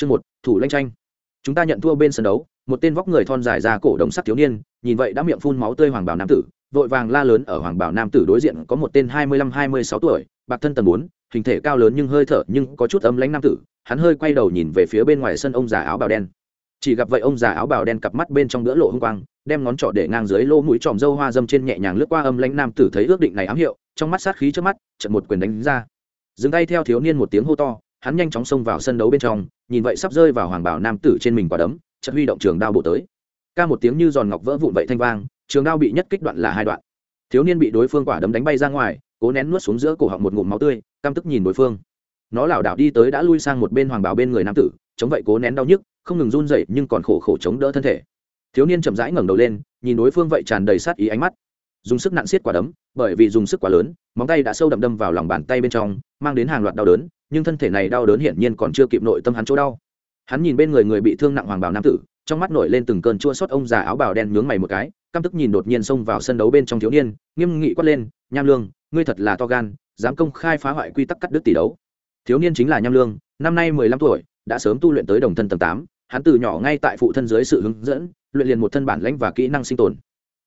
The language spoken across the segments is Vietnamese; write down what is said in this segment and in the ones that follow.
chương một, thủ lanh tranh chúng ta nhận thua bên sân đấu, một tên vóc người thon dài ra cổ đồng sắc thiếu niên, nhìn vậy đã miệng phun máu tươi hoàng bảo nam tử, vội vàng la lớn ở hoàng bảo nam tử đối diện có một tên hai mươi lăm hai mươi sáu tuổi, bạc thân tầng bốn, hình thể cao lớn nhưng hơi thở nhưng có chút ấm lãnh nam tử, hắn hơi quay đầu nhìn về phía bên ngoài sân ông già áo bào đen. Chỉ gặp vậy ông già áo bào đen cặp mắt bên trong bữa lộ hung quang, đem ngón trỏ để ngang dưới lỗ mũi tròm dâu hoa dâm trên nhẹ nhàng lướt qua âm lãnh nam tử thấy ước định này ám hiệu, trong mắt sát khí trước mắt trận một quyền đánh ra. Dừng tay theo thiếu niên một tiếng hô to hắn nhanh chóng xông vào sân đấu bên trong, nhìn vậy sắp rơi vào hoàng bảo nam tử trên mình quả đấm, chợt huy động trường đao bổ tới. Ca một tiếng như giòn ngọc vỡ vụn vậy thanh vang, trường đao bị nhất kích đoạn là hai đoạn. Thiếu niên bị đối phương quả đấm đánh bay ra ngoài, cố nén nuốt xuống giữa cổ họng một ngụm máu tươi, căm tức nhìn đối phương. Nó lảo đảo đi tới đã lui sang một bên hoàng bảo bên người nam tử, chống vậy cố nén đau nhức, không ngừng run rẩy nhưng còn khổ khổ chống đỡ thân thể. Thiếu niên chậm rãi ngẩng đầu lên, nhìn đối phương vậy tràn đầy sát ý ánh mắt dùng sức nặn xiết quả đấm, bởi vì dùng sức quá lớn, móng tay đã sâu đậm đâm vào lòng bàn tay bên trong, mang đến hàng loạt đau đớn, nhưng thân thể này đau đớn hiển nhiên còn chưa kịp nội tâm hắn chỗ đau. Hắn nhìn bên người người bị thương nặng hoàng bảo nam tử, trong mắt nổi lên từng cơn chua xót ông già áo bào đen nhướng mày một cái, căm tức nhìn đột nhiên xông vào sân đấu bên trong thiếu niên, nghiêm nghị quát lên, nham lương, ngươi thật là to gan, dám công khai phá hoại quy tắc cắt đứt tỷ đấu. Thiếu niên chính là nham lương, năm nay mười lăm tuổi, đã sớm tu luyện tới đồng thân tầng tám, hắn từ nhỏ ngay tại phụ thân dưới sự hướng dẫn, luyện liền một thân bản lãnh và kỹ năng sinh tồn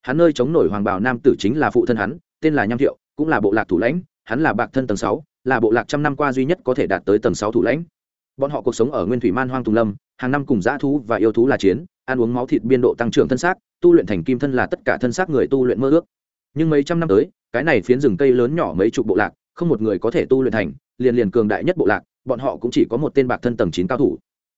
hắn nơi chống nổi hoàng bào nam tử chính là phụ thân hắn, tên là nham thiệu, cũng là bộ lạc thủ lãnh, hắn là bạc thân tầng sáu, là bộ lạc trăm năm qua duy nhất có thể đạt tới tầng sáu thủ lãnh. Bọn họ cuộc sống ở nguyên thủy man hoang tùng lâm, hàng năm cùng dã thú và yêu thú là chiến, ăn uống máu thịt biên độ tăng trưởng thân xác, tu luyện thành kim thân là tất cả thân xác người tu luyện mơ ước. Nhưng mấy trăm năm tới, cái này phiến rừng cây lớn nhỏ mấy chục bộ lạc, không một người có thể tu luyện thành, liền liền cường đại nhất bộ lạc, bọn họ cũng chỉ có một tên bạc thân tầng chín cao thủ.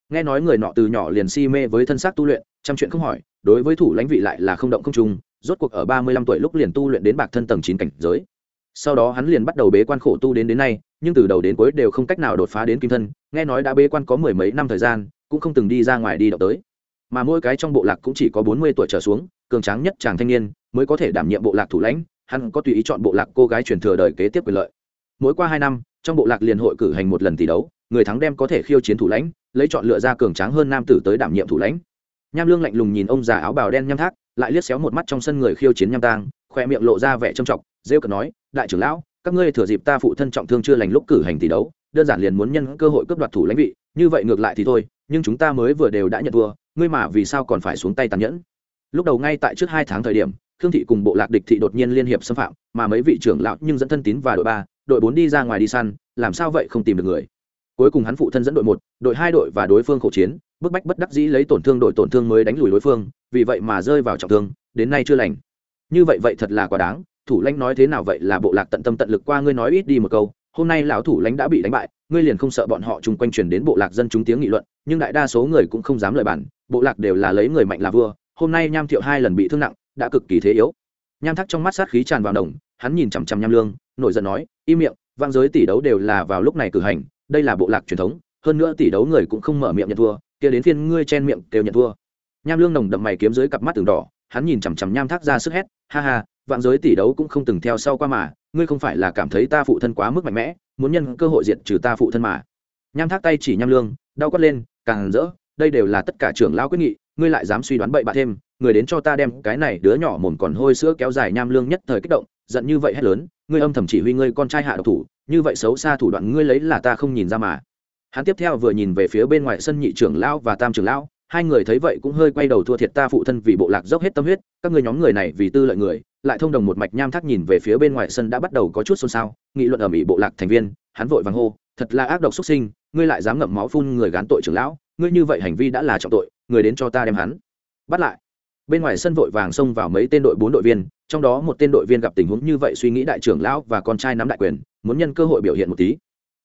Nghe nói người nọ từ nhỏ liền si mê với thân xác tu luyện, trăm chuyện không hỏi, đối với thủ lãnh vị lại là không động không trung rốt cuộc ở ba mươi lăm tuổi lúc liền tu luyện đến bạc thân tầng chín cảnh giới. Sau đó hắn liền bắt đầu bế quan khổ tu đến đến nay, nhưng từ đầu đến cuối đều không cách nào đột phá đến kim thân, nghe nói đã bế quan có mười mấy năm thời gian, cũng không từng đi ra ngoài đi động tới. Mà mỗi cái trong bộ lạc cũng chỉ có bốn mươi tuổi trở xuống, cường tráng nhất chàng thanh niên mới có thể đảm nhiệm bộ lạc thủ lãnh, hắn có tùy ý chọn bộ lạc cô gái truyền thừa đời kế tiếp quyền lợi. Mỗi qua hai năm, trong bộ lạc liền hội cử hành một lần tỷ đấu, người thắng đem có thể khiêu chiến thủ lãnh, lấy chọn lựa ra cường tráng hơn nam tử tới đảm nhiệm thủ lãnh nham lương lạnh lùng nhìn ông già áo bào đen nham thác, lại liếc xéo một mắt trong sân người khiêu chiến nham tang, khoe miệng lộ ra vẻ trầm trọng, rêu cợt nói, đại trưởng lão, các ngươi thừa dịp ta phụ thân trọng thương chưa lành lúc cử hành tỷ đấu, đơn giản liền muốn nhân cơ hội cướp đoạt thủ lãnh vị, như vậy ngược lại thì thôi, nhưng chúng ta mới vừa đều đã nhận thua, ngươi mà vì sao còn phải xuống tay tàn nhẫn? Lúc đầu ngay tại trước hai tháng thời điểm, khương thị cùng bộ lạc địch thị đột nhiên liên hiệp xâm phạm, mà mấy vị trưởng lão nhưng dẫn thân tín và đội ba, đội bốn đi ra ngoài đi săn, làm sao vậy không tìm được người. Cuối cùng hắn phụ thân dẫn đội một, đội hai đội và đối phương khổ chiến bức bách bất đắc dĩ lấy tổn thương đổi tổn thương mới đánh lùi đối phương, vì vậy mà rơi vào trọng thương, đến nay chưa lành. Như vậy vậy thật là quá đáng, thủ lãnh nói thế nào vậy là bộ lạc tận tâm tận lực qua ngươi nói ít đi một câu, hôm nay lão thủ lãnh đã bị đánh bại, ngươi liền không sợ bọn họ chung quanh truyền đến bộ lạc dân chúng tiếng nghị luận, nhưng đại đa số người cũng không dám lời bản, bộ lạc đều là lấy người mạnh là vua, hôm nay nham thiệu hai lần bị thương nặng, đã cực kỳ thế yếu. Nham thắc trong mắt sát khí tràn vào đồng, hắn nhìn chằm chằm nham lương, nổi giận nói, im miệng, vang giới tỷ đấu đều là vào lúc này cử hành, đây là bộ lạc truyền thống, hơn nữa tỷ đấu người cũng không mở miệng nhận thua kia đến phiên ngươi chen miệng kêu nhận thua. Nham lương nồng đậm mày kiếm dưới cặp mắt từng đỏ, hắn nhìn chằm chằm nham thác ra sức hét, ha ha, vạn giới tỷ đấu cũng không từng theo sau qua mà, ngươi không phải là cảm thấy ta phụ thân quá mức mạnh mẽ, muốn nhân cơ hội diệt trừ ta phụ thân mà. Nham thác tay chỉ nham lương, đau quát lên, càng rỡ, đây đều là tất cả trưởng lão quyết nghị, ngươi lại dám suy đoán bậy bạ thêm, người đến cho ta đem cái này đứa nhỏ mồm còn hôi sữa kéo dài. Nham lương nhất thời kích động, giận như vậy hết lớn, ngươi âm thầm chỉ huy ngươi con trai hạ độc thủ, như vậy xấu xa thủ đoạn ngươi lấy là ta không nhìn ra mà hắn tiếp theo vừa nhìn về phía bên ngoài sân nhị trưởng lão và tam trưởng lão, hai người thấy vậy cũng hơi quay đầu thua thiệt ta phụ thân vì bộ lạc dốc hết tâm huyết, các người nhóm người này vì tư lợi người, lại thông đồng một mạch nham thác nhìn về phía bên ngoài sân đã bắt đầu có chút xôn xao, nghị luận ở mỹ bộ lạc thành viên, hắn vội vàng hô, thật là ác độc xuất sinh, ngươi lại dám ngậm máu phun người gán tội trưởng lão, ngươi như vậy hành vi đã là trọng tội, người đến cho ta đem hắn. Bắt lại. Bên ngoài sân vội vàng xông vào mấy tên đội bốn đội viên, trong đó một tên đội viên gặp tình huống như vậy suy nghĩ đại trưởng lão và con trai nắm đại quyền, muốn nhân cơ hội biểu hiện một tí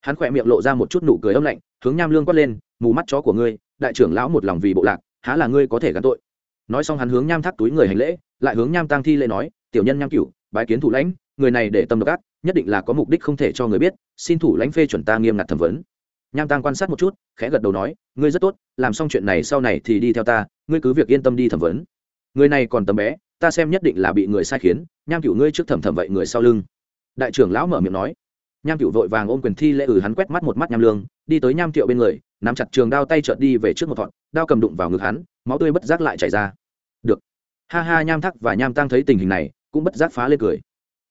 hắn khỏe miệng lộ ra một chút nụ cười âm lạnh, hướng nham lương quát lên, mù mắt chó của ngươi, đại trưởng lão một lòng vì bộ lạc, há là ngươi có thể gắn tội? Nói xong hắn hướng nham thác túi người hành lễ, lại hướng nham tăng thi lễ nói, tiểu nhân nham cửu, bái kiến thủ lãnh, người này để tâm độc ác, nhất định là có mục đích không thể cho người biết, xin thủ lãnh phê chuẩn ta nghiêm ngặt thẩm vấn. Nham tăng quan sát một chút, khẽ gật đầu nói, ngươi rất tốt, làm xong chuyện này sau này thì đi theo ta, ngươi cứ việc yên tâm đi thẩm vấn. Người này còn tấm bé, ta xem nhất định là bị người sai khiến, nham cửu ngươi trước thẩm thẩm vậy người sau lưng. Đại trưởng lão mở miệng nói nham cựu vội vàng ôm quyền thi lễ ừ hắn quét mắt một mắt nham lương, đi tới nham tiệu bên người, nắm chặt trường đao tay trợt đi về trước một thọn, đao cầm đụng vào ngực hắn, máu tươi bất giác lại chảy ra. Được. Ha ha, nham thắc và nham tăng thấy tình hình này, cũng bất giác phá lên cười.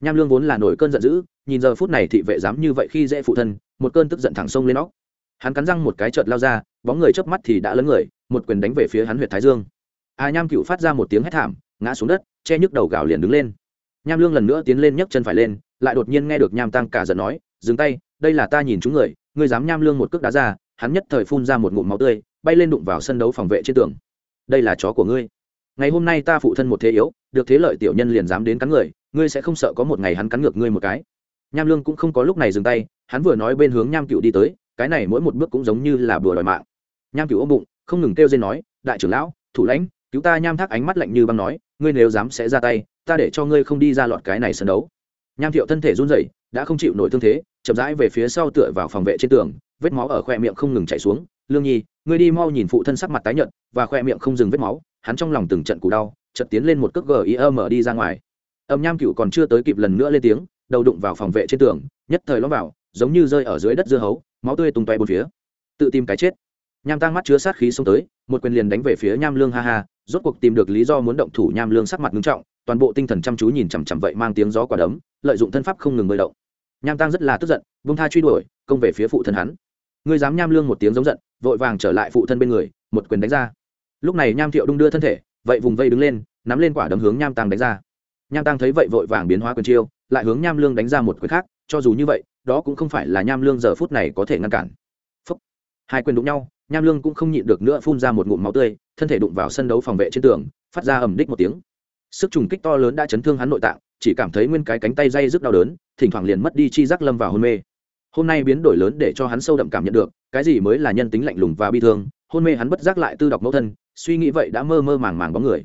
Nham lương vốn là nổi cơn giận dữ, nhìn giờ phút này thị vệ dám như vậy khi dễ phụ thân, một cơn tức giận thẳng sông lên óc. Hắn cắn răng một cái trợt lao ra, bóng người chớp mắt thì đã lớn người, một quyền đánh về phía hắn huyện thái dương. A nham cựu phát ra một tiếng hét thảm, ngã xuống đất, che nhức đầu gào liền đứng lên. Nham lương lần nữa tiến lên nhấc chân phải lên, lại đột nhiên nghe được nham tăng cả giận nói dừng tay, đây là ta nhìn chúng người, ngươi dám nham lương một cước đá ra, hắn nhất thời phun ra một ngụm máu tươi, bay lên đụng vào sân đấu phòng vệ trên tường. Đây là chó của ngươi. Ngày hôm nay ta phụ thân một thế yếu, được thế lợi tiểu nhân liền dám đến cắn người, ngươi sẽ không sợ có một ngày hắn cắn ngược ngươi một cái. Nham lương cũng không có lúc này dừng tay, hắn vừa nói bên hướng nham cựu đi tới, cái này mỗi một bước cũng giống như là bừa đòi mạng. Nham cựu ôm bụng, không ngừng kêu dên nói, đại trưởng lão, thủ lãnh, cứu ta. Nham thác ánh mắt lạnh như băng nói, ngươi nếu dám sẽ ra tay, ta để cho ngươi không đi ra lọt cái này sân đấu nham thiệu thân thể run rẩy, đã không chịu nổi thương thế, chậm rãi về phía sau tựa vào phòng vệ trên tường, vết máu ở khoe miệng không ngừng chảy xuống. Lương nhi, ngươi đi mau nhìn phụ thân sắc mặt tái nhợt và khoe miệng không dừng vết máu. Hắn trong lòng từng trận cú đau, chợt tiến lên một cước gim đi ra ngoài. Âm nham cựu còn chưa tới kịp lần nữa lên tiếng, đầu đụng vào phòng vệ trên tường, nhất thời lõm vào, giống như rơi ở dưới đất dưa hấu, máu tươi tung toe bốn phía. Tự tìm cái chết. Nham tăng mắt chứa sát khí xông tới, một quyền liền đánh về phía nham lương ha ha, rốt cuộc tìm được lý do muốn động thủ nham lương sắc mặt nghiêm trọng toàn bộ tinh thần chăm chú nhìn chằm chằm vậy mang tiếng gió quả đấm, lợi dụng thân pháp không ngừng bơi động. Nham tăng rất là tức giận vung tha truy đuổi, công về phía phụ thân hắn. Ngươi dám nham lương một tiếng giống giận, vội vàng trở lại phụ thân bên người, một quyền đánh ra. Lúc này nham thiệu đung đưa thân thể, vậy vùng vây đứng lên, nắm lên quả đấm hướng nham tăng đánh ra. Nham tăng thấy vậy vội vàng biến hóa quyền chiêu, lại hướng nham lương đánh ra một quyền khác, cho dù như vậy, đó cũng không phải là nham lương giờ phút này có thể ngăn cản. Phúc. hai quyền đụng nhau, nham lương cũng không nhịn được nữa phun ra một ngụm máu tươi, thân thể đụng vào sân đấu phòng vệ trên tường, phát ra ầm đích một tiếng sức trùng kích to lớn đã chấn thương hắn nội tạng, chỉ cảm thấy nguyên cái cánh tay dây rất đau đớn, thỉnh thoảng liền mất đi chi giác lâm vào hôn mê. Hôm nay biến đổi lớn để cho hắn sâu đậm cảm nhận được, cái gì mới là nhân tính lạnh lùng và bi thương, hôn mê hắn bất giác lại tư đọc mẫu thân, suy nghĩ vậy đã mơ mơ màng màng bóng người.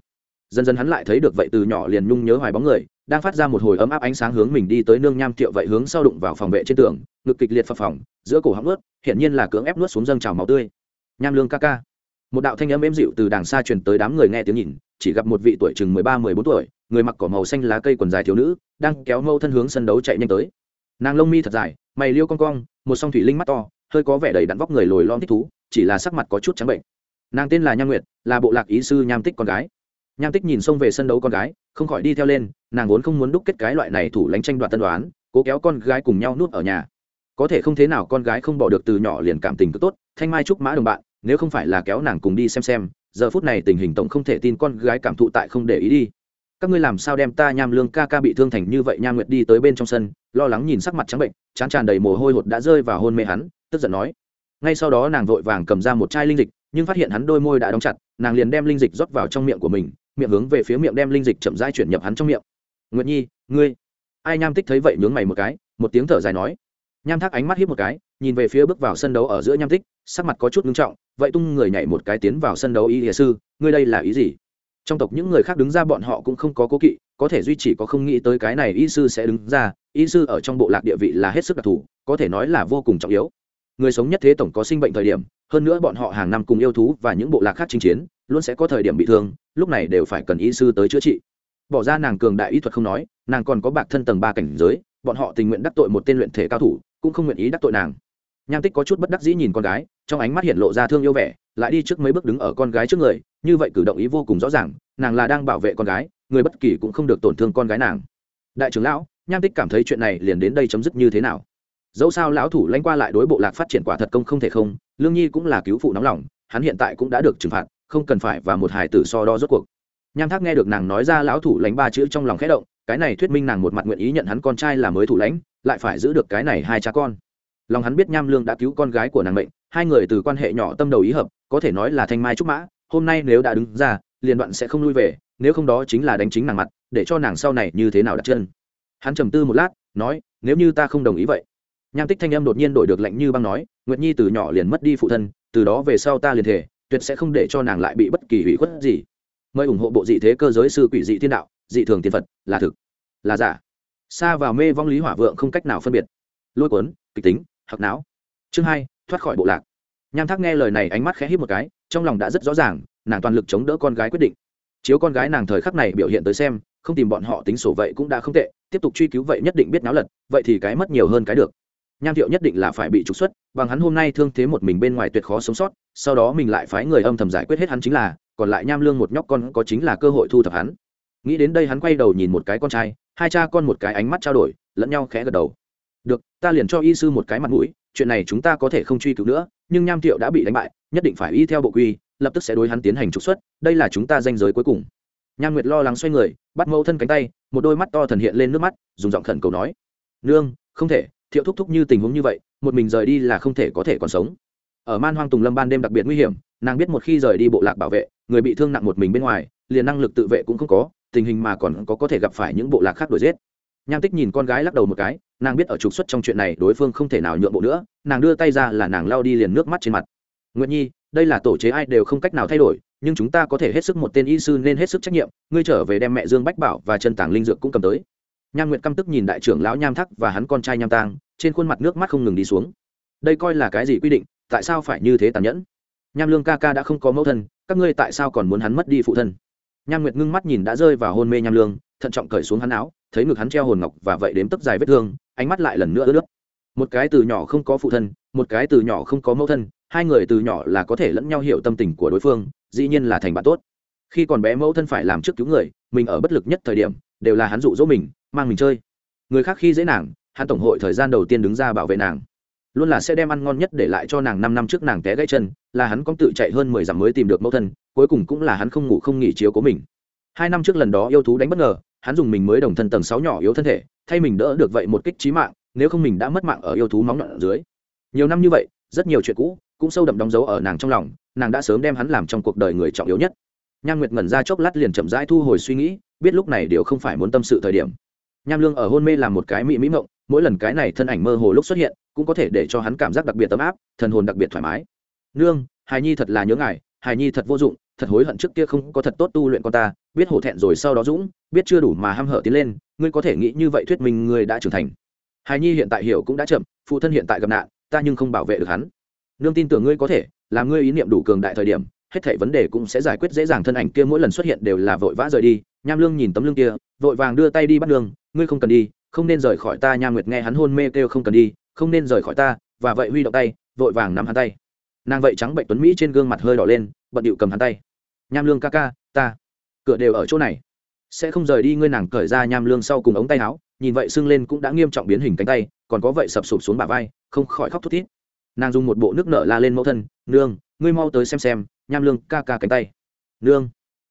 Dần dần hắn lại thấy được vậy từ nhỏ liền nhung nhớ hoài bóng người, đang phát ra một hồi ấm áp ánh sáng hướng mình đi tới nương nham tiệu vậy hướng sau đụng vào phòng vệ trên tường, ngực kịch liệt phập phòng giữa cổ họng ướt, hiển nhiên là cưỡng ép nuốt xuống dâng trào máu tươi. Nham lương ca ca một đạo thanh âm êm dịu từ đàng xa truyền tới đám người nghe tiếng nhìn, chỉ gặp một vị tuổi chừng mười ba, mười bốn tuổi, người mặc cỏ màu xanh lá cây quần dài thiếu nữ, đang kéo mâu thân hướng sân đấu chạy nhanh tới. Nàng lông mi thật dài, mày liêu cong cong, một song thủy linh mắt to, hơi có vẻ đầy đặn vóc người lồi lon thích thú, chỉ là sắc mặt có chút trắng bệnh. Nàng tên là nham nguyệt, là bộ lạc ý sư nham tích con gái. Nham tích nhìn xông về sân đấu con gái, không khỏi đi theo lên, nàng vốn không muốn đúc kết cái loại này thủ lánh tranh đoạt tân đoán, cố kéo con gái cùng nhau nuốt ở nhà. Có thể không thế nào con gái không bỏ được từ nhỏ liền cảm tình cứ tốt, thanh mai trúc mã đồng bạn nếu không phải là kéo nàng cùng đi xem xem, giờ phút này tình hình tổng không thể tin con gái cảm thụ tại không để ý đi. Các ngươi làm sao đem ta nham lương ca ca bị thương thành như vậy nham nguyệt đi tới bên trong sân, lo lắng nhìn sắc mặt trắng bệnh, chán tràn đầy mồ hôi hột đã rơi vào hôn mê hắn, tức giận nói. Ngay sau đó nàng vội vàng cầm ra một chai linh dịch, nhưng phát hiện hắn đôi môi đã đóng chặt, nàng liền đem linh dịch rót vào trong miệng của mình, miệng hướng về phía miệng đem linh dịch chậm rãi chuyển nhập hắn trong miệng. Nguyệt nhi, ngươi. Ai nham tích thấy vậy nhướng mày một cái, một tiếng thở dài nói. Nham thác ánh mắt hiếp một cái, nhìn về phía bước vào sân đấu ở giữa nham tích, sắc mặt có chút ngưng trọng vậy tung người nhảy một cái tiến vào sân đấu y hiệp sư, ngươi đây là ý gì? Trong tộc những người khác đứng ra bọn họ cũng không có cố kỵ, có thể duy chỉ có không nghĩ tới cái này y sư sẽ đứng ra, y sư ở trong bộ lạc địa vị là hết sức đặc thù, có thể nói là vô cùng trọng yếu. Người sống nhất thế tổng có sinh bệnh thời điểm, hơn nữa bọn họ hàng năm cùng yêu thú và những bộ lạc khác chinh chiến, luôn sẽ có thời điểm bị thương, lúc này đều phải cần y sư tới chữa trị. Bỏ ra nàng cường đại y thuật không nói, nàng còn có bạc thân tầng ba cảnh giới, bọn họ tình nguyện đắc tội một tên luyện thể cao thủ, cũng không nguyện ý đắc tội nàng. Nham tích có chút bất đắc dĩ nhìn con gái trong ánh mắt hiện lộ ra thương yêu vẻ, lại đi trước mấy bước đứng ở con gái trước người, như vậy cử động ý vô cùng rõ ràng, nàng là đang bảo vệ con gái, người bất kỳ cũng không được tổn thương con gái nàng. Đại trưởng lão, nham tích cảm thấy chuyện này liền đến đây chấm dứt như thế nào? Dẫu sao lão thủ lanh qua lại đối bộ lạc phát triển quả thật công không thể không, lương nhi cũng là cứu phụ nóng lòng, hắn hiện tại cũng đã được trừng phạt, không cần phải và một hải tử so đo rốt cuộc. Nham thác nghe được nàng nói ra lão thủ lãnh ba chữ trong lòng khẽ động, cái này thuyết minh nàng một mặt nguyện ý nhận hắn con trai là mới thủ lãnh, lại phải giữ được cái này hai cha con. Lòng hắn biết nham lương đã cứu con gái của nàng mệnh hai người từ quan hệ nhỏ tâm đầu ý hợp, có thể nói là thanh mai trúc mã, hôm nay nếu đã đứng ra, liền đoạn sẽ không lui về, nếu không đó chính là đánh chính nàng mặt, để cho nàng sau này như thế nào đặt chân. Hắn trầm tư một lát, nói, nếu như ta không đồng ý vậy. Nham tích thanh âm đột nhiên đổi được lạnh như băng nói, nguyệt nhi từ nhỏ liền mất đi phụ thân, từ đó về sau ta liền thể tuyệt sẽ không để cho nàng lại bị bất kỳ hủy khuất gì. Mời ủng hộ bộ dị thế cơ giới sư quỷ dị thiên đạo, dị thường tiên phật, là thực, là giả. Xa vào mê vong lý hỏa vượng không cách nào phân biệt. Lôi cuốn, kịch tính hoặc não. Chương hai thoát khỏi bộ lạc. Nham thác nghe lời này ánh mắt khẽ hít một cái, trong lòng đã rất rõ ràng, nàng toàn lực chống đỡ con gái quyết định. Chiếu con gái nàng thời khắc này biểu hiện tới xem, không tìm bọn họ tính sổ vậy cũng đã không tệ, tiếp tục truy cứu vậy nhất định biết náo lật, vậy thì cái mất nhiều hơn cái được. Nham thiệu nhất định là phải bị trục xuất, bằng hắn hôm nay thương thế một mình bên ngoài tuyệt khó sống sót, sau đó mình lại phái người âm thầm giải quyết hết hắn chính là, còn lại nham lương một nhóc con có chính là cơ hội thu thập hắn. Nghĩ đến đây hắn quay đầu nhìn một cái con trai, hai cha con một cái ánh mắt trao đổi, lẫn nhau khẽ gật đầu. Được, ta liền cho y sư một cái mặt mũi chuyện này chúng ta có thể không truy cứu nữa, nhưng nham thiệu đã bị đánh bại, nhất định phải y theo bộ quy, lập tức sẽ đối hắn tiến hành trục xuất, đây là chúng ta danh giới cuối cùng. Nham nguyệt lo lắng xoay người, bắt mẫu thân cánh tay, một đôi mắt to thần hiện lên nước mắt, dùng giọng khẩn cầu nói, nương, không thể, thiệu thúc thúc như tình huống như vậy, một mình rời đi là không thể có thể còn sống. Ở man hoang tùng lâm ban đêm đặc biệt nguy hiểm, nàng biết một khi rời đi bộ lạc bảo vệ, người bị thương nặng một mình bên ngoài, liền năng lực tự vệ cũng không có, tình hình mà còn có có thể gặp phải những bộ lạc khác đuổi giết. Nham tích nhìn con gái lắc đầu một cái nàng biết ở trục xuất trong chuyện này đối phương không thể nào nhượng bộ nữa, nàng đưa tay ra là nàng lao đi liền nước mắt trên mặt. Nguyện nhi, đây là tổ chế ai đều không cách nào thay đổi, nhưng chúng ta có thể hết sức một tên y sư nên hết sức trách nhiệm, ngươi trở về đem mẹ dương bách bảo và chân tàng linh dược cũng cầm tới. Nham nguyệt căm tức nhìn đại trưởng lão nham thắc và hắn con trai nham tang trên khuôn mặt nước mắt không ngừng đi xuống. Đây coi là cái gì quy định, tại sao phải như thế tàn nhẫn? Nham lương ca ca đã không có mẫu thân, các ngươi tại sao còn muốn hắn mất đi phụ thân? Nham nguyệt ngưng mắt nhìn đã rơi vào hôn mê nham lương, thận trọng cởi xuống hắn áo thấy ngực hắn treo hồn ngọc và vậy đếm tấp dài vết thương, ánh mắt lại lần nữa ướt nước một cái từ nhỏ không có phụ thân, một cái từ nhỏ không có mẫu thân, hai người từ nhỏ là có thể lẫn nhau hiểu tâm tình của đối phương, dĩ nhiên là thành bạn tốt. Khi còn bé mẫu thân phải làm trước cứu người, mình ở bất lực nhất thời điểm, đều là hắn dụ dỗ mình, mang mình chơi. Người khác khi dễ nàng, hắn tổng hội thời gian đầu tiên đứng ra bảo vệ nàng. Luôn là sẽ đem ăn ngon nhất để lại cho nàng năm năm trước nàng té gãy chân, là hắn con tự chạy hơn mười dặm mới tìm được mẫu thân, cuối cùng cũng là hắn không ngủ không nghỉ chiếu của mình. Hai năm trước lần đó yêu thú đánh bất ngờ hắn dùng mình mới đồng thân tầng sáu nhỏ yếu thân thể, thay mình đỡ được vậy một kích trí mạng, nếu không mình đã mất mạng ở yêu thú móng nhọn ở dưới. Nhiều năm như vậy, rất nhiều chuyện cũ cũng sâu đậm đóng dấu ở nàng trong lòng, nàng đã sớm đem hắn làm trong cuộc đời người trọng yếu nhất. Nham nguyệt ngẩn ra chốc lát liền chậm rãi thu hồi suy nghĩ, biết lúc này đều không phải muốn tâm sự thời điểm. Nham lương ở hôn mê làm một cái mỹ mỹ mộng, mỗi lần cái này thân ảnh mơ hồ lúc xuất hiện, cũng có thể để cho hắn cảm giác đặc biệt ấm áp, thần hồn đặc biệt thoải mái. Nương, hài nhi thật là nhớ ngài hài nhi thật vô dụng, thật hối hận trước kia không có thật tốt tu luyện con ta, biết hổ thẹn rồi sau đó dũng, biết chưa đủ mà h hở tiến lên, ngươi có thể nghĩ như vậy thuyết minh ngươi đã trưởng thành. Hài nhi hiện tại hiểu cũng đã chậm, phụ thân hiện tại gặp nạn, ta nhưng không bảo vệ được hắn. Nương tin tưởng ngươi có thể, làm ngươi ý niệm đủ cường đại thời điểm, hết thảy vấn đề cũng sẽ giải quyết dễ dàng, thân ảnh kia mỗi lần xuất hiện đều là vội vã rời đi, nham lương nhìn tấm lưng kia, vội vàng đưa tay đi bắt lương, ngươi không cần đi, không nên rời khỏi ta, nham nguyệt nghe hắn hôn mê kêu không cần đi, không nên rời khỏi ta, và vậy huy động tay, vội vàng nắm hắn tay nàng vậy trắng bệnh tuấn mỹ trên gương mặt hơi đỏ lên, bận điệu cầm hắn tay. Nham lương ca ca, ta. Cửa đều ở chỗ này. Sẽ không rời đi ngươi nàng cởi ra nham lương sau cùng ống tay áo, nhìn vậy sưng lên cũng đã nghiêm trọng biến hình cánh tay, còn có vậy sập sụp xuống bả vai, không khỏi khóc thút thít. Nàng dùng một bộ nước nở la lên mẫu thân, nương, ngươi mau tới xem xem, nham lương ca ca cánh tay. Nương.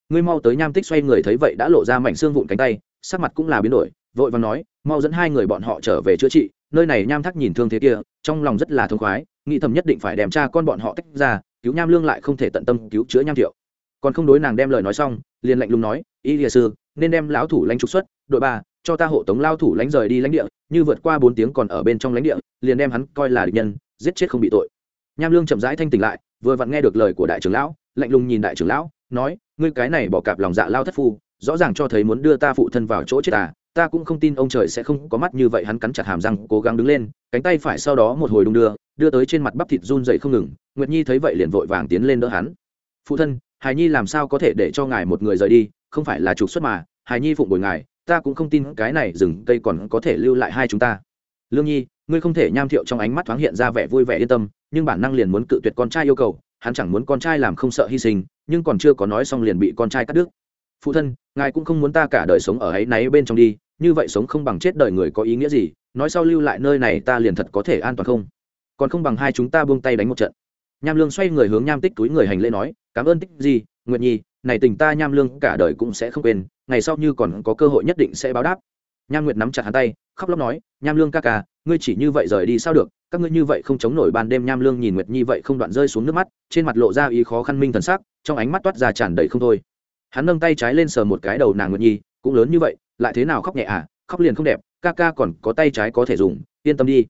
Ngươi mau tới nham tích xoay người thấy vậy đã lộ ra mảnh xương vụn cánh tay, sắc mặt cũng là biến đổi, vội và nói, mau dẫn hai người bọn họ trở về chữa trị, nơi này nham thắc nhìn thương thế kia, trong lòng rất là thông khoái nghĩ thầm nhất định phải đem cha con bọn họ tách ra, cứu nham lương lại không thể tận tâm cứu chữa nham thiệu. Còn không đối nàng đem lời nói xong, liền lạnh lùng nói, y lìa sư, nên đem lão thủ lãnh trục xuất, đội ba, cho ta hộ tống lao thủ lãnh rời đi lãnh địa, như vượt qua bốn tiếng còn ở bên trong lãnh địa, liền đem hắn coi là địch nhân, giết chết không bị tội. Nham lương chậm rãi thanh tỉnh lại, vừa vặn nghe được lời của đại trưởng lão, lạnh lùng nhìn đại trưởng lão, nói, ngươi cái này bỏ cạp lòng dạ lao thất phu, rõ ràng cho thấy muốn đưa ta phụ thân vào chỗ chết à ta cũng không tin ông trời sẽ không có mắt như vậy hắn cắn chặt hàm răng, cố gắng đứng lên, cánh tay phải sau đó một hồi đung đưa đưa tới trên mặt bắp thịt run dậy không ngừng, nguyệt nhi thấy vậy liền vội vàng tiến lên đỡ hắn. Phụ thân hài nhi làm sao có thể để cho ngài một người rời đi? Không phải là trục xuất mà hài nhi phụng bồi ngài, ta cũng không tin cái này rừng cây còn có thể lưu lại hai chúng ta. Lương nhi, ngươi không thể nham thiệu trong ánh mắt thoáng hiện ra vẻ vui vẻ yên tâm, nhưng bản năng liền muốn cự tuyệt con trai yêu cầu, hắn chẳng muốn con trai làm không sợ hy sinh, nhưng còn chưa có nói xong liền bị con trai cắt đứt. Phụ thân, ngài cũng không muốn ta cả đời sống ở ấy náy bên trong đi, như vậy sống không bằng chết đời người có ý nghĩa gì? Nói sau lưu lại nơi này ta liền thật có thể an toàn không? Còn không bằng hai chúng ta buông tay đánh một trận. Nham lương xoay người hướng nham tích túi người hành lễ nói, cảm ơn tích gì nguyện nhi, này tình ta nham lương cả đời cũng sẽ không quên, ngày sau như còn có cơ hội nhất định sẽ báo đáp. Nham nguyệt nắm chặt hắn tay, khóc lóc nói, nham lương ca ca, ngươi chỉ như vậy rời đi sao được? Các ngươi như vậy không chống nổi ban đêm nham lương nhìn nguyệt nhi vậy không đoạn rơi xuống nước mắt, trên mặt lộ ra ý khó khăn minh thần sắc, trong ánh mắt toát ra tràn đầy không thôi. Hắn nâng tay trái lên sờ một cái đầu nàng nguyệt nhi, cũng lớn như vậy, lại thế nào khóc nhẹ à? Khóc liền không đẹp, ca ca còn có tay trái có thể dùng, yên tâm đi.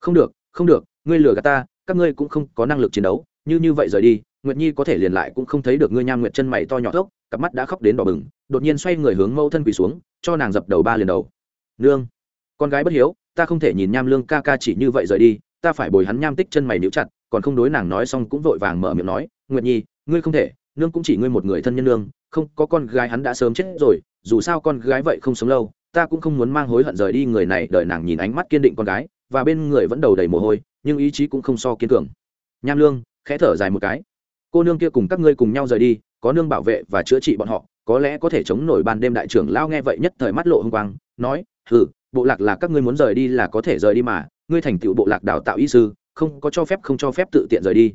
Không được không được ngươi lừa gạt ta, các ngươi cũng không có năng lực chiến đấu, như như vậy rời đi, nguyệt nhi có thể liền lại cũng không thấy được ngươi nham nguyệt chân mày to nhỏ thốc, cặp mắt đã khóc đến đỏ bừng, đột nhiên xoay người hướng mâu thân quỳ xuống, cho nàng dập đầu ba liền đầu. Nương, con gái bất hiếu, ta không thể nhìn nham lương ca ca chỉ như vậy rời đi, ta phải bồi hắn nham tích chân mày níu chặt, còn không đối nàng nói xong cũng vội vàng mở miệng nói, nguyệt nhi, ngươi không thể, nương cũng chỉ ngươi một người thân nhân nương, không, có con gái hắn đã sớm chết rồi, dù sao con gái vậy không sống lâu, ta cũng không muốn mang hối hận rời đi người này, đợi nàng nhìn ánh mắt kiên định con gái và bên người vẫn đầu đầy mồ hôi, nhưng ý chí cũng không so kiên cường. Nham lương, khẽ thở dài một cái. Cô nương kia cùng các ngươi cùng nhau rời đi, có nương bảo vệ và chữa trị bọn họ, có lẽ có thể chống nổi ban đêm đại trưởng lao nghe vậy nhất thời mắt lộ h ư n g quang, nói, hừ, bộ lạc là các ngươi muốn rời đi là có thể rời đi mà, ngươi thành tựu bộ lạc đào tạo y sư, không có cho phép không cho phép tự tiện rời đi.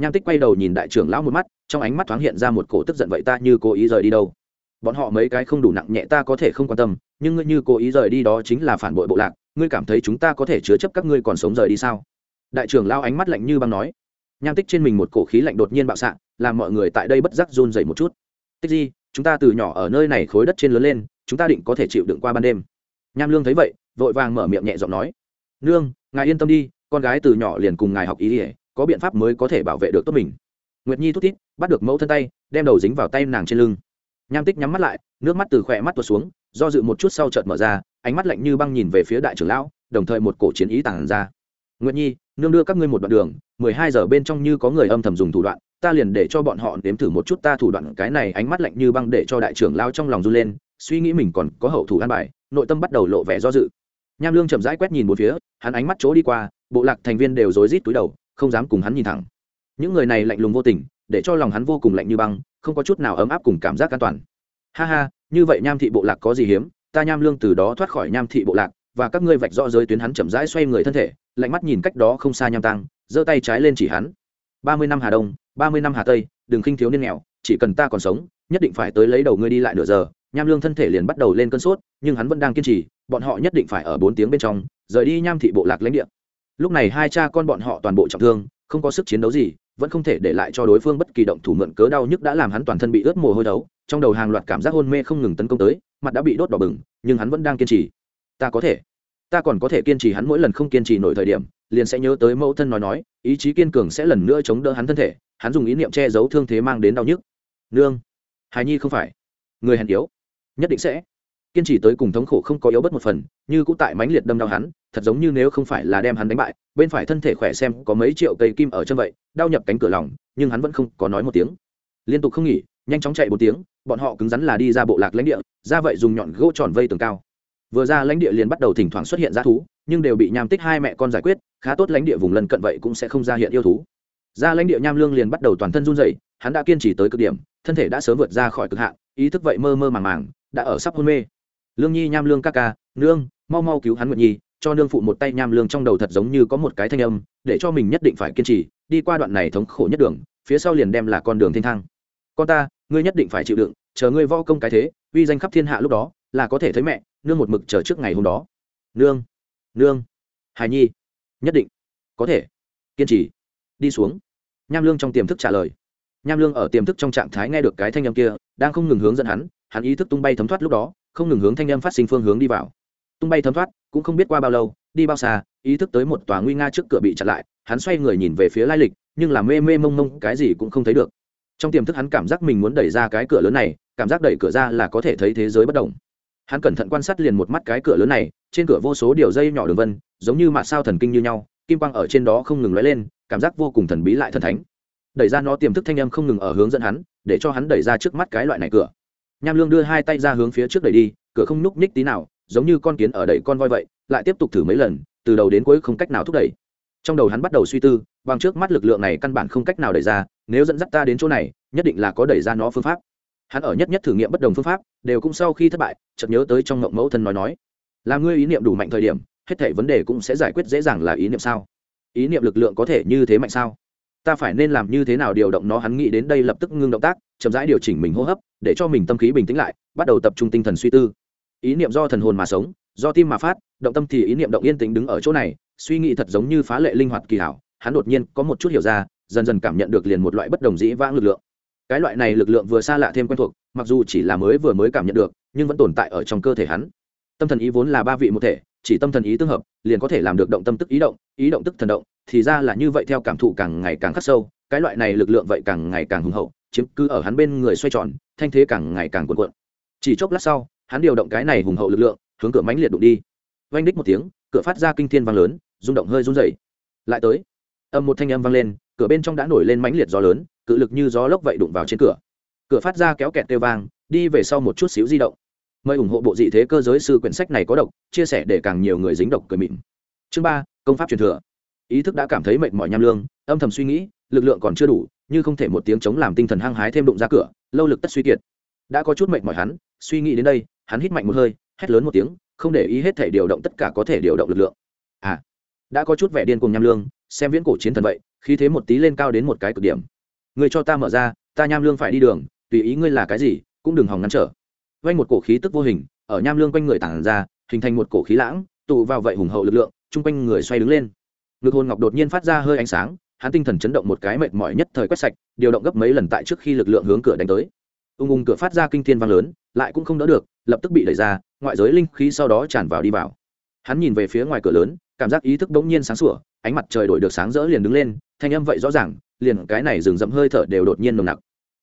Nham tích quay đầu nhìn đại trưởng lão một mắt, trong ánh mắt thoáng hiện ra một cổ tức giận, vậy ta như cố ý rời đi đâu? Bọn họ mấy cái không đủ nặng nhẹ, ta có thể không quan tâm, nhưng ngươi như cố ý rời đi đó chính là phản bội bộ lạc ngươi cảm thấy chúng ta có thể chứa chấp các ngươi còn sống rời đi sao? Đại trưởng lao ánh mắt lạnh như băng nói. Nham tích trên mình một cổ khí lạnh đột nhiên bạo xạ làm mọi người tại đây bất giác run dày một chút. Tích Di, chúng ta từ nhỏ ở nơi này khối đất trên lớn lên chúng ta định có thể chịu đựng qua ban đêm. Nham lương thấy vậy vội vàng mở miệng nhẹ giọng nói. Nương ngài yên tâm đi con gái từ nhỏ liền cùng ngài học ý ỉa có biện pháp mới có thể bảo vệ được tốt mình. Nguyệt nhi thút thít bắt được mẫu thân tay đem đầu dính vào tay nàng trên lưng. Nham tích nhắm mắt lại nước mắt từ khỏe mắt tuột xuống do dự một chút sau chợt mở ra ánh mắt lạnh như băng nhìn về phía đại trưởng lão, đồng thời một cổ chiến ý tàn ra. Nguyệt nhi, nương đưa các ngươi một đoạn đường, mười hai giờ bên trong như có người âm thầm dùng thủ đoạn, ta liền để cho bọn họ nếm thử một chút ta thủ đoạn, cái này ánh mắt lạnh như băng để cho đại trưởng lao trong lòng run lên, suy nghĩ mình còn có hậu thủ an bài, nội tâm bắt đầu lộ vẻ do dự. Nham lương chậm rãi quét nhìn một phía, hắn ánh mắt chỗ đi qua, bộ lạc thành viên đều rối rít túi đầu, không dám cùng hắn nhìn thẳng. Những người này lạnh lùng vô tình, để cho lòng hắn vô cùng lạnh như băng, không có chút nào ấm áp cùng cảm giác an toàn. Ha ha, như vậy nham thị bộ lạc có gì hiếm? Ta nham lương từ đó thoát khỏi nham thị bộ lạc, và các ngươi vạch rõ giới tuyến hắn chậm rãi xoay người thân thể, lạnh mắt nhìn cách đó không xa nham tăng giơ tay trái lên chỉ hắn. Ba mươi năm hà đông, ba mươi năm hà tây, đừng khinh thiếu niên nghèo, chỉ cần ta còn sống, nhất định phải tới lấy đầu ngươi đi lại nửa giờ. Nham lương thân thể liền bắt đầu lên cơn sốt, nhưng hắn vẫn đang kiên trì, bọn họ nhất định phải ở bốn tiếng bên trong, rời đi nham thị bộ lạc lãnh địa. Lúc này hai cha con bọn họ toàn bộ trọng thương, không có sức chiến đấu gì, vẫn không thể để lại cho đối phương bất kỳ động thủ mượn cớ đau nhức đã làm hắn toàn thân bị ướt mồ hôi đấu, trong đầu hàng loạt cảm giác hôn mê không ngừng tấn công tới mặt đã bị đốt đỏ bừng, nhưng hắn vẫn đang kiên trì. Ta có thể. Ta còn có thể kiên trì hắn mỗi lần không kiên trì nổi thời điểm, liền sẽ nhớ tới mẫu thân nói nói, ý chí kiên cường sẽ lần nữa chống đỡ hắn thân thể, hắn dùng ý niệm che giấu thương thế mang đến đau nhức. Nương. Hài nhi không phải. Người hèn yếu. Nhất định sẽ. Kiên trì tới cùng thống khổ không có yếu bất một phần, như cũng tại mãnh liệt đâm đau hắn, thật giống như nếu không phải là đem hắn đánh bại, bên phải thân thể khỏe xem có mấy triệu cây kim ở chân vậy, đau nhập cánh cửa lòng, nhưng hắn vẫn không có nói một tiếng. Liên tục không nghỉ nhanh chóng chạy một tiếng, bọn họ cứng rắn là đi ra bộ lạc lãnh địa, ra vậy dùng nhọn gỗ tròn vây tường cao. Vừa ra lãnh địa liền bắt đầu thỉnh thoảng xuất hiện g thú, nhưng đều bị nham tích hai mẹ con giải quyết, khá tốt lãnh địa vùng lân cận vậy cũng sẽ không ra hiện yêu thú. Ra lãnh địa nham lương liền bắt đầu toàn thân run dày hắn đã kiên trì tới cực điểm, thân thể đã sớm vượt ra khỏi cực hạn, ý thức vậy mơ mơ màng màng, đã ở sắp hôn mê. Lương nhi, nham lương ca ca, nương, mau mau cứu hắn nguyện nhi, cho nương phụ một tay nham lương trong đầu thật giống như có một cái thanh âm, để cho mình nhất định phải kiên trì, đi qua đoạn này thống khổ nhất đường, phía sau liền đem là con đường thiên thang. Con ta ngươi nhất định phải chịu đựng, chờ ngươi vo công cái thế, uy danh khắp thiên hạ lúc đó, là có thể thấy mẹ, nương một mực chờ trước ngày hôm đó. Nương nương, hài nhi, nhất định, có thể, kiên trì, đi xuống. Nham lương trong tiềm thức trả lời. Nham lương ở tiềm thức trong trạng thái nghe được cái thanh âm kia, đang không ngừng hướng dẫn hắn hắn ý thức tung bay thấm thoát lúc đó, không ngừng hướng thanh âm phát sinh phương hướng đi vào. Tung bay thấm thoát, cũng không biết qua bao lâu, đi bao xa, ý thức tới một tòa nguy nga trước cửa bị chặn lại, hắn xoay người nhìn về phía lai lịch, nhưng là mê mê mông mông, cái gì cũng không thấy được trong tiềm thức hắn cảm giác mình muốn đẩy ra cái cửa lớn này, cảm giác đẩy cửa ra là có thể thấy thế giới bất đồng hắn cẩn thận quan sát liền một mắt cái cửa lớn này, trên cửa vô số điều dây nhỏ đường vân, giống như mạ sao thần kinh như nhau, kim quang ở trên đó không ngừng lóe lên, cảm giác vô cùng thần bí lại thần thánh. Đẩy ra nó tiềm thức thanh âm không ngừng ở hướng dẫn hắn, để cho hắn đẩy ra trước mắt cái loại này cửa. Nham lương đưa hai tay ra hướng phía trước đẩy đi, cửa không nhúc nhích tí nào, giống như con kiến ở đẩy con voi vậy, lại tiếp tục thử mấy lần, từ đầu đến cuối không cách nào thúc đẩy. Trong đầu hắn bắt đầu suy tư bằng trước mắt lực lượng này căn bản không cách nào đẩy ra, nếu dẫn dắt ta đến chỗ này, nhất định là có đẩy ra nó phương pháp. Hắn ở nhất nhất thử nghiệm bất đồng phương pháp, đều cũng sau khi thất bại, chợt nhớ tới trong ngộng mẫu thân nói nói. Là ngươi ý niệm đủ mạnh thời điểm, hết thảy vấn đề cũng sẽ giải quyết dễ dàng là ý niệm sao? Ý niệm lực lượng có thể như thế mạnh sao? Ta phải nên làm như thế nào điều động nó? Hắn nghĩ đến đây lập tức ngưng động tác, chậm rãi điều chỉnh mình hô hấp, để cho mình tâm khí bình tĩnh lại, bắt đầu tập trung tinh thần suy tư. Ý niệm do thần hồn mà sống, do tim mà phát, động tâm thì ý niệm động yên tĩnh đứng ở chỗ này, suy nghĩ thật giống như phá lệ linh hoạt kỳ hảo hắn đột nhiên có một chút hiểu ra, dần dần cảm nhận được liền một loại bất đồng dĩ vãng lực lượng. Cái loại này lực lượng vừa xa lạ thêm quen thuộc, mặc dù chỉ là mới vừa mới cảm nhận được, nhưng vẫn tồn tại ở trong cơ thể hắn. Tâm thần ý vốn là ba vị một thể, chỉ tâm thần ý tương hợp, liền có thể làm được động tâm tức ý động ý động tức thần động, thì ra là như vậy theo cảm thụ càng ngày càng khắc sâu, cái loại này lực lượng vậy càng ngày càng hùng hậu, chiếm cứ ở hắn bên người xoay tròn, thanh thế càng ngày càng cuộn cuộn. Chỉ chốc lát sau, hắn điều động cái này hùng hậu lực lượng, hướng cửa mánh liệt đụng đi. Vang đích một tiếng, cửa phát ra kinh thiên vang lớn, rung động hơi run rẩy. Lại tới âm một thanh âm vang lên, cửa bên trong đã nổi lên mãnh liệt gió lớn, cự lực như gió lốc vậy đụng vào trên cửa. Cửa phát ra kéo kẹt kêu vang, đi về sau một chút xíu di động. Mời ủng hộ bộ dị thế cơ giới sư quyển sách này có độc, chia sẻ để càng nhiều người dính độc cười mịn. Chương ba, công pháp truyền thừa. Ý thức đã cảm thấy mệt mỏi nham lương, âm thầm suy nghĩ, lực lượng còn chưa đủ, như không thể một tiếng chống làm tinh thần hăng hái thêm đụng ra cửa, lâu lực tất suy kiệt. Đã có chút mệt mỏi hắn, suy nghĩ đến đây, hắn hít mạnh một hơi, hét lớn một tiếng, không để ý hết thể điều động tất cả có thể điều động lực lượng. À đã có chút vẻ điên cùng nham lương xem viễn cổ chiến thần vậy khi thế một tí lên cao đến một cái cực điểm. Người cho ta mở ra, ta nham lương phải đi đường, tùy ý ngươi là cái gì, cũng đừng hòng ngăn trở. Vay một cổ khí tức vô hình, ở nham lương quanh người tản ra, hình thành một cổ khí lãng, tụ vào vậy hùng hậu lực lượng, chung quanh người xoay đứng lên. Ngực hồn ngọc đột nhiên phát ra hơi ánh sáng, hắn tinh thần chấn động một cái mệt mỏi nhất thời quét sạch, điều động gấp mấy lần tại trước khi lực lượng hướng cửa đánh tới. Ung ung cửa phát ra kinh thiên vang lớn, lại cũng không đỡ được, lập tức bị đẩy ra, ngoại giới linh khí sau đó tràn vào đi vào hắn nhìn về phía ngoài cửa lớn, cảm giác ý thức bỗng nhiên sáng sủa, ánh mặt trời đổi được sáng rỡ liền đứng lên, thanh âm vậy rõ ràng, liền cái này rừng rậm hơi thở đều đột nhiên nồng nặc.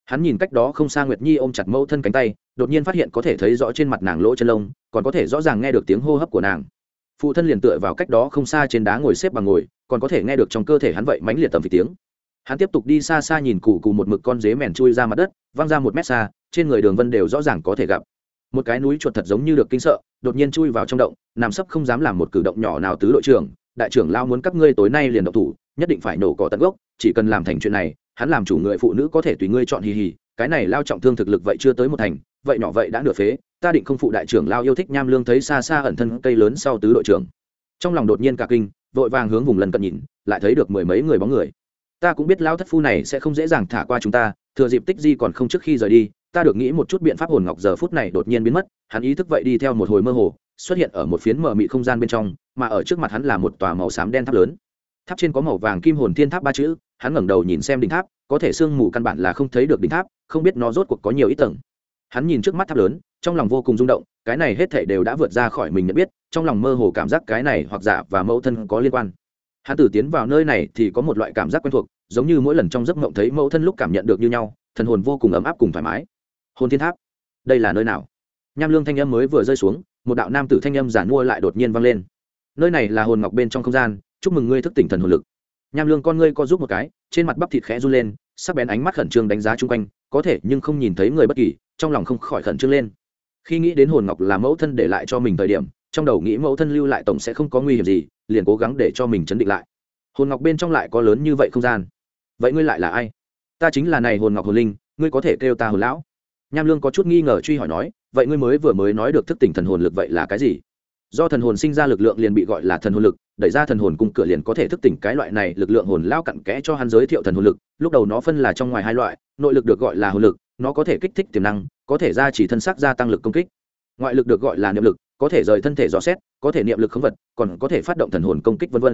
Hắn nhìn cách đó không xa nguyệt nhi ôm chặt mẫu thân cánh tay, đột nhiên phát hiện có thể thấy rõ trên mặt nàng lỗ chân lông, còn có thể rõ ràng nghe được tiếng hô hấp của nàng. Phụ thân liền tựa vào cách đó không xa trên đá ngồi xếp bằng ngồi, còn có thể nghe được trong cơ thể hắn vậy mãnh liệt tầm vì tiếng. Hắn tiếp tục đi xa xa nhìn cụ cụ một mực con dế mèn chui ra mặt đất, văng ra một mét xa, trên người đường vân đều rõ ràng có thể gặp một cái núi chuột thật giống như được kinh sợ, đột nhiên chui vào trong động, nằm sấp không dám làm một cử động nhỏ nào tứ đội trưởng, đại trưởng lao muốn các ngươi tối nay liền động thủ, nhất định phải nổ cỏ tận gốc, chỉ cần làm thành chuyện này, hắn làm chủ người phụ nữ có thể tùy ngươi chọn hì hì, cái này lao trọng thương thực lực vậy chưa tới một thành, vậy nhỏ vậy đã nửa phế, ta định không phụ đại trưởng lao yêu thích nham lương thấy xa xa ẩn thân cây lớn sau tứ đội trưởng. Trong lòng đột nhiên cả kinh, vội vàng hướng vùng lần cận nhìn, lại thấy được mười mấy người bóng người. Ta cũng biết lao thất phu này sẽ không dễ dàng thả qua chúng ta, thừa dịp tích di còn không trước khi rời đi ta được nghĩ một chút biện pháp hồn ngọc giờ phút này đột nhiên biến mất, hắn ý thức vậy đi theo một hồi mơ hồ, xuất hiện ở một phiến mờ mị không gian bên trong, mà ở trước mặt hắn là một tòa màu xám đen tháp lớn. Tháp trên có màu vàng kim hồn thiên tháp ba chữ, hắn ngẩng đầu nhìn xem đỉnh tháp, có thể sương mù căn bản là không thấy được đỉnh tháp, không biết nó rốt cuộc có nhiều ít tầng hắn nhìn trước mắt tháp lớn, trong lòng vô cùng rung động, cái này hết thể đều đã vượt ra khỏi mình nhận biết, trong lòng mơ hồ cảm giác cái này hoặc giả và mẫu thân có liên quan. Hắn tử tiến vào nơi này thì có một loại cảm giác quen thuộc, giống như mỗi lần trong giấc mộng thấy mẫu thân lúc cảm nhận được như nhau, thần hồn vô cùng ấm áp cùng thoải mái hồn thiên tháp. Đây là nơi nào? Nham lương thanh âm mới vừa rơi xuống, một đạo nam tử thanh âm giản mua lại đột nhiên vang lên. Nơi này là hồn ngọc bên trong không gian, chúc mừng ngươi thức tỉnh thần hồn lực. Nham lương con ngươi co giúp một cái, trên mặt bắp thịt khẽ run lên, sắc bén ánh mắt khẩn trương đánh giá chung quanh, có thể nhưng không nhìn thấy người bất kỳ, trong lòng không khỏi khẩn trương lên. Khi nghĩ đến hồn ngọc là mẫu thân để lại cho mình thời điểm, trong đầu nghĩ mẫu thân lưu lại tổng sẽ không có nguy hiểm gì, liền cố gắng để cho mình chấn định lại. Hồn ngọc bên trong lại có lớn như vậy không gian. Vậy ngươi lại là ai? Ta chính là này hồn ngọc hồn linh, ngươi có thể kêu ta hồn lão nham lương có chút nghi ngờ truy hỏi nói, vậy ngươi mới vừa mới nói được thức tỉnh thần hồn lực vậy là cái gì? Do thần hồn sinh ra lực lượng liền bị gọi là thần hồn lực, đẩy ra thần hồn cung cửa liền có thể thức tỉnh cái loại này lực lượng hồn lao cặn kẽ cho hắn giới thiệu thần hồn lực. Lúc đầu nó phân là trong ngoài hai loại, nội lực được gọi là hồn lực, nó có thể kích thích tiềm năng, có thể ra chỉ thân xác gia tăng lực công kích. Ngoại lực được gọi là niệm lực, có thể rời thân thể dò xét, có thể niệm lực khống vật, còn có thể phát động thần hồn công kích v v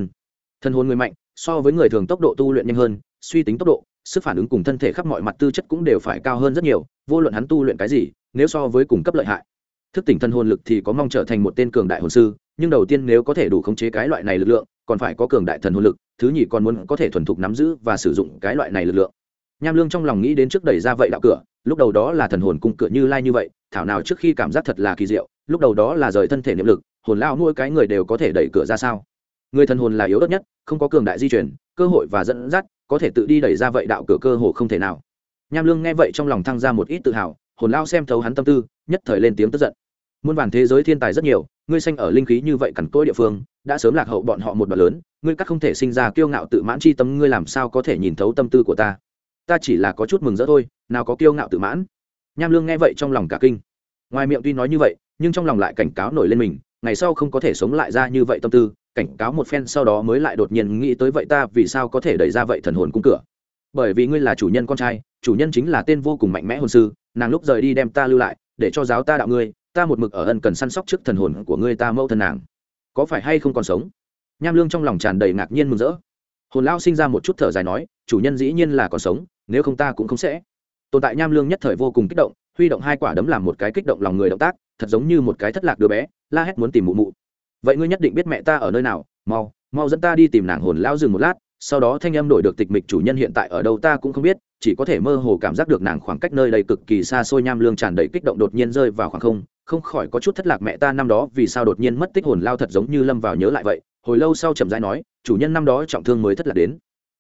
thần hồn người mạnh, so với người thường tốc độ tu luyện nhanh hơn, suy tính tốc độ sức phản ứng cùng thân thể khắp mọi mặt tư chất cũng đều phải cao hơn rất nhiều, vô luận hắn tu luyện cái gì, nếu so với cùng cấp lợi hại. Thức tỉnh thân hồn lực thì có mong trở thành một tên cường đại hồn sư, nhưng đầu tiên nếu có thể đủ khống chế cái loại này lực lượng, còn phải có cường đại thần hồn lực, thứ nhì còn muốn có thể thuần thục nắm giữ và sử dụng cái loại này lực lượng. Nham lương trong lòng nghĩ đến trước đẩy ra vậy đạo cửa, lúc đầu đó là thần hồn cung cửa như lai như vậy, thảo nào trước khi cảm giác thật là kỳ diệu, lúc đầu đó là rời thân thể niệm lực, hồn lao nuôi cái người đều có thể đẩy cửa ra sao? Người thần hồn là yếu ớt nhất, không có cường đại di chuyển cơ hội và dẫn dắt, có thể tự đi đẩy ra vậy đạo cửa cơ hồ không thể nào. Nham lương nghe vậy trong lòng thăng ra một ít tự hào, hồn lao xem thấu hắn tâm tư, nhất thời lên tiếng tức giận. Muôn bản thế giới thiên tài rất nhiều, ngươi sanh ở linh khí như vậy cằn cỗi địa phương, đã sớm lạc hậu bọn họ một đoạn lớn, ngươi các không thể sinh ra kiêu ngạo tự mãn chi tâm, ngươi làm sao có thể nhìn thấu tâm tư của ta? Ta chỉ là có chút mừng rỡ thôi, nào có kiêu ngạo tự mãn. Nham lương nghe vậy trong lòng cả kinh. Ngoài miệng tuy nói như vậy, nhưng trong lòng lại cảnh cáo nổi lên mình, ngày sau không có thể sống lại ra như vậy tâm tư cảnh cáo một phen sau đó mới lại đột nhiên nghĩ tới vậy ta vì sao có thể đẩy ra vậy thần hồn cung cửa? Bởi vì ngươi là chủ nhân con trai, chủ nhân chính là tên vô cùng mạnh mẽ hồn sư, nàng lúc rời đi đem ta lưu lại, để cho giáo ta đạo ngươi, ta một mực ở ân cần săn sóc trước thần hồn của ngươi ta mẫu thân nàng. Có phải hay không còn sống? Nham lương trong lòng tràn đầy ngạc nhiên mừng rỡ. Hồn lao sinh ra một chút thở dài nói, chủ nhân dĩ nhiên là còn sống, nếu không ta cũng không sẽ. Tồn tại nham lương nhất thời vô cùng kích động, huy động hai quả đấm làm một cái kích động lòng người động tác, thật giống như một cái thất lạc đứa bé, la hét muốn tìm mụ mụ vậy ngươi nhất định biết mẹ ta ở nơi nào, mau mau dẫn ta đi tìm nàng hồn lao dừng một lát, sau đó thanh âm đổi được tịch mịch chủ nhân hiện tại ở đâu ta cũng không biết, chỉ có thể mơ hồ cảm giác được nàng khoảng cách nơi đây cực kỳ xa xôi nham lương tràn đầy kích động đột nhiên rơi vào khoảng không không khỏi có chút thất lạc mẹ ta năm đó vì sao đột nhiên mất tích hồn lao thật giống như lâm vào nhớ lại vậy, hồi lâu sau chậm rãi nói, chủ nhân năm đó trọng thương mới thất lạc đến.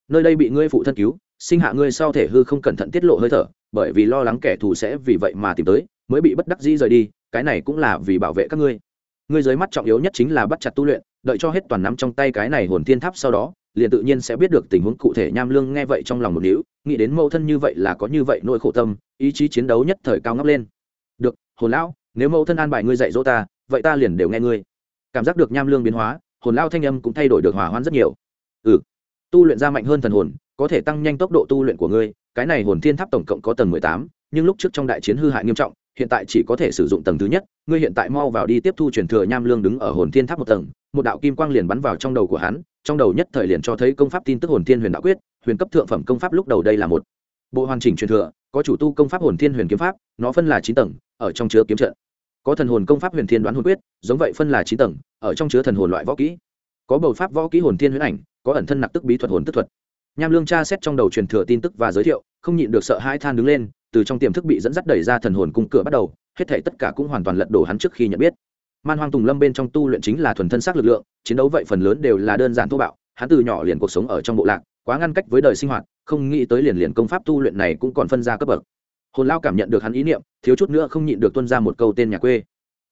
Nơi đây bị ngươi phụ thân cứu, sinh hạ ngươi sau thể hư không cẩn thận tiết lộ hơi thở, bởi vì lo lắng kẻ thù sẽ vì vậy mà tìm tới, mới bị bất đắc dĩ rời đi, cái này cũng là vì bảo vệ các ngươi ngươi dưới mắt trọng yếu nhất chính là bắt chặt tu luyện, đợi cho hết toàn nắm trong tay cái này hồn thiên tháp sau đó, liền tự nhiên sẽ biết được tình huống cụ thể nham lương nghe vậy trong lòng một níu, nghĩ đến mẫu thân như vậy là có như vậy nỗi khổ tâm, ý chí chiến đấu nhất thời cao ngóc lên. Được, hồn lão, nếu mẫu thân an bài ngươi dạy dỗ ta, vậy ta liền đều nghe ngươi. Cảm giác được nham lương biến hóa, hồn lao thanh âm cũng thay đổi được hỏa hoạn rất nhiều. Ừ tu luyện ra mạnh hơn thần hồn, có thể tăng nhanh tốc độ tu luyện của ngươi, cái này hồn thiên tháp tổng cộng có tầng mười tám, nhưng lúc trước trong đại chiến hư hại nghiêm trọng hiện tại chỉ có thể sử dụng tầng thứ nhất, ngươi hiện tại mau vào đi tiếp thu truyền thừa nham lương đứng ở hồn thiên tháp một tầng, một đạo kim quang liền bắn vào trong đầu của hắn, trong đầu nhất thời liền cho thấy công pháp tin tức hồn thiên huyền đạo quyết, huyền cấp thượng phẩm công pháp lúc đầu đây là một. Bộ hoàn chỉnh truyền thừa, có chủ tu công pháp hồn thiên huyền kiếm pháp, nó phân là chín tầng, ở trong chứa kiếm trận. Có thần hồn công pháp huyền thiên đoán hồn quyết, giống vậy phân là chín tầng, ở trong chứa thần hồn loại võ kỹ. Có bầu pháp võ kỹ hồn thiên Huyền ảnh, có ẩn thân nặc tức bí thuật hồn tức thuật. Nham lương tra xét trong đầu truyền thừa tin tức và giới thiệu, không nhịn được sợ hai than đứng lên từ trong tiềm thức bị dẫn dắt đẩy ra thần hồn cung cửa bắt đầu, hết thể tất cả cũng hoàn toàn lật đổ hắn trước khi nhận biết. Man hoang tùng lâm bên trong tu luyện chính là thuần thân xác lực lượng, chiến đấu vậy phần lớn đều là đơn giản thô bạo, hắn từ nhỏ liền cuộc sống ở trong bộ lạc, quá ngăn cách với đời sinh hoạt, không nghĩ tới liền liền công pháp tu luyện này cũng còn phân ra cấp bậc. Hồn lao cảm nhận được hắn ý niệm, thiếu chút nữa không nhịn được tuân ra một câu tên nhà quê.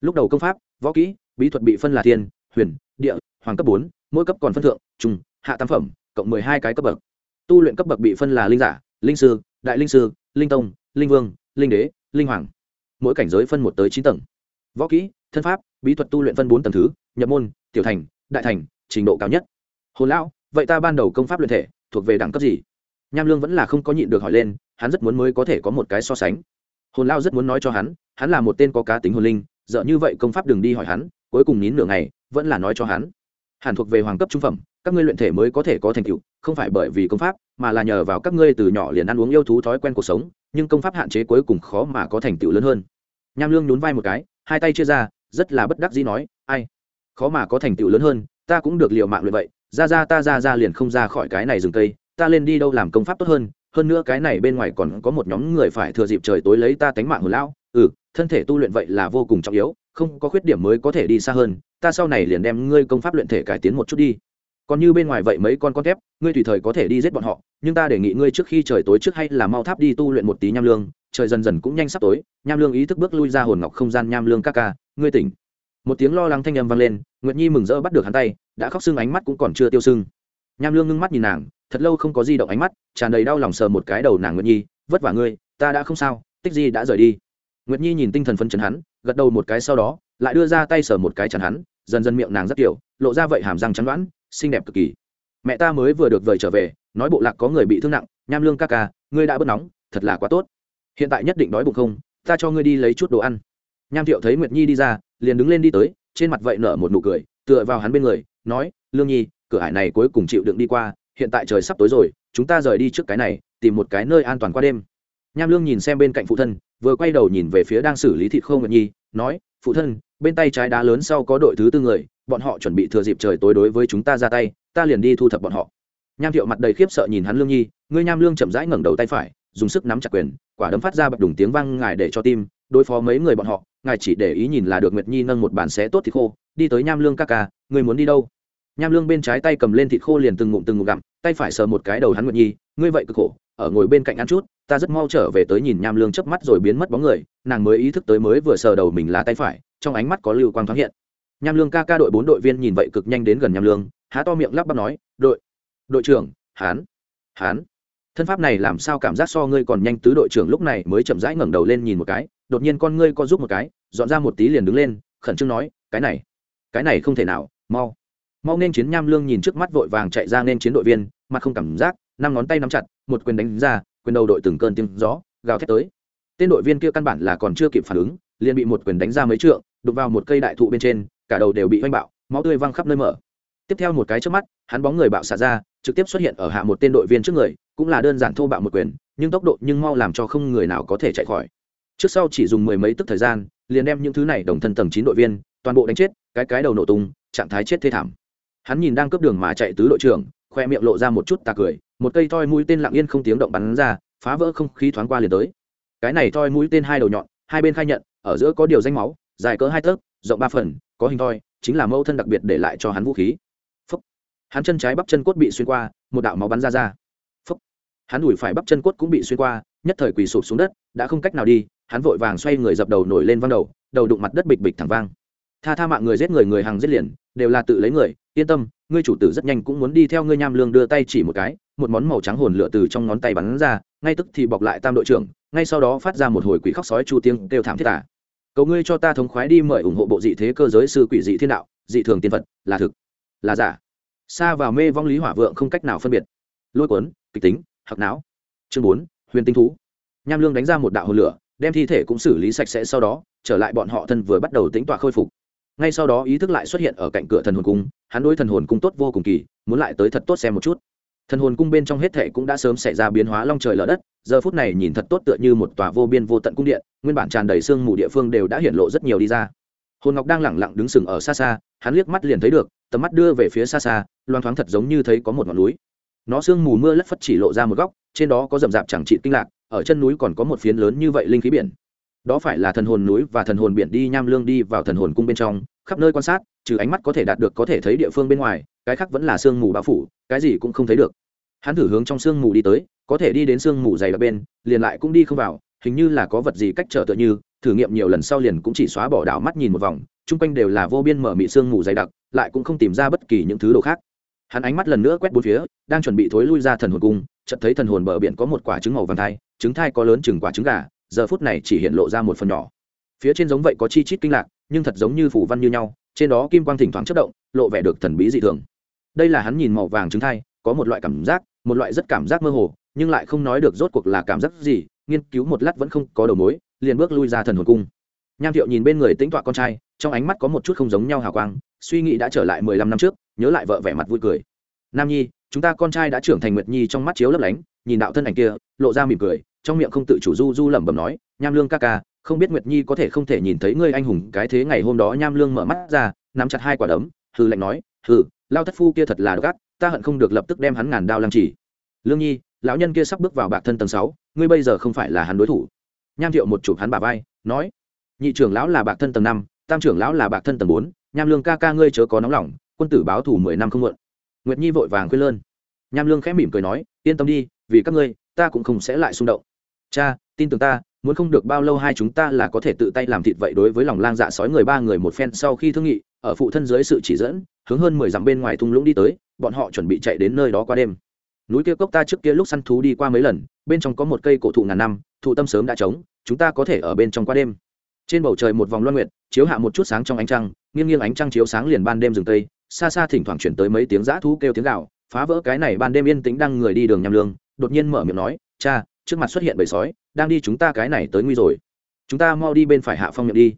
Lúc đầu công pháp, võ kỹ, bí thuật bị phân là thiên, huyền, địa, hoàng cấp bốn, mỗi cấp còn phân thượng trung hạ tam phẩm, cộng mười hai cái cấp bậc. Tu luyện cấp bậc bị phân là linh giả, linh sư, đại linh sư, linh tông linh vương, linh đế, linh hoàng. Mỗi cảnh giới phân một tới chín tầng. Võ kỹ, thân pháp, bí thuật tu luyện phân bốn tầng thứ, nhập môn, tiểu thành, đại thành, trình độ cao nhất. Hồn lão, vậy ta ban đầu công pháp luyện thể, thuộc về đẳng cấp gì? Nham lương vẫn là không có nhịn được hỏi lên, hắn rất muốn mới có thể có một cái so sánh. Hồn lao rất muốn nói cho hắn hắn là một tên có cá tính hồn linh dợ như vậy công pháp đừng đi hỏi hắn, cuối cùng nín nửa ngày, vẫn là nói cho hắn. Hẳn thuộc về hoàng cấp trung phẩm, các ngươi luyện thể mới có thể có thành tựu, không phải bởi vì công pháp mà là nhờ vào các ngươi từ nhỏ liền ăn uống yêu thú thói quen cuộc sống, nhưng công pháp hạn chế cuối cùng khó mà có thành tựu lớn hơn. Nham lương nhún vai một cái, hai tay chia ra, rất là bất đắc dĩ nói, ai, khó mà có thành tựu lớn hơn, ta cũng được liệu mạng luyện vậy, ra ra ta ra ra liền không ra khỏi cái này rừng cây, ta lên đi đâu làm công pháp tốt hơn hơn nữa cái này bên ngoài còn có một nhóm người phải thừa dịp trời tối lấy ta tánh mạng hồn lão ừ thân thể tu luyện vậy là vô cùng trọng yếu, không có khuyết điểm mới có thể đi xa hơn, ta sau này liền đem ngươi công pháp luyện thể cải tiến một chút đi còn như bên ngoài vậy mấy con con thép, ngươi tùy thời có thể đi giết bọn họ, nhưng ta đề nghị ngươi trước khi trời tối trước hay là mau tháp đi tu luyện một tí nham lương. Trời dần dần cũng nhanh sắp tối, nham lương ý thức bước lui ra hồn ngọc không gian nham lương ca ca, ngươi tỉnh. Một tiếng lo lắng thanh âm vang lên, nguyệt nhi mừng rỡ bắt được hắn tay, đã khóc sưng ánh mắt cũng còn chưa tiêu sưng. Nham lương ngưng mắt nhìn nàng, thật lâu không có di động ánh mắt, tràn đầy đau lòng sờ một cái đầu nàng nguyệt nhi, vất vả ngươi, ta đã không sao, tích di đã rời đi. Nguyệt nhi nhìn tinh thần phân chấn hắn, gật đầu một cái sau đó, lại đưa ra tay sờ một cái chắn hắn, dần dần miệng nàng rất kiểu lộ ra vậy hàm răng chắn đoán xinh đẹp cực kỳ. Mẹ ta mới vừa được vời trở về, nói bộ lạc có người bị thương nặng, nham lương ca ca, ngươi đã bớt nóng, thật là quá tốt. Hiện tại nhất định đói bụng không, ta cho ngươi đi lấy chút đồ ăn. Nham thiệu thấy nguyệt nhi đi ra, liền đứng lên đi tới, trên mặt vậy nở một nụ cười, tựa vào hắn bên người, nói, lương nhi, cửa hải này cuối cùng chịu đựng đi qua, hiện tại trời sắp tối rồi, chúng ta rời đi trước cái này, tìm một cái nơi an toàn qua đêm. Nham lương nhìn xem bên cạnh phụ thân, vừa quay đầu nhìn về phía đang xử lý thịt khô nguyệt nhi, nói, phụ thân, bên tay trái đá lớn sau có đội thứ tư người bọn họ chuẩn bị thừa dịp trời tối đối với chúng ta ra tay, ta liền đi thu thập bọn họ. Nham thiệu mặt đầy khiếp sợ nhìn hắn lương nhi, ngươi nham lương chậm rãi ngẩng đầu tay phải, dùng sức nắm chặt quyền, quả đấm phát ra bật đùng tiếng vang ngài để cho tim, đối phó mấy người bọn họ, ngài chỉ để ý nhìn là được nguyệt nhi nâng một bàn xé tốt thịt khô, đi tới nham lương ca ca người muốn đi đâu? Nham lương bên trái tay cầm lên thịt khô liền từng ngụm từng ngụm gặm, tay phải sờ một cái đầu hắn nguyệt nhi, ngươi vậy cực khổ, ở ngồi bên cạnh ăn chút, ta rất mau trở về tới nhìn nham lương chớp mắt rồi biến mất bóng người, nàng mới ý thức tới mới vừa sờ đầu mình là tay phải, trong ánh mắt có lưu quang thoáng hiện nham lương ca ca đội bốn đội viên nhìn vậy cực nhanh đến gần nham lương, há to miệng lắp bắp nói, đội đội trưởng, hán hán. Thân pháp này làm sao cảm giác so ngươi còn nhanh tứ đội trưởng lúc này mới chậm rãi ngẩng đầu lên nhìn một cái, đột nhiên con ngươi co giúp một cái, dọn ra một tí liền đứng lên, khẩn trương nói, cái này cái này không thể nào, mau mau nên chiến nham lương nhìn trước mắt vội vàng chạy ra nên chiến đội viên, mặt không cảm giác, năm ngón tay nắm chặt, một quyền đánh ra, quyền đầu đội từng cơn tiếng gió, gào thét tới. Tên đội viên kia căn bản là còn chưa kịp phản ứng, liền bị một quyền đánh ra mấy trượng đục vào một cây đại thụ bên trên cả đầu đều bị oanh bạo, máu tươi văng khắp nơi mở. Tiếp theo một cái trước mắt, hắn bóng người bạo xả ra, trực tiếp xuất hiện ở hạ một tên đội viên trước người, cũng là đơn giản thô bạo một quyền, nhưng tốc độ nhưng mau làm cho không người nào có thể chạy khỏi. Trước sau chỉ dùng mười mấy tức thời gian, liền đem những thứ này đồng thân tầng chín đội viên, toàn bộ đánh chết, cái cái đầu nổ tung, trạng thái chết thê thảm. Hắn nhìn đang cướp đường mà chạy tứ đội trưởng, khoe miệng lộ ra một chút tà cười, một cây thoi mũi tên lặng yên không tiếng động bắn ra, phá vỡ không khí thoáng qua liền tới. Cái này thoi mũi tên hai đầu nhọn, hai bên khai nhận, ở giữa có điều danh máu, dài cỡ hai tấc, rộng ba phần có hình thoi, chính là mẫu thân đặc biệt để lại cho hắn vũ khí Phúc. hắn chân trái bắp chân cốt bị xuyên qua, một đạo máu bắn ra ra Phúc. hắn đùi phải bắp chân cốt cũng bị xuyên qua, nhất thời quỳ sụp xuống đất, đã không cách nào đi, hắn vội vàng xoay người dập đầu nổi lên văng đầu đầu đụng mặt đất bịch bịch thẳng vang tha tha mạng người giết người người hàng giết liền, đều là tự lấy người, yên tâm, ngươi chủ tử rất nhanh cũng muốn đi theo ngươi nham lương đưa tay chỉ một cái, một món màu trắng hồn lửa từ trong ngón tay bắn ra, ngay tức thì bọc lại tam đội trưởng, ngay sau đó phát ra một hồi quỷ khóc sói chu tiếng kêu thảm thiết tả cầu ngươi cho ta thống khoái đi mời ủng hộ bộ dị thế cơ giới sư quỷ dị thiên đạo, dị thường tiên vật là thực, là giả. Xa vào mê vong lý hỏa vượng không cách nào phân biệt. Lôi cuốn, kịch tính hạc não. Chương bốn, huyền tinh thú. Nham lương đánh ra một đạo hồn lửa, đem thi thể cũng xử lý sạch sẽ sau đó, trở lại bọn họ thân vừa bắt đầu tính tọa khôi phục. Ngay sau đó ý thức lại xuất hiện ở cạnh cửa thần hồn cung, hắn đối thần hồn cung tốt vô cùng kỳ, muốn lại tới thật tốt xem một chút thần hồn cung bên trong hết thệ cũng đã sớm xảy ra biến hóa long trời lở đất, giờ phút này nhìn thật tốt tựa như một tòa vô biên vô tận cung điện, nguyên bản tràn đầy sương mù địa phương đều đã hiện lộ rất nhiều đi ra. Hồn ngọc đang lẳng lặng đứng sừng ở xa xa, hắn liếc mắt liền thấy được, tầm mắt đưa về phía xa xa, loang thoáng thật giống như thấy có một ngọn núi. Nó sương mù mưa lất phất chỉ lộ ra một góc, trên đó có rậm rạp chẳng trị kinh lạc, ở chân núi còn có một phiến lớn như vậy linh khí biển. Đó phải là thần hồn núi và thần hồn biển đi nham lương đi vào thần hồn cung bên trong khắp nơi quan sát, trừ ánh mắt có thể đạt được có thể thấy địa phương bên ngoài, cái khác vẫn là sương mù bao phủ, cái gì cũng không thấy được. Hắn thử hướng trong sương mù đi tới, có thể đi đến sương mù dày đặc bên, liền lại cũng đi không vào, hình như là có vật gì cách trở tựa như, thử nghiệm nhiều lần sau liền cũng chỉ xóa bỏ đảo mắt nhìn một vòng, chung quanh đều là vô biên mở mị sương mù dày đặc, lại cũng không tìm ra bất kỳ những thứ đồ khác. Hắn ánh mắt lần nữa quét bốn phía, đang chuẩn bị thối lui ra thần hồn cung, chợt thấy thần hồn bờ biển có một quả trứng màu vàng thai, trứng thai có lớn chừng quả trứng gà, giờ phút này chỉ hiện lộ ra một phần nhỏ. Phía trên giống vậy có chi chít kinh lạc nhưng thật giống như phủ văn như nhau, trên đó kim quang thỉnh thoảng chất động, lộ vẻ được thần bí dị thường. Đây là hắn nhìn màu vàng trứng thai, có một loại cảm giác, một loại rất cảm giác mơ hồ, nhưng lại không nói được rốt cuộc là cảm giác gì, nghiên cứu một lát vẫn không có đầu mối, liền bước lui ra thần hồn cung. Nham thiệu nhìn bên người tĩnh tọa con trai, trong ánh mắt có một chút không giống nhau hào quang, suy nghĩ đã trở lại mười lăm năm trước, nhớ lại vợ vẻ mặt vui cười. Nam nhi, chúng ta con trai đã trưởng thành nguyệt nhi trong mắt chiếu lấp lánh, nhìn đạo thân ảnh kia, lộ ra mỉm cười, trong miệng không tự chủ du du lẩm bẩm nói, nham lương ca ca không biết nguyệt nhi có thể không thể nhìn thấy ngươi anh hùng cái thế ngày hôm đó nham lương mở mắt ra, nắm chặt hai quả đấm hư lạnh nói, hừ, lao thất phu kia thật là gắt ta hận không được lập tức đem hắn ngàn đao làm chỉ. Lương nhi, lão nhân kia sắp bước vào bạc thân tầng sáu, ngươi bây giờ không phải là hắn đối thủ. Nham thiệu một chụp hắn bà vai, nói, nhị trưởng lão là bạc thân tầng năm, tam trưởng lão là bạc thân tầng bốn, nham lương ca ca ngươi chớ có nóng lòng, quân tử báo thủ mười năm không muộn. Nguyệt nhi vội vàng khuyên lơn. Nham lương khẽ mỉm cười nói, yên tâm đi, vì các ngươi, ta cũng không sẽ lại xung động. Cha, tin tưởng ta muốn không được bao lâu hai chúng ta là có thể tự tay làm thịt vậy đối với lòng lang dạ sói người ba người một phen sau khi thương nghị, ở phụ thân dưới sự chỉ dẫn, hướng hơn mười dặm bên ngoài thung lũng đi tới, bọn họ chuẩn bị chạy đến nơi đó qua đêm. Núi kia cốc ta trước kia lúc săn thú đi qua mấy lần, bên trong có một cây cổ thụ ngàn năm, thụ tâm sớm đã trống, chúng ta có thể ở bên trong qua đêm. Trên bầu trời một vòng loan nguyệt, chiếu hạ một chút sáng trong ánh trăng, nghiêng nghiêng ánh trăng chiếu sáng liền ban đêm rừng tây, xa xa thỉnh thoảng chuyển tới mấy tiếng giã thú kêu tiếng gạo phá vỡ cái này ban đêm yên tĩnh đang người đi đường nhằm lương, đột nhiên mở miệng nói, cha trước mặt xuất hiện bầy sói, đang đi chúng ta cái này tới nguy rồi. Chúng ta mau đi bên phải hạ phong miệng đi.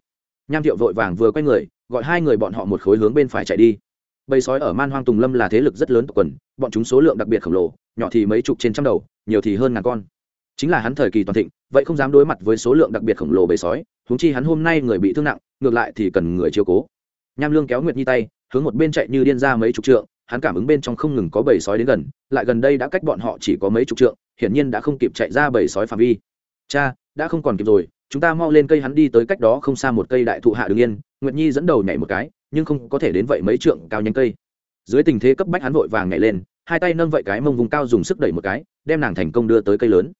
Nham thiệu vội vàng vừa quay người, gọi hai người bọn họ một khối hướng bên phải chạy đi. Bầy sói ở man hoang tùng lâm là thế lực rất lớn tộc quần, bọn chúng số lượng đặc biệt khổng lồ, nhỏ thì mấy chục trên trăm đầu, nhiều thì hơn ngàn con. Chính là hắn thời kỳ toàn thịnh, vậy không dám đối mặt với số lượng đặc biệt khổng lồ bầy sói húng chi hắn hôm nay người bị thương nặng, ngược lại thì cần người chiếu cố. Nham lương kéo nguyệt nhi tay, hướng một bên chạy như điên ra mấy chục trượng, hắn cảm ứng bên trong không ngừng có bầy sói đến gần, lại gần đây đã cách bọn họ chỉ có mấy chục trượng hiển nhiên đã không kịp chạy ra bầy sói phạm vi. Cha, đã không còn kịp rồi, chúng ta mau lên cây hắn đi tới cách đó không xa một cây đại thụ hạ đứng yên, nguyệt nhi dẫn đầu nhảy một cái, nhưng không có thể đến vậy mấy trượng cao nhánh cây. Dưới tình thế cấp bách hắn vội vàng nhảy lên, hai tay nâng vậy cái mông vùng cao dùng sức đẩy một cái, đem nàng thành công đưa tới cây lớn.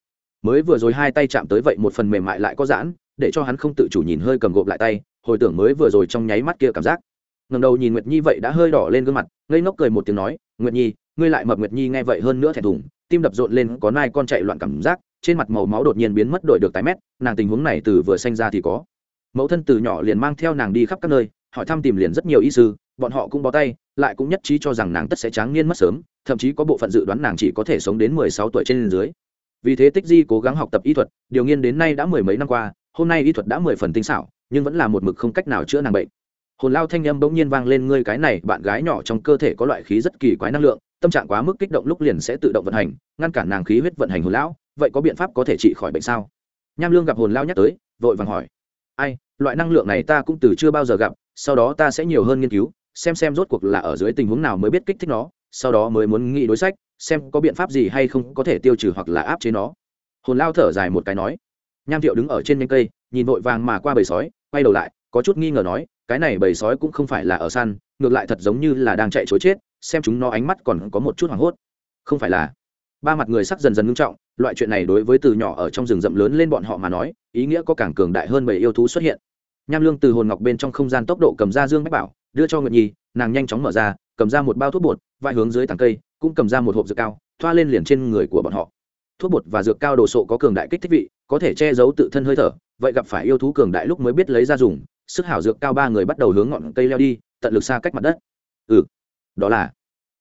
Mới vừa rồi hai tay chạm tới vậy một phần mềm mại lại có giãn, để cho hắn không tự chủ nhìn hơi cầm gộp lại tay, hồi tưởng mới vừa rồi trong nháy mắt kia cảm giác. Ngầm đầu nhìn nguyệt nhi vậy đã hơi đỏ lên gương mặt, ngây ngốc cười một tiếng nói, nguyệt nhi, ngươi lại mập nguyệt nhi nghe vậy hơn nữa thẹn thùng tim đập rộn lên, có nai con chạy loạn cảm giác, trên mặt màu máu đột nhiên biến mất đổi được tái mét, nàng tình huống này từ vừa sanh ra thì có. Mẫu thân từ nhỏ liền mang theo nàng đi khắp các nơi, hỏi thăm tìm liền rất nhiều y sư, bọn họ cũng bó tay, lại cũng nhất trí cho rằng nàng tất sẽ tráng niên mất sớm, thậm chí có bộ phận dự đoán nàng chỉ có thể sống đến mười sáu tuổi trên dưới. Vì thế tích di cố gắng học tập y thuật, điều nghiên đến nay đã mười mấy năm qua, hôm nay y thuật đã mười phần tinh xảo, nhưng vẫn là một mực không cách nào chữa nàng bệnh. Hồn lao thanh â m bỗng nhiên vang lên, ngươi cái này, bạn gái nhỏ trong cơ thể có loại khí rất kỳ quái năng lượng tâm trạng quá mức kích động lúc liền sẽ tự động vận hành, ngăn cản nàng khí huyết vận hành hồn lão, vậy có biện pháp có thể trị khỏi bệnh sao? Nham lương gặp hồn lao nhắc tới, vội vàng hỏi. Ai, loại năng lượng này ta cũng từ chưa bao giờ gặp, sau đó ta sẽ nhiều hơn nghiên cứu, xem xem rốt cuộc là ở dưới tình huống nào mới biết kích thích nó, sau đó mới muốn nghĩ đối sách, xem có biện pháp gì hay không có thể tiêu trừ hoặc là áp chế nó. Hồn lao thở dài một cái nói. Nham thiệu đứng ở trên nhanh cây, nhìn vội vàng mà qua bầy sói, quay đầu lại, có chút nghi ngờ nói, cái này bầy sói cũng không phải là ở săn, ngược lại thật giống như là đang chạy chối chết xem chúng nó ánh mắt còn có một chút hoảng hốt. Không phải là, ba mặt người sắc dần dần ngưng trọng, loại chuyện này đối với từ nhỏ ở trong rừng rậm lớn lên bọn họ mà nói, ý nghĩa có càng cường đại hơn bầy yêu thú xuất hiện. Nham lương từ hồn ngọc bên trong không gian tốc độ cầm ra dương bách bảo, đưa cho nguyệt nhi, nàng nhanh chóng mở ra, cầm ra một bao thuốc bột vai hướng dưới tàng cây, cũng cầm ra một hộp dược cao, thoa lên liền trên người của bọn họ. Thuốc bột và dược cao đồ sộ có cường đại kích thích vị, có thể che giấu tự thân hơi thở, vậy gặp phải yêu thú cường đại lúc mới biết lấy ra dùng, sức hảo dược cao ba người bắt đầu hướng ngọn cây leo đi, tận lực xa cách mặt đất. Ừ đó là,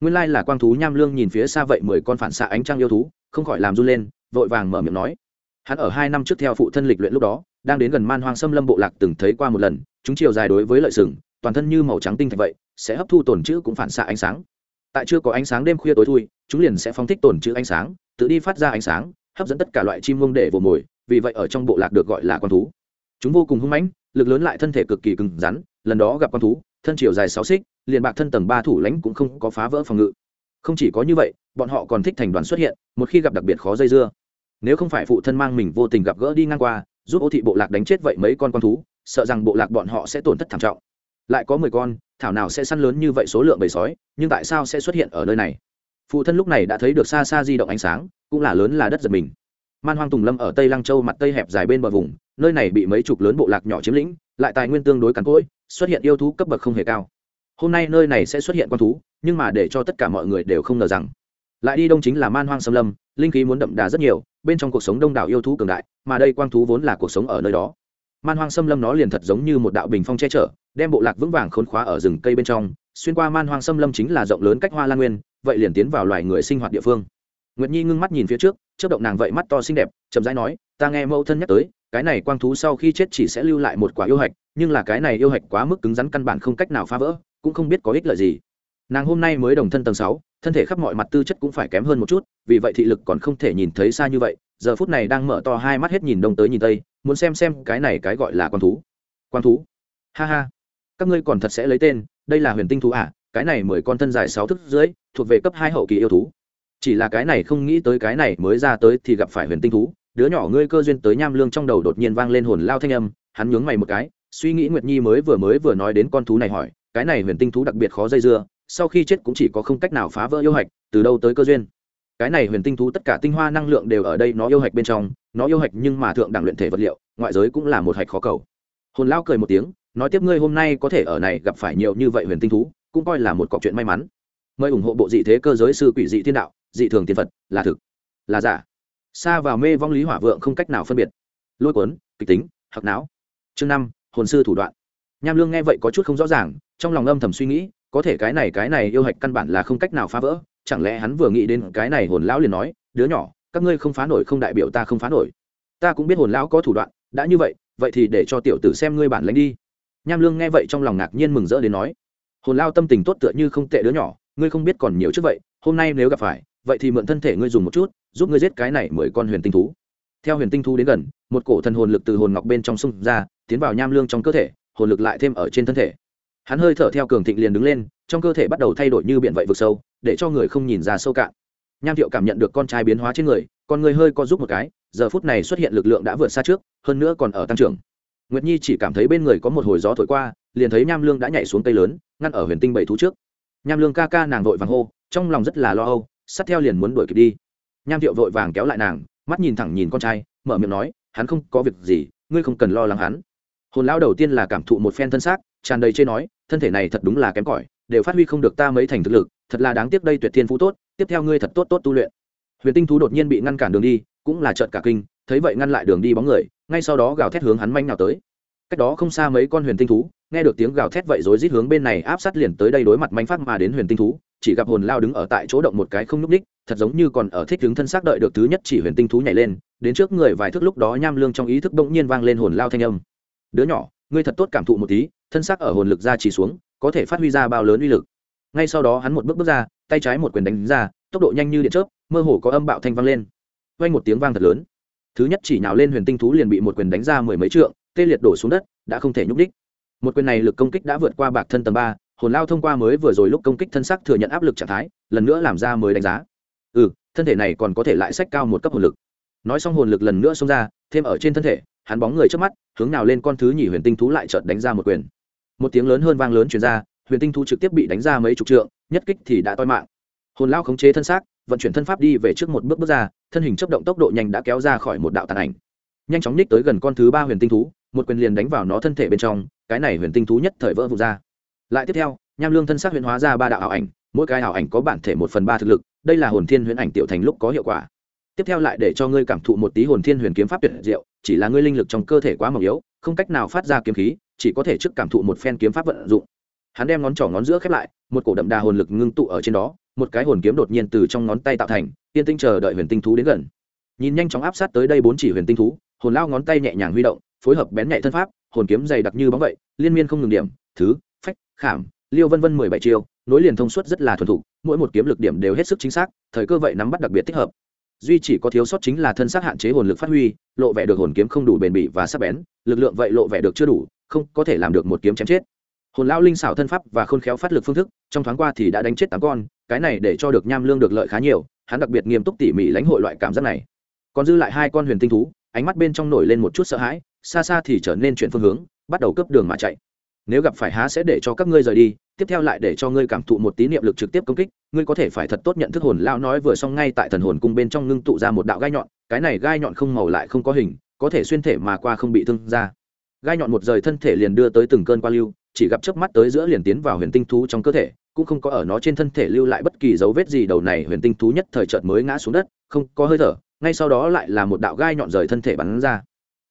nguyên lai là quang thú nham lương nhìn phía xa vậy mười con phản xạ ánh trăng yêu thú, không khỏi làm run lên, vội vàng mở miệng nói. Hắn ở hai năm trước theo phụ thân lịch luyện lúc đó, đang đến gần man hoang xâm lâm bộ lạc từng thấy qua một lần, chúng chiều dài đối với lợi sừng, toàn thân như màu trắng tinh thạch vậy, sẽ hấp thu tổn chữ cũng phản xạ ánh sáng. Tại chưa có ánh sáng đêm khuya tối thui, chúng liền sẽ phóng thích tổn chữ ánh sáng, tự đi phát ra ánh sáng, hấp dẫn tất cả loại chim mông để vồ mồi, vì vậy ở trong bộ lạc được gọi là con thú. Chúng vô cùng hung mãnh, lực lớn lại thân thể cực kỳ cứng rắn, lần đó gặp con thú thân chiều dài sáu xích, liền bạc thân tầng ba thủ lãnh cũng không có phá vỡ phòng ngự. Không chỉ có như vậy, bọn họ còn thích thành đoàn xuất hiện, một khi gặp đặc biệt khó dây dưa. Nếu không phải phụ thân mang mình vô tình gặp gỡ đi ngang qua, giúp ô thị bộ lạc đánh chết vậy mấy con con thú, sợ rằng bộ lạc bọn họ sẽ tổn thất thảm trọng. Lại có mười con, thảo nào sẽ săn lớn như vậy số lượng bầy sói, nhưng tại sao sẽ xuất hiện ở nơi này? Phụ thân lúc này đã thấy được xa xa di động ánh sáng, cũng là lớn là đất giật mình. Man hoang tùng lâm ở tây lăng châu mặt tây hẹp dài bên bờ vùng, nơi này bị mấy chục lớn bộ lạc nhỏ chiếm lĩnh lại tài nguyên tương đối cằn cỗi, xuất hiện yêu thú cấp bậc không hề cao. Hôm nay nơi này sẽ xuất hiện con thú, nhưng mà để cho tất cả mọi người đều không ngờ rằng. Lại đi đông chính là man hoang xâm lâm, linh khí muốn đậm đà rất nhiều, bên trong cuộc sống đông đảo yêu thú cường đại, mà đây quang thú vốn là cuộc sống ở nơi đó. Man hoang xâm lâm nó liền thật giống như một đạo bình phong che chở, đem bộ lạc vững vàng khốn khóa ở rừng cây bên trong, xuyên qua man hoang xâm lâm chính là rộng lớn cách hoa lan nguyên, vậy liền tiến vào loài người sinh hoạt địa phương. Nguyệt nhi ngưng mắt nhìn phía trước chất động nàng vậy mắt to xinh đẹp, chậm rãi nói, ta nghe mẫu thân nhắc tới cái này quang thú sau khi chết chỉ sẽ lưu lại một quả yêu hạch, nhưng là cái này yêu hạch quá mức cứng rắn căn bản không cách nào phá vỡ, cũng không biết có ích lợi gì. Nàng hôm nay mới đồng thân tầng sáu, thân thể khắp mọi mặt tư chất cũng phải kém hơn một chút, vì vậy thị lực còn không thể nhìn thấy xa như vậy, giờ phút này đang mở to hai mắt hết nhìn đông tới nhìn tây, muốn xem xem cái này cái gọi là quang thú. Quang thú? Ha ha. Các ngươi còn thật sẽ lấy tên, đây là huyền tinh thú à cái này mười con thân dài sáu thước dưới, thuộc về cấp hai hậu kỳ yêu thú. Chỉ là cái này không nghĩ tới cái này mới ra tới thì gặp phải huyền tinh thú đứa nhỏ ngươi cơ duyên tới nham lương trong đầu đột nhiên vang lên hồn lao thanh âm, hắn nhướng mày một cái, suy nghĩ nguyệt nhi mới vừa mới vừa nói đến con thú này hỏi, cái này huyền tinh thú đặc biệt khó dây dưa, sau khi chết cũng chỉ có không cách nào phá vỡ yêu hạch, từ đâu tới cơ duyên? Cái này huyền tinh thú tất cả tinh hoa năng lượng đều ở đây, nó yêu hạch bên trong, nó yêu hạch nhưng mà thượng đẳng luyện thể vật liệu, ngoại giới cũng là một hạch khó cầu. Hồn lao cười một tiếng, nói tiếp ngươi hôm nay có thể ở này gặp phải nhiều như vậy huyền tinh thú, cũng coi là một cọc chuyện may mắn. Mời ủng hộ bộ dị thế cơ giới sư quỷ dị thiên đạo, dị thường tiên phật, là thực, là giả xa vào mê vong lý hỏa vượng không cách nào phân biệt. Lôi cuốn, kịch tính hoặc não. Chương năm, hồn sư thủ đoạn. Nham lương nghe vậy có chút không rõ ràng, trong lòng âm thầm suy nghĩ, có thể cái này cái này yêu hạch căn bản là không cách nào phá vỡ. Chẳng lẽ hắn vừa nghĩ đến cái này hồn lão liền nói, đứa nhỏ, các ngươi không phá nổi không đại biểu ta không phá nổi. Ta cũng biết hồn lão có thủ đoạn, đã như vậy vậy thì để cho tiểu tử xem ngươi bản lãnh đi. Nham lương nghe vậy trong lòng ngạc nhiên mừng rỡ đến nói, hồn lao tâm tình tốt tựa như không tệ đứa nhỏ, ngươi không biết còn nhiều trước vậy, hôm nay nếu gặp phải, vậy thì mượn thân thể ngươi dùng một chút giúp ngươi giết cái này mười con huyền tinh thú. Theo huyền tinh thú đến gần, một cổ thần hồn lực từ hồn ngọc bên trong sông ra, tiến vào nham lương trong cơ thể, hồn lực lại thêm ở trên thân thể. Hắn hơi thở theo cường thịnh liền đứng lên, trong cơ thể bắt đầu thay đổi như biển vậy vực sâu, để cho người không nhìn ra sâu cạn. Nham thiệu cảm nhận được con trai biến hóa trên người, con người hơi co giúp một cái, giờ phút này xuất hiện lực lượng đã vượt xa trước, hơn nữa còn ở tăng trưởng. Nguyệt nhi chỉ cảm thấy bên người có một hồi gió thổi qua, liền thấy nham lương đã nhảy xuống cây lớn, ngăn ở huyền tinh bảy thú trước. Nham lương ca ca nàng vội vàng hô, trong lòng rất là lo âu sát theo liền muốn đuổi kịp đi nham thiệu vội vàng kéo lại nàng, mắt nhìn thẳng nhìn con trai, mở miệng nói, hắn không có việc gì, ngươi không cần lo lắng hắn. Hồn lão đầu tiên là cảm thụ một phen thân xác, tràn đầy chê nói, thân thể này thật đúng là kém cỏi, đều phát huy không được ta mấy thành thực lực, thật là đáng tiếc đây tuyệt thiên phú tốt, tiếp theo ngươi thật tốt tốt tu luyện. Huyền tinh thú đột nhiên bị ngăn cản đường đi, cũng là trợn cả kinh, thấy vậy ngăn lại đường đi bóng người, ngay sau đó gào thét hướng hắn manh nào tới. Cách đó không xa mấy con huyền tinh thú, nghe được tiếng gào thét vậy rối rít hướng bên này áp sát liền tới đây đối mặt manh phát mà đến huyền tinh thú chỉ gặp hồn lao đứng ở tại chỗ động một cái không nhúc ních thật giống như còn ở thích đứng thân xác đợi được thứ nhất chỉ huyền tinh thú nhảy lên, đến trước người vài thước lúc đó nham lương trong ý thức bỗng nhiên vang lên hồn lao thanh âm. Đứa nhỏ, ngươi thật tốt cảm thụ một tí, thân xác ở hồn lực ra chỉ xuống, có thể phát huy ra bao lớn uy lực. Ngay sau đó hắn một bước bước ra, tay trái một quyền đánh ra, tốc độ nhanh như điện chớp, mơ hồ có âm bạo thanh vang lên. Vang một tiếng vang thật lớn. Thứ nhất chỉ nhào lên huyền tinh thú liền bị một quyền đánh ra mười mấy trượng, tê liệt đổ xuống đất, đã không thể nhúc đích một quyền này lực công kích đã vượt qua bạc thân tầng ba hồn lao thông qua mới vừa rồi lúc công kích thân sắc thừa nhận áp lực trạng thái, lần nữa làm ra mới đánh giá. Ừ thân thể này còn có thể lại sách cao một cấp hồn lực. Nói xong hồn lực lần nữa xông ra, thêm ở trên thân thể, hắn bóng người trước mắt, hướng nào lên con thứ nhì huyền tinh thú lại chợt đánh ra một quyền. Một tiếng lớn hơn vang lớn chuyển ra, huyền tinh thú trực tiếp bị đánh ra mấy chục trượng, nhất kích thì đã toi mạng. Hồn lao khống chế thân xác, vận chuyển thân pháp đi về trước một bước bước ra, thân hình chấp động tốc độ nhanh đã kéo ra khỏi một đạo tàn ảnh. Nhanh chóng ních tới gần con thứ ba huyền tinh thú, một quyền liền đánh vào nó thân thể bên trong, cái này huyền tinh thú nhất thời vỡ vụt ra lại tiếp theo, nham lương thân xác huyễn hóa ra ba đạo ảo ảnh, mỗi cái ảo ảnh có bản thể một phần ba thực lực, đây là hồn thiên huyễn ảnh tiểu thành lúc có hiệu quả. Tiếp theo lại để cho ngươi cảm thụ một tí hồn thiên huyền kiếm pháp tuyệt diệu, chỉ là ngươi linh lực trong cơ thể quá mỏng yếu, không cách nào phát ra kiếm khí, chỉ có thể trước cảm thụ một phen kiếm pháp vận dụng. Hắn đem ngón trỏ ngón giữa khép lại, một cổ đậm đà hồn lực ngưng tụ ở trên đó, một cái hồn kiếm đột nhiên từ trong ngón tay tạo thành tiên tinh chờ đợi huyền tinh thú đến gần. Nhìn nhanh chóng áp sát tới đây bốn chỉ huyền tinh thú, hồn lao ngón tay nhẹ nhàng huy động, phối hợp bén nhạy thân pháp, hồn kiếm dày đặc như bóng vậy, liên miên không ngừng điểm, thứ khảm, liêu vân vân mười bảy chiêu, nối liền thông suốt rất là thuần thục, mỗi một kiếm lực điểm đều hết sức chính xác, thời cơ vậy nắm bắt đặc biệt thích hợp. Duy chỉ có thiếu sót chính là thân xác hạn chế hồn lực phát huy, lộ vẻ được hồn kiếm không đủ bền bỉ và sắc bén, lực lượng vậy lộ vẻ được chưa đủ, không có thể làm được một kiếm chém chết. Hồn lao linh xảo thân pháp và khôn khéo phát lực phương thức, trong thoáng qua thì đã đánh chết tám con, cái này để cho được nham lương được lợi khá nhiều, hắn đặc biệt nghiêm túc tỉ mỉ lãnh hội loại cảm giác này. Còn dư lại hai con huyền tinh thú, ánh mắt bên trong nổi lên một chút sợ hãi, xa xa thì trở nên chuyển phương hướng, bắt đầu cấp đường mà chạy nếu gặp phải há sẽ để cho các ngươi rời đi, tiếp theo lại để cho ngươi cảm thụ một tí niệm lực trực tiếp công kích, ngươi có thể phải thật tốt nhận thức hồn lao nói vừa xong ngay tại thần hồn cung bên trong ngưng tụ ra một đạo gai nhọn, cái này gai nhọn không màu lại không có hình, có thể xuyên thể mà qua không bị thương ra. Gai nhọn một rời thân thể liền đưa tới từng cơn qua lưu, chỉ gặp chớp mắt tới giữa liền tiến vào huyền tinh thú trong cơ thể, cũng không có ở nó trên thân thể lưu lại bất kỳ dấu vết gì, đầu này huyền tinh thú nhất thời chợt mới ngã xuống đất, không có hơi thở, ngay sau đó lại là một đạo gai nhọn rời thân thể bắn ra.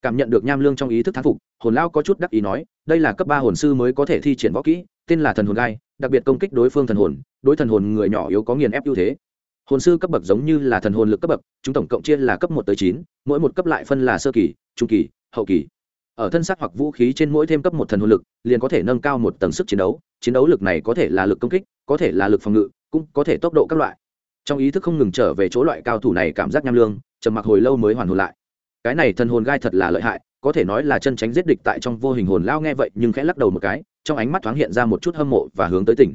Cảm nhận được nham lương trong ý thức thán phục, hồn lao có chút đắc ý nói đây là cấp ba hồn sư mới có thể thi triển võ kỹ, tên là thần hồn gai, đặc biệt công kích đối phương thần hồn, đối thần hồn người nhỏ yếu có nghiền ép ưu thế. Hồn sư cấp bậc giống như là thần hồn lực cấp bậc, chúng tổng cộng chia là cấp một tới chín, mỗi một cấp lại phân là sơ kỳ, trung kỳ, hậu kỳ. Ở thân xác hoặc vũ khí trên mỗi thêm cấp một thần hồn lực, liền có thể nâng cao một tầng sức chiến đấu chiến đấu lực này có thể là lực công kích, có thể là lực phòng ngự, cũng có thể tốc độ các loại. Trong ý thức không ngừng trở về chỗ loại cao thủ này cảm giác nham lương, trầm mặc hồi lâu mới hoàn hồn lại. Cái này thần hồn gai thật là lợi hại có thể nói là chân tránh giết địch tại trong vô hình hồn lao nghe vậy nhưng khẽ lắc đầu một cái, trong ánh mắt thoáng hiện ra một chút hâm mộ và hướng tới tỉnh.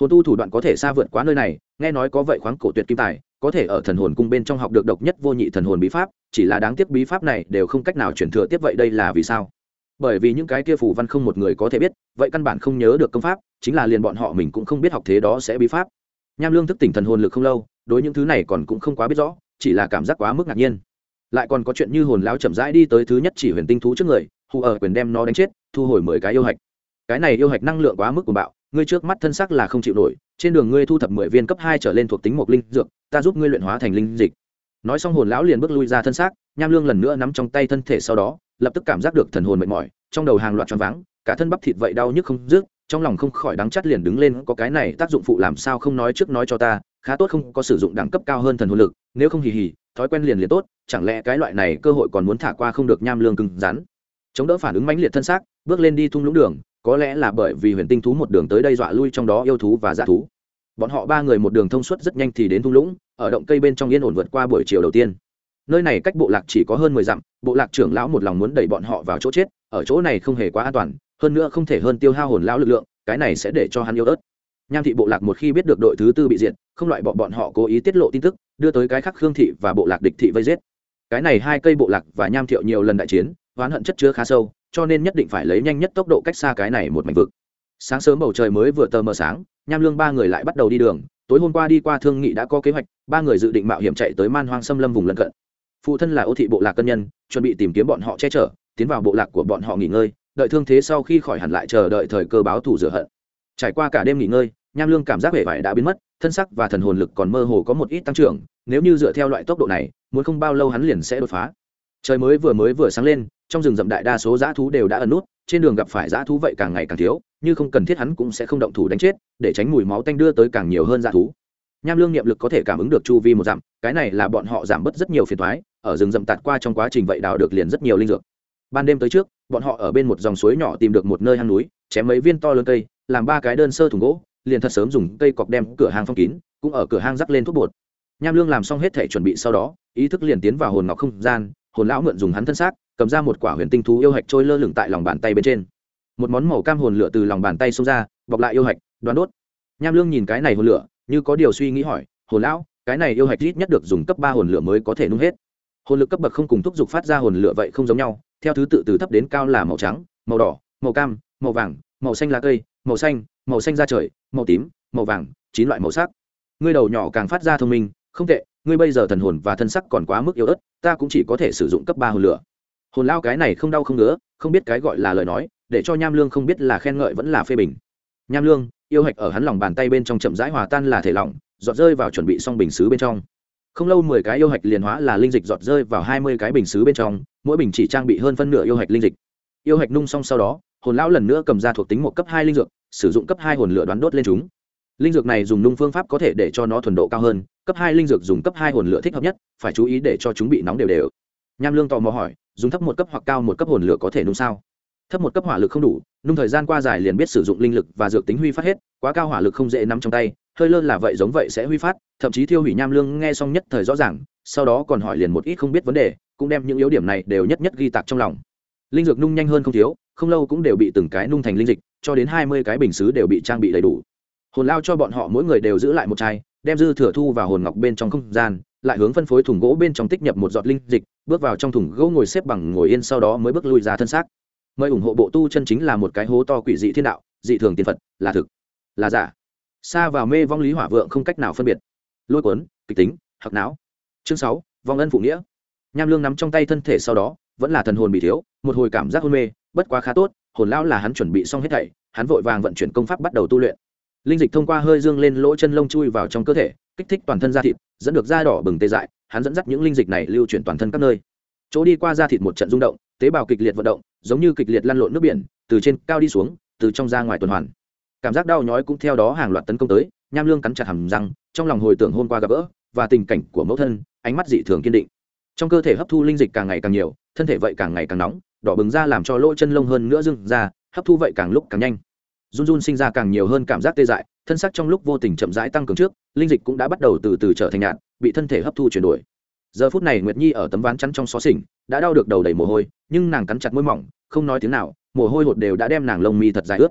Hồn tu thủ đoạn có thể xa vượt quá nơi này, nghe nói có vậy khoáng cổ tuyệt kim tài, có thể ở thần hồn cung bên trong học được độc nhất vô nhị thần hồn bí pháp, chỉ là đáng tiếc bí pháp này đều không cách nào chuyển thừa tiếp vậy đây là vì sao? Bởi vì những cái kia phù văn không một người có thể biết, vậy căn bản không nhớ được công pháp, chính là liền bọn họ mình cũng không biết học thế đó sẽ bí pháp. Nham lương thức tỉnh thần hồn lực không lâu, đối những thứ này còn cũng không quá biết rõ, chỉ là cảm giác quá mức ngạc nhiên lại còn có chuyện như hồn lao chậm rãi đi tới thứ nhất chỉ huyền tinh thú trước người, hù ở quyền đem nó đánh chết, thu hồi mười cái yêu hạch. Cái này yêu hạch năng lượng quá mức của bạo, ngươi trước mắt thân sắc là không chịu nổi, trên đường ngươi thu thập mười viên cấp hai trở lên thuộc tính một linh dược, ta giúp ngươi luyện hóa thành linh dịch. Nói xong hồn lão liền bước lui ra thân xác, nham lương lần nữa nắm trong tay thân thể sau đó, lập tức cảm giác được thần hồn mệt mỏi, trong đầu hàng loạt choáng váng, cả thân bắp thịt vậy đau nhức không dứt, trong lòng không khỏi đắng chắt liền đứng lên, có cái này tác dụng phụ làm sao không nói trước nói cho ta, khá tốt không có sử dụng đẳng cấp cao hơn thần hồn lực, nếu không hì hì thói quen liền liền tốt, chẳng lẽ cái loại này cơ hội còn muốn thả qua không được nham lương cứng rắn? Chống đỡ phản ứng mãnh liệt thân xác, bước lên đi thung lũng đường, có lẽ là bởi vì huyền tinh thú một đường tới đây dọa lui trong đó yêu thú và g thú. Bọn họ ba người một đường thông suốt rất nhanh thì đến thung lũng, ở động cây bên trong yên ổn vượt qua buổi chiều đầu tiên. Nơi này cách bộ lạc chỉ có hơn mười dặm, bộ lạc trưởng lão một lòng muốn đẩy bọn họ vào chỗ chết, ở chỗ này không hề quá an toàn, hơn nữa không thể hơn tiêu hao hồn lão lực lượng, cái này sẽ để cho hắn yêu ớt. Nham thị bộ lạc một khi biết được đội thứ tư bị diệt không loại bọn bọn họ cố ý tiết lộ tin tức, đưa tới cái khắc khương thị và bộ lạc địch thị vây giết. Cái này hai cây bộ lạc và nham thiệu nhiều lần đại chiến, oán hận chất chứa khá sâu, cho nên nhất định phải lấy nhanh nhất tốc độ cách xa cái này một mảnh vực. Sáng sớm bầu trời mới vừa tờ mờ sáng, nham lương ba người lại bắt đầu đi đường. Tối hôm qua đi qua thương nghị đã có kế hoạch, ba người dự định mạo hiểm chạy tới man hoang xâm lâm vùng lân cận. Phụ thân là ô thị bộ lạc cân nhân, chuẩn bị tìm kiếm bọn họ che chở, tiến vào bộ lạc của bọn họ nghỉ ngơi, đợi thương thế sau khi khỏi hẳn lại chờ đợi thời cơ báo thù rửa hận. Trải qua cả đêm nghỉ ngơi, nham lương cảm giác vẻ vải đã biến mất thân sắc và thần hồn lực còn mơ hồ có một ít tăng trưởng, nếu như dựa theo loại tốc độ này, muốn không bao lâu hắn liền sẽ đột phá. Trời mới vừa mới vừa sáng lên, trong rừng rậm đại đa số dã thú đều đã ẩn nút, trên đường gặp phải dã thú vậy càng ngày càng thiếu, như không cần thiết hắn cũng sẽ không động thủ đánh chết, để tránh mùi máu tanh đưa tới càng nhiều hơn dã thú. Nham lương nhiệm lực có thể cảm ứng được chu vi một dặm, cái này là bọn họ giảm bớt rất nhiều phiền thoái ở rừng rậm tạt qua trong quá trình vậy đào được liền rất nhiều linh dược. Ban đêm tới trước, bọn họ ở bên một dòng suối nhỏ tìm được một nơi hang núi, chém mấy viên to lớn cây, làm ba cái đơn sơ thùng gỗ liền thật sớm dùng cây cọc đem cửa hàng phong kín, cũng ở cửa hàng rắc lên thuốc bột. Nham lương làm xong hết thể chuẩn bị sau đó, ý thức liền tiến vào hồn ngọc không gian, hồn lão mượn dùng hắn thân xác, cầm ra một quả huyền tinh thú yêu hạch trôi lơ lửng tại lòng bàn tay bên trên. Một món màu cam hồn lửa từ lòng bàn tay xông ra, bọc lại yêu hạch, đoán đốt. Nham lương nhìn cái này hồn lửa, như có điều suy nghĩ hỏi, hồn lão, cái này yêu hạch ít nhất được dùng cấp ba hồn lửa mới có thể nung hết. Hồn lực cấp bậc không cùng thúc giục phát ra hồn lửa vậy không giống nhau, theo thứ tự từ thấp đến cao là màu trắng, màu đỏ, màu cam, màu vàng, màu xanh lá cây, màu xanh màu xanh da trời, màu tím, màu vàng, chín loại màu sắc. Ngươi đầu nhỏ càng phát ra thông minh, không tệ, ngươi bây giờ thần hồn và thân sắc còn quá mức yếu ớt, ta cũng chỉ có thể sử dụng cấp ba hồn lửa. Hồn lao cái này không đau không ngứa, không biết cái gọi là lời nói, để cho nham lương không biết là khen ngợi vẫn là phê bình. Nham lương, yêu hạch ở hắn lòng bàn tay bên trong chậm rãi hòa tan là thể lỏng, giọt rơi vào chuẩn bị xong bình xứ bên trong. Không lâu mười cái yêu hạch liền hóa là linh dịch giọt rơi vào hai mươi cái bình xứ bên trong, mỗi bình chỉ trang bị hơn phân nửa yêu hạch linh dịch. Yêu hạch nung xong sau đó, hồn lão lần nữa cầm ra thuộc tính một cấp hai linh dược sử dụng cấp hai hồn lửa đoán đốt lên chúng. Linh dược này dùng nung phương pháp có thể để cho nó thuần độ cao hơn, cấp hai linh dược dùng cấp hai hồn lửa thích hợp nhất, phải chú ý để cho chúng bị nóng đều đều. Nham lương tò mò hỏi, dùng thấp một cấp hoặc cao một cấp hồn lửa có thể nung sao? Thấp một cấp hỏa lực không đủ, nung thời gian qua dài liền biết sử dụng linh lực và dược tính huy phát hết, quá cao hỏa lực không dễ nắm trong tay, hơi lơ là vậy giống vậy sẽ huy phát, thậm chí thiêu hủy nham lương nghe xong nhất thời rõ ràng, sau đó còn hỏi liền một ít không biết vấn đề, cũng đem những yếu điểm này đều nhất nhất ghi tạc trong lòng. Linh dược nung nhanh hơn không thiếu, không lâu cũng đều bị từng cái nung thành linh dịch cho đến hai mươi cái bình xứ đều bị trang bị đầy đủ. Hồn lao cho bọn họ mỗi người đều giữ lại một chai, đem dư thừa thu vào hồn ngọc bên trong không gian, lại hướng phân phối thùng gỗ bên trong tích nhập một giọt linh dịch, bước vào trong thùng gỗ ngồi xếp bằng ngồi yên sau đó mới bước lui ra thân xác. Mời ủng hộ bộ tu chân chính là một cái hố to quỷ dị thiên đạo, dị thường tiền phật, là thực, là giả. Xa vào mê vong lý hỏa vượng không cách nào phân biệt. Lôi cuốn, kịch tính hoặc não. Chương sáu, vong ân phụ nghĩa. Nham lương nắm trong tay thân thể sau đó, vẫn là thần hồn bị thiếu, một hồi cảm giác hôn mê, bất quá khá tốt hồn lão là hắn chuẩn bị xong hết thảy, hắn vội vàng vận chuyển công pháp bắt đầu tu luyện. Linh dịch thông qua hơi dương lên lỗ chân lông chui vào trong cơ thể, kích thích toàn thân da thịt, dẫn được da đỏ bừng tê dại, hắn dẫn dắt những linh dịch này lưu chuyển toàn thân các nơi. Chỗ đi qua da thịt một trận rung động, tế bào kịch liệt vận động, giống như kịch liệt lăn lộn nước biển, từ trên cao đi xuống, từ trong ra ngoài tuần hoàn. Cảm giác đau nhói cũng theo đó hàng loạt tấn công tới, nham lương cắn chặt hầm răng, trong lòng hồi tưởng hôm qua gặp gỡ, và tình cảnh của mẫu thân, ánh mắt dị thường kiên định. Trong cơ thể hấp thu linh dịch càng ngày càng nhiều, thân thể vậy càng ngày càng nóng đỏ bừng ra làm cho lỗ chân lông hơn nữa dưng ra, hấp thu vậy càng lúc càng nhanh. Run run sinh ra càng nhiều hơn cảm giác tê dại, thân sắc trong lúc vô tình chậm rãi tăng cường trước, linh dịch cũng đã bắt đầu từ từ trở thành nhạt, bị thân thể hấp thu chuyển đổi. Giờ phút này nguyệt nhi ở tấm ván chắn trong xó xỉnh, đã đau được đầu đầy mồ hôi, nhưng nàng cắn chặt môi mỏng, không nói tiếng nào, mồ hôi hột đều đã đem nàng lông mi thật dài ướt.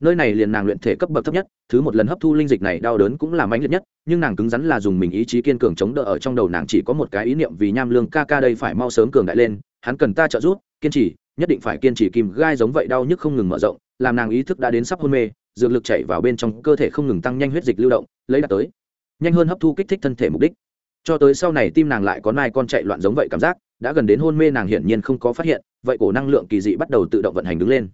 Nơi này liền nàng luyện thể cấp bậc thấp nhất, thứ một lần hấp thu linh dịch này đau đớn cũng là mãnh liệt nhất, nhưng nàng cứng rắn là dùng mình ý chí kiên cường chống đỡ ở trong đầu nàng chỉ có một cái ý niệm vì nham lương ca ca đây phải mau sớm cường đại lên, hắn cần ta trợ giúp kiên trì, nhất định phải kiên trì kìm gai giống vậy đau nhức không ngừng mở rộng, làm nàng ý thức đã đến sắp hôn mê, dược lực chảy vào bên trong cơ thể không ngừng tăng nhanh huyết dịch lưu động, lấy đạt tới nhanh hơn hấp thu kích thích thân thể mục đích. Cho tới sau này tim nàng lại có nai con chạy loạn giống vậy cảm giác, đã gần đến hôn mê nàng hiển nhiên không có phát hiện, vậy cổ năng lượng kỳ dị bắt đầu tự động vận hành đứng lên.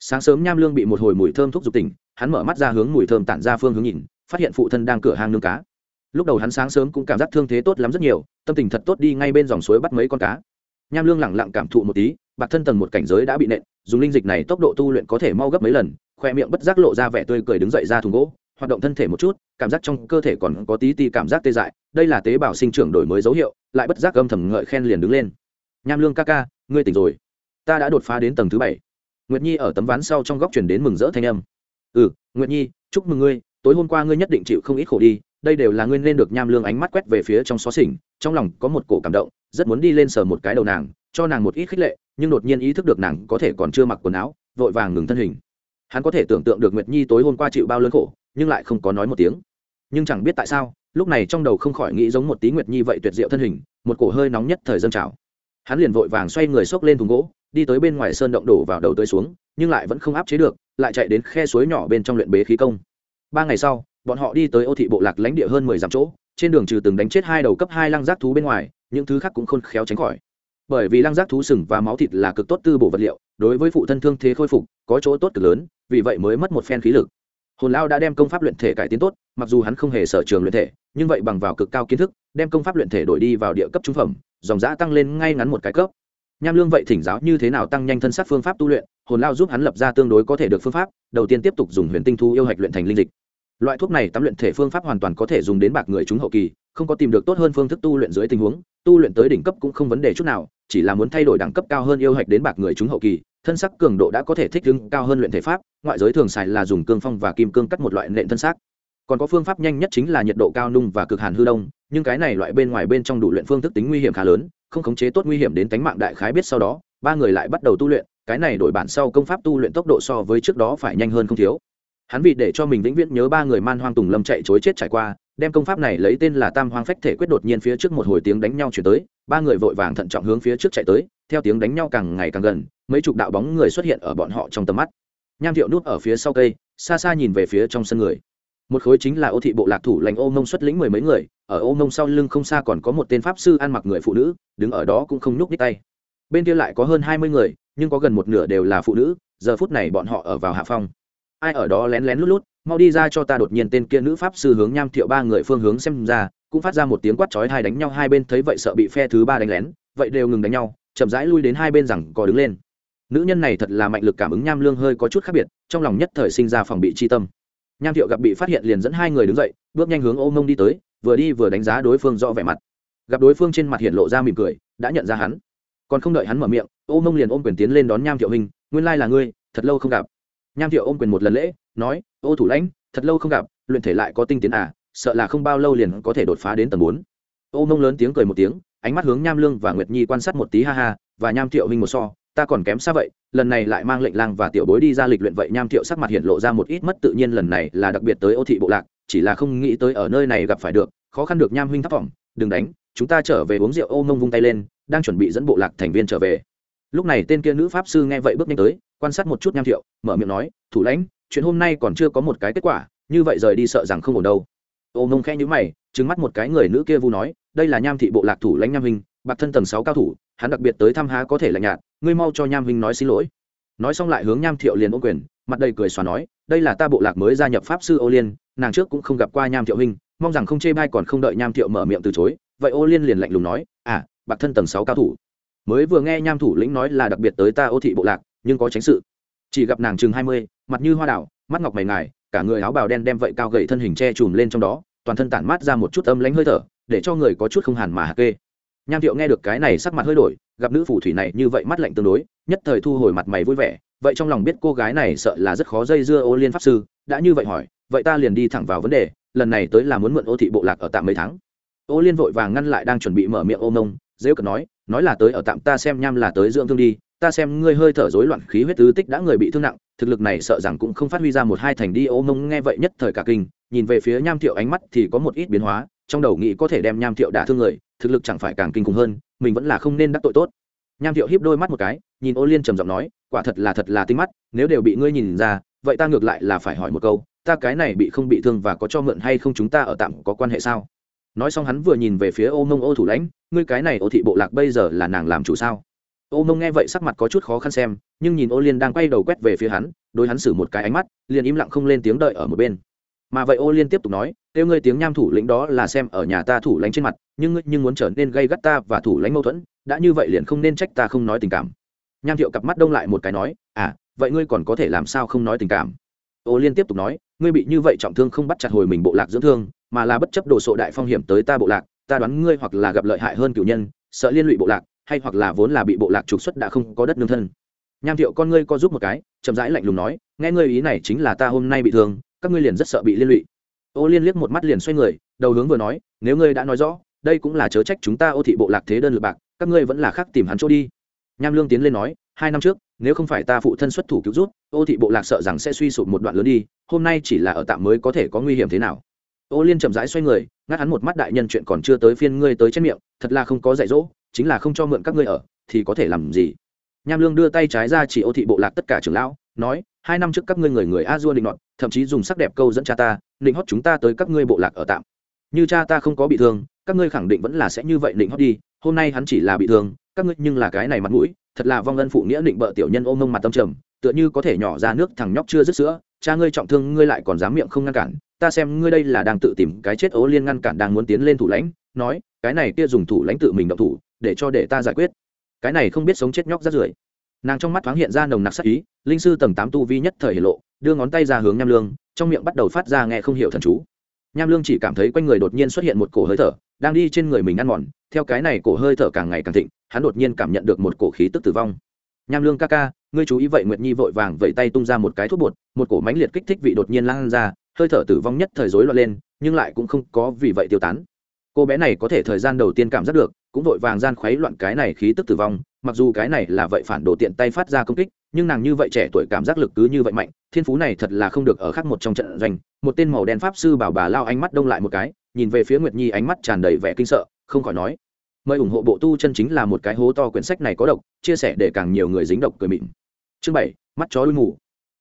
Sáng sớm nham lương bị một hồi mùi thơm thuốc dục tỉnh, hắn mở mắt ra hướng mùi thơm tản ra phương hướng nhìn, phát hiện phụ thân đang cửa hàng nương cá. Lúc đầu hắn sáng sớm cũng cảm giác thương thế tốt lắm rất nhiều, tâm tình thật tốt đi ngay bên dòng suối bắt mấy con cá. Nham lương lẳng lặng cảm thụ một tí bạc thân tầng một cảnh giới đã bị nện, dùng linh dịch này tốc độ tu luyện có thể mau gấp mấy lần, khoe miệng bất giác lộ ra vẻ tươi cười đứng dậy ra thùng gỗ, hoạt động thân thể một chút, cảm giác trong cơ thể còn có tí ti cảm giác tê dại, đây là tế bào sinh trưởng đổi mới dấu hiệu, lại bất giác âm thầm ngợi khen liền đứng lên. Nham lương ca ca, ngươi tỉnh rồi. Ta đã đột phá đến tầng thứ bảy. Nguyệt nhi ở tấm ván sau trong góc chuyển đến mừng rỡ thanh âm. Ừ nguyệt nhi, chúc mừng ngươi, tối hôm qua ngươi nhất định chịu không ít khổ đi, đây đều là ngươi nên được nham lương ánh mắt quét về phía trong xó xỉnh, trong lòng có một cổ cảm động, rất muốn đi lên sờ một cái đầu nàng, cho nàng một ít khích lệ nhưng đột nhiên ý thức được nàng có thể còn chưa mặc quần áo, vội vàng ngừng thân hình. Hắn có thể tưởng tượng được nguyệt nhi tối hôm qua chịu bao lớn khổ, nhưng lại không có nói một tiếng. Nhưng chẳng biết tại sao, lúc này trong đầu không khỏi nghĩ giống một tí nguyệt nhi vậy tuyệt diệu thân hình, một cổ hơi nóng nhất thời dân trào. Hắn liền vội vàng xoay người xốc lên thùng gỗ, đi tới bên ngoài sơn động đổ vào đầu tới xuống, nhưng lại vẫn không áp chế được, lại chạy đến khe suối nhỏ bên trong luyện bế khí công. Ba ngày sau, bọn họ đi tới ô thị bộ lạc lãnh địa hơn mười dặm chỗ, trên đường trừ từng đánh chết hai đầu cấp hai lăng giác thú bên ngoài, những thứ khác cũng khôn khéo tránh khỏi bởi vì lăng giác thú sừng và máu thịt là cực tốt tư bổ vật liệu, đối với phụ thân thương thế khôi phục, có chỗ tốt cực lớn, vì vậy mới mất một phen khí lực. Hồn lao đã đem công pháp luyện thể cải tiến tốt, mặc dù hắn không hề sở trường luyện thể, nhưng vậy bằng vào cực cao kiến thức, đem công pháp luyện thể đổi đi vào địa cấp trung phẩm, dòng giã tăng lên ngay ngắn một cái cấp. Nham lương vậy thỉnh giáo như thế nào tăng nhanh thân sát phương pháp tu luyện, hồn lao giúp hắn lập ra tương đối có thể được phương pháp, đầu tiên tiếp tục dùng huyền tinh thu yêu hạch luyện thành linh dịch. Loại thuốc này tắm luyện thể phương pháp hoàn toàn có thể dùng đến bạc người chúng hậu kỳ, không có tìm được tốt hơn phương thức tu luyện dưới tình huống, tu luyện tới đỉnh cấp cũng không vấn đề chút nào chỉ là muốn thay đổi đẳng cấp cao hơn yêu hạch đến bạc người chúng hậu kỳ, thân sắc cường độ đã có thể thích ứng cao hơn luyện thể pháp, ngoại giới thường xài là dùng cương phong và kim cương cắt một loại nện thân xác. Còn có phương pháp nhanh nhất chính là nhiệt độ cao nung và cực hàn hư đông, nhưng cái này loại bên ngoài bên trong đủ luyện phương thức tính nguy hiểm khá lớn, không khống chế tốt nguy hiểm đến tính mạng đại khái biết sau đó, ba người lại bắt đầu tu luyện, cái này đổi bản sau công pháp tu luyện tốc độ so với trước đó phải nhanh hơn không thiếu. Hắn vì để cho mình vĩnh viễn nhớ ba người man hoang tùng lâm chạy chối chết trải qua, đem công pháp này lấy tên là tam hoang phách thể quyết đột nhiên phía trước một hồi tiếng đánh nhau chuyển tới ba người vội vàng thận trọng hướng phía trước chạy tới, theo tiếng đánh nhau càng ngày càng gần, mấy chục đạo bóng người xuất hiện ở bọn họ trong tầm mắt. Nham thiệu nút ở phía sau cây, xa xa nhìn về phía trong sân người. Một khối chính là ô thị bộ lạc thủ lãnh ô mông xuất lĩnh mười mấy người, ở ô mông sau lưng không xa còn có một tên pháp sư ăn mặc người phụ nữ, đứng ở đó cũng không nhúc nhích tay. Bên kia lại có hơn hai mươi người, nhưng có gần một nửa đều là phụ nữ, giờ phút này bọn họ ở vào hạ phong. Ai ở đó lén lén lút lút, mau đi ra cho ta đột nhiên tên kia nữ pháp sư hướng nham thiệu ba người phương hướng xem ra cũng phát ra một tiếng quát chói hai đánh nhau, hai bên thấy vậy sợ bị phe thứ ba đánh lén, vậy đều ngừng đánh nhau, chậm rãi lui đến hai bên rằng có đứng lên. Nữ nhân này thật là mạnh lực cảm ứng nham lương hơi có chút khác biệt, trong lòng nhất thời sinh ra phòng bị chi tâm. Nham thiệu gặp bị phát hiện liền dẫn hai người đứng dậy, bước nhanh hướng ô mông đi tới, vừa đi vừa đánh giá đối phương rõ vẻ mặt. Gặp đối phương trên mặt hiện lộ ra mỉm cười, đã nhận ra hắn. Còn không đợi hắn mở miệng, ô mông liền ôm quyền tiến lên đón nham thiệu hình, nguyên lai là ngươi, thật lâu không gặp. Nham thiệu ôm quyền một lần lễ, nói, ô thủ lãnh, thật lâu không gặp, luyện thể lại có tinh tiến à sợ là không bao lâu liền có thể đột phá đến tầng bốn. Ô mông lớn tiếng cười một tiếng, ánh mắt hướng nham lương và nguyệt nhi quan sát một tí ha ha, và nham thiệu huynh một so, ta còn kém xa vậy, lần này lại mang lệnh lang và tiểu bối đi ra lịch luyện vậy nham thiệu sắc mặt hiện lộ ra một ít mất tự nhiên lần này là đặc biệt tới ô thị bộ lạc, chỉ là không nghĩ tới ở nơi này gặp phải được, khó khăn được nham huynh thấp vọng, đừng đánh, chúng ta trở về uống rượu, ô mông vung tay lên, đang chuẩn bị dẫn bộ lạc thành viên trở về. Lúc này tên kia nữ pháp sư nghe vậy bước nhanh tới, quan sát một chút nham thiệu, mở miệng nói, thủ lãnh, chuyện hôm nay còn chưa có một cái kết quả, như vậy rời đi sợ rằng không ổn đâu ô mông khẽ nhữ mày trứng mắt một cái người nữ kia vu nói, đây là nham thị bộ lạc thủ lãnh nham hình bạc thân tầng sáu cao thủ, hắn đặc biệt tới thăm há có thể là nhạt, ngươi mau cho nham hình nói xin lỗi. Nói xong lại hướng nham thiệu liền ô quyền, mặt đầy cười xòa nói, đây là ta bộ lạc mới gia nhập pháp sư ô liên, nàng trước cũng không gặp qua nham thiệu hình mong rằng không chê bai còn không đợi nham thiệu mở miệng từ chối. Vậy ô liên liền lạnh lùng nói à bạc thân tầng sáu cao thủ. Mới vừa nghe nham thủ lĩnh nói là đặc biệt tới ta ô thị bộ lạc, nhưng có tránh sự. Chỉ gặp nàng chừng hai mươi, mặt như hoa đảo mắt ngọc mày ngài cả người áo bào đen đem vậy cao gậy thân hình che chùm lên trong đó, toàn thân tản mát ra một chút âm lánh hơi thở, để cho người có chút không hàn mà hạ kê. Nham thiệu nghe được cái này sắc mặt hơi đổi, gặp nữ phù thủy này như vậy mắt lạnh tương đối, nhất thời thu hồi mặt mày vui vẻ, vậy trong lòng biết cô gái này sợ là rất khó dây dưa ô liên pháp sư, đã như vậy hỏi, vậy ta liền đi thẳng vào vấn đề, lần này tới là muốn mượn ô thị bộ lạc ở tạm mấy tháng. Ô liên vội vàng ngăn lại đang chuẩn bị mở miệng ô mông dễ cận nói nói là tới ở tạm ta xem nham là tới dưỡng thương đi ta xem ngươi hơi thở rối loạn khí huyết tứ tích đã người bị thương nặng, thực lực này sợ rằng cũng không phát huy ra một hai thành đi, ô mông nghe vậy nhất thời cả kinh, nhìn về phía nham thiệu ánh mắt thì có một ít biến hóa, trong đầu nghĩ có thể đem nham thiệu đả thương người, thực lực chẳng phải càng kinh khủng hơn, mình vẫn là không nên đắc tội tốt. Nham thiệu hiếp đôi mắt một cái, nhìn ô liên trầm giọng nói, quả thật là thật là tinh mắt, nếu đều bị ngươi nhìn ra, vậy ta ngược lại là phải hỏi một câu, ta cái này bị không bị thương và có cho mượn hay không chúng ta ở tạm có quan hệ sao? Nói xong hắn vừa nhìn về phía ô mông ô thủ lãnh, ngươi cái này ô thị bộ lạc bây giờ là nàng làm chủ sao? Ô mông nghe vậy sắc mặt có chút khó khăn xem, nhưng nhìn ô liên đang quay đầu quét về phía hắn, đối hắn xử một cái ánh mắt, liền im lặng không lên tiếng đợi ở một bên. Mà vậy ô liên tiếp tục nói, kêu ngươi tiếng nham thủ lĩnh đó là xem ở nhà ta thủ lãnh trên mặt, nhưng ngươi nhưng muốn trở nên gây gắt ta và thủ lãnh mâu thuẫn, đã như vậy liền không nên trách ta không nói tình cảm. Nham thiệu cặp mắt đông lại một cái nói à vậy ngươi còn có thể làm sao không nói tình cảm? Ô liên tiếp tục nói, ngươi bị như vậy trọng thương không bắt chặt hồi mình bộ lạc dưỡng thương, mà là bất chấp đồ sộ đại phong hiểm tới ta bộ lạc, ta đoán ngươi hoặc là gặp lợi hại hơn cựu nhân, sợ liên lụy bộ lạc hay hoặc là vốn là bị bộ lạc trục xuất đã không có đất nương thân. Nham thiệu con ngươi co giúp một cái, chậm rãi lạnh lùng nói, nghe ngươi ý này chính là ta hôm nay bị thương, các ngươi liền rất sợ bị liên lụy. Ô liên liếc một mắt liền xoay người, đầu hướng vừa nói, nếu ngươi đã nói rõ, đây cũng là chớ trách chúng ta ô thị bộ lạc thế đơn lượt bạc, các ngươi vẫn là khác tìm hắn chỗ đi. Nham lương tiến lên nói, hai năm trước, nếu không phải ta phụ thân xuất thủ cứu rút ô thị bộ lạc sợ rằng sẽ suy sụp một đoạn lớn đi, hôm nay chỉ là ở tạm mới có thể có nguy hiểm thế nào. Ô liên chậm rãi xoay người, ngắt hắn một mắt đại nhân chuyện còn chưa tới phiên ngươi tới trên miệng, thật là không có dạy dỗ chính là không cho mượn các ngươi ở, thì có thể làm gì? Nham lương đưa tay trái ra chỉ ô thị bộ lạc tất cả trưởng lão, nói, hai năm trước các ngươi người người a dua định nọt, thậm chí dùng sắc đẹp câu dẫn cha ta, định hót chúng ta tới các ngươi bộ lạc ở tạm. Như cha ta không có bị thương, các ngươi khẳng định vẫn là sẽ như vậy định hót đi, hôm nay hắn chỉ là bị thương, các ngươi nhưng là cái này mặt mũi, thật là vong ân phụ nghĩa định bợ tiểu nhân ôm mông mặt tâm trầm, tựa như có thể nhỏ ra nước thằng nhóc chưa dứt sữa, cha ngươi trọng thương ngươi lại còn dám miệng không ngăn cản, ta xem ngươi đây là đang tự tìm cái chết ố liên ngăn cản đang muốn tiến lên thủ lãnh, nói, cái này kia dùng thủ lãnh tự mình động thủ để cho để ta giải quyết. Cái này không biết sống chết nhóc rát rưởi. Nàng trong mắt thoáng hiện ra nồng nặc sắc ý, linh sư tầng tám tu vi nhất thời hiển lộ, đưa ngón tay ra hướng nham lương, trong miệng bắt đầu phát ra nghe không hiểu thần chú. Nham lương chỉ cảm thấy quanh người đột nhiên xuất hiện một cổ hơi thở, đang đi trên người mình ăn mòn, theo cái này cổ hơi thở càng ngày càng thịnh, hắn đột nhiên cảm nhận được một cổ khí tức tử vong. Nham lương ca ca, ngươi chú ý vậy nguyệt nhi vội vàng vẫy tay tung ra một cái thuốc bột, một cổ mánh liệt kích thích vị đột nhiên lan ra, hơi thở tử vong nhất thời rối loạn lên, nhưng lại cũng không có vì vậy tiêu tán. Cô bé này có thể thời gian đầu tiên cảm giác được cũng vội vàng gian khuấy loạn cái này khí tức tử vong, mặc dù cái này là vậy phản đồ tiện tay phát ra công kích, nhưng nàng như vậy trẻ tuổi cảm giác lực cứ như vậy mạnh, thiên phú này thật là không được ở khác một trong trận doanh. Một tên màu đen pháp sư bảo bà lao ánh mắt đông lại một cái, nhìn về phía nguyệt nhi ánh mắt tràn đầy vẻ kinh sợ, không khỏi nói, mời ủng hộ bộ tu chân chính là một cái hố to quyển sách này có độc, chia sẻ để càng nhiều người dính độc cười mịn. Chương bảy, mắt chó đuôi ngủ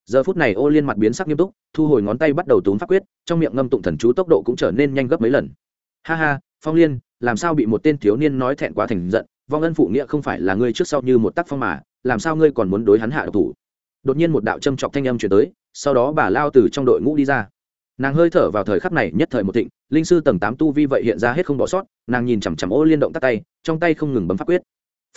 giờ phút này ô liên mặt biến sắc nghiêm túc, thu hồi ngón tay bắt đầu túm pháp quyết, trong miệng ngâm tụng thần chú tốc độ cũng trở nên nhanh gấp mấy lần. Ha ha, phong liên làm sao bị một tên thiếu niên nói thẹn quá thành giận, vong ân phụ nghĩa không phải là ngươi trước sau như một tác phong mà, làm sao ngươi còn muốn đối hắn hạ độc thủ? Đột nhiên một đạo châm chọc thanh âm chuyển tới, sau đó bà lao từ trong đội ngũ đi ra. Nàng hơi thở vào thời khắc này nhất thời một thịnh, linh sư tầng tám tu vi vậy hiện ra hết không bỏ sót, nàng nhìn chằm chằm ô liên động tắt tay, trong tay không ngừng bấm pháp quyết.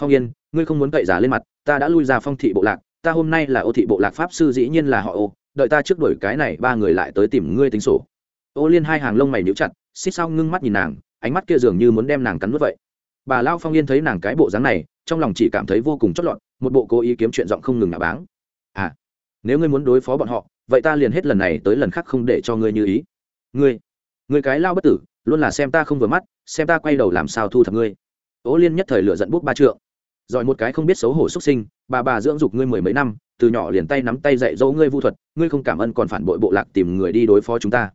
Phong yên, ngươi không muốn cậy giả lên mặt, ta đã lui ra phong thị bộ lạc, ta hôm nay là ô thị bộ lạc pháp sư dĩ nhiên là họ ô, đợi ta trước đuổi cái này, ba người lại tới tìm ngươi tính sổ. Ô liên hai hàng lông mày níu chặt, xích sao ngưng mắt nhìn nàng ánh mắt kia dường như muốn đem nàng cắn nuốt vậy. Bà lao phong yên thấy nàng cái bộ dáng này, trong lòng chỉ cảm thấy vô cùng chót lọt, một bộ cố ý kiếm chuyện giọng không ngừng ngả báng. À nếu ngươi muốn đối phó bọn họ, vậy ta liền hết lần này tới lần khác không để cho ngươi như ý. Ngươi ngươi cái lao bất tử, luôn là xem ta không vừa mắt, xem ta quay đầu làm sao thu thập ngươi. Ố liên nhất thời lựa dẫn bút ba trượng. Giỏi một cái không biết xấu hổ xuất sinh, bà bà dưỡng dục ngươi mười mấy năm, từ nhỏ liền tay nắm tay dạy dỗ ngươi vu thuật, ngươi không cảm ơn còn phản bội bộ lạc tìm người đi đối phó chúng ta.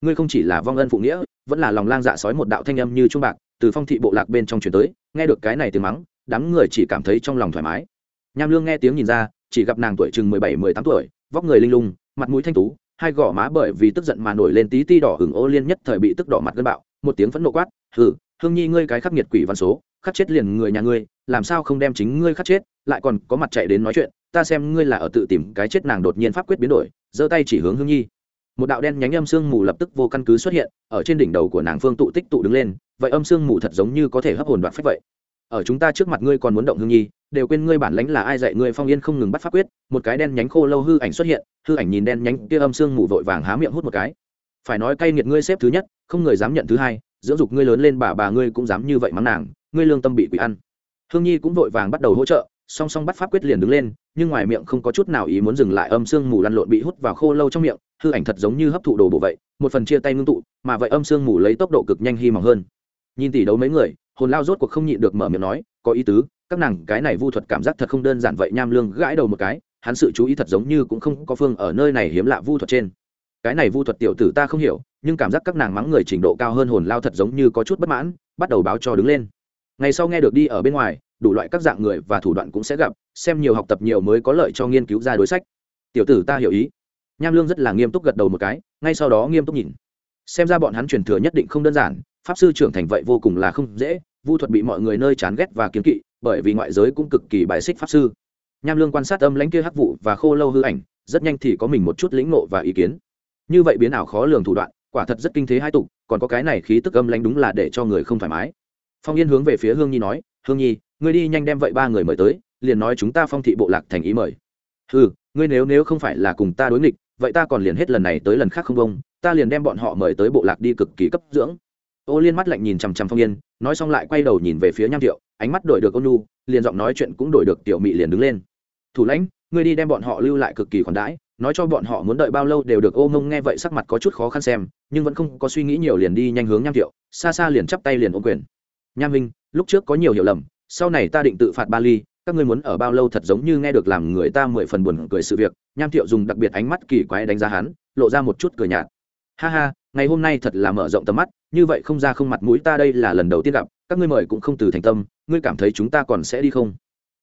Ngươi không chỉ là vong ân phụ nghĩa vẫn là lòng lang dạ sói một đạo thanh âm như trung bạc, từ phong thị bộ lạc bên trong chuyển tới, nghe được cái này tiếng mắng, đám người chỉ cảm thấy trong lòng thoải mái. Nham lương nghe tiếng nhìn ra, chỉ gặp nàng tuổi chừng mười bảy, mười tám tuổi, vóc người linh lung, mặt mũi thanh tú, hai gò má bởi vì tức giận mà nổi lên tí ti đỏ hửng ô liên nhất thời bị tức đỏ mặt gân bạo, một tiếng phẫn nộ quát, hừ, hương nhi ngươi cái khắc nghiệt quỷ văn số, khắc chết liền người nhà ngươi, làm sao không đem chính ngươi khắc chết, lại còn có mặt chạy đến nói chuyện, ta xem ngươi là ở tự tìm cái chết nàng đột nhiên pháp quyết biến đổi, giơ tay chỉ hướng hương nhi một đạo đen nhánh âm sương mù lập tức vô căn cứ xuất hiện, ở trên đỉnh đầu của nàng phương tụ tích tụ đứng lên, vậy âm sương mù thật giống như có thể hấp hồn đoạn phách vậy. Ở chúng ta trước mặt ngươi còn muốn động hương nhi, đều quên ngươi bản lãnh là ai dạy ngươi phong yên không ngừng bắt pháp quyết, một cái đen nhánh khô lâu hư ảnh xuất hiện, hư ảnh nhìn đen nhánh kia âm sương mù vội vàng há miệng hút một cái. Phải nói cay nghiệt ngươi xếp thứ nhất, không người dám nhận thứ hai, dưỡng dục ngươi lớn lên bà bà ngươi cũng dám như vậy mắng nàng, ngươi lương tâm bị quỷ ăn. Hương nhi cũng vội vàng bắt đầu hỗ trợ song song bắt pháp quyết liền đứng lên, nhưng ngoài miệng không có chút nào ý muốn dừng lại, âm sương mù lăn lộn bị hút vào khô lâu trong miệng, hư ảnh thật giống như hấp thụ đồ bổ vậy, một phần chia tay ngưng tụ, mà vậy âm sương mù lấy tốc độ cực nhanh hy mỏng hơn. Nhìn tỷ đấu mấy người, hồn lao rốt cuộc không nhịn được mở miệng nói, có ý tứ, các nàng, cái này vu thuật cảm giác thật không đơn giản vậy, nham lương gãi đầu một cái, hắn sự chú ý thật giống như cũng không có phương ở nơi này hiếm lạ vu thuật trên. Cái này vu thuật tiểu tử ta không hiểu, nhưng cảm giác các nàng mắng người trình độ cao hơn hồn lao thật giống như có chút bất mãn, bắt đầu báo cho đứng lên. Ngày sau nghe được đi ở bên ngoài đủ loại các dạng người và thủ đoạn cũng sẽ gặp, xem nhiều học tập nhiều mới có lợi cho nghiên cứu ra đối sách. Tiểu tử ta hiểu ý. Nham lương rất là nghiêm túc gật đầu một cái, ngay sau đó nghiêm túc nhìn. Xem ra bọn hắn truyền thừa nhất định không đơn giản, pháp sư trưởng thành vậy vô cùng là không dễ, vu thuật bị mọi người nơi chán ghét và kiếm kỵ, bởi vì ngoại giới cũng cực kỳ bài xích pháp sư. Nham lương quan sát âm lãnh kia hắc vụ và khô lâu hư ảnh, rất nhanh thì có mình một chút lĩnh ngộ và ý kiến. Như vậy biến ảo khó lường thủ đoạn, quả thật rất kinh thế hai tục, còn có cái này khí tức âm lãnh đúng là để cho người không thoải mái. Phong yên hướng về phía hương nhi nói, hương nhi ngươi đi nhanh đem vậy ba người mời tới, liền nói chúng ta phong thị bộ lạc thành ý mời. Ừ ngươi nếu nếu không phải là cùng ta đối nghịch, vậy ta còn liền hết lần này tới lần khác không bông, ta liền đem bọn họ mời tới bộ lạc đi cực kỳ cấp dưỡng. Ô liên mắt lạnh nhìn chằm chằm phong yên, nói xong lại quay đầu nhìn về phía nham thiệu, ánh mắt đổi được ô nu liền giọng nói chuyện cũng đổi được tiểu mị liền đứng lên. Thủ lãnh, ngươi đi đem bọn họ lưu lại cực kỳ khoản đãi, nói cho bọn họ muốn đợi bao lâu đều được, ô mông nghe vậy sắc mặt có chút khó khăn xem, nhưng vẫn không có suy nghĩ nhiều liền đi nhanh hướng nham thiệu, xa xa liền chắp tay liền ô quyền. Nham minh lúc trước có nhiều hiểu lầm sau này ta định tự phạt ba ly các ngươi muốn ở bao lâu thật giống như nghe được làm người ta mười phần buồn cười sự việc, nham thiệu dùng đặc biệt ánh mắt kỳ quái đánh giá hắn, lộ ra một chút cười nhạt. Ha ha, ngày hôm nay thật là mở rộng tầm mắt, như vậy không ra không mặt mũi ta đây là lần đầu tiên gặp, các ngươi mời cũng không từ thành tâm, ngươi cảm thấy chúng ta còn sẽ đi không?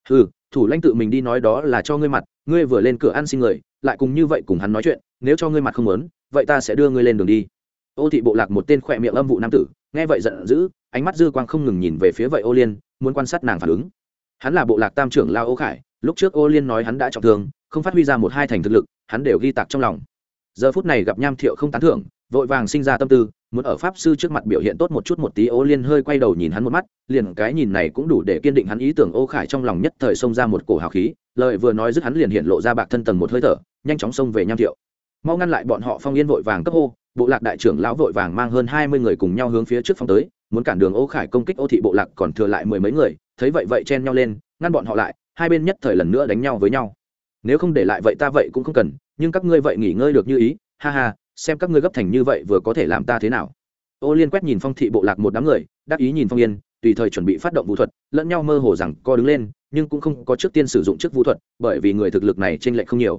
Ừ thủ lãnh tự mình đi nói đó là cho ngươi mặt, ngươi vừa lên cửa ăn xin người, lại cùng như vậy cùng hắn nói chuyện, nếu cho ngươi mặt không muốn, vậy ta sẽ đưa ngươi lên đường đi ô thị bộ lạc một tên khỏe miệng âm vụ nam tử, nghe vậy giận dữ, ánh mắt dư quang không ngừng nhìn về phía vậy ô liên, muốn quan sát nàng phản ứng. Hắn là bộ lạc tam trưởng lao ô khải, lúc trước ô liên nói hắn đã trọng thương, không phát huy ra một hai thành thực lực, hắn đều ghi tạc trong lòng. Giờ phút này gặp nham thiệu không tán thưởng, vội vàng sinh ra tâm tư, muốn ở pháp sư trước mặt biểu hiện tốt một chút một tí, ô liên hơi quay đầu nhìn hắn một mắt, liền cái nhìn này cũng đủ để kiên định hắn ý tưởng ô khải trong lòng nhất thời xông ra một cổ hào khí lợi vừa nói dứt hắn liền hiện lộ ra bạc thân tầng một hơi thở, nhanh chóng xông về nham thiệu. Mau ngăn lại bọn họ phong yên vội vàng cấp hô bộ lạc đại trưởng lão vội vàng mang hơn hai mươi người cùng nhau hướng phía trước phong tới, muốn cản đường ô khải công kích ô thị bộ lạc còn thừa lại mười mấy người, thấy vậy vậy chen nhau lên, ngăn bọn họ lại, hai bên nhất thời lần nữa đánh nhau với nhau. Nếu không để lại vậy ta vậy cũng không cần, nhưng các ngươi vậy nghỉ ngơi được như ý, ha ha, xem các ngươi gấp thành như vậy vừa có thể làm ta thế nào. Ô liên quét nhìn phong thị bộ lạc một đám người, đắc ý nhìn phong yên, tùy thời chuẩn bị phát động vũ thuật, lẫn nhau mơ hồ rằng co đứng lên, nhưng cũng không có trước tiên sử dụng trước vũ thuật, bởi vì người thực lực này t r ê n lệch không nhiều.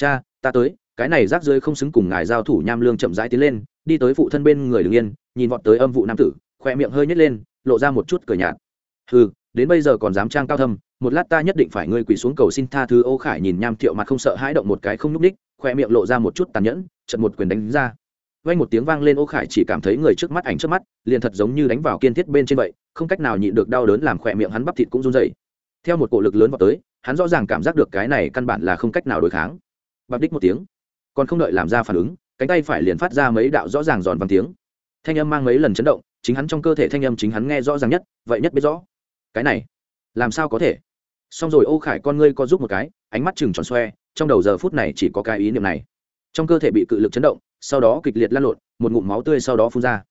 Cha, ta tới cái này rác rưởi không xứng cùng ngài giao thủ nham lương chậm rãi tiến lên, đi tới phụ thân bên người đứng yên, nhìn vọt tới âm vụ nam tử, khoe miệng hơi nhét lên, lộ ra một chút cờ nhạt. Ừ đến bây giờ còn dám trang cao thâm, một lát ta nhất định phải ngươi quỳ xuống cầu xin tha thứ. Ô khải nhìn nham thiệu mặt không sợ hãi động một cái không nhúc ních khoe miệng lộ ra một chút tàn nhẫn, chợt một quyền đánh ra. Vang một tiếng vang lên ô khải chỉ cảm thấy người trước mắt ảnh trước mắt, liền thật giống như đánh vào kiên thiết bên trên vậy, không cách nào nhịn được đau đớn làm khoe miệng hắn bắp thịt cũng run dày theo một cổ lực lớn vào tới, hắn rõ ràng cảm giác được cái này căn bản là không cách nào đối kháng. Bắp đích một tiếng còn không đợi làm ra phản ứng, cánh tay phải liền phát ra mấy đạo rõ ràng giòn vàng tiếng. Thanh âm mang mấy lần chấn động, chính hắn trong cơ thể thanh âm chính hắn nghe rõ ràng nhất, vậy nhất biết rõ. Cái này, làm sao có thể? Xong rồi, ô khải, con ngươi co giúp một cái, ánh mắt chừng tròn xoe, trong đầu giờ phút này chỉ có cái ý niệm này. Trong cơ thể bị cự lực chấn động, sau đó kịch liệt lan lộn, một ngụm máu tươi sau đó phun ra.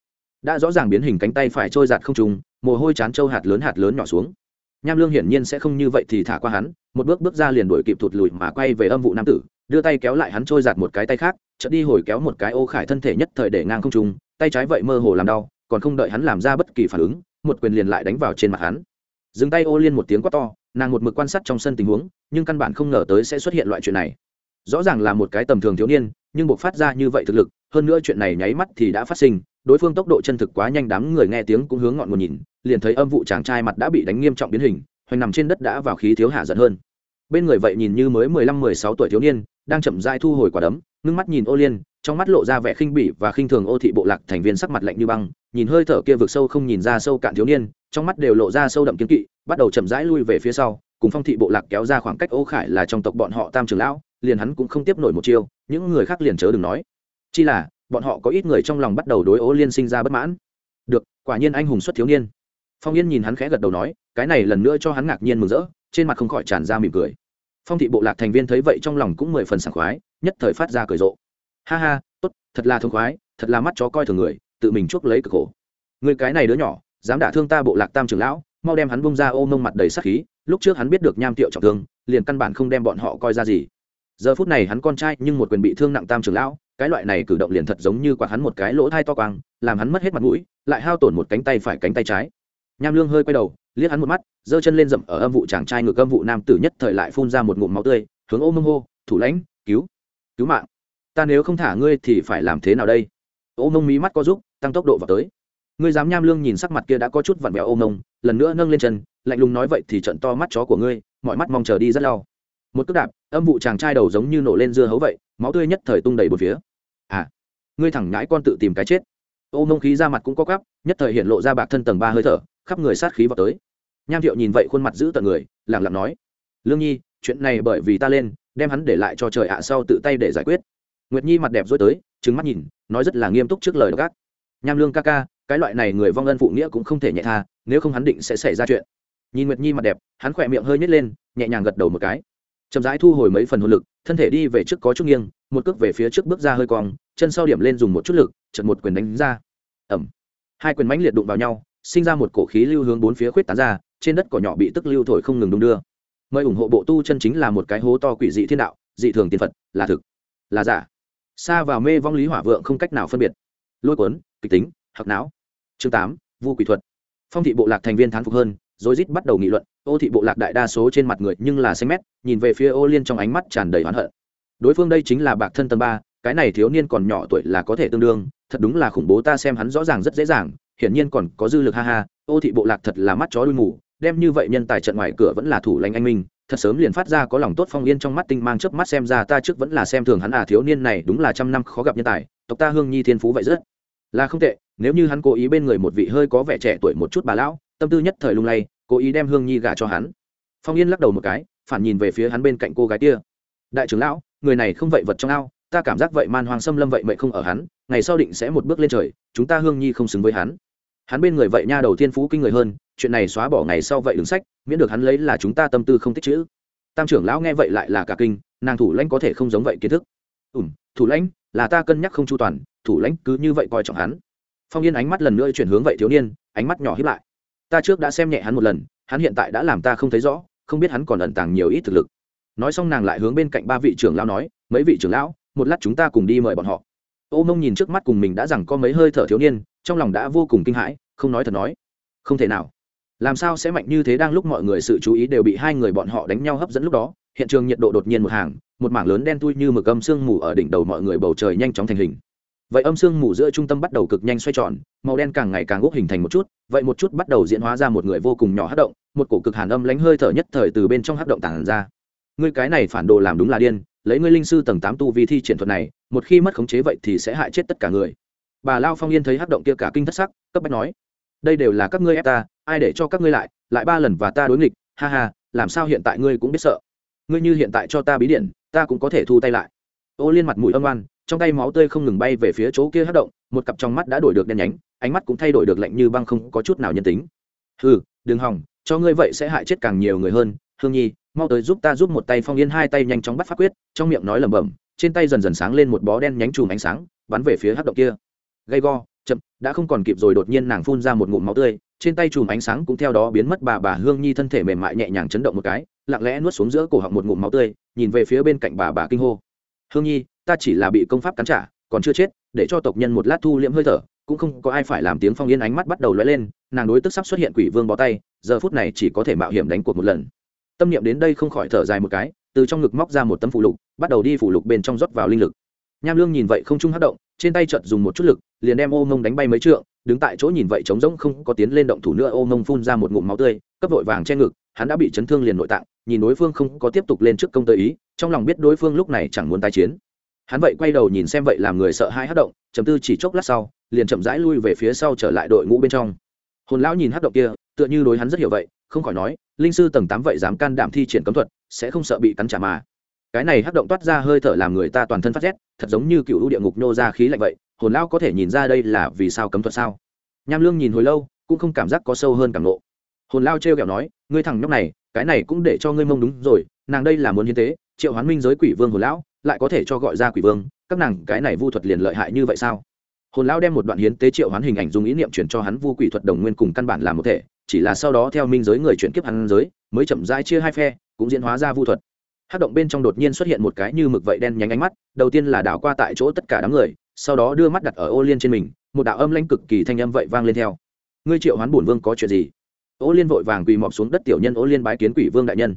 Đã rõ ràng biến hình cánh tay phải trôi giạt không trùng, mồ hôi chán trâu hạt lớn hạt lớn nhỏ xuống. Nham lương hiển nhiên sẽ không như vậy thì thả qua hắn một bước bước ra liền đuổi kịp thụt lùi mà quay về âm vụ nam tử, đưa tay kéo lại hắn trôi giạt một cái tay khác, chợt đi hồi kéo một cái ô khải thân thể nhất thời để ngang không trung, tay trái vậy mơ hồ làm đau, còn không đợi hắn làm ra bất kỳ phản ứng, một quyền liền lại đánh vào trên mặt hắn. Dừng tay ô liên một tiếng quát to, nàng một mực quan sát trong sân tình huống, nhưng căn bản không ngờ tới sẽ xuất hiện loại chuyện này. Rõ ràng là một cái tầm thường thiếu niên, nhưng buộc phát ra như vậy thực lực, hơn nữa chuyện này nháy mắt thì đã phát sinh, đối phương tốc độ chân thực quá nhanh đám người nghe tiếng cũng hướng ngọn nguồn nhìn, liền thấy âm vụ chàng trai mặt đã bị đánh nghiêm trọng biến hình hoành nằm trên đất đã vào khí thiếu hạ giận hơn. Bên người vậy nhìn như mới mười lăm, mười sáu tuổi thiếu niên, đang chậm dai thu hồi quả đấm, ngưng mắt nhìn ô liên, trong mắt lộ ra vẻ khinh bỉ và khinh thường ô thị bộ lạc thành viên sắc mặt lạnh như băng, nhìn hơi thở kia vực sâu không nhìn ra sâu cạn thiếu niên, trong mắt đều lộ ra sâu đậm kiến kỵ, bắt đầu chậm rãi lui về phía sau, cùng phong thị bộ lạc kéo ra khoảng cách ô khải là trong tộc bọn họ tam trường lão, liền hắn cũng không tiếp nổi một chiêu, những người khác liền chớ đừng nói. Chi là, bọn họ có ít người trong lòng bắt đầu đối ô liên sinh ra bất mãn. Được, quả nhiên anh hùng xuất thiếu niên. Phong yên nhìn hắn khẽ gật đầu nói cái này lần nữa cho hắn ngạc nhiên mừng rỡ, trên mặt không khỏi tràn ra mỉm cười. Phong thị bộ lạc thành viên thấy vậy trong lòng cũng mười phần sảng khoái, nhất thời phát ra cười rộ. Ha ha, tốt, thật là thông khoái, thật là mắt chó coi thường người, tự mình chuốc lấy cực khổ. Người cái này đứa nhỏ, dám đả thương ta bộ lạc tam trưởng lão, mau đem hắn bông ra ô mông mặt đầy sắc khí, lúc trước hắn biết được nham tiệu trọng thương, liền căn bản không đem bọn họ coi ra gì. Giờ phút này hắn con trai nhưng một quyền bị thương nặng tam trưởng lão, cái loại này cử động liền thật giống như quạt hắn một cái lỗ thai to quang, làm hắn mất hết mặt mũi, lại hao tổn một cánh tay phải cánh tay trái. Nham lương hơi quay đầu liếc hắn một mắt, giơ chân lên dậm ở âm vụ chàng trai ngược âm vụ nam tử nhất thời lại phun ra một ngụm máu tươi, hướng ô mông hô, thủ lãnh, cứu cứu mạng. Ta nếu không thả ngươi thì phải làm thế nào đây? Ô mông mí mắt có giúp tăng tốc độ vào tới. Ngươi dám nham lương nhìn sắc mặt kia đã có chút vặn vẹo ô mông, lần nữa nâng lên chân, lạnh lùng nói vậy thì trận to mắt chó của ngươi, mọi mắt mong chờ đi rất lau một cước đạp, âm vụ chàng trai đầu giống như nổ lên dưa hấu vậy, máu tươi nhất thời tung đầy một phía. À ngươi thẳng ngãi con tự tìm cái chết. Ô mông khí ra mặt cũng có cắp nhất thời hiện lộ ra bạc thân tầng ba hơi thở, khắp người sát khí vào tới nham thiệu nhìn vậy khuôn mặt giữ tận người, lẳng lặng nói, lương nhi, chuyện này bởi vì ta lên, đem hắn để lại cho trời ạ sau tự tay để giải quyết. Nguyệt nhi mặt đẹp dối tới trứng mắt nhìn, nói rất là nghiêm túc trước lời gác nham lương ca ca, cái loại này người vong ân phụ nghĩa cũng không thể nhẹ tha, nếu không hắn định sẽ xảy ra chuyện. Nhìn nguyệt nhi mặt đẹp, hắn khỏe miệng hơi nhét lên, nhẹ nhàng gật đầu một cái. Chậm rãi thu hồi mấy phần hồn lực, thân thể đi về trước có chút nghiêng, một cước về phía trước bước ra hơi cong, chân sau điểm lên dùng một chút lực chật một quyền đánh ra. Ẩm hai quyền mãnh liệt đụng vào nhau, sinh ra một cổ khí lưu hướng bốn phía khuyết tán ra trên đất cỏ nhỏ bị tức lưu thổi không ngừng đung đưa. Mời ủng hộ bộ tu chân chính là một cái hố to quỷ dị thiên đạo, dị thường tiền phật, là thực, là giả. Xa vào mê vong lý hỏa vượng không cách nào phân biệt. Lôi cuốn, kịch tính hoặc não. Chương tám, vu quỷ thuật. Phong thị bộ lạc thành viên thán phục hơn, rồi rít bắt đầu nghị luận, ô thị bộ lạc đại đa số trên mặt người nhưng là xanh mét, nhìn về phía ô liên trong ánh mắt tràn đầy oán hận. Đối phương đây chính là bạc thân tầng ba, cái này thiếu niên còn nhỏ tuổi là có thể tương đương, thật đúng là khủng bố ta xem hắn rõ ràng rất dễ dàng, hiển nhiên còn có dư lực ha ha, ô thị bộ lạc thật là mắt chó đuôi mù đem như vậy nhân tài trận ngoài cửa vẫn là thủ lãnh anh minh, thật sớm liền phát ra có lòng tốt phong yên trong mắt tinh mang chớp mắt xem ra ta trước vẫn là xem thường hắn à thiếu niên này đúng là trăm năm khó gặp nhân tài, tộc ta hương nhi thiên phú vậy rất là không tệ, nếu như hắn cố ý bên người một vị hơi có vẻ trẻ tuổi một chút bà lão, tâm tư nhất thời lung lay, cố ý đem hương nhi gả cho hắn. Phong yên lắc đầu một cái, phản nhìn về phía hắn bên cạnh cô gái kia. Đại trưởng lão, người này không vậy vật trong ao, ta cảm giác vậy man hoàng xâm lâm vậy mệnh không ở hắn, ngày sau định sẽ một bước lên trời, chúng ta hương nhi không xứng với hắn hắn bên người vậy nha đầu tiên phú kinh người hơn, chuyện này xóa bỏ ngày sau vậy đứng sách, miễn được hắn lấy là chúng ta tâm tư không tích chữ. Tam trưởng lão nghe vậy lại là cả kinh, nàng thủ lãnh có thể không giống vậy kiến thức. Ủm thủ lãnh, là ta cân nhắc không chu toàn, thủ lãnh cứ như vậy coi trọng hắn. Phong yên ánh mắt lần nữa chuyển hướng vậy thiếu niên, ánh mắt nhỏ hiếp lại. Ta trước đã xem nhẹ hắn một lần, hắn hiện tại đã làm ta không thấy rõ, không biết hắn còn ẩn tàng nhiều ít thực lực. Nói xong nàng lại hướng bên cạnh ba vị trưởng lão nói, mấy vị trưởng lão, một lát chúng ta cùng đi mời bọn họ. Ô mông nhìn trước mắt cùng mình đã rằng có mấy hơi thở thiếu niên trong lòng đã vô cùng kinh hãi, không nói thật nói. Không thể nào. Làm sao sẽ mạnh như thế đang lúc mọi người sự chú ý đều bị hai người bọn họ đánh nhau hấp dẫn lúc đó, hiện trường nhiệt độ đột nhiên một hàng, một mảng lớn đen tui như mực âm sương mù ở đỉnh đầu mọi người bầu trời nhanh chóng thành hình. Vậy âm sương mù giữa trung tâm bắt đầu cực nhanh xoay tròn, màu đen càng ngày càng úp hình thành một chút, vậy một chút bắt đầu diễn hóa ra một người vô cùng nhỏ hát động, một cổ cực hàn âm lánh hơi thở nhất thời từ bên trong hát động tàn ra. Ngươi cái này phản đồ làm đúng là điên, lấy ngươi linh sư tầng tám tu vi thi triển thuật này, một khi mất khống chế vậy thì sẽ hại chết tất cả người bà lao phong yên thấy hát động kia cả kinh thất sắc, cấp bách nói, đây đều là các ngươi ép ta, ai để cho các ngươi lại lại ba lần và ta đối nghịch, ha ha, làm sao hiện tại ngươi cũng biết sợ. Ngươi như hiện tại cho ta bí điện, ta cũng có thể thu tay lại. Ô liên mặt mũi âm oan, trong tay máu tươi không ngừng bay về phía chỗ kia hát động, một cặp trong mắt đã đổi được đen nhánh, ánh mắt cũng thay đổi được lạnh như băng không có chút nào nhân tính. Ừ đừng hỏng, cho ngươi vậy sẽ hại chết càng nhiều người hơn. Hương nhi, mau tới giúp ta giúp một tay phong yên hai tay nhanh chóng bắt phát quyết. Trong miệng nói lẩm bẩm, trên tay dần dần sáng lên một bó đen nhánh chùm ánh sáng, bắn về phía hắc động kia gay go, chậm, đã không còn kịp rồi, đột nhiên nàng phun ra một ngụm máu tươi, trên tay chùm ánh sáng cũng theo đó biến mất, bà bà hương nhi thân thể mềm mại nhẹ nhàng chấn động một cái, lặng lẽ nuốt xuống giữa cổ họng một ngụm máu tươi, nhìn về phía bên cạnh bà bà kinh hô. Hương nhi, ta chỉ là bị công pháp cắn trả, còn chưa chết, để cho tộc nhân một lát thu liễm hơi thở. Cũng không có ai phải làm tiếng phong yên ánh mắt bắt đầu lóe lên, nàng đối tức sắp xuất hiện quỷ vương bó tay, giờ phút này chỉ có thể mạo hiểm đánh cuộc một lần. Tâm niệm đến đây không khỏi thở dài một cái, từ trong ngực móc ra một tấm phủ lục, bắt đầu đi phủ lục bên trong rót vào linh lực. Nham lương nhìn vậy không trung hất động trên tay chợt dùng một chút lực, liền đem ô mông đánh bay mấy trượng, đứng tại chỗ nhìn vậy trống rỗng không có tiến lên động thủ nữa, ô mông phun ra một ngụm máu tươi, cấp vội vàng che ngực, hắn đã bị chấn thương liền nội tạng, nhìn đối phương không có tiếp tục lên trước công tơ ý, trong lòng biết đối phương lúc này chẳng muốn tái chiến. Hắn vậy quay đầu nhìn xem vậy làm người sợ hãi hát động chấm tư chỉ chốc lát sau, liền chậm rãi lui về phía sau trở lại đội ngũ bên trong. Hồn lão nhìn hát động kia, tựa như đối hắn rất hiểu vậy, không khỏi nói, linh sư tầng tám vậy dám can đảm thi triển cấm thuật, sẽ không sợ bị cắn trả mà cái này hắc động toát ra hơi thở làm người ta toàn thân phát rét, thật giống như cựu địa ngục nô ra khí lạnh vậy, hồn lão có thể nhìn ra đây là vì sao cấm thuật sao? Nham lương nhìn hồi lâu, cũng không cảm giác có sâu hơn cảm lộ. hồn lao trêu kẹo nói, ngươi thằng nhóc này, cái này cũng để cho ngươi mông đúng rồi, nàng đây là muốn hiến tế, triệu hoán minh giới quỷ vương hồn lão, lại có thể cho gọi ra quỷ vương, các nàng cái này vu thuật liền lợi hại như vậy sao? Hồn lão đem một đoạn hiến tế triệu hoán hình ảnh dùng ý niệm chuyển cho hắn vu quỷ thuật đồng nguyên cùng căn bản làm một thể, chỉ là sau đó theo minh giới người chuyển kiếp hắn giới, mới chậm rãi chia hai phe, cũng diễn hóa ra vu thuật hát động bên trong đột nhiên xuất hiện một cái như mực vậy đen nhánh ánh mắt, đầu tiên là đảo qua tại chỗ tất cả đám người, sau đó đưa mắt đặt ở ô liên trên mình, một đạo âm lanh cực kỳ thanh âm vậy vang lên theo. Ngươi triệu hoán bổn vương có chuyện gì? Ô liên vội vàng quỳ mọp xuống đất tiểu nhân ô liên bái kiến quỷ vương đại nhân.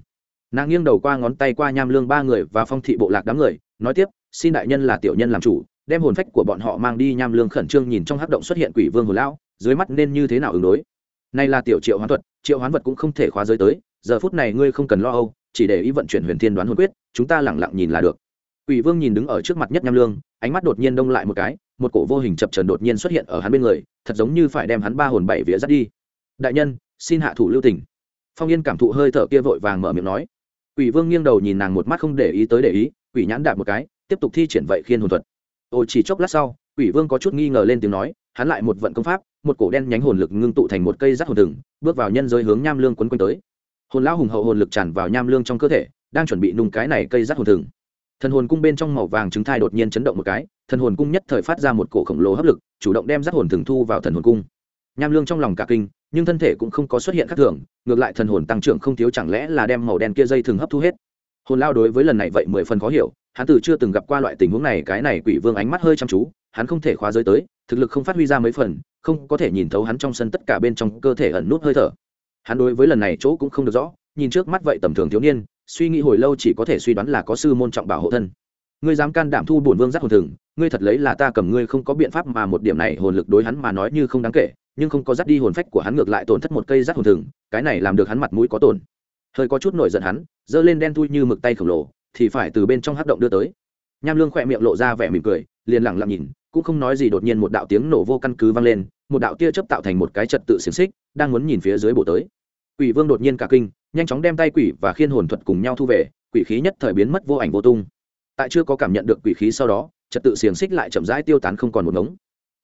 Nàng nghiêng đầu qua ngón tay qua nham lương ba người và phong thị bộ lạc đám người, nói tiếp, xin đại nhân là tiểu nhân làm chủ, đem hồn phách của bọn họ mang đi. Nham lương khẩn trương nhìn trong hát động xuất hiện quỷ vương hồn lão, dưới mắt nên như thế nào ứng đối? Nay là tiểu triệu hoán thuật, triệu hoán vật cũng không thể khóa giới tới, giờ phút này ngươi không cần lo âu chỉ để ý vận chuyển huyền thiên đoán hồn quyết, chúng ta lẳng lặng nhìn là được. Quỷ vương nhìn đứng ở trước mặt nhất nham lương, ánh mắt đột nhiên đông lại một cái, một cổ vô hình chập trần đột nhiên xuất hiện ở hắn bên người, thật giống như phải đem hắn ba hồn bảy vía dắt đi. Đại nhân, xin hạ thủ lưu tình. Phong yên cảm thụ hơi thở kia vội vàng mở miệng nói. Quỷ vương nghiêng đầu nhìn nàng một mắt không để ý tới để ý, quỷ nhãn đạp một cái, tiếp tục thi triển vậy khiên hồn thuật. Ồ chỉ chốc lát sau, quỷ vương có chút nghi ngờ lên tiếng nói, hắn lại một vận công pháp, một cổ đen nhánh hồn lực ngưng tụ thành một cây rắc hồn thừng bước vào nhân giới hướng nham lương quấn quanh tới hồn lão hùng hậu hồn lực tràn vào nham lương trong cơ thể, đang chuẩn bị nung cái này cây rắt hồn thừng. Thần hồn cung bên trong màu vàng trứng thai đột nhiên chấn động một cái, thần hồn cung nhất thời phát ra một cổ khổng lồ hấp lực, chủ động đem rắt hồn thừng thu vào thần hồn cung. Nham lương trong lòng cả kinh, nhưng thân thể cũng không có xuất hiện khác thường, ngược lại thần hồn tăng trưởng không thiếu chẳng lẽ là đem màu đen kia dây thừng hấp thu hết. Hồn lao đối với lần này vậy mười phần khó hiểu, hắn từ chưa từng gặp qua loại tình huống này, cái này quỷ vương ánh mắt hơi chăm chú, hắn không thể khóa giới tới, thực lực không phát huy ra mấy phần, không có thể nhìn thấu hắn trong sân tất cả bên trong cơ thể ẩn nút hơi thở hắn đối với lần này chỗ cũng không được rõ, nhìn trước mắt vậy tầm thường thiếu niên, suy nghĩ hồi lâu chỉ có thể suy đoán là có sư môn trọng bảo hộ thân. Ngươi dám can đảm thu bổn vương giác hồn thường ngươi thật lấy là ta cầm ngươi không có biện pháp mà một điểm này hồn lực đối hắn mà nói như không đáng kể, nhưng không có dắt đi hồn phách của hắn ngược lại tổn thất một cây giác hồn thường cái này làm được hắn mặt mũi có tổn. Hơi có chút nổi giận hắn, giơ lên đen thui như mực tay khổng lồ, thì phải từ bên trong hắc động đưa tới. Nham lương khỏe miệng lộ ra vẻ mỉm cười, liền lặng lặng nhìn cũng không nói gì đột nhiên một đạo tiếng nổ vô căn cứ vang lên, một đạo tia chớp tạo thành một cái trật tự xiềng xích, đang muốn nhìn phía dưới bổ tới. Quỷ vương đột nhiên cả kinh, nhanh chóng đem tay quỷ và khiên hồn thuật cùng nhau thu về, quỷ khí nhất thời biến mất vô ảnh vô tung. Tại chưa có cảm nhận được quỷ khí sau đó, trật tự xiềng xích lại chậm rãi tiêu tán không còn một ngống.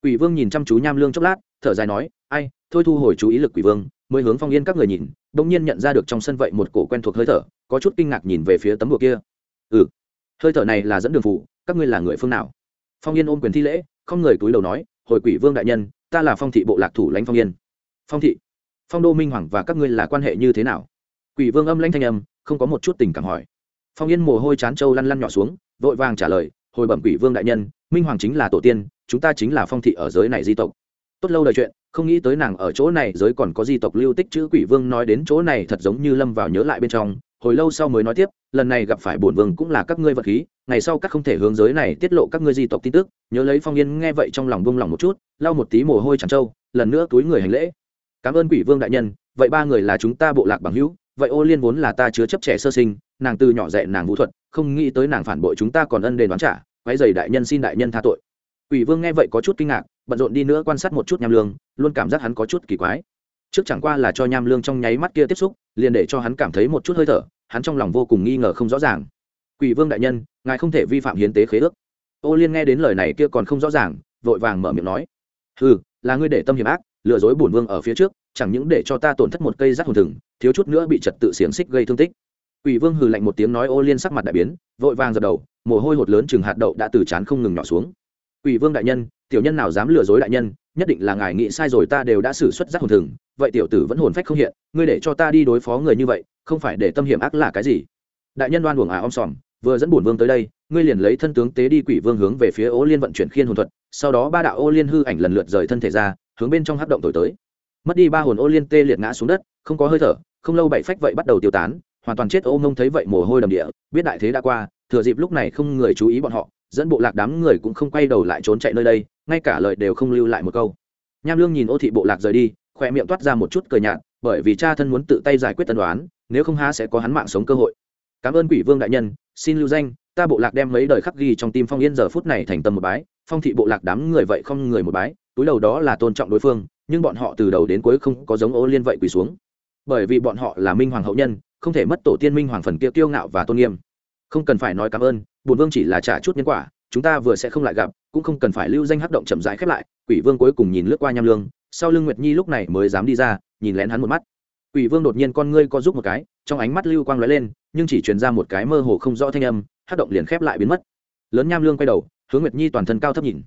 Quỷ vương nhìn chăm chú nham lương chốc lát, thở dài nói, ai, thôi thu hồi chú ý lực quỷ vương, mới hướng phong yên các người nhìn đ ỗ n g nhiên nhận ra được trong sân vậy một cổ quen thuộc hơi thở, có chút kinh ngạc nhìn về phía tấm bùa kia. Ừ. Hơi thở này là dẫn đường phụ các ngươi là người phương nào? Phong yên ôm quyền thi lễ, không người túi đầu nói, hồi quỷ vương đại nhân, ta là phong thị bộ lạc thủ lãnh phong yên. Phong thị? Phong đô minh hoàng và các ngươi là quan hệ như thế nào? Quỷ vương âm lãnh thanh âm, không có một chút tình cảm hỏi. Phong yên mồ hôi chán trâu lăn lăn nhỏ xuống, vội vàng trả lời, hồi bẩm quỷ vương đại nhân, minh hoàng chính là tổ tiên, chúng ta chính là phong thị ở giới này di tộc. Tốt lâu đời chuyện, không nghĩ tới nàng ở chỗ này giới còn có di tộc lưu tích chữ quỷ vương nói đến chỗ này thật giống như lâm vào nhớ lại bên trong hồi lâu sau mới nói tiếp lần này gặp phải bổn vương cũng là các ngươi vật khí ngày sau các không thể hướng giới này tiết lộ các ngươi di tộc tin tức nhớ lấy phong yên nghe vậy trong lòng buông lòng một chút lau một tí mồ hôi tràn trâu lần nữa túi người hành lễ cảm ơn quỷ vương đại nhân vậy ba người là chúng ta bộ lạc bằng hữu vậy ô liên vốn là ta chứa chấp trẻ sơ sinh nàng từ nhỏ dạy nàng vũ thuật không nghĩ tới nàng phản bội chúng ta còn ân đền đoán trả quái dày đại nhân xin đại nhân tha tội Quỷ Vương nghe vậy có chút kinh ngạc, bận rộn đi nữa quan sát một chút Nham Lương, luôn cảm giác hắn có chút kỳ quái. Trước chẳng qua là cho Nham Lương trong nháy mắt kia tiếp xúc, liền để cho hắn cảm thấy một chút hơi thở, hắn trong lòng vô cùng nghi ngờ không rõ ràng. Quỷ Vương đại nhân, ngài không thể vi phạm hiến tế khế ước. Ô Liên nghe đến lời này kia còn không rõ ràng, vội vàng mở miệng nói: "Hừ, là ngươi để tâm hiểm ác, lừa dối bổn vương ở phía trước, chẳng những để cho ta tổn thất một cây rắc hồn thừng, thiếu chút nữa bị trật tự xiềng xích gây thương tích." Quỷ Vương hừ lạnh một tiếng nói Ô Liên sắc mặt đại biến, vội vàng dập đầu mồ hôi hột lớn chừng hạt đậu đã từ chán không ngừng nhỏ xuống quỷ vương đại nhân tiểu nhân nào dám lừa dối đại nhân nhất định là ngài nghĩ sai rồi ta đều đã xử xuất giác hồn thừng vậy tiểu tử vẫn hồn phách không hiện, ngươi để cho ta đi đối phó người như vậy, không phải để tâm hiểm ác là cái gì? Đại nhân đoan uổng à om sòm, vừa dẫn bổn vương tới đây, ngươi liền lấy thân tướng tế đi quỷ vương hướng về phía ô liên vận chuyển khiên hồn thuật, sau đó ba đạo ô liên hư ảnh lần lượt rời thân thể ra, hướng bên trong hấp động thổi tới. Mất đi ba hồn ô liên tê liệt ngã xuống đất, không có hơi thở, không lâu bảy phách vậy bắt đầu tiêu tán, hoàn toàn chết ô mông thấy vậy mồ hôi đầm địa, biết đại thế đã qua, thừa dịp lúc này không người chú ý bọn họ, dẫn bộ lạc đám người cũng không quay đầu lại trốn chạy nơi đây, ngay cả lời đều không lưu lại một câu. Nham lương nhìn ô thị bộ lạc rời đi khoe miệng toát ra một chút cười nhạt, bởi vì cha thân muốn tự tay giải quyết tân đoán, nếu không há sẽ có hắn mạng sống cơ hội. Cảm ơn quỷ vương đại nhân, xin lưu danh, ta bộ lạc đem mấy đời khắc ghi trong tim phong yên giờ phút này thành tâm một bái, phong thị bộ lạc đám người vậy không người một bái, túi đầu đó là tôn trọng đối phương, nhưng bọn họ từ đầu đến cuối không có giống ô liên vậy quỳ xuống. Bởi vì bọn họ là minh hoàng hậu nhân, không thể mất tổ tiên minh hoàng phần kia kiêu ngạo và tôn nghiêm. Không cần phải nói cảm ơn bùn vương chỉ là trả chút nhân quả, chúng ta vừa sẽ không lại gặp, cũng không cần phải lưu danh hắc động chậm rãi khép lại, quỷ vương cuối cùng nhìn lướt qua nham lương sau lưng nguyệt nhi lúc này mới dám đi ra, nhìn lén hắn một mắt. Quỷ vương đột nhiên con ngươi co giúp một cái, trong ánh mắt lưu quang lóe lên, nhưng chỉ truyền ra một cái mơ hồ không rõ thanh âm, hắc động liền khép lại biến mất. Lớn nham lương quay đầu, hướng nguyệt nhi toàn thân cao thấp nhìn.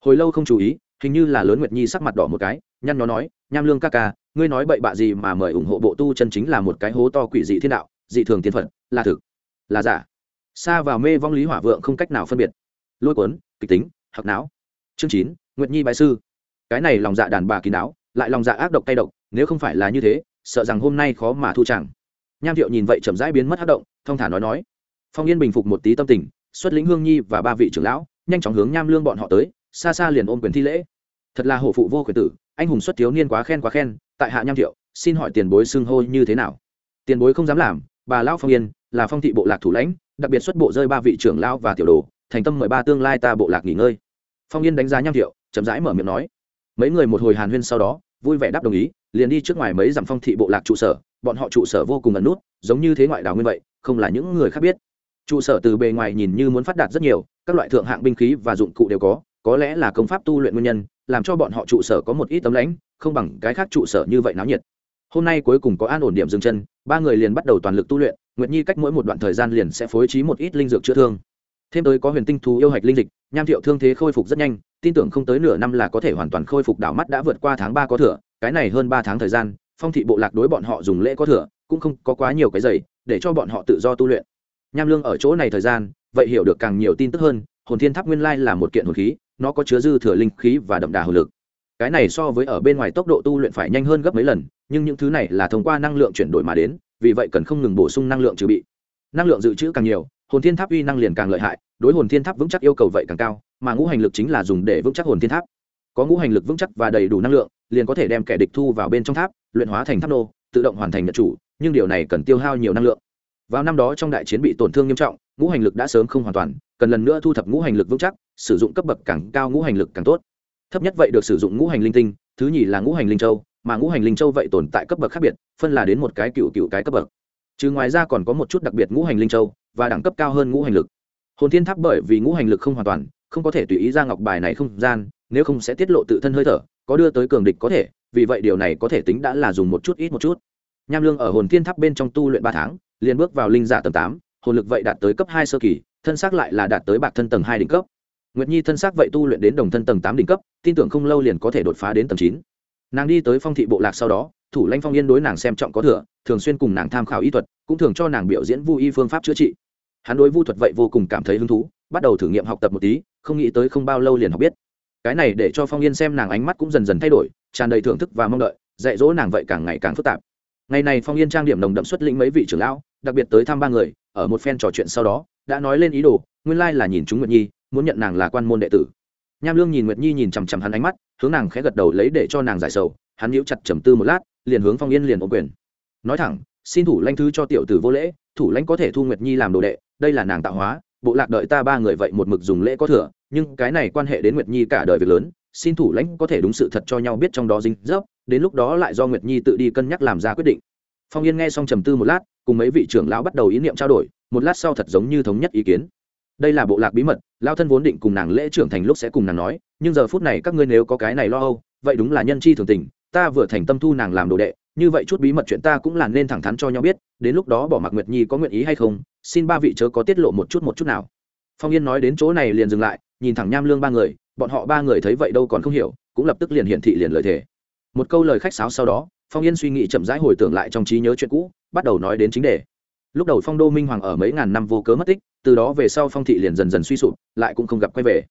Hồi lâu không chú ý, hình như là lớn nguyệt nhi sắc mặt đỏ một cái, nhăn nhó nói, nham lương ca ca, ngươi nói bậy bạ gì mà mời ủng hộ bộ tu chân chính là một cái hố to quỷ dị thiên đạo, dị thường tiên phận, là thực, là giả. Xa vào mê vong lý hỏa vượng không cách nào phân biệt. Lôi cuốn, kịch tính hoặc não. Chương chín, nguyệt nhi bái sư cái này lòng dạ đàn bà kín đáo, lại lòng dạ ác độc tay độc, nếu không phải là như thế, sợ rằng hôm nay khó mà thu chẳng. Nham thiệu nhìn vậy chậm rãi biến mất hát động, thong thả nói nói. Phong yên bình phục một tí tâm tình, xuất lĩnh hương nhi và ba vị trưởng lão, nhanh chóng hướng nham lương bọn họ tới, xa xa liền ôm quyền thi lễ. Thật là hổ phụ vô quyền tử, anh hùng xuất thiếu niên quá khen quá khen, tại hạ nham thiệu, xin hỏi tiền bối xưng hô như thế nào? Tiền bối không dám làm, bà lão phong yên, là phong thị bộ lạc thủ lãnh, đặc biệt xuất bộ rơi ba vị trưởng lão và tiểu đồ, thành tâm mời ba tương lai ta bộ lạc nghỉ ngơi. Phong yên đánh giá nham thiệu, chậm rãi mở miệng nói mấy người một hồi hàn huyên sau đó, vui vẻ đáp đồng ý, liền đi trước ngoài mấy dặm phong thị bộ lạc trụ sở, bọn họ trụ sở vô cùng ẩn nút, giống như thế ngoại đảo nguyên vậy, không là những người khác biết. Trụ sở từ bề ngoài nhìn như muốn phát đạt rất nhiều, các loại thượng hạng binh khí và dụng cụ đều có có lẽ là công pháp tu luyện nguyên nhân, làm cho bọn họ trụ sở có một ít tấm lãnh, không bằng cái khác trụ sở như vậy náo nhiệt. Hôm nay cuối cùng có an ổn điểm dừng chân, ba người liền bắt đầu toàn lực tu luyện, nguyệt nhi cách mỗi một đoạn thời gian liền sẽ phối trí một ít linh dược chữa thương. Thêm tới có huyền tinh thú yêu hạch linh dịch, nham thiệu thương thế khôi phục rất nhanh tin tưởng không tới nửa năm là có thể hoàn toàn khôi phục đảo mắt đã vượt qua tháng ba có thừa, cái này hơn ba tháng thời gian, phong thị bộ lạc đối bọn họ dùng lễ có thừa, cũng không có quá nhiều cái giày để cho bọn họ tự do tu luyện. Nham lương ở chỗ này thời gian, vậy hiểu được càng nhiều tin tức hơn, hồn thiên tháp nguyên lai là một kiện hồn khí, nó có chứa dư thừa linh khí và đậm đà hồn lực. Cái này so với ở bên ngoài tốc độ tu luyện phải nhanh hơn gấp mấy lần, nhưng những thứ này là thông qua năng lượng chuyển đổi mà đến, vì vậy cần không ngừng bổ sung năng lượng trừ bị. Năng lượng dự trữ càng nhiều hồn thiên tháp uy năng liền càng lợi hại, đối hồn thiên tháp vững chắc yêu cầu vậy càng cao, mà ngũ hành lực chính là dùng để vững chắc hồn thiên tháp. Có ngũ hành lực vững chắc và đầy đủ năng lượng, liền có thể đem kẻ địch thu vào bên trong tháp, luyện hóa thành tháp nô, tự động hoàn thành nhật chủ, nhưng điều này cần tiêu hao nhiều năng lượng. Vào năm đó trong đại chiến bị tổn thương nghiêm trọng, ngũ hành lực đã sớm không hoàn toàn, cần lần nữa thu thập ngũ hành lực vững chắc, sử dụng cấp bậc càng cao ngũ hành lực càng tốt. Thấp nhất vậy được sử dụng ngũ hành linh tinh, thứ nhì là ngũ hành linh châu, mà ngũ hành linh châu vậy tồn tại cấp bậc khác biệt, phân là đến một cái cựu cựu cái cấp bậc chứ ngoài ra còn có một chút đặc biệt ngũ hành linh châu, và đẳng cấp cao hơn ngũ hành lực. Hồn thiên tháp bởi vì ngũ hành lực không hoàn toàn, không có thể tùy ý ra ngọc bài này không gian, nếu không sẽ tiết lộ tự thân hơi thở, có đưa tới cường địch có thể, vì vậy điều này có thể tính đã là dùng một chút ít một chút. Nham lương ở hồn thiên tháp bên trong tu luyện ba tháng, liền bước vào linh giả tầng tám, hồn lực vậy đạt tới cấp hai sơ kỳ, thân xác lại là đạt tới bạc thân tầng hai đỉnh cấp. Nguyệt nhi thân xác vậy tu luyện đến đồng thân tầng tám đỉnh cấp, tin tưởng không lâu liền có thể đột phá đến tầng chín. Nàng đi tới phong thị bộ lạc sau đó, thủ lãnh phong yên đối nàng xem trọng có thừa thường xuyên cùng nàng tham khảo y thuật, cũng thường cho nàng biểu diễn vu y phương pháp chữa trị. Hắn đối vu thuật vậy vô cùng cảm thấy hứng thú, bắt đầu thử nghiệm học tập một tí, không nghĩ tới không bao lâu liền học biết. Cái này để cho phong yên xem nàng ánh mắt cũng dần dần thay đổi, tràn đầy thưởng thức và mong đợi, dạy dỗ nàng vậy càng ngày càng phức tạp. Ngày này phong yên trang điểm nồng đậm xuất lĩnh mấy vị trưởng lão, đặc biệt tới thăm ba người, ở một phen trò chuyện sau đó, đã nói lên ý đồ, nguyên lai là nhìn chúng nguyệt nhi, muốn nhận nàng là quan môn đệ tử. Nham lương nhìn nguyệt nhi nhìn chằm chằm hắn ánh mắt, hướng nàng khẽ gật đầu lấy để cho nàng giải sầu, hắn nhíu chặt trầm tư một lát, liền hướng phong yên liền ôm quyền nói thẳng, xin thủ lãnh thứ cho tiểu tử vô lễ, thủ lãnh có thể thu nguyệt nhi làm đồ đệ, đây là nàng tạo hóa, bộ lạc đợi ta ba người vậy một mực dùng lễ có thừa, nhưng cái này quan hệ đến nguyệt nhi cả đời việc lớn, xin thủ lãnh có thể đúng sự thật cho nhau biết trong đó dính dốc đến lúc đó lại do nguyệt nhi tự đi cân nhắc làm ra quyết định. Phong yên nghe xong trầm tư một lát, cùng mấy vị trưởng lão bắt đầu ý niệm trao đổi, một lát sau thật giống như thống nhất ý kiến. Đây là bộ lạc bí mật lao thân vốn định cùng nàng lễ trưởng thành lúc sẽ cùng nàng nói, nhưng giờ phút này các ngươi nếu có cái này lo âu, vậy đúng là nhân chi thường tình, ta vừa thành tâm thu nàng làm đồ đệ như vậy chút bí mật chuyện ta cũng là nên thẳng thắn cho nhau biết, đến lúc đó bỏ mặc nguyệt nhi có nguyện ý hay không, xin ba vị chớ có tiết lộ một chút một chút nào. Phong yên nói đến chỗ này liền dừng lại, nhìn thẳng nham lương ba người, bọn họ ba người thấy vậy đâu còn không hiểu, cũng lập tức liền hiển thị liền lời thề. Một câu lời khách sáo sau đó, phong yên suy nghĩ chậm rãi hồi tưởng lại trong trí nhớ chuyện cũ, bắt đầu nói đến chính đề. Lúc đầu phong đô minh hoàng ở mấy ngàn năm vô cớ mất tích, từ đó về sau phong thị liền dần dần suy sụp, lại cũng không gặp quay về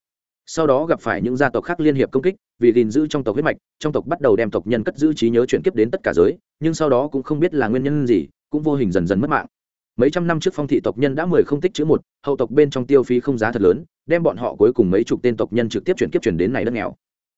sau đó gặp phải những gia tộc khác liên hiệp công kích, vì gìn giữ trong tộc huyết mạch, trong tộc bắt đầu đem tộc nhân cất giữ trí nhớ chuyển kiếp đến tất cả giới, nhưng sau đó cũng không biết là nguyên nhân gì, cũng vô hình dần dần mất mạng. Mấy trăm năm trước phong thị tộc nhân đã mười không tích chữ một, hậu tộc bên trong tiêu phí không giá thật lớn, đem bọn họ cuối cùng mấy chục tên tộc nhân trực tiếp chuyển kiếp chuyển đến này đất nghèo.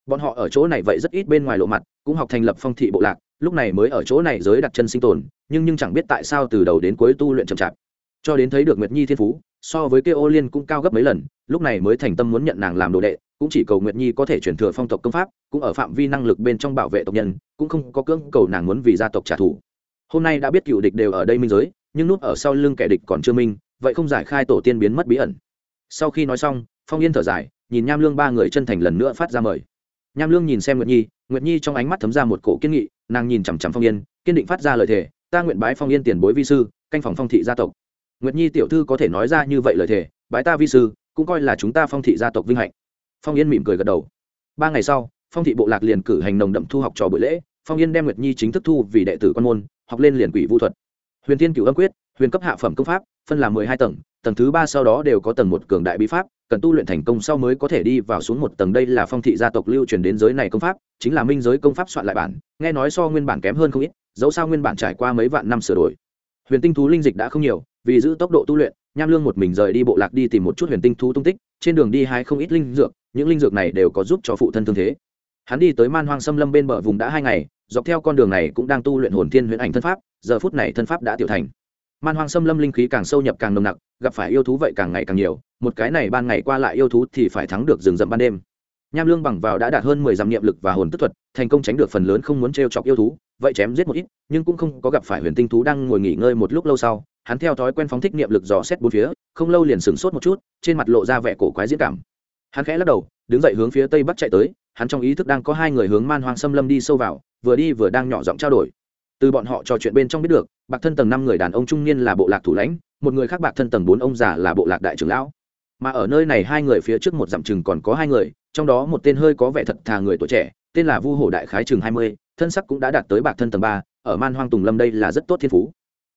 Bọn họ ở chỗ này vậy rất ít bên ngoài lộ mặt, cũng học thành lập phong thị bộ lạc, lúc này mới ở chỗ này giới đặt chân sinh tồn, nhưng nhưng chẳng biết tại sao từ đầu đến cuối tu luyện chậm chạp. Cho đến thấy được nguyệt nhi thiên phú so với kêu ô liên cũng cao gấp mấy lần, lúc này mới thành tâm muốn nhận nàng làm đồ đệ, cũng chỉ cầu nguyệt nhi có thể chuyển thừa phong tộc công pháp, cũng ở phạm vi năng lực bên trong bảo vệ tộc nhân, cũng không có cưỡng cầu nàng muốn vì gia tộc trả thù. Hôm nay đã biết cựu địch đều ở đây minh giới, nhưng nút ở sau lưng kẻ địch còn chưa minh, vậy không giải khai tổ tiên biến mất bí ẩn. Sau khi nói xong, phong yên thở dài, nhìn nham lương ba người chân thành lần nữa phát ra mời. Nham lương nhìn xem nguyệt nhi nguyệt nhi trong ánh mắt thấm ra một cổ kiên nghị, nàng nhìn chằm chằm phong yên, kiên định phát ra lời thề, ta nguyện bái phong yên tiền bối vi sư, canh phòng phong thị gia tộc nguyệt nhi tiểu thư có thể nói ra như vậy lời thề, bái ta vi sư, cũng coi là chúng ta phong thị gia tộc vinh hạnh. Phong yên mỉm cười gật đầu. Ba ngày sau, phong thị bộ lạc liền cử hành nồng đậm thu học trò buổi lễ, phong yên đem nguyệt nhi chính thức thu vì đệ tử quan môn, học lên liền quỷ vũ thuật. Huyền thiên cửu âm quyết, huyền cấp hạ phẩm công pháp, phân làm mười hai tầng tầng thứ ba sau đó đều có tầng một cường đại bí pháp, cần tu luyện thành công sau mới có thể đi vào xuống một tầng. Đây là phong thị gia tộc lưu truyền đến giới này công pháp, chính là minh giới công pháp soạn lại bản, nghe nói so nguyên bản kém hơn không ít, dẫu sao nguyên bản trải qua mấy vạn năm sửa đổi. Huyền tinh thú linh dịch đã không nhiều vì giữ tốc độ tu luyện, nham lương một mình rời đi bộ lạc đi tìm một chút huyền tinh thú tung tích, trên đường đi hai không ít linh dược, những linh dược này đều có giúp cho phụ thân thương thế. Hắn đi tới man hoang xâm lâm bên bờ vùng đã hai ngày, dọc theo con đường này cũng đang tu luyện hồn thiên huyền ảnh thân pháp, giờ phút này thân pháp đã tiểu thành. Man hoang xâm lâm linh khí càng sâu nhập càng nồng nặc, gặp phải yêu thú vậy càng ngày càng nhiều, một cái này ban ngày qua lại yêu thú thì phải thắng được rừng rậm ban đêm. Nham lương bằng vào đã đạt hơn mười dặm niệm lực và hồn tức thuật, thành công tránh được phần lớn không muốn t r e o chọc yêu thú, vậy chém giết một ít, nhưng cũng không có gặp phải huyền tinh thú đang ngồi nghỉ ngơi một lúc lâu sau hắn theo thói quen phóng thích niệm lực dò xét bốn phía, không lâu liền sửng sốt một chút, trên mặt lộ ra vẻ cổ quái diễn cảm. Hắn khẽ lắc đầu, đứng dậy hướng phía tây bắc chạy tới, hắn trong ý thức đang có hai người hướng man hoang xâm lâm đi sâu vào, vừa đi vừa đang nhỏ giọng trao đổi. Từ bọn họ trò chuyện bên trong biết được, bạc thân tầng năm người đàn ông trung niên là bộ lạc thủ lãnh, một người khác bạc thân tầng bốn ông già là bộ lạc đại trưởng lão. Mà ở nơi này hai người phía trước một dặm chừng còn có hai người, trong đó một tên hơi có vẻ thật thà người tuổi trẻ, tên là vu hổ đại khái chừng hai mươi, thân sắc cũng đã đạt tới bạc thân tầng ba, ở man hoang tùng lâm đây là rất tốt thiên phú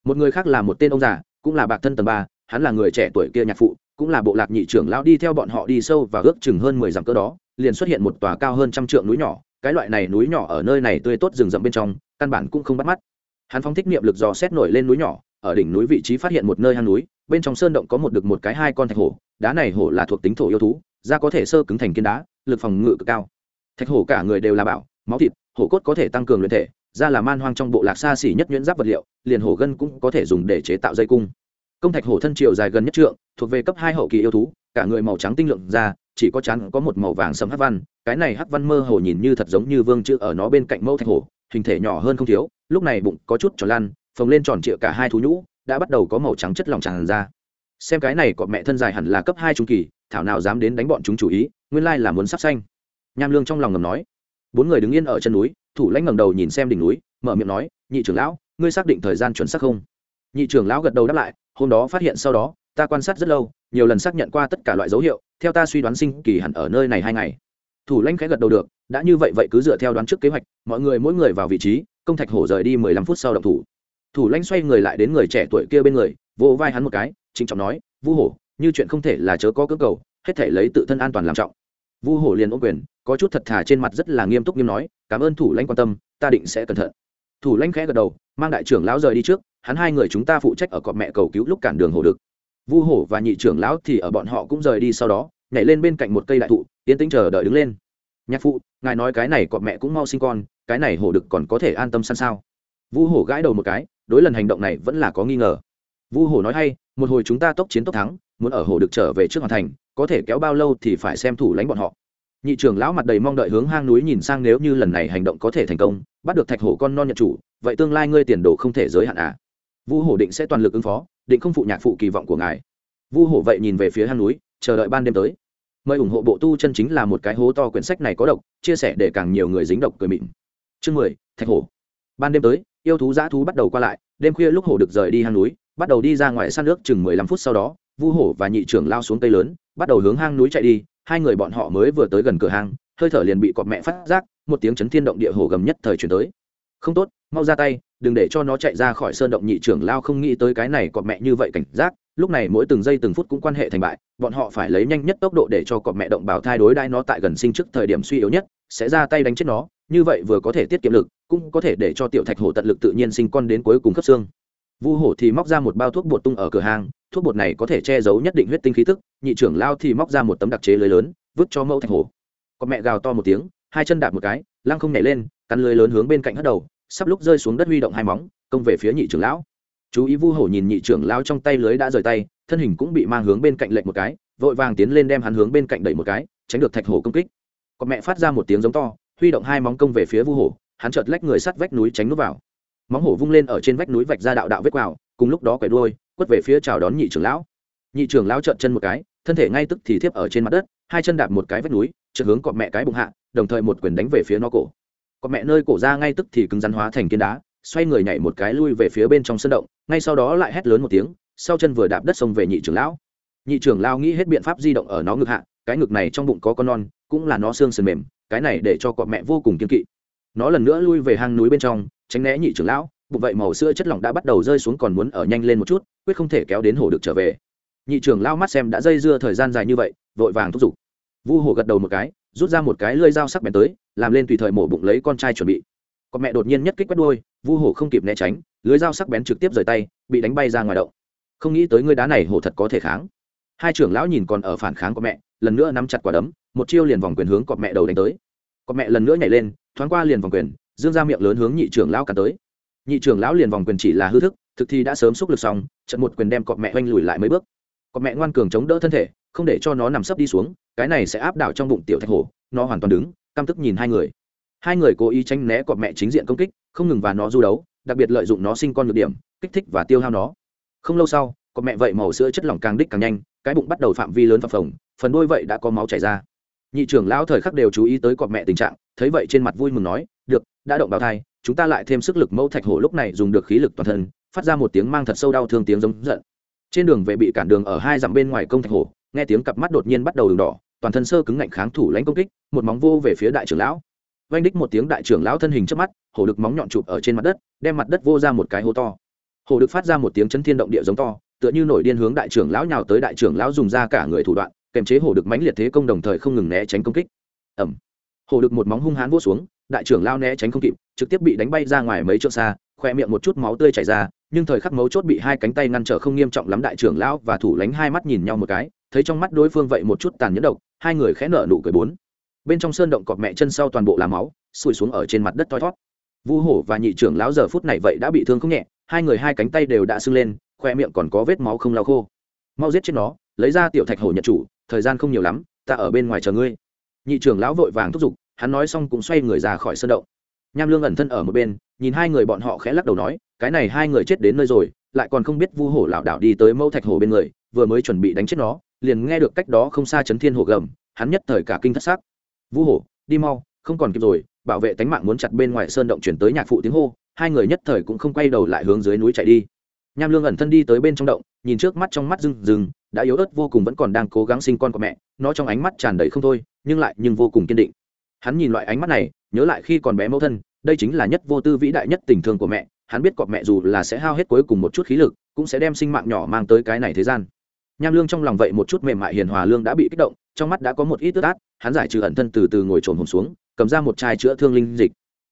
một người khác là một tên ông già, cũng là bạc thân tầng ba, hắn là người trẻ tuổi kia nhạc phụ, cũng là bộ lạc nhị trưởng lão đi theo bọn họ đi sâu và ước chừng hơn mười dặm cỡ đó, liền xuất hiện một tòa cao hơn trăm trượng núi nhỏ, cái loại này núi nhỏ ở nơi này tươi tốt rừng rậm bên trong, căn bản cũng không bắt mắt. Hắn phóng thích niệm lực dò xét nổi lên núi nhỏ, ở đỉnh núi vị trí phát hiện một nơi hang núi, bên trong sơn động có một được một cái hai con thạch hổ, đá này hổ là thuộc tính thổ yêu thú, da có thể sơ cứng thành kiên đá, lực phòng ngự cực cao. Thạch hổ cả người đều là bảo, máu thịt, hổ cốt có thể tăng cường luyện thể ra là man hoang trong bộ lạc xa xỉ nhất nhuyễn giáp vật liệu liền hổ gân cũng có thể dùng để chế tạo dây cung. Công thạch hổ thân chiều dài gần nhất trượng thuộc về cấp hai hậu kỳ yêu thú cả người màu trắng tinh lượng ra, chỉ có chắn có một màu vàng sẫm hắc văn cái này hắc văn mơ hồ nhìn như thật giống như vương chữ ở nó bên cạnh mẫu thạch hổ hình thể nhỏ hơn không thiếu lúc này bụng có chút tròn lan phồng lên tròn trịa cả hai thú nhũ đã bắt đầu có màu trắng chất lỏng tràn ra. Xem cái này cọp mẹ thân dài hẳn là cấp hai trung kỳ thảo nào dám đến đánh bọn chúng chủ ý nguyên lai là muốn sắp xanh nham lương trong lòng ngầm nói. Bốn người đứng yên ở chân núi thủ lãnh ngẩng đầu nhìn xem đỉnh núi, mở miệng nói, nhị trưởng lão, ngươi xác định thời gian chuẩn xác không? Nhị trưởng lão gật đầu đáp lại, hôm đó phát hiện sau đó, ta quan sát rất lâu, nhiều lần xác nhận qua tất cả loại dấu hiệu, theo ta suy đoán sinh kỳ hẳn ở nơi này hai ngày. Thủ lãnh khẽ gật đầu được, đã như vậy vậy cứ dựa theo đoán trước kế hoạch, mọi người mỗi người vào vị trí, công thạch hổ rời đi mười lăm phút sau động thủ. Thủ lãnh xoay người lại đến người trẻ tuổi kia bên người, vỗ vai hắn một cái, trịnh trọng nói, vu hổ, như chuyện không thể là chớ có cơ cầu, hết thể lấy tự thân an toàn làm trọng. Vu hổ liền ôm quyền, có chút thật thà trên mặt rất là nghiêm túc nghiêm nói cảm ơn thủ lãnh quan tâm, ta định sẽ cẩn thận. Thủ lãnh khẽ gật đầu, mang đại trưởng lão rời đi trước, hắn hai người chúng ta phụ trách ở cọp mẹ cầu cứu lúc cản đường hồ được vu hổ và nhị trưởng lão thì ở bọn họ cũng rời đi sau đó, nhảy lên bên cạnh một cây đại thụ tiến tính chờ đợi đứng lên. Nhạc phụ, ngài nói cái này cọp mẹ cũng mau sinh con, cái này hổ đực còn có thể an tâm săn sao? Vu hổ gãi đầu một cái, đối lần hành động này vẫn là có nghi ngờ. Vu hổ nói hay, một hồi chúng ta tốc chiến tốc thắng, muốn ở hổ đực trở về trước hoàn thành, có thể kéo bao lâu thì phải xem thủ lãnh bọn họ nhị trưởng lão mặt đầy mong đợi hướng hang núi nhìn sang nếu như lần này hành động có thể thành công, bắt được thạch hổ con non nhận chủ, vậy tương lai ngươi tiền đồ không thể giới hạn à? Vu hổ định sẽ toàn lực ứng phó, định không phụ nhạc phụ kỳ vọng của ngài. Vu hổ vậy nhìn về phía hang núi, chờ đợi ban đêm tới. Mời ủng hộ bộ tu chân chính là một cái hố to quyển sách này có độc, chia sẻ để càng nhiều người dính độc cười mịn. Chương mười, thạch hổ. Ban đêm tới, yêu thú giã thú bắt đầu qua lại, đêm khuya lúc hổ được rời đi hang núi, bắt đầu đi ra ngoài săn nước chừng mười lăm phút sau đó, vu hổ và nhị trưởng lao xuống cây lớn, bắt đầu hướng hang núi chạy đi hai người bọn họ mới vừa tới gần cửa hàng, hơi thở liền bị cọp mẹ phát giác một tiếng chấn thiên động địa hổ gầm nhất thời chuyển tới. Không tốt mau ra tay đừng để cho nó chạy ra khỏi sơn động nhị trưởng lao không nghĩ tới cái này cọp mẹ như vậy cảnh giác lúc này mỗi từng giây từng phút cũng quan hệ thành bại bọn họ phải lấy nhanh nhất tốc độ để cho cọp mẹ động bào thai đối đai nó tại gần sinh trước thời điểm suy yếu nhất sẽ ra tay đánh chết nó như vậy vừa có thể tiết kiệm lực cũng có thể để cho tiểu thạch hổ tận lực tự nhiên sinh con đến cuối cùng cấp xương. Vu hổ thì móc ra một bao thuốc bột tung ở cửa hàng thuốc bột này có thể che giấu nhất định huyết tinh khí tức, nhị trưởng lao thì móc ra một tấm đặc chế lưới lớn, vứt cho mẫu thạch hổ con mẹ gào to một tiếng, hai chân đạp một cái, lăng không nhảy lên, cắn lưới lớn hướng bên cạnh hất đầu, sắp lúc rơi xuống đất huy động hai móng, công về phía nhị trưởng lão. Chú ý vu hổ nhìn nhị trưởng lao trong tay lưới đã rời tay, thân hình cũng bị mang hướng bên cạnh lệnh một cái, vội vàng tiến lên đem hắn hướng bên cạnh đẩy một cái, tránh được thạch hổ công kích. Con mẹ phát ra một tiếng giống to, huy động hai móng công về phía vu hổ, hắn chợt lách người sắt vách núi tránh núp vào. Móng hổ vung lên ở trên vách núi vạch ra đạo đạo vết quào, cùng lúc đó quay đuôi quất về phía chào đón nhị trưởng lão. Nhị trưởng lão trợn chân một cái, thân thể ngay tức thì thiếp ở trên mặt đất, hai chân đạp một cái vách núi trượt hướng cọp mẹ cái bụng hạ, đồng thời một quyền đánh về phía nó cổ. Cọp mẹ nơi cổ ra ngay tức thì cứng rắn hóa thành kiên đá, xoay người nhảy một cái lui về phía bên trong sân động, ngay sau đó lại hét lớn một tiếng, sau chân vừa đạp đất xông về nhị trưởng lão. Nhị trưởng lão nghĩ hết biện pháp di động ở nó ngực hạ, cái ngực này trong bụng có con non, cũng là nó xương sườn mềm, cái này để cho cọp mẹ vô cùng kiên kỵ. Nó lần nữa lui về hang núi bên trong, tránh né nhị trưởng lão bụng vậy màu sữa chất lỏng đã bắt đầu rơi xuống còn muốn ở nhanh lên một chút, quyết không thể kéo đến hổ được trở về. Nhị trưởng lao mắt xem đã dây dưa thời gian dài như vậy, vội vàng thúc giục. Vu hổ gật đầu một cái, rút ra một cái lơi dao sắc bén tới, làm lên tùy thời mổ bụng lấy con trai chuẩn bị. Con mẹ đột nhiên nhất kích quét đôi vu hổ không kịp né tránh lưới dao sắc bén trực tiếp rời tay, bị đánh bay ra ngoài động. Không nghĩ tới ngươi đá này hổ thật có thể kháng. Hai trưởng lão nhìn còn ở phản kháng của mẹ, lần nữa nắm chặt quả đấm, một chiêu liền vòng quyền hướng cọp mẹ đầu đánh tới. Cọp mẹ lần nữa nhảy lên, thoáng qua liền vòng quyền, dương ra miệng lớn hướng nhị trưởng lão cả tới nhị trưởng lão liền vòng quyền chỉ là hư thức, thực thi đã sớm xúc lực xong trận một quyền đem cọp mẹ oanh lùi lại mấy bước. Cọp mẹ ngoan cường chống đỡ thân thể, không để cho nó nằm sấp đi xuống, cái này sẽ áp đảo trong bụng tiểu thạch hổ, nó hoàn toàn đứng, căm tức nhìn hai người. Hai người cố ý tránh né cọp mẹ chính diện công kích, không ngừng và nó du đấu, đặc biệt lợi dụng nó sinh con nhược điểm, kích thích và tiêu hao nó. Không lâu sau, cọp mẹ vậy màu sữa chất lỏng càng đích càng nhanh, cái bụng bắt đầu phạm vi lớn phập phồng, phần đôi vậy đã có máu chảy ra. Nhị trưởng lão thời khắc đều chú ý tới cọp mẹ tình trạng, thấy vậy trên mặt vui mừng nói đã động bào thai, chúng ta lại thêm sức lực mẫu thạch hổ lúc này dùng được khí lực toàn thân, phát ra một tiếng mang thật sâu đau thương tiếng giống giận. Trên đường về bị cản đường ở hai dặm bên ngoài công thạch hổ, nghe tiếng cặp mắt đột nhiên bắt đầu đường đỏ, toàn thân sơ cứng ngạnh kháng thủ lãnh công kích, một móng vô về phía đại trưởng lão. Vanh đích một tiếng đại trưởng lão thân hình trước mắt, hổ được móng nhọn chụp ở trên mặt đất, đem mặt đất vô ra một cái hố to. Hổ được phát ra một tiếng chấn thiên động địa giống to, tựa như nổi điên hướng đại trưởng lão nhào tới đại trưởng lão dùng ra cả người thủ đoạn kèm chế hổ được mãnh liệt thế công đồng thời không ngừng né tránh công kích. Ẩm hổ được một móng hung hãn vỗ xuống đại trưởng lao né tránh không kịp, trực tiếp bị đánh bay ra ngoài mấy chỗ xa, khoe miệng một chút máu tươi chảy ra, nhưng thời khắc mấu chốt bị hai cánh tay ngăn trở không nghiêm trọng lắm đại trưởng lão và thủ lánh hai mắt nhìn nhau một cái, thấy trong mắt đối phương vậy một chút tàn nhẫn độc, hai người khẽ nở nụ cười bốn. Bên trong sơn động cọp mẹ chân sau toàn bộ là máu sùi xuống ở trên mặt đất thoi thót. Vu hổ và nhị trưởng lão giờ phút này vậy đã bị thương không nhẹ, hai người hai cánh tay đều đã sưng lên, khoe miệng còn có vết máu không lau khô. Mau giết chết nó, lấy ra tiểu thạch hổ nhật chủ, thời gian không nhiều lắm, ta ở bên ngoài chờ ngươi. Nhị trưởng lão vội vàng thúc giục hắn nói xong cũng xoay người ra khỏi sân động. Nham lương ẩn thân ở một bên, nhìn hai người bọn họ khẽ lắc đầu nói, cái này hai người chết đến nơi rồi, lại còn không biết vu hổ lảo đảo đi tới mẫu thạch hổ bên người, vừa mới chuẩn bị đánh chết nó, liền nghe được cách đó không xa chấn thiên hổ gầm, hắn nhất thời cả kinh thất xác vu hổ, đi mau, không còn kịp rồi, bảo vệ tánh mạng muốn chặt bên ngoài sơn động chuyển tới nhạc phụ tiếng hô, hai người nhất thời cũng không quay đầu lại hướng dưới núi chạy đi. Nham lương ẩn thân đi tới bên trong động, nhìn trước mắt trong mắt rừng rừng đã yếu ớt vô cùng vẫn còn đang cố gắng sinh con của mẹ, nó trong ánh mắt tràn đầy không thôi, nhưng lại nhưng vô cùng kiên định hắn nhìn loại ánh mắt này, nhớ lại khi còn bé mẫu thân, đây chính là nhất vô tư vĩ đại nhất tình thương của mẹ, hắn biết cọp mẹ dù là sẽ hao hết cuối cùng một chút khí lực, cũng sẽ đem sinh mạng nhỏ mang tới cái này thế gian. Nham lương trong lòng vậy một chút mềm mại hiền hòa lương đã bị kích động, trong mắt đã có một ít tức át, hắn giải trừ ẩn thân từ từ ngồi trồn hồn xuống, cầm ra một chai chữa thương linh dịch.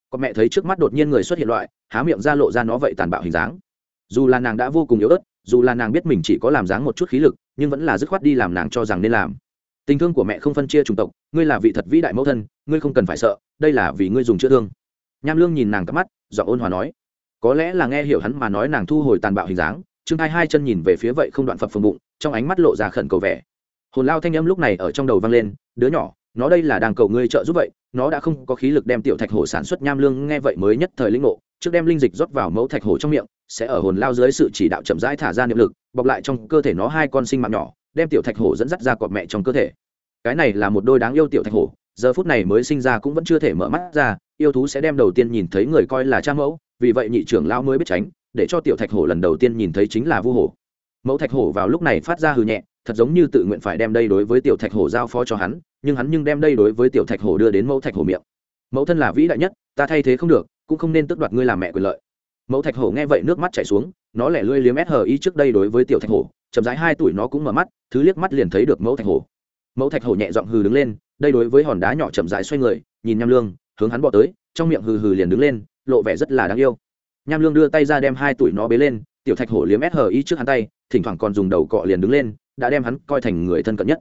Cọp mẹ thấy trước mắt đột nhiên người xuất hiện loại, há miệng ra lộ ra nó vậy tàn bạo hình dáng. Dù là nàng đã vô cùng yếu ớt, dù là nàng biết mình chỉ có làm dáng một chút khí lực, nhưng vẫn là dứt khoát đi làm nàng cho rằng nên làm. Tình thương của mẹ không phân chia chủng tộc, ngươi là vị thật vĩ đại mẫu thân ngươi không cần phải sợ, đây là vì ngươi dùng chữa thương. Nham lương nhìn nàng cắp mắt, giọng ôn hòa nói, có lẽ là nghe hiểu hắn mà nói nàng thu hồi tàn bạo hình dáng. Trương hai hai chân nhìn về phía vậy không đoạn phập phồng bụng, trong ánh mắt lộ ra khẩn cầu vẻ. Hồn lao thanh âm lúc này ở trong đầu vang lên, đứa nhỏ, nó đây là đang cầu ngươi trợ giúp vậy, nó đã không có khí lực đem tiểu thạch hổ sản xuất. Nham lương nghe vậy mới nhất thời linh ngộ, trước đem linh dịch rót vào mẫu thạch hổ trong miệng, sẽ ở hồn lao dưới sự chỉ đạo chậm rãi thả ra niệm lực, bọc lại trong cơ thể nó hai con sinh mạng nhỏ, đem tiểu thạch hổ dẫn dắt ra cọp mẹ trong cơ thể. Cái này là một đôi đáng yêu tiểu thạch hổ giờ phút này mới sinh ra cũng vẫn chưa thể mở mắt ra, yêu thú sẽ đem đầu tiên nhìn thấy người coi là cha mẫu, vì vậy nhị trưởng lão mới biết tránh, để cho tiểu thạch hổ lần đầu tiên nhìn thấy chính là vu hổ. Mẫu thạch hổ vào lúc này phát ra hư nhẹ, thật giống như tự nguyện phải đem đây đối với tiểu thạch hổ giao phó cho hắn, nhưng hắn nhưng đem đây đối với tiểu thạch hổ đưa đến mẫu thạch hổ miệng. Mẫu thân là vĩ đại nhất, ta thay thế không được, cũng không nên tước đoạt ngươi làm mẹ quyền lợi. Mẫu thạch hổ nghe vậy nước mắt chảy xuống, nó lẻ lươi liếm s hờ y trước đây đối với tiểu thạch hổ, chậm rãi hai tuổi nó cũng mở mắt, thứ liếc mắt liền thấy được mẫu thạch hổ mẫu thạch hổ nhẹ giọng hừ đứng lên, đây đối với hòn đá nhỏ chậm rãi xoay người, nhìn nham lương, hướng hắn bỏ tới, trong miệng hừ hừ liền đứng lên, lộ vẻ rất là đáng yêu. Nham lương đưa tay ra đem hai tuổi nó bế lên, tiểu thạch hổ liếm ép hờ y trước hắn tay, thỉnh thoảng còn dùng đầu cọ liền đứng lên, đã đem hắn coi thành người thân cận nhất.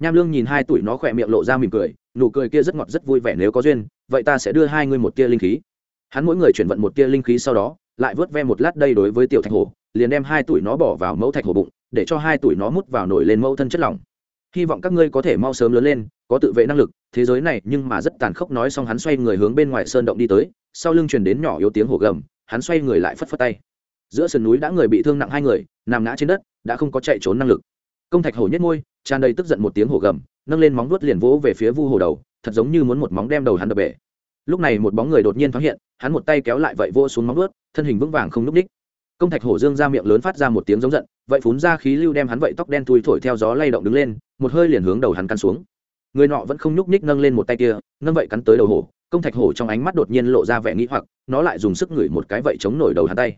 Nham lương nhìn hai tuổi nó khỏe miệng lộ ra mỉm cười, nụ cười kia rất ngọt rất vui vẻ nếu có duyên, vậy ta sẽ đưa hai ngươi một tia linh khí. Hắn mỗi người chuyển vận một tia linh khí sau đó, lại vớt ve một lát đây đối với tiểu thạch hổ, liền đem hai tuổi nó bỏ vào mẫu thạch hổ bụng, để cho hai tuổi nó mút vào nổi lên mẫu thân chất lỏng hy vọng các ngươi có thể mau sớm lớn lên, có tự vệ năng lực, thế giới này nhưng mà rất tàn khốc nói xong hắn xoay người hướng bên ngoài sơn động đi tới, sau lưng truyền đến nhỏ yếu tiếng hổ gầm, hắn xoay người lại phất phất tay. Giữa sườn núi đã người bị thương nặng hai người, nằm ngã trên đất, đã không có chạy trốn năng lực. Công thạch hổ nhất ngôi tràn đầy tức giận một tiếng hổ gầm, nâng lên móng vuốt liền vỗ về phía vu hồ đầu, thật giống như muốn một móng đem đầu hắn đập bể. Lúc này một bóng người đột nhiên thoáng hiện, hắn một tay kéo lại vậy vô xuống móng vuốt, thân hình vững vàng không n ú c ních công thạch hổ dương ra miệng lớn phát ra một tiếng giống giận, vậy phún ra khí lưu đem hắn vậy tóc đen thui thổi theo gió lay động đứng lên, một hơi liền hướng đầu hắn căn xuống. Người nọ vẫn không nhúc nhích nâng lên một tay kia, nâng vậy cắn tới đầu hổ, công thạch hổ trong ánh mắt đột nhiên lộ ra vẻ nghĩ hoặc, nó lại dùng sức ngửi một cái vậy chống nổi đầu hắn tay.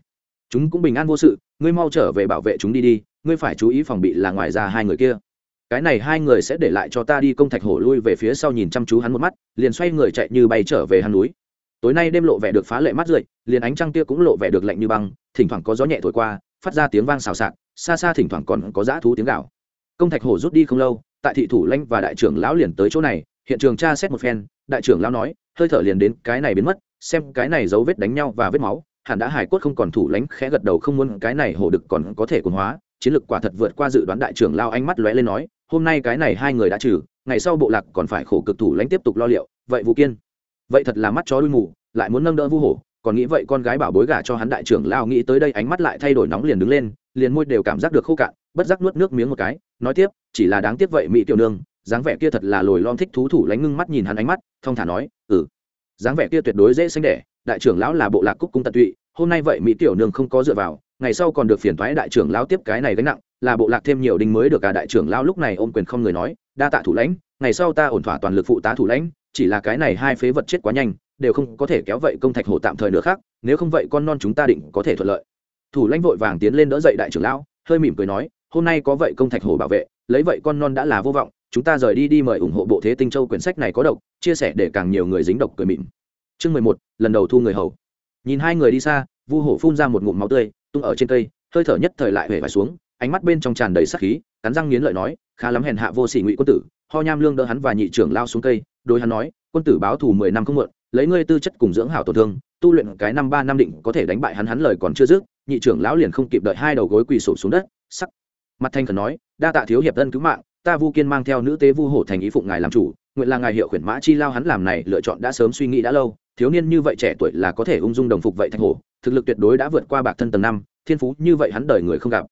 Chúng cũng bình an vô sự, ngươi mau trở về bảo vệ chúng đi đi, ngươi phải chú ý phòng bị là ngoài ra hai người kia. Cái này hai người sẽ để lại cho ta đi, công thạch hổ lui về phía sau nhìn chăm chú hắn một mắt, liền xoay người chạy như bay trở về hắn núi tối nay đêm lộ vẻ được phá lệ mắt rượi, liền ánh trăng kia cũng lộ vẻ được lạnh như băng, thỉnh thoảng có gió nhẹ thổi qua, phát ra tiếng vang xào xạc, xa xa thỉnh thoảng còn có dã thú tiếng gạo công thạch hổ rút đi không lâu, tại thị thủ lãnh và đại trưởng lão liền tới chỗ này, hiện trường tra xét một phen, đại trưởng lão nói, hơi thở liền đến cái này biến mất, xem cái này dấu vết đánh nhau và vết máu, hẳn đã hải cốt không còn thủ lãnh khẽ gật đầu không muốn, cái này hổ đực còn có thể cuốn hóa, chiến lược quả thật vượt qua dự đoán đại trưởng lao ánh mắt lóe lên nói, hôm nay cái này hai người đã trừ, ngày sau bộ lạc còn phải khổ cực thủ lãnh tiếp tục lo liệu, vậy vũ kiên vậy thật là mắt chó đuôi mù, lại muốn nâng đỡ vu hổ, còn nghĩ vậy con gái bảo bối gả cho hắn đại trưởng lao nghĩ tới đây ánh mắt lại thay đổi nóng liền đứng lên, liền môi đều cảm giác được khô cạn, bất giác nuốt nước miếng một cái, nói tiếp, chỉ là đáng tiếc vậy mỹ tiểu nương, dáng vẻ kia thật là lồi lom thích thú thủ lánh ngưng mắt nhìn hắn ánh mắt, thong thả nói ừ dáng vẻ kia tuyệt đối dễ sinh đẻ, đại trưởng lão là bộ lạc cúc cung tận tụy, hôm nay vậy mỹ tiểu nương không có dựa vào, ngày sau còn được phiền thoái đại trưởng lão tiếp cái này gánh nặng, là bộ lạc thêm nhiều đinh mới được cả đại trưởng lão lúc này ôm quyền không người nói đa tạ thủ lãnh, ngày sau ta ổn thỏa toàn lực phụ tá thủ lãnh, chỉ là cái này hai phế vật chết quá nhanh, đều không có thể kéo vậy công thạch hổ tạm thời nữa khác nếu không vậy con non chúng ta định có thể thuận lợi. Thủ lãnh vội vàng tiến lên đỡ dậy đại trưởng lão, hơi mỉm cười nói, hôm nay có vậy công thạch hổ bảo vệ, lấy vậy con non đã là vô vọng, chúng ta rời đi đi mời ủng hộ bộ thế tinh châu quyển sách này có độc, chia sẻ để càng nhiều người dính độc cười mịn. Chương mười một, lần đầu thu người hầu. Nhìn hai người đi xa, vu hổ phun ra một ngụm máu tươi, tung ở trên cây, hơi thở nhất thời lại hể vải xuống ánh mắt bên trong tràn đầy sắc khí, cắn răng nghiến lợi nói, khá lắm hèn hạ vô sỉ ngụy quân tử, ho nham lương đỡ hắn và nhị trưởng lao xuống cây đôi hắn nói, quân tử báo thù mười năm không muộn, lấy ngươi tư chất cùng dưỡng hảo tổn thương, tu luyện cái năm ba năm định có thể đánh bại hắn hắn lời còn chưa dứt, nhị trưởng lão liền không kịp đợi hai đầu gối quỳ sụp xuống đất, sắc. Mặt thanh khẩn nói, đa tạ thiếu hiệp thân cứu mạng, ta vu kiên mang theo nữ tế vu hổ thành ý phụng ngài làm chủ, nguyện là ngài hiệu khuyển mã chi lao hắn làm này lựa chọn đã sớm suy nghĩ đã lâu, thiếu niên như vậy trẻ tuổi là có thể ung dung đồng phục vậy thanh hổ, thực lực tuyệt đối đã vượt qua bạc thân tầng năm, thiên phú như vậy hắn đời người không gặp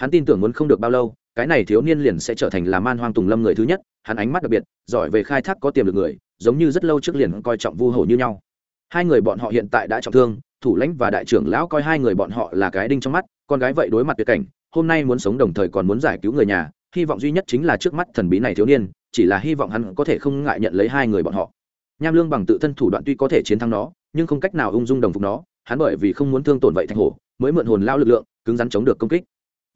hắn tin tưởng muốn không được bao lâu, cái này thiếu niên liền sẽ trở thành là man hoang tùng lâm người thứ nhất, hắn ánh mắt đặc biệt, giỏi về khai thác có tiềm lực người, giống như rất lâu trước liền coi trọng vu hổ như nhau. Hai người bọn họ hiện tại đã trọng thương, thủ lãnh và đại trưởng lão coi hai người bọn họ là cái đinh trong mắt, con gái vậy đối mặt tuyệt cảnh, hôm nay muốn sống đồng thời còn muốn giải cứu người nhà, hy vọng duy nhất chính là trước mắt thần bí này thiếu niên, chỉ là hy vọng hắn có thể không ngại nhận lấy hai người bọn họ. Nham lương bằng tự thân thủ đoạn tuy có thể chiến thắng nó, nhưng không cách nào ung dung đồng phục nó, hắn bởi vì không muốn thương tổn vậy thành hổ, mới mượn hồn lao lực lượng, cứng rắn chống được công kích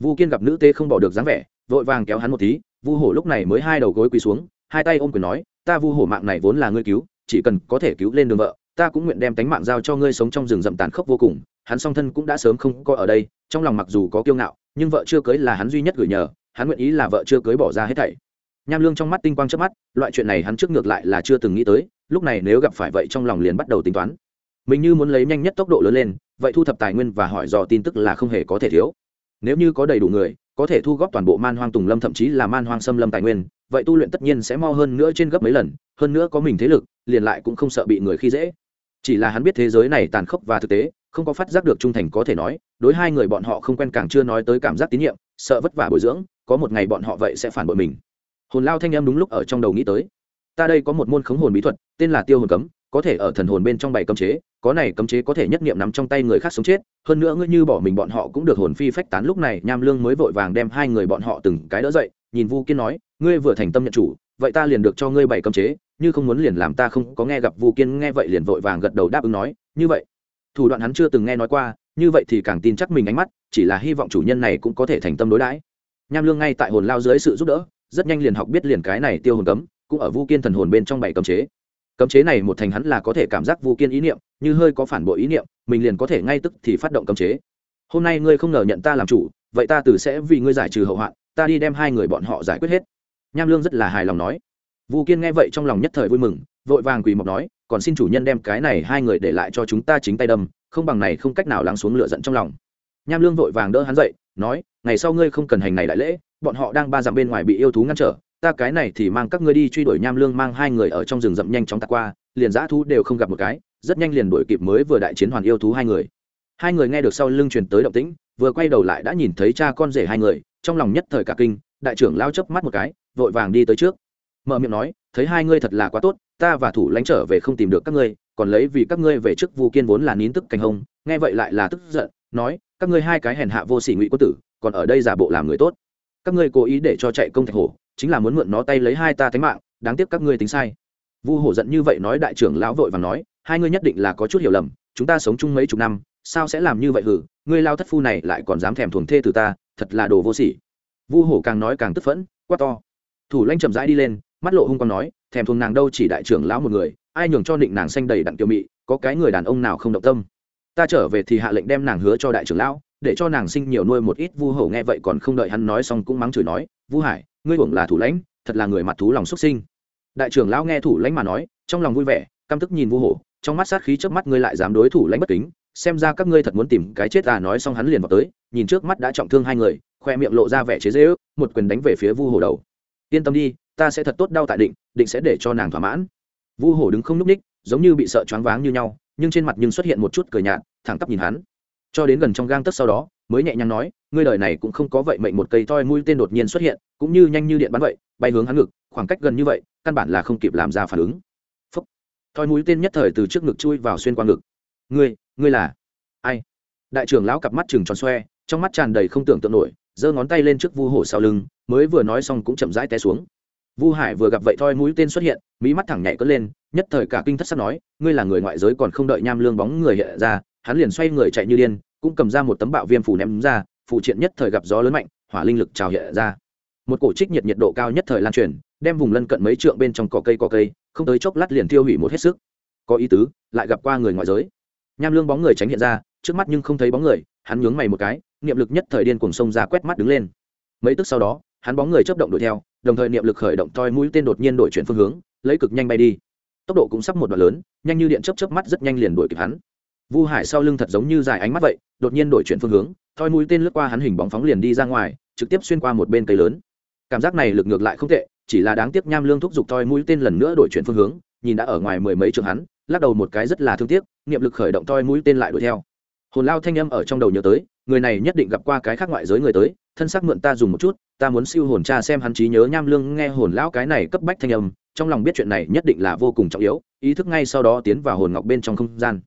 vu kiên gặp nữ tê không bỏ được dáng vẻ, vội vàng kéo hắn một tí, vu hổ lúc này mới hai đầu gối quỳ xuống, hai tay ôm quyền nói, ta vu hổ mạng này vốn là ngươi cứu, chỉ cần có thể cứu lên đường vợ, ta cũng nguyện đem tánh mạng giao cho ngươi sống trong rừng rậm tàn khốc vô cùng, hắn song thân cũng đã sớm không coi ở đây, trong lòng mặc dù có kiêu ngạo, nhưng vợ chưa cưới là hắn duy nhất gửi nhờ, hắn nguyện ý là vợ chưa cưới bỏ ra hết thảy. Nham lương trong mắt tinh quang trước mắt, loại chuyện này hắn trước ngược lại là chưa từng nghĩ tới, lúc này nếu gặp phải vậy trong lòng liền bắt đầu tính toán. Mình như muốn lấy nhanh nhất tốc độ lớn lên, vậy thu thập tài nguyên và hỏi dò tin tức là không hề có thể thiếu nếu như có đầy đủ người, có thể thu góp toàn bộ man hoang tùng lâm, thậm chí là man hoang xâm lâm tài nguyên, vậy tu luyện tất nhiên sẽ mo hơn nữa trên gấp mấy lần, hơn nữa có mình thế lực, liền lại cũng không sợ bị người khi dễ. Chỉ là hắn biết thế giới này tàn khốc và thực tế, không có phát giác được trung thành có thể nói, đối hai người bọn họ không quen càng chưa nói tới cảm giác tín nhiệm, sợ vất vả bồi dưỡng, có một ngày bọn họ vậy sẽ phản bội mình. Hồn lao thanh em đúng lúc ở trong đầu nghĩ tới. Ta đây có một môn khống hồn bí thuật, tên là tiêu hồn cấm có thể ở thần hồn bên trong bảy cấm chế, có này cấm chế có thể nhất niệm nắm trong tay người khác sống chết, hơn nữa ngươi như bỏ mình bọn họ cũng được hồn phi phách tán lúc này, nham lương mới vội vàng đem hai người bọn họ từng cái đỡ dậy, nhìn vu kiên nói, ngươi vừa thành tâm nhận chủ, vậy ta liền được cho ngươi bảy cấm chế, như không muốn liền làm ta không có nghe gặp vu kiên nghe vậy liền vội vàng gật đầu đáp ứng nói, như vậy. Thủ đoạn hắn chưa từng nghe nói qua, như vậy thì càng tin chắc mình ánh mắt, chỉ là hy vọng chủ nhân này cũng có thể thành tâm đối đãi. Nham lương ngay tại hồn lao dưới sự giúp đỡ, rất nhanh liền học biết liền cái này tiêu hồn cấm, cũng ở vu kiên thần hồn bên trong bảy cấm chế cấm chế này một thành hắn là có thể cảm giác vu kiên ý niệm, như hơi có phản bội ý niệm, mình liền có thể ngay tức thì phát động cấm chế. Hôm nay ngươi không ngờ nhận ta làm chủ, vậy ta từ sẽ vì ngươi giải trừ hậu hoạn, ta đi đem hai người bọn họ giải quyết hết. Nham lương rất là hài lòng nói. Vu kiên nghe vậy trong lòng nhất thời vui mừng, vội vàng quỳ mọc nói, còn xin chủ nhân đem cái này hai người để lại cho chúng ta chính tay đâm, không bằng này không cách nào lắng xuống lửa giận trong lòng. Nham lương vội vàng đỡ hắn dậy, nói, ngày sau ngươi không cần hành này đại lễ, bọn họ đang ba dặm bên ngoài bị yêu thú ngăn trở ta cái này thì mang các ngươi đi truy đuổi nham lương, mang hai người ở trong rừng rậm nhanh chóng tạt qua, liền dã thú đều không gặp một cái, rất nhanh liền đuổi kịp mới vừa đại chiến hoàn yêu thú hai người. Hai người nghe được sau lưng truyền tới động tĩnh, vừa quay đầu lại đã nhìn thấy cha con rể hai người, trong lòng nhất thời cả kinh, đại trưởng lao chớp mắt một cái, vội vàng đi tới trước. Mở miệng nói, thấy hai ngươi thật là quá tốt, ta và thủ lãnh trở về không tìm được các ngươi, còn lấy vì các ngươi về trước vu kiên vốn là nín tức cành hông nghe vậy lại là tức giận, nói, các ngươi hai cái hèn hạ vô sỉ ngụy quân tử, còn ở đây giả bộ làm người tốt. Các ngươi cố ý để cho chạy công thạch hổ chính là muốn mượn nó tay lấy hai ta thánh mạng, đáng tiếc các ngươi tính sai. Vu hổ giận như vậy nói đại trưởng lão vội và nói, hai ngươi nhất định là có chút hiểu lầm, chúng ta sống chung mấy chục năm, sao sẽ làm như vậy hử ngươi lao thất phu này lại còn dám thèm thuồng thê từ ta, thật là đồ vô sỉ. Vu hổ càng nói càng tức phẫn, quát to. Thủ lanh chậm rãi đi lên, mắt lộ hung còn nói, thèm thuồng nàng đâu chỉ đại trưởng lão một người, ai nhường cho định nàng xanh đầy đặn kiều mị, có cái người đàn ông nào không động tâm. Ta trở về thì hạ lệnh đem nàng hứa cho đại trưởng lão để cho nàng sinh nhiều nuôi một ít vu hổ nghe vậy còn không đợi hắn nói xong cũng mắng chửi nói, vu hải, ngươi hưởng là thủ lãnh, thật là người mặt thú lòng xuất sinh. Đại trưởng lão nghe thủ lãnh mà nói, trong lòng vui vẻ, căm tức nhìn vu hổ, trong mắt sát khí trước mắt ngươi lại dám đối thủ lãnh bất kính, xem ra các ngươi thật muốn tìm cái chết à nói xong hắn liền vào tới, nhìn trước mắt đã trọng thương hai người, khoe miệng lộ ra vẻ chế dễ ước một quyền đánh về phía vu hổ đầu. Yên tâm đi, ta sẽ thật tốt đau tại định định sẽ để cho nàng thỏa mãn. Vu hổ đứng không nhúc ních giống như bị sợ choáng váng như nhau, nhưng trên mặt nhưng xuất hiện một chút cười nhạt, thẳng tắp nhìn hắn cho đến gần trong gang tấc sau đó, mới nhẹ nhàng nói, ngươi đời này cũng không có vậy mệnh một cây toi mũi tên đột nhiên xuất hiện, cũng như nhanh như điện bắn vậy, bay hướng hắn ngực, khoảng cách gần như vậy, căn bản là không kịp làm ra phản ứng. Phúc. Toi mũi tên nhất thời từ trước ngực chui vào xuyên qua ngực. Ngươi ngươi là ai? Đại trưởng lão cặp mắt chừng tròn xoe, trong mắt tràn đầy không tưởng tượng nổi, giơ ngón tay lên trước vu hổ sau lưng, mới vừa nói xong cũng chậm rãi té xuống. Vu hải vừa gặp vậy thoi mũi tên xuất hiện mỹ mắt thẳng nhảy cất lên, nhất thời cả kinh thất sắc nói, ngươi là người ngoại giới còn không đợi nham lương bóng người hiện ra hắn liền xoay người chạy như điên, cũng cầm ra một tấm bạo viêm phủ ném ra phụ triện nhất thời gặp gió lớn mạnh, hỏa linh lực trào hiện ra. Một cổ trích nhiệt nhiệt độ cao nhất thời lan truyền, đem vùng lân cận mấy trượng bên trong cỏ cây cỏ cây, không tới chốc lát liền tiêu hủy một hết sức. Có ý tứ, lại gặp qua người ngoại giới. Nham lương bóng người tránh hiện ra, trước mắt nhưng không thấy bóng người, hắn nhướng mày một cái, niệm lực nhất thời điên cuồng sông ra quét mắt đứng lên. Mấy tức sau đó, hắn bóng người chấp động đuổi theo, đồng thời niệm lực khởi động toi mũi tên đột nhiên đổi chuyển phương hướng, lấy cực nhanh bay đi. Tốc độ cũng sắp một đoạn lớn, nhanh như điện chấp chớp mắt rất nhanh liền đuổi kịp hắn vu hải sau lưng thật giống như dài ánh mắt vậy, đột nhiên đổi chuyển phương hướng, thoi mũi tên lướt qua hắn hình bóng phóng liền đi ra ngoài, trực tiếp xuyên qua một bên cây lớn. Cảm giác này lực ngược lại không tệ, chỉ là đáng tiếc nham lương thúc giục thoi mũi tên lần nữa đổi chuyển phương hướng, nhìn đã ở ngoài mười mấy trường hắn, lắc đầu một cái rất là thương tiếc, niệm lực khởi động thoi mũi tên lại đuổi theo. Hồn lao thanh âm ở trong đầu nhớ tới, người này nhất định gặp qua cái khác ngoại giới người tới, thân xác mượn ta dùng một chút, ta muốn siêu hồn cha xem hắn trí nhớ nham lương nghe hồn lão cái này cấp bách thanh âm, trong lòng biết chuyện này nhất định là vô cùng trọng yếu, ý thức ngay sau đó tiến vào hồn ngọc bên trong không gian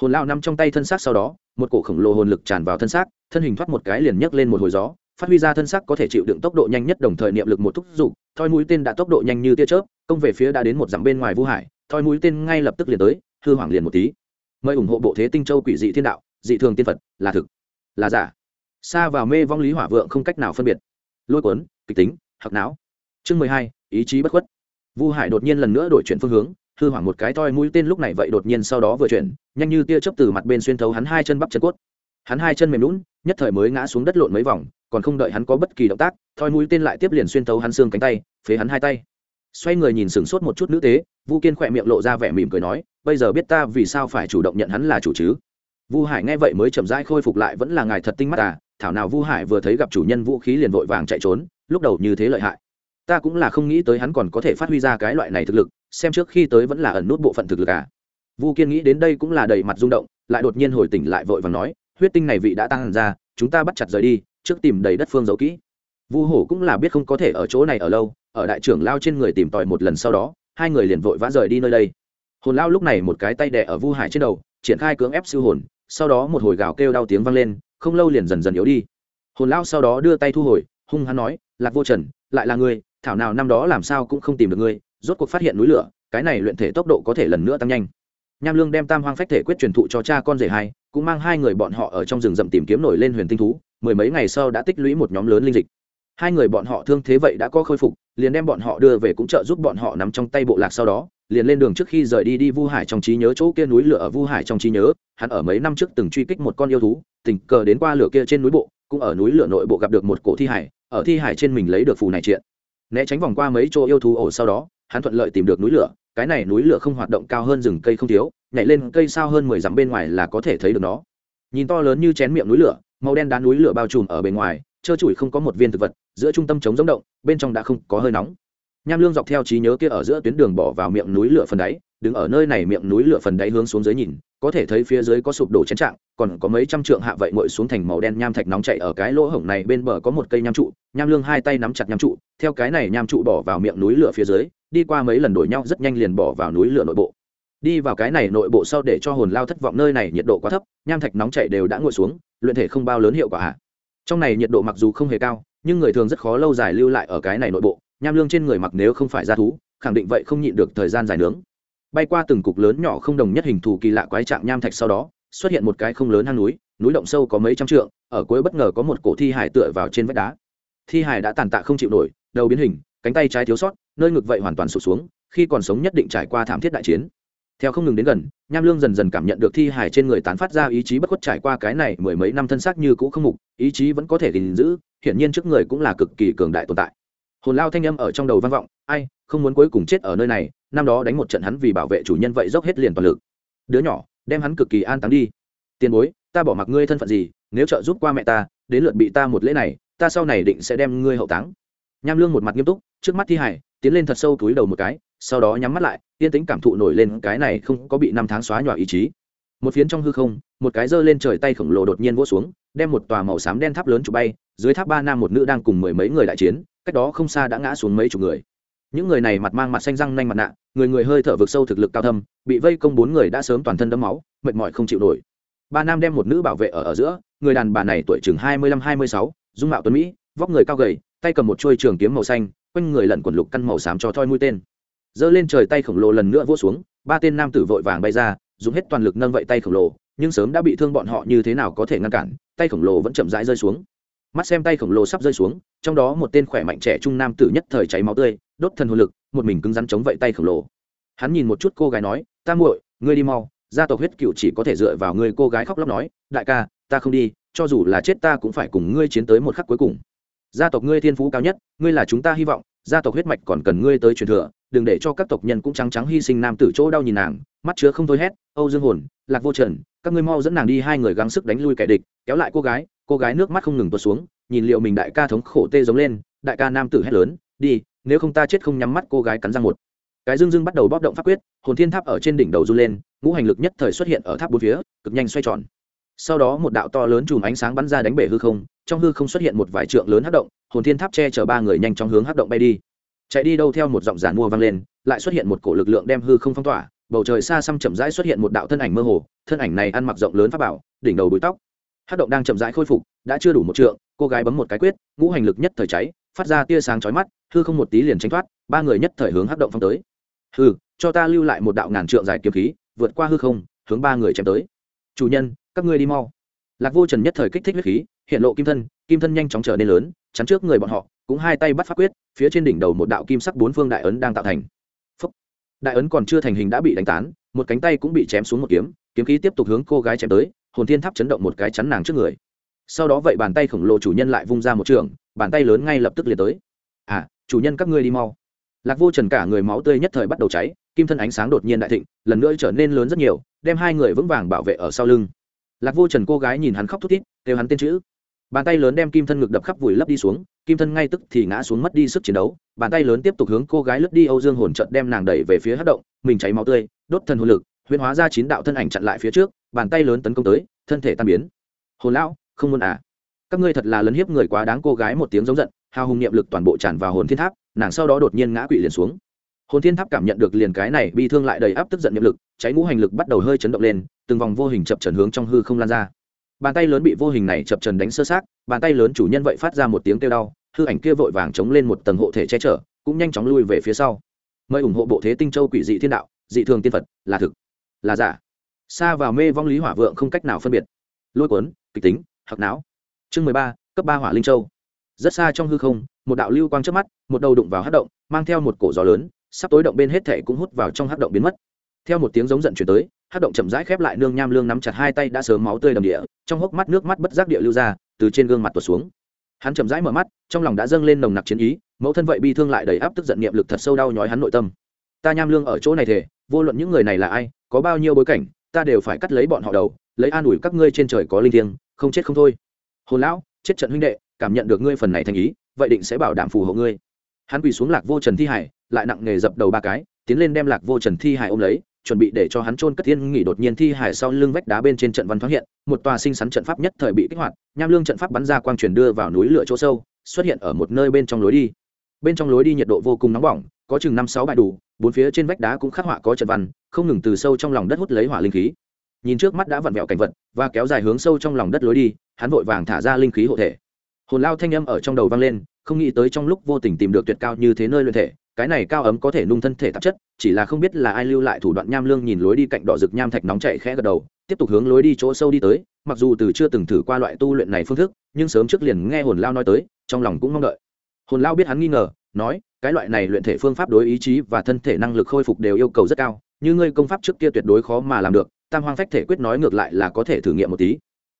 hồn lao nằm trong tay thân xác sau đó, một cổ khổng lồ hồn lực tràn vào thân xác, thân hình thoát một cái liền nhấc lên một hồi gió, phát huy ra thân xác có thể chịu đựng tốc độ nhanh nhất đồng thời niệm lực một thúc giục thoi mũi tên đã tốc độ nhanh như tia chớp, công về phía đã đến một dặm bên ngoài vũ hải, thoi mũi tên ngay lập tức liền tới, hư hoảng liền một tí. Mời ủng hộ bộ thế tinh châu quỷ dị thiên đạo, dị thường tiên phật, là thực, là giả. Xa vào mê vong lý hỏa vượng không cách nào phân biệt. Lôi cuốn, kịch tính hoặc não. Chương mười hai, ý chí bất khuất. Vu hải đột nhiên lần nữa đổi chuyển phương hướng hư hoảng một cái toi mũi tên lúc này vậy đột nhiên sau đó vừa chuyển, nhanh như tia chớp từ mặt bên xuyên thấu hắn hai chân bắp chân cốt. Hắn hai chân mềm lún nhất thời mới ngã xuống đất lộn mấy vòng, còn không đợi hắn có bất kỳ động tác thoi mũi tên lại tiếp liền xuyên thấu hắn xương cánh tay, phế hắn hai tay. Xoay người nhìn sửng sốt một chút nữ tế, vu kiên khỏe miệng lộ ra vẻ mỉm cười nói, bây giờ biết ta vì sao phải chủ động nhận hắn là chủ chứ? Vu hải nghe vậy mới chậm rãi khôi phục lại, vẫn là ngài thật tinh mắt à thảo nào vu hải vừa thấy gặp chủ nhân vũ khí liền vội vàng chạy trốn, lúc đầu như thế lợi hại. Ta cũng là không nghĩ tới hắn còn có thể phát huy ra cái loại này thực lực xem trước khi tới vẫn là ẩn nút bộ phận thực lực à. Vu kiên nghĩ đến đây cũng là đầy mặt rung động, lại đột nhiên hồi tỉnh lại vội vàng nói, huyết tinh này vị đã tăng ra, chúng ta bắt chặt rời đi, trước tìm đầy đất phương giấu kỹ. Vu hổ cũng là biết không có thể ở chỗ này ở lâu, ở đại trưởng lao trên người tìm tòi một lần sau đó, hai người liền vội vã rời đi nơi đây. Hồn lao lúc này một cái tay đẻ ở vu hải trên đầu, triển khai cưỡng ép siêu hồn, sau đó một hồi gào kêu đau tiếng vang lên, không lâu liền dần dần yếu đi. Hồn lao sau đó đưa tay thu hồi, hung hắn nói, lạc vô trần, lại là ngươi, thảo nào năm đó làm sao cũng không tìm được ngươi rốt cuộc phát hiện núi lửa, cái này luyện thể tốc độ có thể lần nữa tăng nhanh. Nham lương đem tam hoang phách thể quyết truyền thụ cho cha con rể hai, cũng mang hai người bọn họ ở trong rừng rậm tìm kiếm nổi lên huyền tinh thú, mười mấy ngày sau đã tích lũy một nhóm lớn linh dịch. Hai người bọn họ thương thế vậy đã có khôi phục, liền đem bọn họ đưa về cũng trợ giúp bọn họ nắm trong tay bộ lạc sau đó, liền lên đường trước khi rời đi đi vu hải trong trí nhớ chỗ kia núi lửa ở vu hải trong trí nhớ, hắn ở mấy năm trước từng truy kích một con yêu thú, tình cờ đến qua lửa kia trên núi bộ, cũng ở núi lửa nội bộ gặp được một cổ thi hải, ở thi hải trên mình lấy được phù này triện. Né tránh vòng qua mấy chỗ yêu thú ổ sau đó hắn thuận lợi tìm được núi lửa, cái này núi lửa không hoạt động cao hơn rừng cây không thiếu, nhảy lên cây sao hơn mười dặm bên ngoài là có thể thấy được nó. Nhìn to lớn như chén miệng núi lửa, màu đen đá núi lửa bao trùm ở bên ngoài, trơ trụi không có một viên thực vật, giữa trung tâm chống giống động, bên trong đã không có hơi nóng. Nham lương dọc theo trí nhớ kia ở giữa tuyến đường bỏ vào miệng núi lửa phần đáy, đứng ở nơi này miệng núi lửa phần đáy hướng xuống dưới nhìn có thể thấy phía dưới có sụp đổ chén trạng, còn có mấy trăm trượng hạ vậy ngồi xuống thành màu đen nham thạch nóng chạy ở cái lỗ hổng này bên bờ có một cây nham trụ, nham lương hai tay nắm chặt nham trụ, theo cái này nham trụ bỏ vào miệng núi lửa phía dưới, đi qua mấy lần đổi nhau rất nhanh liền bỏ vào núi lửa nội bộ. Đi vào cái này nội bộ sau để cho hồn lao thất vọng nơi này nhiệt độ quá thấp, nham thạch nóng chảy đều đã ngồi xuống, luyện thể không bao lớn hiệu quả hạ trong này nhiệt độ mặc dù không hề cao, nhưng người thường rất khó lâu dài lưu lại ở cái này nội bộ, nham lương trên người mặc nếu không phải ra thú, khẳng định vậy không nhịn được thời gian dài nướng bay qua từng cục lớn nhỏ không đồng nhất hình thù kỳ lạ quái trạng nham thạch sau đó, xuất hiện một cái không lớn hang núi núi động sâu có mấy trăm trượng, ở cuối bất ngờ có một cổ thi hải tựa vào trên vách đá. Thi hải đã tàn tạ không chịu nổi, đầu biến hình, cánh tay trái thiếu sót, nơi ngực vậy hoàn toàn sụt xuống, khi còn sống nhất định trải qua thảm thiết đại chiến. Theo không ngừng đến gần, nham lương dần dần cảm nhận được thi hải trên người tán phát ra ý chí bất khuất trải qua cái này mười mấy năm thân xác như cũ không mục, ý chí vẫn có thể gìn giữ, hiển nhiên trước người cũng là cực kỳ cường đại tồn tại. Hồn lao thanh âm ở trong đầu vang vọng, ai, không muốn cuối cùng chết ở nơi này năm đó đánh một trận hắn vì bảo vệ chủ nhân vậy dốc hết liền toàn lực. Đứa nhỏ, đem hắn cực kỳ an táng đi. Tiền bối, ta bỏ mặc ngươi thân phận gì, nếu trợ giúp qua mẹ ta, đến lượt bị ta một lễ này, ta sau này định sẽ đem ngươi hậu táng. Nham lương một mặt nghiêm túc, trước mắt thi hải tiến lên thật sâu túi đầu một cái, sau đó nhắm mắt lại, yên tĩnh cảm thụ nổi lên cái này không có bị năm tháng xóa nhòa ý chí. Một phiến trong hư không, một cái giơ lên trời tay khổng lồ đột nhiên vỗ xuống, đem một tòa màu xám đen tháp lớn chụp bay, dưới tháp ba nam một nữ đang cùng mười mấy người đại chiến, cách đó không xa đã ngã xuống mấy chục người những người này mặt mang mặt xanh răng nanh mặt nạ, người người hơi thở vực sâu thực lực cao thâm, bị vây công bốn người đã sớm toàn thân đấm máu, mệt mỏi không chịu nổi. Ba nam đem một nữ bảo vệ ở ở giữa, người đàn bà này tuổi chừng hai mươi lăm, hai mươi sáu, dung mạo tuấn mỹ, vóc người cao gầy, tay cầm một chuôi trường kiếm màu xanh, quanh người lẩn quần lục căn màu xám cho thoi mũi tên. Giơ lên trời tay khổng lồ lần nữa vỗ xuống, ba tên nam tử vội vàng bay ra, dùng hết toàn lực nâng vậy tay khổng lồ, nhưng sớm đã bị thương bọn họ như thế nào có thể ngăn cản, tay khổng lồ vẫn chậm rãi rơi xuống. Mắt xem tay khổng lồ sắp rơi xuống, trong đó một tên khỏe mạnh trẻ trung nam tử nhất thời cháy máu tươi đốt thần hồn lực, một mình cứng rắn chống vậy tay khổng lồ. Hắn nhìn một chút cô gái nói, ta muội, ngươi đi mau, gia tộc huyết cựu chỉ có thể dựa vào ngươi cô gái khóc lóc nói, đại ca, ta không đi, cho dù là chết ta cũng phải cùng ngươi chiến tới một khắc cuối cùng. Gia tộc ngươi thiên phú cao nhất, ngươi là chúng ta hy vọng, gia tộc huyết mạch còn cần ngươi tới truyền thừa, đừng để cho các tộc nhân cũng trắng trắng hy sinh nam tử chỗ đau nhìn nàng, mắt chứa không thôi hét, âu dương hồn, lạc vô trần, các ngươi mau dẫn nàng đi hai người gắng sức đánh lui kẻ địch, kéo lại cô gái. Cô gái nước mắt không ngừng tuột xuống, nhìn liệu mình đại ca thống khổ tê giống lên, đại ca nam tử hét lớn, đi nếu không ta chết không nhắm mắt cô gái cắn răng một. Cái dương dương bắt đầu bóp động pháp quyết, hồn thiên tháp ở trên đỉnh đầu du lên, ngũ hành lực nhất thời xuất hiện ở tháp bốn phía, cực nhanh xoay tròn. Sau đó một đạo to lớn chùm ánh sáng bắn ra đánh bể hư không, trong hư không xuất hiện một vài trượng lớn hát động, hồn thiên tháp che chở ba người nhanh chóng hướng hát động bay đi. Chạy đi đâu theo một giọng giản mua vang lên, lại xuất hiện một cổ lực lượng đem hư không phong tỏa, bầu trời xa xăm chậm rãi xuất hiện một đạo thân ảnh mơ hồ, thân ảnh này ăn mặc rộng lớn pháp bảo, đỉnh đầu bụi tóc. Hát động đang chậm rãi khôi phục, đã chưa đủ một trượng, cô gái bấm một cái quyết, ngũ hành lực nhất thời cháy phát ra tia sáng chói mắt, hư không một tí liền tránh thoát, ba người nhất thời hướng hắc động phong tới. Hư cho ta lưu lại một đạo ngàn trượng dài kiếm khí, vượt qua hư không, hướng ba người chém tới. Chủ nhân, các ngươi đi mau. Lạc vô trần nhất thời kích thích huyết khí, hiện lộ kim thân kim thân nhanh chóng trở nên lớn, chắn trước người bọn họ, cũng hai tay bắt phát quyết, phía trên đỉnh đầu một đạo kim sắc bốn phương đại ấn đang tạo thành. Phúc. đại ấn còn chưa thành hình đã bị đánh tán, một cánh tay cũng bị chém xuống một kiếm kiếm khí tiếp tục hướng cô gái chém tới, hồn thiên tháp chấn động một cái chắn nàng trước người sau đó vậy bàn tay khổng lồ chủ nhân lại vung ra một trường, bàn tay lớn ngay lập tức liền tới. À chủ nhân các ngươi đi mau. Lạc vô trần cả người máu tươi nhất thời bắt đầu cháy, kim thân ánh sáng đột nhiên đại thịnh, lần nữa trở nên lớn rất nhiều, đem hai người vững vàng bảo vệ ở sau lưng. Lạc vô trần cô gái nhìn hắn khóc thút thít, kêu hắn tên chữ. Bàn tay lớn đem kim thân ngực đập khắp vùi lấp đi xuống, kim thân ngay tức thì ngã xuống mất đi sức chiến đấu, bàn tay lớn tiếp tục hướng cô gái lướt đi âu dương hồn trận đem nàng đẩy về phía hát động, mình cháy máu tươi, đốt thần hồn lực, huyễn hóa ra chín đạo thân ảnh chặn lại phía trước, bàn tay lớn tấn công tới, thân thể tan biến. Hồn lão không muốn à. Các ngươi thật là lấn hiếp người quá đáng cô gái một tiếng giống giận, hào hùng niệm lực toàn bộ tràn vào hồn thiên tháp, nàng sau đó đột nhiên ngã quỵ liền xuống. Hồn thiên tháp cảm nhận được liền cái này bi thương lại đầy áp tức giận niệm lực, cháy ngũ hành lực bắt đầu hơi chấn động lên, từng vòng vô hình chập trần hướng trong hư không lan ra. Bàn tay lớn bị vô hình này chập trần đánh sơ sát bàn tay lớn chủ nhân vậy phát ra một tiếng kêu đau, hư ảnh kia vội vàng chống lên một tầng hộ thể che chở, cũng nhanh chóng lui về phía sau. Mời ủng hộ bộ thế tinh châu quỷ dị thiên đạo, dị thường tiên phật, là thực, là giả. Xa vào mê vong lý hỏa vượng không cách nào phân biệt. Lôi cuốn, kịch tính hoặc não. Chương mười ba, cấp ba hỏa linh châu. Rất xa trong hư không, một đạo lưu quang trước mắt, một đầu đụng vào hát động, mang theo một cổ gió lớn, sắp tối động bên hết thể cũng hút vào trong hát động biến mất. Theo một tiếng giống giận chuyển tới, hát động chậm rãi khép lại nương nham lương nắm chặt hai tay đã sớm máu tươi đầm địa, trong hốc mắt nước mắt bất giác địa lưu ra, từ trên gương mặt tuột xuống. Hắn chậm rãi mở mắt, trong lòng đã dâng lên nồng nặc chiến ý, mẫu thân vậy bi thương lại đầy áp tức giận niệm lực thật sâu đau nhói hắn nội tâm. Ta nham lương ở chỗ này thể vô luận những người này là ai, có bao nhiêu bối cảnh, ta đều phải cắt lấy bọn họ đầu, lấy an ủi các ngươi trên trời có linh thiêng không chết không thôi. Hồn lão, chết trận huynh đệ, cảm nhận được ngươi phần này thành ý, vậy định sẽ bảo đảm phù hộ ngươi. Hắn quỳ xuống lạc vô trần thi hải, lại nặng nghề dập đầu ba cái, tiến lên đem lạc vô trần thi hải ôm lấy, chuẩn bị để cho hắn trôn cất thiên nghỉ đột nhiên thi hải sau lưng vách đá bên trên trận văn thoáng hiện, một tòa sinh sắn trận pháp nhất thời bị kích hoạt, nham lương trận pháp bắn ra quang truyền đưa vào núi lửa chỗ sâu, xuất hiện ở một nơi bên trong lối đi. Bên trong lối đi nhiệt độ vô cùng nóng bỏng, có chừng năm sáu bãi đủ, bốn phía trên vách đá cũng khắc họa có trận văn, không ngừng từ sâu trong lòng đất hút lấy hỏa linh khí nhìn trước mắt đã vặn vẹo cảnh vật và kéo dài hướng sâu trong lòng đất lối đi, hắn vội vàng thả ra linh khí hộ thể. Hồn lao thanh âm ở trong đầu vang lên, không nghĩ tới trong lúc vô tình tìm được tuyệt cao như thế nơi luyện thể, cái này cao ấm có thể nung thân thể tạp chất, chỉ là không biết là ai lưu lại thủ đoạn nham lương nhìn lối đi cạnh đỏ rực nham thạch nóng chạy khẽ gật đầu, tiếp tục hướng lối đi chỗ sâu đi tới, mặc dù từ chưa từng thử qua loại tu luyện này phương thức, nhưng sớm trước liền nghe hồn lao nói tới, trong lòng cũng mong đợi. Hồn lao biết hắn nghi ngờ, nói, cái loại này luyện thể phương pháp đối ý chí và thân thể năng lực khôi phục đều yêu cầu rất cao, như ngươi công pháp trước kia tuyệt đối khó mà làm được tam hoang phách thể quyết nói ngược lại là có thể thử nghiệm một tí.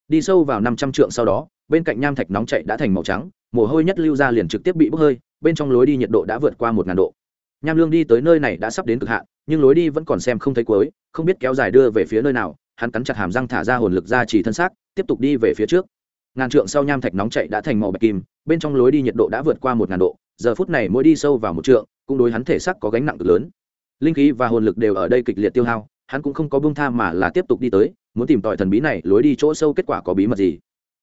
Đi sâu vào năm trăm trượng sau đó, bên cạnh nham thạch nóng chạy đã thành màu trắng, mồ hôi nhất lưu ra liền trực tiếp bị bốc hơi, bên trong lối đi nhiệt độ đã vượt qua một ngàn độ. Nham lương đi tới nơi này đã sắp đến cực hạn, nhưng lối đi vẫn còn xem không thấy cuối, không biết kéo dài đưa về phía nơi nào, hắn cắn chặt hàm răng thả ra hồn lực ra chỉ thân xác, tiếp tục đi về phía trước. Ngàn trượng sau nham thạch nóng chạy đã thành màu bạch kim, bên trong lối đi nhiệt độ đã vượt qua một ngàn độ, giờ phút này mỗi đi sâu vào một trượng, cũng đối hắn thể xác có gánh nặng cực lớn. Linh khí và hồn lực đều ở đây kịch liệt tiêu hao hắn cũng không có bông tha mà là tiếp tục đi tới, muốn tìm tòi thần bí này lối đi chỗ sâu kết quả có bí mật gì.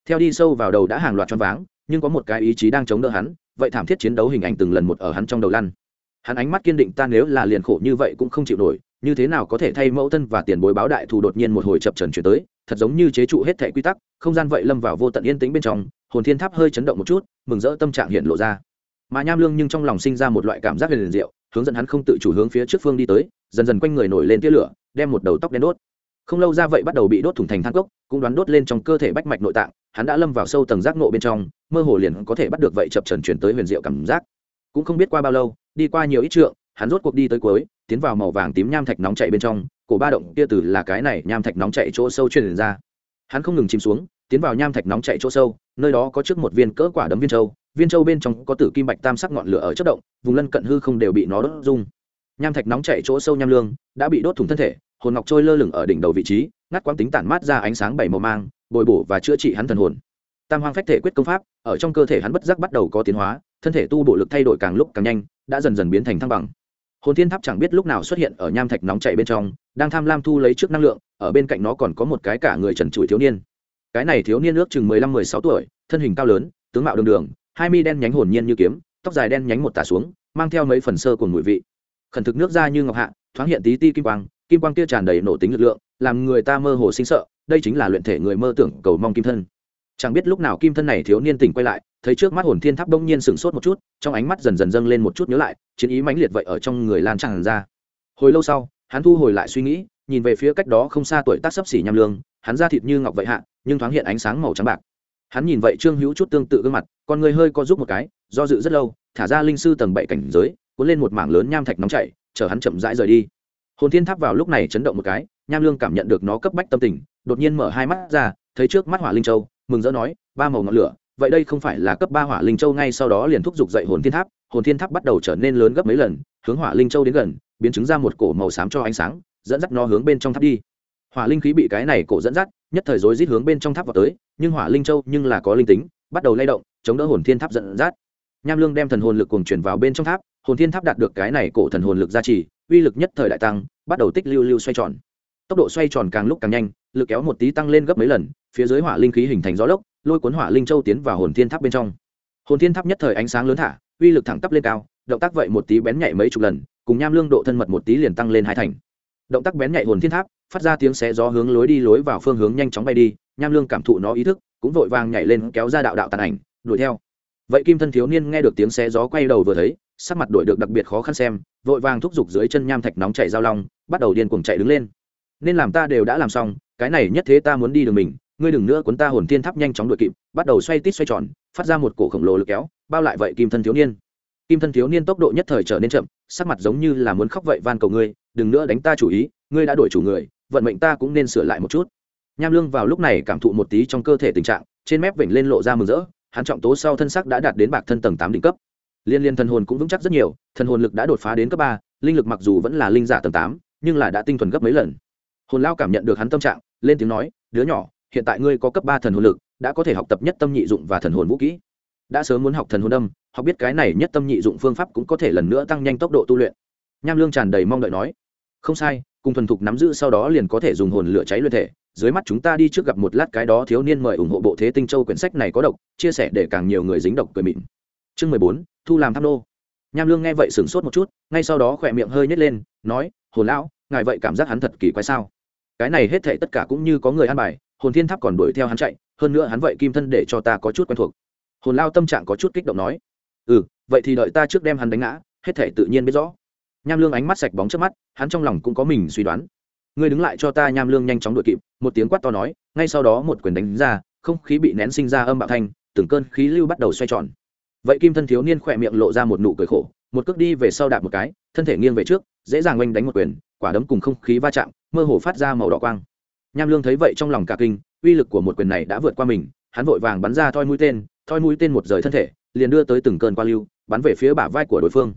Theo đi sâu vào đầu đã hàng loạt choáng váng, nhưng có một cái ý chí đang chống đỡ hắn, vậy thảm thiết chiến đấu hình ảnh từng lần một ở hắn trong đầu lăn. Hắn ánh mắt kiên định, ta nếu là liền khổ như vậy cũng không chịu nổi, như thế nào có thể thay mẫu thân và tiền bối báo đại thù đột nhiên một hồi chập trần chuyển tới, thật giống như chế trụ hết thẻ quy tắc, không gian vậy lâm vào vô tận yên tĩnh bên trong, hồn thiên tháp hơi chấn động một chút, mừng rỡ tâm trạng hiện lộ ra mà nham lương nhưng trong lòng sinh ra một loại cảm giác liền diệu, hướng dẫn hắn không tự chủ hướng phía trước phương đi tới, dần dần quanh người nổi lên tia lửa, đem một đầu tóc đen đốt. Không lâu ra vậy bắt đầu bị đốt thủng thành thang cốc, cũng đoán đốt lên trong cơ thể bách mạch nội tạng, hắn đã lâm vào sâu tầng giác nộ bên trong, mơ hồ liền có thể bắt được vậy chập trần chuyển tới huyền diệu cảm giác. Cũng không biết qua bao lâu, đi qua nhiều ít trượng, hắn rốt cuộc đi tới cuối, tiến vào màu vàng tím nham thạch nóng chạy bên trong, cổ ba động kia từ là cái này nham thạch nóng chạy chỗ sâu truyền ra. Hắn không ngừng chìm xuống, tiến vào nham thạch nóng chạy chỗ sâu, nơi đó có trước một viên cỡ quả đấm viên châu viên châu bên trong có tử kim bạch tam sắc ngọn lửa ở chất động, vùng lân cận hư không đều bị nó đốt rung. Nham thạch nóng chạy chỗ sâu nham lương, đã bị đốt thủng thân thể, hồn ngọc trôi lơ lửng ở đỉnh đầu vị trí, ngắt quang tính tản mát ra ánh sáng bảy màu mang, bồi bổ và chữa trị hắn thần hồn. Tam hoang phách thể quyết công pháp, ở trong cơ thể hắn bất giác bắt đầu có tiến hóa, thân thể tu bộ lực thay đổi càng lúc càng nhanh, đã dần dần biến thành thăng bằng. Hồn thiên tháp chẳng biết lúc nào xuất hiện ở nham thạch nóng chảy bên trong, đang tham lam thu lấy trước năng lượng, ở bên cạnh nó còn có một cái cả người trần trụi thiếu niên. Cái này thiếu niên ước chừng mười lăm mười sáu tuổi, thân hình cao lớn, tướng mạo đường đường hai mi đen nhánh hồn nhiên như kiếm, tóc dài đen nhánh một tả xuống, mang theo mấy phần sơ của mùi vị. Khẩn thực nước ra như ngọc hạ, thoáng hiện tí ti kim quang kim quang kia tràn đầy nổ tính lực lượng, làm người ta mơ hồ sinh sợ, đây chính là luyện thể người mơ tưởng cầu mong kim thân. Chẳng biết lúc nào kim thân này thiếu niên tỉnh quay lại, thấy trước mắt hồn thiên tháp đông nhiên sửng sốt một chút, trong ánh mắt dần dần dâng lên một chút nhớ lại, chiến ý mãnh liệt vậy ở trong người lan tràn ra. Hồi lâu sau, hắn thu hồi lại suy nghĩ, nhìn về phía cách đó không xa tuổi tác sấp xỉ nham lương, hắn da thịt như ngọc vậy hạ, nhưng thoáng hiện ánh sáng màu trắng bạc hắn nhìn vậy trương hữu chút tương tự gương mặt, con người hơi co giúp một cái, do dự rất lâu, thả ra linh sư tầng bảy cảnh giới, cuốn lên một mảng lớn nham thạch nóng chảy, chờ hắn chậm rãi rời đi. Hồn thiên tháp vào lúc này chấn động một cái, nham lương cảm nhận được nó cấp bách tâm tình, đột nhiên mở hai mắt ra, thấy trước mắt hỏa linh châu, mừng rỡ nói, ba màu ngọn lửa, vậy đây không phải là cấp ba hỏa linh châu ngay sau đó liền thúc giục dậy hồn thiên tháp, hồn thiên tháp bắt đầu trở nên lớn gấp mấy lần, hướng hỏa linh châu đến gần, biến chứng ra một cổ màu xám cho ánh sáng, dẫn dắt nó hướng bên trong tháp đi. Hỏa linh khí bị cái này cổ dẫn dắt nhất thời rối rít hướng bên trong tháp vào tới, nhưng hỏa linh châu nhưng là có linh tính, bắt đầu lay động, chống đỡ hồn thiên tháp dẫn dắt. Nham lương đem thần hồn lực cuồng chuyển vào bên trong tháp, hồn thiên tháp đạt được cái này cổ thần hồn lực gia trì, uy lực nhất thời đại tăng, bắt đầu tích lưu lưu xoay tròn. Tốc độ xoay tròn càng lúc càng nhanh, lực kéo một tí tăng lên gấp mấy lần, phía dưới hỏa linh khí hình thành gió lốc, lôi cuốn hỏa linh châu tiến vào hồn thiên tháp bên trong. Hồn thiên tháp nhất thời ánh sáng lớn thả, uy lực thẳng tắp lên cao, động tác vậy một tí bén nhạy mấy chục lần, cùng nham lương độ thân mật một tí liền tăng lên hai thành động tác bén nhạy hồn thiên tháp, phát ra tiếng xé gió hướng lối đi lối vào phương hướng nhanh chóng bay đi, nham lương cảm thụ nó ý thức, cũng vội vàng nhảy lên kéo ra đạo đạo tàn ảnh, đuổi theo. Vậy kim thân thiếu niên nghe được tiếng xé gió quay đầu vừa thấy, sắc mặt đổi được đặc biệt khó khăn xem, vội vàng thúc giục dưới chân nham thạch nóng chảy giao long, bắt đầu điên cuồng chạy đứng lên. Nên làm ta đều đã làm xong, cái này nhất thế ta muốn đi đường mình, ngươi đừng nữa cuốn ta hồn thiên tháp nhanh chóng đuổi kịp, bắt đầu xoay tít xoay tròn, phát ra một cổ khổng lồ lực kéo, bao lại vậy kim thân thiếu niên. Kim thân thiếu niên tốc độ nhất thời trở nên chậm, sắc mặt giống như là muốn khóc vậy, van cầu ngươi đừng nữa đánh ta chủ ý, ngươi đã đổi chủ người, vận mệnh ta cũng nên sửa lại một chút. Nham lương vào lúc này cảm thụ một tí trong cơ thể tình trạng, trên mép vểnh lên lộ ra mừng rỡ, hắn trọng tố sau thân sắc đã đạt đến bạc thân tầng tám đỉnh cấp. Liên liên thần hồn cũng vững chắc rất nhiều, thần hồn lực đã đột phá đến cấp ba, linh lực mặc dù vẫn là linh giả tầng tám, nhưng là đã tinh thuần gấp mấy lần. Hồn lao cảm nhận được hắn tâm trạng, lên tiếng nói, đứa nhỏ, hiện tại ngươi có cấp ba thần hồn lực, đã có thể học tập nhất tâm nhị dụng và thần hồn vũ kỹ. Đã sớm muốn học thần hồn đâm học biết cái này nhất tâm nhị dụng phương pháp cũng có thể lần nữa tăng nhanh tốc độ tu luyện. Nham lương tràn đầy mong đợi nói không sai, cùng thuần thục nắm giữ sau đó liền có thể dùng hồn lửa cháy luyện thể. Dưới mắt chúng ta đi trước gặp một lát cái đó thiếu niên mời ủng hộ bộ thế tinh châu quyển sách này có độc, chia sẻ để càng nhiều người dính độc cười mịn. Chương mười bốn, thu làm tham nô. Nham lương nghe vậy sửng sốt một chút, ngay sau đó khỏe miệng hơi nhét lên, nói, hồn lão, ngài vậy cảm giác hắn thật kỳ quái sao? Cái này hết thệ tất cả cũng như có người ăn bài, hồn thiên tháp còn đuổi theo hắn chạy, hơn nữa hắn vậy kim thân để cho ta có chút quen thuộc. Hồn lao tâm trạng có chút kích động nói ừ vậy thì đợi ta trước đem hắn đánh ngã, hết thể tự nhiên biết rõ nham lương ánh mắt sạch bóng trước mắt, hắn trong lòng cũng có mình suy đoán. Ngươi đứng lại cho ta nham lương nhanh chóng đuổi kịp, một tiếng quát to nói, ngay sau đó một quyền đánh ra, không khí bị nén sinh ra âm bạo thanh, từng cơn khí lưu bắt đầu xoay tròn. Vậy kim thân thiếu niên khỏe miệng lộ ra một nụ cười khổ, một cước đi về sau đạp một cái, thân thể nghiêng về trước, dễ dàng oanh đánh một quyền, quả đấm cùng không khí va chạm, mơ hồ phát ra màu đỏ quang. Nham lương thấy vậy trong lòng cả kinh, uy lực của một quyền này đã vượt qua mình, hắn vội vàng bắn ra thoi mũi tên, thoi mũi tên một rời thân thể, liền đưa tới từng cơn qua lưu, bắn về phía bả vai của đối phương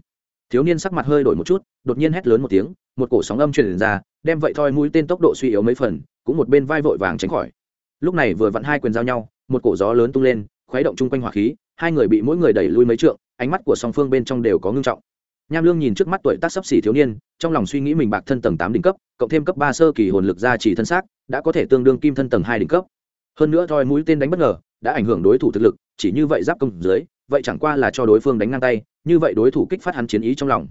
thiếu niên sắc mặt hơi đổi một chút, đột nhiên hét lớn một tiếng, một cổ sóng âm truyền ra, đem vậy thoi mũi tên tốc độ suy yếu mấy phần, cũng một bên vai vội vàng tránh khỏi. Lúc này vừa vặn hai quyền giao nhau, một cổ gió lớn tung lên, khuấy động chung quanh hỏa khí, hai người bị mỗi người đẩy lui mấy trượng, ánh mắt của song phương bên trong đều có ngưng trọng. Nham lương nhìn trước mắt tuổi tác sắp xỉ thiếu niên, trong lòng suy nghĩ mình bạc thân tầng tám đỉnh cấp, cộng thêm cấp ba sơ kỳ hồn lực gia trì thân xác, đã có thể tương đương kim thân tầng hai đỉnh cấp. Hơn nữa thoi mũi tên đánh bất ngờ, đã ảnh hưởng đối thủ thực lực, chỉ như vậy giáp công dưới vậy chẳng qua là cho đối phương đánh ngang tay, như vậy đối thủ kích phát hắn chiến ý trong lòng.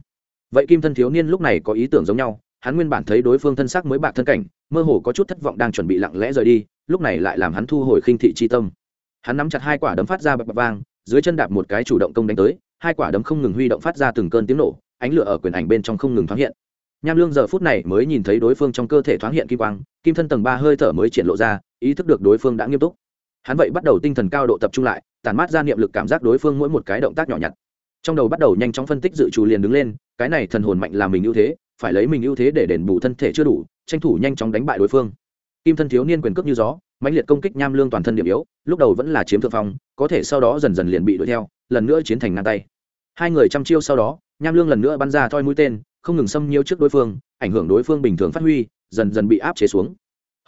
Vậy kim thân thiếu niên lúc này có ý tưởng giống nhau, hắn nguyên bản thấy đối phương thân xác mới bạc thân cảnh, mơ hồ có chút thất vọng đang chuẩn bị lặng lẽ rời đi, lúc này lại làm hắn thu hồi khinh thị chi tâm. Hắn nắm chặt hai quả đấm phát ra bập bập vang, dưới chân đạp một cái chủ động công đánh tới, hai quả đấm không ngừng huy động phát ra từng cơn tiếng nổ, ánh lửa ở quyền ảnh bên trong không ngừng thoáng hiện. Nham lương giờ phút này mới nhìn thấy đối phương trong cơ thể thoáng hiện kim quang, kim thân tầng ba hơi thở mới triển lộ ra, ý thức được đối phương đã nghiêm túc hắn vậy bắt đầu tinh thần cao độ tập trung lại, tản mát ra niệm lực cảm giác đối phương mỗi một cái động tác nhỏ nhặt. Trong đầu bắt đầu nhanh chóng phân tích dự trù liền đứng lên, cái này thần hồn mạnh là mình ưu thế, phải lấy mình ưu thế để đền bù thân thể chưa đủ, tranh thủ nhanh chóng đánh bại đối phương. Kim thân thiếu niên quyền cước như gió, mãnh liệt công kích nham lương toàn thân điểm yếu, lúc đầu vẫn là chiếm thượng phong, có thể sau đó dần dần liền bị đuổi theo, lần nữa chiến thành ngang tay. Hai người chăm chiêu sau đó, nham lương lần nữa bắn ra thoi mũi tên, không ngừng xâm nhiêu trước đối phương, ảnh hưởng đối phương bình thường phát huy, dần dần bị áp chế xuống.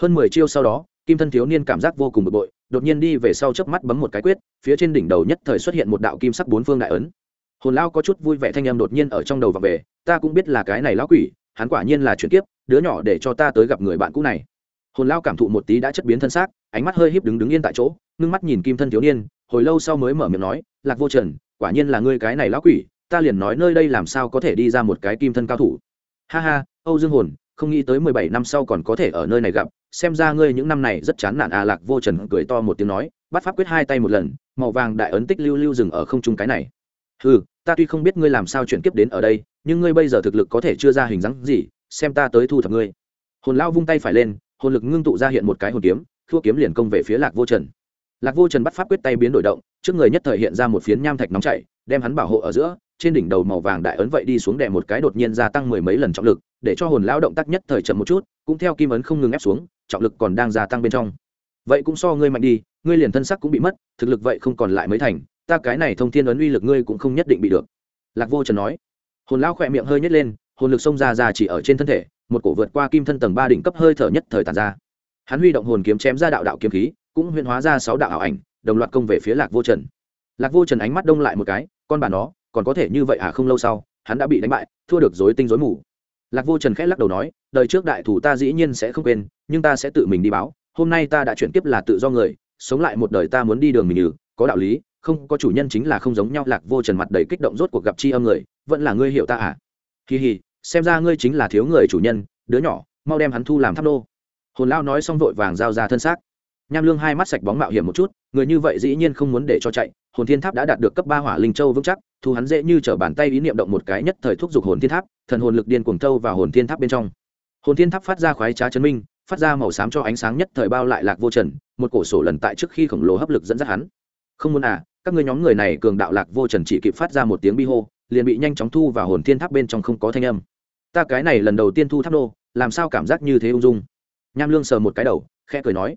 Hơn mười chiêu sau đó kim thân thiếu niên cảm giác vô cùng bực bội, đột nhiên đi về sau chớp mắt bấm một cái quyết, phía trên đỉnh đầu nhất thời xuất hiện một đạo kim sắc bốn phương đại ấn. Hồn lao có chút vui vẻ thanh âm đột nhiên ở trong đầu và về, ta cũng biết là cái này lão quỷ, hắn quả nhiên là chuyển kiếp, đứa nhỏ để cho ta tới gặp người bạn cũ này. Hồn lao cảm thụ một tí đã chất biến thân xác, ánh mắt hơi híp đứng đứng yên tại chỗ, ngưng mắt nhìn kim thân thiếu niên, hồi lâu sau mới mở miệng nói, lạc vô trần, quả nhiên là ngươi cái này lão quỷ, ta liền nói nơi đây làm sao có thể đi ra một cái kim thân cao thủ. Ha ha, âu dương hồn không nghĩ tới mười bảy năm sau còn có thể ở nơi này gặp, xem ra ngươi những năm này rất chán nản à lạc vô trần cười to một tiếng nói, bắt pháp quyết hai tay một lần, màu vàng đại ấn tích lưu lưu dừng ở không trung cái này. Ừ ta tuy không biết ngươi làm sao chuyển kiếp đến ở đây, nhưng ngươi bây giờ thực lực có thể chưa ra hình dáng gì, xem ta tới thu thập ngươi. Hồn lao vung tay phải lên, hồn lực ngưng tụ ra hiện một cái hồn kiếm thua kiếm liền công về phía lạc vô trần. Lạc vô trần bắt pháp quyết tay biến đổi động, trước người nhất thời hiện ra một phiến nham thạch nóng chảy, đem hắn bảo hộ ở giữa trên đỉnh đầu màu vàng đại ấn vậy đi xuống đè một cái đột nhiên gia tăng mười mấy lần trọng lực, để cho hồn lão động tác nhất thời chậm một chút, cũng theo kim ấn không ngừng ép xuống, trọng lực còn đang gia tăng bên trong. Vậy cũng so ngươi mạnh đi, ngươi liền thân sắc cũng bị mất, thực lực vậy không còn lại mới thành, ta cái này thông thiên ấn uy lực ngươi cũng không nhất định bị được. Lạc vô trần nói. Hồn lão khỏe miệng hơi nhét lên, hồn lực xông ra ra chỉ ở trên thân thể, một cổ vượt qua kim thân tầng ba đỉnh cấp hơi thở nhất thời tàn ra. Hắn huy động hồn kiếm chém ra đạo đạo kiếm khí, cũng huyễn hóa ra sáu đạo ảo ảnh, đồng loạt công về phía lạc vô trần. Lạc vô trần ánh mắt đông lại một cái, con bà nó còn có thể như vậy à không lâu sau, hắn đã bị đánh bại, thua được dối tinh dối mù. Lạc vô trần khẽ lắc đầu nói, đời trước đại thủ ta dĩ nhiên sẽ không quên, nhưng ta sẽ tự mình đi báo, hôm nay ta đã chuyển tiếp là tự do người, sống lại một đời ta muốn đi đường mình nhừ có đạo lý, không có chủ nhân chính là không giống nhau. Lạc vô trần mặt đầy kích động rốt cuộc gặp chi âm người, vẫn là ngươi hiểu ta à? Kỳ hì, xem ra ngươi chính là thiếu người chủ nhân, đứa nhỏ, mau đem hắn thu làm tháp đô hồn lao nói xong vội vàng giao ra thân xác. Nham lương hai mắt sạch bóng mạo hiểm một chút, người như vậy dĩ nhiên không muốn để cho chạy hồn thiên tháp đã đạt được cấp ba hỏa linh châu vững chắc, thu hắn dễ như t r ở bàn tay ý niệm động một cái nhất thời thúc giục hồn thiên tháp, thần hồn lực điên cuồng trâu và hồn thiên tháp bên trong. Hồn thiên tháp phát ra khoái trá chấn minh, phát ra màu xám cho ánh sáng nhất thời bao lại lạc vô trần, một cổ sổ lần tại trước khi khổng lồ hấp lực dẫn dắt hắn. Không muốn à các ngươi nhóm người này cường đạo lạc vô trần chỉ kịp phát ra một tiếng bi hô, liền bị nhanh chóng thu vào hồn thiên tháp bên trong không có thanh âm. Ta cái này lần đầu tiên thu tháp đô làm sao cảm giác như thế ung dung? Nham lương sờ một cái đầu, khẽ cười nói.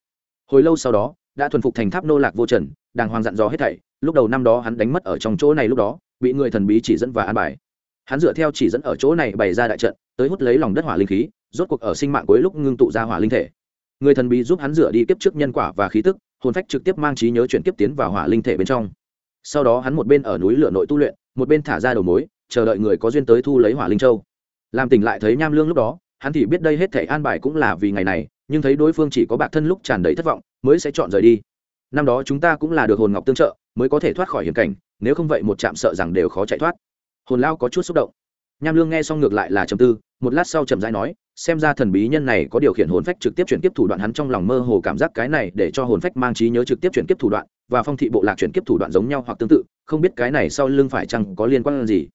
Hồi lâu sau đó, đã thuần phục thành tháp nô lạc vô trần đàng hoàng dặn dò hết thảy, lúc đầu năm đó hắn đánh mất ở trong chỗ này lúc đó, bị người thần bí chỉ dẫn và an bài. Hắn dựa theo chỉ dẫn ở chỗ này bày ra đại trận, tới hút lấy lòng đất hỏa linh khí, rốt cuộc ở sinh mạng cuối lúc ngưng tụ ra hỏa linh thể. Người thần bí giúp hắn rửa đi kiếp trước nhân quả và khí tức, hồn phách trực tiếp mang trí nhớ chuyển kiếp tiến vào hỏa linh thể bên trong. Sau đó hắn một bên ở núi lửa nội tu luyện, một bên thả ra đầu mối, chờ đợi người có duyên tới thu lấy hỏa linh châu. Làm tỉnh lại thấy nham lương lúc đó, hắn thì biết đây hết thể an bài cũng là vì ngày này, nhưng thấy đối phương chỉ có bạc thân lúc tràn đầy thất vọng, mới sẽ chọn rời đi năm đó chúng ta cũng là được hồn ngọc tương trợ, mới có thể thoát khỏi hiểm cảnh, nếu không vậy một chạm sợ rằng đều khó chạy thoát. Hồn lao có chút xúc động. Nham lương nghe xong ngược lại là trầm tư, một lát sau trầm rãi nói, xem ra thần bí nhân này có điều khiển hồn phách trực tiếp chuyển tiếp thủ đoạn hắn trong lòng mơ hồ cảm giác cái này để cho hồn phách mang trí nhớ trực tiếp chuyển tiếp thủ đoạn, và phong thị bộ lạc chuyển tiếp thủ đoạn giống nhau hoặc tương tự, không biết cái này sau lưng phải chăng có liên quan gì.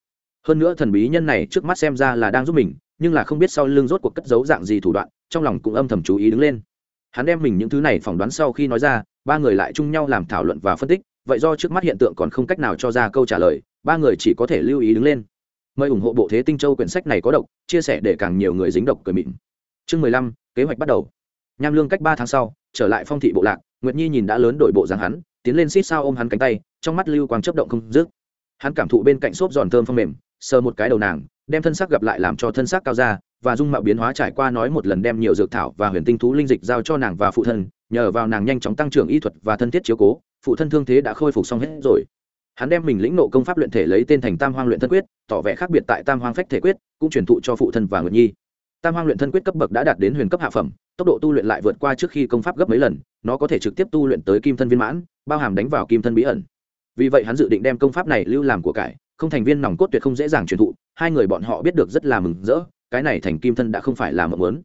Hơn nữa thần bí nhân này trước mắt xem ra là đang giúp mình, nhưng là không biết sau lưng rốt cuộc cất giấu dạng gì thủ đoạn, trong lòng cũng âm thầm chú ý đứng lên. Hắn đem mình những thứ này phỏng đoán sau khi nói ra ba người lại chung nhau làm thảo luận và phân tích, vậy do trước mắt hiện tượng còn không cách nào cho ra câu trả lời, ba người chỉ có thể lưu ý đứng lên. Mời ủng hộ bộ thế tinh châu quyển sách này có độc, chia sẻ để càng nhiều người dính độc cười mịn. Chương mười lăm, kế hoạch bắt đầu. Nham lương cách ba tháng sau, trở lại phong thị bộ lạc, nguyệt nhi nhìn đã lớn đổi bộ dáng hắn, tiến lên xít sao ôm hắn cánh tay, trong mắt lưu quang chấp động không dứt. Hắn cảm thụ bên cạnh xốp giòn thơm phong mềm, sờ một cái đầu nàng, đem thân xác gặp lại làm cho thân xác cao ra và dung mạo biến hóa trải qua nói một lần đem nhiều dược thảo và huyền tinh thú linh dịch giao cho nàng và phụ thân, nhờ vào nàng nhanh chóng tăng trưởng y thuật và thân thiết chiếu cố, phụ thân thương thế đã khôi phục xong hết rồi. Hắn đem mình lĩnh nộ công pháp luyện thể lấy tên thành tam hoang luyện thân quyết, tỏ vẻ khác biệt tại tam hoang phách thể quyết, cũng truyền thụ cho phụ thân và nguyệt nhi. Tam hoang luyện thân quyết cấp bậc đã đạt đến huyền cấp hạ phẩm, tốc độ tu luyện lại vượt qua trước khi công pháp gấp mấy lần, nó có thể trực tiếp tu luyện tới kim thân viên mãn, bao hàm đánh vào kim thân bí ẩn. Vì vậy hắn dự định đem công pháp này lưu làm của cải, không thành viên nòng cốt tuyệt không dễ dàng truyền thụ, hai người bọn họ biết được rất là mừng rỡ cái này thành kim thân đã không phải là mộng muốn,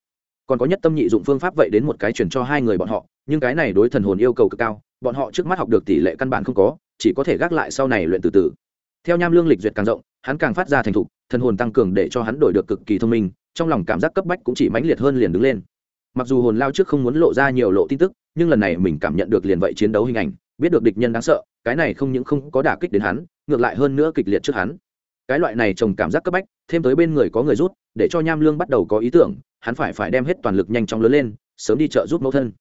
còn có nhất tâm nhị dụng phương pháp vậy đến một cái truyền cho hai người bọn họ nhưng cái này đối thần hồn yêu cầu cực cao bọn họ trước mắt học được tỷ lệ căn bản không có chỉ có thể gác lại sau này luyện từ từ. Theo nham lương lịch duyệt càng rộng hắn càng phát ra thành thục thần hồn tăng cường để cho hắn đổi được cực kỳ thông minh trong lòng cảm giác cấp bách cũng chỉ mãnh liệt hơn liền đứng lên. Mặc dù hồn lao trước không muốn lộ ra nhiều lộ tin tức nhưng lần này mình cảm nhận được liền vậy chiến đấu hình ảnh biết được địch nhân đáng sợ cái này không những không có đả kích đến hắn ngược lại hơn nữa kịch liệt trước hắn cái loại này trồng cảm giác cấp bách, thêm tới bên người có người rút, để cho nham lương bắt đầu có ý tưởng, hắn phải phải đem hết toàn lực nhanh chóng lớn lên, sớm đi chợ rút mẫu thân.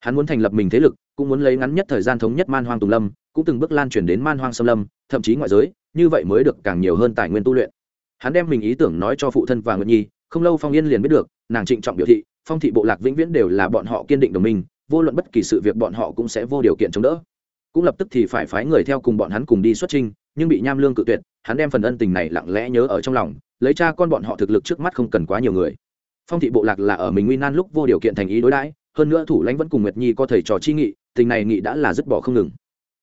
Hắn muốn thành lập mình thế lực, cũng muốn lấy ngắn nhất thời gian thống nhất man hoang tùng lâm, cũng từng bước lan truyền đến man hoang xâm lâm, thậm chí ngoại giới, như vậy mới được càng nhiều hơn tài nguyên tu luyện. Hắn đem mình ý tưởng nói cho phụ thân và nguyện nhi, không lâu phong yên liền biết được, nàng trịnh trọng biểu thị, phong thị bộ lạc vĩnh viễn đều là bọn họ kiên định đồng minh, vô luận bất kỳ sự việc bọn họ cũng sẽ vô điều kiện chống đỡ cũng lập tức thì phải phái người theo cùng bọn hắn cùng đi xuất trinh nhưng bị nham lương cự tuyệt, hắn đem phần ân tình này lặng lẽ nhớ ở trong lòng, lấy cha con bọn họ thực lực trước mắt không cần quá nhiều người. Phong thị bộ lạc là ở mình nguy nan lúc vô điều kiện thành ý đối đãi, hơn nữa thủ lãnh vẫn cùng nguyệt nhi có thầy trò chi nghị, tình này nghị đã là dứt bỏ không ngừng.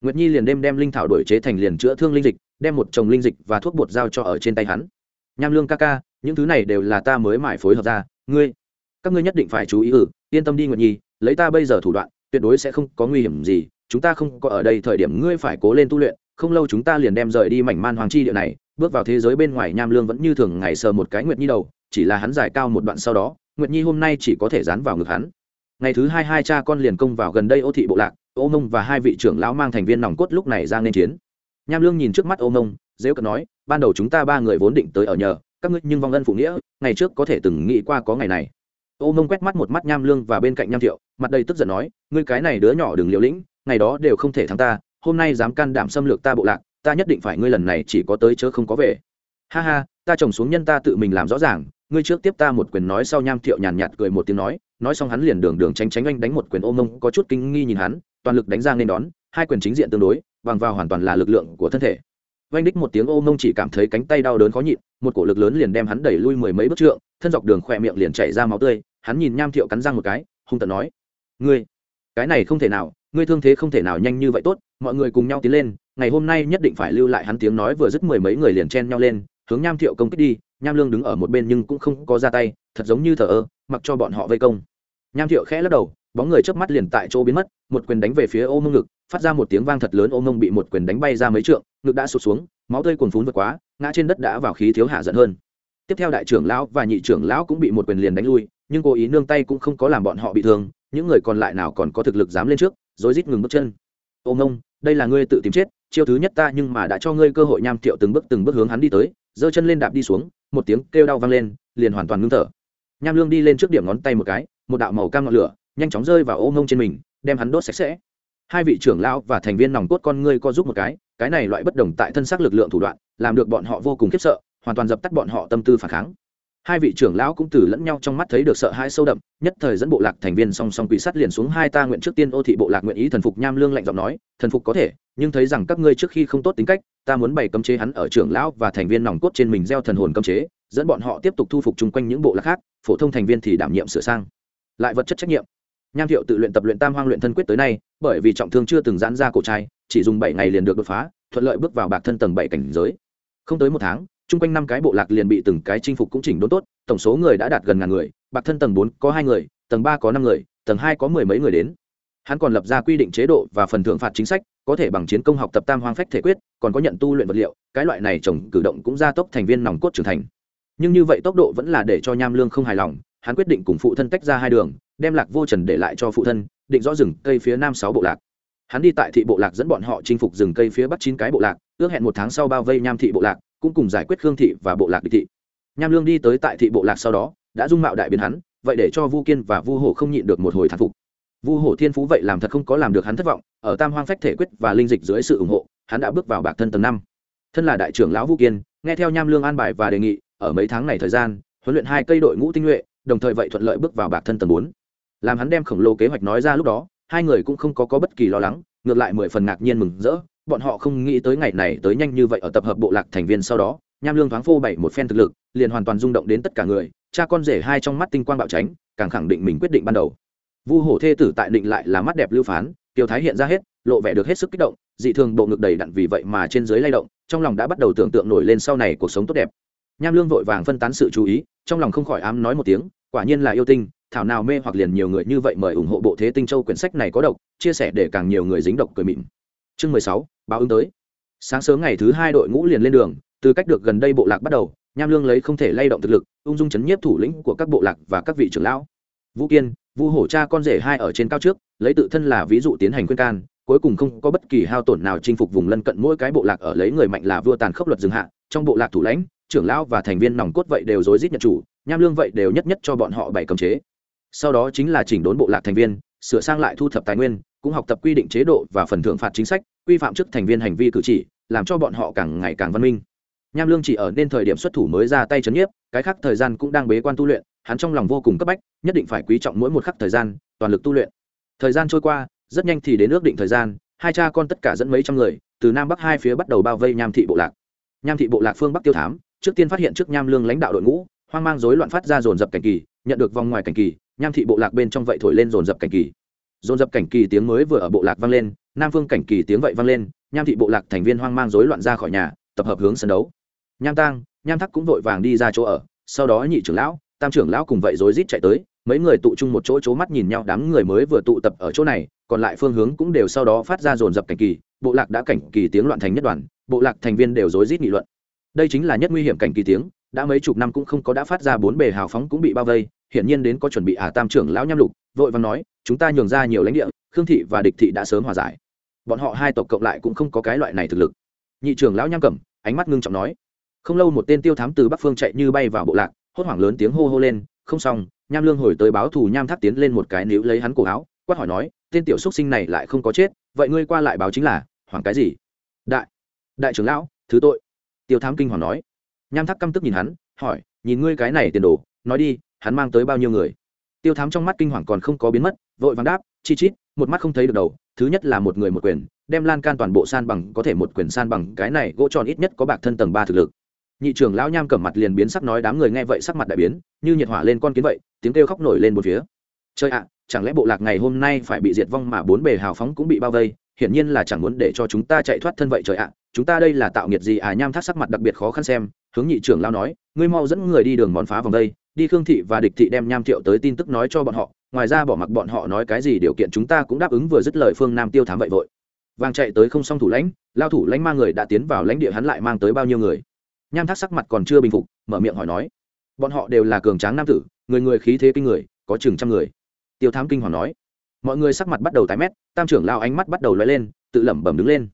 Nguyệt nhi liền đêm đem linh thảo đổi chế thành liền chữa thương linh dịch, đem một chồng linh dịch và thuốc bột giao cho ở trên tay hắn. Nham lương ca ca, những thứ này đều là ta mới mải phối hợp ra, ngươi, các ngươi nhất định phải chú ý ừ yên tâm đi nguyệt nhi, lấy ta bây giờ thủ đoạn, tuyệt đối sẽ không có nguy hiểm gì chúng ta không có ở đây thời điểm ngươi phải cố lên tu luyện, không lâu chúng ta liền đem rời đi mảnh man hoàng chi địa này, bước vào thế giới bên ngoài nham lương vẫn như thường ngày sờ một cái nguyệt nhi đầu, chỉ là hắn dài cao một đoạn sau đó, nguyệt nhi hôm nay chỉ có thể dán vào ngực hắn. Ngày thứ hai hai cha con liền công vào gần đây ô thị bộ lạc, ô mông và hai vị trưởng lão mang thành viên nòng cốt lúc này ra nên chiến. Nham lương nhìn trước mắt ô mông, dễ cận nói, ban đầu chúng ta ba người vốn định tới ở nhờ, các ngươi nhưng vong ân phụ nghĩa, ngày trước có thể từng nghĩ qua có ngày này. Ô mông quét mắt một mắt nham lương và bên cạnh nham thiệu, mặt đầy tức giận nói, ngươi cái này đứa nhỏ đừng liều lĩnh ngày đó đều không thể thắng ta, hôm nay dám can đảm xâm lược ta bộ lạc, ta nhất định phải ngươi lần này chỉ có tới chớ không có về. Ha ha, ta trồng xuống nhân ta tự mình làm rõ ràng, ngươi trước tiếp ta một quyền nói sau nham thiệu nhàn nhạt cười một tiếng nói nói xong hắn liền đường đường tránh tránh anh đánh một quyền ôm mông có chút kinh nghi nhìn hắn, toàn lực đánh ra nên đón, hai quyền chính diện tương đối, bằng vào hoàn toàn là lực lượng của thân thể. Vanh đích một tiếng ô mông chỉ cảm thấy cánh tay đau đớn khó nhịn, một cổ lực lớn liền đem hắn đẩy lui mười mấy bước trượng, thân dọc đường khỏe miệng liền chảy ra máu tươi, hắn nhìn nham thiệu cắn răng một cái, hung tận nói, ngươi, cái này không thể nào ngươi thương thế không thể nào nhanh như vậy tốt, mọi người cùng nhau tiến lên, ngày hôm nay nhất định phải lưu lại hắn tiếng nói vừa dứt mười mấy người liền chen nhau lên, hướng nham thiệu công kích đi, nham lương đứng ở một bên nhưng cũng không có ra tay, thật giống như thờ ơ, mặc cho bọn họ vây công. Nham thiệu khẽ lắc đầu, bóng người chớp mắt liền tại chỗ biến mất, một quyền đánh về phía ô mông ngực, phát ra một tiếng vang thật lớn, ô mông bị một quyền đánh bay ra mấy trượng, ngực đã sụt xuống, máu tươi cuồn phún vượt quá, ngã trên đất đã vào khí thiếu hạ giận hơn. Tiếp theo đại trưởng lão và nhị trưởng lão cũng bị một quyền liền đánh lui, nhưng cố ý nương tay cũng không có làm bọn họ bị thương, những người còn lại nào còn có thực lực dám lên trước rồi rít ngừng bước chân. Ô mông, đây là ngươi tự tìm chết, chiêu thứ nhất ta nhưng mà đã cho ngươi cơ hội nham thiệu từng bước từng bước hướng hắn đi tới, giơ chân lên đạp đi xuống, một tiếng kêu đau vang lên, liền hoàn toàn ngưng thở. Nham lương đi lên trước điểm ngón tay một cái, một đạo màu cam ngọn lửa nhanh chóng rơi vào ô mông trên mình, đem hắn đốt sạch sẽ. Hai vị trưởng lão và thành viên nòng cốt con ngươi co giúp một cái cái này loại bất đồng tại thân xác lực lượng thủ đoạn, làm được bọn họ vô cùng khiếp sợ, hoàn toàn dập tắt bọn họ tâm tư phản kháng hai vị trưởng lão cũng từ lẫn nhau trong mắt thấy được sợ hãi sâu đậm, nhất thời dẫn bộ lạc thành viên song song quỷ sắt liền xuống hai ta nguyện trước tiên ô thị bộ lạc nguyện ý thần phục nham lương lạnh giọng nói, thần phục có thể, nhưng thấy rằng các ngươi trước khi không tốt tính cách, ta muốn bày cấm chế hắn ở trưởng lão và thành viên nòng cốt trên mình gieo thần hồn cấm chế, dẫn bọn họ tiếp tục thu phục chung quanh những bộ lạc khác, phổ thông thành viên thì đảm nhiệm sửa sang. Lại vật chất trách nhiệm. Nham thiệu tự luyện tập luyện tam hoang luyện thân quyết tới nay, bởi vì trọng thương chưa từng giãn ra cổ trai, chỉ dùng bảy ngày liền được đột phá, thuận lợi bước vào bạc thân tầng bảy cảnh giới. Không tới một tháng chung quanh năm cái bộ lạc liền bị từng cái chinh phục cũng chỉnh đốn tốt, tổng số người đã đạt gần ngàn người, bạc thân tầng bốn có hai người, tầng ba có năm người, tầng hai có mười mấy người đến. Hắn còn lập ra quy định chế độ và phần thưởng phạt chính sách, có thể bằng chiến công học tập tam hoang phách thể quyết, còn có nhận tu luyện vật liệu, cái loại này trồng cử động cũng gia tốc thành viên nòng cốt trưởng thành. Nhưng như vậy tốc độ vẫn là để cho nham lương không hài lòng, hắn quyết định cùng phụ thân tách ra hai đường, đem lạc vô trần để lại cho phụ thân, định rõ rừng cây phía nam sáu bộ lạc. Hắn đi tại thị bộ lạc dẫn bọn họ chinh phục rừng cây phía bắc chín cái bộ lạc, ước hẹn một tháng sau bao vây nham thị bộ lạc cũng cùng giải quyết khương thị và bộ lạc địch thị. Nham lương đi tới tại thị bộ lạc sau đó đã dung mạo đại biến hắn vậy để cho vu kiên và vu hổ không nhịn được một hồi thán phục. Vu hổ thiên phú vậy làm thật không có làm được hắn thất vọng ở tam hoang phách thể quyết và linh dịch dưới sự ủng hộ hắn đã bước vào bạc thân tầng năm. Thân là đại trưởng lão vu kiên nghe theo nham lương an bài và đề nghị ở mấy tháng này thời gian huấn luyện hai cây đội ngũ tinh nhuệ đồng thời vậy thuận lợi bước vào bạc thân tầng bốn. Làm hắn đem khổng lồ kế hoạch nói ra lúc đó hai người cũng không có, có bất kỳ lo lắng ngược lại mười phần ngạc nhiên mừng rỡ bọn họ không nghĩ tới ngày này tới nhanh như vậy ở tập hợp bộ lạc thành viên sau đó, nham lương thoáng phô bảy một phen thực lực, liền hoàn toàn rung động đến tất cả người, cha con rể hai trong mắt tinh quang bạo tránh, càng khẳng định mình quyết định ban đầu. Vu hổ thê tử tại định lại là mắt đẹp lưu phán, tiêu thái hiện ra hết, lộ vẻ được hết sức kích động, dị thường bộ ngực đầy đặn vì vậy mà trên dưới lay động, trong lòng đã bắt đầu tưởng tượng nổi lên sau này cuộc sống tốt đẹp. Nham lương vội vàng phân tán sự chú ý, trong lòng không khỏi ám nói một tiếng, quả nhiên là yêu tinh, thảo nào mê hoặc liền nhiều người như vậy mời ủng hộ bộ thế tinh châu quyển sách này có độc, chia sẻ để càng nhiều người dính độc cười mịn chương mười sáu, báo ứng tới. Sáng sớm ngày thứ hai đội ngũ liền lên đường, từ cách được gần đây bộ lạc bắt đầu, nham lương lấy không thể lay động thực lực, ung dung chấn nhiếp thủ lĩnh của các bộ lạc và các vị trưởng lão. Vũ kiên, vu hổ cha con rể hai ở trên cao trước, lấy tự thân là ví dụ tiến hành khuyên can, cuối cùng không có bất kỳ hao tổn nào chinh phục vùng lân cận mỗi cái bộ lạc ở lấy người mạnh là vua tàn khốc luật dừng hạ, trong bộ lạc thủ lãnh, trưởng lão và thành viên nòng cốt vậy đều rối rít nhận chủ, nham lương vậy đều nhất nhất cho bọn họ bảy cầm chế. Sau đó chính là chỉnh đốn bộ lạc thành viên, sửa sang lại thu thập tài nguyên cũng học tập quy định chế độ và phần thưởng phạt chính sách, quy phạm chức thành viên hành vi cử chỉ, làm cho bọn họ càng ngày càng văn minh. Nham lương chỉ ở nên thời điểm xuất thủ mới ra tay chấn nhiếp, cái khác thời gian cũng đang bế quan tu luyện, hắn trong lòng vô cùng cấp bách, nhất định phải quý trọng mỗi một khắc thời gian, toàn lực tu luyện. Thời gian trôi qua, rất nhanh thì đến ước định thời gian, hai cha con tất cả dẫn mấy trăm người, từ nam bắc hai phía bắt đầu bao vây nham thị bộ lạc. Nham thị bộ lạc phương bắc tiêu thám, trước tiên phát hiện trước nham lương lãnh đạo đội ngũ, hoang mang dối loạn phát ra dồn dập cảnh kỳ, nhận được vòng ngoài cảnh kỳ, nham thị bộ lạc bên trong vậy thổi lên dồn dập cảnh kỳ dồn dập cảnh kỳ tiếng mới vừa ở bộ lạc vang lên, nam phương cảnh kỳ tiếng vậy vang lên, nham thị bộ lạc thành viên hoang mang rối loạn ra khỏi nhà, tập hợp hướng sân đấu. Nham tang, nham thắc cũng vội vàng đi ra chỗ ở, sau đó nhị trưởng lão, tam trưởng lão cùng vậy rối rít chạy tới, mấy người tụ chung một chỗ chỗ mắt nhìn nhau, đám người mới vừa tụ tập ở chỗ này, còn lại phương hướng cũng đều sau đó phát ra dồn dập cảnh kỳ, bộ lạc đã cảnh kỳ tiếng loạn thành nhất đoàn, bộ lạc thành viên đều rối rít nghị luận. Đây chính là nhất nguy hiểm cảnh kỳ tiếng, đã mấy chục năm cũng không có đã phát ra bốn bề hào phóng cũng bị bao vây, hiển nhiên đến có chuẩn bị ả tam trưởng lão nham lục, vội vàng nói chúng ta nhường ra nhiều lãnh địa, khương thị và địch thị đã sớm hòa giải. Bọn họ hai tộc cộng lại cũng không có cái loại này thực lực. Nhị trưởng lão nham cẩm, ánh mắt ngưng trọng nói. Không lâu một tên tiêu thám từ bắc phương chạy như bay vào bộ lạc, hốt hoảng lớn tiếng hô hô lên, không xong, nham lương hồi tới báo thù nham tháp tiến lên một cái níu lấy hắn cổ áo, quát hỏi nói, tên tiểu xúc sinh này lại không có chết, vậy ngươi qua lại báo chính là, hoảng cái gì? Đại đại trưởng lão, thứ tội. Tiêu thám kinh hoàng nói. Nham tháp căm tức nhìn hắn, hỏi, nhìn ngươi cái này tiền đồ, nói đi, hắn mang tới bao nhiêu người? Tiêu thám trong mắt kinh hoàng còn không có biến mất, vội vàng đáp, chi chít, một mắt không thấy được đầu, thứ nhất là một người một quyền, đem lan can toàn bộ san bằng, có thể một quyền san bằng, cái này gỗ tròn ít nhất có bạc thân tầng ba thực lực. Nhị trưởng lão nham cầm mặt liền biến sắc nói, đám người nghe vậy sắc mặt đại biến, như nhiệt hỏa lên con kiến vậy, tiếng kêu khóc nổi lên một phía. Chơi ạ, chẳng lẽ bộ lạc ngày hôm nay phải bị diệt vong mà bốn bề hào phóng cũng bị bao vây, hiển nhiên là chẳng muốn để cho chúng ta chạy thoát thân vậy trời ạ. Chúng ta đây là tạo nghiệt gì à? Nham thác sắc mặt đặc biệt khó khăn xem, hướng nhị trưởng lão nói, ngươi mau dẫn người đi đường mòn phá vòng đây đi khương thị và địch thị đem nham thiệu tới tin tức nói cho bọn họ, ngoài ra bỏ mặc bọn họ nói cái gì điều kiện chúng ta cũng đáp ứng vừa dứt lời phương nam tiêu thám vậy vội. Vàng chạy tới không xong thủ lãnh, lao thủ lãnh mang người đã tiến vào lãnh địa hắn lại mang tới bao nhiêu người. Nham thác sắc mặt còn chưa bình phục, mở miệng hỏi nói. Bọn họ đều là cường tráng nam tử, người người khí thế kinh người, có chừng trăm người. Tiêu thám kinh hoàng nói. Mọi người sắc mặt bắt đầu tái mét, tam trưởng lao ánh mắt bắt đầu lóe lên, tự lẩm bẩm đứng lên.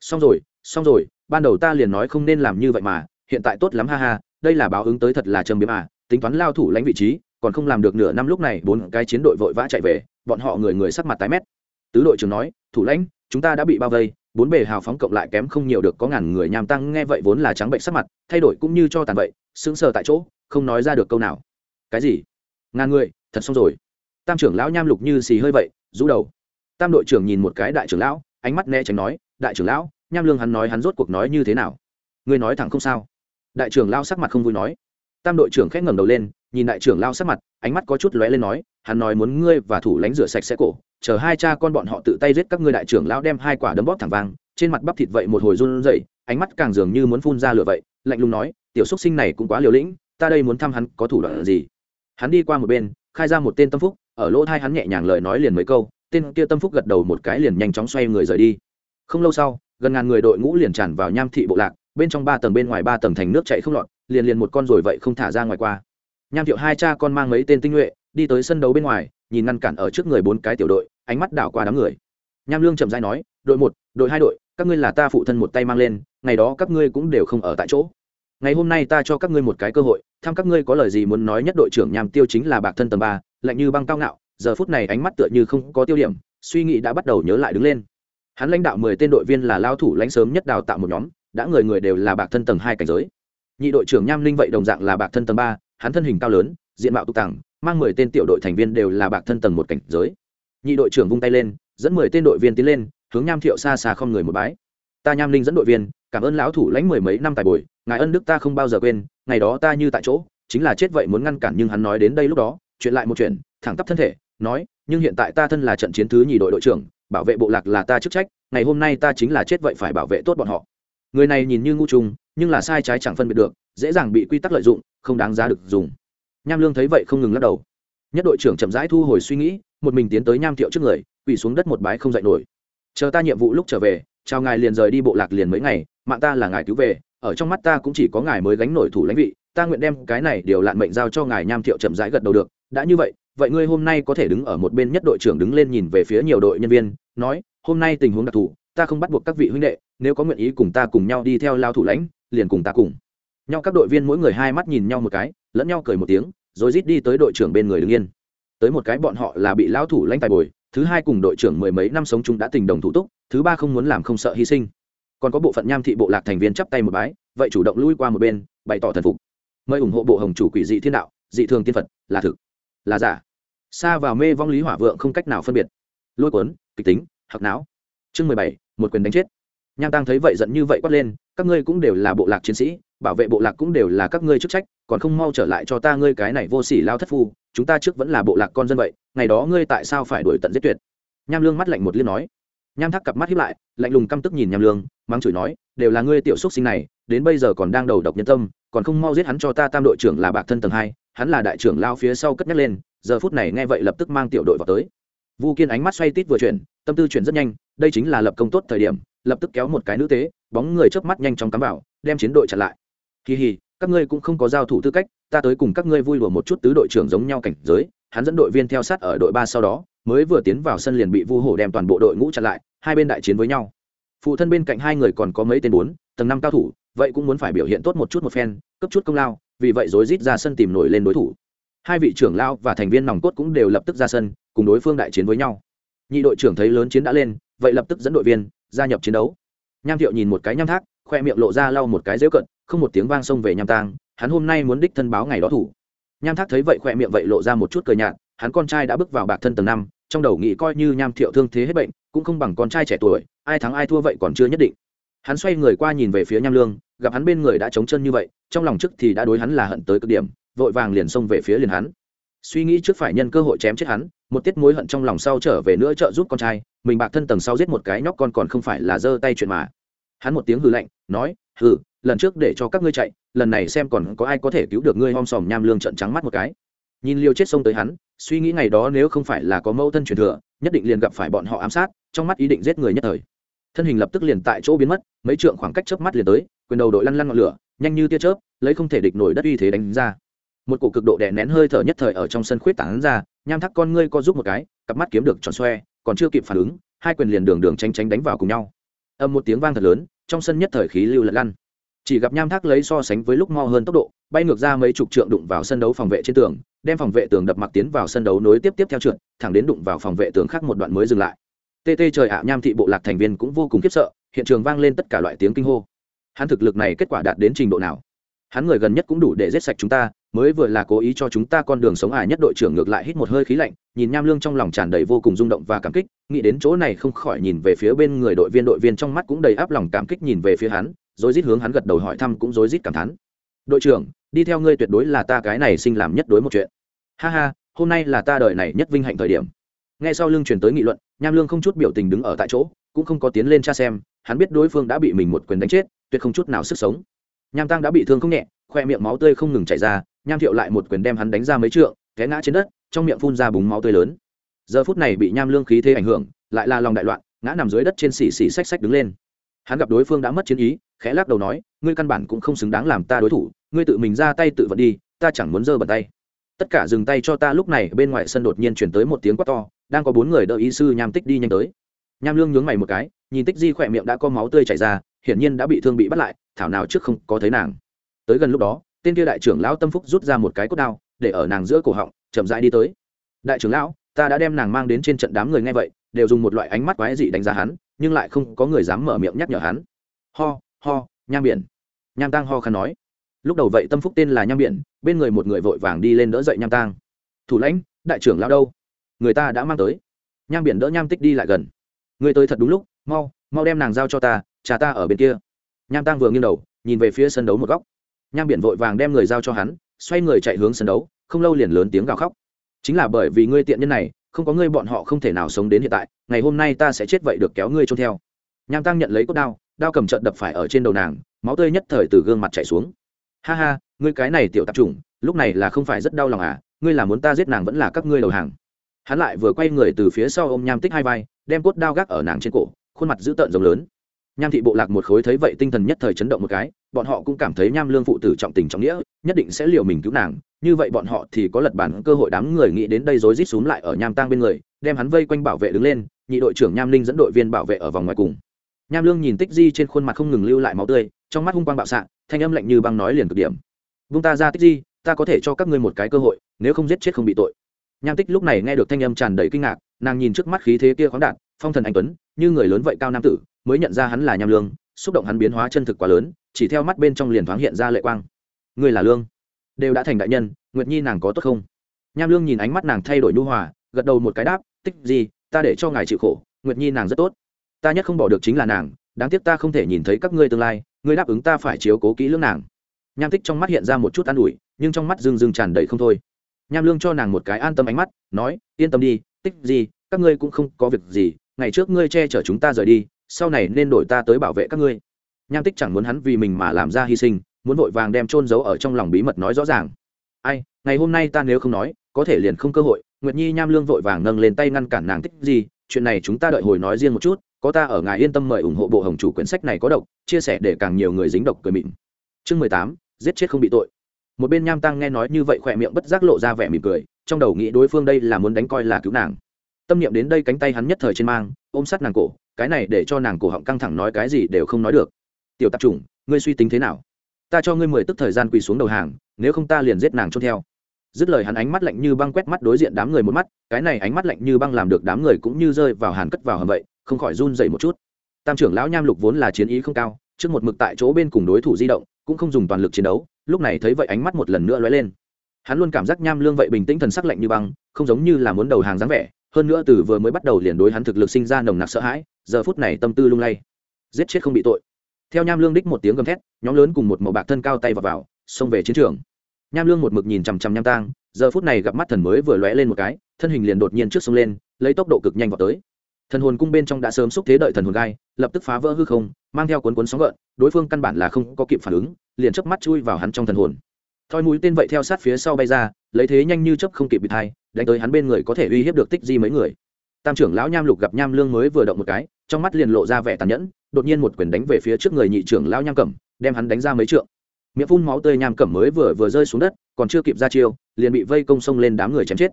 Xong rồi xong rồi, ban đầu ta liền nói không nên làm như vậy mà, hiện tại tốt lắm ha ha, đây là báo ứng tới thật là trầm biếm à tính toán lao thủ lãnh vị trí, còn không làm được nửa năm lúc này bốn cái chiến đội vội vã chạy về, bọn họ người người sắc mặt tái mét. Tứ đội trưởng nói, thủ lãnh, chúng ta đã bị bao vây, bốn bề hào phóng cộng lại kém không nhiều được có ngàn người nham tăng, nghe vậy vốn là trắng bệnh sắc mặt, thay đổi cũng như cho tàn vậy, sững sờ tại chỗ, không nói ra được câu nào. Cái gì? Ngàn người? Thật xong rồi. Tam trưởng lão nham lục như xì hơi vậy, rũ đầu. Tam đội trưởng nhìn một cái đại trưởng lão, ánh mắt né tránh nói, đại trưởng lão, nham lương hắn nói hắn rốt cuộc nói như thế nào? Ngươi nói thẳng không sao. Đại trưởng lao sắc mặt không vui nói tam đội trưởng khẽ ngẩng đầu lên, nhìn đại trưởng lao sắc mặt, ánh mắt có chút lóe lên nói, hắn nói muốn ngươi và thủ lãnh rửa sạch sẽ cổ, chờ hai cha con bọn họ tự tay giết các ngươi đại trưởng lao đem hai quả đấm bóp thẳng vang trên mặt bắp thịt vậy một hồi run rẩy, ánh mắt càng dường như muốn phun ra lửa vậy, lạnh lùng nói, tiểu xúc sinh này cũng quá liều lĩnh, ta đây muốn thăm hắn có thủ đoạn gì? Hắn đi qua một bên, khai ra một tên tâm phúc, ở lỗ thai hắn nhẹ nhàng lời nói liền mấy câu, tên kia tâm phúc gật đầu một cái liền nhanh chóng xoay người rời đi. Không lâu sau, gần ngàn người đội ngũ liền tràn vào nham thị bộ lạc, bên trong ba tầng bên ngoài ba tầng thành nước chạy không lọt liền liền một con rồi vậy không thả ra ngoài qua. Nham thiệu hai cha con mang mấy tên tinh nhuệ, đi tới sân đấu bên ngoài, nhìn ngăn cản ở trước người bốn cái tiểu đội, ánh mắt đảo qua đám người. Nham lương chậm dai nói, đội một, đội hai đội, các ngươi là ta phụ thân một tay mang lên, ngày đó các ngươi cũng đều không ở tại chỗ. Ngày hôm nay ta cho các ngươi một cái cơ hội, thăm các ngươi có lời gì muốn nói nhất đội trưởng nham tiêu chính là bạc thân tầng ba, lạnh như băng cao ngạo, giờ phút này ánh mắt tựa như không có tiêu điểm, suy nghĩ đã bắt đầu nhớ lại đứng lên. Hắn lãnh đạo mười tên đội viên là lao thủ lãnh sớm nhất đào tạo một nhóm, đã người người đều là bạc thân tầng hai cảnh giới nhị đội trưởng nham linh vậy đồng dạng là bạc thân tầng ba, hắn thân hình cao lớn, diện mạo tục tặng mang mười tên tiểu đội thành viên đều là bạc thân tầng một cảnh giới. Nhị đội trưởng vung tay lên, dẫn mười tên đội viên tiến lên, hướng nham thiệu xa xa không người một bái. Ta nham linh dẫn đội viên, cảm ơn lão thủ lãnh mười mấy năm tài bồi, ngài ân đức ta không bao giờ quên, ngày đó ta như tại chỗ, chính là chết vậy muốn ngăn cản nhưng hắn nói đến đây lúc đó, chuyện lại một chuyện, thẳng tắp thân thể, nói, nhưng hiện tại ta thân là trận chiến thứ nhì đội đội trưởng, bảo vệ bộ lạc là ta chức trách, ngày hôm nay ta chính là chết vậy phải bảo vệ tốt bọn họ người này nhìn như ngu trùng nhưng là sai trái chẳng phân biệt được, dễ dàng bị quy tắc lợi dụng, không đáng giá được dùng. Nham lương thấy vậy không ngừng lắc đầu. Nhất đội trưởng chậm rãi thu hồi suy nghĩ, một mình tiến tới nham thiệu trước người, quỳ xuống đất một bái không dậy nổi. Chờ ta nhiệm vụ lúc trở về, chào ngài liền rời đi bộ lạc liền mấy ngày, mạng ta là ngài cứu về, ở trong mắt ta cũng chỉ có ngài mới gánh nổi thủ lãnh vị, ta nguyện đem cái này điều lạn mệnh giao cho ngài. Nham thiệu chậm rãi gật đầu được. Đã như vậy vậy ngươi hôm nay có thể đứng ở một bên nhất đội trưởng đứng lên nhìn về phía nhiều đội nhân viên, nói, hôm nay tình huống đặc thù ta không bắt buộc các vị huynh đệ, nếu có nguyện ý cùng ta cùng nhau đi theo lao thủ lãnh, liền cùng ta cùng. Nhau các đội viên mỗi người hai mắt nhìn nhau một cái, lẫn nhau cười một tiếng, rồi rít đi tới đội trưởng bên người đứng yên. Tới một cái bọn họ là bị lão thủ lãnh tài bồi, thứ hai cùng đội trưởng mười mấy năm sống chúng đã tình đồng thủ túc, thứ ba không muốn làm không sợ hy sinh. Còn có bộ phận nham thị bộ lạc thành viên chắp tay một bái, vậy chủ động lui qua một bên, bày tỏ thần phục. Mời ủng hộ bộ hồng chủ quỷ dị thiên đạo, dị thường tiên phật, là thực, là giả. Xa vào mê vong lý hỏa vượng không cách nào phân biệt. Lôi cuốn, kịch tính hạc não. Chương mười bảy một quyền đánh chết. Nham tăng thấy vậy giận như vậy quát lên, các ngươi cũng đều là bộ lạc chiến sĩ, bảo vệ bộ lạc cũng đều là các ngươi chức trách, còn không mau trở lại cho ta ngươi cái này vô sỉ lao thất phu, chúng ta trước vẫn là bộ lạc con dân vậy, ngày đó ngươi tại sao phải đuổi tận giết tuyệt? Nham lương mắt lạnh một liên nói. Nham thác cặp mắt hiếp lại, lạnh lùng căm tức nhìn nham lương, mắng chửi nói, đều là ngươi tiểu xúc sinh này, đến bây giờ còn đang đầu độc nhân tâm, còn không mau giết hắn cho ta tam đội trưởng là bạc thân tầng hai, hắn là đại trưởng lao phía sau cất nhắc lên, giờ phút này nghe vậy lập tức mang tiểu đội vào tới. Vu kiên ánh mắt xoay tít vừa chuyển, tâm tư chuyển rất nhanh đây chính là lập công tốt thời điểm, lập tức kéo một cái nữ tế, bóng người chớp mắt nhanh chóng cắm vào, đem chiến đội chặn lại. Kỳ hì, các ngươi cũng không có giao thủ tư cách, ta tới cùng các ngươi vui đùa một chút tứ đội trưởng giống nhau cảnh giới, hắn dẫn đội viên theo sát ở đội ba sau đó, mới vừa tiến vào sân liền bị vu hổ đem toàn bộ đội ngũ chặn lại, hai bên đại chiến với nhau. Phụ thân bên cạnh hai người còn có mấy tên bốn, tầng năm cao thủ, vậy cũng muốn phải biểu hiện tốt một chút một phen, cấp chút công lao, vì vậy rối rít ra sân tìm nổi lên đối thủ. Hai vị trưởng lao và thành viên nòng cốt cũng đều lập tức ra sân, cùng đối phương đại chiến với nhau. Nhị đội trưởng thấy lớn chiến đã lên vậy lập tức dẫn đội viên gia nhập chiến đấu. Nham thiệu nhìn một cái nham thác, khoe miệng lộ ra lau một cái dễu cận không một tiếng vang xông về nham tang hắn hôm nay muốn đích thân báo ngày đó thủ. Nham thác thấy vậy khoe miệng vậy lộ ra một chút cười nhạt, hắn con trai đã bước vào bạc thân tầng năm, trong đầu nghĩ coi như nham thiệu thương thế hết bệnh, cũng không bằng con trai trẻ tuổi, ai thắng ai thua vậy còn chưa nhất định. Hắn xoay người qua nhìn về phía nham lương, gặp hắn bên người đã trống chân như vậy, trong lòng trước thì đã đối hắn là hận tới cực điểm, vội vàng liền xông về phía liền hắn suy nghĩ trước phải nhân cơ hội chém chết hắn, một tiết mối hận trong lòng sau trở về nữa trợ giúp con trai, mình bạc thân tầng sau giết một cái nhóc con còn không phải là giơ tay chuyện mà. Hắn một tiếng hừ lạnh, nói, hừ, lần trước để cho các ngươi chạy, lần này xem còn có ai có thể cứu được ngươi om sòm nham lương trận trắng mắt một cái. Nhìn liêu chết xông tới hắn, suy nghĩ ngày đó nếu không phải là có mẫu thân truyền thừa, nhất định liền gặp phải bọn họ ám sát, trong mắt ý định giết người nhất thời. Thân hình lập tức liền tại chỗ biến mất, mấy trượng khoảng cách chớp mắt liền tới, quyền đầu đội lăn lăn ngọn lửa, nhanh như tia chớp, lấy không thể địch nổi đất uy thế đánh ra một cổ cực độ đè nén hơi thở nhất thời ở trong sân khuyết tảng ra, nham thắc con ngươi co giúp một cái, cặp mắt kiếm được tròn xoe, còn chưa kịp phản ứng, hai quyền liền đường đường tranh tránh đánh vào cùng nhau. Âm một tiếng vang thật lớn, trong sân nhất thời khí lưu lật lăn. Chỉ gặp nham thác lấy so sánh với lúc mo hơn tốc độ, bay ngược ra mấy chục trượng đụng vào sân đấu phòng vệ trên tường, đem phòng vệ tường đập mặc tiến vào sân đấu nối tiếp tiếp theo trượt, thẳng đến đụng vào phòng vệ tường khác một đoạn mới dừng lại. Tt trời ạ, nham thị bộ lạc thành viên cũng vô cùng khiếp sợ, hiện trường vang lên tất cả loại tiếng kinh hô. Hắn thực lực này kết quả đạt đến trình độ nào? Hắn người gần nhất cũng đủ để giết sạch chúng ta mới vừa là cố ý cho chúng ta con đường sống ải nhất đội trưởng ngược lại hít một hơi khí lạnh, nhìn nham lương trong lòng tràn đầy vô cùng rung động và cảm kích, nghĩ đến chỗ này không khỏi nhìn về phía bên người đội viên đội viên trong mắt cũng đầy áp lòng cảm kích nhìn về phía hắn rồi rít hướng hắn gật đầu hỏi thăm cũng rối rít cảm thán. Đội trưởng, đi theo ngươi tuyệt đối là ta cái này sinh làm nhất đối một chuyện. Ha ha, hôm nay là ta đời này nhất vinh hạnh thời điểm. Nghe sau lương truyền tới nghị luận, nham lương không chút biểu tình đứng ở tại chỗ, cũng không có tiến lên tra xem, hắn biết đối phương đã bị mình một quyền đánh chết, tuyệt không chút nào sức sống. Nham tăng đã bị thương không nhẹ, khoe miệng máu tươi không ngừng chảy ra nham thiệu lại một quyền đem hắn đánh ra mấy trượng, té ngã trên đất, trong miệng phun ra búng máu tươi lớn. Giờ phút này bị nham lương khí thế ảnh hưởng, lại là lòng đại loạn, ngã nằm dưới đất trên xì xì xách xách đứng lên. Hắn gặp đối phương đã mất chiến ý, khẽ lắc đầu nói, ngươi căn bản cũng không xứng đáng làm ta đối thủ, ngươi tự mình ra tay tự vận đi, ta chẳng muốn giơ bàn tay. Tất cả dừng tay cho ta, lúc này bên ngoài sân đột nhiên chuyển tới một tiếng quát to, đang có bốn người đợi y sư nham tích đi nhanh tới. Nham lương nhướng mày một cái, nhìn tích di khỏe miệng đã có máu tươi chảy ra, hiển nhiên đã bị thương bị bắt lại, thảo nào trước không có thấy nàng. Tới gần lúc đó tên kia đại trưởng lão tâm phúc rút ra một cái cốt đao, để ở nàng giữa cổ họng, chậm rãi đi tới. Đại trưởng lão, ta đã đem nàng mang đến trên trận đám người nghe vậy, đều dùng một loại ánh mắt quái dị đánh giá hắn, nhưng lại không có người dám mở miệng nhắc nhở hắn. Ho ho, nham biển. Nham tang ho khăn nói. Lúc đầu vậy tâm phúc tên là nham biển, bên người một người vội vàng đi lên đỡ dậy nham tang. Thủ lãnh, đại trưởng lão đâu? Người ta đã mang tới. Nham biển đỡ nham tích đi lại gần. Người tới thật đúng lúc, mau mau đem nàng giao cho ta, cha ta ở bên kia. Nham tang vừa nghiêng đầu, nhìn về phía sân đấu một góc nham biển vội vàng đem người giao cho hắn, xoay người chạy hướng sân đấu, không lâu liền lớn tiếng gào khóc. Chính là bởi vì ngươi tiện nhân này, không có ngươi bọn họ không thể nào sống đến hiện tại, ngày hôm nay ta sẽ chết vậy được kéo ngươi trôn theo. Nham tăng nhận lấy cốt đao đao cầm trận đập phải ở trên đầu nàng, máu tươi nhất thời từ gương mặt chảy xuống. Ha ha, ngươi cái này tiểu tạp chủng, lúc này là không phải rất đau lòng à ngươi là muốn ta giết nàng vẫn là các ngươi đầu hàng. Hắn lại vừa quay người từ phía sau ôm nham tích hai vai, đem cốt đao gác ở nàng trên cổ, khuôn mặt dữ tợn rồng lớn. Nham thị bộ lạc một khối thấy vậy tinh thần nhất thời chấn động một cái bọn họ cũng cảm thấy nham lương phụ tử trọng tình trọng nghĩa, nhất định sẽ liều mình cứu nàng. Như vậy bọn họ thì có lật bản cơ hội đám người nghĩ đến đây rối rít xuống lại ở nham tang bên người, đem hắn vây quanh bảo vệ đứng lên, nhị đội trưởng nham linh dẫn đội viên bảo vệ ở vòng ngoài cùng. Nham lương nhìn tích di trên khuôn mặt không ngừng lưu lại máu tươi, trong mắt hung quang bạo xạ, thanh âm lạnh như băng nói liền cực điểm. Vung ta ra tích di, ta có thể cho các ngươi một cái cơ hội, nếu không giết chết không bị tội. Nham tích lúc này nghe được thanh âm tràn đầy kinh ngạc, nàng nhìn trước mắt khí thế kia khoáng đạt, phong thần anh tuấn, như người lớn vậy cao nam tử, mới nhận ra hắn là nham lương xúc động hắn biến hóa chân thực quá lớn, chỉ theo mắt bên trong liền thoáng hiện ra lệ quang. Người là lương. Đều đã thành đại nhân, nguyệt nhi nàng có tốt không? Nham lương nhìn ánh mắt nàng thay đổi nhu hòa, gật đầu một cái đáp, tích gì, ta để cho ngài chịu khổ, nguyệt nhi nàng rất tốt. Ta nhất không bỏ được chính là nàng, đáng tiếc ta không thể nhìn thấy các ngươi tương lai, ngươi đáp ứng ta phải chiếu cố kỹ lưỡng nàng. Nham tích trong mắt hiện ra một chút an ủi, nhưng trong mắt dưng dưng tràn đầy không thôi. Nham lương cho nàng một cái an tâm ánh mắt, nói, yên tâm đi, tích gì, các ngươi cũng không có việc gì, ngày trước ngươi che chở chúng ta rời đi sau này nên đổi ta tới bảo vệ các ngươi. Nham tích chẳng muốn hắn vì mình mà làm ra hy sinh, muốn vội vàng đem trôn giấu ở trong lòng bí mật nói rõ ràng. Ai, ngày hôm nay ta nếu không nói, có thể liền không cơ hội. Nguyệt nhi, nham lương vội vàng nâng lên tay ngăn cản nàng tích gì chuyện này chúng ta đợi hồi nói riêng một chút, có ta ở ngài yên tâm mời ủng hộ bộ hồng chủ quyển sách này có độc, chia sẻ để càng nhiều người dính độc cười mịn. Chương mười tám, giết chết không bị tội. Một bên nham tăng nghe nói như vậy khỏe miệng bất giác lộ ra vẻ mỉm cười, trong đầu nghĩ đối phương đây là muốn đánh coi là cứu nàng. Tâm niệm đến đây cánh tay hắn nhất thời trên mang, ôm sát nàng cổ cái này để cho nàng cổ họng căng thẳng nói cái gì đều không nói được. Tiểu tạp chủng, ngươi suy tính thế nào? Ta cho ngươi mười tức thời gian quỳ xuống đầu hàng, nếu không ta liền giết nàng trôn theo. Dứt lời hắn ánh mắt lạnh như băng quét mắt đối diện đám người một mắt, cái này ánh mắt lạnh như băng làm được đám người cũng như rơi vào hàn cất vào hầm vậy, không khỏi run dậy một chút. Tam trưởng lão nham lục vốn là chiến ý không cao, trước một mực tại chỗ bên cùng đối thủ di động, cũng không dùng toàn lực chiến đấu, lúc này thấy vậy ánh mắt một lần nữa lóe lên. Hắn luôn cảm giác nham lương vậy bình tĩnh thần sắc lạnh như băng, không giống như là muốn đầu hàng dáng vẻ hơn nữa từ vừa mới bắt đầu liền đối hắn thực lực sinh ra nồng nặc sợ hãi, giờ phút này tâm tư lung lay. Giết chết không bị tội. Theo nham lương đích một tiếng gầm thét, nhóm lớn cùng một màu bạc thân cao tay vào vào, xông về chiến trường. Nham lương một mực nhìn chằm chằm nham tang, giờ phút này gặp mắt thần mới vừa lóe lên một cái, thân hình liền đột nhiên trước sông lên, lấy tốc độ cực nhanh vào tới. Thần hồn cung bên trong đã sớm xúc thế đợi thần hồn gai, lập tức phá vỡ hư không, mang theo cuốn cuốn sóng gợn, đối phương căn bản là không có kịp phản ứng, liền chớp mắt chui vào hắn trong thần hồn. Thoi mũi tên vậy theo sát phía sau bay ra, lấy thế nhanh như chớp không kịp bị thai đánh tới hắn bên người có thể uy hiếp được tích di mấy người. Tam trưởng lão nham lục gặp nham lương mới vừa động một cái, trong mắt liền lộ ra vẻ tàn nhẫn, đột nhiên một quyền đánh về phía trước người nhị trưởng lão nham cẩm, đem hắn đánh ra mấy trượng. Miệng phun máu tươi nham cẩm mới vừa vừa rơi xuống đất, còn chưa kịp ra chiêu, liền bị vây công sông lên đám người chém chết.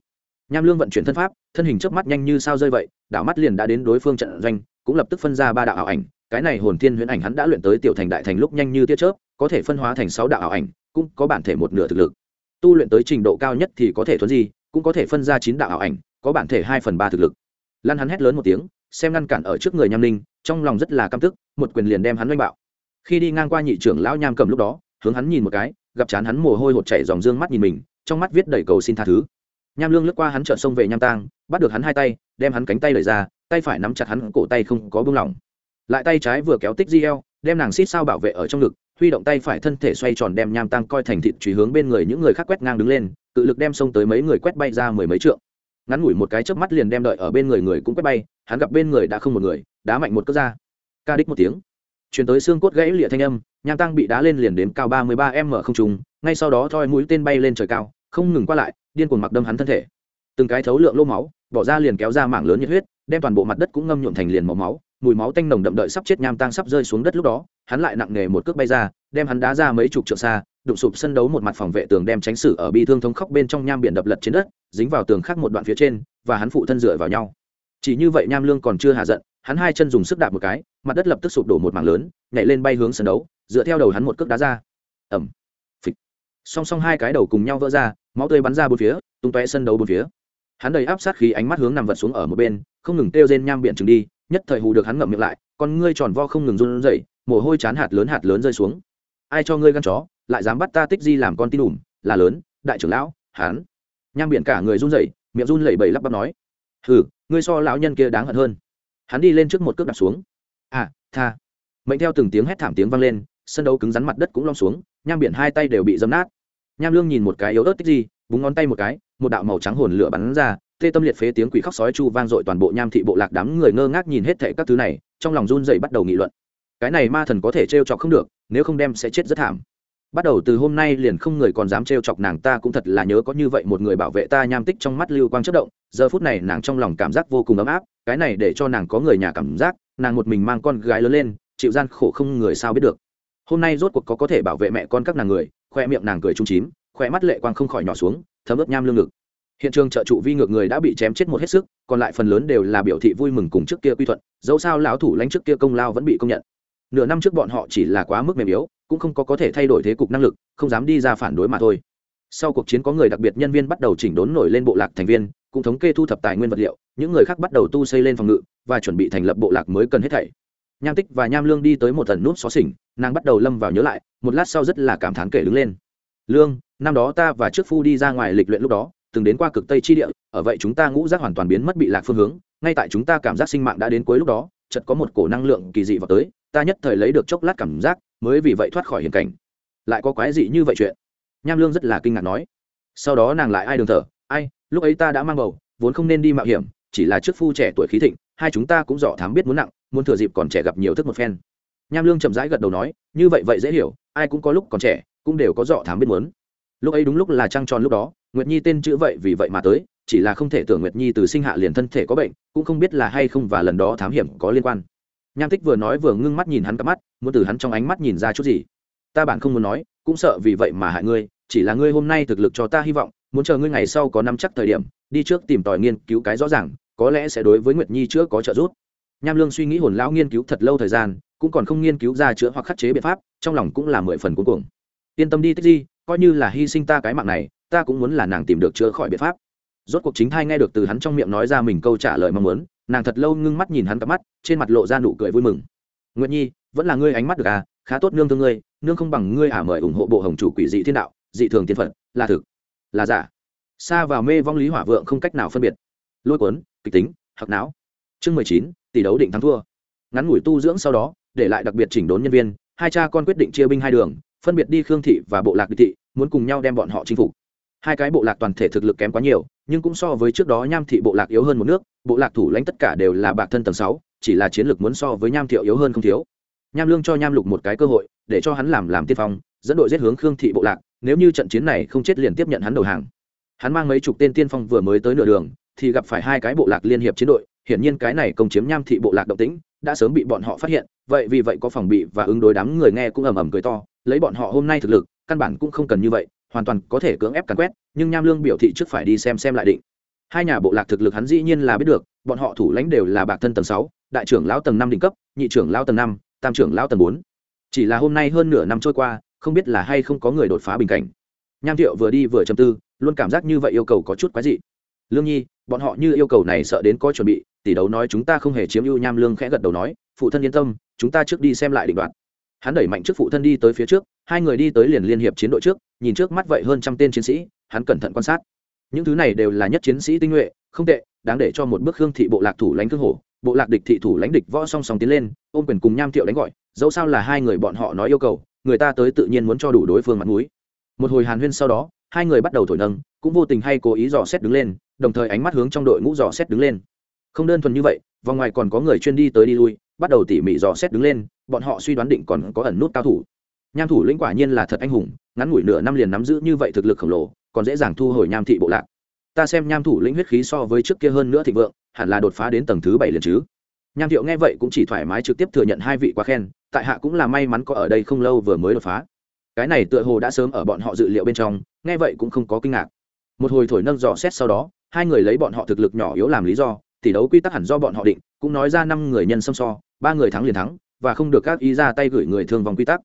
Nham lương vận chuyển thân pháp, thân hình trước mắt nhanh như sao rơi vậy, đảo mắt liền đã đến đối phương trận doanh, cũng lập tức phân ra ba đạo ảo ảnh, cái này hồn thiên huyễn ảnh hắn đã luyện tới tiểu thành đại thành lúc nhanh như tia chớp, có thể phân hóa thành sáu đạo ảo ảnh, cũng có bản thể một nửa thực lực. Tu luyện tới trình độ cao nhất thì có thể thuấn di cũng có thể phân ra chín đạo ảo ảnh, có bản thể hai phần ba thực lực. Lan hắn hét lớn một tiếng, xem ngăn cản ở trước người nham linh trong lòng rất là căm tức, một quyền liền đem hắn oanh bạo. Khi đi ngang qua nhị trưởng lão nham cầm lúc đó, hướng hắn nhìn một cái, gặp chán hắn mồ hôi hột chảy dòng dương mắt nhìn mình, trong mắt viết đầy cầu xin tha thứ. Nham lương lướt qua hắn trợn xông về nham tang, bắt được hắn hai tay, đem hắn cánh tay lời ra, tay phải nắm chặt hắn, cổ tay không có buông lỏng. Lại tay trái vừa kéo tích di eo đem nàng xít sao bảo vệ ở trong ngực huy động tay phải thân thể xoay tròn đem nham tăng coi thành thịt truy hướng bên người những người khác quét ngang đứng lên tự lực đem xông tới mấy người quét bay ra mười mấy trượng. Ngắn ngủi một cái chớp mắt liền đem đợi ở bên người người cũng quét bay, hắn gặp bên người đã không một người, đá mạnh một cước ra. Ca đích một tiếng. Chuyển tới xương cốt gãy lịa thanh âm, nham tăng bị đá lên liền đến cao ba mươi ba m không trùng ngay sau đó thoi mũi tên bay lên trời cao, không ngừng qua lại, điên cuồng mặc đâm hắn thân thể. Từng cái thấu lượng lô máu, bỏ ra liền kéo ra mảng lớn nhiệt huyết, đem toàn bộ mặt đất cũng ngâm nhuộm thành liền màu máu mùi máu tanh nồng đậm đợi sắp chết nham tang sắp rơi xuống đất lúc đó, hắn lại nặng nề một cước bay ra, đem hắn đá ra mấy chục trượng xa, đụng sụp sân đấu một mặt phòng vệ tường đem tránh sử ở bi thương thống khóc bên trong nham biển đập lật trên đất, dính vào tường khác một đoạn phía trên, và hắn phụ thân dựa vào nhau. Chỉ như vậy nham lương còn chưa hạ giận, hắn hai chân dùng sức đạp một cái, mặt đất lập tức sụp đổ một mảng lớn, nhảy lên bay hướng sân đấu, dựa theo đầu hắn một cước đá ra. Ẩm phịch. Song song hai cái đầu cùng nhau vỡ ra, máu tươi bắn ra bốn phía, tung tóe sân đấu bốn phía. Hắn đầy áp sát khí ánh mắt hướng nằm vật xuống ở một bên, không ngừng kêu rên nham biển trừng đi nhất thời hù được hắn ngậm miệng lại con ngươi tròn vo không ngừng run rẩy mồ hôi chán hạt lớn hạt lớn rơi xuống. Ai cho ngươi gan chó lại dám bắt ta tích di làm con tin đùm, là lớn đại trưởng lão hắn. Nham biển cả người run rẩy miệng run lẩy bẩy lắp bắp nói. Hừ ngươi so lão nhân kia đáng hận hơn. Hắn đi lên trước một cước đạp xuống. À tha. Mệnh theo từng tiếng hét thảm tiếng vang lên sân đấu cứng rắn mặt đất cũng lom xuống nham biển hai tay đều bị dấm nát. Nham lương nhìn một cái yếu ớt tích di búng ngón tay một cái một đạo màu trắng hồn lửa bắn ra tê tâm liệt phế tiếng quỷ khóc sói chu vang dội toàn bộ nham thị bộ lạc đám người ngơ ngác nhìn hết thệ các thứ này, trong lòng run dậy bắt đầu nghị luận. Cái này ma thần có thể trêu chọc không được, nếu không đem sẽ chết rất thảm. Bắt đầu từ hôm nay liền không người còn dám trêu chọc nàng ta cũng thật là nhớ có như vậy một người bảo vệ ta nham tích trong mắt lưu quang chất động, giờ phút này nàng trong lòng cảm giác vô cùng ấm áp, cái này để cho nàng có người nhà cảm giác, nàng một mình mang con gái lớn lên, chịu gian khổ không người sao biết được. Hôm nay rốt cuộc có có thể bảo vệ mẹ con các nàng người, khoe miệng nàng cười trung chín khoe mắt lệ quang không khỏi nhỏ xuống, thấm ướp nham lương ngực hiện trường trợ trụ vi ngược người đã bị chém chết một hết sức, còn lại phần lớn đều là biểu thị vui mừng cùng trước kia quy thuận, dẫu sao lão thủ lãnh trước kia công lao vẫn bị công nhận. Nửa năm trước bọn họ chỉ là quá mức mềm yếu, cũng không có có thể thay đổi thế cục năng lực, không dám đi ra phản đối mà thôi. Sau cuộc chiến có người đặc biệt nhân viên bắt đầu chỉnh đốn nổi lên bộ lạc thành viên, cũng thống kê thu thập tài nguyên vật liệu, những người khác bắt đầu tu xây lên phòng ngự, và chuẩn bị thành lập bộ lạc mới cần hết thảy. Nham tích và nham lương đi tới một tần nút xó xỉnh, nàng bắt đầu lâm vào nhớ lại, một lát sau rất là cảm thán kể đứng lên. Lương, năm đó ta và trước phu đi ra ngoài lịch luyện lúc đó từng đến qua cực tây chi địa, ở vậy chúng ta ngũ giác hoàn toàn biến mất bị lạc phương hướng, ngay tại chúng ta cảm giác sinh mạng đã đến cuối lúc đó, chợt có một cổ năng lượng kỳ dị vào tới, ta nhất thời lấy được chốc lát cảm giác, mới vì vậy thoát khỏi hiểm cảnh. Lại có quái dị như vậy chuyện. Nham lương rất là kinh ngạc nói. Sau đó nàng lại ai đường thở, ai, lúc ấy ta đã mang bầu, vốn không nên đi mạo hiểm, chỉ là trước phu trẻ tuổi khí thịnh, hai chúng ta cũng dọ thám biết muốn nặng, muốn thừa dịp còn trẻ gặp nhiều thức một phen. Nham lương chậm rãi gật đầu nói, như vậy vậy dễ hiểu, ai cũng có lúc còn trẻ, cũng đều có dọ thám biết muốn. Lúc ấy đúng lúc là trăng tròn lúc đó nguyệt nhi tên chữ vậy vì vậy mà tới, chỉ là không thể tưởng nguyệt nhi từ sinh hạ liền thân thể có bệnh, cũng không biết là hay không và lần đó thám hiểm có liên quan. Nham tích vừa nói vừa ngưng mắt nhìn hắn cắp mắt, muốn từ hắn trong ánh mắt nhìn ra chút gì. Ta bản không muốn nói, cũng sợ vì vậy mà hại ngươi, chỉ là ngươi hôm nay thực lực cho ta hy vọng, muốn chờ ngươi ngày sau có năm chắc thời điểm, đi trước tìm tòi nghiên cứu cái rõ ràng, có lẽ sẽ đối với nguyệt nhi chữa có trợ giúp. Nham lương suy nghĩ hồn lão nghiên cứu thật lâu thời gian, cũng còn không nghiên cứu ra chữa hoặc khắc chế biện pháp, trong lòng cũng là mười phần cuối cùng yên tâm đi tích di, coi như là hy sinh ta cái mạng này ta cũng muốn là nàng tìm được chữa khỏi biện pháp. Rốt cuộc chính thai nghe được từ hắn trong miệng nói ra mình câu trả lời mong muốn, nàng thật lâu ngưng mắt nhìn hắn cặp mắt, trên mặt lộ ra nụ cười vui mừng. Nguyệt nhi, vẫn là ngươi ánh mắt được à khá tốt nương thương ngươi, nương không bằng ngươi ả à mời ủng hộ bộ hồng chủ quỷ dị thiên đạo, dị thường thiên phật, là thực, là giả. Xa vào mê vong lý hỏa vượng không cách nào phân biệt. Lôi cuốn, kịch tính hoặc não. Chương mười chín, tỷ đấu định thắng thua. Ngắn ngủi tu dưỡng sau đó, để lại đặc biệt chỉnh đốn nhân viên, hai cha con quyết định chia binh hai đường, phân biệt đi khương thị và bộ lạc địch thị, muốn cùng nhau đem bọn họ chinh phục hai cái bộ lạc toàn thể thực lực kém quá nhiều, nhưng cũng so với trước đó nham thị bộ lạc yếu hơn một nước, bộ lạc thủ lãnh tất cả đều là bạc thân tầng sáu, chỉ là chiến lược muốn so với nham thiệu yếu hơn không thiếu. Nham lương cho nham lục một cái cơ hội, để cho hắn làm làm tiên phong, dẫn đội giết hướng khương thị bộ lạc, nếu như trận chiến này không chết liền tiếp nhận hắn đầu hàng. Hắn mang mấy chục tên tiên phong vừa mới tới nửa đường, thì gặp phải hai cái bộ lạc liên hiệp chiến đội, hiển nhiên cái này công chiếm nham thị bộ lạc động tĩnh, đã sớm bị bọn họ phát hiện, vậy vì vậy có phòng bị và ứng đối đám người nghe cũng ầm ầm cười to, lấy bọn họ hôm nay thực lực, căn bản cũng không cần như vậy hoàn toàn có thể cưỡng ép càn quét, nhưng nham lương biểu thị trước phải đi xem xem lại định. Hai nhà bộ lạc thực lực hắn dĩ nhiên là biết được, bọn họ thủ lãnh đều là bạc thân tầng sáu, đại trưởng lão tầng năm đỉnh cấp, nhị trưởng lão tầng năm, tam trưởng lão tầng bốn. Chỉ là hôm nay hơn nửa năm trôi qua, không biết là hay không có người đột phá bình cảnh. Nham thiệu vừa đi vừa châm tư, luôn cảm giác như vậy yêu cầu có chút quái dị. Lương nhi, bọn họ như yêu cầu này sợ đến có chuẩn bị, tỷ đấu nói chúng ta không hề chiếm ưu, nham lương khẽ gật đầu nói, phụ thân yên tâm, chúng ta trước đi xem lại định đoạt. Hắn đẩy mạnh trước phụ thân đi tới phía trước, hai người đi tới liền liên hiệp chiến đội trước nhìn trước mắt vậy hơn trăm tên chiến sĩ, hắn cẩn thận quan sát. Những thứ này đều là nhất chiến sĩ tinh nhuệ, không tệ, đáng để cho một bước hương thị bộ lạc thủ lãnh thương hổ. Bộ lạc địch thị thủ lãnh địch võ song song tiến lên, ôm quyền cùng nham thiệu đánh gọi, dẫu sao là hai người bọn họ nói yêu cầu, người ta tới tự nhiên muốn cho đủ đối phương mặt mũi. Một hồi hàn huyên sau đó, hai người bắt đầu thổi nâng, cũng vô tình hay cố ý dò xét đứng lên, đồng thời ánh mắt hướng trong đội ngũ dò xét đứng lên. Không đơn thuần như vậy, vòng ngoài còn có người chuyên đi tới đi lui, bắt đầu tỉ mỉ dò xét đứng lên, bọn họ suy đoán định còn có ẩn nút cao thủ nham thủ lĩnh quả nhiên là thật anh hùng, ngắn ngủi nửa năm liền nắm giữ như vậy thực lực khổng lồ, còn dễ dàng thu hồi nham thị bộ lạc. Ta xem nham thủ lĩnh huyết khí so với trước kia hơn nữa thịnh vượng, hẳn là đột phá đến tầng thứ bảy liền chứ. Nham thiệu nghe vậy cũng chỉ thoải mái trực tiếp thừa nhận hai vị quá khen, tại hạ cũng là may mắn có ở đây không lâu vừa mới đột phá. Cái này tựa hồ đã sớm ở bọn họ dự liệu bên trong, nghe vậy cũng không có kinh ngạc. Một hồi thổi nâng dò xét sau đó, hai người lấy bọn họ thực lực nhỏ yếu làm lý do, tỷ đấu quy tắc hẳn do bọn họ định, cũng nói ra năm người nhân xâm so, ba người thắng liền thắng, và không được các ý ra tay gửi người thương vòng quy tắc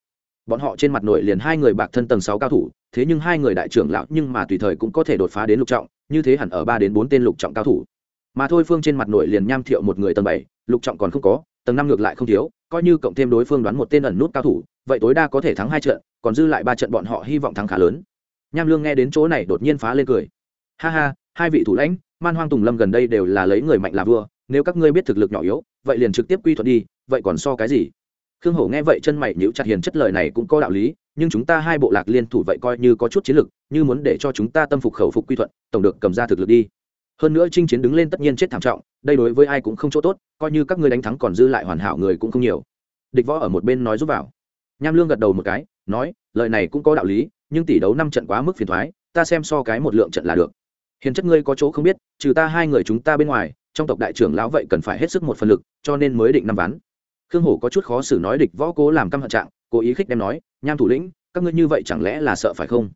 bọn họ trên mặt nội liền hai người bạc thân tầng sáu cao thủ, thế nhưng hai người đại trưởng lão nhưng mà tùy thời cũng có thể đột phá đến lục trọng, như thế hẳn ở ba đến bốn tên lục trọng cao thủ. Mà thôi phương trên mặt nội liền nham thiệu một người tầng bảy, lục trọng còn không có, tầng năm ngược lại không thiếu, coi như cộng thêm đối phương đoán một tên ẩn nút cao thủ, vậy tối đa có thể thắng hai trận, còn dư lại ba trận bọn họ hy vọng thắng khá lớn. Nham lương nghe đến chỗ này đột nhiên phá lên cười. Ha ha, hai vị thủ lãnh, man hoang tùng lâm gần đây đều là lấy người mạnh là vua, nếu các ngươi biết thực lực nhỏ yếu, vậy liền trực tiếp quy thuận đi, vậy còn so cái gì? Khương hổ nghe vậy chân mày nhíu chặt hiền chất lời này cũng có đạo lý, nhưng chúng ta hai bộ lạc liên thủ vậy coi như có chút chiến lực, như muốn để cho chúng ta tâm phục khẩu phục quy thuận, tổng được cầm ra thực lực đi. Hơn nữa chinh chiến đứng lên tất nhiên chết thảm trọng, đây đối với ai cũng không chỗ tốt, coi như các ngươi đánh thắng còn dư lại hoàn hảo người cũng không nhiều. Địch võ ở một bên nói giúp vào. Nham lương gật đầu một cái, nói, lời này cũng có đạo lý, nhưng tỷ đấu năm trận quá mức phiền thoái, ta xem so cái một lượng trận là được. Hiền chất ngươi có chỗ không biết, trừ ta hai người chúng ta bên ngoài, trong tộc đại trưởng lão vậy cần phải hết sức một phần lực, cho nên mới định năm ván khương hổ có chút khó xử nói địch võ cố làm căm hận trạng, cố ý khích đem nói, nham thủ lĩnh, các ngươi như vậy chẳng lẽ là sợ phải không?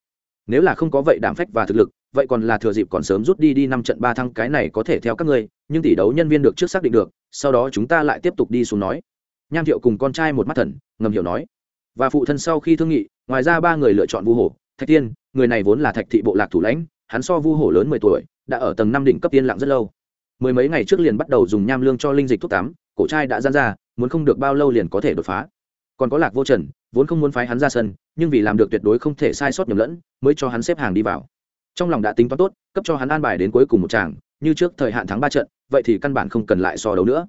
Nếu là không có vậy đảm phách và thực lực, vậy còn là thừa dịp còn sớm rút đi đi năm trận ba thăng cái này có thể theo các ngươi, nhưng tỷ đấu nhân viên được trước xác định được, sau đó chúng ta lại tiếp tục đi xuống nói. Nham thiệu cùng con trai một mắt thần, ngầm hiểu nói, và phụ thân sau khi thương nghị, ngoài ra ba người lựa chọn vu hổ, thạch tiên, người này vốn là thạch thị bộ lạc thủ lãnh, hắn so vu hổ lớn mười tuổi, đã ở tầng năm đỉnh cấp tiên lặng rất lâu. Mười mấy ngày trước liền bắt đầu dùng nham lương cho linh dịch thuốc tắm cổ trai đã gian ra muốn không được bao lâu liền có thể đột phá. Còn có lạc vô trần, vốn không muốn phái hắn ra sân, nhưng vì làm được tuyệt đối không thể sai sót nhầm lẫn, mới cho hắn xếp hàng đi vào. Trong lòng đã tính toán tốt, cấp cho hắn an bài đến cuối cùng một tràng, như trước thời hạn thắng ba trận, vậy thì căn bản không cần lại so đấu nữa.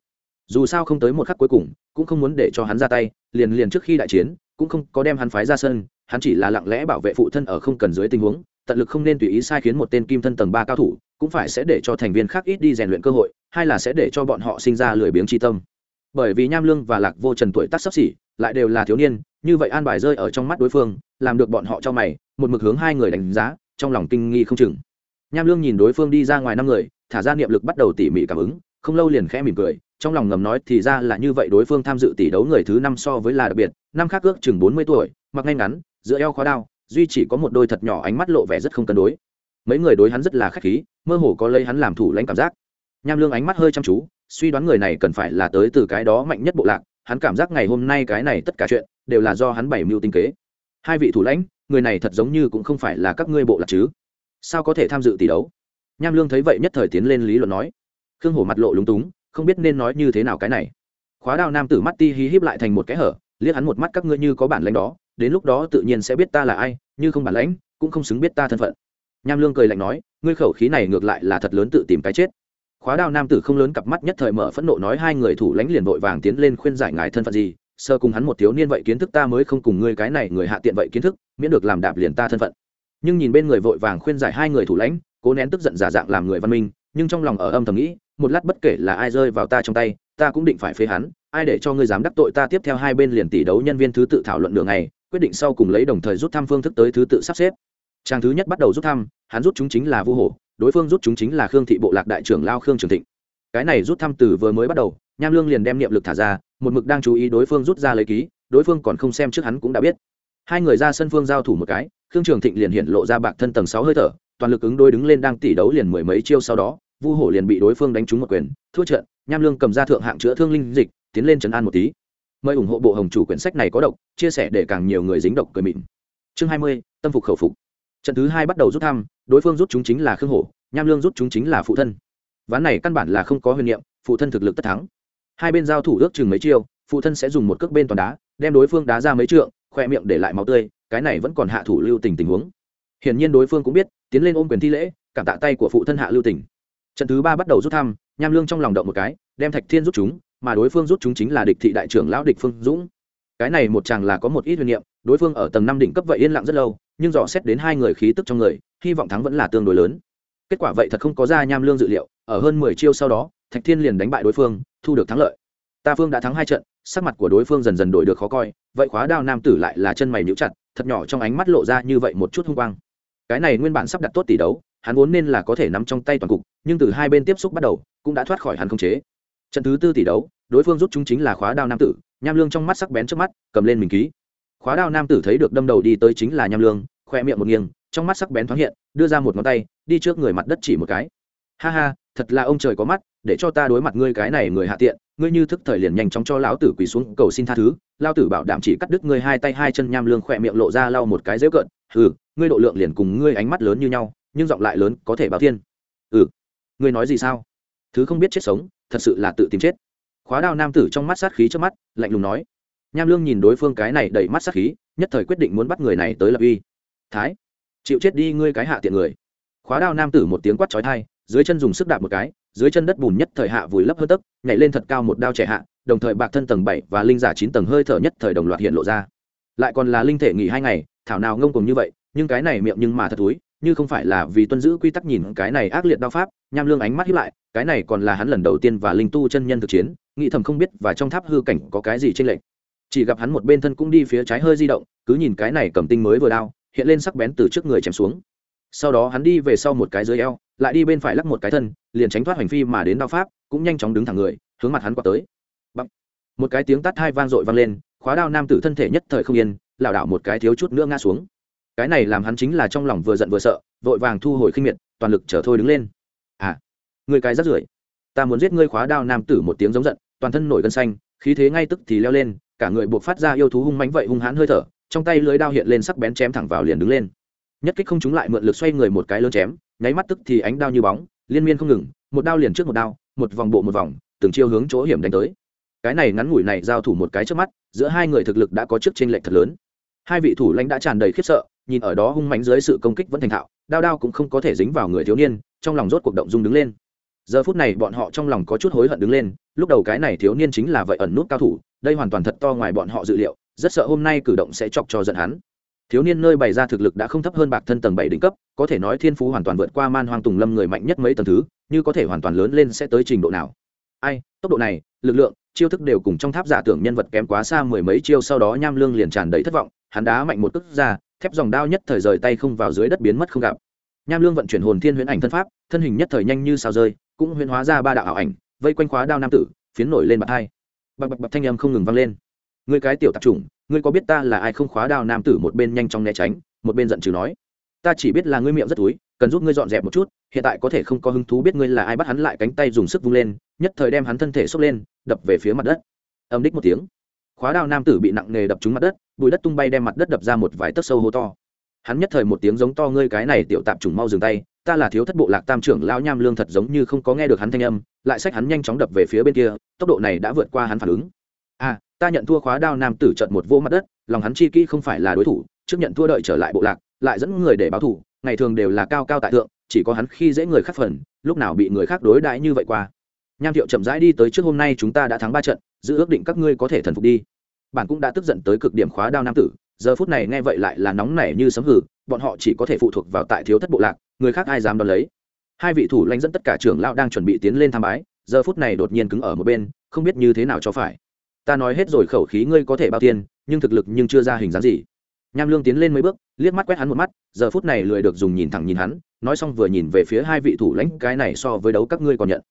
Dù sao không tới một khắc cuối cùng, cũng không muốn để cho hắn ra tay, liền liền trước khi đại chiến, cũng không có đem hắn phái ra sân, hắn chỉ là lặng lẽ bảo vệ phụ thân ở không cần dưới tình huống, tận lực không nên tùy ý sai khiến một tên kim thân tầng ba cao thủ, cũng phải sẽ để cho thành viên khác ít đi rèn luyện cơ hội, hay là sẽ để cho bọn họ sinh ra lười biếng tri tâm bởi vì nham lương và lạc vô trần tuổi tác sắp xỉ, lại đều là thiếu niên, như vậy an bài rơi ở trong mắt đối phương, làm được bọn họ cho mày, một mực hướng hai người đánh giá, trong lòng kinh nghi không chừng. Nham lương nhìn đối phương đi ra ngoài năm người, thả ra niệm lực bắt đầu tỉ mỉ cảm ứng, không lâu liền khẽ mỉm cười, trong lòng ngầm nói thì ra là như vậy đối phương tham dự tỷ đấu người thứ năm so với là đặc biệt, năm khác ước chừng bốn mươi tuổi, mặc ngay ngắn, giữa eo khóa đao, duy chỉ có một đôi thật nhỏ ánh mắt lộ vẻ rất không cân đối. Mấy người đối hắn rất là khách khí, mơ hồ có lấy hắn làm thủ lãnh cảm giác. Nham lương ánh mắt hơi chăm chú suy đoán người này cần phải là tới từ cái đó mạnh nhất bộ lạc, hắn cảm giác ngày hôm nay cái này tất cả chuyện đều là do hắn bảy mưu tinh kế. Hai vị thủ lãnh, người này thật giống như cũng không phải là các ngươi bộ lạc chứ? Sao có thể tham dự tỷ đấu? Nham lương thấy vậy nhất thời tiến lên lý luận nói. Khương hổ mặt lộ lúng túng, không biết nên nói như thế nào cái này. Khóa đao nam tử mắt ti hí híp lại thành một cái hở, liếc hắn một mắt các ngươi như có bản lãnh đó, đến lúc đó tự nhiên sẽ biết ta là ai, như không bản lãnh, cũng không xứng biết ta thân phận. Nham lương cười lạnh nói, ngươi khẩu khí này ngược lại là thật lớn tự tìm cái chết khóa đao nam tử không lớn cặp mắt nhất thời mở phẫn nộ nói hai người thủ lãnh liền vội vàng tiến lên khuyên giải ngài thân phận gì, sơ cùng hắn một thiếu niên vậy kiến thức ta mới không cùng ngươi cái này người hạ tiện vậy kiến thức, miễn được làm đạp liền ta thân phận. Nhưng nhìn bên người vội vàng khuyên giải hai người thủ lãnh, cố nén tức giận giả dạng làm người văn minh, nhưng trong lòng ở âm thầm nghĩ, một lát bất kể là ai rơi vào ta trong tay, ta cũng định phải phế hắn, ai để cho ngươi dám đắc tội ta tiếp theo hai bên liền tỷ đấu nhân viên thứ tự thảo luận đường này quyết định sau cùng lấy đồng thời rút thăm phương thức tới thứ tự sắp xếp. Trang thứ nhất bắt đầu rút thăm, hắn rút chúng chính là vu hổ đối phương rút chúng chính là khương thị bộ lạc đại trưởng lao khương trường thịnh. Cái này rút thăm từ vừa mới bắt đầu, nham lương liền đem niệm lực thả ra, một mực đang chú ý đối phương rút ra lấy ký, đối phương còn không xem trước hắn cũng đã biết. Hai người ra sân phương giao thủ một cái, khương trường thịnh liền hiện lộ ra bạc thân tầng sáu hơi thở, toàn lực ứng đôi đứng lên đang tỉ đấu liền mười mấy chiêu sau đó, vu hổ liền bị đối phương đánh trúng một quyền, thua trận, nham lương cầm ra thượng hạng chữa thương linh dịch, tiến lên trấn an một tí. Mời ủng hộ bộ hồng chủ quyển sách này có độc, chia sẻ để càng nhiều người dính độc cười mịn. Chương hai mươi, tâm phục khẩu phục trận thứ hai bắt đầu rút thăm, đối phương rút chúng chính là khương hổ, nham lương rút chúng chính là phụ thân. Ván này căn bản là không có huyền niệm, phụ thân thực lực tất thắng. Hai bên giao thủ ước chừng mấy chiêu, phụ thân sẽ dùng một cước bên toàn đá, đem đối phương đá ra mấy trượng, khoe miệng để lại máu tươi, cái này vẫn còn hạ thủ lưu tình tình huống. Hiển nhiên đối phương cũng biết, tiến lên ôm quyền thi lễ, cảm tạ tay của phụ thân hạ lưu tình. Trận thứ ba bắt đầu rút thăm, nham lương trong lòng động một cái, đem thạch thiên rút chúng, mà đối phương rút chúng chính là địch thị đại trưởng lão địch phương dũng. Cái này một chàng là có một ít huyền niệm, đối phương ở tầng năm đỉnh cấp vậy yên lặng rất lâu nhưng dò xét đến hai người khí tức trong người, hy vọng thắng vẫn là tương đối lớn. Kết quả vậy thật không có ra nham lương dự liệu, ở hơn mười chiêu sau đó, thạch thiên liền đánh bại đối phương, thu được thắng lợi. Ta phương đã thắng hai trận, sắc mặt của đối phương dần dần đổi được khó coi, vậy khóa đao nam tử lại là chân mày nhíu chặt, thật nhỏ trong ánh mắt lộ ra như vậy một chút hung quang. Cái này nguyên bản sắp đặt tốt tỷ đấu, hắn vốn nên là có thể nắm trong tay toàn cục, nhưng từ hai bên tiếp xúc bắt đầu, cũng đã thoát khỏi hắn không chế. Trận thứ tư tỷ đấu, đối phương rút chúng chính là khóa đao nam tử, nham lương trong mắt sắc bén trước mắt, cầm lên mình ký khóa đao nam tử thấy được đâm đầu đi tới chính là nham lương khoe miệng một nghiêng, trong mắt sắc bén thoáng hiện, đưa ra một ngón tay, đi trước người mặt đất chỉ một cái. Ha ha, thật là ông trời có mắt, để cho ta đối mặt ngươi cái này người hạ tiện, ngươi như thức thời liền nhanh chóng cho lão tử quỳ xuống cầu xin tha thứ. Lao tử bảo đảm chỉ cắt đứt ngươi hai tay hai chân, nham lương khỏe miệng lộ ra lau một cái dễu cợt. Ừ ngươi độ lượng liền cùng ngươi ánh mắt lớn như nhau, nhưng giọng lại lớn, có thể báo thiên. Ừ ngươi nói gì sao? Thứ không biết chết sống, thật sự là tự tìm chết. Khóa đao nam tử trong mắt sát khí trước mắt, lạnh lùng nói nham lương nhìn đối phương cái này đầy mắt sát khí, nhất thời quyết định muốn bắt người này tới lập uy. Thái, chịu chết đi ngươi cái hạ tiện người. Khóa đao nam tử một tiếng quát trói thai dưới chân dùng sức đạp một cái, dưới chân đất bùn nhất thời hạ vùi lấp hơn tấc, nhảy lên thật cao một đao trẻ hạ, đồng thời bạc thân tầng bảy và linh giả chín tầng hơi thở nhất thời đồng loạt hiện lộ ra. Lại còn là linh thể nghỉ hai ngày, thảo nào ngông cùng như vậy, nhưng cái này miệng nhưng mà thật túi như không phải là vì tuân giữ quy tắc nhìn cái này ác liệt đao pháp, nham lương ánh mắt hiếp lại, cái này còn là hắn lần đầu tiên và linh tu chân nhân thực chiến, nghĩ thầm không biết và trong tháp hư cảnh có cái gì trên lệnh chỉ gặp hắn một bên thân cũng đi phía trái hơi di động, cứ nhìn cái này cầm tinh mới vừa đao, hiện lên sắc bén từ trước người chém xuống. Sau đó hắn đi về sau một cái dưới eo, lại đi bên phải lắc một cái thân, liền tránh thoát hành phi mà đến đao pháp, cũng nhanh chóng đứng thẳng người, hướng mặt hắn qua tới. Bằng. một cái tiếng tắt hai vang dội vang lên, khóa đao nam tử thân thể nhất thời không yên, lảo đảo một cái thiếu chút nữa ngã xuống. Cái này làm hắn chính là trong lòng vừa giận vừa sợ, vội vàng thu hồi khinh miệt, toàn lực trở thôi đứng lên. À người cái rất rưởi, ta muốn giết ngươi khóa đao nam tử một tiếng giống giận, toàn thân nổi gân xanh, khí thế ngay tức thì leo lên cả người buộc phát ra yêu thú hung mãnh vậy hung hãn hơi thở, trong tay lưới đao hiện lên sắc bén chém thẳng vào liền đứng lên. Nhất kích không chúng lại mượn lực xoay người một cái lớn chém, nháy mắt tức thì ánh đao như bóng, liên miên không ngừng, một đao liền trước một đao, một vòng bộ một vòng, từng chiêu hướng chỗ hiểm đánh tới. Cái này ngắn ngủi này giao thủ một cái trước mắt, giữa hai người thực lực đã có trước tranh lệch thật lớn. Hai vị thủ lãnh đã tràn đầy khiếp sợ, nhìn ở đó hung mãnh dưới sự công kích vẫn thành thạo, đao đao cũng không có thể dính vào người thiếu niên, trong lòng rốt cuộc động dung đứng lên. Giờ phút này bọn họ trong lòng có chút hối hận đứng lên lúc đầu cái này thiếu niên chính là vậy ẩn nút cao thủ, đây hoàn toàn thật to ngoài bọn họ dự liệu, rất sợ hôm nay cử động sẽ chọc cho giận hắn. Thiếu niên nơi bày ra thực lực đã không thấp hơn bạc thân tầng bảy đỉnh cấp, có thể nói thiên phú hoàn toàn vượt qua man hoang tùng lâm người mạnh nhất mấy tầng thứ, như có thể hoàn toàn lớn lên sẽ tới trình độ nào. Ai, tốc độ này, lực lượng, chiêu thức đều cùng trong tháp giả tưởng nhân vật kém quá xa mười mấy chiêu sau đó nham lương liền tràn đầy thất vọng, hắn đá mạnh một cước ra, thép dòng đao nhất thời rời tay không vào dưới đất biến mất không gặp. Nham lương vận chuyển hồn thiên huyễn ảnh thân pháp, thân hình nhất thời nhanh như sao rơi, cũng huyễn hóa ra ba đạo ảo ảnh vây quanh khóa đao nam tử, phiến nổi lên mặt hai. Bạc bạc bạc thanh âm không ngừng vang lên. Người cái tiểu tạp chủng, ngươi có biết ta là ai không? Khóa đao nam tử một bên nhanh chóng né tránh, một bên giận chữ nói. Ta chỉ biết là ngươi miệng rất túi, cần giúp ngươi dọn dẹp một chút, hiện tại có thể không có hứng thú biết ngươi là ai bắt hắn lại cánh tay dùng sức vung lên, nhất thời đem hắn thân thể xốc lên, đập về phía mặt đất. Âm đích một tiếng. Khóa đao nam tử bị nặng nề đập trúng mặt đất, bụi đất tung bay đem mặt đất đập ra một vài tấc sâu hô to hắn nhất thời một tiếng giống to, ngươi cái này tiểu tạp trùng mau dừng tay, ta là thiếu thất bộ lạc tam trưởng lão nham lương thật giống như không có nghe được hắn thanh âm, lại xách hắn nhanh chóng đập về phía bên kia, tốc độ này đã vượt qua hắn phản ứng. À ta nhận thua khóa đao nam tử trận một vô mặt đất, lòng hắn chi kỹ không phải là đối thủ, trước nhận thua đợi trở lại bộ lạc, lại dẫn người để báo thủ, ngày thường đều là cao cao tại thượng, chỉ có hắn khi dễ người khác phần, lúc nào bị người khác đối đãi như vậy qua. Nham thiệu chậm rãi đi tới trước hôm nay chúng ta đã thắng ba trận, giữ ước định các ngươi có thể thần phục đi. Bản cũng đã tức giận tới cực điểm khóa đao nam tử giờ phút này nghe vậy lại là nóng nảy như sấm hử, bọn họ chỉ có thể phụ thuộc vào tại thiếu thất bộ lạc, người khác ai dám đón lấy. Hai vị thủ lãnh dẫn tất cả trưởng lão đang chuẩn bị tiến lên tham bái, giờ phút này đột nhiên cứng ở một bên, không biết như thế nào cho phải. Ta nói hết rồi khẩu khí ngươi có thể bao tiền, nhưng thực lực nhưng chưa ra hình dáng gì. Nham lương tiến lên mấy bước, liếc mắt quét hắn một mắt, giờ phút này lười được dùng nhìn thẳng nhìn hắn, nói xong vừa nhìn về phía hai vị thủ lãnh, cái này so với đấu các ngươi còn nhận.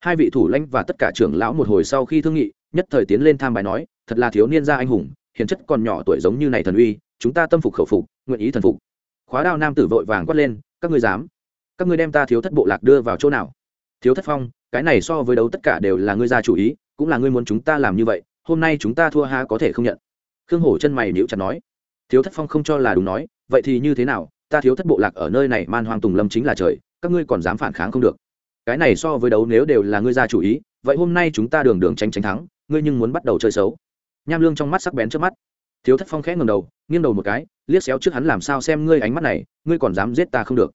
Hai vị thủ lãnh và tất cả trưởng lão một hồi sau khi thương nghị, nhất thời tiến lên tham bài nói, thật là thiếu niên gia anh hùng hiền chất còn nhỏ tuổi giống như này thần uy, chúng ta tâm phục khẩu phục, nguyện ý thần phục. Khóa đao nam tử vội vàng quát lên, các ngươi dám? Các ngươi đem ta thiếu thất bộ lạc đưa vào chỗ nào? Thiếu thất phong, cái này so với đấu tất cả đều là ngươi ra chủ ý, cũng là ngươi muốn chúng ta làm như vậy, hôm nay chúng ta thua ha có thể không nhận. Khương hổ chân mày níu chặt nói. Thiếu thất phong không cho là đúng nói, vậy thì như thế nào? Ta thiếu thất bộ lạc ở nơi này man hoang tùng lâm chính là trời, các ngươi còn dám phản kháng không được. Cái này so với đấu nếu đều là ngươi ra chủ ý, vậy hôm nay chúng ta đường đường tranh tranh thắng, ngươi nhưng muốn bắt đầu chơi xấu nham lương trong mắt sắc bén trước mắt. Thiếu thất phong khẽ ngầm đầu, nghiêng đầu một cái, liếc xéo trước hắn làm sao xem ngươi ánh mắt này, ngươi còn dám giết ta không được.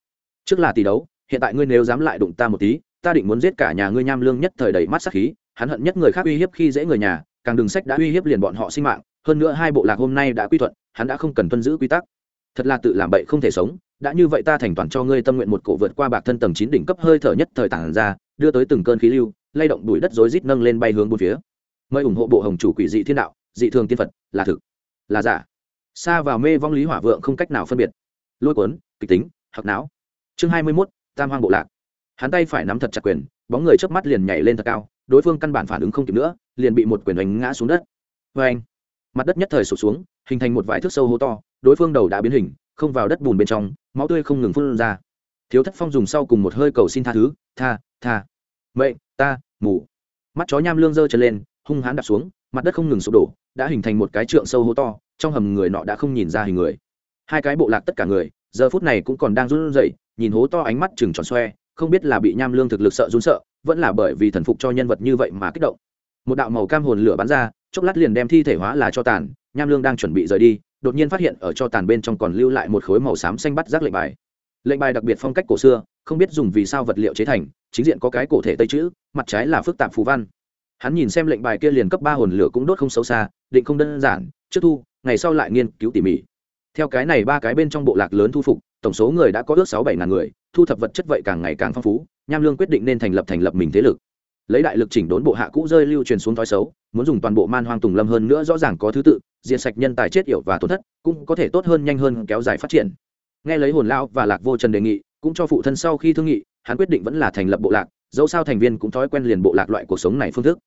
Trước là tỷ đấu, hiện tại ngươi nếu dám lại đụng ta một tí, ta định muốn giết cả nhà ngươi nham lương nhất thời đầy mắt sắc khí, hắn hận nhất người khác uy hiếp khi dễ người nhà, càng đừng sách đã uy hiếp liền bọn họ sinh mạng, hơn nữa hai bộ lạc hôm nay đã quy thuận, hắn đã không cần tuân giữ quy tắc. Thật là tự làm bậy không thể sống, đã như vậy ta thành toàn cho ngươi tâm nguyện một cổ vượt qua bạc thân tầng chín đỉnh cấp hơi thở nhất thời tản ra, đưa tới từng cơn khí lưu, lay động bụi đất rối rít nâng lên bay hướng bốn phía mời ủng hộ bộ hồng chủ quỷ dị thiên đạo, dị thường tiên phật, là thực, là giả. Xa vào mê vong lý hỏa vượng không cách nào phân biệt. Lôi cuốn, kịch tính hoặc não. Chương hai mươi mốt, tam hoang bộ lạc. Hắn tay phải nắm thật chặt quyền, bóng người chớp mắt liền nhảy lên thật cao, đối phương căn bản phản ứng không kịp nữa, liền bị một quyền đánh ngã xuống đất. Vê anh mặt đất nhất thời sụp xuống, hình thành một vải thước sâu hố to, đối phương đầu đã biến hình, không vào đất bùn bên trong, máu tươi không ngừng phun ra. Thiếu thất phong dùng sau cùng một hơi cầu xin tha thứ, tha tha. Mệnh, ta mù mắt chó nham lương dơ trở lên hung hãn đạp xuống, mặt đất không ngừng sụp đổ, đã hình thành một cái trượng sâu hố to, trong hầm người nọ đã không nhìn ra hình người. Hai cái bộ lạc tất cả người, giờ phút này cũng còn đang run rẩy, nhìn hố to ánh mắt chừng tròn xoe, không biết là bị nham lương thực lực sợ run sợ, vẫn là bởi vì thần phục cho nhân vật như vậy mà kích động. Một đạo màu cam hồn lửa bắn ra, chốc lát liền đem thi thể hóa là cho tàn, nham lương đang chuẩn bị rời đi, đột nhiên phát hiện ở cho tàn bên trong còn lưu lại một khối màu xám xanh bắt rác lệnh bài. Lệnh bài đặc biệt phong cách cổ xưa, không biết dùng vì sao vật liệu chế thành, chính diện có cái cổ thể tây chữ, mặt trái là phức tạp phú văn hắn nhìn xem lệnh bài kia liền cấp ba hồn lửa cũng đốt không xấu xa, định không đơn giản, trước thu, ngày sau lại nghiên cứu tỉ mỉ. Theo cái này ba cái bên trong bộ lạc lớn thu phục, tổng số người đã có ước sáu bảy ngàn người, thu thập vật chất vậy càng ngày càng phong phú, nham lương quyết định nên thành lập thành lập mình thế lực. Lấy đại lực chỉnh đốn bộ hạ cũ rơi lưu truyền xuống thói xấu, muốn dùng toàn bộ man hoang tùng lâm hơn nữa rõ ràng có thứ tự, diện sạch nhân tài chết yểu và tổn thất, cũng có thể tốt hơn nhanh hơn kéo dài phát triển. Nghe lấy hồn lao và lạc vô trần đề nghị, cũng cho phụ thân sau khi thương nghị, hắn quyết định vẫn là thành lập bộ lạc dẫu sao thành viên cũng thói quen liền bộ lạc loại cuộc sống này phương thức.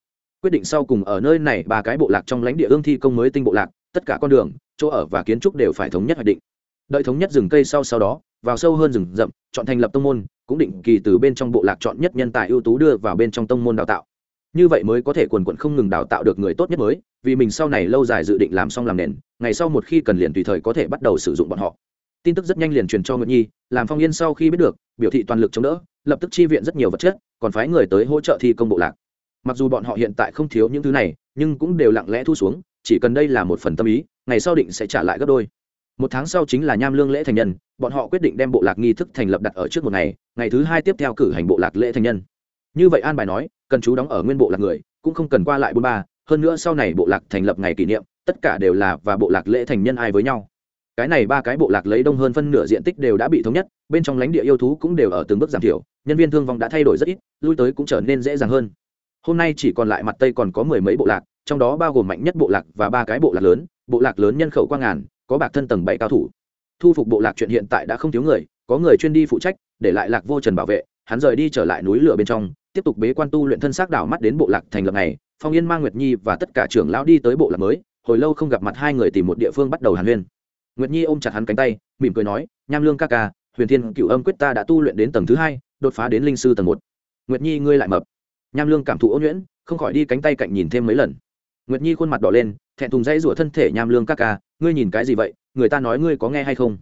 Quyết định sau cùng ở nơi này, ba cái bộ lạc trong lãnh địa ương thi công mới tinh bộ lạc, tất cả con đường, chỗ ở và kiến trúc đều phải thống nhất hoạch định. Đợi thống nhất rừng cây sau sau đó, vào sâu hơn rừng rậm, chọn thành lập tông môn, cũng định kỳ từ bên trong bộ lạc chọn nhất nhân tài ưu tú đưa vào bên trong tông môn đào tạo. Như vậy mới có thể quần quận không ngừng đào tạo được người tốt nhất mới, vì mình sau này lâu dài dự định làm xong làm nền, ngày sau một khi cần liền tùy thời có thể bắt đầu sử dụng bọn họ tin tức rất nhanh liền truyền cho nguyệt nhi, làm phong yên sau khi biết được, biểu thị toàn lực chống đỡ, lập tức chi viện rất nhiều vật chất, còn phái người tới hỗ trợ thi công bộ lạc. Mặc dù bọn họ hiện tại không thiếu những thứ này, nhưng cũng đều lặng lẽ thu xuống, chỉ cần đây là một phần tâm ý, ngày sau định sẽ trả lại gấp đôi. Một tháng sau chính là nham lương lễ thành nhân, bọn họ quyết định đem bộ lạc nghi thức thành lập đặt ở trước một ngày ngày thứ hai tiếp theo cử hành bộ lạc lễ thành nhân. Như vậy an bài nói, cần chú đóng ở nguyên bộ lạc người, cũng không cần qua lại bốn ba, hơn nữa sau này bộ lạc thành lập ngày kỷ niệm, tất cả đều là và bộ lạc lễ thành nhân ai với nhau cái này ba cái bộ lạc lấy đông hơn phân nửa diện tích đều đã bị thống nhất, bên trong lãnh địa yêu thú cũng đều ở từng bước giảm thiểu, nhân viên thương vong đã thay đổi rất ít, lui tới cũng trở nên dễ dàng hơn. Hôm nay chỉ còn lại mặt tây còn có mười mấy bộ lạc, trong đó bao gồm mạnh nhất bộ lạc và ba cái bộ lạc lớn, bộ lạc lớn nhân khẩu qua ngàn, có bạc thân tầng bảy cao thủ. Thu phục bộ lạc chuyện hiện tại đã không thiếu người, có người chuyên đi phụ trách, để lại lạc vô trần bảo vệ, hắn rời đi trở lại núi lửa bên trong, tiếp tục bế quan tu luyện thân xác đảo mắt đến bộ lạc thành lập này, phong yên mang nguyệt nhi và tất cả trưởng lão đi tới bộ lạc mới, hồi lâu không gặp mặt hai người tìm một địa phương bắt đầu hàn huyên nguyệt nhi ôm chặt hắn cánh tay, mỉm cười nói, nham lương ca ca, huyền thiên cựu âm quyết ta đã tu luyện đến tầng thứ hai, đột phá đến linh sư tầng một. Nguyệt nhi, ngươi lại mập. Nham lương cảm thụ ôn nhuyễn, không khỏi đi cánh tay cạnh nhìn thêm mấy lần. Nguyệt nhi khuôn mặt đỏ lên, thẹn thùng dãy rủa thân thể, nham lương ca ca, ngươi nhìn cái gì vậy? Người ta nói ngươi có nghe hay không?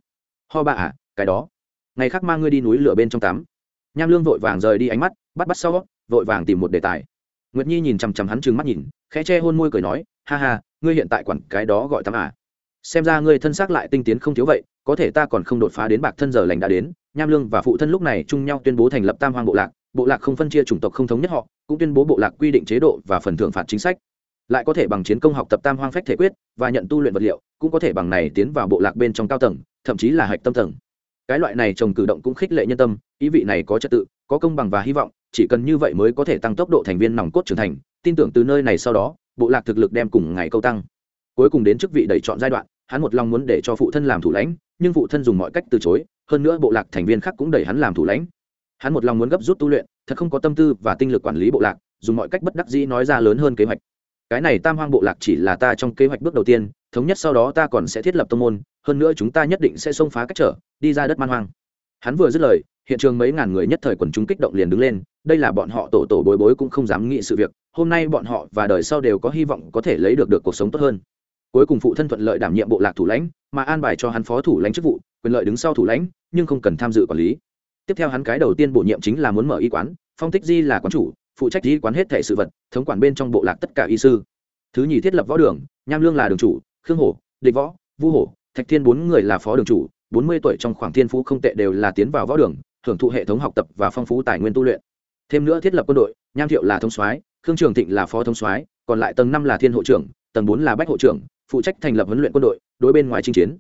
Ho bà à cái đó. Ngày khác mang ngươi đi núi lửa bên trong tắm. Nham lương vội vàng rời đi ánh mắt, bắt bắt sau, vội vàng tìm một đề tài. Nguyệt nhi nhìn chằm chằm hắn trừng mắt nhìn, khẽ che hôn môi cười nói, ha ha, ngươi hiện tại quản cái đó gọi tắm à? Xem ra ngươi thân xác lại tinh tiến không thiếu vậy, có thể ta còn không đột phá đến bạc thân giờ lành đã đến, nham lương và phụ thân lúc này chung nhau tuyên bố thành lập tam hoàng bộ lạc bộ lạc không phân chia chủng tộc không thống nhất họ, cũng tuyên bố bộ lạc quy định chế độ và phần thưởng phạt chính sách. Lại có thể bằng chiến công học tập tam hoang phách thể quyết và nhận tu luyện vật liệu, cũng có thể bằng này tiến vào bộ lạc bên trong cao tầng, thậm chí là hạch tâm tầng. Cái loại này trồng cử động cũng khích lệ nhân tâm, ý vị này có trật tự, có công bằng và hy vọng, chỉ cần như vậy mới có thể tăng tốc độ thành viên nòng cốt trưởng thành. Tin tưởng từ nơi này sau đó, bộ lạc thực lực đem cùng ngày câu tăng. Cuối cùng đến chức vị đẩy chọn giai đoạn hắn một lòng muốn để cho phụ thân làm thủ lãnh, nhưng phụ thân dùng mọi cách từ chối, hơn nữa bộ lạc thành viên khác cũng đẩy hắn làm thủ lãnh. Hắn một lòng muốn gấp rút tu luyện, thật không có tâm tư và tinh lực quản lý bộ lạc, dùng mọi cách bất đắc dĩ nói ra lớn hơn kế hoạch. Cái này tam hoang bộ lạc chỉ là ta trong kế hoạch bước đầu tiên, thống nhất sau đó ta còn sẽ thiết lập tông môn, hơn nữa chúng ta nhất định sẽ xông phá cách trở, đi ra đất man hoang. Hắn vừa dứt lời, hiện trường mấy ngàn người nhất thời quần chúng kích động liền đứng lên, đây là bọn họ tổ tổ bối bối cũng không dám nghĩ sự việc, hôm nay bọn họ và đời sau đều có hy vọng có thể lấy được được cuộc sống tốt hơn cuối cùng phụ thân thuận lợi đảm nhiệm bộ lạc thủ lãnh, mà an bài cho hắn phó thủ lãnh chức vụ, quyền lợi đứng sau thủ lãnh, nhưng không cần tham dự quản lý. Tiếp theo hắn cái đầu tiên bổ nhiệm chính là muốn mở y quán, phong tích di là quán chủ, phụ trách y quán hết thể sự vật, thống quản bên trong bộ lạc tất cả y sư. Thứ nhì thiết lập võ đường, nham lương là đường chủ, khương hổ, địch võ, vu hổ, thạch thiên bốn người là phó đường chủ, bốn mươi tuổi trong khoảng thiên phú không tệ đều là tiến vào võ đường, hưởng thụ hệ thống học tập và phong phú tài nguyên tu luyện. Thêm nữa thiết lập quân đội, nham thiệu là thống soái, khương trường thịnh là phó thống soái, còn lại tầng năm là thiên hộ trưởng, tầng bốn là bách hộ trưởng phụ trách thành lập huấn luyện quân đội, đối bên ngoài chinh chiến.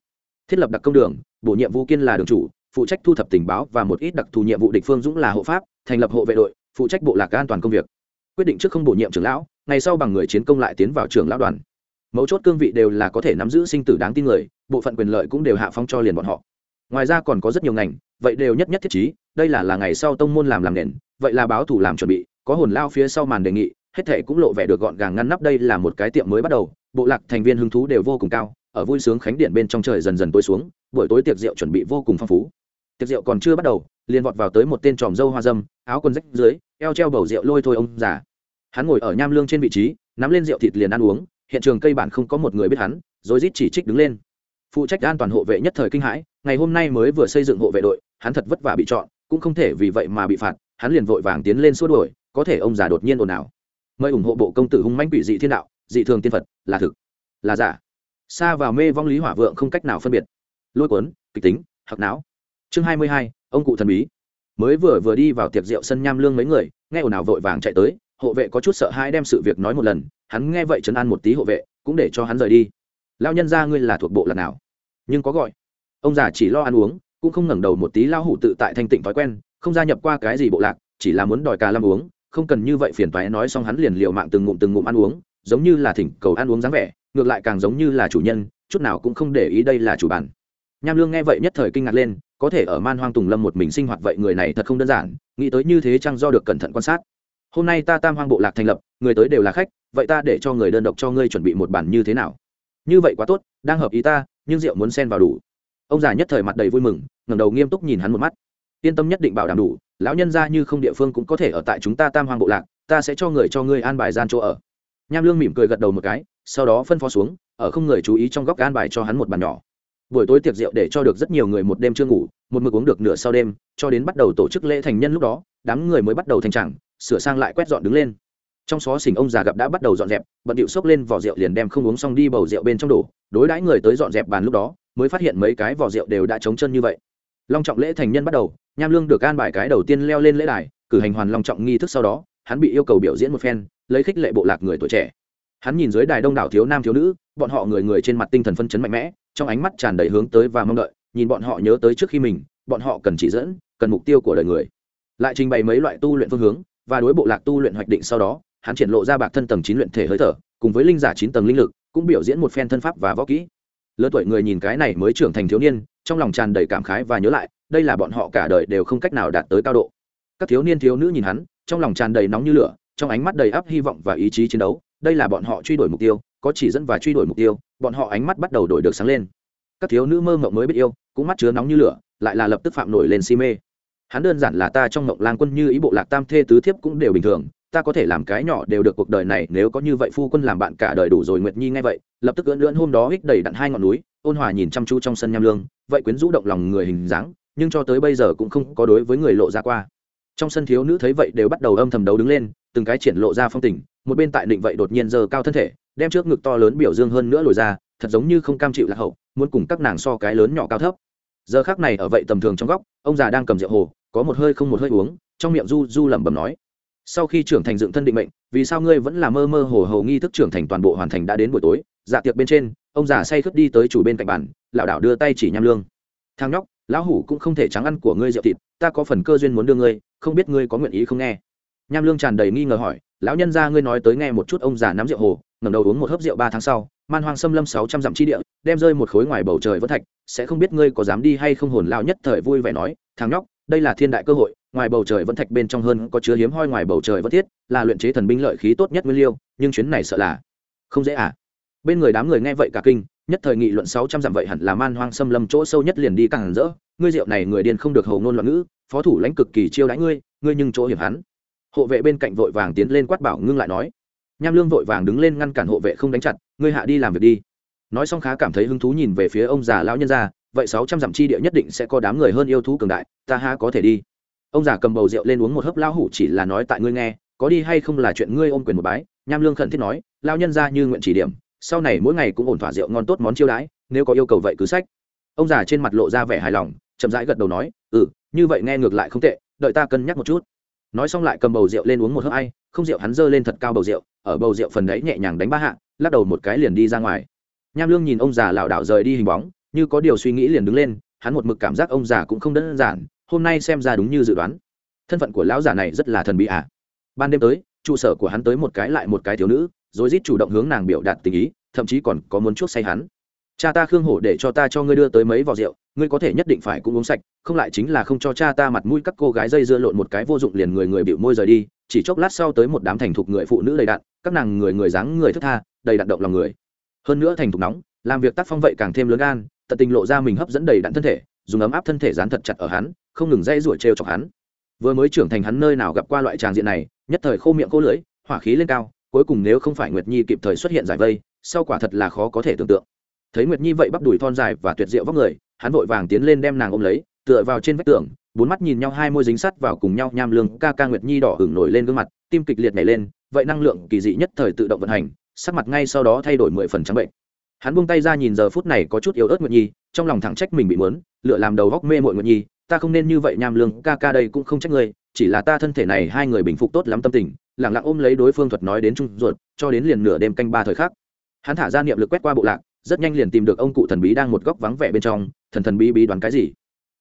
Thiết lập đặc công đường, bổ nhiệm vũ kiên là đường chủ, phụ trách thu thập tình báo và một ít đặc thù nhiệm vụ địch phương dũng là hộ pháp, thành lập hộ vệ đội, phụ trách bộ lạc an toàn công việc. Quyết định trước không bổ nhiệm trưởng lão, ngày sau bằng người chiến công lại tiến vào trưởng lão đoàn. Mấu chốt cương vị đều là có thể nắm giữ sinh tử đáng tin người, bộ phận quyền lợi cũng đều hạ phong cho liền bọn họ. Ngoài ra còn có rất nhiều ngành, vậy đều nhất nhất thiết chí đây là là ngày sau tông môn làm làm nền, vậy là báo thủ làm chuẩn bị, có hồn lao phía sau màn đề nghị, hết thể cũng lộ vẻ được gọn gàng ngăn nắp đây là một cái tiệm mới bắt đầu bộ lạc thành viên hứng thú đều vô cùng cao, ở vui sướng khánh điện bên trong trời dần dần tối xuống, buổi tối tiệc rượu chuẩn bị vô cùng phong phú. Tiệc rượu còn chưa bắt đầu, liền vọt vào tới một tên tròm dâu hoa dâm, áo quần rách dưới, eo treo bầu rượu lôi thôi ông già. Hắn ngồi ở nham lương trên vị trí, nắm lên rượu thịt liền ăn uống, hiện trường cây bản không có một người biết hắn, rồi rít chỉ trích đứng lên. Phụ trách an toàn hộ vệ nhất thời kinh hãi, ngày hôm nay mới vừa xây dựng hộ vệ đội, hắn thật vất vả bị chọn, cũng không thể vì vậy mà bị phạt, hắn liền vội vàng tiến lên xua đuổi, có thể ông già đột nhiên ồn ào. Mời ủng hộ bộ công tử hung manh quỷ dị thiên đạo dị thường tiên phật, là thực, là giả. Xa vào mê vong lý hỏa vượng không cách nào phân biệt. Lôi cuốn, kịch tính hoặc não. Chương hai mươi hai, ông cụ thần bí. Mới vừa vừa đi vào tiệc rượu sân nham lương mấy người, nghe ồn ào vội vàng chạy tới, hộ vệ có chút sợ hãi đem sự việc nói một lần, hắn nghe vậy chấn an một tí hộ vệ, cũng để cho hắn rời đi. Lao nhân ra ngươi là thuộc bộ lần nào? Nhưng có gọi. Ông già chỉ lo ăn uống, cũng không ngẩng đầu một tí lao hủ tự tại thanh tịnh thói quen, không gia nhập qua cái gì bộ lạc, chỉ là muốn đòi cà lam uống, không cần như vậy phiền toái, nói xong hắn liền liều mạng từng ngụm từng ngụm ăn uống giống như là thỉnh cầu ăn uống dáng vẻ, ngược lại càng giống như là chủ nhân, chút nào cũng không để ý đây là chủ bản. Nham lương nghe vậy nhất thời kinh ngạc lên, có thể ở man hoang tùng lâm một mình sinh hoạt vậy người này thật không đơn giản, nghĩ tới như thế chăng do được cẩn thận quan sát. Hôm nay ta tam hoang bộ lạc thành lập, người tới đều là khách, vậy ta để cho người đơn độc cho ngươi chuẩn bị một bản như thế nào? Như vậy quá tốt, đang hợp ý ta, nhưng rượu muốn xen vào đủ. Ông già nhất thời mặt đầy vui mừng, ngẩng đầu nghiêm túc nhìn hắn một mắt. Yên tâm nhất định bảo đảm đủ, lão nhân ra như không địa phương cũng có thể ở tại chúng ta tam hoang bộ lạc, ta sẽ cho người cho ngươi an bài gian chỗ ở nham lương mỉm cười gật đầu một cái, sau đó phân phó xuống, ở không người chú ý trong góc an bài cho hắn một bàn nhỏ. Buổi tối tiệc rượu để cho được rất nhiều người một đêm chưa ngủ, một mực uống được nửa sau đêm, cho đến bắt đầu tổ chức lễ thành nhân lúc đó, đám người mới bắt đầu thành chẳng sửa sang lại quét dọn đứng lên. Trong xó xỉnh ông già gặp đã bắt đầu dọn dẹp, bận điệu xốc lên vỏ rượu liền đem không uống xong đi bầu rượu bên trong đổ, đối đãi người tới dọn dẹp bàn lúc đó, mới phát hiện mấy cái vỏ rượu đều đã trống chân như vậy. Long trọng lễ thành nhân bắt đầu, nham lương được an bài cái đầu tiên leo lên lễ đài, cử hành hoàn long trọng nghi thức sau đó, hắn bị yêu cầu biểu diễn một phen lấy khích lệ bộ lạc người tuổi trẻ. Hắn nhìn dưới đài đông đảo thiếu nam thiếu nữ, bọn họ người người trên mặt tinh thần phân chấn mạnh mẽ, trong ánh mắt tràn đầy hướng tới và mong đợi, nhìn bọn họ nhớ tới trước khi mình, bọn họ cần chỉ dẫn, cần mục tiêu của đời người. Lại trình bày mấy loại tu luyện phương hướng, và đối bộ lạc tu luyện hoạch định sau đó, hắn triển lộ ra bạc thân tầng chín luyện thể hơi thở, cùng với linh giả chín tầng linh lực, cũng biểu diễn một phen thân pháp và võ kỹ. Lớn tuổi người nhìn cái này mới trưởng thành thiếu niên, trong lòng tràn đầy cảm khái và nhớ lại, đây là bọn họ cả đời đều không cách nào đạt tới cao độ. Các thiếu niên thiếu nữ nhìn hắn, trong lòng tràn đầy nóng như lửa trong ánh mắt đầy áp hy vọng và ý chí chiến đấu, đây là bọn họ truy đuổi mục tiêu, có chỉ dẫn và truy đuổi mục tiêu, bọn họ ánh mắt bắt đầu đổi được sáng lên. Các thiếu nữ mơ mộng mới biết yêu, cũng mắt chứa nóng như lửa, lại là lập tức phạm nổi lên si mê. Hắn đơn giản là ta trong mộng lang quân như ý bộ lạc tam thê tứ thiếp cũng đều bình thường, ta có thể làm cái nhỏ đều được cuộc đời này, nếu có như vậy phu quân làm bạn cả đời đủ rồi, nguyệt nhi ngay vậy, lập tức ưỡn lưỡn hôm đó hích đầy đặn hai ngọn núi, ôn hòa nhìn chăm chú trong sân nham lương, vậy quyến rũ động lòng người hình dáng, nhưng cho tới bây giờ cũng không có đối với người lộ ra qua. Trong sân thiếu nữ thấy vậy đều bắt đầu âm thầm đấu đứng lên từng cái triển lộ ra phong tình, một bên tại định vậy đột nhiên giờ cao thân thể, đem trước ngực to lớn biểu dương hơn nữa lồi ra, thật giống như không cam chịu lạc hậu, muốn cùng các nàng so cái lớn nhỏ cao thấp. Giờ khác này ở vậy tầm thường trong góc, ông già đang cầm rượu hồ, có một hơi không một hơi uống, trong miệng du du lẩm bẩm nói, sau khi trưởng thành dựng thân định mệnh, vì sao ngươi vẫn là mơ mơ hồ hồ nghi thức trưởng thành toàn bộ hoàn thành đã đến buổi tối? Dạ tiệc bên trên, ông già say khướt đi tới chủ bên cạnh bàn, lảo đảo đưa tay chỉ nham lương. Thang nhóc, lão hủ cũng không thể trắng ăn của ngươi rượu thịt, ta có phần cơ duyên muốn đưa ngươi, không biết ngươi có nguyện ý không nghe nham lương tràn đầy nghi ngờ hỏi, lão nhân gia ngươi nói tới nghe một chút ông già nắm rượu hồ, ngẩng đầu uống một hớp rượu ba tháng sau, man hoang xâm lâm sáu trăm dặm chi địa, đem rơi một khối ngoài bầu trời vỡ thạch, sẽ không biết ngươi có dám đi hay không hồn lao nhất thời vui vẻ nói, thằng nhóc, đây là thiên đại cơ hội, ngoài bầu trời vẫn thạch bên trong hơn có chứa hiếm hoi ngoài bầu trời vẫn thiết, là luyện chế thần binh lợi khí tốt nhất nguyên liêu, nhưng chuyến này sợ là không dễ à. Bên người đám người nghe vậy cả kinh, nhất thời nghị luận sáu trăm dặm vậy hẳn là man hoang xâm lâm chỗ sâu nhất liền đi càng hẳn rỡ, ngươi rượu này người điên không được hầu ngôn loạn ngữ, phó thủ lãnh cực kỳ chiêu đãi ngươi ngươi nhưng chỗ hiểm hắn hộ vệ bên cạnh vội vàng tiến lên quát bảo ngưng lại nói. Nham lương vội vàng đứng lên ngăn cản hộ vệ không đánh chặt, ngươi hạ đi làm việc đi. Nói xong khá cảm thấy hứng thú nhìn về phía ông già lão nhân gia, vậy sáu trăm dặm chi địa nhất định sẽ có đám người hơn yêu thú cường đại, ta ha có thể đi. Ông già cầm bầu rượu lên uống một hớp, lão hủ chỉ là nói tại ngươi nghe, có đi hay không là chuyện ngươi ôm quyền một bái. Nham lương khẩn thiết nói, lão nhân gia như nguyện chỉ điểm, sau này mỗi ngày cũng ổn thỏa rượu ngon tốt món chiêu đãi, nếu có yêu cầu vậy cứ sách. Ông già trên mặt lộ ra vẻ hài lòng, chậm rãi gật đầu nói ừ như vậy nghe ngược lại không tệ, đợi ta cân nhắc một chút nói xong lại cầm bầu rượu lên uống một hớp ai, không rượu hắn giơ lên thật cao bầu rượu, ở bầu rượu phần đấy nhẹ nhàng đánh ba hạ, lắc đầu một cái liền đi ra ngoài. Nham lương nhìn ông già lảo đảo rời đi hình bóng, như có điều suy nghĩ liền đứng lên, hắn một mực cảm giác ông già cũng không đơn giản, hôm nay xem ra đúng như dự đoán. Thân phận của lão già này rất là thần bí ạ à. ban đêm tới, trụ sở của hắn tới một cái lại một cái thiếu nữ, rồi rít chủ động hướng nàng biểu đạt tình ý, thậm chí còn có muốn chuốc say hắn. Cha ta khương hổ để cho ta cho ngươi đưa tới mấy vò rượu ngươi có thể nhất định phải cũng uống sạch, không lại chính là không cho cha ta mặt mũi các cô gái dây dưa lộn một cái vô dụng liền người người bịu môi rời đi, chỉ chốc lát sau tới một đám thành thục người phụ nữ đầy đặn, các nàng người người dáng người thức tha, đầy đặn động lòng người. Hơn nữa thành thục nóng, làm việc tác phong vậy càng thêm lớn gan, tận tình lộ ra mình hấp dẫn đầy đặn thân thể, dùng ấm áp thân thể dán thật chặt ở hắn, không ngừng dây ruổi trêu chọc hắn. Vừa mới trưởng thành hắn nơi nào gặp qua loại tràng diện này, nhất thời khô miệng khô lưỡi, hỏa khí lên cao, cuối cùng nếu không phải nguyệt nhi kịp thời xuất hiện giải vây, sau quả thật là khó có thể tưởng tượng. Thấy nguyệt nhi vậy bắp đùi thon dài và tuyệt diệu vóc người hắn vội vàng tiến lên đem nàng ôm lấy, tựa vào trên vách tường, bốn mắt nhìn nhau, hai môi dính sắt vào cùng nhau, nham lương, ca ca nguyệt nhi đỏ hửng nổi lên gương mặt, tim kịch liệt nhảy lên, vậy năng lượng kỳ dị nhất thời tự động vận hành, sắc mặt ngay sau đó thay đổi mười phần trắng bệnh. Hắn buông tay ra nhìn giờ phút này có chút yếu ớt nguyệt nhi, trong lòng thẳng trách mình bị mớn lựa làm đầu góc mê mội nguyệt nhi, ta không nên như vậy, nham lương, ca ca đây cũng không trách ngươi, chỉ là ta thân thể này hai người bình phục tốt lắm tâm tình lẳng lặng ôm lấy đối phương thuật nói đến trung ruột, cho đến liền nửa đêm canh ba thời khắc. Hắn thả ra niệm lực quét qua bộ lạc rất nhanh liền tìm được ông cụ thần bí đang một góc vắng vẻ bên trong, thần thần bí bí đoán cái gì?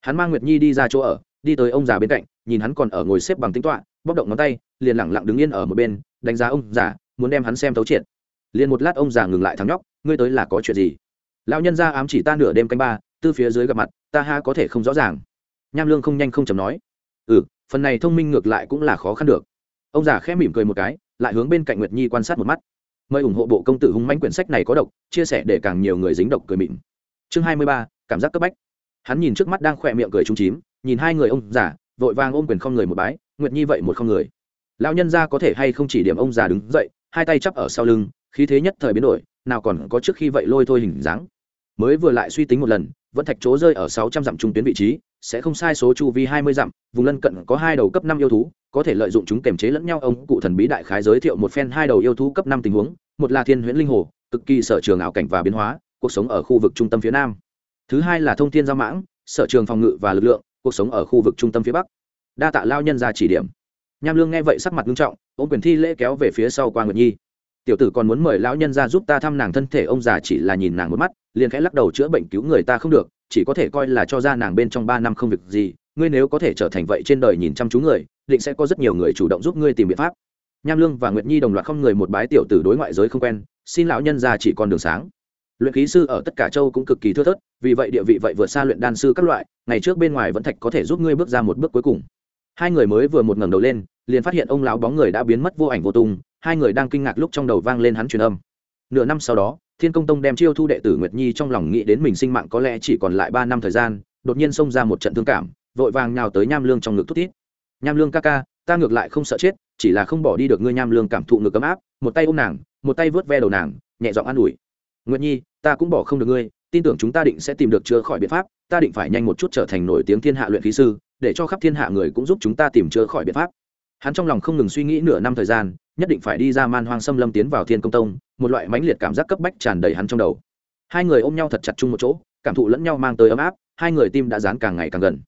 Hắn mang nguyệt nhi đi ra chỗ ở, đi tới ông già bên cạnh, nhìn hắn còn ở ngồi xếp bằng tính toạ bóc động ngón tay, liền lẳng lặng đứng yên ở một bên, đánh giá ông già, muốn đem hắn xem thấu triệt. Liền một lát ông già ngừng lại thắng nhóc, ngươi tới là có chuyện gì? Lão nhân ra ám chỉ ta nửa đêm canh ba, tư phía dưới gặp mặt, ta ha có thể không rõ ràng. Nham lương không nhanh không chầm nói. Ừ phần này thông minh ngược lại cũng là khó khăn được. Ông già khẽ mỉm cười một cái, lại hướng bên cạnh nguyệt nhi quan sát một mắt mời ủng hộ bộ công tử hung manh quyển sách này có độc, chia sẻ để càng nhiều người dính độc cười mịn. Chương hai mươi ba, cảm giác cấp bách. Hắn nhìn trước mắt đang khỏe miệng cười trung chím, nhìn hai người ông già, vội vàng ôm quyền không người một bái, nguyệt nhi vậy một không người. Lão nhân ra có thể hay không chỉ điểm ông già đứng dậy, hai tay chắp ở sau lưng, khí thế nhất thời biến đổi, nào còn có trước khi vậy lôi thôi hình dáng. Mới vừa lại suy tính một lần, vẫn thạch chỗ rơi ở sáu trăm dặm trung tuyến vị trí, sẽ không sai số chu vi hai mươi dặm, vùng lân cận có hai đầu cấp năm yêu thú có thể lợi dụng chúng kềm chế lẫn nhau, ông cụ thần bí đại khái giới thiệu một phen hai đầu yêu thú cấp năm tình huống, một là thiên huyễn linh hồ, cực kỳ sở trường ảo cảnh và biến hóa, cuộc sống ở khu vực trung tâm phía nam. Thứ hai là thông thiên giao mãng, sở trường phòng ngự và lực lượng, cuộc sống ở khu vực trung tâm phía bắc. Đa tạ lao nhân ra chỉ điểm. Nham lương nghe vậy sắc mặt nghiêm trọng ông quyền thi lễ kéo về phía sau qua nguyệt nhi. Tiểu tử còn muốn mời lão nhân ra giúp ta thăm nàng thân thể, ông già chỉ là nhìn nàng một mắt, liền khẽ lắc đầu chữa bệnh cứu người ta không được, chỉ có thể coi là cho ra nàng bên trong ba năm không việc gì, ngươi nếu có thể trở thành vậy trên đời nhìn chăm chú người định sẽ có rất nhiều người chủ động giúp ngươi tìm biện pháp. Nham lương và nguyệt nhi đồng loạt không người một bái tiểu tử đối ngoại giới không quen, xin lão nhân ra chỉ còn đường sáng. Luyện khí sư ở tất cả châu cũng cực kỳ thưa thớt, vì vậy địa vị vậy vượt xa luyện đan sư các loại, ngày trước bên ngoài vẫn thạch có thể giúp ngươi bước ra một bước cuối cùng. Hai người mới vừa một ngẩng đầu lên, liền phát hiện ông lão bóng người đã biến mất vô ảnh vô tung, hai người đang kinh ngạc lúc trong đầu vang lên hắn truyền âm. Nửa năm sau đó, thiên công tông đem chiêu thu đệ tử nguyệt nhi trong lòng nghĩ đến mình sinh mạng có lẽ chỉ còn lại ba năm thời gian, đột nhiên xông ra một trận thương cảm, vội vàng nhào tới nham lương trong ngực thút thít nham lương ca ca, ta ngược lại không sợ chết, chỉ là không bỏ đi được ngươi nham lương cảm thụ ngực ấm áp, một tay ôm nàng, một tay vớt ve đầu nàng, nhẹ giọng an ủi. Nguyệt nhi, ta cũng bỏ không được ngươi, tin tưởng chúng ta định sẽ tìm được chữa khỏi biện pháp, ta định phải nhanh một chút trở thành nổi tiếng thiên hạ luyện khí sư, để cho khắp thiên hạ người cũng giúp chúng ta tìm chữa khỏi biện pháp. Hắn trong lòng không ngừng suy nghĩ nửa năm thời gian, nhất định phải đi ra man hoang xâm lâm tiến vào thiên công tông, một loại mãnh liệt cảm giác cấp bách tràn đầy hắn trong đầu. Hai người ôm nhau thật chặt chung một chỗ, cảm thụ lẫn nhau mang tới ấm áp, hai người tim đã dán càng ngày càng gần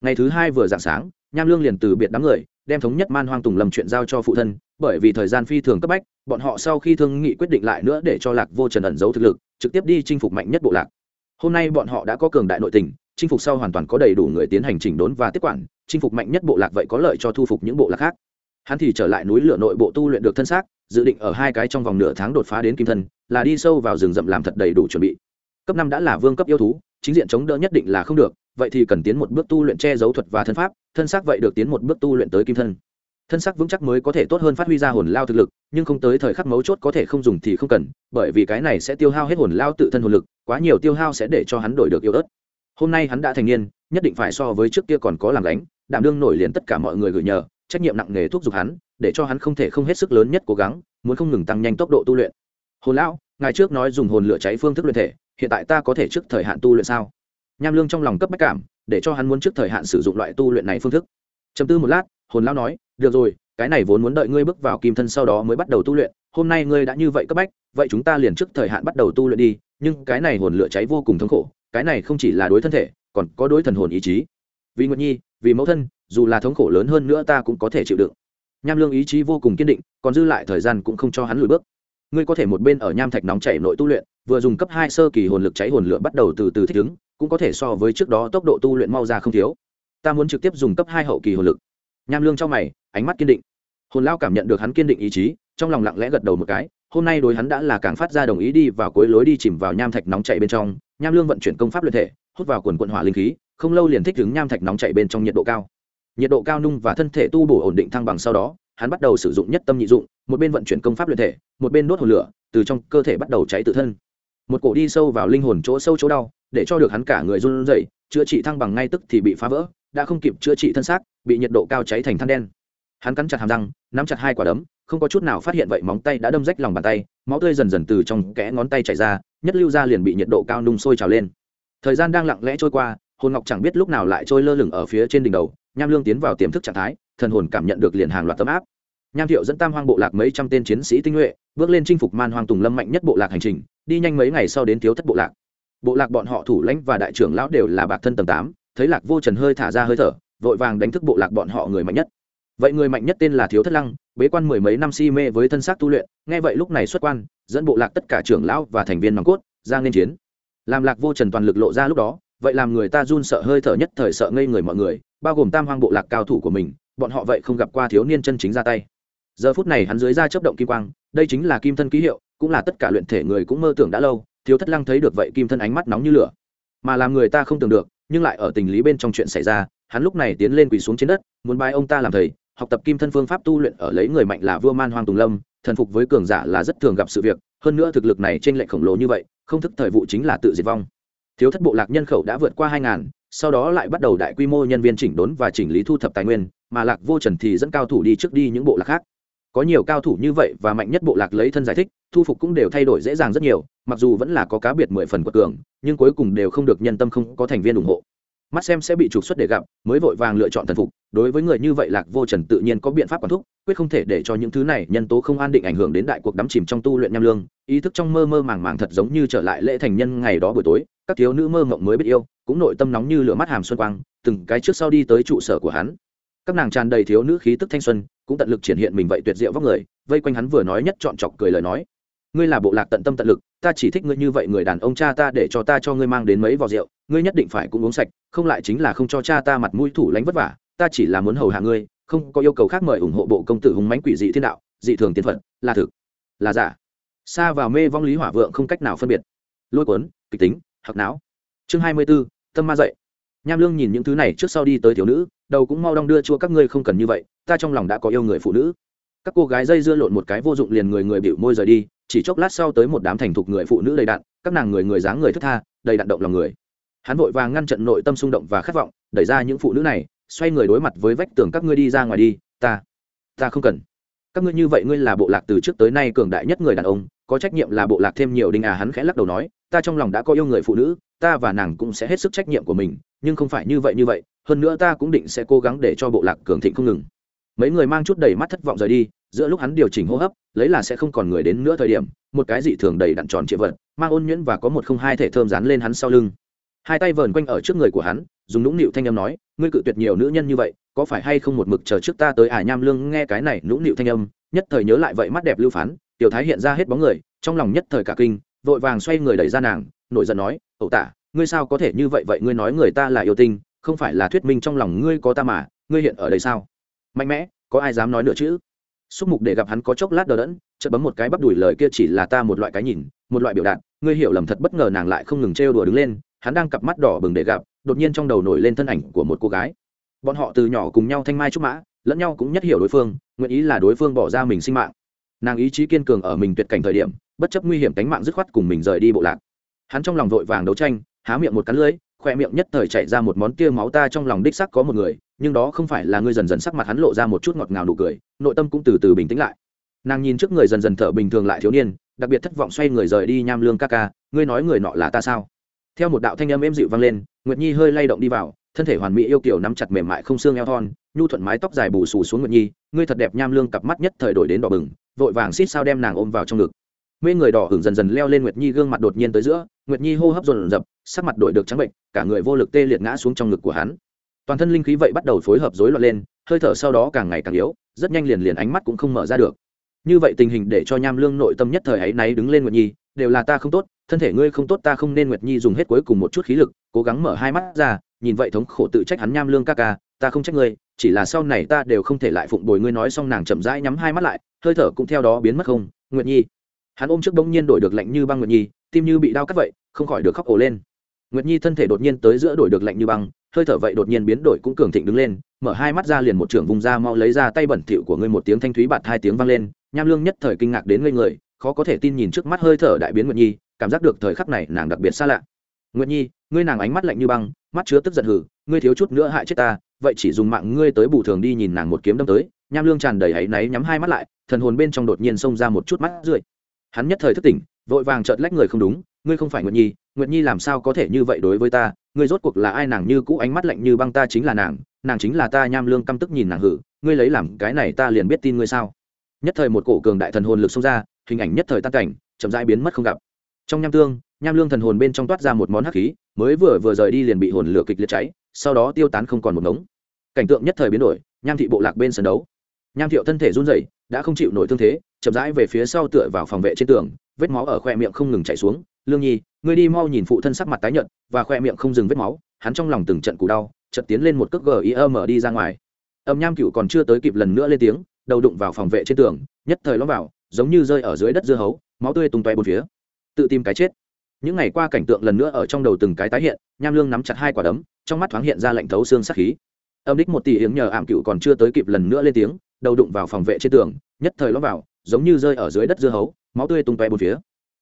ngày thứ hai vừa dạng sáng, nham lương liền từ biệt đám người, đem thống nhất man hoang tùng lâm chuyện giao cho phụ thân, bởi vì thời gian phi thường cấp bách, bọn họ sau khi thương nghị quyết định lại nữa để cho lạc vô trần ẩn giấu thực lực, trực tiếp đi chinh phục mạnh nhất bộ lạc. Hôm nay bọn họ đã có cường đại nội tình, chinh phục sau hoàn toàn có đầy đủ người tiến hành chỉnh đốn và tiếp quản, chinh phục mạnh nhất bộ lạc vậy có lợi cho thu phục những bộ lạc khác. Hắn thì trở lại núi lửa nội bộ tu luyện được thân xác, dự định ở hai cái trong vòng nửa tháng đột phá đến kim thân, là đi sâu vào rừng rậm làm thật đầy đủ chuẩn bị. Cấp năm đã là vương cấp yêu thú, chính diện chống đỡ nhất định là không được vậy thì cần tiến một bước tu luyện che giấu thuật và thân pháp, thân xác vậy được tiến một bước tu luyện tới kim thân. Thân xác vững chắc mới có thể tốt hơn phát huy ra hồn lao thực lực, nhưng không tới thời khắc mấu chốt có thể không dùng thì không cần, bởi vì cái này sẽ tiêu hao hết hồn lao tự thân hồn lực, quá nhiều tiêu hao sẽ để cho hắn đổi được yêu ớt. Hôm nay hắn đã thành niên, nhất định phải so với trước kia còn có làm đánh đảm đương nổi liền tất cả mọi người gửi nhờ, trách nhiệm nặng nề thúc giục hắn, để cho hắn không thể không hết sức lớn nhất cố gắng, muốn không ngừng tăng nhanh tốc độ tu luyện. Hồn lão, ngài trước nói dùng hồn lửa cháy phương thức luyện thể, hiện tại ta có thể trước thời hạn tu luyện sao? Nham lương trong lòng cấp bách cảm, để cho hắn muốn trước thời hạn sử dụng loại tu luyện này phương thức. Chấm tư một lát, hồn lão nói, được rồi, cái này vốn muốn đợi ngươi bước vào kim thân sau đó mới bắt đầu tu luyện, hôm nay ngươi đã như vậy cấp bách, vậy chúng ta liền trước thời hạn bắt đầu tu luyện đi, nhưng cái này hồn lửa cháy vô cùng thống khổ, cái này không chỉ là đối thân thể, còn có đối thần hồn ý chí. Vì nguyệt nhi, vì mẫu thân, dù là thống khổ lớn hơn nữa ta cũng có thể chịu đựng. Nham lương ý chí vô cùng kiên định, còn dư lại thời gian cũng không cho hắn lùi bước. Ngươi có thể một bên ở nham thạch nóng chảy nội tu luyện, vừa dùng cấp hai sơ kỳ hồn lực cháy hồn lửa bắt đầu từ từ thích ứng cũng có thể so với trước đó tốc độ tu luyện mau ra không thiếu. Ta muốn trực tiếp dùng cấp hai hậu kỳ hồn lực. Nham lương trong mày, ánh mắt kiên định. Hồn lao cảm nhận được hắn kiên định ý chí, trong lòng lặng lẽ gật đầu một cái, hôm nay đối hắn đã là càng phát ra đồng ý đi vào cuối lối đi chìm vào nham thạch nóng chạy bên trong. Nham lương vận chuyển công pháp luyện thể, hút vào quần quận hỏa linh khí, không lâu liền thích ứng nham thạch nóng chạy bên trong nhiệt độ cao. Nhiệt độ cao nung và thân thể tu bổ ổn định thăng bằng sau đó, hắn bắt đầu sử dụng nhất tâm nhị dụng, một bên vận chuyển công pháp luyện thể, một bên đốt hồn lửa, từ trong cơ thể bắt đầu cháy tự thân. Một cổ đi sâu vào linh hồn chỗ sâu chỗ đau để cho được hắn cả người run rẩy, chữa trị thăng bằng ngay tức thì bị phá vỡ, đã không kịp chữa trị thân xác, bị nhiệt độ cao cháy thành than đen. Hắn cắn chặt hàm răng, nắm chặt hai quả đấm, không có chút nào phát hiện vậy móng tay đã đâm rách lòng bàn tay, máu tươi dần dần từ trong kẽ ngón tay chảy ra, nhất lưu ra liền bị nhiệt độ cao nung sôi trào lên. Thời gian đang lặng lẽ trôi qua, hồn ngọc chẳng biết lúc nào lại trôi lơ lửng ở phía trên đỉnh đầu, nham lương tiến vào tiềm thức trạng thái, thần hồn cảm nhận được liền hàng loạt tấm áp. Nham thiệu dẫn tam hoang bộ lạc mấy trăm tên chiến sĩ tinh nhuệ, bước lên chinh phục man hoang tùng lâm mạnh nhất bộ lạc hành trình, đi nhanh mấy ngày sau đến thiếu thất bộ lạc bộ lạc bọn họ thủ lãnh và đại trưởng lão đều là bạc thân tầng tám, thấy lạc vô trần hơi thả ra hơi thở, vội vàng đánh thức bộ lạc bọn họ người mạnh nhất. Vậy người mạnh nhất tên là thiếu thất lăng, bế quan mười mấy năm si mê với thân xác tu luyện, nghe vậy lúc này xuất quan, dẫn bộ lạc tất cả trưởng lão và thành viên nòng cốt ra nên chiến. Làm lạc vô trần toàn lực lộ ra lúc đó, vậy làm người ta run sợ hơi thở nhất thời sợ ngây người mọi người, bao gồm tam hoang bộ lạc cao thủ của mình, bọn họ vậy không gặp qua thiếu niên chân chính ra tay. Giờ phút này hắn dưới ra chấp động kim quang, đây chính là kim thân ký hiệu, cũng là tất cả luyện thể người cũng mơ tưởng đã lâu thiếu thất lăng thấy được vậy kim thân ánh mắt nóng như lửa. Mà làm người ta không tưởng được, nhưng lại ở tình lý bên trong chuyện xảy ra, hắn lúc này tiến lên quỳ xuống trên đất, muốn bái ông ta làm thầy, học tập kim thân phương pháp tu luyện ở lấy người mạnh là vua man hoang tùng lâm, thần phục với cường giả là rất thường gặp sự việc, hơn nữa thực lực này trên lệnh khổng lồ như vậy, không thức thời vụ chính là tự diệt vong. Thiếu thất bộ lạc nhân khẩu đã vượt qua hai ngàn, sau đó lại bắt đầu đại quy mô nhân viên chỉnh đốn và chỉnh lý thu thập tài nguyên, mà lạc vô trần thì dẫn cao thủ đi trước đi những bộ lạc khác có nhiều cao thủ như vậy và mạnh nhất bộ lạc lấy thân giải thích, thu phục cũng đều thay đổi dễ dàng rất nhiều, mặc dù vẫn là có cá biệt mười phần quật cường, nhưng cuối cùng đều không được nhân tâm không có thành viên ủng hộ. Mắt xem sẽ bị trục xuất để gặp, mới vội vàng lựa chọn thần phục, đối với người như vậy lạc vô trần tự nhiên có biện pháp quản thúc, quyết không thể để cho những thứ này nhân tố không an định ảnh hưởng đến đại cuộc đắm chìm trong tu luyện nham lương, ý thức trong mơ mơ màng màng thật giống như trở lại lễ thành nhân ngày đó buổi tối, các thiếu nữ mơ mộng mới biết yêu, cũng nội tâm nóng như lửa mắt hàm xuân quang, từng cái trước sau đi tới trụ sở của hắn các nàng tràn đầy thiếu nữ khí tức thanh xuân, cũng tận lực triển hiện mình vậy tuyệt diệu vóc người, vây quanh hắn vừa nói nhất chọn chọc cười lời nói. Ngươi là bộ lạc tận tâm tận lực, ta chỉ thích ngươi như vậy người đàn ông cha ta để cho ta cho ngươi mang đến mấy vò rượu, ngươi nhất định phải cũng uống sạch, không lại chính là không cho cha ta mặt mũi thủ lánh vất vả, ta chỉ là muốn hầu hạ ngươi, không có yêu cầu khác mời ủng hộ bộ công tử hùng mánh quỷ dị thiên đạo, dị thường tiến phật, là thực, là giả. Xa vào mê vong lý hỏa vượng không cách nào phân biệt. Lôi cuốn, kịch tính hoặc não. Chương hai mươi b ố tâm ma dậy. Nham lương nhìn những thứ này trước sau đi tới thiếu nữ đầu cũng mau đong đưa chua, các ngươi không cần như vậy, ta trong lòng đã có yêu người phụ nữ. Các cô gái dây dưa lộn một cái vô dụng liền người người bịu môi rời đi, chỉ chốc lát sau tới một đám thành thục người phụ nữ đầy đặn, các nàng người người dáng người thức tha, đầy đặn động lòng người. Hắn vội vàng ngăn trận nội tâm xung động và khát vọng, đẩy ra những phụ nữ này, xoay người đối mặt với vách tường, các ngươi đi ra ngoài đi, ta ta không cần. Các ngươi như vậy ngươi là bộ lạc từ trước tới nay cường đại nhất người đàn ông, có trách nhiệm là bộ lạc thêm nhiều đinh à hắn khẽ lắc đầu nói ta trong lòng đã có yêu người phụ nữ, ta và nàng cũng sẽ hết sức trách nhiệm của mình, nhưng không phải như vậy như vậy, hơn nữa ta cũng định sẽ cố gắng để cho bộ lạc cường thịnh không ngừng. Mấy người mang chút đầy mắt thất vọng rời đi, giữa lúc hắn điều chỉnh hô hấp, lấy là sẽ không còn người đến nữa thời điểm, một cái dị thường đầy đặn tròn triệu vật, mang ôn nhuyễn và có một không hai thể thơm dán lên hắn sau lưng. Hai tay vờn quanh ở trước người của hắn, dùng nũng nịu thanh âm nói, ngươi cự tuyệt nhiều nữ nhân như vậy, có phải hay không một mực chờ trước ta tới à nham lương nghe cái này nũng nịu thanh âm, nhất thời nhớ lại vậy mắt đẹp lưu phán, tiểu thái hiện ra hết bóng người, trong lòng nhất thời cả kinh vội vàng xoay người đẩy ra nàng, nổi giận nói, ẩu tả, ngươi sao có thể như vậy? Vậy ngươi nói người ta là yêu tinh, không phải là thuyết minh trong lòng ngươi có ta mà, ngươi hiện ở đây sao? Mạnh mẽ, có ai dám nói nữa chứ? Xúc mục để gặp hắn có chốc lát đờ đẫn, chợt bấm một cái bắp đùi lời kia chỉ là ta một loại cái nhìn, một loại biểu đạt, ngươi hiểu lầm thật bất ngờ nàng lại không ngừng trêu đùa đứng lên, hắn đang cặp mắt đỏ bừng để gặp, đột nhiên trong đầu nổi lên thân ảnh của một cô gái. Bọn họ từ nhỏ cùng nhau thanh mai trúc mã, lẫn nhau cũng nhất hiểu đối phương, nguyện ý là đối phương bỏ ra mình sinh mạng. Nàng ý chí kiên cường ở mình tuyệt cảnh thời điểm bất chấp nguy hiểm tính mạng dứt khoát cùng mình rời đi bộ lạc. Hắn trong lòng vội vàng đấu tranh, há miệng một cắn lưỡi, khoe miệng nhất thời chạy ra một món tia máu ta trong lòng đích sắc có một người, nhưng đó không phải là ngươi dần dần sắc mặt hắn lộ ra một chút ngọt ngào nụ cười, nội tâm cũng từ từ bình tĩnh lại. Nàng nhìn trước người dần dần thở bình thường lại thiếu niên, đặc biệt thất vọng xoay người rời đi nham lương ca ca, ngươi nói người nọ là ta sao? Theo một đạo thanh âm êm dịu vang lên, nguyệt nhi hơi lay động đi vào, thân thể hoàn mỹ yêu kiểu nắm chặt mềm mại không xương eo thon, nhu thuận mái tóc dài bù xù xuống nguyệt nhi, ngươi thật đẹp nham lương cặp mắt nhất thời đổi đến đỏ bừng, vội vàng xít sao đem nàng ôm vào trong ngực mê người đỏ hưởng dần dần leo lên nguyệt nhi gương mặt đột nhiên tới giữa, nguyệt nhi hô hấp dồn dập, sắc mặt đổi được trắng bệnh, cả người vô lực tê liệt ngã xuống trong ngực của hắn. Toàn thân linh khí vậy bắt đầu phối hợp rối loạn lên, hơi thở sau đó càng ngày càng yếu, rất nhanh liền liền ánh mắt cũng không mở ra được. Như vậy tình hình để cho nham lương nội tâm nhất thời ấy náy đứng lên nguyệt nhi, đều là ta không tốt, thân thể ngươi không tốt ta không nên nguyệt nhi dùng hết cuối cùng một chút khí lực, cố gắng mở hai mắt ra, nhìn vậy thống khổ tự trách hắn nham lương ca ca, ta không trách ngươi, chỉ là sau này ta đều không thể lại phụng bồi ngươi nói xong nàng chậm rãi nhắm hai mắt lại, hơi thở cũng theo đó biến mất không, nguyệt nhi hắn ôm trước bỗng nhiên đổi được lạnh như băng nguyệt nhi, tim như bị đau cắt vậy, không khỏi được khóc ổ lên. Nguyệt nhi thân thể đột nhiên tới giữa đổi được lạnh như băng, hơi thở vậy đột nhiên biến đổi cũng cường thịnh đứng lên, mở hai mắt ra liền một trưởng vùng ra mau lấy ra tay bẩn thỉu của ngươi một tiếng thanh thúy bạt hai tiếng vang lên, nham lương nhất thời kinh ngạc đến ngây người, khó có thể tin nhìn trước mắt hơi thở đại biến nguyệt nhi, cảm giác được thời khắc này nàng đặc biệt xa lạ. Nguyệt nhi, ngươi nàng ánh mắt lạnh như băng, mắt chứa tức giận hử, ngươi thiếu chút nữa hại chết ta, vậy chỉ dùng mạng ngươi tới bù thường đi nhìn nàng một kiếm đâm tới, nham lương tràn đầy áy náy nhắm hai mắt lại, thần hồn bên trong đột nhiên xông ra một chút mắt rưỡi hắn nhất thời thức tỉnh, vội vàng chợt lách người không đúng, ngươi không phải nguyệt nhi nguyệt nhi làm sao có thể như vậy đối với ta? Ngươi rốt cuộc là ai? Nàng như cũ ánh mắt lạnh như băng ta chính là nàng nàng chính là ta nham lương căm tức nhìn nàng hử, ngươi lấy làm cái này ta liền biết tin ngươi sao? Nhất thời một cổ cường đại thần hồn lực xông ra, hình ảnh nhất thời tan cảnh, chậm rãi biến mất không gặp. Trong nham tương, nham lương thần hồn bên trong toát ra một món hắc khí, mới vừa vừa rời đi liền bị hồn lửa kịch liệt cháy, sau đó tiêu tán không còn một ngống. Cảnh tượng nhất thời biến đổi, nham thị bộ lạc bên sân đấu nham thiệu thân thể run rẩy, đã không chịu nổi thương thế, chậm rãi về phía sau tựa vào phòng vệ trên tường, vết máu ở khoe miệng không ngừng chảy xuống. Lương nhi, ngươi đi mau nhìn phụ thân sắc mặt tái nhợt và khoe miệng không dừng vết máu, hắn trong lòng từng trận cú đau, chợt tiến lên một cước gim đi ra ngoài. Âm nham cựu còn chưa tới kịp lần nữa lên tiếng, đầu đụng vào phòng vệ trên tường, nhất thời lõm vào, giống như rơi ở dưới đất dưa hấu, máu tươi tung toe bốn phía. Tự tìm cái chết. Những ngày qua cảnh tượng lần nữa ở trong đầu từng cái tái hiện, nham lương nắm chặt hai quả đấm, trong mắt thoáng hiện ra lạnh thấu xương sắc khí. Âm đích một tỷ hiếng nhờ ảm cựu còn chưa tới kịp lần nữa lên tiếng đầu đụng vào phòng vệ trên tường, nhất thời ló vào, giống như rơi ở dưới đất dưa hấu, máu tươi tung toe bốn phía.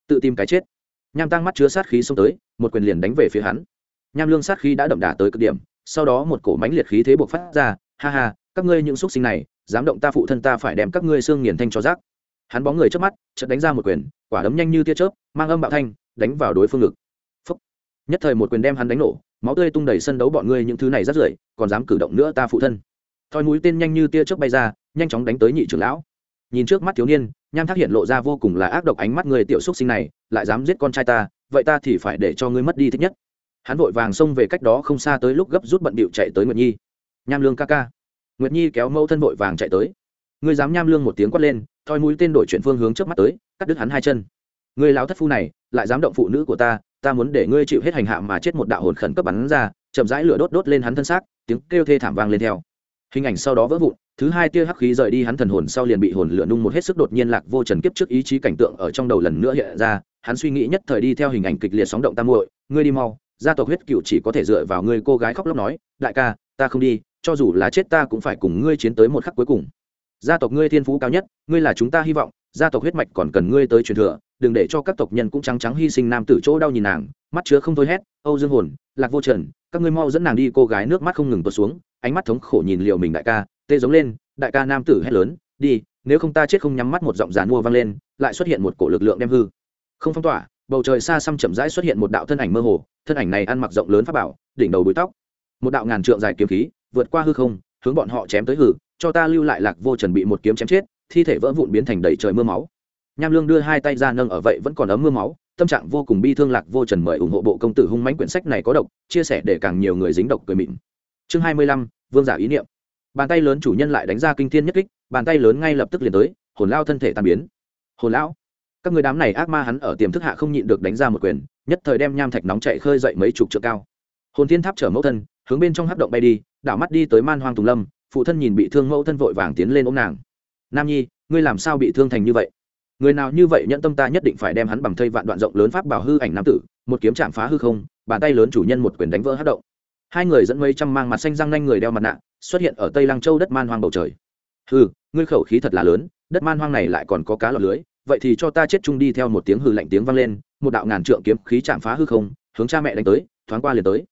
Tự tìm cái chết. Nham tăng mắt chứa sát khí xông tới, một quyền liền đánh về phía hắn. Nham lương sát khí đã đậm đà tới cực điểm, sau đó một cổ mánh liệt khí thế buộc phát ra, ha ha, các ngươi những xúc sinh này, dám động ta phụ thân ta phải đem các ngươi xương nghiền thanh cho rác. Hắn bóng người trước mắt, chợt đánh ra một quyền, quả đấm nhanh như tia chớp, mang âm bạo thanh, đánh vào đối phương ngực. Phúc. nhất thời một quyền đem hắn đánh nổ, máu tươi tung đầy sân đấu bọn ngươi những thứ này rất rưởi, còn dám cử động nữa ta phụ thân. Thoi mũi tên nhanh như tia chớp bay ra nhanh chóng đánh tới nhị trưởng lão. Nhìn trước mắt thiếu niên, nham thác hiện lộ ra vô cùng là ác độc ánh mắt người tiểu xúc sinh này, lại dám giết con trai ta, vậy ta thì phải để cho ngươi mất đi thích nhất. Hắn vội vàng xông về cách đó không xa tới lúc gấp rút bận bịu chạy tới nguyệt nhi. Nham lương ca ca. Nguyệt nhi kéo mẫu thân vội vàng chạy tới. Ngươi dám nham lương một tiếng quát lên, thoi mũi tên đổi chuyển phương hướng trước mắt tới, cắt đứt hắn hai chân. Ngươi lão thất phu này, lại dám động phụ nữ của ta ta muốn để ngươi chịu hết hành hạ mà chết một đạo hồn khẩn cấp bắn ra, chậm rãi lửa đốt đốt lên hắn thân xác, tiếng kêu thê thảm vang lên theo hình ảnh sau đó vỡ vụn, thứ hai tia hắc khí rời đi hắn thần hồn sau liền bị hồn lửa nung một hết sức đột nhiên lạc vô trần kiếp trước ý chí cảnh tượng ở trong đầu lần nữa hiện ra. Hắn suy nghĩ nhất thời đi theo hình ảnh kịch liệt sóng động tam muội, ngươi đi mau, gia tộc huyết cựu chỉ có thể dựa vào ngươi cô gái khóc lóc nói, đại ca, ta không đi, cho dù là chết ta cũng phải cùng ngươi chiến tới một khắc cuối cùng. Gia tộc ngươi thiên phú cao nhất, ngươi là chúng ta hy vọng, gia tộc huyết mạch còn cần ngươi tới truyền thừa, đừng để cho các tộc nhân cũng trắng trắng hy sinh nam tử chỗ đau nhìn nàng. Mắt chứa không thôi hét, âu dương hồn, lạc vô trần các ngươi mau dẫn nàng đi, cô gái nước mắt không ngừng tuột xuống, ánh mắt thống khổ nhìn liệu mình đại ca, tê giống lên, đại ca nam tử hét lớn, đi, nếu không ta chết không nhắm mắt. Một giọng giàn mua vang lên, lại xuất hiện một cổ lực lượng đem hư. Không phong tỏa, bầu trời xa xăm chậm rãi xuất hiện một đạo thân ảnh mơ hồ, thân ảnh này ăn mặc rộng lớn pháp bảo, đỉnh đầu búi tóc. Một đạo ngàn trượng dài kiếm khí, vượt qua hư không, hướng bọn họ chém tới hử cho ta lưu lại lạc vô chuẩn bị một kiếm chém chết, thi thể vỡ vụn biến thành đầy trời mưa máu. Nham lương đưa hai tay ra nâng ở vậy vẫn còn ấm mưa máu tâm trạng vô cùng bi thương lạc vô trần mời ủng hộ bộ công tử hung mãnh quyển sách này có độc, chia sẻ để càng nhiều người dính độc cười mịn. Chương hai mươi lăm, vương giả ý niệm. Bàn tay lớn chủ nhân lại đánh ra kinh thiên nhất kích, bàn tay lớn ngay lập tức liền tới, hồn lao thân thể tan biến. Hồn lão, các người đám này ác ma hắn ở tiềm thức hạ không nhịn được đánh ra một quyền, nhất thời đem nham thạch nóng chạy khơi dậy mấy chục trượng cao. Hồn thiên tháp chở mẫu thân, hướng bên trong hấp động bay đi, đảo mắt đi tới man hoang tùng lâm, phụ thân nhìn bị thương mẫu thân vội vàng tiến lên ôm nàng. Nam nhi, ngươi làm sao bị thương thành như vậy? Người nào như vậy nhẫn tâm ta nhất định phải đem hắn bằng thây vạn đoạn rộng lớn pháp bảo hư ảnh nam tử, một kiếm chạm phá hư không, bàn tay lớn chủ nhân một quyền đánh vỡ hất động. Hai người dẫn mấy trăm mang mặt xanh răng nanh người đeo mặt nạ, xuất hiện ở tây lăng châu đất man hoang bầu trời. Hư ngươi khẩu khí thật là lớn, đất man hoang này lại còn có cá lọt lưới, vậy thì cho ta chết chung đi theo một tiếng hư lạnh tiếng vang lên, một đạo ngàn trượng kiếm khí chạm phá hư không, hướng cha mẹ đánh tới, thoáng qua liền tới.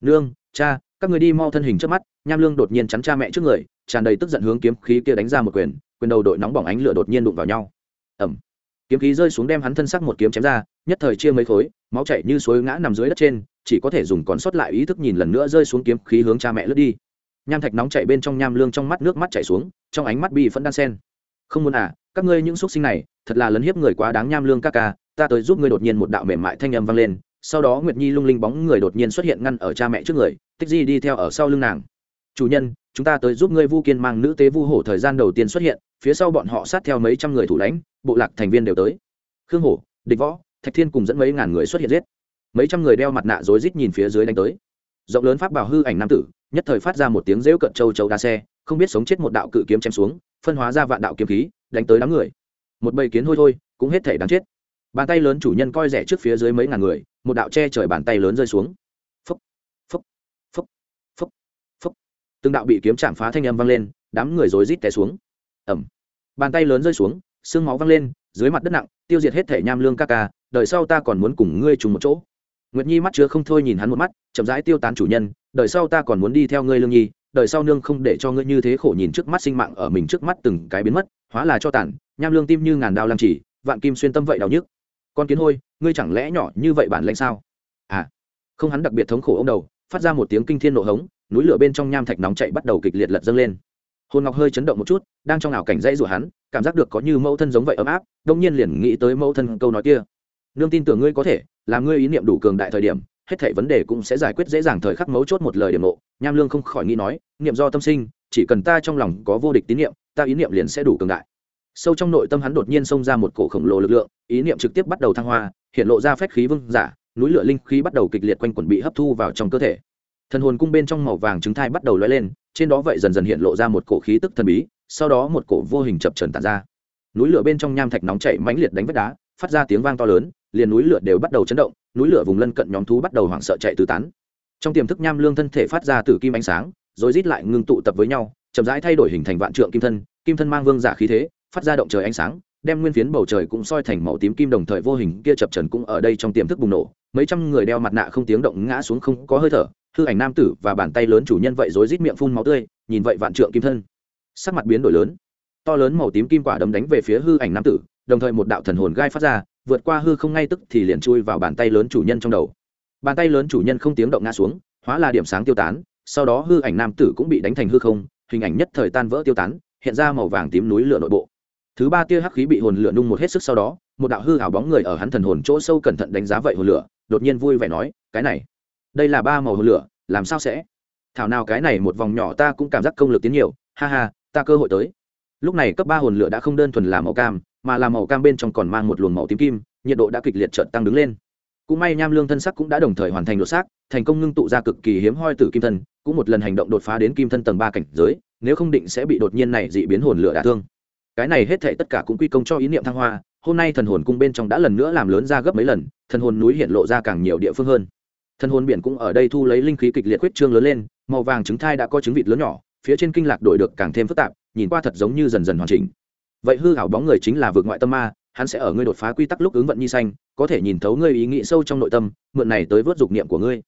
Nương, cha, các người đi mau thân hình trước mắt, nham lương đột nhiên chắn cha mẹ trước người, tràn đầy tức giận hướng kiếm khí kia đánh ra một quyền quyền đầu đội nóng bỏng ánh lửa đột nhiên đụng vào nhau ẩm. Kiếm khí rơi xuống đem hắn thân sắc một kiếm chém ra, nhất thời chia mấy khối, máu chảy như suối ngã nằm dưới đất trên, chỉ có thể dùng còn sót lại ý thức nhìn lần nữa rơi xuống kiếm khí hướng cha mẹ lướt đi. Nham thạch nóng chảy bên trong nham lương trong mắt nước mắt chảy xuống, trong ánh mắt bị phẫn đan sen không muốn à các ngươi những xúc sinh này, thật là lấn hiếp người quá đáng nham lương ca ca, ta tới giúp ngươi đột nhiên một đạo mềm mại thanh âm vang lên, sau đó nguyệt nhi lung linh bóng người đột nhiên xuất hiện ngăn ở cha mẹ trước người, tích di đi theo ở sau lưng nàng chủ nhân, chúng ta tới giúp ngươi vu kiên mang nữ tế vu hổ thời gian đầu tiên xuất hiện, phía sau bọn họ sát theo mấy trăm người thủ lãnh, bộ lạc thành viên đều tới. Khương hổ, địch võ, thạch thiên cùng dẫn mấy ngàn người xuất hiện giết. Mấy trăm người đeo mặt nạ rối rít nhìn phía dưới đánh tới. Rộng lớn pháp bảo hư ảnh nam tử, nhất thời phát ra một tiếng rêu cận châu châu đa xe, không biết sống chết một đạo cự kiếm chém xuống, phân hóa ra vạn đạo kiếm khí, đánh tới đám người. Một bầy kiến hôi thôi, cũng hết thể đáng chết. Bàn tay lớn chủ nhân coi rẻ trước phía dưới mấy ngàn người, một đạo che trời bàn tay lớn rơi xuống phúc phúc phúc phúc phúc từng đạo bị kiếm chạm phá thanh âm vang lên, đám người rối rít té xuống. Ẩm bàn tay lớn rơi xuống, xương máu văng lên, dưới mặt đất nặng, tiêu diệt hết thể nham lương ca ca, đợi sau ta còn muốn cùng ngươi trùng một chỗ. Nguyệt nhi mắt chứa không thôi nhìn hắn một mắt, chậm rãi tiêu tán chủ nhân, đợi sau ta còn muốn đi theo ngươi lương nhi, đợi sau nương không để cho ngươi như thế khổ nhìn trước mắt sinh mạng ở mình trước mắt từng cái biến mất, hóa là cho tàn, nham lương tim như ngàn đao làm chỉ, vạn kim xuyên tâm vậy đau nhức. Con kiến hôi, ngươi chẳng lẽ nhỏ như vậy bản lãnh sao? À. Không, hắn đặc biệt thống khổ ông đầu, phát ra một tiếng kinh thiên nộ hống núi lửa bên trong nham thạch nóng chạy bắt đầu kịch liệt lật dâng lên. Hồn ngọc hơi chấn động một chút, đang trong ảo cảnh dãy rủa hắn, cảm giác được có như mẫu thân giống vậy ấm áp, đông nhiên liền nghĩ tới mẫu thân câu nói kia. Nương tin tưởng ngươi có thể, làm ngươi ý niệm đủ cường đại thời điểm, hết thảy vấn đề cũng sẽ giải quyết dễ dàng thời khắc mấu chốt một lời điểm nộ nham lương không khỏi nghĩ nói, niệm do tâm sinh, chỉ cần ta trong lòng có vô địch tín niệm, ta ý niệm liền sẽ đủ cường đại. Sâu trong nội tâm hắn đột nhiên xông ra một cổ khổng lồ lực lượng, ý niệm trực tiếp bắt đầu thăng hoa, hiện lộ ra phách khí vương giả, núi lửa linh khí bắt đầu kịch liệt quanh quẩn bị hấp thu vào trong cơ thể thần hồn cung bên trong màu vàng trứng thai bắt đầu lóe lên, trên đó vậy dần dần hiện lộ ra một cổ khí tức thần bí, sau đó một cổ vô hình chập trần tàn ra. Núi lửa bên trong nham thạch nóng chảy mãnh liệt đánh vách đá, phát ra tiếng vang to lớn, liền núi lửa đều bắt đầu chấn động, núi lửa vùng lân cận nhóm thú bắt đầu hoảng sợ chạy tứ tán. Trong tiềm thức nham lương thân thể phát ra từ kim ánh sáng, rồi rít lại ngưng tụ tập với nhau, chậm rãi thay đổi hình thành vạn trượng kim thân kim thân mang vương giả khí thế, phát ra động trời ánh sáng, đem nguyên phiến bầu trời cũng soi thành màu tím kim đồng thời vô hình, kia chập trần cũng ở đây trong tiềm thức bùng nổ, mấy trăm người đeo mặt nạ không tiếng động ngã xuống không có hơi thở hư ảnh nam tử và bàn tay lớn chủ nhân vậy rối rít miệng phun máu tươi, nhìn vậy vạn trượng kim thân. Sắc mặt biến đổi lớn. To lớn màu tím kim quả đấm đánh về phía hư ảnh nam tử, đồng thời một đạo thần hồn gai phát ra, vượt qua hư không ngay tức thì liền chui vào bàn tay lớn chủ nhân trong đầu. Bàn tay lớn chủ nhân không tiếng động ngã xuống, hóa là điểm sáng tiêu tán, sau đó hư ảnh nam tử cũng bị đánh thành hư không, hình ảnh nhất thời tan vỡ tiêu tán, hiện ra màu vàng tím núi lửa nội bộ. Thứ ba tia hắc khí bị hồn lửa nung một hết sức sau đó, một đạo hư ảo bóng người ở hắn thần hồn chỗ sâu cẩn thận đánh giá vậy hồn lửa, đột nhiên vui vẻ nói, cái này đây là ba màu hồ lửa, làm sao sẽ? Thảo nào cái này một vòng nhỏ ta cũng cảm giác công lực tiến nhiều, ha ha, ta cơ hội tới. Lúc này cấp ba hồn lửa đã không đơn thuần là màu cam, mà là màu cam bên trong còn mang một luồng màu tím kim, nhiệt độ đã kịch liệt trợn tăng đứng lên. Cũng may nham lương thân sắc cũng đã đồng thời hoàn thành đột xác, thành công ngưng tụ ra cực kỳ hiếm hoi từ kim thân, cũng một lần hành động đột phá đến kim thân tầng ba cảnh giới, nếu không định sẽ bị đột nhiên này dị biến hồn lửa đả thương. Cái này hết thể tất cả cũng quy công cho ý niệm thăng hoa, hôm nay thần hồn cung bên trong đã lần nữa làm lớn ra gấp mấy lần, thần hồn núi hiện lộ ra càng nhiều địa phương hơn thần hồn biển cũng ở đây thu lấy linh khí kịch liệt huyết trương lớn lên, màu vàng trứng thai đã có trứng vịt lớn nhỏ, phía trên kinh lạc đổi được càng thêm phức tạp, nhìn qua thật giống như dần dần hoàn chỉnh. Vậy hư hảo bóng người chính là vượt ngoại tâm ma, hắn sẽ ở ngươi đột phá quy tắc lúc ứng vận nhi xanh có thể nhìn thấu ngươi ý nghĩ sâu trong nội tâm, mượn này tới vớt dục niệm của ngươi.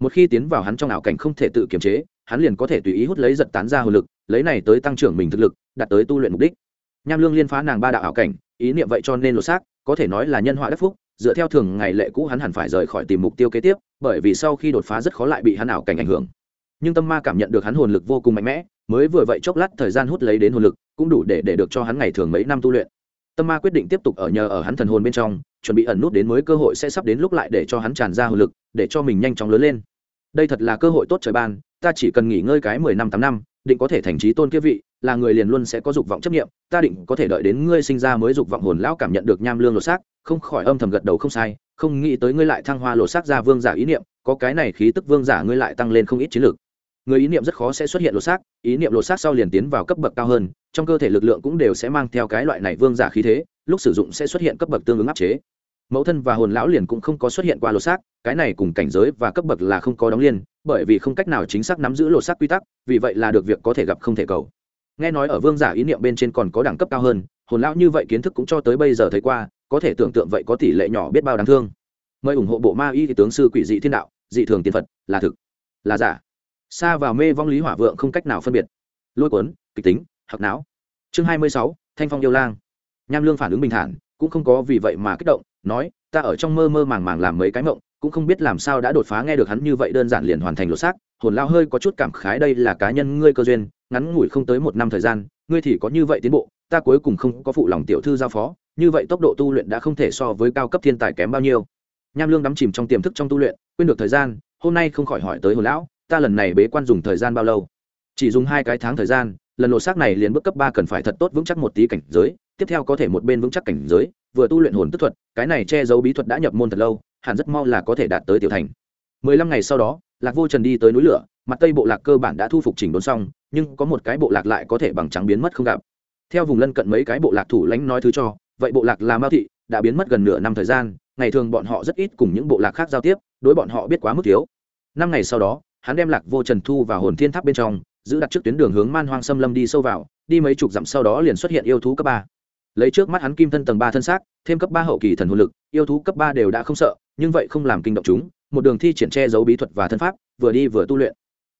Một khi tiến vào hắn trong ảo cảnh không thể tự kiềm chế, hắn liền có thể tùy ý hút lấy giật tán ra hồn lực, lấy này tới tăng trưởng mình thực lực, đạt tới tu luyện mục đích. Nham lương liên phá nàng ba đạo ảo cảnh, ý niệm vậy cho nên lột xác, có thể nói là nhân họa đắc phúc dựa theo thường ngày lệ cũ hắn hẳn phải rời khỏi tìm mục tiêu kế tiếp, bởi vì sau khi đột phá rất khó lại bị hắn ảo cảnh ảnh hưởng. Nhưng tâm ma cảm nhận được hắn hồn lực vô cùng mạnh mẽ, mới vừa vậy chốc lát thời gian hút lấy đến hồn lực, cũng đủ để để được cho hắn ngày thường mấy năm tu luyện. Tâm ma quyết định tiếp tục ở nhờ ở hắn thần hồn bên trong, chuẩn bị ẩn nút đến mới cơ hội sẽ sắp đến lúc lại để cho hắn tràn ra hồn lực, để cho mình nhanh chóng lớn lên. Đây thật là cơ hội tốt trời ban, ta chỉ cần nghỉ ngơi cái mười năm tám năm, định có thể thành trí tôn kia vị là người liền luôn sẽ có dục vọng chấp nghiệm ta định có thể đợi đến ngươi sinh ra mới dục vọng hồn lão cảm nhận được nham lương lột xác, không khỏi âm thầm gật đầu không sai, không nghĩ tới ngươi lại thăng hoa lột xác ra vương giả ý niệm, có cái này khí tức vương giả ngươi lại tăng lên không ít chiến lược người ý niệm rất khó sẽ xuất hiện lột xác, ý niệm lột xác sau liền tiến vào cấp bậc cao hơn, trong cơ thể lực lượng cũng đều sẽ mang theo cái loại này vương giả khí thế, lúc sử dụng sẽ xuất hiện cấp bậc tương ứng áp chế. Mẫu thân và hồn lão liền cũng không có xuất hiện qua lột xác, cái này cùng cảnh giới và cấp bậc là không có đóng liên bởi vì không cách nào chính xác nắm giữ lột xác quy tắc, vì vậy là được việc có thể gặp không thể cầu nghe nói ở vương giả ý niệm bên trên còn có đẳng cấp cao hơn, hồn lão như vậy kiến thức cũng cho tới bây giờ thấy qua, có thể tưởng tượng vậy có tỷ lệ nhỏ biết bao đáng thương. Mời ủng hộ bộ ma y thì tướng sư quỷ dị thiên đạo, dị thường tiên phật, là thực, là giả. Xa vào mê vong lý hỏa vượng không cách nào phân biệt. Lôi cuốn, kịch tính hoặc não. Chương hai mươi sáu, thanh phong yêu lang. Nham lương phản ứng bình thản, cũng không có vì vậy mà kích động, nói, ta ở trong mơ mơ màng màng làm mấy cái mộng, cũng không biết làm sao đã đột phá nghe được hắn như vậy đơn giản liền hoàn thành lột xác. Hồn lao hơi có chút cảm khái đây là cá nhân ngươi cơ duyên ngắn ngủi không tới một năm thời gian, ngươi thì có như vậy tiến bộ, ta cuối cùng không có phụ lòng tiểu thư giao phó, như vậy tốc độ tu luyện đã không thể so với cao cấp thiên tài kém bao nhiêu. Nham lương đắm chìm trong tiềm thức trong tu luyện, quên được thời gian, hôm nay không khỏi hỏi tới hồn lão, ta lần này bế quan dùng thời gian bao lâu? Chỉ dùng hai cái tháng thời gian, lần lột xác này liền bước cấp ba cần phải thật tốt vững chắc một tí cảnh giới, tiếp theo có thể một bên vững chắc cảnh giới, vừa tu luyện hồn tức thuật, cái này che giấu bí thuật đã nhập môn thật lâu, hẳn rất mau là có thể đạt tới tiểu thành. Mười lăm ngày sau đó, lạc vô trần đi tới núi lửa mặt tây bộ lạc cơ bản đã thu phục chỉnh đốn xong, nhưng có một cái bộ lạc lại có thể bằng trắng biến mất không gặp. Theo vùng lân cận mấy cái bộ lạc thủ lãnh nói thứ cho, vậy bộ lạc là mao thị, đã biến mất gần nửa năm thời gian, ngày thường bọn họ rất ít cùng những bộ lạc khác giao tiếp, đối bọn họ biết quá mức thiếu. Năm ngày sau đó, hắn đem lạc vô trần thu vào hồn thiên tháp bên trong, giữ đặt trước tuyến đường hướng man hoang xâm lâm đi sâu vào, đi mấy chục dặm sau đó liền xuất hiện yêu thú cấp ba. Lấy trước mắt hắn kim thân tầng ba thân xác, thêm cấp ba hậu kỳ thần hồn lực, yêu thú cấp ba đều đã không sợ, nhưng vậy không làm kinh động chúng, một đường thi triển che giấu bí thuật và thân pháp, vừa đi vừa tu luyện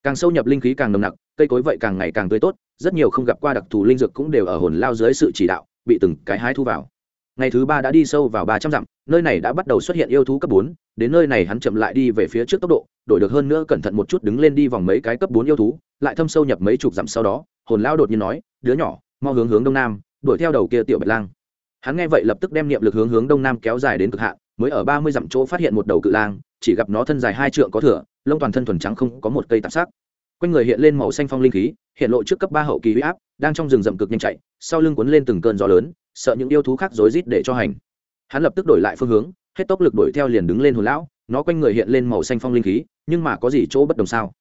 càng sâu nhập linh khí càng nồng nặc, cây cối vậy càng ngày càng tươi tốt, rất nhiều không gặp qua đặc thù linh dược cũng đều ở hồn lao dưới sự chỉ đạo, bị từng cái hái thu vào. Ngày thứ ba đã đi sâu vào ba trăm dặm, nơi này đã bắt đầu xuất hiện yêu thú cấp bốn, đến nơi này hắn chậm lại đi về phía trước tốc độ, đổi được hơn nữa cẩn thận một chút đứng lên đi vòng mấy cái cấp bốn yêu thú, lại thâm sâu nhập mấy chục dặm sau đó, hồn lao đột nhiên nói, đứa nhỏ, mau hướng hướng đông nam, đuổi theo đầu kia tiểu bạch lang. Hắn nghe vậy lập tức đem niệm lực hướng hướng đông nam kéo dài đến cực hạn, mới ở ba mươi dặm chỗ phát hiện một đầu cự lang, chỉ gặp nó thân dài hai trượng có thửa lông toàn thân thuần trắng không có một cây tạp sắc quanh người hiện lên màu xanh phong linh khí, hiện lộ trước cấp ba hậu kỳ huy áp, đang trong rừng rậm cực nhanh chạy, sau lưng cuốn lên từng cơn gió lớn, sợ những yêu thú khác rối rít để cho hành. Hắn lập tức đổi lại phương hướng, hết tốc lực đuổi theo liền đứng lên hồn lão, nó quanh người hiện lên màu xanh phong linh khí, nhưng mà có gì chỗ bất đồng sao?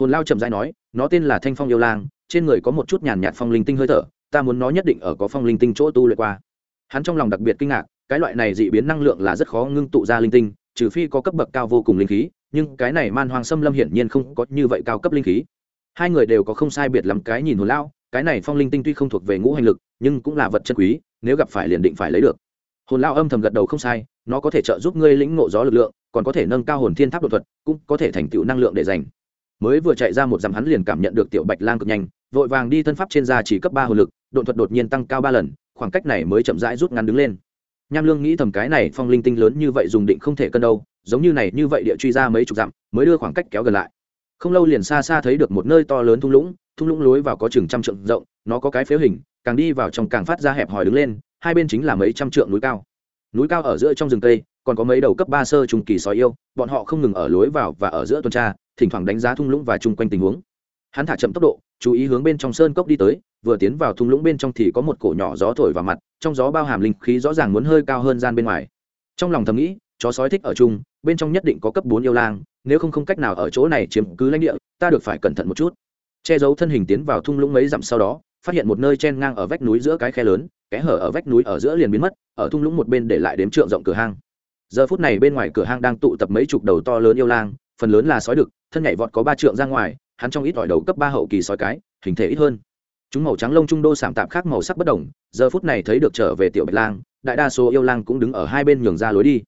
Hồn lao chậm rãi nói, nó tên là thanh phong yêu lang, trên người có một chút nhàn nhạt phong linh tinh hơi thở, ta muốn nó nhất định ở có phong linh tinh chỗ tu luyện qua. Hắn trong lòng đặc biệt kinh ngạc, cái loại này dị biến năng lượng là rất khó ngưng tụ ra linh tinh, trừ phi có cấp bậc cao vô cùng linh khí nhưng cái này man hoàng xâm lâm hiển nhiên không có như vậy cao cấp linh khí. Hai người đều có không sai biệt lắm cái nhìn hồn lao cái này phong linh tinh tuy không thuộc về ngũ hành lực, nhưng cũng là vật chân quý, nếu gặp phải liền định phải lấy được. Hồn lao âm thầm gật đầu không sai, nó có thể trợ giúp ngươi lĩnh ngộ gió lực lượng, còn có thể nâng cao hồn thiên tháp đột thuật, cũng có thể thành tựu năng lượng để dành mới vừa chạy ra một dặm hắn liền cảm nhận được tiểu bạch lang cực nhanh, vội vàng đi thân pháp trên da chỉ cấp ba hồn lực, đột thuật đột nhiên tăng cao ba lần, khoảng cách này mới chậm rãi rút ngắn đứng lên nham lương nghĩ thầm cái này phong linh tinh lớn như vậy dùng định không thể cân đâu, giống như này như vậy địa truy ra mấy chục dặm, mới đưa khoảng cách kéo gần lại. Không lâu liền xa xa thấy được một nơi to lớn thung lũng thung lũng lối vào có chừng trăm trượng rộng, nó có cái phếu hình, càng đi vào trong càng phát ra hẹp hòi đứng lên, hai bên chính là mấy trăm trượng núi cao. Núi cao ở giữa trong rừng tây còn có mấy đầu cấp ba sơ trùng kỳ sói yêu, bọn họ không ngừng ở lối vào và ở giữa tuần tra, thỉnh thoảng đánh giá thung lũng và chung quanh tình huống. Hắn thả chậm tốc độ, chú ý hướng bên trong sơn cốc đi tới vừa tiến vào thung lũng bên trong thì có một cổ nhỏ gió thổi vào mặt, trong gió bao hàm linh khí rõ ràng muốn hơi cao hơn gian bên ngoài. Trong lòng thầm nghĩ, chó sói thích ở chung, bên trong nhất định có cấp bốn yêu lang, nếu không không cách nào ở chỗ này chiếm cứ lãnh địa, ta được phải cẩn thận một chút. Che giấu thân hình tiến vào thung lũng mấy dặm sau đó, phát hiện một nơi chen ngang ở vách núi giữa cái khe lớn, kẽ hở ở vách núi ở giữa liền biến mất, ở thung lũng một bên để lại đếm trượng rộng cửa hang. Giờ phút này bên ngoài cửa hang đang tụ tập mấy chục đầu to lớn yêu lang, phần lớn là sói đực, thân nhảy vọt có ba trượng ra ngoài, hắn trong ít ỏi đầu cấp ba hậu kỳ sói cái, hình thể ít hơn chúng màu trắng lông trung đô sảm tạp khác màu sắc bất đồng, giờ phút này thấy được trở về tiểu bạch lang, đại đa số yêu lang cũng đứng ở hai bên nhường ra lối đi.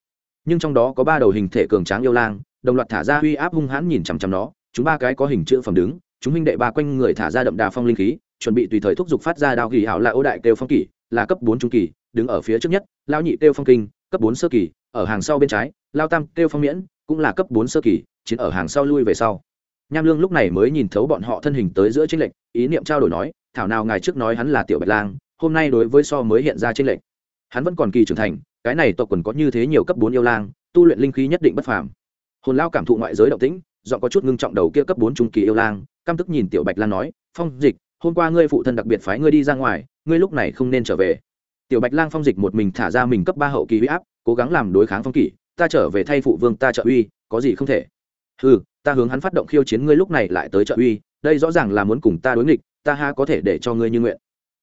Nhưng trong đó có ba đầu hình thể cường tráng yêu lang, đồng loạt thả ra uy áp hung hãn nhìn chằm chằm nó, chúng ba cái có hình chữ phẩm đứng, chúng minh đệ ba quanh người thả ra đậm đà phong linh khí, chuẩn bị tùy thời thúc giục phát ra đao kỳ hảo là ô đại kêu phong kỳ, là cấp bốn trung kỳ, đứng ở phía trước nhất lao nhị kêu phong kinh, cấp bốn sơ kỳ, ở hàng sau bên trái lao tam kêu phong miễn, cũng là cấp bốn sơ kỳ, chiến ở hàng sau lui về sau. Nham lương lúc này mới nhìn thấu bọn họ thân hình tới giữa tranh lệch, ý niệm trao đổi nói thảo nào ngài trước nói hắn là tiểu bạch lang, hôm nay đối với so mới hiện ra trên lệnh hắn vẫn còn kỳ trưởng thành, cái này tộc quần có như thế nhiều cấp bốn yêu lang, tu luyện linh khí nhất định bất phàm. Hồn lao cảm thụ ngoại giới động tĩnh dọn có chút ngưng trọng đầu kia cấp bốn trung kỳ yêu lang, căm tức nhìn tiểu bạch lang nói, phong dịch, hôm qua ngươi phụ thân đặc biệt phái ngươi đi ra ngoài, ngươi lúc này không nên trở về. Tiểu bạch lang phong dịch một mình thả ra mình cấp ba hậu kỳ huy áp, cố gắng làm đối kháng phong kỷ, ta trở về thay phụ vương ta trợ uy, có gì không thể? Ừ ta hướng hắn phát động khiêu chiến ngươi lúc này lại tới trợ uy, đây rõ ràng là muốn cùng ta đối nghịch ta ha có thể để cho ngươi như nguyện.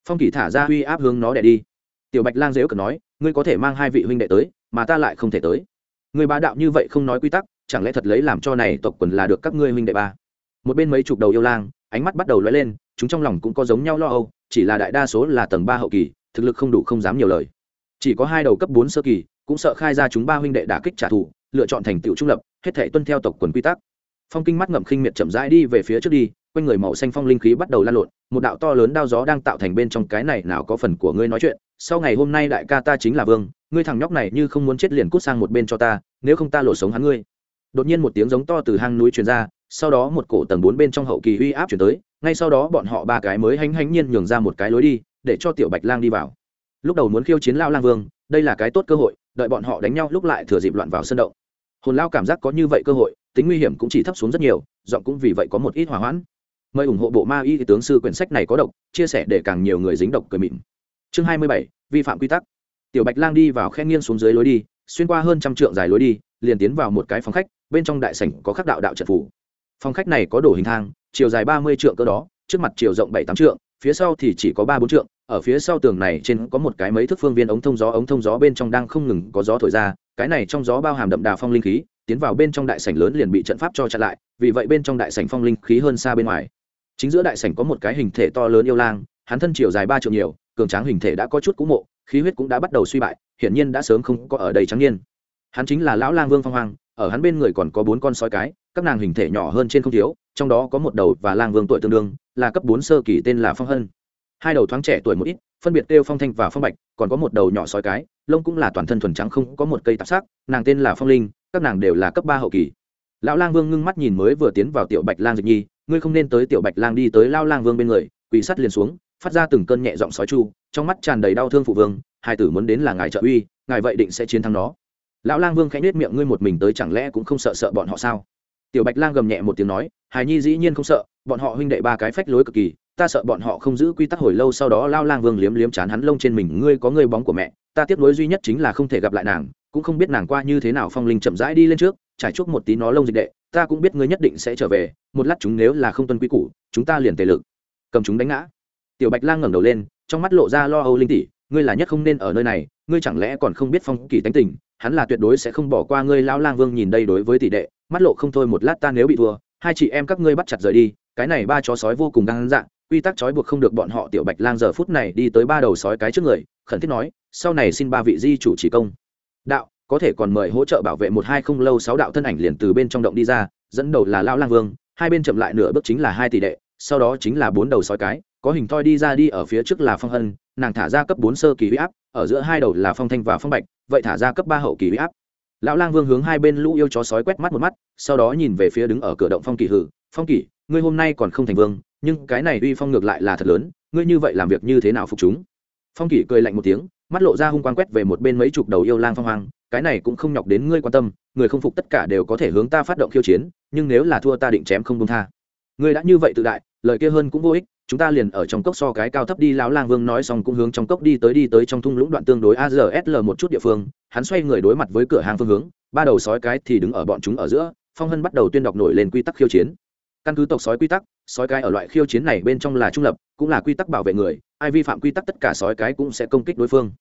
Phong kỳ thả ra uy áp hướng nó đẻ đi. Tiểu bạch lang dễ cần nói, ngươi có thể mang hai vị huynh đệ tới, mà ta lại không thể tới. Người bá đạo như vậy không nói quy tắc, chẳng lẽ thật lấy làm cho này tộc quần là được các ngươi huynh đệ ba? Một bên mấy chục đầu yêu lang, ánh mắt bắt đầu lóe lên, chúng trong lòng cũng có giống nhau lo âu, chỉ là đại đa số là tầng ba hậu kỳ, thực lực không đủ không dám nhiều lời. Chỉ có hai đầu cấp bốn sơ kỳ, cũng sợ khai ra chúng ba huynh đệ đả kích trả thù, lựa chọn thành tựu trung lập, hết thể tuân theo tộc quần quy tắc. Phong kinh mắt ngậm khinh miệt chậm rãi đi về phía trước đi quanh người màu xanh phong linh khí bắt đầu lan lộn, một đạo to lớn đao gió đang tạo thành bên trong cái này nào có phần của ngươi nói chuyện. Sau ngày hôm nay đại ca ta chính là vương, ngươi thằng nhóc này như không muốn chết liền cút sang một bên cho ta, nếu không ta lộ sống hắn ngươi. Đột nhiên một tiếng giống to từ hang núi truyền ra, sau đó một cổ tầng bốn bên trong hậu kỳ uy áp chuyển tới, ngay sau đó bọn họ ba cái mới hánh hánh nhiên nhường ra một cái lối đi, để cho tiểu bạch lang đi vào. Lúc đầu muốn khiêu chiến lao lang vương, đây là cái tốt cơ hội, đợi bọn họ đánh nhau lúc lại thừa dịp loạn vào sân động. Hồn lao cảm giác có như vậy cơ hội, tính nguy hiểm cũng chỉ thấp xuống rất nhiều, giọng cũng vì vậy có một ít hỏa hoãn mời ủng hộ bộ ma y tướng sư quyển sách này có độc, chia sẻ để càng nhiều người dính độc cười mịn. Chương hai mươi bảy, vi phạm quy tắc. Tiểu bạch lang đi vào khe nghiêng xuống dưới lối đi, xuyên qua hơn trăm trượng dài lối đi, liền tiến vào một cái phòng khách, bên trong đại sảnh có khắc đạo đạo trận phủ. Phòng khách này có đổ hình thang, chiều dài ba mươi trượng cơ đó, trước mặt chiều rộng bảy tám trượng, phía sau thì chỉ có ba bốn trượng, ở phía sau tường này trên có một cái mấy thước phương viên ống thông gió, ống thông gió bên trong đang không ngừng có gió thổi ra, cái này trong gió bao hàm đậm đà phong linh khí, tiến vào bên trong đại sảnh lớn liền bị trận pháp cho chặn lại, vì vậy bên trong đại sảnh phong linh khí hơn xa bên ngoài chính giữa đại sảnh có một cái hình thể to lớn yêu lang, hắn thân chiều dài ba trượng nhiều, cường tráng hình thể đã có chút cũ mộ, khí huyết cũng đã bắt đầu suy bại, hiển nhiên đã sớm không có ở đây trắng niên. Hắn chính là lão lang vương phong hoàng ở hắn bên người còn có bốn con sói cái, các nàng hình thể nhỏ hơn trên không thiếu, trong đó có một đầu và lang vương tuổi tương đương, là cấp bốn sơ kỳ tên là phong hân. Hai đầu thoáng trẻ tuổi một ít, phân biệt kêu phong thanh và phong bạch, còn có một đầu nhỏ sói cái, lông cũng là toàn thân thuần trắng không có một cây tạp sắc, nàng tên là phong linh, các nàng đều là cấp ba hậu kỳ. Lão lang vương ngưng mắt nhìn mới vừa tiến vào tiểu bạch lang dịch nhi ngươi không nên tới tiểu bạch lang đi tới lao lang vương bên người, quỳ sắt liền xuống, phát ra từng cơn nhẹ giọng sói chu, trong mắt tràn đầy đau thương phụ vương, hai tử muốn đến là ngài trợ uy, ngài vậy định sẽ chiến thắng nó. Lão lang vương khẽ nết miệng, ngươi một mình tới chẳng lẽ cũng không sợ sợ bọn họ sao? Tiểu bạch lang gầm nhẹ một tiếng nói, hài nhi dĩ nhiên không sợ, bọn họ huynh đệ ba cái phách lối cực kỳ, ta sợ bọn họ không giữ quy tắc hồi lâu sau đó lao lang vương liếm liếm chán hắn lông trên mình, ngươi có ngươi bóng của mẹ, ta tiếc nối duy nhất chính là không thể gặp lại nàng, cũng không biết nàng qua như thế nào phong linh chậm rãi đi lên trước, trải chuốc một tí nó lông dịch đệ ta cũng biết ngươi nhất định sẽ trở về, một lát chúng nếu là không tuân quy củ, chúng ta liền tề lực. Cầm chúng đánh ngã. Tiểu bạch lang ngẩng đầu lên, trong mắt lộ ra lo âu linh tỷ ngươi là nhất không nên ở nơi này, ngươi chẳng lẽ còn không biết phong kỳ tánh tình, hắn là tuyệt đối sẽ không bỏ qua ngươi lão lang vương nhìn đây đối với tỷ đệ, mắt lộ không thôi một lát ta nếu bị thua, hai chị em các ngươi bắt chặt rời đi, cái này ba chó sói vô cùng gan dạng, quy tắc trói buộc không được bọn họ tiểu bạch lang giờ phút này đi tới ba đầu sói cái trước người, khẩn thiết nói, sau này xin ba vị di chủ chỉ công. Đạo có thể còn mời hỗ trợ bảo vệ một hai không lâu sáu đạo thân ảnh liền từ bên trong động đi ra, dẫn đầu là lão lang vương, hai bên chậm lại nửa bước chính là hai tỷ đệ, sau đó chính là bốn đầu sói cái, có hình thoi đi ra đi ở phía trước là phong hân, nàng thả ra cấp bốn sơ kỳ huy áp, ở giữa hai đầu là phong thanh và phong bạch, vậy thả ra cấp ba hậu kỳ huy áp. Lão lang vương hướng hai bên lũ yêu chó sói quét mắt một mắt, sau đó nhìn về phía đứng ở cửa động phong kỳ hử, phong kỳ ngươi hôm nay còn không thành vương, nhưng cái này uy phong ngược lại là thật lớn, ngươi như vậy làm việc như thế nào phục chúng? Phong kỳ cười lạnh một tiếng, mắt lộ ra hung quang quét về một bên mấy chục đầu yêu lang phong hoang cái này cũng không nhọc đến ngươi quan tâm, người không phục tất cả đều có thể hướng ta phát động khiêu chiến, nhưng nếu là thua ta định chém không công tha. Ngươi đã như vậy tự đại, lời kia hơn cũng vô ích, chúng ta liền ở trong cốc so cái cao thấp đi, lão lang vương nói xong cũng hướng trong cốc đi tới đi tới trong thung lũng đoạn tương đối azsl một chút địa phương, hắn xoay người đối mặt với cửa hàng phương hướng, ba đầu sói cái thì đứng ở bọn chúng ở giữa, phong hân bắt đầu tuyên đọc nổi lên quy tắc khiêu chiến. Căn cứ tộc sói quy tắc, sói cái ở loại khiêu chiến này bên trong là trung lập, cũng là quy tắc bảo vệ người, ai vi phạm quy tắc tất cả sói cái cũng sẽ công kích đối phương.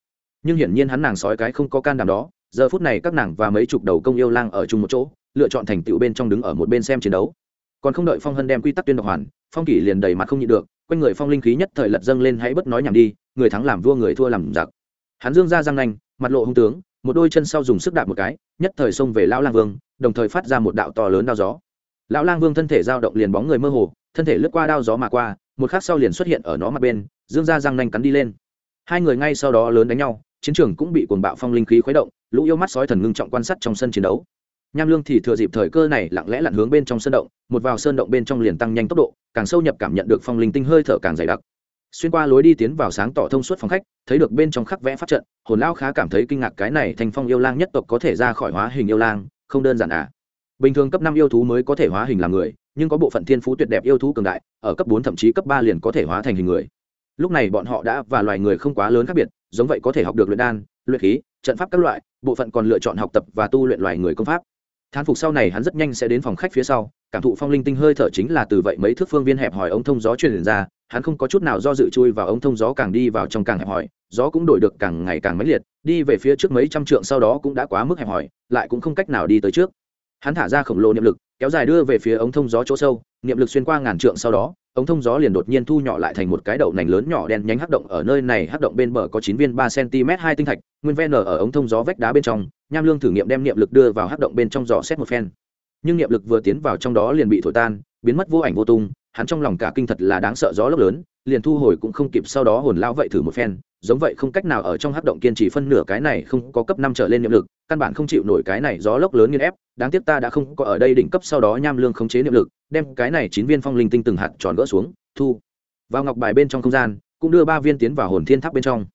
Nhưng hiển nhiên hắn nàng sói cái không có can đảm đó giờ phút này các nàng và mấy chục đầu công yêu lang ở chung một chỗ, lựa chọn thành tựu bên trong đứng ở một bên xem chiến đấu. Còn không đợi phong hân đem quy tắc tuyên đọc hoàn, phong kỷ liền đầy mặt không nhịn được, quanh người phong linh khí nhất thời lật dâng lên hãy bất nói nhảm đi, người thắng làm vua người thua làm giặc. Hắn dương ra răng nanh, mặt lộ hung tướng, một đôi chân sau dùng sức đạp một cái, nhất thời xông về lão lang vương, đồng thời phát ra một đạo to lớn đao gió. Lão lang vương thân thể dao động liền bóng người mơ hồ, thân thể lướt qua đao gió mà qua, một khắc sau liền xuất hiện ở nó mặt bên, dương ra răng nanh cắn đi lên. Hai người ngay sau đó lớn đánh nhau chiến trường cũng bị cuồng bạo phong linh khí khuấy động, lũ yêu mắt sói thần ngưng trọng quan sát trong sân chiến đấu. Nham lương thì thừa dịp thời cơ này lặng lẽ lặn hướng bên trong sơn động, một vào sơn động bên trong liền tăng nhanh tốc độ, càng sâu nhập cảm nhận được phong linh tinh hơi thở càng dày đặc. Xuyên qua lối đi tiến vào sáng tỏ thông suốt phòng khách, thấy được bên trong khắc vẽ pháp trận, hồn lao khá cảm thấy kinh ngạc cái này thành phong yêu lang nhất tộc có thể ra khỏi hóa hình yêu lang, không đơn giản à. Bình thường cấp năm yêu thú mới có thể hóa hình làm người, nhưng có bộ phận thiên phú tuyệt đẹp yêu thú cường đại, ở cấp bốn thậm chí cấp ba liền có thể hóa thành hình người. Lúc này bọn họ đã và loài người không quá lớn khác biệt giống vậy có thể học được luyện đan, luyện khí, trận pháp các loại, bộ phận còn lựa chọn học tập và tu luyện loài người công pháp. Thán phục sau này hắn rất nhanh sẽ đến phòng khách phía sau, cảm thụ phong linh tinh hơi thở chính là từ vậy mấy thước phương viên hẹp hỏi ống thông gió truyền ra, hắn không có chút nào do dự chui vào ống thông gió càng đi vào trong càng hẹp hỏi gió cũng đổi được càng ngày càng mãnh liệt, đi về phía trước mấy trăm trượng sau đó cũng đã quá mức hẹp hỏi lại cũng không cách nào đi tới trước. Hắn thả ra khổng lồ niệm lực, kéo dài đưa về phía ống thông gió chỗ sâu, niệm lực xuyên qua ngàn trượng sau đó ống thông gió liền đột nhiên thu nhỏ lại thành một cái đậu nành lớn nhỏ đen nhánh hắc động. Ở nơi này hắc động bên bờ có chín viên ba cm hai tinh thạch, nguyên ven ở ống thông gió vách đá bên trong, nham lương thử nghiệm đem niệm lực đưa vào hắc động bên trong giỏ xét một phen. Nhưng niệm lực vừa tiến vào trong đó liền bị thổi tan, biến mất vô ảnh vô tung, hắn trong lòng cả kinh thật là đáng sợ gió lốc lớn, liền thu hồi cũng không kịp sau đó hồn lao vậy thử một phen giống vậy không cách nào ở trong hắc động kiên trì phân nửa cái này không có cấp năm trở lên niệm lực, căn bản không chịu nổi cái này gió lốc lớn nghiền ép, đáng tiếc ta đã không có ở đây đỉnh cấp sau đó nham lương khống chế niệm lực, đem cái này chín viên phong linh tinh từng hạt tròn gỡ xuống, thu. Vào ngọc bài bên trong không gian, cũng đưa ba viên tiến vào hồn thiên tháp bên trong.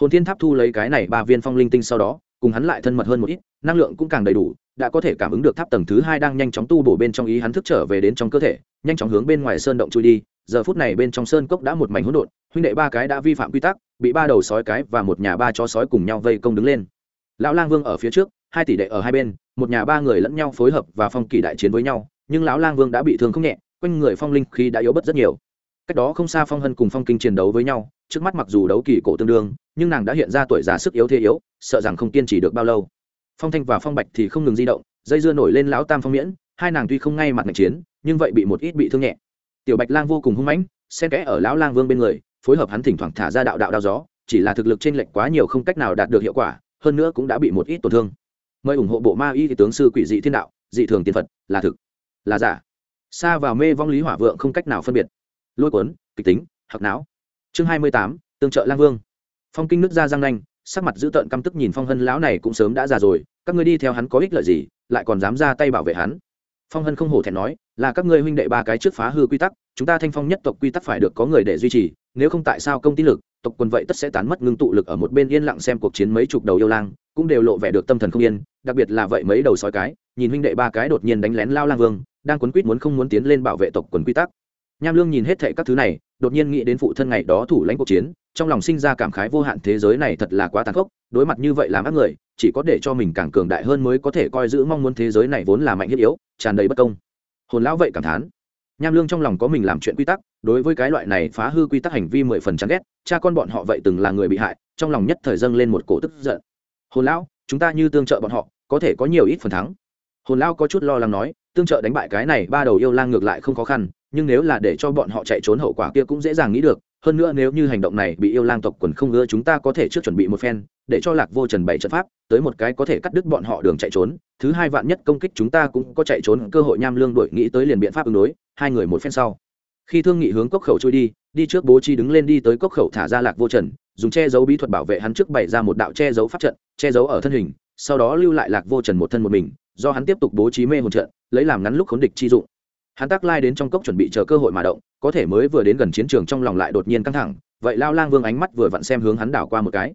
Hồn thiên tháp thu lấy cái này ba viên phong linh tinh sau đó, cùng hắn lại thân mật hơn một ít, năng lượng cũng càng đầy đủ, đã có thể cảm ứng được tháp tầng thứ hai đang nhanh chóng tu bổ bên trong ý hắn thức trở về đến trong cơ thể, nhanh chóng hướng bên ngoài sơn động chui đi. Giờ phút này bên trong sơn cốc đã một mảnh hỗn độn, huynh đệ ba cái đã vi phạm quy tắc bị ba đầu sói cái và một nhà ba chó sói cùng nhau vây công đứng lên. Lão lang vương ở phía trước, hai tỷ đệ ở hai bên, một nhà ba người lẫn nhau phối hợp và phong kỳ đại chiến với nhau, nhưng lão lang vương đã bị thương không nhẹ, quanh người phong linh khí đã yếu bớt rất nhiều. Cách đó không xa phong hân cùng phong kinh chiến đấu với nhau, trước mắt mặc dù đấu kỳ cổ tương đương, nhưng nàng đã hiện ra tuổi già sức yếu thế yếu, sợ rằng không kiên trì được bao lâu. Phong thanh và phong bạch thì không ngừng di động, dây dưa nổi lên lão tam phong miễn, hai nàng tuy không ngay mặt ngạch chiến, nhưng vậy bị một ít bị thương nhẹ. Tiểu bạch lang vô cùng hung mãnh, xen kẽ ở lão lang vương bên người phối hợp hắn thỉnh thoảng thả ra đạo đạo đao gió, chỉ là thực lực trên lệch quá nhiều không cách nào đạt được hiệu quả, hơn nữa cũng đã bị một ít tổn thương. Mời ủng hộ bộ ma y tướng sư quỷ dị thiên đạo, dị thường tiền phật, là thực, là giả. Xa vào mê vong lý hỏa vượng không cách nào phân biệt. Lôi cuốn, kịch tính hoặc não. Chương hai mươi tám, tương trợ lang vương. Phong kinh nước ra răng nanh, sắc mặt dữ tợn căm tức nhìn phong hân lão này cũng sớm đã già rồi, các ngươi đi theo hắn có ích lợi gì, lại còn dám ra tay bảo vệ hắn phong hân không hổ thẹn nói, là các ngươi huynh đệ ba cái trước phá hư quy tắc, chúng ta thanh phong nhất tộc quy tắc phải được có người để duy trì, nếu không tại sao công ty lực, tộc quân vậy tất sẽ tán mất ngưng tụ lực ở một bên yên lặng xem cuộc chiến mấy chục đầu yêu lang, cũng đều lộ vẻ được tâm thần không yên, đặc biệt là vậy mấy đầu sói cái, nhìn huynh đệ ba cái đột nhiên đánh lén lao lang vương, đang quấn quýt muốn không muốn tiến lên bảo vệ tộc quần quy tắc. Nham lương nhìn hết thệ các thứ này, đột nhiên nghĩ đến phụ thân ngày đó thủ lãnh cuộc chiến trong lòng sinh ra cảm khái vô hạn thế giới này thật là quá tàn khốc, đối mặt như vậy làm ác người, chỉ có để cho mình càng cường đại hơn mới có thể coi giữ mong muốn thế giới này vốn là mạnh thiết yếu, tràn đầy bất công. Hồn lão vậy cảm thán. Nham lương trong lòng có mình làm chuyện quy tắc, đối với cái loại này phá hư quy tắc hành vi mười phần chán ghét, cha con bọn họ vậy từng là người bị hại, trong lòng nhất thời dâng lên một cổ tức giận. Hồn lão, chúng ta như tương trợ bọn họ, có thể có nhiều ít phần thắng. Hồn lão có chút lo lắng nói, tương trợ đánh bại cái này ba đầu yêu lang ngược lại không khó khăn nhưng nếu là để cho bọn họ chạy trốn hậu quả kia cũng dễ dàng nghĩ được, hơn nữa nếu như hành động này bị yêu lang tộc quần không ưa chúng ta có thể trước chuẩn bị một phen, để cho lạc vô trần bảy trận pháp, tới một cái có thể cắt đứt bọn họ đường chạy trốn. Thứ hai vạn nhất công kích chúng ta cũng có chạy trốn cơ hội nham lương đội nghĩ tới liền biện pháp ứng đối, hai người một phen sau. Khi thương nghị hướng cốc khẩu trôi đi đi trước bố trí đứng lên đi tới cốc khẩu thả ra lạc vô trần, dùng che giấu bí thuật bảo vệ hắn trước bày ra một đạo che giấu pháp trận, che giấu ở thân hình, sau đó lưu lại lạc vô trần một thân một mình, do hắn tiếp tục bố trí mê hồn trận, lấy làm ngắn lúc khốn địch chi dụng hắn tác lai đến trong cốc chuẩn bị chờ cơ hội mà động, có thể mới vừa đến gần chiến trường trong lòng lại đột nhiên căng thẳng, vậy lao lang vương ánh mắt vừa vặn xem hướng hắn đảo qua một cái.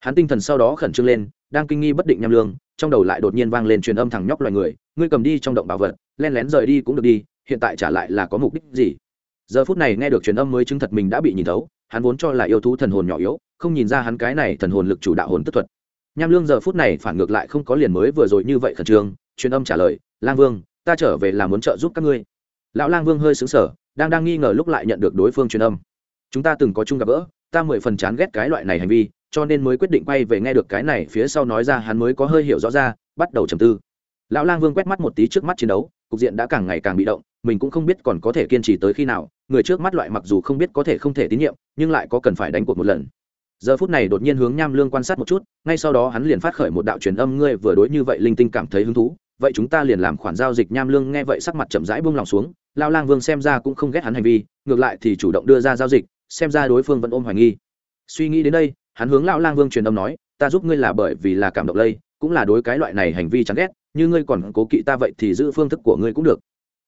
Hắn tinh thần sau đó khẩn trương lên, đang kinh nghi bất định nham lương, trong đầu lại đột nhiên vang lên truyền âm thằng nhóc loài người, ngươi cầm đi trong động bảo vật, len lén rời đi cũng được đi, hiện tại trả lại là có mục đích gì? Giờ phút này nghe được truyền âm mới chứng thật mình đã bị nhìn thấu, hắn vốn cho là yêu thú thần hồn nhỏ yếu, không nhìn ra hắn cái này thần hồn lực chủ đạo hồn tức thuật. Nham lương giờ phút này phản ngược lại không có liền mới vừa rồi như vậy khẩn trương, truyền âm trả lời, lang vương, ta trở về là muốn trợ giúp các ngươi lão lang vương hơi xứng sở đang đang nghi ngờ lúc lại nhận được đối phương truyền âm. Chúng ta từng có chung gặp gỡ, ta mười phần chán ghét cái loại này hành vi, cho nên mới quyết định quay về nghe được cái này, phía sau nói ra hắn mới có hơi hiểu rõ ra, bắt đầu trầm tư. Lão lang vương quét mắt một tí trước mắt chiến đấu, cục diện đã càng ngày càng bị động, mình cũng không biết còn có thể kiên trì tới khi nào, người trước mắt loại mặc dù không biết có thể không thể tín nhiệm, nhưng lại có cần phải đánh cuộc một lần. Giờ phút này đột nhiên hướng nham lương quan sát một chút, ngay sau đó hắn liền phát khởi một đạo truyền âm, ngươi vừa đối như vậy linh tinh cảm thấy hứng thú, vậy chúng ta liền làm khoản giao dịch. Nham lương nghe vậy sắc mặt chậm rãi buông lòng xuống lao lang vương xem ra cũng không ghét hắn hành vi, ngược lại thì chủ động đưa ra giao dịch, xem ra đối phương vẫn ôm hoài nghi. Suy nghĩ đến đây, hắn hướng lão lang vương truyền âm nói, ta giúp ngươi là bởi vì là cảm động lây, cũng là đối cái loại này hành vi chán ghét, như ngươi còn cố kỵ ta vậy thì giữ phương thức của ngươi cũng được.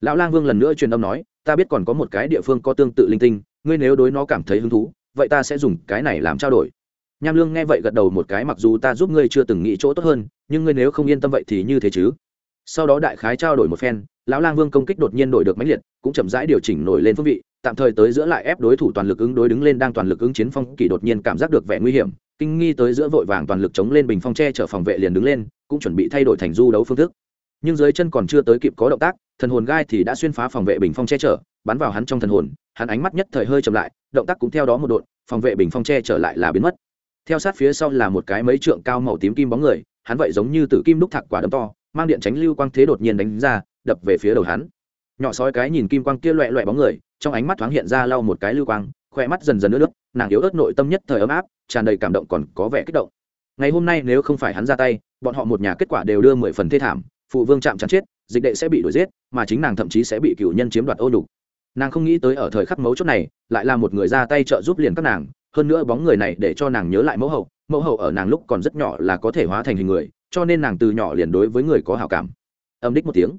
Lão lang vương lần nữa truyền âm nói, ta biết còn có một cái địa phương có tương tự linh tinh, ngươi nếu đối nó cảm thấy hứng thú, vậy ta sẽ dùng cái này làm trao đổi. Nham lương nghe vậy gật đầu một cái, mặc dù ta giúp ngươi chưa từng nghĩ chỗ tốt hơn, nhưng ngươi nếu không yên tâm vậy thì như thế chứ. Sau đó đại khái trao đổi một phen lão lang vương công kích đột nhiên đổi được mãnh liệt, cũng chậm rãi điều chỉnh nổi lên phương vị, tạm thời tới giữa lại ép đối thủ toàn lực ứng đối đứng lên đang toàn lực ứng chiến phong kỳ đột nhiên cảm giác được vẻ nguy hiểm, kinh nghi tới giữa vội vàng toàn lực chống lên bình phong tre chở phòng vệ liền đứng lên, cũng chuẩn bị thay đổi thành du đấu phương thức. Nhưng dưới chân còn chưa tới kịp có động tác, thần hồn gai thì đã xuyên phá phòng vệ bình phong che chở, bắn vào hắn trong thần hồn, hắn ánh mắt nhất thời hơi chậm lại, động tác cũng theo đó một đột phòng vệ bình phong che trở lại là biến mất. Theo sát phía sau là một cái mấy trượng cao màu tím kim bóng người, hắn vậy giống như tử kim đúc thạc quả đấm to, mang điện tránh lưu quang thế đột nhiên đánh ra đập về phía đầu hắn. Nhỏ sói cái nhìn kim quang kia loẹ loẹ bóng người, trong ánh mắt thoáng hiện ra lau một cái lưu quang khoe mắt dần dần nước nước, nàng yếu ớt nội tâm nhất thời ấm áp, tràn đầy cảm động còn có vẻ kích động. Ngày hôm nay nếu không phải hắn ra tay, bọn họ một nhà kết quả đều đưa mười phần thê thảm, phụ vương chạm chắn chết, dịch đệ sẽ bị đuổi giết, mà chính nàng thậm chí sẽ bị cựu nhân chiếm đoạt ô đục nàng không nghĩ tới ở thời khắc mấu chốt này, lại là một người ra tay trợ giúp liền các nàng, hơn nữa bóng người này để cho nàng nhớ lại mẫu hậu mẫu hậu ở nàng lúc còn rất nhỏ là có thể hóa thành hình người, cho nên nàng từ nhỏ liền đối với người có hảo cảm. Âm đích một tiếng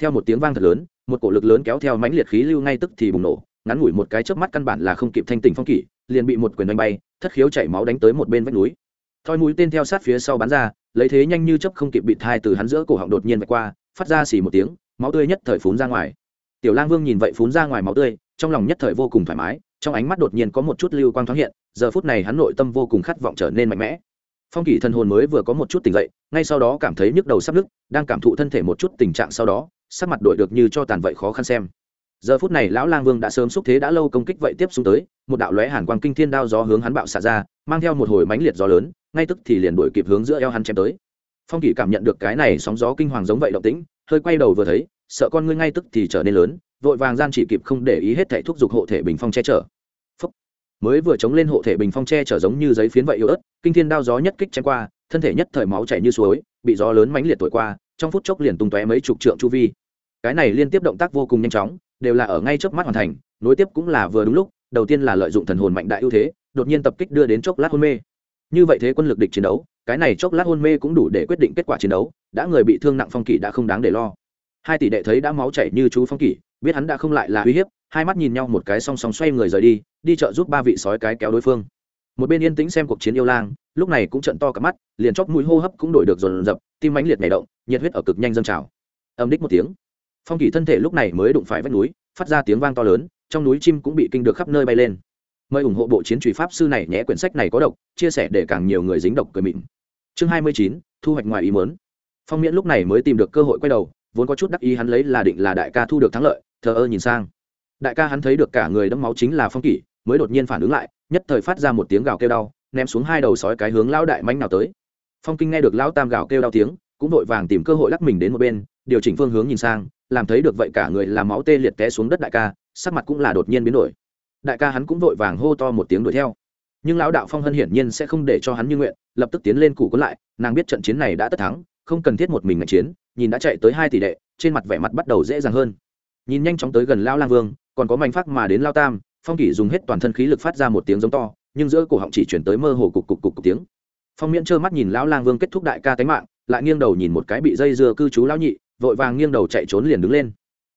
theo một tiếng vang thật lớn, một cổ lực lớn kéo theo mãnh liệt khí lưu ngay tức thì bùng nổ, ngắn ngủi một cái chớp mắt căn bản là không kịp thanh tỉnh phong kỷ, liền bị một quyền đánh bay, thất khiếu chảy máu đánh tới một bên vách núi. Thoi mũi tên theo sát phía sau bắn ra, lấy thế nhanh như chấp không kịp bị thai từ hắn giữa cổ họng đột nhiên vạch qua, phát ra xì một tiếng, máu tươi nhất thời phún ra ngoài. Tiểu lang vương nhìn vậy phún ra ngoài máu tươi, trong lòng nhất thời vô cùng thoải mái, trong ánh mắt đột nhiên có một chút lưu quang thoáng hiện, giờ phút này hắn nội tâm vô cùng khát vọng trở nên mạnh mẽ. Phong kỷ thần hồn mới vừa có một chút tỉnh dậy, ngay sau đó cảm thấy nhức đầu sắp nứt, đang cảm thụ thân thể một chút tình trạng sau đó sắc mặt đổi được như cho tàn vậy khó khăn xem. Giờ phút này lão lang vương đã sớm xúc thế đã lâu công kích vậy tiếp xuống tới, một đạo lóe hàn quang kinh thiên đao gió hướng hắn bạo xả ra, mang theo một hồi mãnh liệt gió lớn, ngay tức thì liền đuổi kịp hướng giữa eo hắn chém tới. Phong kỷ cảm nhận được cái này sóng gió kinh hoàng giống vậy động tĩnh, hơi quay đầu vừa thấy, sợ con ngươi ngay tức thì trở nên lớn, vội vàng gian chỉ kịp không để ý hết thảy thúc giục hộ thể bình phong che chở. Phúc. mới vừa chống lên hộ thể bình phong che chở giống như giấy phiến vậy yếu ớt, kinh thiên đao gió nhất kích chém qua, thân thể nhất thời máu chảy như suối, bị gió lớn mãnh liệt thổi qua trong phút chốc liền tung tóe mấy chục trượng chu vi. Cái này liên tiếp động tác vô cùng nhanh chóng, đều là ở ngay trước mắt hoàn thành, nối tiếp cũng là vừa đúng lúc, đầu tiên là lợi dụng thần hồn mạnh đại ưu thế, đột nhiên tập kích đưa đến chốc lát hôn mê. Như vậy thế quân lực địch chiến đấu, cái này chốc lát hôn mê cũng đủ để quyết định kết quả chiến đấu, đã người bị thương nặng phong kỷ đã không đáng để lo. Hai tỷ đệ thấy đã máu chảy như chú phong kỷ, biết hắn đã không lại là uy hiếp, hai mắt nhìn nhau một cái song song xoay người rời đi đi chợ giúp ba vị sói cái kéo đối phương một bên yên tĩnh xem cuộc chiến yêu lang, lúc này cũng trận to cả mắt, liền chóp mũi hô hấp cũng đổi được dồn dập, tim mãnh liệt nhảy động, nhiệt huyết ở cực nhanh dâng trào. Âm đích một tiếng, phong kỳ thân thể lúc này mới đụng phải vách núi, phát ra tiếng vang to lớn, trong núi chim cũng bị kinh được khắp nơi bay lên. Mời ủng hộ bộ chiến truy pháp sư này nhé, quyển sách này có độc, chia sẻ để càng nhiều người dính độc cười mịn. Chương hai mươi chín, thu hoạch ngoài ý mớn phong miễn lúc này mới tìm được cơ hội quay đầu, vốn có chút đắc ý hắn lấy là định là đại ca thu được thắng lợi, thờ ơ nhìn sang. Đại ca hắn thấy được cả người đẫm máu chính là phong kỷ mới đột nhiên phản ứng lại, nhất thời phát ra một tiếng gào kêu đau, ném xuống hai đầu sói cái hướng lão đại mánh nào tới. Phong kinh nghe được lão tam gào kêu đau tiếng, cũng vội vàng tìm cơ hội lắc mình đến một bên, điều chỉnh phương hướng nhìn sang, làm thấy được vậy cả người làm máu tê liệt té xuống đất đại ca, sắc mặt cũng là đột nhiên biến đổi. Đại ca hắn cũng vội vàng hô to một tiếng đuổi theo. Nhưng lão đạo phong hân hiển nhiên sẽ không để cho hắn như nguyện, lập tức tiến lên củ cuốn lại, nàng biết trận chiến này đã tất thắng, không cần thiết một mình ngạch chiến, nhìn đã chạy tới hai tỷ đệ, trên mặt vẻ mặt bắt đầu dễ dàng hơn. Nhìn nhanh chóng tới gần lao lang vương, còn có mảnh phát mà đến lao tam phong kỷ dùng hết toàn thân khí lực phát ra một tiếng giống to, nhưng giữa cổ họng chỉ chuyển tới mơ hồ cục cục cục cục tiếng. Phong miễn trơ mắt nhìn lão lang vương kết thúc đại ca tánh mạng, lại nghiêng đầu nhìn một cái bị dây dưa cư trú lão nhị, vội vàng nghiêng đầu chạy trốn liền đứng lên.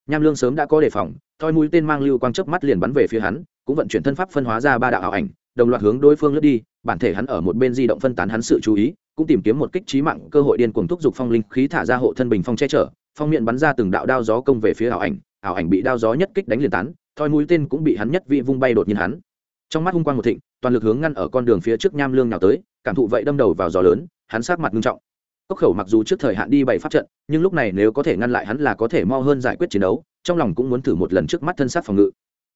Nham lương sớm đã có đề phòng, thoi mũi tên mang lưu quang chớp mắt liền bắn về phía hắn, cũng vận chuyển thân pháp phân hóa ra ba đạo ảo ảnh, đồng loạt hướng đối phương lướt đi, bản thể hắn ở một bên di động phân tán hắn sự chú ý, cũng tìm kiếm một kích trí mạng, cơ hội điên cuồng thúc giục phong linh khí thả ra hộ thân bình phong che chở, phong miệng bắn ra từng đạo đao gió công về phía ảo ảnh ảo ảnh bị đao gió nhất kích đánh liền tán thoi mũi tên cũng bị hắn nhất vị vung bay đột nhiên hắn. Trong mắt hung quang một thịnh, toàn lực hướng ngăn ở con đường phía trước nham lương nào tới, cảm thụ vậy đâm đầu vào gió lớn, hắn sát mặt nghiêm trọng. Cốc khẩu mặc dù trước thời hạn đi bảy pháp trận, nhưng lúc này nếu có thể ngăn lại hắn là có thể mau hơn giải quyết chiến đấu, trong lòng cũng muốn thử một lần trước mắt thân sát phòng ngự.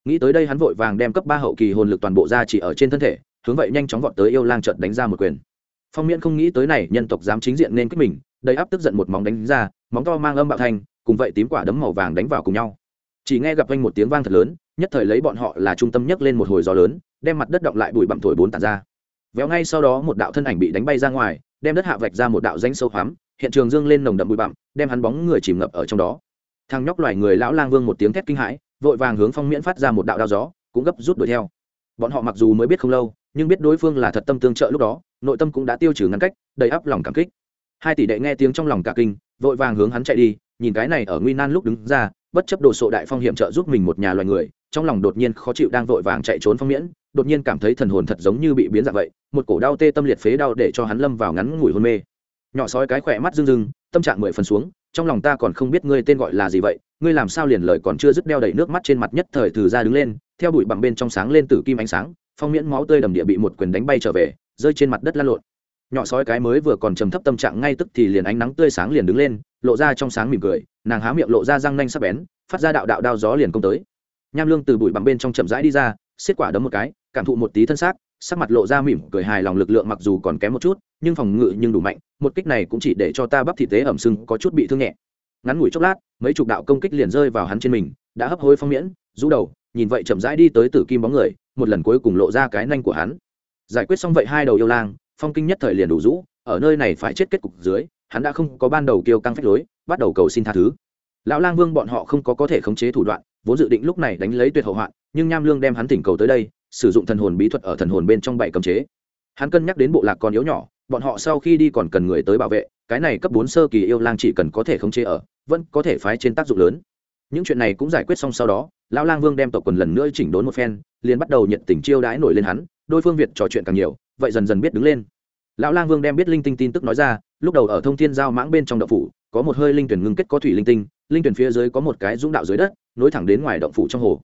Nghĩ tới đây hắn vội vàng đem cấp ba hậu kỳ hồn lực toàn bộ ra chỉ ở trên thân thể, hướng vậy nhanh chóng vọt tới yêu lang trận đánh ra một quyền. Phong miễn không nghĩ tới này, nhân tộc dám chính diện nên kích mình, đầy áp tức giận một móng đánh ra, móng to mang âm bạo thanh cùng vậy tím quả đấm màu vàng đánh vào cùng nhau chỉ nghe gặp anh một tiếng vang thật lớn, nhất thời lấy bọn họ là trung tâm nhất lên một hồi gió lớn, đem mặt đất động lại bụi bặm thổi bốn tàn ra. Véo ngay sau đó một đạo thân ảnh bị đánh bay ra ngoài, đem đất hạ vạch ra một đạo danh sâu hoắm, hiện trường dương lên nồng đậm bụi bặm, đem hắn bóng người chìm ngập ở trong đó. Thằng nhóc loài người lão lang vương một tiếng thét kinh hãi, vội vàng hướng phong miễn phát ra một đạo đao gió, cũng gấp rút đuổi theo. Bọn họ mặc dù mới biết không lâu, nhưng biết đối phương là thật tâm tương trợ lúc đó, nội tâm cũng đã tiêu trừ ngăn cách, đầy áp lòng cảm kích. Hai tỷ đệ nghe tiếng trong lòng cả kinh, vội vàng hướng hắn chạy đi, nhìn cái này ở nguy nan lúc đứng ra bất chấp đồ sộ đại phong hiểm trợ giúp mình một nhà loài người, trong lòng đột nhiên khó chịu đang vội vàng chạy trốn phong miễn, đột nhiên cảm thấy thần hồn thật giống như bị biến dạng vậy, một cổ đau tê tâm liệt phế đau để cho hắn lâm vào ngắn ngủi hôn mê. Nhỏ sói cái khỏe mắt rưng rưng, tâm trạng mười phần xuống, trong lòng ta còn không biết ngươi tên gọi là gì vậy, ngươi làm sao liền lời còn chưa dứt đeo đầy nước mắt trên mặt nhất thời từ ra đứng lên, theo bụi bằng bên trong sáng lên từ kim ánh sáng, phong miễn máu tươi đầm địa bị một quyền đánh bay trở về, rơi trên mặt đất lăn lộn. Nhỏ sói cái mới vừa còn trầm thấp tâm trạng ngay tức thì liền ánh nắng tươi sáng liền đứng lên, lộ ra trong sáng mỉm cười nàng há miệng lộ ra răng nanh sắc bén, phát ra đạo đạo đao gió liền công tới. Nham lương từ bụi bằng bên trong chậm rãi đi ra, xiết quả đấm một cái, cảm thụ một tí thân xác, sắc mặt lộ ra mỉm cười hài lòng lực lượng mặc dù còn kém một chút, nhưng phòng ngự nhưng đủ mạnh, một kích này cũng chỉ để cho ta bắp thịt tế ẩm sưng có chút bị thương nhẹ. Ngắn ngủi chốc lát, mấy chục đạo công kích liền rơi vào hắn trên mình, đã hấp hối phong miễn, rũ đầu, nhìn vậy chậm rãi đi tới tử kim bóng người, một lần cuối cùng lộ ra cái nanh của hắn. Giải quyết xong vậy hai đầu yêu lang, phong kinh nhất thời liền đủ rũ, ở nơi này phải chết kết cục dưới, hắn đã không có ban đầu kêu căng phách lối bắt đầu cầu xin tha thứ. Lão lang vương bọn họ không có có thể khống chế thủ đoạn, vốn dự định lúc này đánh lấy tuyệt hậu hoạn, nhưng nham lương đem hắn thỉnh cầu tới đây, sử dụng thần hồn bí thuật ở thần hồn bên trong bảy cấm chế. Hắn cân nhắc đến bộ lạc còn yếu nhỏ, bọn họ sau khi đi còn cần người tới bảo vệ, cái này cấp bốn sơ kỳ yêu lang chỉ cần có thể khống chế ở, vẫn có thể phái trên tác dụng lớn. Những chuyện này cũng giải quyết xong sau đó, lão lang vương đem tộc quần lần nữa chỉnh đốn một phen, liền bắt đầu nhận tình chiêu đãi nổi lên hắn, đôi phương việt trò chuyện càng nhiều, vậy dần dần biết đứng lên. Lão lang vương đem biết linh tinh tin tức nói ra, lúc đầu ở thông thiên giao mãng bên trong đậu phủ có một hơi linh tuyển ngưng kết có thủy linh tinh, linh tuyển phía dưới có một cái dũng đạo dưới đất, nối thẳng đến ngoài động phủ trong hồ.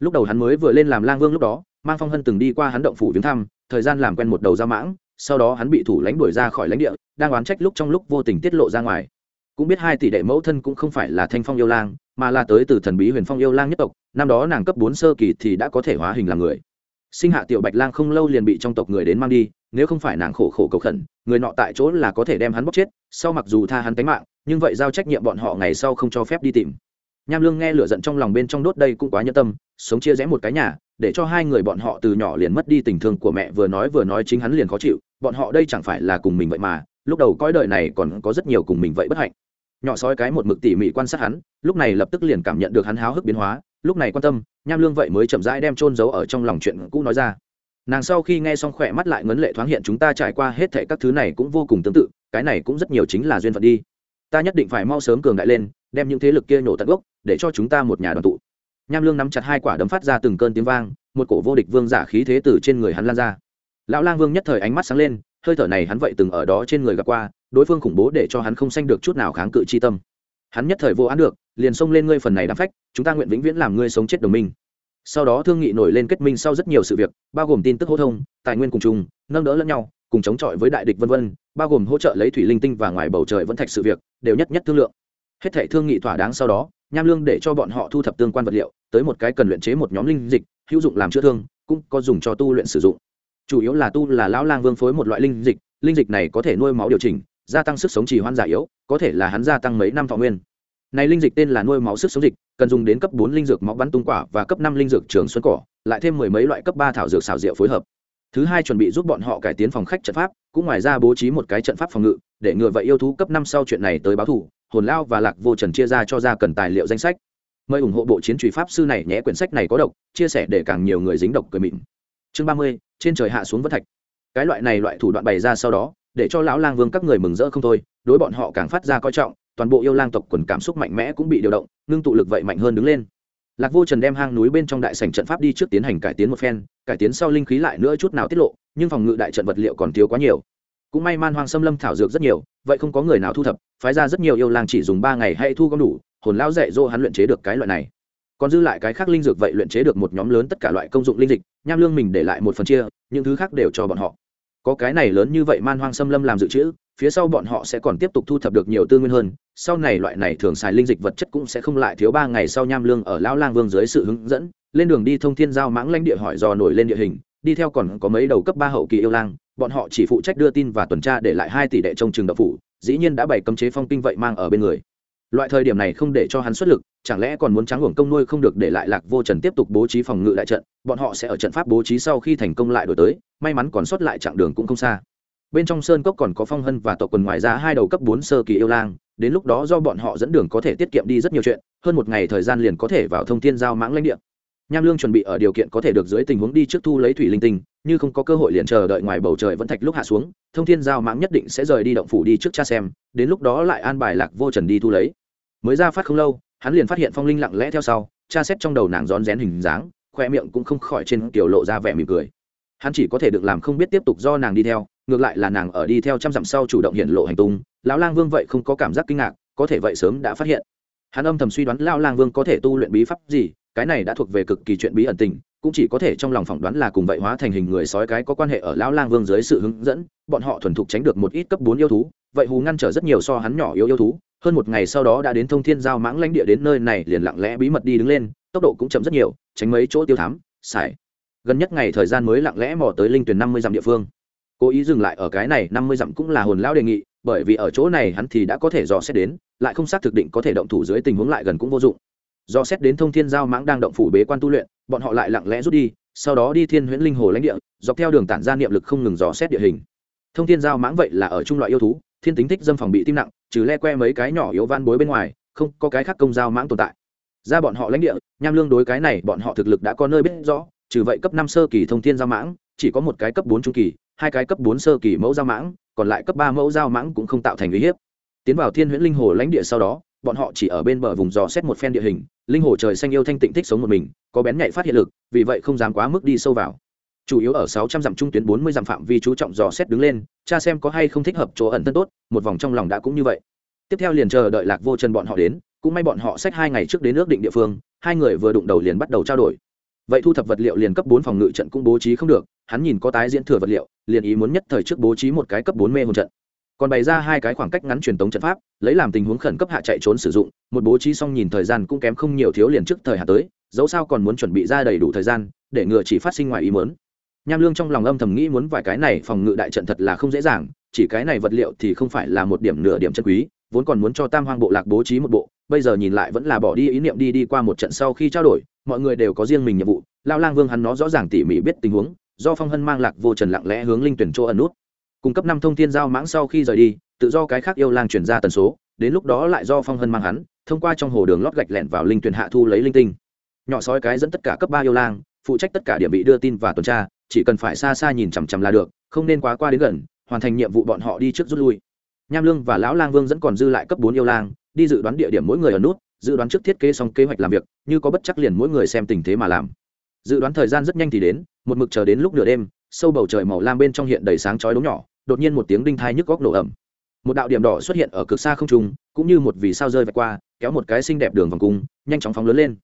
Lúc đầu hắn mới vừa lên làm lang vương lúc đó, mang phong hân từng đi qua hắn động phủ viếng thăm, thời gian làm quen một đầu ra mãng, sau đó hắn bị thủ lãnh đuổi ra khỏi lãnh địa, đang oán trách lúc trong lúc vô tình tiết lộ ra ngoài. Cũng biết hai tỷ đệ mẫu thân cũng không phải là thanh phong yêu lang, mà là tới từ thần bí huyền phong yêu lang nhất tộc, năm đó nàng cấp bốn sơ kỳ thì đã có thể hóa hình làm người. Sinh hạ tiểu bạch lang không lâu liền bị trong tộc người đến mang đi, nếu không phải nàng khổ khổ cầu khẩn, người nọ tại chỗ là có thể đem hắn bóc chết, sau mặc dù tha hắn tánh mạng nhưng vậy giao trách nhiệm bọn họ ngày sau không cho phép đi tìm. Nham lương nghe lửa giận trong lòng bên trong đốt đây cũng quá nhẫn tâm, sống chia rẽ một cái nhà, để cho hai người bọn họ từ nhỏ liền mất đi tình thương của mẹ vừa nói vừa nói chính hắn liền khó chịu, bọn họ đây chẳng phải là cùng mình vậy mà, lúc đầu cõi đời này còn có rất nhiều cùng mình vậy bất hạnh. Nhỏ sói cái một mực tỉ mỉ quan sát hắn, lúc này lập tức liền cảm nhận được hắn háo hức biến hóa, lúc này quan tâm, nham lương vậy mới chậm rãi đem trôn giấu ở trong lòng chuyện cũ nói ra. Nàng sau khi nghe xong khỏe mắt lại ngấn lệ thoáng hiện chúng ta trải qua hết thệ các thứ này cũng vô cùng tương tự, cái này cũng rất nhiều chính là duyên phận đi ta nhất định phải mau sớm cường đại lên, đem những thế lực kia nhổ tận gốc, để cho chúng ta một nhà đoàn tụ. Nham lương nắm chặt hai quả đấm phát ra từng cơn tiếng vang, một cổ vô địch vương giả khí thế từ trên người hắn lan ra. Lão lang vương nhất thời ánh mắt sáng lên, hơi thở này hắn vậy từng ở đó trên người gặp qua, đối phương khủng bố để cho hắn không sanh được chút nào kháng cự chi tâm. Hắn nhất thời vô án được, liền xông lên ngươi phần này đám phách, chúng ta nguyện vĩnh viễn làm ngươi sống chết đồng minh. Sau đó thương nghị nổi lên kết minh sau rất nhiều sự việc, bao gồm tin tức hô thông, tài nguyên cùng chung, nâng đỡ lẫn nhau cùng chống chọi với đại địch vân vân, bao gồm hỗ trợ lấy thủy linh tinh và ngoài bầu trời vẫn thạch sự việc, đều nhất nhất thương lượng. Hết thảy thương nghị thỏa đáng sau đó, nham lương để cho bọn họ thu thập tương quan vật liệu, tới một cái cần luyện chế một nhóm linh dịch, hữu dụng làm chữa thương, cũng có dùng cho tu luyện sử dụng. Chủ yếu là tu là lão lang vương phối một loại linh dịch linh dịch này có thể nuôi máu điều chỉnh, gia tăng sức sống trì hoãn giả yếu, có thể là hắn gia tăng mấy năm thọ nguyên. Này linh dịch tên là nuôi máu sức sống dịch, cần dùng đến cấp bốn linh dược máu bắn tung quả và cấp năm linh dược trường xuân cỏ, lại thêm mười mấy loại cấp ba thảo dược xào rượu phối hợp thứ hai chuẩn bị giúp bọn họ cải tiến phòng khách trận pháp, cũng ngoài ra bố trí một cái trận pháp phòng ngự, để ngừa vậy yêu thú cấp năm sau chuyện này tới báo thủ, hồn lao và lạc vô trần chia ra cho ra cần tài liệu danh sách. Mời ủng hộ bộ chiến truy pháp sư này nhé, quyển sách này có độc, chia sẻ để càng nhiều người dính độc cười mịn. Chương ba mươi, trên trời hạ xuống vân thạch. Cái loại này loại thủ đoạn bày ra sau đó, để cho lão lang vương các người mừng rỡ không thôi, đối bọn họ càng phát ra coi trọng, toàn bộ yêu lang tộc quần cảm xúc mạnh mẽ cũng bị điều động, ngưng tụ lực vậy mạnh hơn đứng lên lạc vô trần đem hang núi bên trong đại sảnh trận pháp đi trước tiến hành cải tiến một phen, cải tiến sau linh khí lại nữa chút nào tiết lộ, nhưng phòng ngự đại trận vật liệu còn thiếu quá nhiều. Cũng may man hoang xâm lâm thảo dược rất nhiều, vậy không có người nào thu thập, phái ra rất nhiều yêu lang chỉ dùng ba ngày hay thu gom đủ, hồn lão dạy dỗ hắn luyện chế được cái loại này. Còn dư lại cái khác linh dược vậy luyện chế được một nhóm lớn tất cả loại công dụng linh dịch, nham lương mình để lại một phần chia, những thứ khác đều cho bọn họ. Có cái này lớn như vậy man hoang xâm lâm làm dự trữ phía sau bọn họ sẽ còn tiếp tục thu thập được nhiều tư nguyên hơn, sau này loại này thường xài linh dịch vật chất cũng sẽ không lại thiếu ba ngày sau nham lương ở lão lang vương dưới sự hướng dẫn, lên đường đi thông thiên giao mãng lãnh địa hỏi dò nổi lên địa hình, đi theo còn có mấy đầu cấp ba hậu kỳ yêu lang, bọn họ chỉ phụ trách đưa tin và tuần tra để lại hai tỷ đệ trong trường đậu phủ, dĩ nhiên đã bày cấm chế phong kinh vậy mang ở bên người. Loại thời điểm này không để cho hắn xuất lực, chẳng lẽ còn muốn trắng hưởng công nuôi không được để lại lạc vô trần tiếp tục bố trí phòng ngự đại trận, bọn họ sẽ ở trận pháp bố trí sau khi thành công lại đổi tới, may mắn còn sót lại chặng đường cũng không xa bên trong sơn cốc còn có phong hân và tộc quần ngoài ra hai đầu cấp bốn sơ kỳ yêu lang, đến lúc đó do bọn họ dẫn đường có thể tiết kiệm đi rất nhiều chuyện, hơn một ngày thời gian liền có thể vào thông thiên giao mãng lãnh địa. Nham lương chuẩn bị ở điều kiện có thể được dưới tình huống đi trước thu lấy thủy linh tinh, như không có cơ hội liền chờ đợi ngoài bầu trời vẫn thạch lúc hạ xuống, thông thiên giao mãng nhất định sẽ rời đi động phủ đi trước cha xem, đến lúc đó lại an bài lạc vô trần đi thu lấy. Mới ra phát không lâu, hắn liền phát hiện phong linh lặng lẽ theo sau, cha xét trong đầu nàng rón rén hình dáng, khoe miệng cũng không khỏi trên kiểu lộ ra vẻ mỉm cười hắn chỉ có thể được làm không biết tiếp tục do nàng đi theo, ngược lại là nàng ở đi theo trăm dặm sau chủ động hiện lộ hành tung, lão lang vương vậy không có cảm giác kinh ngạc, có thể vậy sớm đã phát hiện. Hắn âm thầm suy đoán Lão lang vương có thể tu luyện bí pháp gì, cái này đã thuộc về cực kỳ chuyện bí ẩn tình, cũng chỉ có thể trong lòng phỏng đoán là cùng vậy hóa thành hình người sói cái có quan hệ ở lão lang vương dưới sự hướng dẫn, bọn họ thuần thục tránh được một ít cấp bốn yêu thú, vậy hù ngăn trở rất nhiều so hắn nhỏ yếu yêu thú, hơn một ngày sau đó đã đến thông thiên giao mãng lãnh địa đến nơi này liền lặng lẽ bí mật đi đứng lên, tốc độ cũng chậm rất nhiều, tránh mấy chỗ tiêu thám, xài gần nhất ngày thời gian mới lặng lẽ mò tới linh tuyển năm mươi dặm địa phương. Cố ý dừng lại ở cái này năm mươi dặm cũng là hồn lão đề nghị, bởi vì ở chỗ này hắn thì đã có thể dò xét đến, lại không xác thực định có thể động thủ dưới tình huống lại gần cũng vô dụng. Do xét đến thông thiên giao mãng đang động phủ bế quan tu luyện, bọn họ lại lặng lẽ rút đi, sau đó đi thiên huyễn linh hồ lãnh địa, dọc theo đường tản ra niệm lực không ngừng dò xét địa hình. Thông thiên giao mãng vậy là ở trung loại yêu thú, thiên tính thích dâm phòng bị tim nặng, trừ le que mấy cái nhỏ yếu van bối bên ngoài, không có cái khác công giao mãng tồn tại. Ra bọn họ lãnh địa, nham lương đối cái này bọn họ thực lực đã có nơi biết rõ trừ vậy cấp năm sơ kỳ thông thiên giao mãng, chỉ có một cái cấp bốn trung kỳ, hai cái cấp bốn sơ kỳ mẫu giao mãng, còn lại cấp ba mẫu giao mãng cũng không tạo thành uy hiếp. Tiến vào thiên huyễn linh hồ lãnh địa sau đó, bọn họ chỉ ở bên bờ vùng dò xét một phen địa hình, linh hồ trời xanh yêu thanh tịnh thích sống một mình, có bén nhạy phát hiện lực, vì vậy không dám quá mức đi sâu vào. Chủ yếu ở sáu trăm dặm trung tuyến bốn mươi dặm phạm vi chú trọng dò xét đứng lên cha xem có hay không thích hợp chỗ ẩn thân tốt, một vòng trong lòng đã cũng như vậy. Tiếp theo liền chờ đợi lạc vô chân bọn họ đến, cũng may bọn họ xách hai ngày trước đến ước định địa phương, hai người vừa đụng đầu liền bắt đầu trao đổi vậy thu thập vật liệu liền cấp bốn phòng ngự trận cũng bố trí không được, hắn nhìn có tái diễn thừa vật liệu, liền ý muốn nhất thời trước bố trí một cái cấp bốn mê hồn trận. Còn bày ra hai cái khoảng cách ngắn truyền tống trận pháp, lấy làm tình huống khẩn cấp hạ chạy trốn sử dụng, một bố trí xong nhìn thời gian cũng kém không nhiều thiếu liền trước thời hạ tới, dẫu sao còn muốn chuẩn bị ra đầy đủ thời gian, để ngừa chỉ phát sinh ngoài ý muốn. Nham lương trong lòng âm thầm nghĩ muốn vài cái này phòng ngự đại trận thật là không dễ dàng, chỉ cái này vật liệu thì không phải là một điểm nửa điểm chân quý, vốn còn muốn cho tam hoang bộ lạc bố trí một bộ bây giờ nhìn lại vẫn là bỏ đi ý niệm đi đi qua một trận sau khi trao đổi, mọi người đều có riêng mình nhiệm vụ. Lao lang vương hắn nó rõ ràng tỉ mỉ biết tình huống, do phong hân mang lạc vô trần lặng lẽ hướng linh tuyển chỗ ẩn nút. Cung cấp năm thông tin giao mãng sau khi rời đi, tự do cái khác yêu lang chuyển ra tần số, đến lúc đó lại do phong hân mang hắn, thông qua trong hồ đường lót gạch lẹn vào linh tuyển hạ thu lấy linh tinh. Nhỏ sói cái dẫn tất cả cấp ba yêu lang, phụ trách tất cả điểm bị đưa tin và tuần tra, chỉ cần phải xa xa nhìn chằm chằm là được, không nên quá qua đến gần, hoàn thành nhiệm vụ bọn họ đi trước rút lui. Nham lương và lão lang vương dẫn còn dư lại cấp bốn yêu lang đi dự đoán địa điểm mỗi người ở nút, dự đoán trước thiết kế xong kế hoạch làm việc, như có bất chắc liền mỗi người xem tình thế mà làm. Dự đoán thời gian rất nhanh thì đến, một mực chờ đến lúc nửa đêm, sâu bầu trời màu lam bên trong hiện đầy sáng chói đống nhỏ, đột nhiên một tiếng đinh thai nhức góc nổ ẩm một đạo điểm đỏ xuất hiện ở cực xa không trung, cũng như một vì sao rơi vạch qua, kéo một cái xinh đẹp đường vòng cung, nhanh chóng phóng lớn lên.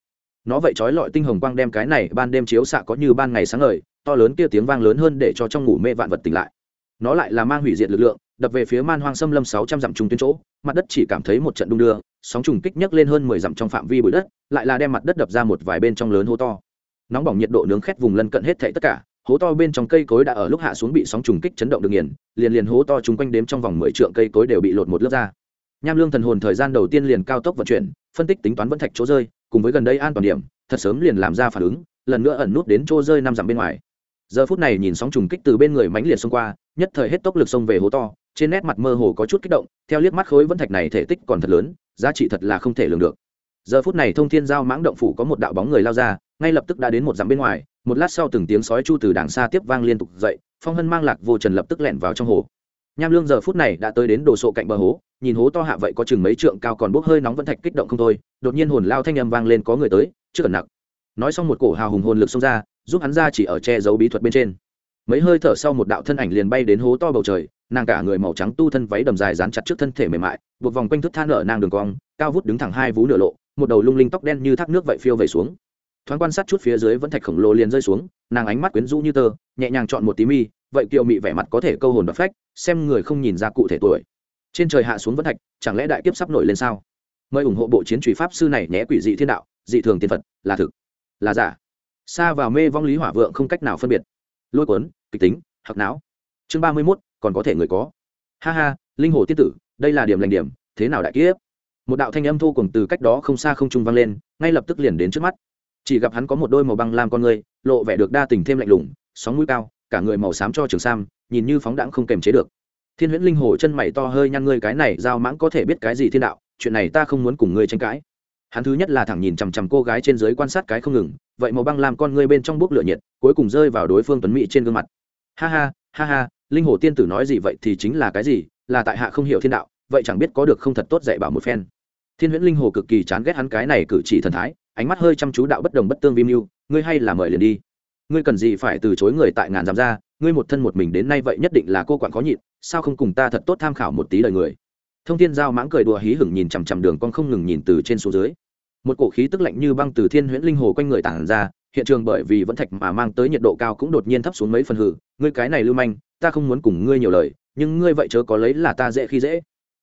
Nó vậy trói lọi tinh hồng quang đem cái này ban đêm chiếu xạ có như ban ngày sáng ngời, to lớn kia tiếng vang lớn hơn để cho trong ngủ mê vạn vật tỉnh lại. Nó lại là mang hủy diệt lực lượng, đập về phía man hoang xâm lâm sáu trăm dặm trung tuyến chỗ mặt đất chỉ cảm thấy một trận đung đưa, sóng trùng kích nhấc lên hơn mười dặm trong phạm vi bụi đất, lại là đem mặt đất đập ra một vài bên trong lớn hố to. Nóng bỏng nhiệt độ nướng khét vùng lân cận hết thảy tất cả, hố to bên trong cây cối đã ở lúc hạ xuống bị sóng trùng kích chấn động được nghiền, liền liền hố to chung quanh đếm trong vòng mười trượng cây cối đều bị lột một lớp ra. Nham lương thần hồn thời gian đầu tiên liền cao tốc vận chuyển, phân tích tính toán vẫn thạch chỗ rơi, cùng với gần đây an toàn điểm, thật sớm liền làm ra phản ứng, lần nữa ẩn nút đến chỗ rơi năm dặm bên ngoài. Giờ phút này nhìn sóng trùng kích từ bên người mãnh liệt xông qua, nhất thời hết tốc lực xông về hố to trên nét mặt mơ hồ có chút kích động, theo liếc mắt khối vân thạch này thể tích còn thật lớn, giá trị thật là không thể lường được. Giờ phút này thông thiên giao mãng động phủ có một đạo bóng người lao ra, ngay lập tức đã đến một dặm bên ngoài, một lát sau từng tiếng sói chu từ đàng xa tiếp vang liên tục dậy, phong hân mang lạc vô trần lập tức lẻn vào trong hồ. Nham lương giờ phút này đã tới đến đồ sộ cạnh bờ hố, nhìn hố to hạ vậy có chừng mấy trượng cao còn bốc hơi nóng vẫn thạch kích động không thôi, đột nhiên hồn lao thanh âm vang lên có người tới, chưa cần nặng. Nói xong một cổ hào hùng hồn lực xông ra, giúp hắn ra chỉ ở che giấu bí thuật bên trên. Mấy hơi thở sau một đạo thân ảnh liền bay đến hố to bầu trời nàng cả người màu trắng tu thân váy đầm dài dán chặt trước thân thể mềm mại, buộc vòng quanh thức than nở nàng đường cong, cao vút đứng thẳng hai vú nửa lộ, một đầu lung linh tóc đen như thác nước vậy phiêu về xuống. Thoáng quan sát chút phía dưới vẫn thạch khổng lồ liền rơi xuống, nàng ánh mắt quyến rũ như tơ, nhẹ nhàng chọn một tí mi, vậy kiều mị vẻ mặt có thể câu hồn và phách, xem người không nhìn ra cụ thể tuổi. Trên trời hạ xuống vẫn thạch, chẳng lẽ đại kiếp sắp nổi lên sao? Mời ủng hộ bộ chiến truy pháp sư này nhé quỷ dị thiên đạo, dị thường tiên phật, là thực, là giả. Xa vào mê vong lý hỏa vượng không cách nào phân biệt. Lôi cuốn, kịch tính hoặc não. Chương ba mươi mốt còn có thể người có. Ha ha, linh hồ tiết tử, đây là điểm lành điểm, thế nào đại kiếp? Một đạo thanh âm thu cùng từ cách đó không xa không trung vang lên, ngay lập tức liền đến trước mắt. Chỉ gặp hắn có một đôi màu băng lam con người lộ vẻ được đa tình thêm lạnh lùng, sóng mũi cao, cả người màu xám cho trường sam, nhìn như phóng đãng không kềm chế được. Thiên huyễn linh hồ chân mày to hơi nhăn ngươi cái này giao mãng có thể biết cái gì thiên đạo, chuyện này ta không muốn cùng ngươi tranh cãi. Hắn thứ nhất là thẳng nhìn chằm chằm cô gái trên dưới quan sát cái không ngừng, vậy màu băng làm con ngươi bên trong bốc lửa nhiệt, cuối cùng rơi vào đối phương tuấn mỹ trên gương mặt. Ha ha ha ha linh hồ tiên tử nói gì vậy thì chính là cái gì, là tại hạ không hiểu thiên đạo, vậy chẳng biết có được không thật tốt dạy bảo một phen. Thiên huyễn linh hồ cực kỳ chán ghét hắn cái này cử chỉ thần thái, ánh mắt hơi chăm chú đạo bất đồng bất tương vi mưu, ngươi hay là mời liền đi. Ngươi cần gì phải từ chối người tại ngàn dám ra, ngươi một thân một mình đến nay vậy nhất định là cô quản khó nhịn, sao không cùng ta thật tốt tham khảo một tí lời người. Thông thiên giao mãng cười đùa hí hửng nhìn chằm chằm đường con không ngừng nhìn từ trên xuống dưới. Một cổ khí tức lạnh như băng từ thiên huyễn linh hồ quanh người tản ra, hiện trường bởi vì vẫn thạch mà mang tới nhiệt độ cao cũng đột nhiên thấp xuống mấy phần hử, ngươi cái này lưu manh ta không muốn cùng ngươi nhiều lời, nhưng ngươi vậy chớ có lấy là ta dễ khi dễ.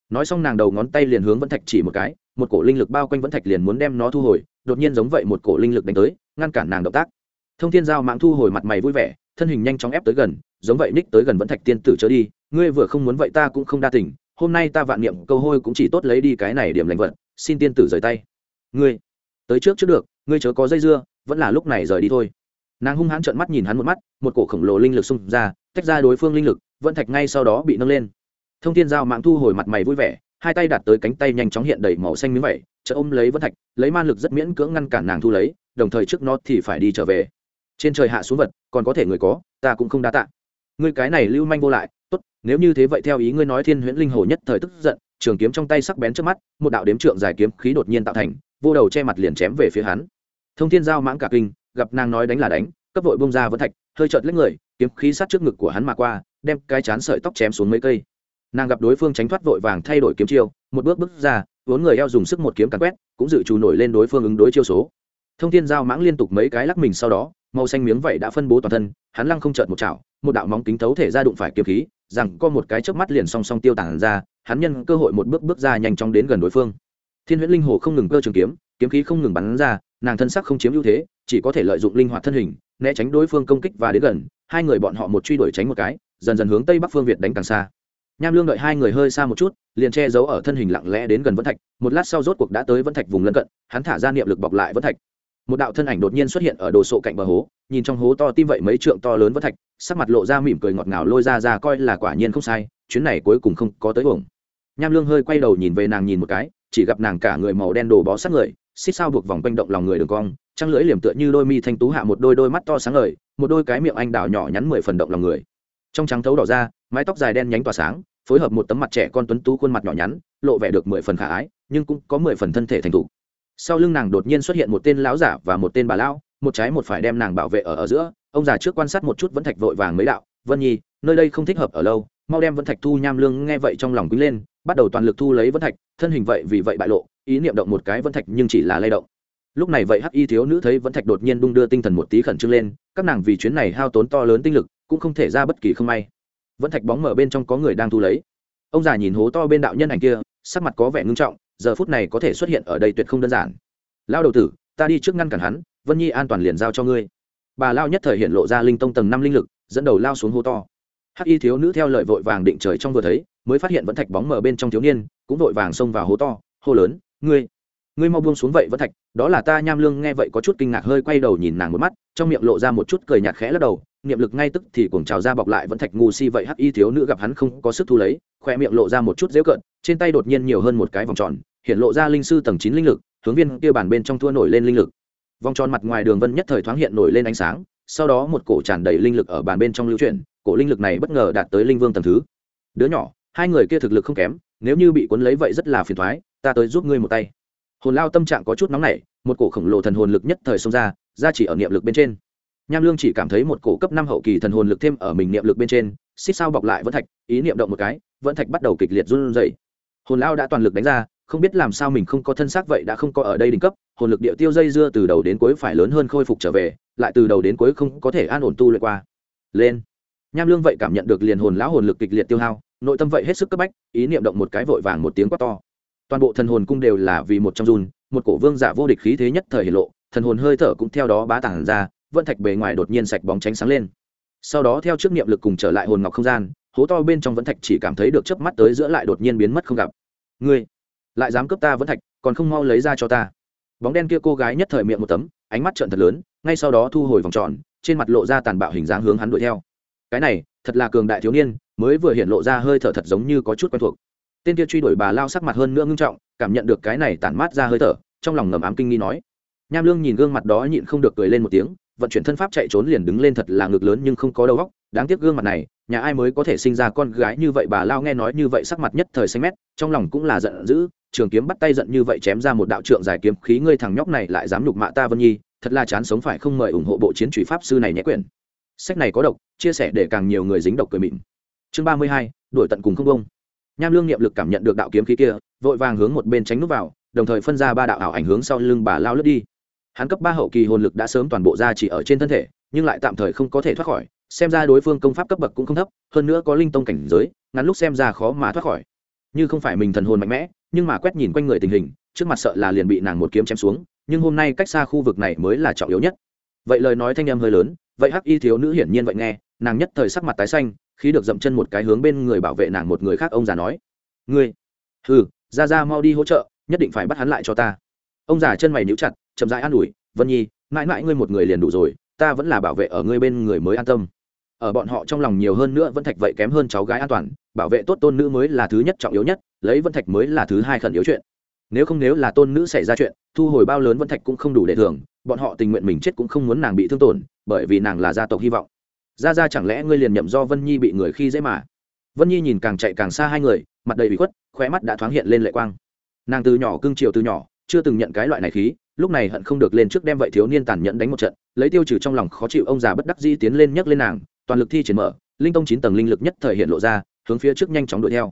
Nói xong nàng đầu ngón tay liền hướng vẫn thạch chỉ một cái, một cổ linh lực bao quanh vẫn thạch liền muốn đem nó thu hồi, đột nhiên giống vậy một cổ linh lực đánh tới, ngăn cản nàng động tác. Thông thiên giao mạng thu hồi mặt mày vui vẻ, thân hình nhanh chóng ép tới gần, giống vậy ních tới gần vẫn thạch tiên tử trở đi, ngươi vừa không muốn vậy ta cũng không đa tình, hôm nay ta vạn niệm câu hôi cũng chỉ tốt lấy đi cái này điểm lành vận xin tiên tử rời tay. Ngươi, tới trước trước được, ngươi chớ có dây dưa, vẫn là lúc này rời đi thôi. Nàng hung hãn trợn mắt nhìn hắn một mắt, một cổ khổng lồ linh lực xung ra tách ra đối phương linh lực, vận thạch ngay sau đó bị nâng lên. Thông thiên giao mạng thu hồi mặt mày vui vẻ, hai tay đặt tới cánh tay nhanh chóng hiện đầy màu xanh miếng vẩy chợ ôm lấy vân thạch, lấy man lực rất miễn cưỡng ngăn cản nàng thu lấy, đồng thời trước nó thì phải đi trở về. Trên trời hạ xuống vật, còn có thể người có, ta cũng không đa tạ. Ngươi cái này lưu manh vô lại, tốt, nếu như thế vậy theo ý ngươi nói thiên huyễn linh hồ nhất thời tức giận, trường kiếm trong tay sắc bén trước mắt, một đạo đếm trượng dài kiếm khí đột nhiên tạo thành, vô đầu che mặt liền chém về phía hắn. Thông thiên giao mãng cả kinh, gặp nàng nói đánh là đánh cấp vội bông ra vẫn thạch, hơi chợt lấy người, kiếm khí sát trước ngực của hắn mà qua, đem cái chán sợi tóc chém xuống mấy cây. Nàng gặp đối phương tránh thoát vội vàng thay đổi kiếm chiêu, một bước bước ra, vốn người eo dùng sức một kiếm càn quét, cũng dự trù nổi lên đối phương ứng đối chiêu số. Thông thiên giao mãng liên tục mấy cái lắc mình sau đó, màu xanh miếng vậy đã phân bố toàn thân, hắn lăng không chợt một chảo, một đạo móng kính thấu thể ra đụng phải kiếm khí, rằng có một cái chớp mắt liền song song tiêu tản ra, hắn nhân cơ hội một bước bước ra nhanh chóng đến gần đối phương. Thiên huyễn linh hồ không ngừng cơ trường kiếm kiếm khí không ngừng bắn ra, nàng thân sắc không chiếm ưu thế, chỉ có thể lợi dụng linh hoạt thân hình né tránh đối phương công kích và đến gần, hai người bọn họ một truy đuổi tránh một cái, dần dần hướng tây bắc phương việt đánh càng xa. Nham lương đợi hai người hơi xa một chút, liền che giấu ở thân hình lặng lẽ đến gần vân thạch, một lát sau rốt cuộc đã tới vân thạch vùng lân cận, hắn thả ra niệm lực bọc lại vân thạch. Một đạo thân ảnh đột nhiên xuất hiện ở đồ sộ cạnh bờ hố, nhìn trong hố to tim vậy mấy trượng to lớn vân thạch, sắc mặt lộ ra mỉm cười ngọt ngào lôi ra ra coi là quả nhiên không sai, chuyến này cuối cùng không có tới uổng. Nham lương hơi quay đầu nhìn về nàng nhìn một cái, chỉ gặp nàng cả người màu đen đồ bó sát người, xích sao buộc vòng quanh động lòng người đường cong trăng lưỡi liềm tựa như đôi mi thanh tú hạ một đôi đôi mắt to sáng ngời, một đôi cái miệng anh đào nhỏ nhắn mười phần động lòng người. Trong trắng thấu đỏ ra, mái tóc dài đen nhánh tỏa sáng, phối hợp một tấm mặt trẻ con tuấn tú khuôn mặt nhỏ nhắn, lộ vẻ được mười phần khả ái, nhưng cũng có mười phần thân thể thành thục. Sau lưng nàng đột nhiên xuất hiện một tên lão giả và một tên bà lão, một trái một phải đem nàng bảo vệ ở ở giữa, ông già trước quan sát một chút vẫn thạch vội vàng mấy đạo, vân nhi, nơi đây không thích hợp ở lâu, mau đem vẫn thạch thu nham lương. Nghe vậy trong lòng quý lên, bắt đầu toàn lực thu lấy vẫn thạch, thân hình vậy vì vậy bại lộ, ý niệm động một cái vẫn thạch nhưng chỉ là lay động lúc này vậy hắc y thiếu nữ thấy vẫn thạch đột nhiên đung đưa tinh thần một tí khẩn trương lên, các nàng vì chuyến này hao tốn to lớn tinh lực, cũng không thể ra bất kỳ không may. Vẫn thạch bóng mở bên trong có người đang thu lấy. Ông già nhìn hố to bên đạo nhân ảnh kia, sắc mặt có vẻ ngưng trọng, giờ phút này có thể xuất hiện ở đây tuyệt không đơn giản. Lao đầu tử, ta đi trước ngăn cản hắn, vân nhi an toàn liền giao cho ngươi. Bà lao nhất thời hiện lộ ra linh tông tầng năm linh lực, dẫn đầu lao xuống hố to. Hắc y thiếu nữ theo lời vội vàng định trời trong vừa thấy, mới phát hiện vẫn thạch bóng mở bên trong thiếu niên, cũng vội vàng xông vào hố to, hô lớn, ngươi! Ngươi mau buông xuống vậy vẫn thạch, đó là ta nham lương nghe vậy có chút kinh ngạc hơi quay đầu nhìn nàng một mắt, trong miệng lộ ra một chút cười nhạt khẽ lắc đầu, niệm lực ngay tức thì cuồng trào ra bọc lại vẫn thạch ngu si vậy hắc y thiếu nữ gặp hắn không có sức thu lấy khoe miệng lộ ra một chút dễu cợt, trên tay đột nhiên nhiều hơn một cái vòng tròn, hiện lộ ra linh sư tầng chín linh lực, hướng viên kia bản bên trong thua nổi lên linh lực. Vòng tròn mặt ngoài đường vân nhất thời thoáng hiện nổi lên ánh sáng, sau đó một cổ tràn đầy linh lực ở bàn bên trong lưu chuyển, cổ linh lực này bất ngờ đạt tới linh vương tầng thứ. Đứa nhỏ, hai người kia thực lực không kém, nếu như bị cuốn lấy vậy rất là phiền thoái, ta tới giúp ngươi một tay hồn lao tâm trạng có chút nóng nảy, một cổ khổng lồ thần hồn lực nhất thời xông ra ra chỉ ở niệm lực bên trên. Nham lương chỉ cảm thấy một cổ cấp năm hậu kỳ thần hồn lực thêm ở mình niệm lực bên trên, xích sao bọc lại vẫn thạch, ý niệm động một cái, vẫn thạch bắt đầu kịch liệt run rẩy. Hồn lao đã toàn lực đánh ra, không biết làm sao mình không có thân xác vậy đã không có ở đây đỉnh cấp, hồn lực điệu tiêu dây dưa từ đầu đến cuối phải lớn hơn khôi phục trở về, lại từ đầu đến cuối không có thể an ổn tu luyện qua. Lên. Nham lương vậy cảm nhận được liền hồn lão hồn lực kịch liệt tiêu hao, nội tâm vậy hết sức cấp bách, ý niệm động một cái vội vàng một tiếng quát to toàn bộ thần hồn cung đều là vì một trong run, một cổ vương giả vô địch khí thế nhất thời hiện lộ, thần hồn hơi thở cũng theo đó bá tản ra vận thạch bề ngoài đột nhiên sạch bóng tránh sáng lên. Sau đó theo trước niệm lực cùng trở lại hồn ngọc không gian, hố to bên trong vẫn thạch chỉ cảm thấy được chớp mắt tới giữa lại đột nhiên biến mất không gặp. Ngươi, lại dám cướp ta vẫn thạch, còn không mau lấy ra cho ta. Bóng đen kia cô gái nhất thời miệng một tấm, ánh mắt trợn thật lớn, ngay sau đó thu hồi vòng tròn, trên mặt lộ ra tàn bạo hình dáng hướng hắn đuổi theo. Cái này, thật là cường đại thiếu niên, mới vừa hiện lộ ra hơi thở thật giống như có chút quen thuộc tên kia truy đuổi bà lao sắc mặt hơn nữa ngưng trọng, cảm nhận được cái này tản mát ra hơi thở, trong lòng ngầm ám kinh nghi nói. Nham lương nhìn gương mặt đó nhịn không được cười lên một tiếng, vận chuyển thân pháp chạy trốn liền đứng lên thật là ngực lớn nhưng không có đầu óc, đáng tiếc gương mặt này, nhà ai mới có thể sinh ra con gái như vậy bà lao nghe nói như vậy sắc mặt nhất thời xanh mét, trong lòng cũng là giận dữ, trường kiếm bắt tay giận như vậy chém ra một đạo trượng dài kiếm khí ngươi thằng nhóc này lại dám nhục mạ ta vân nhi, thật là chán sống phải không mời ủng hộ bộ chiến trụy pháp sư này nhé quyển. Sách này có độc, chia sẻ để càng nhiều người dính độc cười mịn. Chương ba mươi hai, đuổi tận cùng không bông nham lương nghiệm lực cảm nhận được đạo kiếm khí kia, vội vàng hướng một bên tránh núp vào, đồng thời phân ra ba đạo ảo ảnh hướng sau lưng bà lao lướt đi. Hắn cấp ba hậu kỳ hồn lực đã sớm toàn bộ ra chỉ ở trên thân thể, nhưng lại tạm thời không có thể thoát khỏi, xem ra đối phương công pháp cấp bậc cũng không thấp, hơn nữa có linh tông cảnh giới, ngắn lúc xem ra khó mà thoát khỏi. Như không phải mình thần hồn mạnh mẽ, nhưng mà quét nhìn quanh người tình hình, trước mặt sợ là liền bị nàng một kiếm chém xuống, nhưng hôm nay cách xa khu vực này mới là trọng yếu nhất. Vậy lời nói thanh em hơi lớn, vậy hắc y thiếu nữ hiển nhiên vậy nghe, nàng nhất thời sắc mặt tái xanh khi được dậm chân một cái hướng bên người bảo vệ nàng một người khác, ông già nói. Ngươi? Hừ, ra ra mau đi hỗ trợ, nhất định phải bắt hắn lại cho ta. Ông già chân mày níu chặt, chậm rãi an ủi. Vân nhi, mãi mãi ngươi một người liền đủ rồi, ta vẫn là bảo vệ ở ngươi bên người mới an tâm. Ở bọn họ trong lòng nhiều hơn nữa vẫn thạch vậy kém hơn cháu gái an toàn, bảo vệ tốt tôn nữ mới là thứ nhất trọng yếu nhất, lấy vân thạch mới là thứ hai khẩn yếu chuyện. Nếu không nếu là tôn nữ xảy ra chuyện, thu hồi bao lớn vân thạch cũng không đủ để thường bọn họ tình nguyện mình chết cũng không muốn nàng bị thương tổn, bởi vì nàng là gia tộc hy vọng ra ra chẳng lẽ ngươi liền nhậm do vân nhi bị người khi dễ mà? Vân nhi nhìn càng chạy càng xa hai người, mặt đầy bị khuất, khóe mắt đã thoáng hiện lên lệ quang. Nàng từ nhỏ cưng chiều từ nhỏ, chưa từng nhận cái loại này khí, lúc này hận không được lên trước đem vậy thiếu niên tàn nhẫn đánh một trận, lấy tiêu trừ trong lòng khó chịu ông già bất đắc dĩ tiến lên nhấc lên nàng, toàn lực thi triển mở, linh tông chín tầng linh lực nhất thời hiện lộ ra, hướng phía trước nhanh chóng đuổi theo.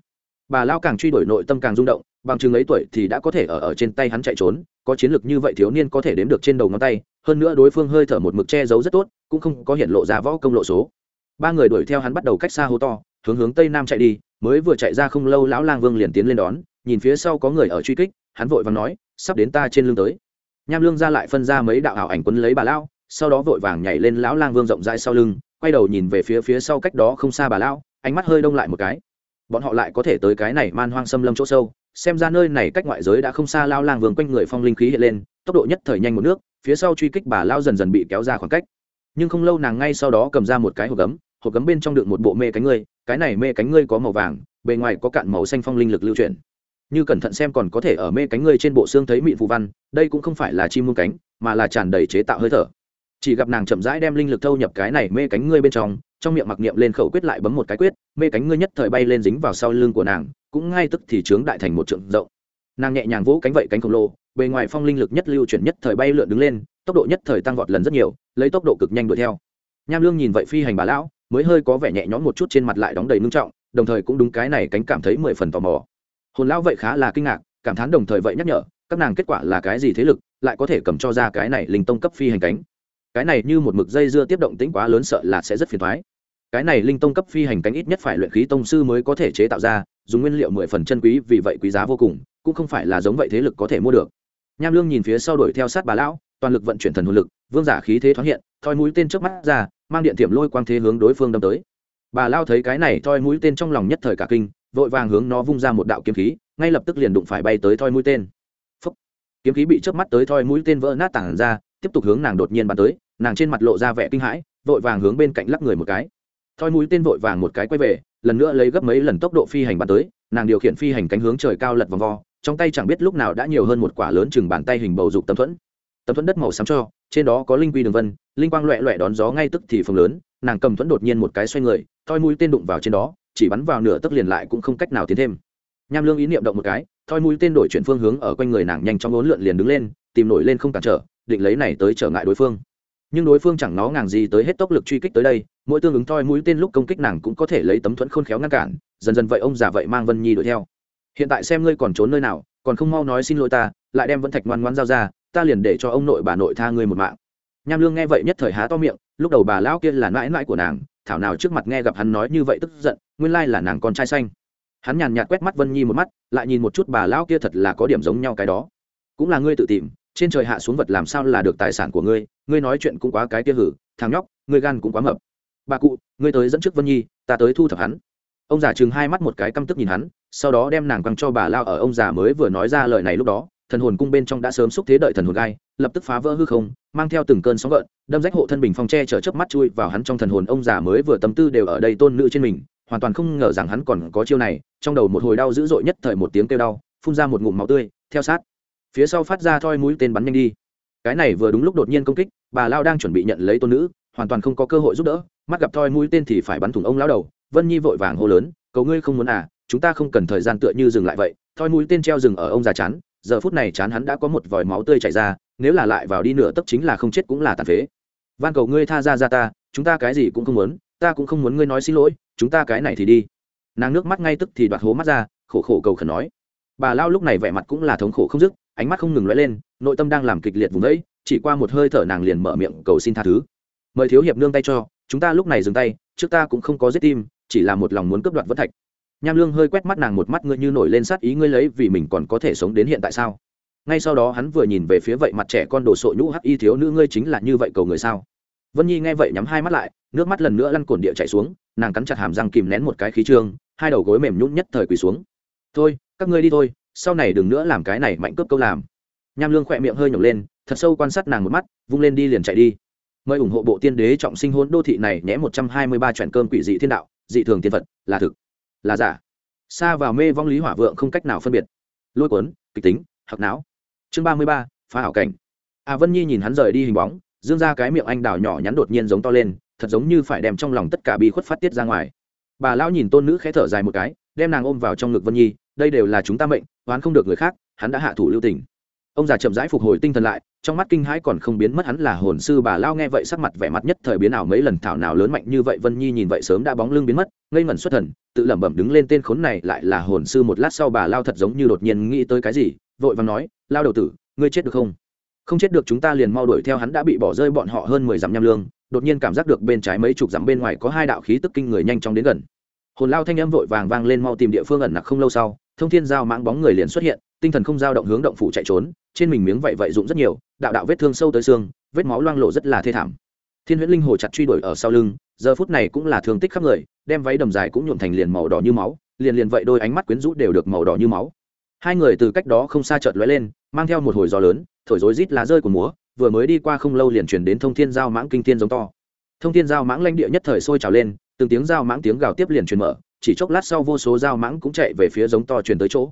Bà lao càng truy đuổi nội tâm càng rung động bằng chừng ấy tuổi thì đã có thể ở ở trên tay hắn chạy trốn, có chiến lược như vậy thiếu niên có thể đếm được trên đầu ngón tay, hơn nữa đối phương hơi thở một mực che giấu rất tốt, cũng không có hiện lộ ra võ công lộ số. Ba người đuổi theo hắn bắt đầu cách xa hô to, hướng hướng tây nam chạy đi, mới vừa chạy ra không lâu lão lang vương liền tiến lên đón, nhìn phía sau có người ở truy kích, hắn vội vàng nói, sắp đến ta trên lưng tới. Nham lương ra lại phân ra mấy đạo ảo ảnh quấn lấy bà lão, sau đó vội vàng nhảy lên lão lang vương rộng rãi sau lưng, quay đầu nhìn về phía phía sau cách đó không xa bà lão, ánh mắt hơi đông lại một cái. Bọn họ lại có thể tới cái này man hoang xâm lâm chỗ sâu xem ra nơi này cách ngoại giới đã không xa lao lang vương quanh người phong linh khí hiện lên, tốc độ nhất thời nhanh một nước, phía sau truy kích bà lao dần dần bị kéo ra khoảng cách. Nhưng không lâu nàng ngay sau đó cầm ra một cái hộp gấm hộp gấm bên trong đựng một bộ mê cánh ngươi, cái này mê cánh ngươi có màu vàng, bề ngoài có cạn màu xanh phong linh lực lưu chuyển. Như cẩn thận xem còn có thể ở mê cánh ngươi trên bộ xương thấy mịn phù văn, đây cũng không phải là chim muôn cánh, mà là tràn đầy chế tạo hơi thở chỉ gặp nàng chậm rãi đem linh lực thâu nhập cái này mê cánh ngươi bên trong trong miệng mặc niệm lên khẩu quyết lại bấm một cái quyết, mê cánh ngươi nhất thời bay lên dính vào sau lưng của nàng, cũng ngay tức thì trướng đại thành một trượng rộng. Nàng nhẹ nhàng vỗ cánh vậy cánh khổng lồ, bề ngoài phong linh lực nhất lưu chuyển nhất thời bay lượn đứng lên, tốc độ nhất thời tăng vọt lần rất nhiều, lấy tốc độ cực nhanh đuổi theo. Nham lương nhìn vậy phi hành bà lão, mới hơi có vẻ nhẹ nhõm một chút trên mặt lại đóng đầy ngưng trọng, đồng thời cũng đúng cái này cánh cảm thấy mười phần tò mò. Hồn lão vậy khá là kinh ngạc, cảm thán đồng thời vậy nhắc nhở, các nàng kết quả là cái gì thế lực, lại có thể cầm cho ra cái này linh tông cấp phi hành cánh cái này như một mực dây dưa tiếp động tĩnh quá lớn sợ là sẽ rất phiền thoái. Cái này linh tông cấp phi hành cánh ít nhất phải luyện khí tông sư mới có thể chế tạo ra, dùng nguyên liệu mười phần chân quý, vì vậy quý giá vô cùng, cũng không phải là giống vậy thế lực có thể mua được. Nham lương nhìn phía sau đuổi theo sát bà lão, toàn lực vận chuyển thần hồn lực, vương giả khí thế thoáng hiện, thoi mũi tên trước mắt ra, mang điện thiểm lôi quang thế hướng đối phương đâm tới. Bà lao thấy cái này thoi mũi tên trong lòng nhất thời cả kinh, vội vàng hướng nó vung ra một đạo kiếm khí, ngay lập tức liền đụng phải bay tới thoi mũi tên. Phúc. kiếm khí bị chớp mắt tới thoi mũi tên vỡ nát tảng ra, tiếp tục hướng nàng đột nhiên bắn tới nàng trên mặt lộ ra vẻ kinh hãi, vội vàng hướng bên cạnh lắc người một cái. Thoi mũi tên vội vàng một cái quay về, lần nữa lấy gấp mấy lần tốc độ phi hành bắn tới, nàng điều khiển phi hành cánh hướng trời cao lật vòng vo, trong tay chẳng biết lúc nào đã nhiều hơn một quả lớn chừng bàn tay hình bầu dục tấm thuẫn. Tấm thuẫn đất màu xám cho, trên đó có linh quy đường vân, linh quang loẹ loẹ đón gió ngay tức thì phồng lớn, nàng cầm thuẫn đột nhiên một cái xoay người, thoi mũi tên đụng vào trên đó, chỉ bắn vào nửa tấc liền lại cũng không cách nào tiến thêm. Nham lương ý niệm động một cái, thoi mũi tên đổi chuyển phương hướng ở quanh người nàng nhanh chóng ốn lượn liền đứng lên, tìm nổi lên không cản trở, định lấy này tới trở ngại đối phương nhưng đối phương chẳng nó ngàng gì tới hết tốc lực truy kích tới đây, mỗi tương ứng thoi mũi tên lúc công kích nàng cũng có thể lấy tấm thuẫn khôn khéo ngăn cản, dần dần vậy ông già vậy mang vân nhi đuổi theo. Hiện tại xem ngươi còn trốn nơi nào, còn không mau nói xin lỗi ta, lại đem vẫn thạch ngoan ngoan giao ra, ta liền để cho ông nội bà nội tha ngươi một mạng. Nham lương nghe vậy nhất thời há to miệng, lúc đầu bà lão kia là mãi mãi của nàng, thảo nào trước mặt nghe gặp hắn nói như vậy tức giận, nguyên lai là nàng con trai xanh. Hắn nhàn nhạt quét mắt vân nhi một mắt, lại nhìn một chút bà lão kia thật là có điểm giống nhau cái đó. Cũng là ngươi tự tìm, trên trời hạ xuống vật làm sao là được tài sản của ngươi ngươi nói chuyện cũng quá cái kia hử, thằng nhóc, ngươi gan cũng quá mập. Bà cụ, ngươi tới dẫn trước vân nhi, ta tới thu thập hắn. Ông già chừng hai mắt một cái căm tức nhìn hắn, sau đó đem nàng quăng cho bà lao ở ông già mới vừa nói ra lời này lúc đó, thần hồn cung bên trong đã sớm xúc thế đợi thần hồn gai, lập tức phá vỡ hư không, mang theo từng cơn sóng gợn, đâm rách hộ thân bình phong tre chở chớp mắt chui vào hắn trong thần hồn ông già mới vừa tâm tư đều ở đây tôn nữ trên mình, hoàn toàn không ngờ rằng hắn còn có chiêu này, trong đầu một hồi đau dữ dội nhất thời một tiếng kêu đau, phun ra một ngụm máu tươi, theo sát. Phía sau phát ra thoi mũi tên bắn nhanh đi cái này vừa đúng lúc đột nhiên công kích, bà lao đang chuẩn bị nhận lấy tôn nữ, hoàn toàn không có cơ hội giúp đỡ, mắt gặp thoi mũi tên thì phải bắn thủng ông lão đầu. Vân nhi vội vàng hô lớn, cầu ngươi không muốn à chúng ta không cần thời gian tựa như dừng lại vậy. Thoi mũi tên treo rừng ở ông già chán, giờ phút này chán hắn đã có một vòi máu tươi chảy ra, nếu là lại vào đi nửa tấc chính là không chết cũng là tàn phế. Van cầu ngươi tha ra ra ta, chúng ta cái gì cũng không muốn, ta cũng không muốn ngươi nói xin lỗi, chúng ta cái này thì đi. Nàng nước mắt ngay tức thì đoạt hố mắt ra, khổ khổ cầu khẩn nói. Bà lao lúc này vẻ mặt cũng là thống khổ không dứt ánh mắt không ngừng lóe lên, nội tâm đang làm kịch liệt vùng đấy chỉ qua một hơi thở nàng liền mở miệng cầu xin tha thứ. Mời thiếu hiệp nương tay cho, chúng ta lúc này dừng tay, trước ta cũng không có giết tim, chỉ là một lòng muốn cướp đoạt vân thạch. Nham lương hơi quét mắt nàng một mắt ngươi như nổi lên sát ý ngươi lấy vì mình còn có thể sống đến hiện tại sao? Ngay sau đó hắn vừa nhìn về phía vậy mặt trẻ con đồ sộ nhũ hắc y thiếu nữ ngươi chính là như vậy cầu người sao? Vân nhi nghe vậy nhắm hai mắt lại, nước mắt lần nữa lăn cồn địa chạy xuống, nàng cắn chặt hàm răng kìm nén một cái khí trương, hai đầu gối mềm nhún nhất thời quỳ xuống. Thôi, các ngươi đi thôi sau này đừng nữa làm cái này mạnh cướp câu làm. Nham lương khỏe miệng hơi nhổng lên, thật sâu quan sát nàng một mắt, vung lên đi liền chạy đi. Mời ủng hộ bộ tiên đế trọng sinh hôn đô thị này nhé một trăm hai mươi ba truyện cơm quỷ dị thiên đạo, dị thường tiên phật, là thực, là giả. Xa vào mê vong lý hỏa vượng không cách nào phân biệt. Lôi cuốn, kịch tính hoặc não. Chương ba mươi ba, phá hảo cảnh. A vân nhi nhìn hắn rời đi hình bóng, dương ra cái miệng anh đào nhỏ nhắn đột nhiên giống to lên, thật giống như phải đem trong lòng tất cả bi khuất phát tiết ra ngoài. Bà lão nhìn tôn nữ khẽ thở dài một cái, đem nàng ôm vào trong ngực vân nhi đây đều là chúng ta mệnh, oán không được người khác, hắn đã hạ thủ lưu tình. Ông già chậm rãi phục hồi tinh thần lại, trong mắt kinh hãi còn không biến mất hắn là hồn sư bà lao nghe vậy sắc mặt vẻ mặt nhất thời biến ảo mấy lần thảo nào lớn mạnh như vậy, vân nhi nhìn vậy sớm đã bóng lưng biến mất, ngây ngẩn xuất thần, tự lẩm bẩm đứng lên tên khốn này lại là hồn sư một lát sau bà lao thật giống như đột nhiên nghĩ tới cái gì, vội vàng nói, lao đầu tử, ngươi chết được không? Không chết được chúng ta liền mau đuổi theo hắn đã bị bỏ rơi bọn họ hơn mười dặm nham lương. Đột nhiên cảm giác được bên trái mấy chục dặm bên ngoài có hai đạo khí tức kinh người nhanh chóng đến gần. Hồn lao thanh âm vội vàng vang lên mau tìm địa phương ẩn nặc không lâu sau thông thiên giao mãng bóng người liền xuất hiện, tinh thần không dao động hướng động phủ chạy trốn, trên mình miếng vậy vậy dụng rất nhiều, đạo đạo vết thương sâu tới xương, vết máu loang lộ rất là thê thảm. Thiên huyễn linh hồ chặt truy đuổi ở sau lưng, giờ phút này cũng là thương tích khắp người, đem váy đầm dài cũng nhuộm thành liền màu đỏ như máu, liền liền vậy đôi ánh mắt quyến rũ đều được màu đỏ như máu. Hai người từ cách đó không xa chợt lóe lên, mang theo một hồi gió lớn, thổi rối rít lá rơi của múa, vừa mới đi qua không lâu liền chuyển đến thông thiên giao mãng kinh thiên giống to. Thông thiên giao mãng lãnh địa nhất thời sôi trào lên, từng tiếng giao mãng tiếng gào tiếp liền truyền mở chỉ chốc lát sau vô số dao mãng cũng chạy về phía giống to truyền tới chỗ.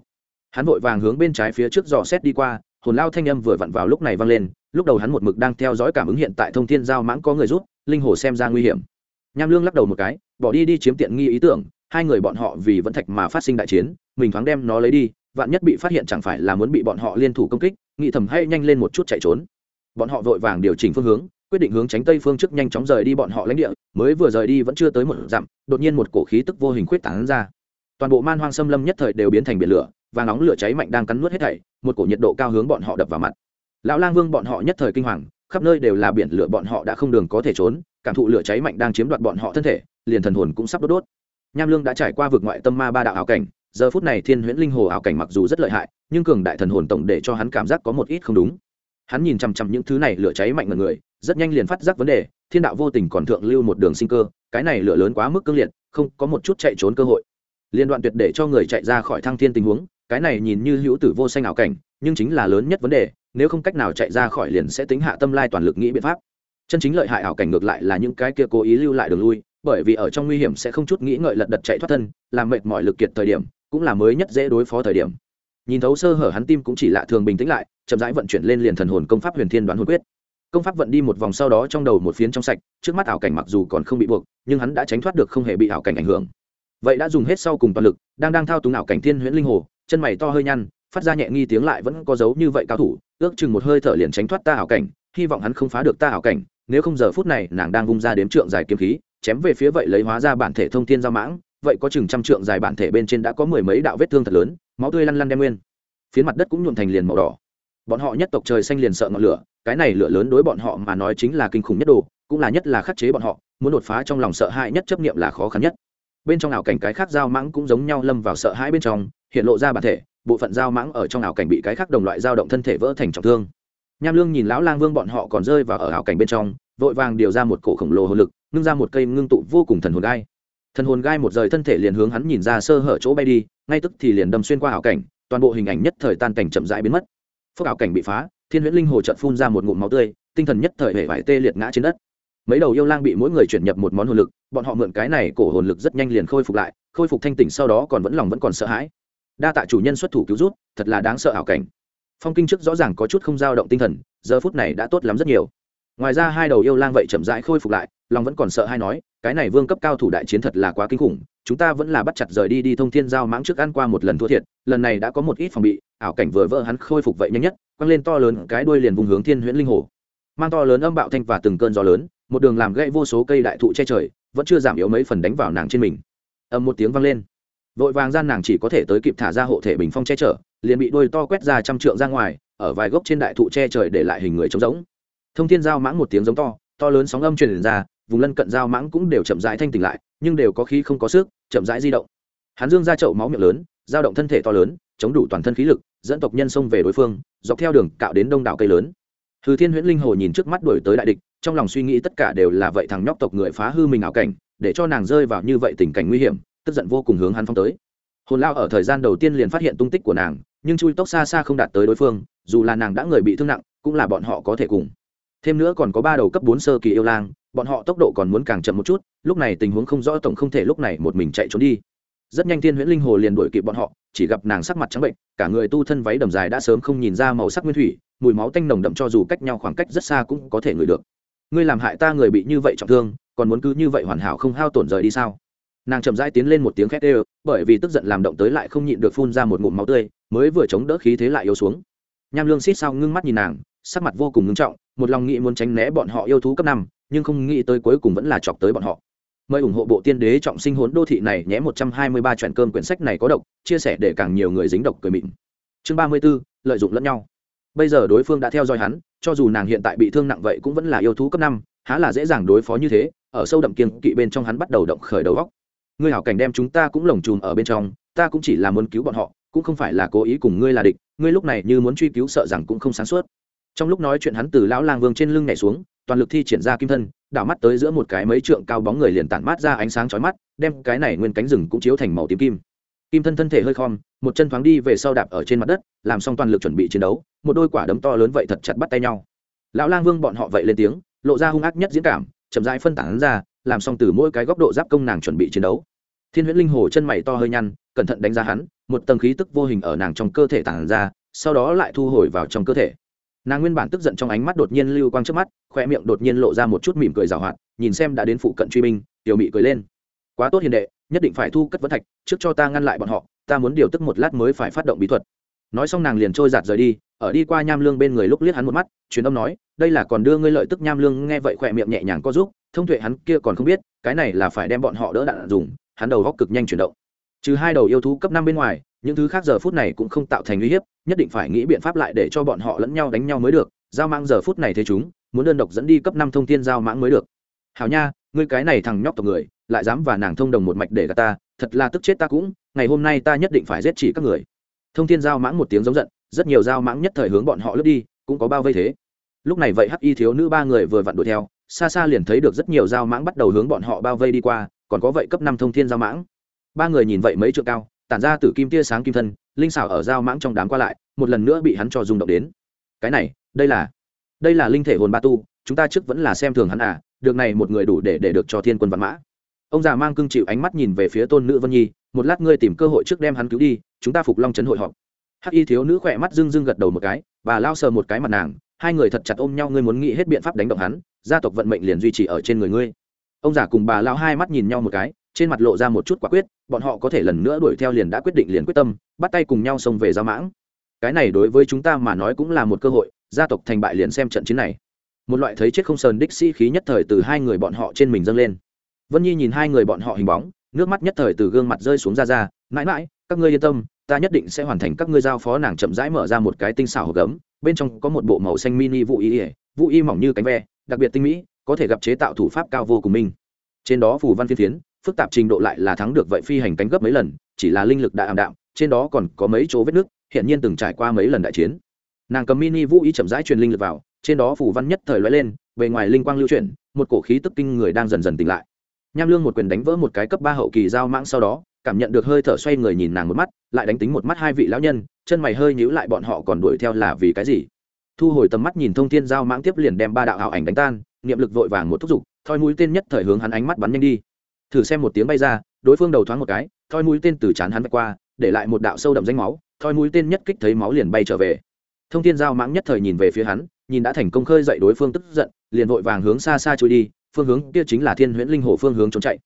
Hắn vội vàng hướng bên trái phía trước dò xét đi qua, hồn lao thanh âm vừa vặn vào lúc này vang lên, lúc đầu hắn một mực đang theo dõi cảm ứng hiện tại thông thiên giao mãng có người rút linh hồ xem ra nguy hiểm. Nham lương lắc đầu một cái, bỏ đi đi chiếm tiện nghi ý tưởng, hai người bọn họ vì vẫn thạch mà phát sinh đại chiến, mình thoáng đem nó lấy đi, vạn nhất bị phát hiện chẳng phải là muốn bị bọn họ liên thủ công kích, nghĩ thầm hay nhanh lên một chút chạy trốn. Bọn họ vội vàng điều chỉnh phương hướng quyết định hướng tránh tây phương trước nhanh chóng rời đi bọn họ lãnh địa, mới vừa rời đi vẫn chưa tới một dặm, đột nhiên một cổ khí tức vô hình khuyết tán ra. Toàn bộ man hoang xâm lâm nhất thời đều biến thành biển lửa, và nóng lửa cháy mạnh đang cắn nuốt hết thảy, một cổ nhiệt độ cao hướng bọn họ đập vào mặt. Lão lang vương bọn họ nhất thời kinh hoàng, khắp nơi đều là biển lửa bọn họ đã không đường có thể trốn, cảm thụ lửa cháy mạnh đang chiếm đoạt bọn họ thân thể, liền thần hồn cũng sắp đốt đốt. Nham lương đã trải qua vực ngoại tâm ma ba đạo ảo cảnh, giờ phút này thiên huyễn linh hồ ảo cảnh mặc dù rất lợi hại, nhưng cường đại thần hồn tổng để cho hắn cảm giác có một ít không đúng. Hắn nhìn chằm chằm những thứ này lửa cháy mạnh ngần người rất nhanh liền phát giác vấn đề, thiên đạo vô tình còn thượng lưu một đường sinh cơ, cái này lửa lớn quá mức cương liệt, không có một chút chạy trốn cơ hội. Liên đoạn tuyệt để cho người chạy ra khỏi thăng thiên tình huống, cái này nhìn như hữu tử vô xanh ảo cảnh, nhưng chính là lớn nhất vấn đề, nếu không cách nào chạy ra khỏi liền sẽ tính hạ tâm lai toàn lực nghĩ biện pháp. Chân chính lợi hại ảo cảnh ngược lại là những cái kia cố ý lưu lại đường lui, bởi vì ở trong nguy hiểm sẽ không chút nghĩ ngợi lật đật chạy thoát thân, làm mệt mỏi lực kiệt thời điểm, cũng là mới nhất dễ đối phó thời điểm. Nhìn thấu sơ hở hắn tim cũng chỉ lạ thường bình tĩnh lại, chậm rãi vận chuyển lên liền thần hồn công pháp huyền thiên đoán hồn quyết công pháp vận đi một vòng sau đó trong đầu một phiến trong sạch, trước mắt ảo cảnh mặc dù còn không bị buộc, nhưng hắn đã tránh thoát được không hề bị ảo cảnh ảnh hưởng. Vậy đã dùng hết sau cùng toàn lực, đang đang thao túng ảo cảnh thiên huyễn linh hồ, chân mày to hơi nhăn, phát ra nhẹ nghi tiếng lại vẫn có dấu như vậy cao thủ, ước chừng một hơi thở liền tránh thoát ta ảo cảnh, hy vọng hắn không phá được ta ảo cảnh, nếu không giờ phút này nàng đang vung ra đếm trượng dài kiếm khí, chém về phía vậy lấy hóa ra bản thể thông thiên giao mãng, vậy có chừng trăm trượng dài bản thể bên trên đã có mười mấy đạo vết thương thật lớn, máu tươi lăn lăn đem nguyên. Phía mặt đất cũng nhuộn thành liền màu đỏ. Bọn họ nhất tộc trời xanh liền sợ ngọn lửa cái này lửa lớn đối bọn họ mà nói chính là kinh khủng nhất đồ, cũng là nhất là khắc chế bọn họ, muốn đột phá trong lòng sợ hãi nhất chấp nghiệm là khó khăn nhất. Bên trong ảo cảnh cái khác giao mãng cũng giống nhau lâm vào sợ hãi bên trong, hiện lộ ra bản thể, bộ phận giao mãng ở trong ảo cảnh bị cái khác đồng loại dao động thân thể vỡ thành trọng thương. Nham lương nhìn lão lang vương bọn họ còn rơi vào ở ảo cảnh bên trong, vội vàng điều ra một cổ khổng lồ hồn lực, ngưng ra một cây ngưng tụ vô cùng thần hồn gai. Thần hồn gai một rời thân thể liền hướng hắn nhìn ra sơ hở chỗ bay đi, ngay tức thì liền đâm xuyên qua ảo cảnh, toàn bộ hình ảnh nhất thời tan cảnh chậm rãi biến mất. Phước ảo cảnh bị phá thiên huyễn linh hồ trận phun ra một ngụm máu tươi, tinh thần nhất thời hệ vải tê liệt ngã trên đất. Mấy đầu yêu lang bị mỗi người chuyển nhập một món hồn lực, bọn họ mượn cái này cổ hồn lực rất nhanh liền khôi phục lại, khôi phục thanh tỉnh sau đó còn vẫn lòng vẫn còn sợ hãi. Đa tạ chủ nhân xuất thủ cứu rút thật là đáng sợ ảo cảnh. Phong kinh trước rõ ràng có chút không dao động tinh thần, giờ phút này đã tốt lắm rất nhiều. Ngoài ra hai đầu yêu lang vậy chậm rãi khôi phục lại lòng vẫn còn sợ hay nói, cái này vương cấp cao thủ đại chiến thật là quá kinh khủng, chúng ta vẫn là bắt chặt rời đi đi thông thiên giao mãng trước ăn qua một lần thua thiệt, lần này đã có một ít phòng bị, ảo cảnh vừa vỡ hắn khôi phục vậy nhanh nhất, quăng lên to lớn cái đuôi liền vùng hướng thiên huyễn linh hồ. Mang to lớn âm bạo thanh và từng cơn gió lớn, một đường làm gãy vô số cây đại thụ che trời, vẫn chưa giảm yếu mấy phần đánh vào nàng trên mình. Ầm một tiếng vang lên. Vội vàng gian nàng chỉ có thể tới kịp thả ra hộ thể bình phong che chở, liền bị đôi to quét ra trăm trượng ra ngoài, ở vài gốc trên đại thụ che trời để lại hình người trống rỗng. Thông thiên giao mãng một tiếng giống to to lớn sóng âm truyền ra vùng lân cận giao mãng cũng đều chậm rãi thanh tỉnh lại, nhưng đều có khí không có sức, chậm rãi di động. Hắn dương ra chậu máu miệng lớn, dao động thân thể to lớn, chống đủ toàn thân khí lực, dẫn tộc nhân xông về đối phương, dọc theo đường cạo đến đông đảo cây lớn. Hư thiên huyễn linh hồ nhìn trước mắt đuổi tới đại địch, trong lòng suy nghĩ tất cả đều là vậy thằng nhóc tộc người phá hư mình ảo cảnh, để cho nàng rơi vào như vậy tình cảnh nguy hiểm, tức giận vô cùng hướng hắn phong tới. Hồn lao ở thời gian đầu tiên liền phát hiện tung tích của nàng, nhưng chui tốc xa xa không đạt tới đối phương, dù là nàng đã người bị thương nặng, cũng là bọn họ có thể cùng. Thêm nữa còn có ba đầu cấp bốn sơ kỳ yêu lang bọn họ tốc độ còn muốn càng chậm một chút, lúc này tình huống không rõ tổng không thể lúc này một mình chạy trốn đi. Rất nhanh thiên huyễn linh hồ liền đuổi kịp bọn họ, chỉ gặp nàng sắc mặt trắng bệnh, cả người tu thân váy đầm dài đã sớm không nhìn ra màu sắc nguyên thủy, mùi máu tanh nồng đậm cho dù cách nhau khoảng cách rất xa cũng có thể ngửi được. Ngươi làm hại ta người bị như vậy trọng thương, còn muốn cứ như vậy hoàn hảo không hao tổn rời đi sao? Nàng chậm rãi tiến lên một tiếng khét ê bởi vì tức giận làm động tới lại không nhịn được phun ra một ngụm máu tươi, mới vừa chống đỡ khí thế lại yếu xuống. Nham lương xít sao ngưng mắt nhìn nàng, sắc mặt vô cùng ngưng trọng, một lòng nghĩ muốn tránh né bọn họ yêu thú cấp năm nhưng không nghĩ tới cuối cùng vẫn là chọc tới bọn họ. Mời ủng hộ bộ tiên đế trọng sinh hốn đô thị này nhé một trăm hai mươi ba chuyện cơm quyển sách này có độc chia sẻ để càng nhiều người dính độc cười mịn. Chương ba mươi 34, lợi dụng lẫn nhau. Bây giờ đối phương đã theo dõi hắn cho dù nàng hiện tại bị thương nặng vậy cũng vẫn là yêu thú cấp năm há là dễ dàng đối phó như thế ở sâu đậm kiên kỵ bên trong hắn bắt đầu động khởi đầu góc ngươi hảo cảnh đem chúng ta cũng lồng chùm ở bên trong ta cũng chỉ là muốn cứu bọn họ cũng không phải là cố ý cùng ngươi là địch ngươi lúc này như muốn truy cứu sợ rằng cũng không sáng suốt. Trong lúc nói chuyện hắn từ lão lang vương trên lưng nhảy xuống toàn lực thi triển ra kim thân, đảo mắt tới giữa một cái mấy trượng cao bóng người liền tản mát ra ánh sáng chói mắt, đem cái này nguyên cánh rừng cũng chiếu thành màu tím kim. Kim thân thân thể hơi khom, một chân thoáng đi về sau đạp ở trên mặt đất, làm xong toàn lực chuẩn bị chiến đấu, một đôi quả đấm to lớn vậy thật chặt bắt tay nhau. Lão lang vương bọn họ vậy lên tiếng, lộ ra hung ác nhất diễn cảm, chậm rãi phân tán ra, làm xong từ mỗi cái góc độ giáp công nàng chuẩn bị chiến đấu. Thiên huyễn linh hồ chân mày to hơi nhăn, cẩn thận đánh giá hắn, một tầng khí tức vô hình ở nàng trong cơ thể tản ra, sau đó lại thu hồi vào trong cơ thể nàng nguyên bản tức giận trong ánh mắt đột nhiên lưu quang trước mắt, khoe miệng đột nhiên lộ ra một chút mỉm cười rào hoạt, nhìn xem đã đến phụ cận truy binh, tiểu mị cười lên. Quá tốt hiền đệ, nhất định phải thu cất vấn thạch, trước cho ta ngăn lại bọn họ, ta muốn điều tức một lát mới phải phát động bí thuật. Nói xong nàng liền trôi giạt rời đi, ở đi qua nham lương bên người lúc liếc hắn một mắt, truyền âm nói, đây là còn đưa ngươi lợi tức nham lương, nghe vậy khỏe miệng nhẹ nhàng có giúp thông tuệ hắn kia còn không biết, cái này là phải đem bọn họ đỡ đạn dùng, hắn đầu góc cực nhanh chuyển động. Trừ hai đầu yêu thú cấp năm bên ngoài những thứ khác giờ phút này cũng không tạo thành uy hiếp, nhất định phải nghĩ biện pháp lại để cho bọn họ lẫn nhau đánh nhau mới được. Giao mang giờ phút này thế chúng, muốn đơn độc dẫn đi cấp năm thông tin giao mãng mới được. Hảo nha, ngươi cái này thằng nhóc tộc người, lại dám và nàng thông đồng một mạch để gạt ta, thật là tức chết ta cũng, ngày hôm nay ta nhất định phải giết chỉ các người. Thông thiên giao mãng một tiếng giống giận, rất nhiều giao mãng nhất thời hướng bọn họ lướt đi, cũng có bao vây thế. Lúc này vậy hắc y thiếu nữ ba người vừa vặn đuổi theo, xa xa liền thấy được rất nhiều giao mãng bắt đầu hướng bọn họ bao vây đi qua, còn có vậy cấp năm thông thiên giao mãng. Ba người nhìn vậy mấy trượng cao tản ra từ kim tia sáng kim thân, linh xảo ở giao mãng trong đám qua lại, một lần nữa bị hắn cho rung động đến. Cái này, đây là đây là linh thể hồn ba tu, chúng ta trước vẫn là xem thường hắn à được này một người đủ để để được cho thiên quân văn mã. Ông già mang cưng chịu ánh mắt nhìn về phía tôn nữ vân nhi, một lát ngươi tìm cơ hội trước đem hắn cứu đi, chúng ta phục long trấn hội họp. Hắc y thiếu nữ khỏe mắt rưng rưng gật đầu một cái và lao sờ một cái mặt nàng, hai người thật chặt ôm nhau, ngươi muốn nghĩ hết biện pháp đánh động hắn, gia tộc vận mệnh liền duy trì ở trên người ngươi. Ông già cùng bà lao hai mắt nhìn nhau một cái trên mặt lộ ra một chút quả quyết, bọn họ có thể lần nữa đuổi theo liền đã quyết định liền quyết tâm, bắt tay cùng nhau xông về giao mãng. Cái này đối với chúng ta mà nói cũng là một cơ hội, gia tộc thành bại liền xem trận chiến này. Một loại thấy chết không sờn đích sĩ khí nhất thời từ hai người bọn họ trên mình dâng lên. Vân nhi nhìn hai người bọn họ hình bóng, nước mắt nhất thời từ gương mặt rơi xuống ra ra, mãi mãi, các ngươi yên tâm, ta nhất định sẽ hoàn thành các ngươi giao phó. Nàng chậm rãi mở ra một cái tinh xảo hộp gấm, bên trong có một bộ màu xanh mini vũ y vũ y mỏng như cánh ve, đặc biệt tinh mỹ, có thể gặp chế tạo thủ pháp cao vô cùng minh. Trên đó phủ văn phiên thiến phức tạp trình độ lại là thắng được vậy phi hành cánh gấp mấy lần, chỉ là linh lực đã ảm đạm, trên đó còn có mấy chỗ vết nước hiện nhiên từng trải qua mấy lần đại chiến. Nàng cầm mini vũ y chậm rãi truyền linh lực vào, trên đó phủ văn nhất thời lóe lên, bề ngoài linh quang lưu chuyển, một cổ khí tức kinh người đang dần dần tỉnh lại. Nham lương một quyền đánh vỡ một cái cấp ba hậu kỳ giao mãng sau đó, cảm nhận được hơi thở xoay người nhìn nàng một mắt, lại đánh tính một mắt hai vị lão nhân, chân mày hơi nhíu lại bọn họ còn đuổi theo là vì cái gì? Thu hồi tầm mắt nhìn thông thiên giao mãng tiếp liền đem ba đạo ảo ảnh đánh tan, niệm lực vội vàng một thúc giục, thoi mũi tên nhất thời hướng hắn ánh mắt bắn nhanh đi thử xem một tiếng bay ra, đối phương đầu thoáng một cái, thoi mũi tên từ chán hắn vạch qua, để lại một đạo sâu đậm danh máu, thoi mũi tên nhất kích thấy máu liền bay trở về. Thông thiên giao mãng nhất thời nhìn về phía hắn, nhìn đã thành công khơi dậy đối phương tức giận, liền vội vàng hướng xa xa trôi đi, phương hướng kia chính là thiên huyễn linh hồ phương hướng trốn chạy.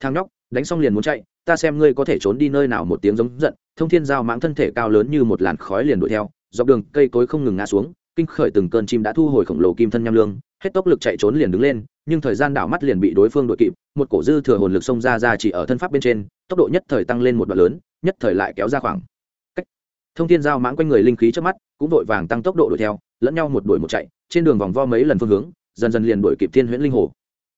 Thang nhóc, đánh xong liền muốn chạy, ta xem ngươi có thể trốn đi nơi nào một tiếng giống giận, thông thiên giao mãng thân thể cao lớn như một làn khói liền đuổi theo, dọc đường cây cối không ngừng ngã xuống kinh khởi từng cơn chim đã thu hồi khổng lồ kim thân nham lương, hết tốc lực chạy trốn liền đứng lên, nhưng thời gian đảo mắt liền bị đối phương đội kịp, một cổ dư thừa hồn lực xông ra ra chỉ ở thân pháp bên trên, tốc độ nhất thời tăng lên một đoạn lớn, nhất thời lại kéo ra khoảng cách. Thông thiên giao mãng quanh người linh khí trước mắt cũng vội vàng tăng tốc độ đuổi theo, lẫn nhau một đuổi một chạy, trên đường vòng vo mấy lần phương hướng, dần dần liền đuổi kịp thiên huyễn linh hồ.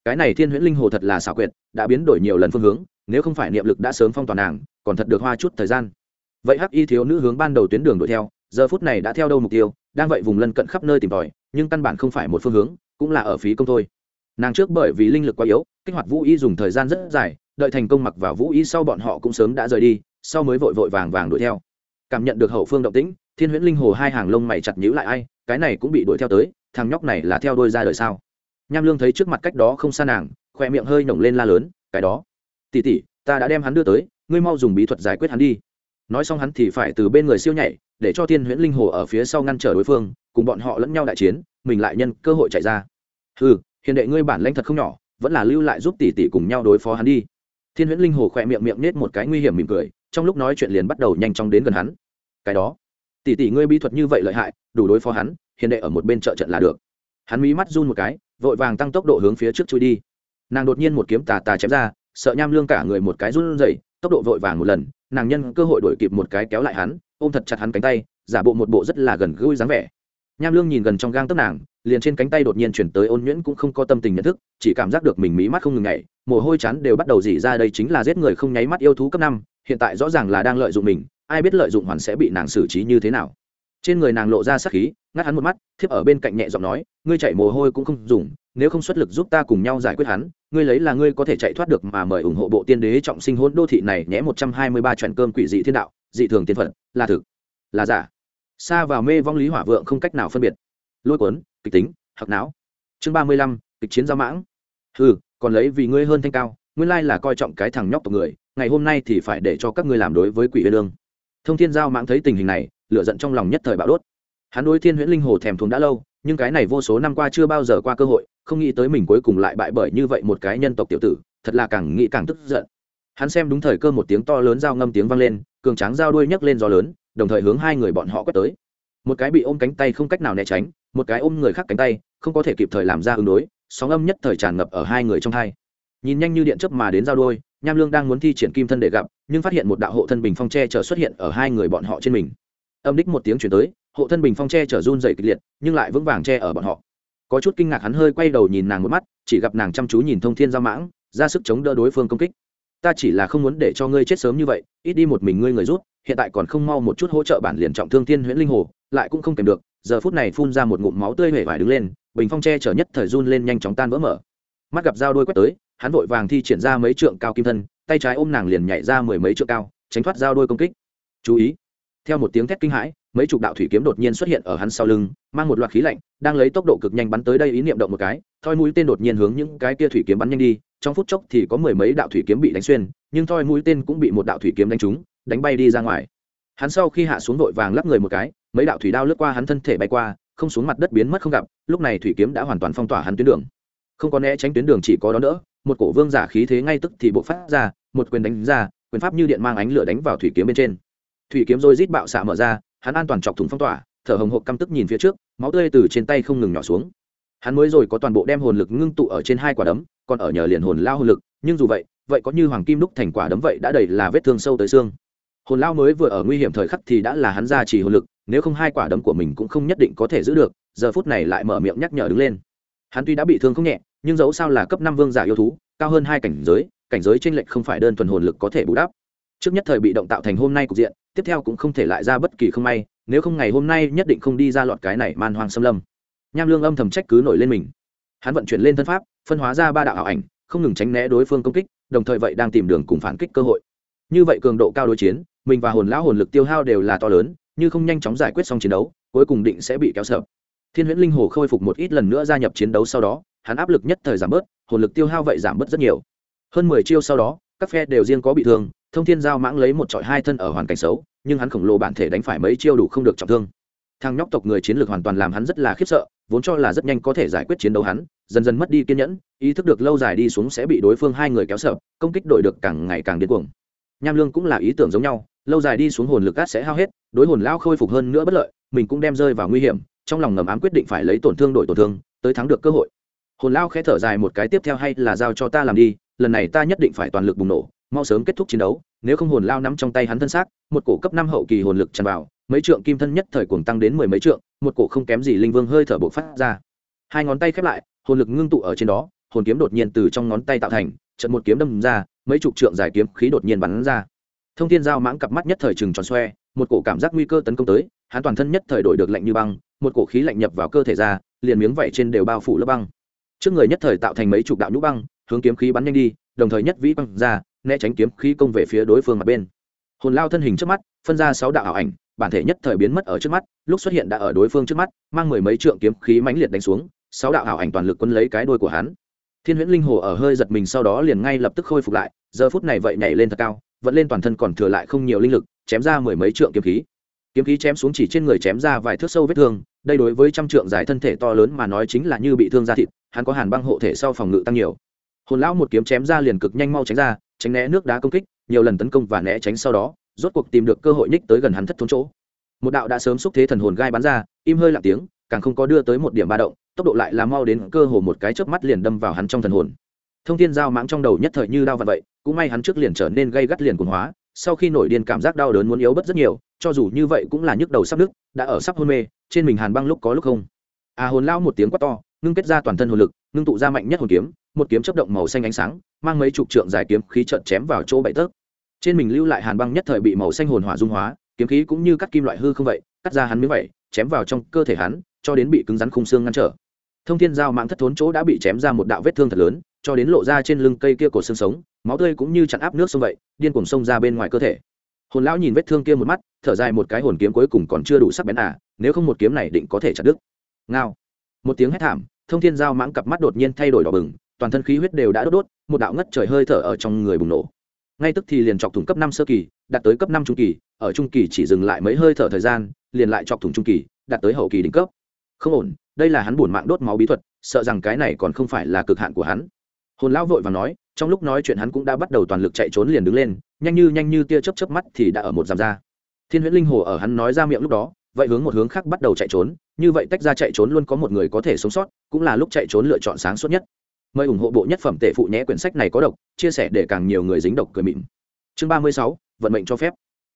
Cái này thiên huyễn linh hồ thật là xảo quyệt, đã biến đổi nhiều lần phương hướng, nếu không phải niệm lực đã sớm phong toàn nàng, còn thật được hoa chút thời gian. Vậy hắc y thiếu nữ hướng ban đầu tuyến đường đuổi theo giờ phút này đã theo đâu mục tiêu, đang vậy vùng lân cận khắp nơi tìm tòi, nhưng căn bản không phải một phương hướng, cũng là ở phí công thôi. Nàng trước bởi vì linh lực quá yếu, kích hoạt vũ y dùng thời gian rất dài, đợi thành công mặc vào vũ y sau bọn họ cũng sớm đã rời đi, sau mới vội vội vàng vàng đuổi theo. Cảm nhận được hậu phương động tĩnh, thiên huyễn linh hồ hai hàng lông mày chặt nhíu lại ai, cái này cũng bị đuổi theo tới, thằng nhóc này là theo đôi ra đời sao? Nham lương thấy trước mặt cách đó không xa nàng khoe miệng hơi nổng lên la lớn, cái đó tỉ tỉ ta đã đem hắn đưa tới, ngươi mau dùng bí thuật giải quyết hắn đi. Nói xong hắn thì phải từ bên người siêu nhảy để cho thiên huyễn linh hồ ở phía sau ngăn trở đối phương, cùng bọn họ lẫn nhau đại chiến, mình lại nhân cơ hội chạy ra. Ừ hiền đệ ngươi bản lãnh thật không nhỏ, vẫn là lưu lại giúp tỷ tỷ cùng nhau đối phó hắn đi. Thiên huyễn linh hồ khỏe miệng miệng nết một cái nguy hiểm mỉm cười, trong lúc nói chuyện liền bắt đầu nhanh chóng đến gần hắn. Cái đó, tỷ tỷ ngươi bí thuật như vậy lợi hại, đủ đối phó hắn, hiền đệ ở một bên trợ trận là được. Hắn mí mắt run một cái, vội vàng tăng tốc độ hướng phía trước chui đi. Nàng đột nhiên một kiếm tà tà chém ra, sợ nham lương cả người một cái run rẩy, tốc độ vội vàng một lần, nàng nhân cơ hội đổi kịp một cái kéo lại hắn ôm thật chặt hắn cánh tay, giả bộ một bộ rất là gần gũi dáng vẻ. Nham lương nhìn gần trong gang tấc nàng, liền trên cánh tay đột nhiên chuyển tới ôn nhuyễn cũng không có tâm tình nhận thức, chỉ cảm giác được mình mí mắt không ngừng nhảy, mồ hôi chán đều bắt đầu dỉ ra đây chính là giết người không nháy mắt yêu thú cấp năm, hiện tại rõ ràng là đang lợi dụng mình, ai biết lợi dụng hoàn sẽ bị nàng xử trí như thế nào. Trên người nàng lộ ra sắc khí, ngắt hắn một mắt, thiếp ở bên cạnh nhẹ giọng nói, ngươi chạy mồ hôi cũng không dùng, nếu không xuất lực giúp ta cùng nhau giải quyết hắn, ngươi lấy là ngươi có thể chạy thoát được mà mời ủng hộ bộ tiên đế trọng sinh hôn đô thị này nhé một trăm hai mươi ba trận cơm quỷ dị thiên đạo dị thường tiên phận là thực, là giả. Xa vào mê vong lý hỏa vượng không cách nào phân biệt. Lôi cuốn, kịch tính hoặc não. Chương ba mươi lăm, kịch chiến giao mãng. Ừ còn lấy vì ngươi hơn thanh cao, nguyên lai là coi trọng cái thằng nhóc tộc người, ngày hôm nay thì phải để cho các ngươi làm đối với quỷ uyên lương thông thiên giao mãng thấy tình hình này, lửa giận trong lòng nhất thời bạo đốt. Hắn đối thiên huyễn linh hồ thèm thuồng đã lâu, nhưng cái này vô số năm qua chưa bao giờ qua cơ hội, không nghĩ tới mình cuối cùng lại bại bởi như vậy một cái nhân tộc tiểu tử, thật là càng nghĩ càng tức giận. Hắn xem đúng thời cơ một tiếng to lớn dao ngâm tiếng vang lên cường tráng dao đuôi nhấc lên gió lớn, đồng thời hướng hai người bọn họ quét tới. Một cái bị ôm cánh tay không cách nào né tránh, một cái ôm người khác cánh tay, không có thể kịp thời làm ra ứng đối, sóng âm nhất thời tràn ngập ở hai người trong hai. Nhìn nhanh như điện chớp mà đến giao đôi nham lương đang muốn thi triển kim thân để gặp, nhưng phát hiện một đạo hộ thân bình phong tre chở xuất hiện ở hai người bọn họ trên mình. Âm đích một tiếng chuyển tới, hộ thân bình phong tre chở run dày kịch liệt, nhưng lại vững vàng che ở bọn họ. Có chút kinh ngạc hắn hơi quay đầu nhìn nàng một mắt, chỉ gặp nàng chăm chú nhìn thông thiên giao mãng, ra sức chống đỡ đối phương công kích ta chỉ là không muốn để cho ngươi chết sớm như vậy, ít đi một mình ngươi người rút, hiện tại còn không mau một chút hỗ trợ bản liền trọng thương thiên huyễn linh hồ, lại cũng không kèm được, giờ phút này phun ra một ngụm máu tươi hể vải đứng lên, bình phong tre chở nhất thời run lên nhanh chóng tan vỡ mở. Mắt gặp dao đôi quét tới, hắn vội vàng thi triển ra mấy trượng cao kim thân, tay trái ôm nàng liền nhảy ra mười mấy trượng cao, tránh thoát dao đôi công kích. Chú ý, theo một tiếng thét kinh hãi, mấy chục đạo thủy kiếm đột nhiên xuất hiện ở hắn sau lưng, mang một loạt khí lạnh, đang lấy tốc độ cực nhanh bắn tới đây ý niệm động một cái, thoi mũi tên đột nhiên hướng những cái kia thủy kiếm bắn nhanh đi trong phút chốc thì có mười mấy đạo thủy kiếm bị đánh xuyên, nhưng thoi mũi tên cũng bị một đạo thủy kiếm đánh trúng, đánh bay đi ra ngoài. Hắn sau khi hạ xuống vội vàng lắp người một cái, mấy đạo thủy đao lướt qua hắn thân thể bay qua, không xuống mặt đất biến mất không gặp, lúc này thủy kiếm đã hoàn toàn phong tỏa hắn tuyến đường. Không có né tránh tuyến đường chỉ có đó nữa một cổ vương giả khí thế ngay tức thì bộc phát ra, một quyền đánh ra, quyền pháp như điện mang ánh lửa đánh vào thủy kiếm bên trên. Thủy kiếm rồi rít bạo xạ mở ra, hắn an toàn chọc thủng phong tỏa, thở hồng hộc căm tức nhìn phía trước, máu tươi từ trên tay không ngừng nhỏ xuống hắn mới rồi có toàn bộ đem hồn lực ngưng tụ ở trên hai quả đấm, còn ở nhờ liền hồn lao hồn lực, nhưng dù vậy vậy có như hoàng kim đúc thành quả đấm vậy đã đầy là vết thương sâu tới xương. Hồn lao mới vừa ở nguy hiểm thời khắc thì đã là hắn ra chỉ hồn lực, nếu không hai quả đấm của mình cũng không nhất định có thể giữ được, giờ phút này lại mở miệng nhắc nhở đứng lên. Hắn tuy đã bị thương không nhẹ, nhưng dẫu sao là cấp năm vương giả yêu thú, cao hơn hai cảnh giới cảnh giới t r ê n lệch không phải đơn thuần hồn lực có thể bù đắp. Trước nhất thời bị động tạo thành hôm nay cục diện, tiếp theo cũng không thể lại ra bất kỳ không may, nếu không ngày hôm nay nhất định không đi ra lọt cái này man hoang xâm lâm nham lương âm thầm trách cứ nổi lên mình. Hắn vận chuyển lên thân pháp, phân hóa ra ba đạo ảo ảnh, không ngừng tránh né đối phương công kích, đồng thời vậy đang tìm đường cùng phản kích cơ hội. Như vậy cường độ cao đối chiến, mình và hồn lão hồn lực tiêu hao đều là to lớn, như không nhanh chóng giải quyết xong chiến đấu, cuối cùng định sẽ bị kéo sợ thiên huyễn linh hồ khôi phục một ít lần nữa gia nhập chiến đấu sau đó, hắn áp lực nhất thời giảm bớt, hồn lực tiêu hao vậy giảm bớt rất nhiều. Hơn mười chiêu sau đó, các phe đều riêng có bị thương, thông thiên giao mãng lấy một trọi hai thân ở hoàn cảnh xấu, nhưng hắn khổng lồ bản thể đánh phải mấy chiêu đủ không được trọng thương thằng nhóc tộc người chiến lược hoàn toàn làm hắn rất là khiếp sợ, vốn cho là rất nhanh có thể giải quyết chiến đấu hắn, dần dần mất đi kiên nhẫn, ý thức được lâu dài đi xuống sẽ bị đối phương hai người kéo sợ, công kích đội được càng ngày càng điên cuồng. Nham lương cũng là ý tưởng giống nhau, lâu dài đi xuống hồn lực cát sẽ hao hết, đối hồn lao khôi phục hơn nữa bất lợi, mình cũng đem rơi vào nguy hiểm, trong lòng ngầm ám quyết định phải lấy tổn thương đổi tổn thương, tới thắng được cơ hội. Hồn lao khẽ thở dài một cái tiếp theo hay là giao cho ta làm đi, lần này ta nhất định phải toàn lực bùng nổ, mau sớm kết thúc chiến đấu, nếu không hồn lao nắm trong tay hắn thân xác, một cổ cấp năm hậu kỳ hồn lực tràn vào mấy trượng kim thân nhất thời cuồng tăng đến mười mấy trượng, một cổ không kém gì linh vương hơi thở bộc phát ra. Hai ngón tay khép lại, hồn lực ngưng tụ ở trên đó, hồn kiếm đột nhiên từ trong ngón tay tạo thành trận một kiếm đâm ra, mấy chục trượng dài kiếm khí đột nhiên bắn ra. Thông thiên giao mãng cặp mắt nhất thời trừng tròn xoe, một cổ cảm giác nguy cơ tấn công tới, hắn toàn thân nhất thời đổi được lạnh như băng, một cổ khí lạnh nhập vào cơ thể ra, liền miếng vảy trên đều bao phủ lớp băng. Trước người nhất thời tạo thành mấy chục đạo nhũ băng, hướng kiếm khí bắn nhanh đi, đồng thời nhất vĩ băng ra, né tránh kiếm khí công về phía đối phương mặt bên. Hồn lao thân hình trước mắt, phân ra sáu đạo ảo ảnh bản thể nhất thời biến mất ở trước mắt, lúc xuất hiện đã ở đối phương trước mắt, mang mười mấy trượng kiếm khí mãnh liệt đánh xuống, sáu đạo ảo ảnh toàn lực quân lấy cái đuôi của hắn. Thiên huyễn linh hồ ở hơi giật mình sau đó liền ngay lập tức khôi phục lại, giờ phút này vậy nhảy lên thật cao vẫn lên toàn thân còn thừa lại không nhiều linh lực, chém ra mười mấy trượng kiếm khí. Kiếm khí chém xuống chỉ trên người chém ra vài thước sâu vết thương, đây đối với trăm trượng dài thân thể to lớn mà nói chính là như bị thương da thịt, hắn có hàn băng hộ thể sau phòng ngự tăng nhiều. Hồn lão một kiếm chém ra liền cực nhanh mau tránh ra, tránh né nước đá công kích, nhiều lần tấn công và né tránh sau đó rốt cuộc tìm được cơ hội nhích tới gần hắn thất thốn chỗ. Một đạo đã sớm xúc thế thần hồn gai bắn ra, im hơi lặng tiếng, càng không có đưa tới một điểm ba động, tốc độ lại là mau đến cơ hồ một cái chớp mắt liền đâm vào hắn trong thần hồn. Thông thiên giao mãng trong đầu nhất thời như đau vật vậy, cũng may hắn trước liền trở nên gây gắt liền cuồng hóa, sau khi nổi điên cảm giác đau đớn muốn yếu bớt rất nhiều, cho dù như vậy cũng là nhức đầu sắp nứt đã ở sắp hôn mê, trên mình hàn băng lúc có lúc không. À hồn lao một tiếng quát to, ngưng kết ra toàn thân hồn lực, ngưng tụ ra mạnh nhất hồn kiếm, một kiếm chấp động màu xanh ánh sáng, mang mấy chục trượng dài kiếm khí trợn chém vào chỗ bậy tấc trên mình lưu lại hàn băng nhất thời bị màu xanh hồn hỏa dung hóa, kiếm khí cũng như cắt kim loại hư không vậy, cắt ra hắn miếng vậy, chém vào trong cơ thể hắn, cho đến bị cứng rắn khung xương ngăn trở. Thông thiên giao mạng thất thốn chỗ đã bị chém ra một đạo vết thương thật lớn, cho đến lộ ra trên lưng cây kia cổ xương sống, máu tươi cũng như chặn áp nước sông vậy, điên cuồng sông ra bên ngoài cơ thể. Hồn lão nhìn vết thương kia một mắt, thở dài một cái hồn kiếm cuối cùng còn chưa đủ sắc bén à nếu không một kiếm này định có thể chặt đứt. Ngao. Một tiếng hét thảm, thông thiên giao mãng cặp mắt đột nhiên thay đổi đỏ bừng, toàn thân khí huyết đều đã đốt đốt, một đạo ngất trời hơi thở ở trong người bùng nổ ngay tức thì liền chọc thủng cấp năm sơ kỳ, đạt tới cấp năm trung kỳ, ở trung kỳ chỉ dừng lại mấy hơi thở thời gian, liền lại chọc thủng trung kỳ, đạt tới hậu kỳ đỉnh cấp. Không ổn, đây là hắn buồn mạng đốt máu bí thuật, sợ rằng cái này còn không phải là cực hạn của hắn. Hồn lão vội và nói, trong lúc nói chuyện hắn cũng đã bắt đầu toàn lực chạy trốn liền đứng lên, nhanh như nhanh như tia chớp chớp mắt thì đã ở một dặm ra. Thiên huyễn linh hồ ở hắn nói ra miệng lúc đó, vậy hướng một hướng khác bắt đầu chạy trốn, như vậy tách ra chạy trốn luôn có một người có thể sống sót, cũng là lúc chạy trốn lựa chọn sáng suốt nhất mời ủng hộ bộ nhất phẩm tệ phụ nhé quyển sách này có độc, chia sẻ để càng nhiều người dính độc cười mịn. Chương ba mươi sáu, vận mệnh cho phép.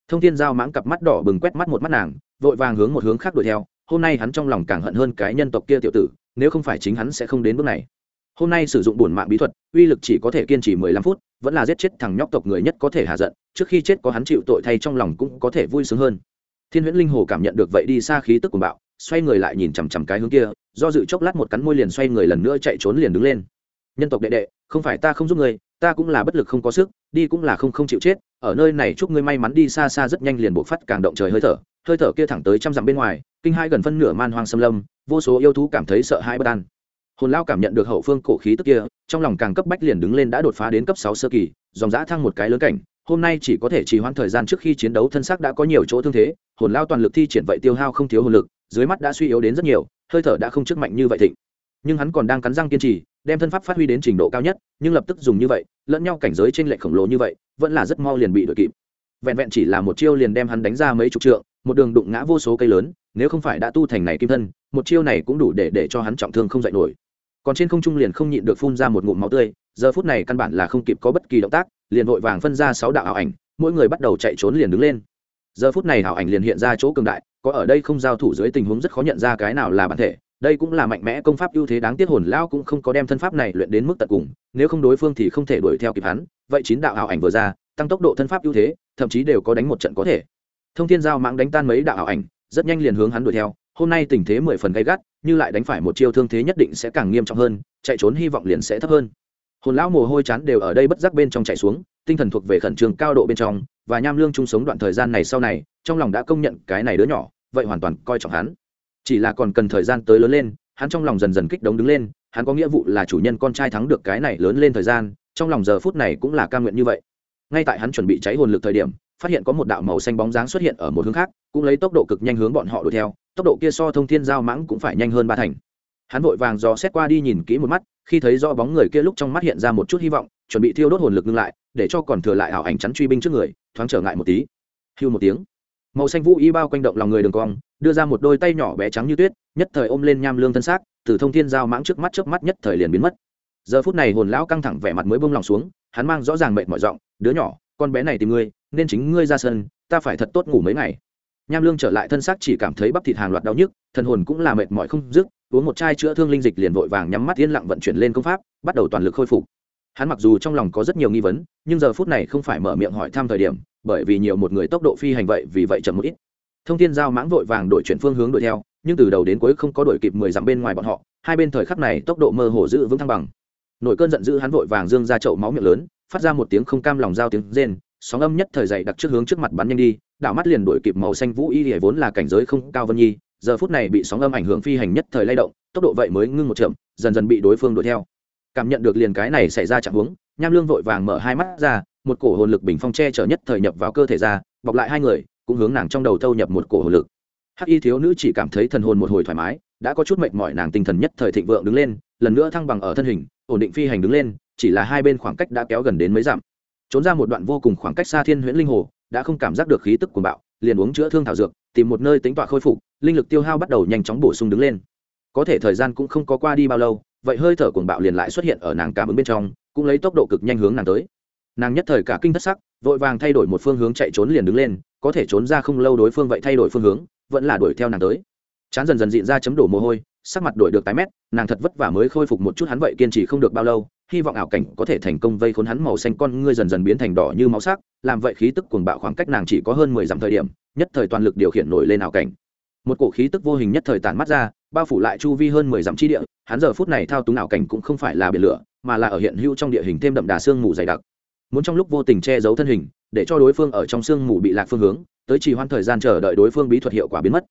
Thông thiên giao mãng cặp mắt đỏ bừng quét mắt một mắt nàng, vội vàng hướng một hướng khác đuổi theo, hôm nay hắn trong lòng càng hận hơn cái nhân tộc kia tiểu tử, nếu không phải chính hắn sẽ không đến bước này. Hôm nay sử dụng bổn mạng bí thuật, uy lực chỉ có thể kiên trì mười lăm phút, vẫn là giết chết thằng nhóc tộc người nhất có thể hạ giận, trước khi chết có hắn chịu tội thay trong lòng cũng có thể vui sướng hơn. Thiên huyễn linh hồ cảm nhận được vậy đi xa khí tức của bạo, xoay người lại nhìn chằm chằm cái hướng kia, do dự chốc lát một cắn môi liền xoay người lần nữa chạy trốn liền đứng lên nhân tộc đệ đệ, không phải ta không giúp người ta cũng là bất lực không có sức, đi cũng là không không chịu chết, ở nơi này chúc ngươi may mắn đi xa xa rất nhanh liền bộ phát càng động trời hơi thở hơi thở kia thẳng tới trăm dặm bên ngoài, kinh hai gần phân nửa man hoang xâm lâm, vô số yêu thú cảm thấy sợ hãi bất an. Hồn lao cảm nhận được hậu phương cổ khí tức kia, trong lòng càng cấp bách liền đứng lên đã đột phá đến cấp sáu sơ kỳ, dòng giã thăng một cái lớn cảnh, hôm nay chỉ có thể trì hoãn thời gian trước khi chiến đấu thân xác đã có nhiều chỗ thương thế, hồn lao toàn lực thi triển vậy tiêu hao không thiếu hồn lực, dưới mắt đã suy yếu đến rất nhiều, hơi thở đã không trước mạnh như vậy thịnh. Nhưng hắn còn đang cắn răng kiên trì đem thân pháp phát huy đến trình độ cao nhất, nhưng lập tức dùng như vậy, lẫn nhau cảnh giới trên lệch khổng lồ như vậy, vẫn là rất mau liền bị đội kịp. Vẹn vẹn chỉ là một chiêu liền đem hắn đánh ra mấy chục trượng, một đường đụng ngã vô số cây lớn, nếu không phải đã tu thành này kim thân, một chiêu này cũng đủ để để cho hắn trọng thương không dạy nổi. Còn trên không trung liền không nhịn được phun ra một ngụm máu tươi, giờ phút này căn bản là không kịp có bất kỳ động tác, liền vội vàng phân ra sáu đạo ảo ảnh, mỗi người bắt đầu chạy trốn liền đứng lên. Giờ phút này ảo ảnh liền hiện ra chỗ cường đại, có ở đây không giao thủ dưới tình huống rất khó nhận ra cái nào là bản thể đây cũng là mạnh mẽ công pháp ưu thế đáng tiếc, hồn lao cũng không có đem thân pháp này luyện đến mức tận cùng, nếu không đối phương thì không thể đuổi theo kịp hắn. Vậy chín đạo ảo ảnh vừa ra, tăng tốc độ thân pháp ưu thế, thậm chí đều có đánh một trận có thể. Thông thiên giao mạng đánh tan mấy đạo ảo ảnh, rất nhanh liền hướng hắn đuổi theo. Hôm nay tình thế mười phần gay gắt, như lại đánh phải một chiêu thương thế nhất định sẽ càng nghiêm trọng hơn, chạy trốn hy vọng liền sẽ thấp hơn. Hồn lão mồ hôi chán đều ở đây bất giác bên trong chạy xuống, tinh thần thuộc về khẩn trương cao độ bên trong, và nham lương chung sống đoạn thời gian này sau này, trong lòng đã công nhận cái này đứa nhỏ, vậy hoàn toàn coi trọng hắn chỉ là còn cần thời gian tới lớn lên, hắn trong lòng dần dần kích động đứng lên, hắn có nghĩa vụ là chủ nhân con trai thắng được cái này lớn lên thời gian, trong lòng giờ phút này cũng là ca nguyện như vậy. Ngay tại hắn chuẩn bị cháy hồn lực thời điểm, phát hiện có một đạo màu xanh bóng dáng xuất hiện ở một hướng khác, cũng lấy tốc độ cực nhanh hướng bọn họ đuổi theo, tốc độ kia so thông thiên giao mãng cũng phải nhanh hơn ba thành. Hắn vội vàng dò xét qua đi nhìn kỹ một mắt, khi thấy do bóng người kia lúc trong mắt hiện ra một chút hy vọng, chuẩn bị thiêu đốt hồn lực ngưng lại, để cho còn thừa lại ảo ảnh chắn truy binh trước người, thoáng trở ngại một tí. Hưu một tiếng màu xanh vũ y bao quanh động lòng người đường cong, đưa ra một đôi tay nhỏ bé trắng như tuyết, nhất thời ôm lên nham lương thân xác, từ thông thiên giao mãng trước mắt trước mắt nhất thời liền biến mất. Giờ phút này hồn lão căng thẳng vẻ mặt mới bông lòng xuống, hắn mang rõ ràng mệt mỏi giọng, đứa nhỏ, con bé này tìm ngươi, nên chính ngươi ra sân, ta phải thật tốt ngủ mấy ngày. Nham lương trở lại thân xác chỉ cảm thấy bắp thịt hàng loạt đau nhức, thần hồn cũng là mệt mỏi không dứt, uống một chai chữa thương linh dịch liền vội vàng nhắm mắt yên lặng vận chuyển lên công pháp, bắt đầu toàn lực khôi phục. Hắn mặc dù trong lòng có rất nhiều nghi vấn, nhưng giờ phút này không phải mở miệng hỏi thăm thời điểm bởi vì nhiều một người tốc độ phi hành vậy, vì vậy chậm một ít. Thông tin giao mãng vội vàng đổi chuyển phương hướng đuổi theo, nhưng từ đầu đến cuối không có đuổi kịp mười dặm bên ngoài bọn họ, hai bên thời khắc này tốc độ mơ hồ giữ vững thăng bằng. Nổi cơn giận dữ hắn vội vàng dương ra chậu máu miệng lớn, phát ra một tiếng không cam lòng giao tiếng rên, sóng âm nhất thời dậy đặc trước hướng trước mặt bắn nhanh đi, đảo mắt liền đuổi kịp màu xanh vũ y hề vốn là cảnh giới không cao vân nhi, giờ phút này bị sóng âm ảnh hưởng phi hành nhất thời lay động, tốc độ vậy mới ngưng một chậm, dần dần bị đối phương đuổi theo. Cảm nhận được liền cái này xảy ra chạm hướng nham lương vội vàng mở hai mắt ra một cổ hồn lực bình phong che chở nhất thời nhập vào cơ thể ra, bọc lại hai người, cũng hướng nàng trong đầu thâu nhập một cổ hồn lực. Hắc y thiếu nữ chỉ cảm thấy thần hồn một hồi thoải mái, đã có chút mệt mỏi, nàng tinh thần nhất thời thịnh vượng đứng lên, lần nữa thăng bằng ở thân hình, ổn định phi hành đứng lên, chỉ là hai bên khoảng cách đã kéo gần đến mấy dặm. Trốn ra một đoạn vô cùng khoảng cách xa thiên huyễn linh hồ, đã không cảm giác được khí tức của bạo, liền uống chữa thương thảo dược, tìm một nơi tính tọa khôi phục, linh lực tiêu hao bắt đầu nhanh chóng bổ sung đứng lên. Có thể thời gian cũng không có qua đi bao lâu, vậy hơi thở cuồng bạo liền lại xuất hiện ở nàng cảm ứng bên trong, cũng lấy tốc độ cực nhanh hướng nàng tới nàng nhất thời cả kinh thất sắc, vội vàng thay đổi một phương hướng chạy trốn liền đứng lên, có thể trốn ra không lâu đối phương vậy thay đổi phương hướng, vẫn là đuổi theo nàng tới. Chán dần dần dịn ra chấm đổ mồ hôi, sắc mặt đổi được tái mét, nàng thật vất vả mới khôi phục một chút hắn vậy kiên trì không được bao lâu, hy vọng ảo cảnh có thể thành công vây khốn hắn màu xanh con ngươi dần dần biến thành đỏ như máu sắc, làm vậy khí tức cuồng bạo khoảng cách nàng chỉ có hơn mười dặm thời điểm, nhất thời toàn lực điều khiển nổi lên ảo cảnh. Một cổ khí tức vô hình nhất thời tản mắt ra, bao phủ lại chu vi hơn mười dặm chi địa, hắn giờ phút này thao túng ảo cảnh cũng không phải là biển lửa, mà là ở hiện hữu trong địa hình thêm đậm đà xương mù dày đặc muốn trong lúc vô tình che giấu thân hình, để cho đối phương ở trong sương mù bị lạc phương hướng, tới trì hoãn thời gian chờ đợi đối phương bí thuật hiệu quả biến mất.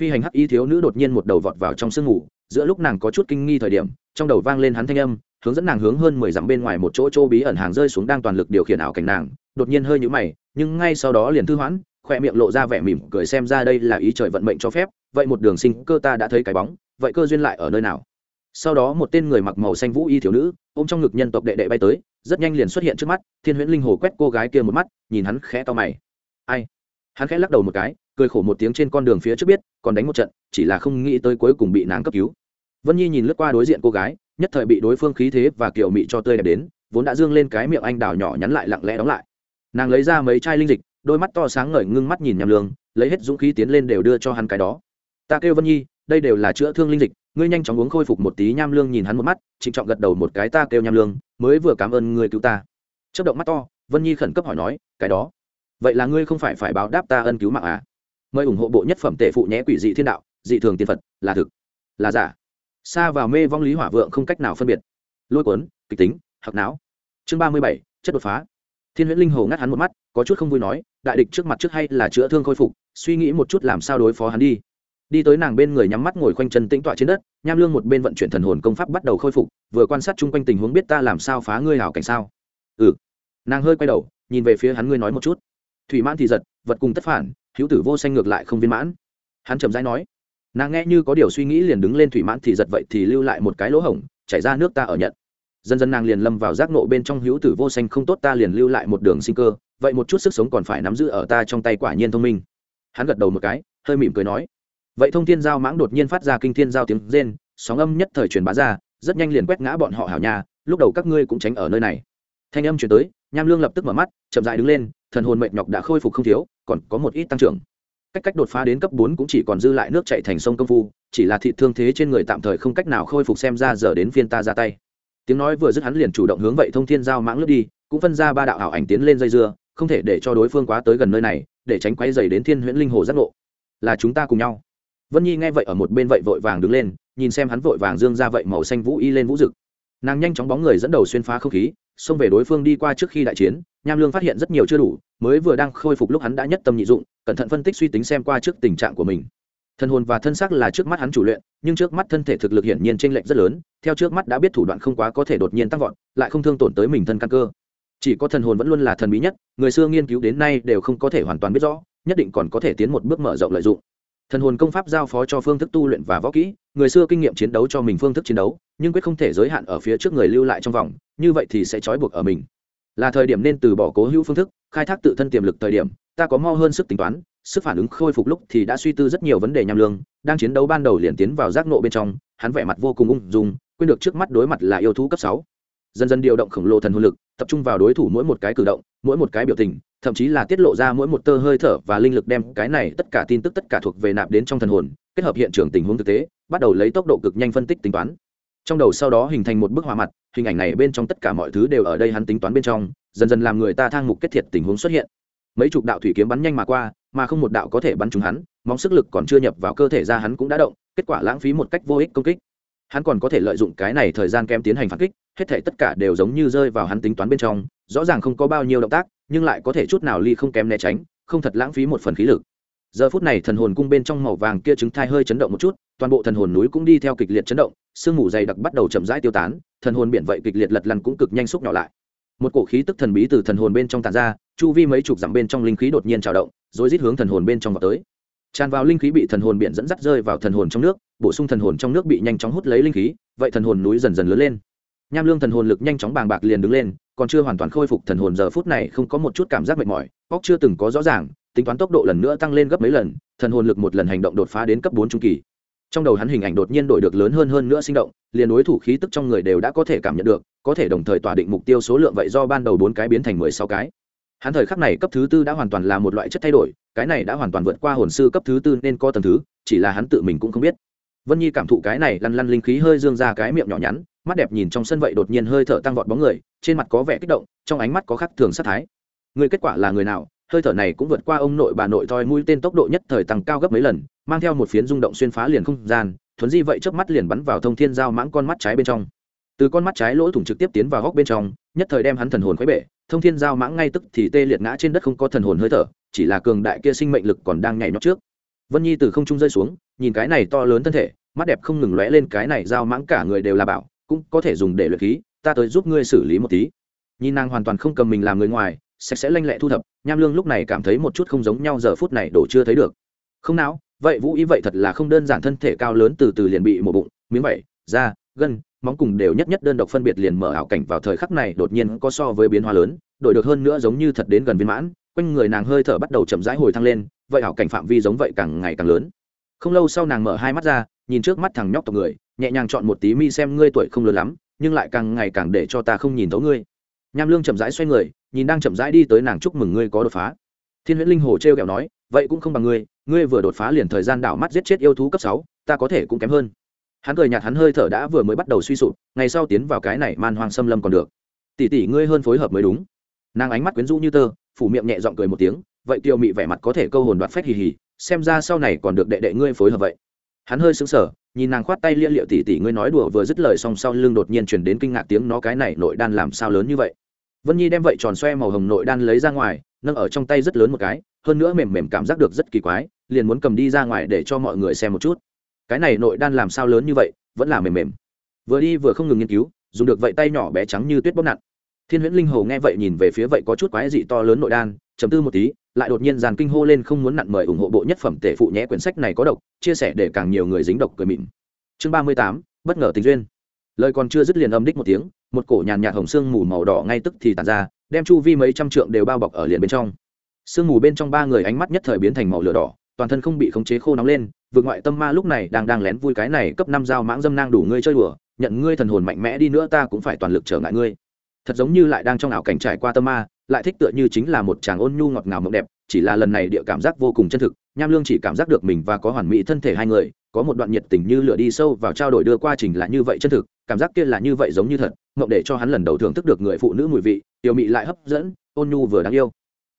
Phi hành hắc y thiếu nữ đột nhiên một đầu vọt vào trong sương mù, giữa lúc nàng có chút kinh nghi thời điểm, trong đầu vang lên hắn thanh âm, hướng dẫn nàng hướng hơn mười dặm bên ngoài một chỗ chỗ bí ẩn hàng rơi xuống đang toàn lực điều khiển ảo cảnh nàng, đột nhiên hơi nhũ mày, nhưng ngay sau đó liền thư hoãn, khoe miệng lộ ra vẻ mỉm cười xem ra đây là ý trời vận mệnh cho phép, vậy một đường sinh cơ ta đã thấy cái bóng, vậy cơ duyên lại ở nơi nào? Sau đó một tên người mặc màu xanh vũ y thiếu nữ, ôm trong ngực nhân tộc đệ đệ bay tới rất nhanh liền xuất hiện trước mắt, thiên huyễn linh hồ quét cô gái kia một mắt, nhìn hắn khẽ to mày. Ai? Hắn khẽ lắc đầu một cái, cười khổ một tiếng trên con đường phía trước biết, còn đánh một trận, chỉ là không nghĩ tới cuối cùng bị nàng cấp cứu. Vân nhi nhìn lướt qua đối diện cô gái, nhất thời bị đối phương khí thế và kiểu mị cho tươi đẹp đến, vốn đã dương lên cái miệng anh đào nhỏ nhắn lại lặng lẽ đóng lại. Nàng lấy ra mấy chai linh dịch, đôi mắt to sáng ngời ngưng mắt nhìn nhằm lương lấy hết dũng khí tiến lên đều đưa cho hắn cái đó. Ta kêu vân nhi, đây đều là chữa thương linh dịch, ngươi nhanh chóng uống khôi phục một tí nham lương nhìn hắn một mắt, trịnh trọng gật đầu một cái, ta kêu nham lương mới vừa cảm ơn ngươi cứu ta. Chất động mắt to, vân nhi khẩn cấp hỏi nói, cái đó? Vậy là ngươi không phải phải báo đáp ta ân cứu mạng à? Mời ủng hộ bộ nhất phẩm tệ phụ nhé quỷ dị thiên đạo, dị thường tiên phật, là thực, là giả. Xa vào mê vong lý hỏa vượng không cách nào phân biệt. Lôi cuốn, kịch tính hoặc não. Chương ba mươi bảy, chất đột phá. Thiên huyễn linh hồ ngắt hắn một mắt, có chút không vui nói, đại địch trước mặt trước hay là chữa thương khôi phục, suy nghĩ một chút làm sao đối phó hắn đi đi tới nàng bên người nhắm mắt ngồi khoanh chân tĩnh tọa trên đất, nham lương một bên vận chuyển thần hồn công pháp bắt đầu khôi phục, vừa quan sát chung quanh tình huống biết ta làm sao phá ngươi hảo cảnh sao. Ừ. Nàng hơi quay đầu, nhìn về phía hắn ngươi nói một chút. Thủy mãn thì giật, vật cùng tất phản, hữu tử vô sanh ngược lại không viên mãn. Hắn trầm rãi nói, nàng nghe như có điều suy nghĩ liền đứng lên thủy mãn thì giật vậy thì lưu lại một cái lỗ hổng, chảy ra nước ta ở nhận. Dần dần nàng liền lâm vào giác nộ bên trong hữu tử vô sanh không tốt ta liền lưu lại một đường sinh cơ, vậy một chút sức sống còn phải nắm giữ ở ta trong tay quả nhiên thông minh. Hắn gật đầu một cái, hơi mỉm cười nói vậy thông thiên giao mãng đột nhiên phát ra kinh thiên giao tiếng rên, sóng âm nhất thời truyền bá ra, rất nhanh liền quét ngã bọn họ hảo nhà, lúc đầu các ngươi cũng tránh ở nơi này. Thanh âm chuyển tới, nham lương lập tức mở mắt, chậm dại đứng lên, thần hồn mệt nhọc đã khôi phục không thiếu, còn có một ít tăng trưởng. Cách cách đột phá đến cấp bốn cũng chỉ còn dư lại nước chạy thành sông công phu, chỉ là thị thương thế trên người tạm thời không cách nào khôi phục xem ra giờ đến phiên ta ra tay. Tiếng nói vừa dứt hắn liền chủ động hướng vậy thông thiên giao mãng lướt đi, cũng phân ra ba đạo ảo ảnh tiến lên dây dưa, không thể để cho đối phương quá tới gần nơi này, để tránh quay dày đến thiên huyễn linh hồ giác ngộ. Là chúng ta cùng nhau vân nhi nghe vậy ở một bên vậy vội vàng đứng lên, nhìn xem hắn vội vàng dương ra vậy màu xanh vũ y lên vũ rực. Nàng nhanh chóng bóng người dẫn đầu xuyên phá không khí, xông về đối phương đi qua trước khi đại chiến, nham lương phát hiện rất nhiều chưa đủ, mới vừa đang khôi phục lúc hắn đã nhất tâm nhị dụng, cẩn thận phân tích suy tính xem qua trước tình trạng của mình. Thân hồn và thân xác là trước mắt hắn chủ luyện, nhưng trước mắt thân thể thực lực hiển nhiên t r ê n lệch rất lớn, theo trước mắt đã biết thủ đoạn không quá có thể đột nhiên tăng vọt, lại không thương tổn tới mình thân căn cơ. Chỉ có thần hồn vẫn luôn là thần bí nhất, người xưa nghiên cứu đến nay đều không có thể hoàn toàn biết rõ, nhất định còn có thể tiến một bước mở rộng lợi dụng thần hồn công pháp giao phó cho phương thức tu luyện và võ kỹ, người xưa kinh nghiệm chiến đấu cho mình phương thức chiến đấu, nhưng quyết không thể giới hạn ở phía trước người lưu lại trong vòng, như vậy thì sẽ trói buộc ở mình. Là thời điểm nên từ bỏ cố hữu phương thức, khai thác tự thân tiềm lực thời điểm, ta có mo hơn sức tính toán, sức phản ứng khôi phục lúc thì đã suy tư rất nhiều vấn đề nham lương, đang chiến đấu ban đầu liền tiến vào giác nộ bên trong, hắn vẻ mặt vô cùng ung dung, quên được trước mắt đối mặt là yêu thú cấp sáu. Dần dần điều động khổng lồ thần hồn lực, tập trung vào đối thủ mỗi một cái cử động, mỗi một cái biểu tình thậm chí là tiết lộ ra mỗi một tơ hơi thở và linh lực đem cái này tất cả tin tức tất cả thuộc về nạp đến trong thần hồn, kết hợp hiện trường tình huống thực tế, bắt đầu lấy tốc độ cực nhanh phân tích tính toán. Trong đầu sau đó hình thành một bức họa mặt, hình ảnh này bên trong tất cả mọi thứ đều ở đây hắn tính toán bên trong, dần dần làm người ta thang mục kết thiệt tình huống xuất hiện. Mấy chục đạo thủy kiếm bắn nhanh mà qua, mà không một đạo có thể bắn trúng hắn, móng sức lực còn chưa nhập vào cơ thể ra hắn cũng đã động, kết quả lãng phí một cách vô ích công kích. Hắn còn có thể lợi dụng cái này thời gian kém tiến hành phản kích, hết thể tất cả đều giống như rơi vào hắn tính toán bên trong rõ ràng không có bao nhiêu động tác nhưng lại có thể chút nào ly không kém né tránh không thật lãng phí một phần khí lực giờ phút này thần hồn cung bên trong màu vàng kia trứng thai hơi chấn động một chút toàn bộ thần hồn núi cũng đi theo kịch liệt chấn động sương mù dày đặc bắt đầu chậm rãi tiêu tán thần hồn biển vậy kịch liệt lật lăn cũng cực nhanh xúc nhỏ lại một cổ khí tức thần bí từ thần hồn bên trong tàn ra chu vi mấy chục dặm bên trong linh khí đột nhiên trào động rồi rít hướng thần hồn bên trong vào tới tràn vào linh khí bị thần hồn biển dẫn dắt rơi vào thần hồn trong nước bổ sung thần hồn trong nước bị nhanh chóng hút lấy linh khí vậy thần hồn núi dần dần lớn lên nham lương thần hồn lực nhanh chóng bàng bạc liền đứng lên còn chưa hoàn toàn khôi phục thần hồn giờ phút này không có một chút cảm giác mệt mỏi, óc chưa từng có rõ ràng, tính toán tốc độ lần nữa tăng lên gấp mấy lần, thần hồn lực một lần hành động đột phá đến cấp bốn trung kỳ. Trong đầu hắn hình ảnh đột nhiên đổi được lớn hơn hơn nữa sinh động, liền đối thủ khí tức trong người đều đã có thể cảm nhận được, có thể đồng thời tỏa định mục tiêu số lượng vậy do ban đầu bốn cái biến thành mười sáu cái. Hắn thời khắc này cấp thứ tư đã hoàn toàn là một loại chất thay đổi, cái này đã hoàn toàn vượt qua hồn sư cấp thứ tư nên có tầng thứ, chỉ là hắn tự mình cũng không biết. Vân nhi cảm thụ cái này lăn lăn linh khí hơi dương ra cái miệng nhỏ nhắn mắt đẹp nhìn trong sân vậy đột nhiên hơi thở tăng vọt bóng người, trên mặt có vẻ kích động, trong ánh mắt có khắc thường sát thái. Người kết quả là người nào? Hơi thở này cũng vượt qua ông nội bà nội thoi mũi tên tốc độ nhất thời tăng cao gấp mấy lần, mang theo một phiến rung động xuyên phá liền không gian, thuấn di vậy chớp mắt liền bắn vào thông thiên giao mãng con mắt trái bên trong. Từ con mắt trái lỗ thủng trực tiếp tiến vào góc bên trong, nhất thời đem hắn thần hồn khuấy bể, thông thiên giao mãng ngay tức thì tê liệt ngã trên đất không có thần hồn hơi thở, chỉ là cường đại kia sinh mệnh lực còn đang nhảy nhót trước. Vân nhi từ không trung rơi xuống, nhìn cái này to lớn thân thể, mắt đẹp không ngừng lóe lên cái này giao mãng cả người đều là bảo cũng có thể dùng để luyện khí, ta tới giúp ngươi xử lý một tí. Nhìn nàng hoàn toàn không cầm mình làm người ngoài, sạch sẽ lanh lẹ thu thập, nham lương lúc này cảm thấy một chút không giống nhau giờ phút này đổ chưa thấy được. Không não, vậy vũ ý vậy thật là không đơn giản thân thể cao lớn từ từ liền bị một bụng, miếng vẩy da, gân, móng cùng đều nhất nhất đơn độc phân biệt liền mở ảo cảnh vào thời khắc này đột nhiên có so với biến hóa lớn, đổi được hơn nữa giống như thật đến gần viên mãn, quanh người nàng hơi thở bắt đầu chậm rãi hồi thăng lên, vậy ảo cảnh phạm vi giống vậy càng ngày càng lớn. Không lâu sau nàng mở hai mắt ra nhìn trước mắt thằng nhóc tộc người, nhẹ nhàng chọn một tí mi xem ngươi tuổi không lớn lắm, nhưng lại càng ngày càng để cho ta không nhìn thấu ngươi. Nham lương chậm rãi xoay người, nhìn đang chậm rãi đi tới nàng chúc mừng ngươi có đột phá. Thiên huyễn linh hồ t r e o kẹo nói, vậy cũng không bằng ngươi ngươi vừa đột phá liền thời gian đảo mắt giết chết yêu thú cấp sáu, ta có thể cũng kém hơn. Hắn cười nhạt hắn hơi thở đã vừa mới bắt đầu suy sụp, ngày sau tiến vào cái này man hoang xâm lâm còn được. Tỷ tỷ ngươi hơn phối hợp mới đúng. Nàng ánh mắt quyến rũ như tơ, phủ miệng nhẹ giọng cười một tiếng, vậy tiêu mị vẻ mặt có thể câu hồn đoạt phách hì hì, xem ra sau này còn được đệ đệ ngươi phối hợp vậy hắn hơi sững sờ, nhìn nàng khoát tay lia liệu tỉ tỉ ngươi nói đùa vừa dứt lời xong sau lưng đột nhiên chuyển đến kinh ngạc tiếng nó cái này nội đan làm sao lớn như vậy. Vân nhi đem vậy tròn xoe màu hồng nội đan lấy ra ngoài, nâng ở trong tay rất lớn một cái, hơn nữa mềm mềm cảm giác được rất kỳ quái, liền muốn cầm đi ra ngoài để cho mọi người xem một chút. Cái này nội đan làm sao lớn như vậy, vẫn là mềm mềm. Vừa đi vừa không ngừng nghiên cứu, dùng được vậy tay nhỏ bé trắng như tuyết bóp nặn thiên huyễn linh hồ nghe vậy nhìn về phía vậy có chút quái dị to lớn nội đan chấm tư một tí, lại đột nhiên dàn kinh hô lên không muốn nặn mời ủng hộ bộ nhất phẩm tể phụ nhé quyển sách này có độc, chia sẻ để càng nhiều người dính độc cười mịn. Chương ba mươi tám, bất ngờ tình duyên. Lời còn chưa dứt liền âm đích một tiếng, một cổ nhàn nhạt hồng sương mù màu đỏ ngay tức thì tàn ra, đem chu vi mấy trăm trượng đều bao bọc ở liền bên trong. Sương mù bên trong ba người ánh mắt nhất thời biến thành màu lửa đỏ, toàn thân không bị khống chế khô nóng lên, vượt ngoại tâm ma lúc này đang đang lén vui cái này cấp năm dao mãng dâm nang đủ ngươi chơi đùa, nhận ngươi thần hồn mạnh mẽ đi nữa ta cũng phải toàn lực trở ngại ngươi thật giống như lại đang trong ảo cảnh trải qua tâm ma, lại thích tựa như chính là một chàng ôn nhu ngọt ngào mộng đẹp, chỉ là lần này địa cảm giác vô cùng chân thực, nham lương chỉ cảm giác được mình và có hoàn mỹ thân thể hai người, có một đoạn nhiệt tình như lửa đi sâu vào trao đổi đưa qua trình là như vậy chân thực, cảm giác kia là như vậy giống như thật, mộng để cho hắn lần đầu thưởng thức được người phụ nữ mùi vị tiểu mị lại hấp dẫn, ôn nhu vừa đáng yêu.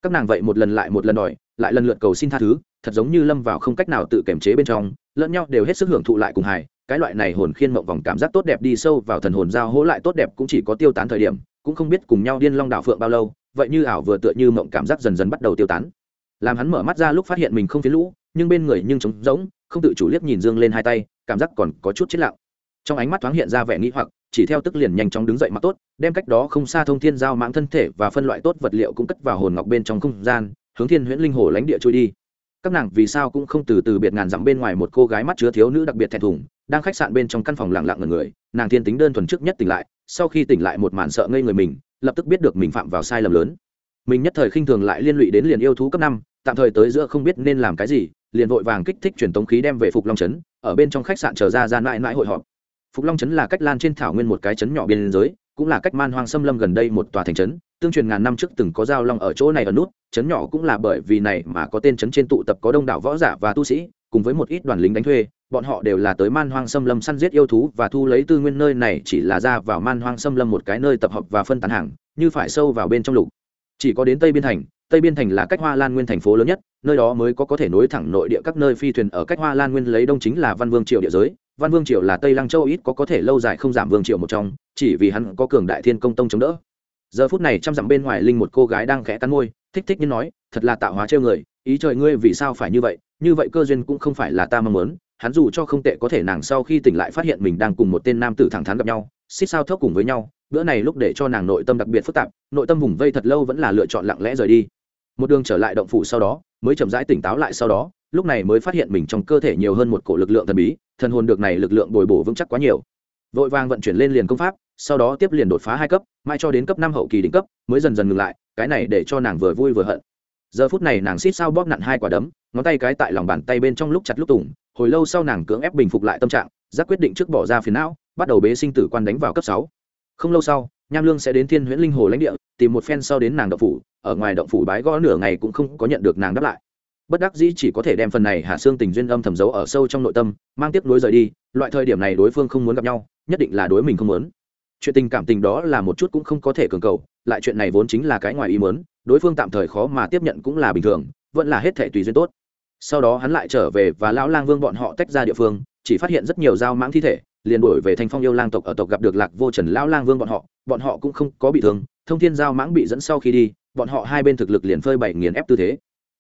Các nàng vậy một lần lại một lần đòi, lại lần lượt cầu xin tha thứ, thật giống như lâm vào không cách nào tự kiềm chế bên trong, lẫn nhau đều hết sức hưởng thụ lại cùng hài, cái loại này hồn khiên mộng vòng cảm giác tốt đẹp đi sâu vào thần hồn giao hỗ lại tốt đẹp cũng chỉ có tiêu tán thời điểm cũng không biết cùng nhau điên long đảo phượng bao lâu, vậy như ảo vừa tựa như mộng cảm giác dần dần bắt đầu tiêu tán. Làm hắn mở mắt ra lúc phát hiện mình không phía lũ, nhưng bên người nhưng trống rỗng, không tự chủ liếc nhìn dương lên hai tay, cảm giác còn có chút chết lặng. Trong ánh mắt thoáng hiện ra vẻ nghĩ hoặc, chỉ theo tức liền nhanh chóng đứng dậy mặc tốt, đem cách đó không xa thông thiên giao mãng thân thể và phân loại tốt vật liệu cũng cất vào hồn ngọc bên trong không gian, hướng thiên huyễn linh hồ lánh địa trôi đi. Các nàng vì sao cũng không từ từ biệt ngàn dặm bên ngoài một cô gái mắt chứa thiếu nữ đặc biệt thẹn thùng, đang khách sạn bên trong căn phòng lặng lặng ở người, nàng thiên tính đơn thuần trước nhất tỉnh lại sau khi tỉnh lại một màn sợ ngây người mình, lập tức biết được mình phạm vào sai lầm lớn. Mình nhất thời khinh thường lại liên lụy đến liền yêu thú cấp năm, tạm thời tới giữa không biết nên làm cái gì, liền vội vàng kích thích truyền tống khí đem về phục long trấn, ở bên trong khách sạn chờ ra ra mãi mãi hội họp. Phục long trấn là cách lan trên thảo nguyên một cái trấn nhỏ biên giới, cũng là cách man hoang xâm lâm gần đây một tòa thành trấn, tương truyền ngàn năm trước từng có giao long ở chỗ này ở nút, trấn nhỏ cũng là bởi vì này mà có tên trấn trên tụ tập có đông đảo võ giả và tu sĩ cùng với một ít đoàn lính đánh thuê, bọn họ đều là tới man hoang xâm lâm săn giết yêu thú và thu lấy tư nguyên nơi này chỉ là ra vào man hoang xâm lâm một cái nơi tập hợp và phân tán hàng, như phải sâu vào bên trong lục. Chỉ có đến tây biên thành, tây biên thành là cách hoa lan nguyên thành phố lớn nhất, nơi đó mới có có thể nối thẳng nội địa các nơi phi thuyền ở cách hoa lan nguyên lấy đông chính là văn vương triều địa giới. Văn vương triều là tây lăng châu ít có có thể lâu dài không giảm vương triều một trong, chỉ vì hắn có cường đại thiên công tông chống đỡ. Giờ phút này trăm dặm bên ngoài linh một cô gái đang khẽ cắn môi, thích thích như nói, thật là tạo hóa trêu người, ý trời ngươi vì sao phải như vậy? Như vậy cơ duyên cũng không phải là ta mong muốn, hắn dù cho không tệ có thể nàng sau khi tỉnh lại phát hiện mình đang cùng một tên nam tử thẳng thắn gặp nhau, xích sao thốc cùng với nhau, bữa này lúc để cho nàng nội tâm đặc biệt phức tạp, nội tâm vùng vây thật lâu vẫn là lựa chọn lặng lẽ rời đi. Một đường trở lại động phủ sau đó, mới chậm rãi tỉnh táo lại sau đó, lúc này mới phát hiện mình trong cơ thể nhiều hơn một cổ lực lượng thần bí, thần hồn được này lực lượng bồi bổ vững chắc quá nhiều. Vội vàng vận chuyển lên liền công pháp, sau đó tiếp liền đột phá hai cấp, mai cho đến cấp năm hậu kỳ đỉnh cấp, mới dần dần ngừng lại, cái này để cho nàng vừa vui vừa hận. Giờ phút này nàng xít sao bóp nặn hai quả đấm ngón tay cái tại lòng bàn tay bên trong lúc chặt lúc tủng hồi lâu sau nàng cưỡng ép bình phục lại tâm trạng, giác quyết định trước bỏ ra phiền não, bắt đầu bế sinh tử quan đánh vào cấp sáu. Không lâu sau, nham lương sẽ đến thiên huyễn linh hồ lãnh địa, tìm một phen sau đến nàng động phủ, ở ngoài động phủ bái gõ nửa ngày cũng không có nhận được nàng đáp lại. Bất đắc dĩ chỉ có thể đem phần này hạ xương tình duyên âm thầm giấu ở sâu trong nội tâm, mang tiếp nối rời đi, loại thời điểm này đối phương không muốn gặp nhau, nhất định là đối mình không muốn. Chuyện tình cảm tình đó là một chút cũng không có thể cường cầu, lại chuyện này vốn chính là cái ngoài ý muốn, đối phương tạm thời khó mà tiếp nhận cũng là bình thường, vẫn là hết thể tùy duyên tốt sau đó hắn lại trở về và lão lang vương bọn họ tách ra địa phương, chỉ phát hiện rất nhiều dao mãng thi thể, liền đổi về thanh phong yêu lang tộc ở tộc gặp được lạc vô trần lão lang vương bọn họ bọn họ cũng không có bị thương, thông thiên dao mãng bị dẫn sau khi đi, bọn họ hai bên thực lực liền phơi bảy nghiền ép tư thế.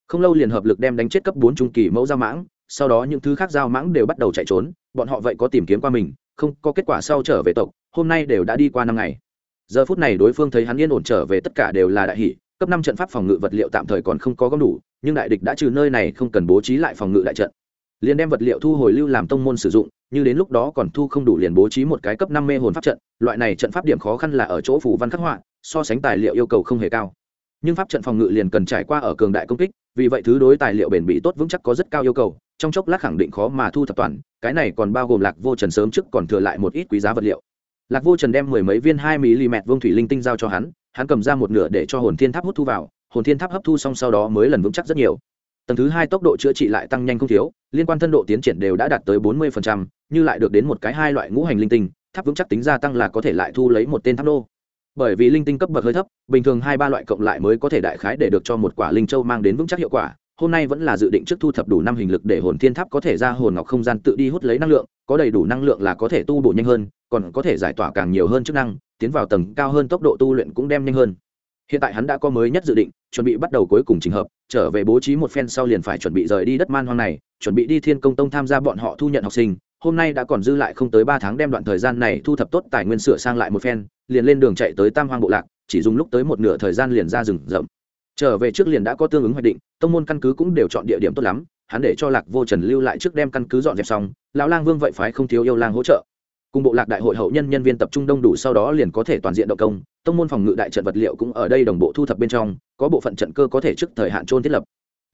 không lâu liền hợp lực đem đánh chết cấp bốn trung kỳ mẫu dao mãng, sau đó những thứ khác dao mãng đều bắt đầu chạy trốn, bọn họ vậy có tìm kiếm qua mình, không có kết quả sau trở về tộc, hôm nay đều đã đi qua năm ngày. giờ phút này đối phương thấy hắn yên ổn trở về tất cả đều là đại hỷ, cấp năm trận pháp phòng ngự vật liệu tạm thời còn không có gom đủ nhưng đại địch đã trừ nơi này không cần bố trí lại phòng ngự đại trận. Liền đem vật liệu thu hồi lưu làm tông môn sử dụng, như đến lúc đó còn thu không đủ liền bố trí một cái cấp năm mê hồn pháp trận, loại này trận pháp điểm khó khăn là ở chỗ phủ văn khắc họa, so sánh tài liệu yêu cầu không hề cao. Nhưng pháp trận phòng ngự liền cần trải qua ở cường đại công kích, vì vậy thứ đối tài liệu bền bị tốt vững chắc có rất cao yêu cầu, trong chốc lát khẳng định khó mà thu thập toàn, cái này còn bao gồm lạc vô trần sớm trước còn thừa lại một ít quý giá vật liệu. Lạc vô trần đem mười mấy viên hai mm vương thủy linh tinh giao cho hắn hắn cầm ra một nửa để cho hồn thiên tháp hút thu vào hồn thiên tháp hấp thu xong sau đó mới lần vững chắc rất nhiều tầng thứ hai tốc độ chữa trị lại tăng nhanh không thiếu, liên quan thân độ tiến triển đều đã đạt tới bốn mươi như lại được đến một cái hai loại ngũ hành linh tinh, tháp vững chắc tính gia tăng là có thể lại thu lấy một tên tháp đô. bởi vì linh tinh cấp bậc hơi thấp, bình thường hai ba loại cộng lại mới có thể đại khái để được cho một quả linh châu mang đến vững chắc hiệu quả, hôm nay vẫn là dự định trước thu thập đủ năm hình lực để hồn thiên tháp có thể ra hồn ngọc không gian tự đi hút lấy năng lượng, có đầy đủ năng lượng là có thể tu bổ nhanh hơn, còn có thể giải tỏa càng nhiều hơn chức năng, tiến vào tầng cao hơn tốc độ tu luyện cũng đem nhanh hơn hiện tại hắn đã có mới nhất dự định, chuẩn bị bắt đầu cuối cùng trình hợp, trở về bố trí một phen sau liền phải chuẩn bị rời đi đất man hoang này, chuẩn bị đi thiên công tông tham gia bọn họ thu nhận học sinh. Hôm nay đã còn dư lại không tới ba tháng đem đoạn thời gian này thu thập tốt tài nguyên sửa sang lại một phen, liền lên đường chạy tới tam hoang bộ lạc, chỉ dùng lúc tới một nửa thời gian liền ra rừng rậm. Trở về trước liền đã có tương ứng hoạch định, tông môn căn cứ cũng đều chọn địa điểm tốt lắm, hắn để cho lạc vô trần lưu lại trước đem căn cứ dọn dẹp xong, lão lang vương vậy phái không thiếu yêu lang hỗ trợ cùng bộ lạc đại hội hậu nhân nhân viên tập trung đông đủ sau đó liền có thể toàn diện động công, tông môn phòng ngự đại trận vật liệu cũng ở đây đồng bộ thu thập bên trong, có bộ phận trận cơ có thể trước thời hạn trôn thiết lập.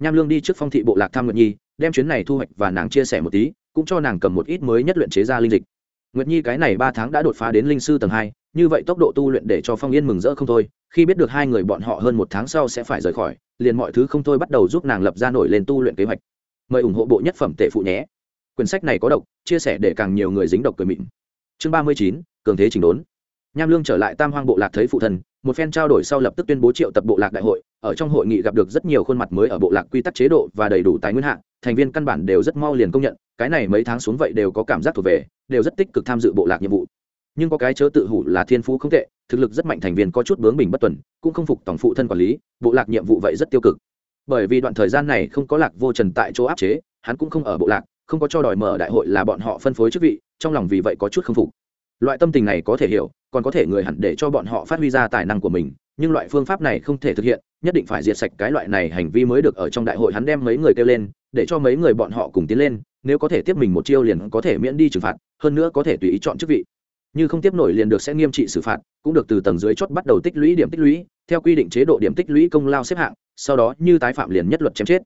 Nham lương đi trước phong thị bộ lạc tham nguyệt nhi, đem chuyến này thu hoạch và nàng chia sẻ một tí, cũng cho nàng cầm một ít mới nhất luyện chế ra linh dịch. Nguyệt nhi cái này ba tháng đã đột phá đến linh sư tầng hai, như vậy tốc độ tu luyện để cho phong yên mừng rỡ không thôi, khi biết được hai người bọn họ hơn một tháng sau sẽ phải rời khỏi, liền mọi thứ không thôi bắt đầu giúp nàng lập ra nổi lên tu luyện kế hoạch. Mời ủng hộ bộ nhất phẩm tệ phụ nhé. Quyển sách này có độc, chia sẻ để càng nhiều người dính độc cười mịn chương ba mươi chín, cường thế chỉnh đốn. Nham lương trở lại tam hoang bộ lạc thấy phụ thần, một phen trao đổi sau lập tức tuyên bố triệu tập bộ lạc đại hội, ở trong hội nghị gặp được rất nhiều khuôn mặt mới ở bộ lạc quy tắc chế độ và đầy đủ tài nguyên hạng thành viên căn bản đều rất mau liền công nhận, cái này mấy tháng xuống vậy đều có cảm giác thuộc về, đều rất tích cực tham dự bộ lạc nhiệm vụ. Nhưng có cái chớ tự hủ là thiên phú không tệ, thực lực rất mạnh thành viên có chút bướng bình bất tuần, cũng không phục tổng phụ thân quản lý, bộ lạc nhiệm vụ vậy rất tiêu cực. Bởi vì đoạn thời gian này không có lạc vô trần tại chỗ áp chế, hắn cũng không ở bộ lạc, không có cho đòi mở đại hội là bọn họ phân phối chức vị trong lòng vì vậy có chút không phục. Loại tâm tình này có thể hiểu, còn có thể người hẳn để cho bọn họ phát huy ra tài năng của mình, nhưng loại phương pháp này không thể thực hiện, nhất định phải diệt sạch cái loại này hành vi mới được ở trong đại hội hắn đem mấy người kêu lên, để cho mấy người bọn họ cùng tiến lên, nếu có thể tiếp mình một chiêu liền có thể miễn đi trừng phạt, hơn nữa có thể tùy ý chọn chức vị. Như không tiếp nổi liền được sẽ nghiêm trị xử phạt, cũng được từ tầng dưới chốt bắt đầu tích lũy điểm tích lũy, theo quy định chế độ điểm tích lũy công lao xếp hạng, sau đó như tái phạm liền nhất luật chém chết.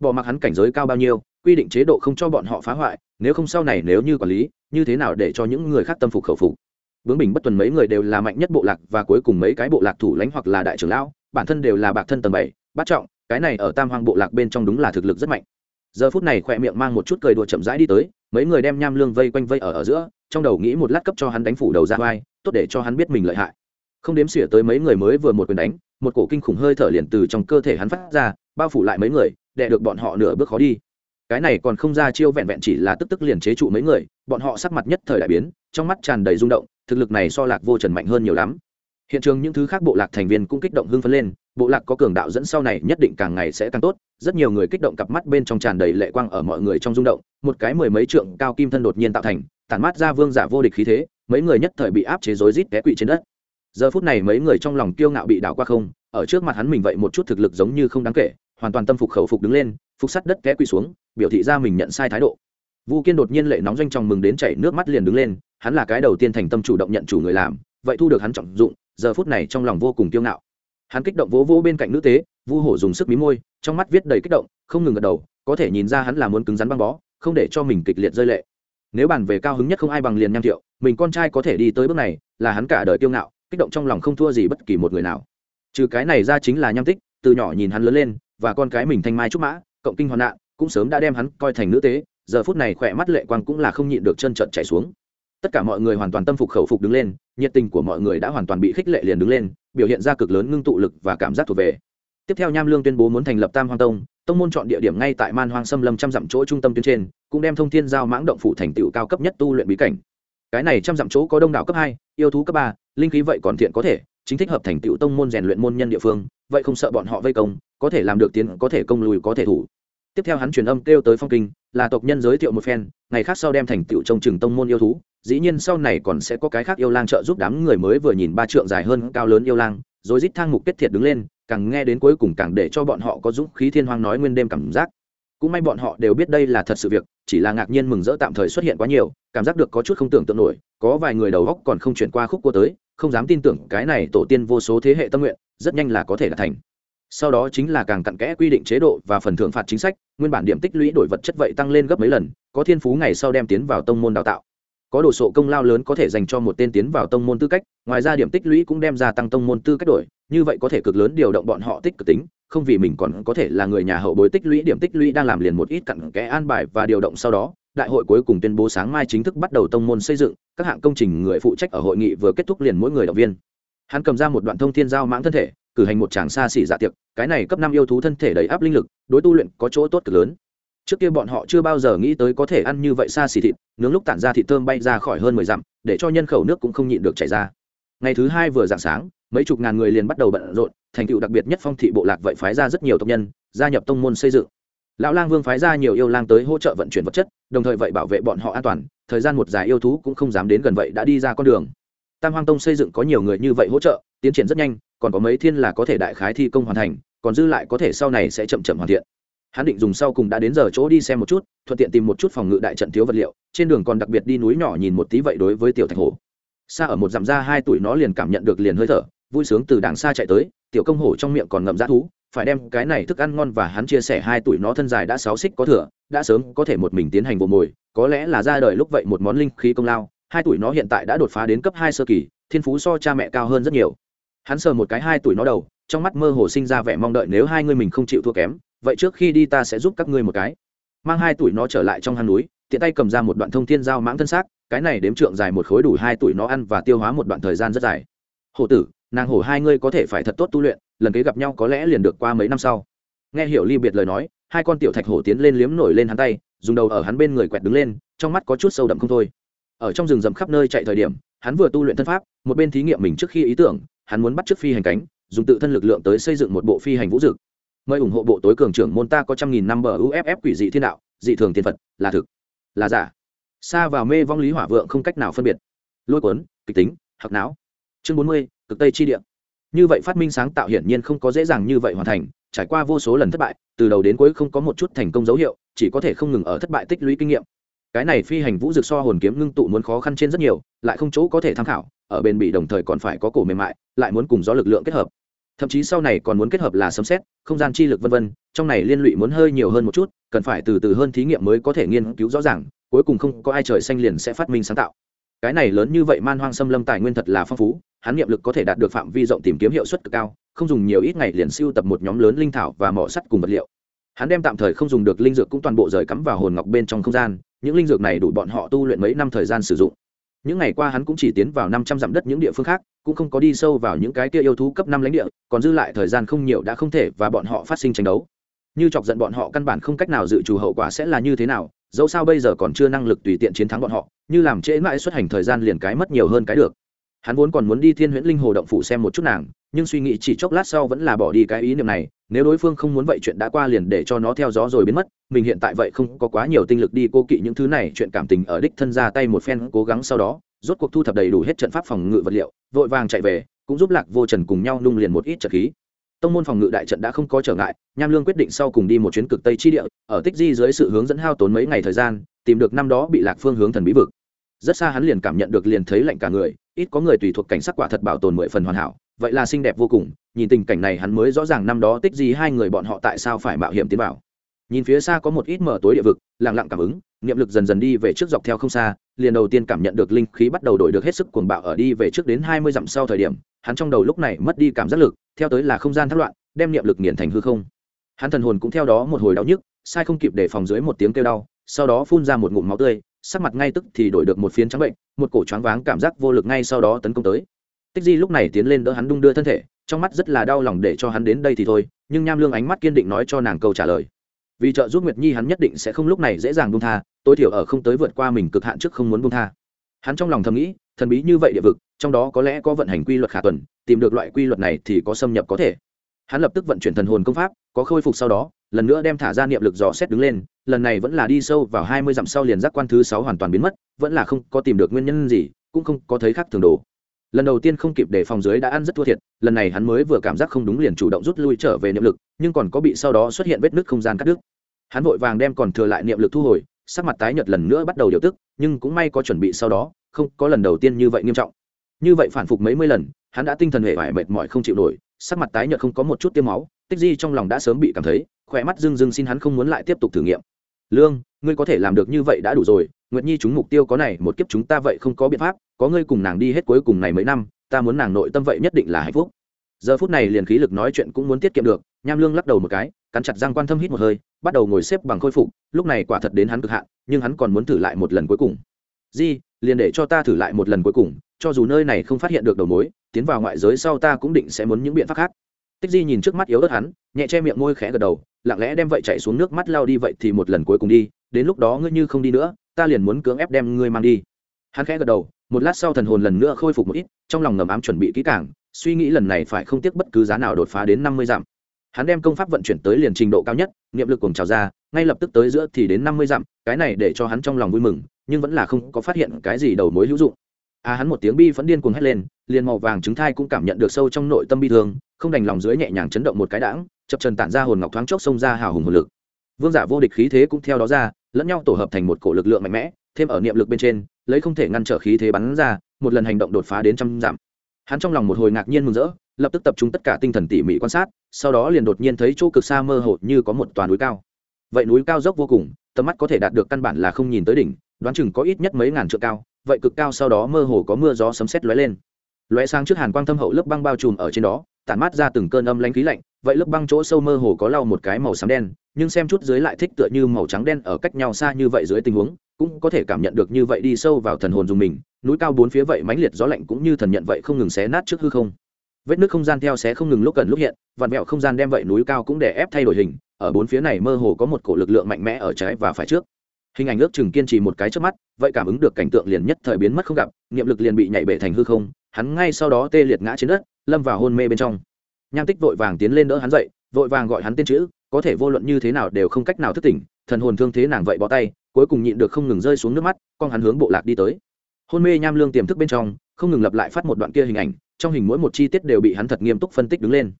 Bỏ mặc hắn cảnh giới cao bao nhiêu, quy định chế độ không cho bọn họ phá hoại, nếu không sau này nếu như quản lý như thế nào để cho những người khác tâm phục khẩu phục? Bướng bình bất tuần mấy người đều là mạnh nhất bộ lạc và cuối cùng mấy cái bộ lạc thủ lãnh hoặc là đại trưởng lão, bản thân đều là bạc thân tầng bảy bắt trọng, cái này ở tam hoang bộ lạc bên trong đúng là thực lực rất mạnh. Giờ phút này khỏe miệng mang một chút cười đùa chậm rãi đi tới, mấy người đem nham lương vây quanh vây ở ở giữa, trong đầu nghĩ một lát cấp cho hắn đánh phủ đầu ra vai, tốt để cho hắn biết mình lợi hại. Không đếm xỉa tới mấy người mới vừa một quyền đánh, một cổ kinh khủng hơi thở liền từ trong cơ thể hắn phát ra, bao phủ lại mấy người để được bọn họ nửa bước khó đi cái này còn không ra chiêu vẹn vẹn chỉ là tức tức liền chế trụ mấy người, bọn họ sắc mặt nhất thời đại biến, trong mắt tràn đầy rung động, thực lực này so lạc vô trần mạnh hơn nhiều lắm. Hiện trường những thứ khác bộ lạc thành viên cũng kích động hưng phấn lên, bộ lạc có cường đạo dẫn sau này nhất định càng ngày sẽ càng tốt, rất nhiều người kích động cặp mắt bên trong tràn đầy lệ quang ở mọi người trong rung động, một cái mười mấy trượng cao kim thân đột nhiên tạo thành, tản mát ra vương giả vô địch khí thế, mấy người nhất thời bị áp chế rối rít té quỵ trên đất giờ phút này mấy người trong lòng kiêu ngạo bị đảo qua không, ở trước mặt hắn mình vậy một chút thực lực giống như không đáng kể, hoàn toàn tâm phục khẩu phục đứng lên, phục sắt đất té quỳ xuống, biểu thị ra mình nhận sai thái độ. Vu kiên đột nhiên lệ nóng doanh trong mừng đến chảy nước mắt liền đứng lên, hắn là cái đầu tiên thành tâm chủ động nhận chủ người làm, vậy thu được hắn trọng dụng, giờ phút này trong lòng vô cùng kiêu ngạo. Hắn kích động vỗ vỗ bên cạnh nữ tế, vu hổ dùng sức mí môi, trong mắt viết đầy kích động, không ngừng gật đầu, có thể nhìn ra hắn là muốn cứng rắn băng bó, không để cho mình kịch liệt rơi lệ. Nếu bàn về cao hứng nhất không ai bằng liền nham thiệu, mình con trai có thể đi tới bước này, là hắn cả đời kiêu ngạo kích động trong lòng không thua gì bất kỳ một người nào. Trừ cái này ra chính là nham tích, từ nhỏ nhìn hắn lớn lên, và con cái mình thanh mai trúc mã, cộng kinh hoạn nạn, cũng sớm đã đem hắn coi thành nữ tế, giờ phút này khỏe mắt lệ quang cũng là không nhịn được chân trận chảy xuống. Tất cả mọi người hoàn toàn tâm phục khẩu phục đứng lên, nhiệt tình của mọi người đã hoàn toàn bị khích lệ liền đứng lên, biểu hiện ra cực lớn ngưng tụ lực và cảm giác thuộc về. Tiếp theo nham lương tuyên bố muốn thành lập tam hoang tông tông môn chọn địa điểm ngay tại man hoang xâm lâm trăm dặm chỗ trung tâm tuyến trên, cũng đem thông thiên giao mãng động phủ thành tựu cao cấp nhất tu luyện bí cảnh. Cái này trăm dặm chỗ có đông đảo cấp hai, yêu thú cấp ba linh khí vậy còn thiện có thể, chính thích hợp thành tựu tông môn rèn luyện môn nhân địa phương, vậy không sợ bọn họ vây công, có thể làm được tiến, có thể công lùi, có thể thủ. Tiếp theo hắn truyền âm kêu tới phong kinh, là tộc nhân giới thiệu một phen, ngày khác sau đem thành tựu trông chừng tông môn yêu thú, dĩ nhiên sau này còn sẽ có cái khác yêu lang trợ giúp đám người mới vừa nhìn ba trượng dài hơn cao lớn yêu lang, rồi rít thang mục kết thiệt đứng lên, càng nghe đến cuối cùng càng để cho bọn họ có dũng khí thiên hoang nói nguyên đêm cảm giác. Cũng may bọn họ đều biết đây là thật sự việc, chỉ là ngạc nhiên mừng rỡ tạm thời xuất hiện quá nhiều, cảm giác được có chút không tưởng tượng nổi, có vài người đầu góc còn không chuyển qua khúc cua tới không dám tin tưởng cái này tổ tiên vô số thế hệ tâm nguyện, rất nhanh là có thể đạt thành. Sau đó chính là càng cặn kẽ quy định chế độ và phần thưởng phạt chính sách, nguyên bản điểm tích lũy đổi vật chất vậy tăng lên gấp mấy lần, có thiên phú ngày sau đem tiến vào tông môn đào tạo. Có đồ sộ công lao lớn có thể dành cho một tên tiến vào tông môn tư cách, ngoài ra điểm tích lũy cũng đem ra tăng tông môn tư cách đổi, như vậy có thể cực lớn điều động bọn họ tích cực tính, không vì mình còn có thể là người nhà hậu bối tích lũy, điểm tích lũy đang làm liền một ít cặn kẽ an bài và điều động sau đó đại hội cuối cùng tuyên bố sáng mai chính thức bắt đầu tông môn xây dựng, các hạng công trình người phụ trách ở hội nghị vừa kết thúc liền mỗi người động viên. Hắn cầm ra một đoạn thông thiên giao mãng thân thể, cử hành một tràng xa xỉ dạ tiệc, cái này cấp năm yêu thú thân thể đầy áp linh lực, đối tu luyện có chỗ tốt cực lớn. Trước kia bọn họ chưa bao giờ nghĩ tới có thể ăn như vậy xa xỉ thịt, nướng lúc tản ra thịt thơm bay ra khỏi hơn mười dặm, để cho nhân khẩu nước cũng không nhịn được chảy ra. Ngày thứ hai vừa dạng sáng, mấy chục ngàn người liền bắt đầu bận rộn, thành tựu đặc biệt nhất phong thị bộ lạc vậy phái ra rất nhiều tộc nhân, gia nhập tông môn xây dựng lão lang vương phái ra nhiều yêu lang tới hỗ trợ vận chuyển vật chất, đồng thời vậy bảo vệ bọn họ an toàn, thời gian một dài yêu thú cũng không dám đến gần vậy đã đi ra con đường. Tam hoang tông xây dựng có nhiều người như vậy hỗ trợ, tiến triển rất nhanh, còn có mấy thiên là có thể đại khái thi công hoàn thành, còn dư lại có thể sau này sẽ chậm chậm hoàn thiện. Hắn định dùng sau cùng đã đến giờ chỗ đi xem một chút, thuận tiện tìm một chút phòng ngự đại trận thiếu vật liệu, trên đường còn đặc biệt đi núi nhỏ nhìn một tí vậy đối với tiểu thạch hổ. Xa ở một dặm ra hai tuổi nó liền cảm nhận được liền hơi thở, vui sướng từ đàng xa chạy tới, tiểu công hổ trong miệng còn ngậm dã thú phải đem cái này thức ăn ngon và hắn chia sẻ hai tuổi nó thân dài đã sáu xích có thừa, đã sớm có thể một mình tiến hành vụ mồi, có lẽ là ra đời lúc vậy một món linh khí công lao, hai tuổi nó hiện tại đã đột phá đến cấp hai sơ kỳ, thiên phú so cha mẹ cao hơn rất nhiều. Hắn sờ một cái hai tuổi nó đầu, trong mắt mơ hồ sinh ra vẻ mong đợi nếu hai người mình không chịu thua kém, vậy trước khi đi ta sẽ giúp các ngươi một cái. Mang hai tuổi nó trở lại trong hang núi, tiện tay cầm ra một đoạn thông thiên giao mãng thân xác, cái này đếm trượng dài một khối đủ hai tuổi nó ăn và tiêu hóa một đoạn thời gian rất dài. Hổ tử, nàng hổ hai ngươi có thể phải thật tốt tu luyện lần kế gặp nhau có lẽ liền được qua mấy năm sau. Nghe hiểu ly biệt lời nói, hai con tiểu thạch hổ tiến lên liếm nổi lên hắn tay, dùng đầu ở hắn bên người quẹt đứng lên, trong mắt có chút sâu đậm không thôi. Ở trong rừng rậm khắp nơi chạy thời điểm, hắn vừa tu luyện thân pháp, một bên thí nghiệm mình trước khi ý tưởng, hắn muốn bắt trước phi hành cánh, dùng tự thân lực lượng tới xây dựng một bộ phi hành vũ dực. Mời ủng hộ bộ tối cường trưởng môn ta có trăm nghìn năm bờ uff quỷ dị thiên đạo, dị thường tiên phật, là thực, là giả. Xa vào mê vong lý hỏa vượng không cách nào phân biệt. Lôi cuốn, kịch tính hạc não. Chương bốn mươi, cực tây chi địa như vậy phát minh sáng tạo hiển nhiên không có dễ dàng như vậy hoàn thành, trải qua vô số lần thất bại, từ đầu đến cuối không có một chút thành công dấu hiệu, chỉ có thể không ngừng ở thất bại tích lũy kinh nghiệm. Cái này phi hành vũ dược so hồn kiếm ngưng tụ muốn khó khăn trên rất nhiều, lại không chỗ có thể tham khảo, ở bền bị đồng thời còn phải có cổ mềm mại, lại muốn cùng gió lực lượng kết hợp. Thậm chí sau này còn muốn kết hợp là sấm xét không gian chi lực vân vân, trong này liên lụy muốn hơi nhiều hơn một chút, cần phải từ từ hơn thí nghiệm mới có thể nghiên cứu rõ ràng, cuối cùng không có ai trời xanh liền sẽ phát minh sáng tạo cái này lớn như vậy man hoang xâm lâm tài nguyên thật là phong phú, hắn nghiệm lực có thể đạt được phạm vi rộng tìm kiếm hiệu suất cực cao, không dùng nhiều ít ngày liền siêu tập một nhóm lớn linh thảo và mỏ sắt cùng vật liệu. Hắn đem tạm thời không dùng được linh dược cũng toàn bộ rời cắm vào hồn ngọc bên trong không gian, những linh dược này đủ bọn họ tu luyện mấy năm thời gian sử dụng. Những ngày qua hắn cũng chỉ tiến vào năm trăm dặm đất những địa phương khác, cũng không có đi sâu vào những cái kia yêu thú cấp năm lãnh địa, còn dư lại thời gian không nhiều đã không thể và bọn họ phát sinh tranh đấu. Như chọc giận bọn họ căn bản không cách nào dự trù hậu quả sẽ là như thế nào dẫu sao bây giờ còn chưa năng lực tùy tiện chiến thắng bọn họ, như làm trễ mãi xuất hành thời gian liền cái mất nhiều hơn cái được. Hắn vốn còn muốn đi thiên huyễn linh hồ động phủ xem một chút nàng, nhưng suy nghĩ chỉ chốc lát sau vẫn là bỏ đi cái ý niệm này, nếu đối phương không muốn vậy chuyện đã qua liền để cho nó theo gió rồi biến mất, mình hiện tại vậy không có quá nhiều tinh lực đi cô kỵ những thứ này, chuyện cảm tình ở đích thân ra tay một phen cố gắng sau đó, rốt cuộc thu thập đầy đủ hết trận pháp phòng ngự vật liệu, vội vàng chạy về, cũng giúp lạc vô trần cùng nhau nung liền một ít trợ khí tông môn phòng ngự đại trận đã không có trở ngại, nham lương quyết định sau cùng đi một chuyến cực tây chi địa, ở tích di dưới sự hướng dẫn hao tốn mấy ngày thời gian, tìm được năm đó bị lạc phương hướng thần bí vực. Rất xa hắn liền cảm nhận được liền thấy lạnh cả người, ít có người tùy thuộc cảnh sắc quả thật bảo tồn mười phần hoàn hảo, vậy là xinh đẹp vô cùng, nhìn tình cảnh này hắn mới rõ ràng năm đó tích Di hai người bọn họ tại sao phải mạo hiểm tiến vào. Nhìn phía xa có một ít mở tối địa vực, lặng lặng cảm ứng, niệm lực dần dần đi về trước dọc theo không xa, liền đầu tiên cảm nhận được linh khí bắt đầu đổi được hết sức cuồng bạo ở đi về trước đến hai mươi dặm sau thời điểm, hắn trong đầu lúc này mất đi cảm giác lực theo tới là không gian thất loạn, đem niệm lực nghiền thành hư không. Hắn thần hồn cũng theo đó một hồi đau nhức, sai không kịp để phòng dưới một tiếng kêu đau, sau đó phun ra một ngụm máu tươi, sắc mặt ngay tức thì đổi được một phiến trắng bệnh, một cổ choáng váng cảm giác vô lực ngay sau đó tấn công tới. Tích di lúc này tiến lên đỡ hắn đung đưa thân thể, trong mắt rất là đau lòng để cho hắn đến đây thì thôi, nhưng nham lương ánh mắt kiên định nói cho nàng câu trả lời. Vì trợ giúp nguyệt nhi hắn nhất định sẽ không lúc này dễ dàng buông tha, tối thiểu ở không tới vượt qua mình cực hạn trước không muốn buông tha. Hắn trong lòng thầm nghĩ thần bí như vậy địa vực, trong đó có lẽ có vận hành quy luật khả tuần, tìm được loại quy luật này thì có xâm nhập có thể. Hắn lập tức vận chuyển thần hồn công pháp, có khôi phục sau đó, lần nữa đem thả ra niệm lực dò xét đứng lên, lần này vẫn là đi sâu vào hai mươi dặm sau liền giác quan thứ sáu hoàn toàn biến mất, vẫn là không có tìm được nguyên nhân gì, cũng không có thấy khác thường đồ. Lần đầu tiên không kịp để phòng dưới đã ăn rất thua thiệt, lần này hắn mới vừa cảm giác không đúng liền chủ động rút lui trở về niệm lực, nhưng còn có bị sau đó xuất hiện vết nứt không gian cắt đứt. Hắn vội vàng đem còn thừa lại niệm lực thu hồi, sắc mặt tái nhợt lần nữa bắt đầu điều tức nhưng cũng may có chuẩn bị sau đó, không có lần đầu tiên như vậy nghiêm trọng. Như vậy phản phục mấy mươi lần, hắn đã tinh thần hệ vải mệt mỏi không chịu nổi, sắc mặt tái nhợt không có một chút tiêm máu, tích di trong lòng đã sớm bị cảm thấy, khỏe mắt dưng dưng xin hắn không muốn lại tiếp tục thử nghiệm. Lương, ngươi có thể làm được như vậy đã đủ rồi, nguyệt nhi chúng mục tiêu có này một kiếp chúng ta vậy không có biện pháp, có ngươi cùng nàng đi hết cuối cùng này mấy năm, ta muốn nàng nội tâm vậy nhất định là hạnh phúc. Giờ phút này liền khí lực nói chuyện cũng muốn tiết kiệm được, nham lương lắc đầu một cái cắn chặt răng quan thâm hít một hơi, bắt đầu ngồi xếp bằng khôi phục, lúc này quả thật đến hắn cực hạn, nhưng hắn còn muốn thử lại một lần cuối cùng. Di, liền để cho ta thử lại một lần cuối cùng, cho dù nơi này không phát hiện được đầu mối, tiến vào ngoại giới sau ta cũng định sẽ muốn những biện pháp khác. Tích di nhìn trước mắt yếu ớt hắn, nhẹ che miệng môi khẽ gật đầu, lặng lẽ đem vậy chạy xuống nước mắt lao đi vậy thì một lần cuối cùng đi, đến lúc đó ngươi như không đi nữa, ta liền muốn cưỡng ép đem ngươi mang đi. Hắn khẽ gật đầu, một lát sau thần hồn lần nữa khôi phục một ít, trong lòng ngầm ám chuẩn bị kỹ càng, suy nghĩ lần này phải không tiếc bất cứ giá nào đột phá đến năm mươi dặm hắn đem công pháp vận chuyển tới liền trình độ cao nhất, niệm lực cùng trào ra, ngay lập tức tới giữa thì đến năm mươi dặm, cái này để cho hắn trong lòng vui mừng, nhưng vẫn là không có phát hiện cái gì đầu mối hữu dụng. À hắn một tiếng bi vẫn điên cuồng hét lên, liền màu vàng trứng thai cũng cảm nhận được sâu trong nội tâm bi thương, không đành lòng dưới nhẹ nhàng chấn động một cái đãng, chập trần tản ra hồn ngọc thoáng chốc xông ra hào hùng hồn lực. Vương giả vô địch khí thế cũng theo đó ra, lẫn nhau tổ hợp thành một cổ lực lượng mạnh mẽ, thêm ở niệm lực bên trên, lấy không thể ngăn trở khí thế bắn ra, một lần hành động đột phá đến trăm dặm. Hắn trong lòng một hồi ngạc nhiên mừng rỡ, lập tức tập trung tất cả tinh thần tỉ mỉ quan sát sau đó liền đột nhiên thấy chỗ cực xa mơ hồ như có một toàn núi cao. Vậy núi cao dốc vô cùng, tầm mắt có thể đạt được căn bản là không nhìn tới đỉnh, đoán chừng có ít nhất mấy ngàn trượng cao, vậy cực cao sau đó mơ hồ có mưa gió sấm sét lóe lên. Lóe sáng trước hàn quang thâm hậu lớp băng bao trùm ở trên đó, tản mát ra từng cơn âm lãnh khí lạnh, vậy lớp băng chỗ sâu mơ hồ có lau một cái màu xám đen, nhưng xem chút dưới lại thích tựa như màu trắng đen ở cách nhau xa như vậy dưới tình huống, cũng có thể cảm nhận được như vậy đi sâu vào thần hồn dùng mình, núi cao bốn phía vậy mãnh liệt gió lạnh cũng như thần nhận vậy không ngừng xé nát trước hư không vết nước không gian theo xé không ngừng lúc cần lúc hiện vạt mẹo không gian đem vậy núi cao cũng để ép thay đổi hình, ở bốn phía này mơ hồ có một cổ lực lượng mạnh mẽ ở trái và phải trước. Hình ảnh ước chừng kiên trì một cái trước mắt, vậy cảm ứng được cảnh tượng liền nhất thời biến mất không gặp, niệm lực liền bị nhảy bể thành hư không, hắn ngay sau đó tê liệt ngã trên đất, lâm vào hôn mê bên trong. Nham tích vội vàng tiến lên đỡ hắn dậy, vội vàng gọi hắn tên chữ, có thể vô luận như thế nào đều không cách nào thức tỉnh, thần hồn thương thế nàng vậy bỏ tay, cuối cùng nhịn được không ngừng rơi xuống nước mắt, con hắn hướng bộ lạc đi tới. Hôn mê nham lương tiềm thức bên trong, không ngừng lặp lại phát một đoạn kia hình ảnh trong hình mỗi một chi tiết đều bị hắn thật nghiêm túc phân tích đứng lên.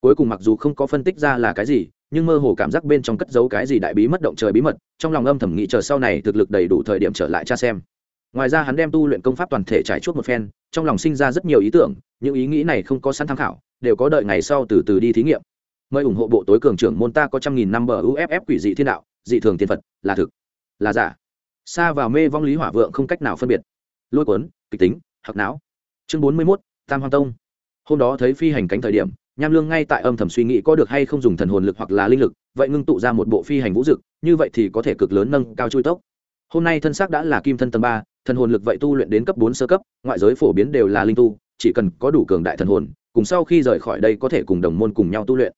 Cuối cùng mặc dù không có phân tích ra là cái gì, nhưng mơ hồ cảm giác bên trong cất giấu cái gì đại bí mất động trời bí mật, trong lòng âm thầm nghĩ chờ sau này thực lực đầy đủ thời điểm trở lại cha xem. Ngoài ra hắn đem tu luyện công pháp toàn thể trải chuốt một phen, trong lòng sinh ra rất nhiều ý tưởng, những ý nghĩ này không có sẵn tham khảo, đều có đợi ngày sau từ từ đi thí nghiệm. Mời ủng hộ bộ tối cường trưởng môn ta có trăm nghìn năm bờ uff quỷ dị thiên đạo, dị thường tiên phật, là thực, là giả. Xa vào mê vong lý hỏa vượng không cách nào phân biệt. Lôi cuốn, kịch tính hoặc não. Chương bốn mươi mốt tam hoàng tông. Hôm đó thấy phi hành cánh thời điểm, nham lương ngay tại âm thầm suy nghĩ có được hay không dùng thần hồn lực hoặc là linh lực, vậy ngưng tụ ra một bộ phi hành vũ dực, như vậy thì có thể cực lớn nâng cao chui tốc. Hôm nay thân xác đã là kim thân tầng ba, thần hồn lực vậy tu luyện đến cấp bốn sơ cấp, ngoại giới phổ biến đều là linh tu, chỉ cần có đủ cường đại thần hồn, cùng sau khi rời khỏi đây có thể cùng đồng môn cùng nhau tu luyện.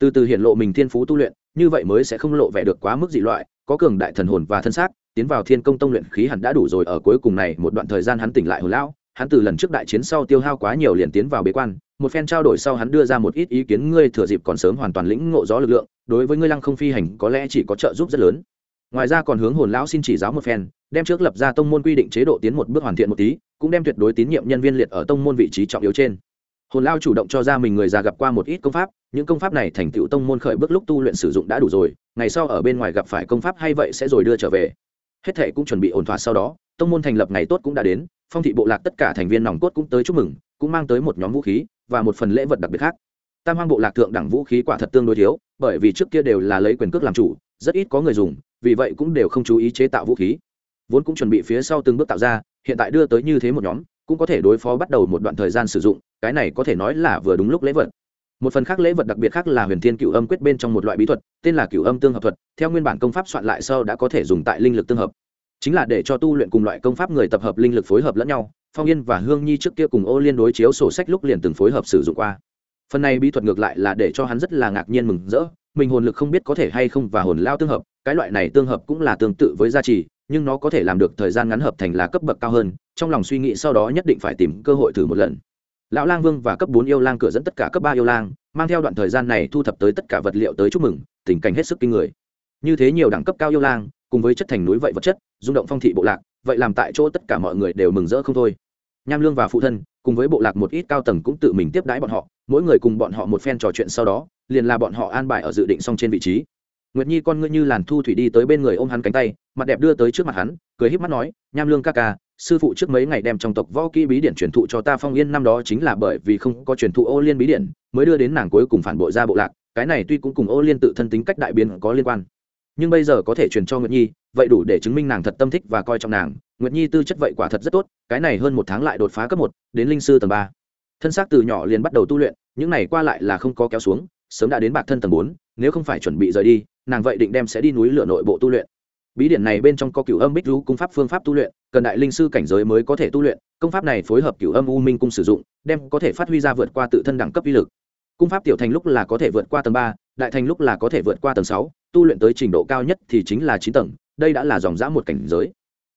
Từ từ hiện lộ mình thiên phú tu luyện, như vậy mới sẽ không lộ vẻ được quá mức dị loại, có cường đại thần hồn và thân xác, tiến vào thiên công tông luyện khí hẳn đã đủ rồi, ở cuối cùng này một đoạn thời gian hắn tỉnh lại hồn lão hắn từ lần trước đại chiến sau tiêu hao quá nhiều liền tiến vào bế quan, một phen trao đổi sau hắn đưa ra một ít ý kiến ngươi thừa dịp còn sớm hoàn toàn lĩnh ngộ rõ lực lượng, đối với ngươi lăng không phi hành có lẽ chỉ có trợ giúp rất lớn. Ngoài ra còn hướng hồn lão xin chỉ giáo một phen, đem trước lập ra tông môn quy định chế độ tiến một bước hoàn thiện một tí, cũng đem tuyệt đối tín nhiệm nhân viên liệt ở tông môn vị trí trọng yếu trên. Hồn lao chủ động cho ra mình người già gặp qua một ít công pháp, những công pháp này thành tựu tông môn khởi bước lúc tu luyện sử dụng đã đủ rồi, ngày sau ở bên ngoài gặp phải công pháp hay vậy sẽ rồi đưa trở về. Hết thệ cũng chuẩn bị ổn thỏa sau đó, tông môn thành lập ngày tốt cũng đã đến phong thị bộ lạc tất cả thành viên nòng cốt cũng tới chúc mừng, cũng mang tới một nhóm vũ khí và một phần lễ vật đặc biệt khác. Tam hoang bộ lạc thượng đẳng vũ khí quả thật tương đối thiếu, bởi vì trước kia đều là lấy quyền cước làm chủ, rất ít có người dùng, vì vậy cũng đều không chú ý chế tạo vũ khí. Vốn cũng chuẩn bị phía sau từng bước tạo ra, hiện tại đưa tới như thế một nhóm, cũng có thể đối phó bắt đầu một đoạn thời gian sử dụng, cái này có thể nói là vừa đúng lúc lễ vật. Một phần khác lễ vật đặc biệt khác là huyền thiên cựu âm quyết bên trong một loại bí thuật, tên là cựu âm tương hợp thuật, theo nguyên bản công pháp soạn lại sau đã có thể dùng tại linh lực tương hợp chính là để cho tu luyện cùng loại công pháp người tập hợp linh lực phối hợp lẫn nhau, phong yên và hương nhi trước kia cùng ô liên đối chiếu sổ sách lúc liền từng phối hợp sử dụng qua. Phần này bí thuật ngược lại là để cho hắn rất là ngạc nhiên mừng rỡ, mình hồn lực không biết có thể hay không và hồn lao tương hợp, cái loại này tương hợp cũng là tương tự với gia trì, nhưng nó có thể làm được thời gian ngắn hợp thành là cấp bậc cao hơn, trong lòng suy nghĩ sau đó nhất định phải tìm cơ hội thử một lần. Lão lang vương và cấp bốn yêu lang cửa dẫn tất cả cấp ba yêu lang, mang theo đoạn thời gian này thu thập tới tất cả vật liệu tới chúc mừng, tình cảnh hết sức kinh người. Như thế nhiều đẳng cấp cao yêu lang cùng với chất thành núi vậy vật chất, rung động phong thị bộ lạc, vậy làm tại chỗ tất cả mọi người đều mừng rỡ không thôi. Nham lương và phụ thân, cùng với bộ lạc một ít cao tầng cũng tự mình tiếp đãi bọn họ, mỗi người cùng bọn họ một phen trò chuyện sau đó, liền là bọn họ an bài ở dự định xong trên vị trí. Nguyệt nhi con ngươi như làn thu thủy đi tới bên người ôm hắn cánh tay, mặt đẹp đưa tới trước mặt hắn, cười híp mắt nói, nham lương ca ca, sư phụ trước mấy ngày đem trong tộc võ kỹ bí điển truyền thụ cho ta phong yên năm đó chính là bởi vì không có truyền thụ ô liên bí điển, mới đưa đến nàng cuối cùng phản bội ra bộ lạc, cái này tuy cũng cùng ô liên tự thân tính cách đại biến có liên quan nhưng bây giờ có thể truyền cho nguyệt nhi, vậy đủ để chứng minh nàng thật tâm thích và coi trọng nàng. Nguyệt nhi tư chất vậy quả thật rất tốt, cái này hơn một tháng lại đột phá cấp một, đến linh sư tầng ba. Thân xác từ nhỏ liền bắt đầu tu luyện, những này qua lại là không có kéo xuống, sớm đã đến bạc thân tầng bốn, nếu không phải chuẩn bị rời đi, nàng vậy định đem sẽ đi núi lửa nội bộ tu luyện. Bí điển này bên trong có cửu âm bích lũ cung pháp phương pháp tu luyện, cần đại linh sư cảnh giới mới có thể tu luyện, công pháp này phối hợp cửu âm u minh cung sử dụng, đem có thể phát huy ra vượt qua tự thân đẳng cấp uy lực cung pháp tiểu thành lúc là có thể vượt qua tầng ba, đại thành lúc là có thể vượt qua tầng sáu, tu luyện tới trình độ cao nhất thì chính là chín tầng, đây đã là dòng dã một cảnh giới.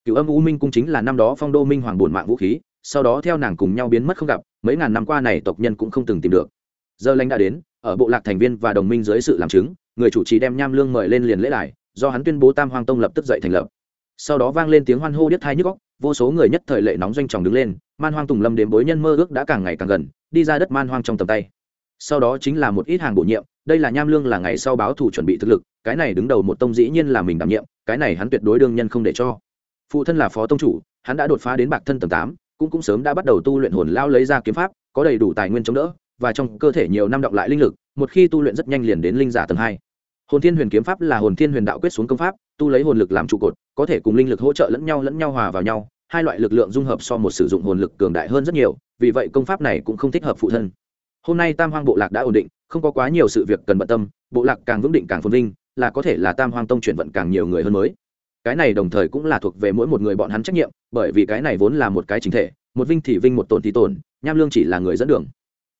Cựu âm u minh cung chính là năm đó phong đô minh hoàng bổn mạng vũ khí, sau đó theo nàng cùng nhau biến mất không gặp, mấy ngàn năm qua này tộc nhân cũng không từng tìm được. Giờ lãnh đã đến, ở bộ lạc thành viên và đồng minh dưới sự làm chứng, người chủ trì đem nham lương mời lên liền lễ đài, do hắn tuyên bố tam hoàng tông lập tức dậy thành lập. Sau đó vang lên tiếng hoan hô điếc thai nhức góc vô số người nhất thời lệ nóng doanh tròng đứng lên, man hoang tùng lâm đến bối nhân mơ ước đã càng ngày càng gần, đi ra đất man hoang trong tầm tay sau đó chính là một ít hàng bổ nhiệm, đây là nham lương là ngày sau báo thủ chuẩn bị thực lực, cái này đứng đầu một tông dĩ nhiên là mình đảm nhiệm, cái này hắn tuyệt đối đương nhân không để cho. Phụ thân là phó tông chủ, hắn đã đột phá đến bạc thân tầng tám, cũng cũng sớm đã bắt đầu tu luyện hồn lao lấy ra kiếm pháp, có đầy đủ tài nguyên chống đỡ, và trong cơ thể nhiều năm động lại linh lực, một khi tu luyện rất nhanh liền đến linh giả tầng hai. Hồn thiên huyền kiếm pháp là hồn thiên huyền đạo quyết xuống công pháp, tu lấy hồn lực làm trụ cột, có thể cùng linh lực hỗ trợ lẫn nhau lẫn nhau hòa vào nhau, hai loại lực lượng dung hợp so một sử dụng hồn lực cường đại hơn rất nhiều, vì vậy công pháp này cũng không thích hợp phụ thân hôm nay tam hoang bộ lạc đã ổn định, không có quá nhiều sự việc cần bận tâm, bộ lạc càng vững định càng phồn vinh, là có thể là tam hoang tông chuyển vận càng nhiều người hơn mới. Cái này đồng thời cũng là thuộc về mỗi một người bọn hắn trách nhiệm, bởi vì cái này vốn là một cái chính thể, một vinh thì vinh, một tổn thì tổn, nham lương chỉ là người dẫn đường.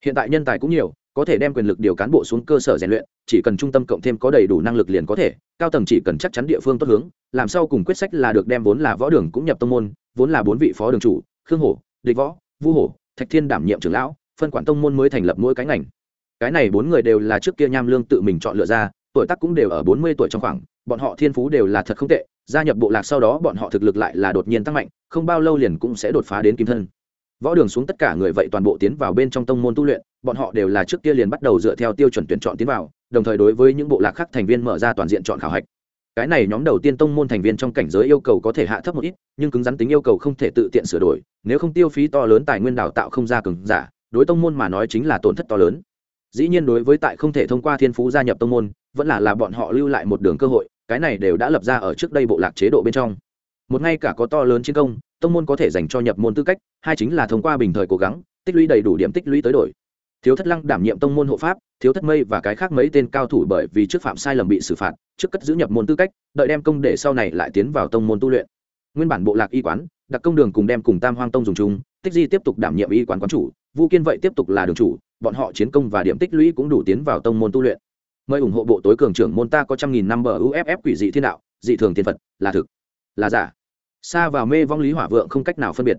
Hiện tại nhân tài cũng nhiều, có thể đem quyền lực điều cán bộ xuống cơ sở rèn luyện, chỉ cần trung tâm cộng thêm có đầy đủ năng lực liền có thể, cao tầng chỉ cần chắc chắn địa phương tốt hướng, làm sao cùng quyết sách là được đem vốn là võ đường cũng nhập tông môn, vốn là bốn vị phó đường chủ, khương hổ, địch võ, vu hổ, thạch thiên đảm nhiệm trưởng lão phân quản tông môn mới thành lập mỗi cái ngành. Cái này bốn người đều là trước kia nham lương tự mình chọn lựa ra, tuổi tác cũng đều ở bốn mươi tuổi trong khoảng, bọn họ thiên phú đều là thật không tệ, gia nhập bộ lạc sau đó bọn họ thực lực lại là đột nhiên tăng mạnh, không bao lâu liền cũng sẽ đột phá đến kim thân. Võ đường xuống tất cả người vậy toàn bộ tiến vào bên trong tông môn tu luyện, bọn họ đều là trước kia liền bắt đầu dựa theo tiêu chuẩn tuyển chọn tiến vào, đồng thời đối với những bộ lạc khác thành viên mở ra toàn diện chọn khảo hạch. Cái này nhóm đầu tiên tông môn thành viên trong cảnh giới yêu cầu có thể hạ thấp một ít, nhưng cứng rắn tính yêu cầu không thể tự tiện sửa đổi, nếu không tiêu phí to lớn tài nguyên đào tạo không ra cứng giả đối tông môn mà nói chính là tổn thất to lớn. Dĩ nhiên đối với tại không thể thông qua thiên phú gia nhập tông môn, vẫn là là bọn họ lưu lại một đường cơ hội, cái này đều đã lập ra ở trước đây bộ lạc chế độ bên trong. Một ngay cả có to lớn chiến công, tông môn có thể dành cho nhập môn tư cách, hai chính là thông qua bình thời cố gắng, tích lũy đầy đủ điểm tích lũy tới đổi. Thiếu thất lăng đảm nhiệm tông môn hộ pháp, thiếu thất mây và cái khác mấy tên cao thủ bởi vì trước phạm sai lầm bị xử phạt, trước cất giữ nhập môn tư cách, đợi đem công để sau này lại tiến vào tông môn tu luyện. Nguyên bản bộ lạc y quán, đặc công đường cùng đem cùng tam hoang tông dùng chung, tích di tiếp tục đảm nhiệm y quán quán chủ vu kiên vậy tiếp tục là đường chủ, bọn họ chiến công và điểm tích lũy cũng đủ tiến vào tông môn tu luyện. Mời ủng hộ bộ tối cường trưởng môn ta có trăm nghìn năm bờ uff quỷ dị thiên đạo, dị thường tiền phật, là thực, là giả. Xa vào mê vong lý hỏa vượng không cách nào phân biệt.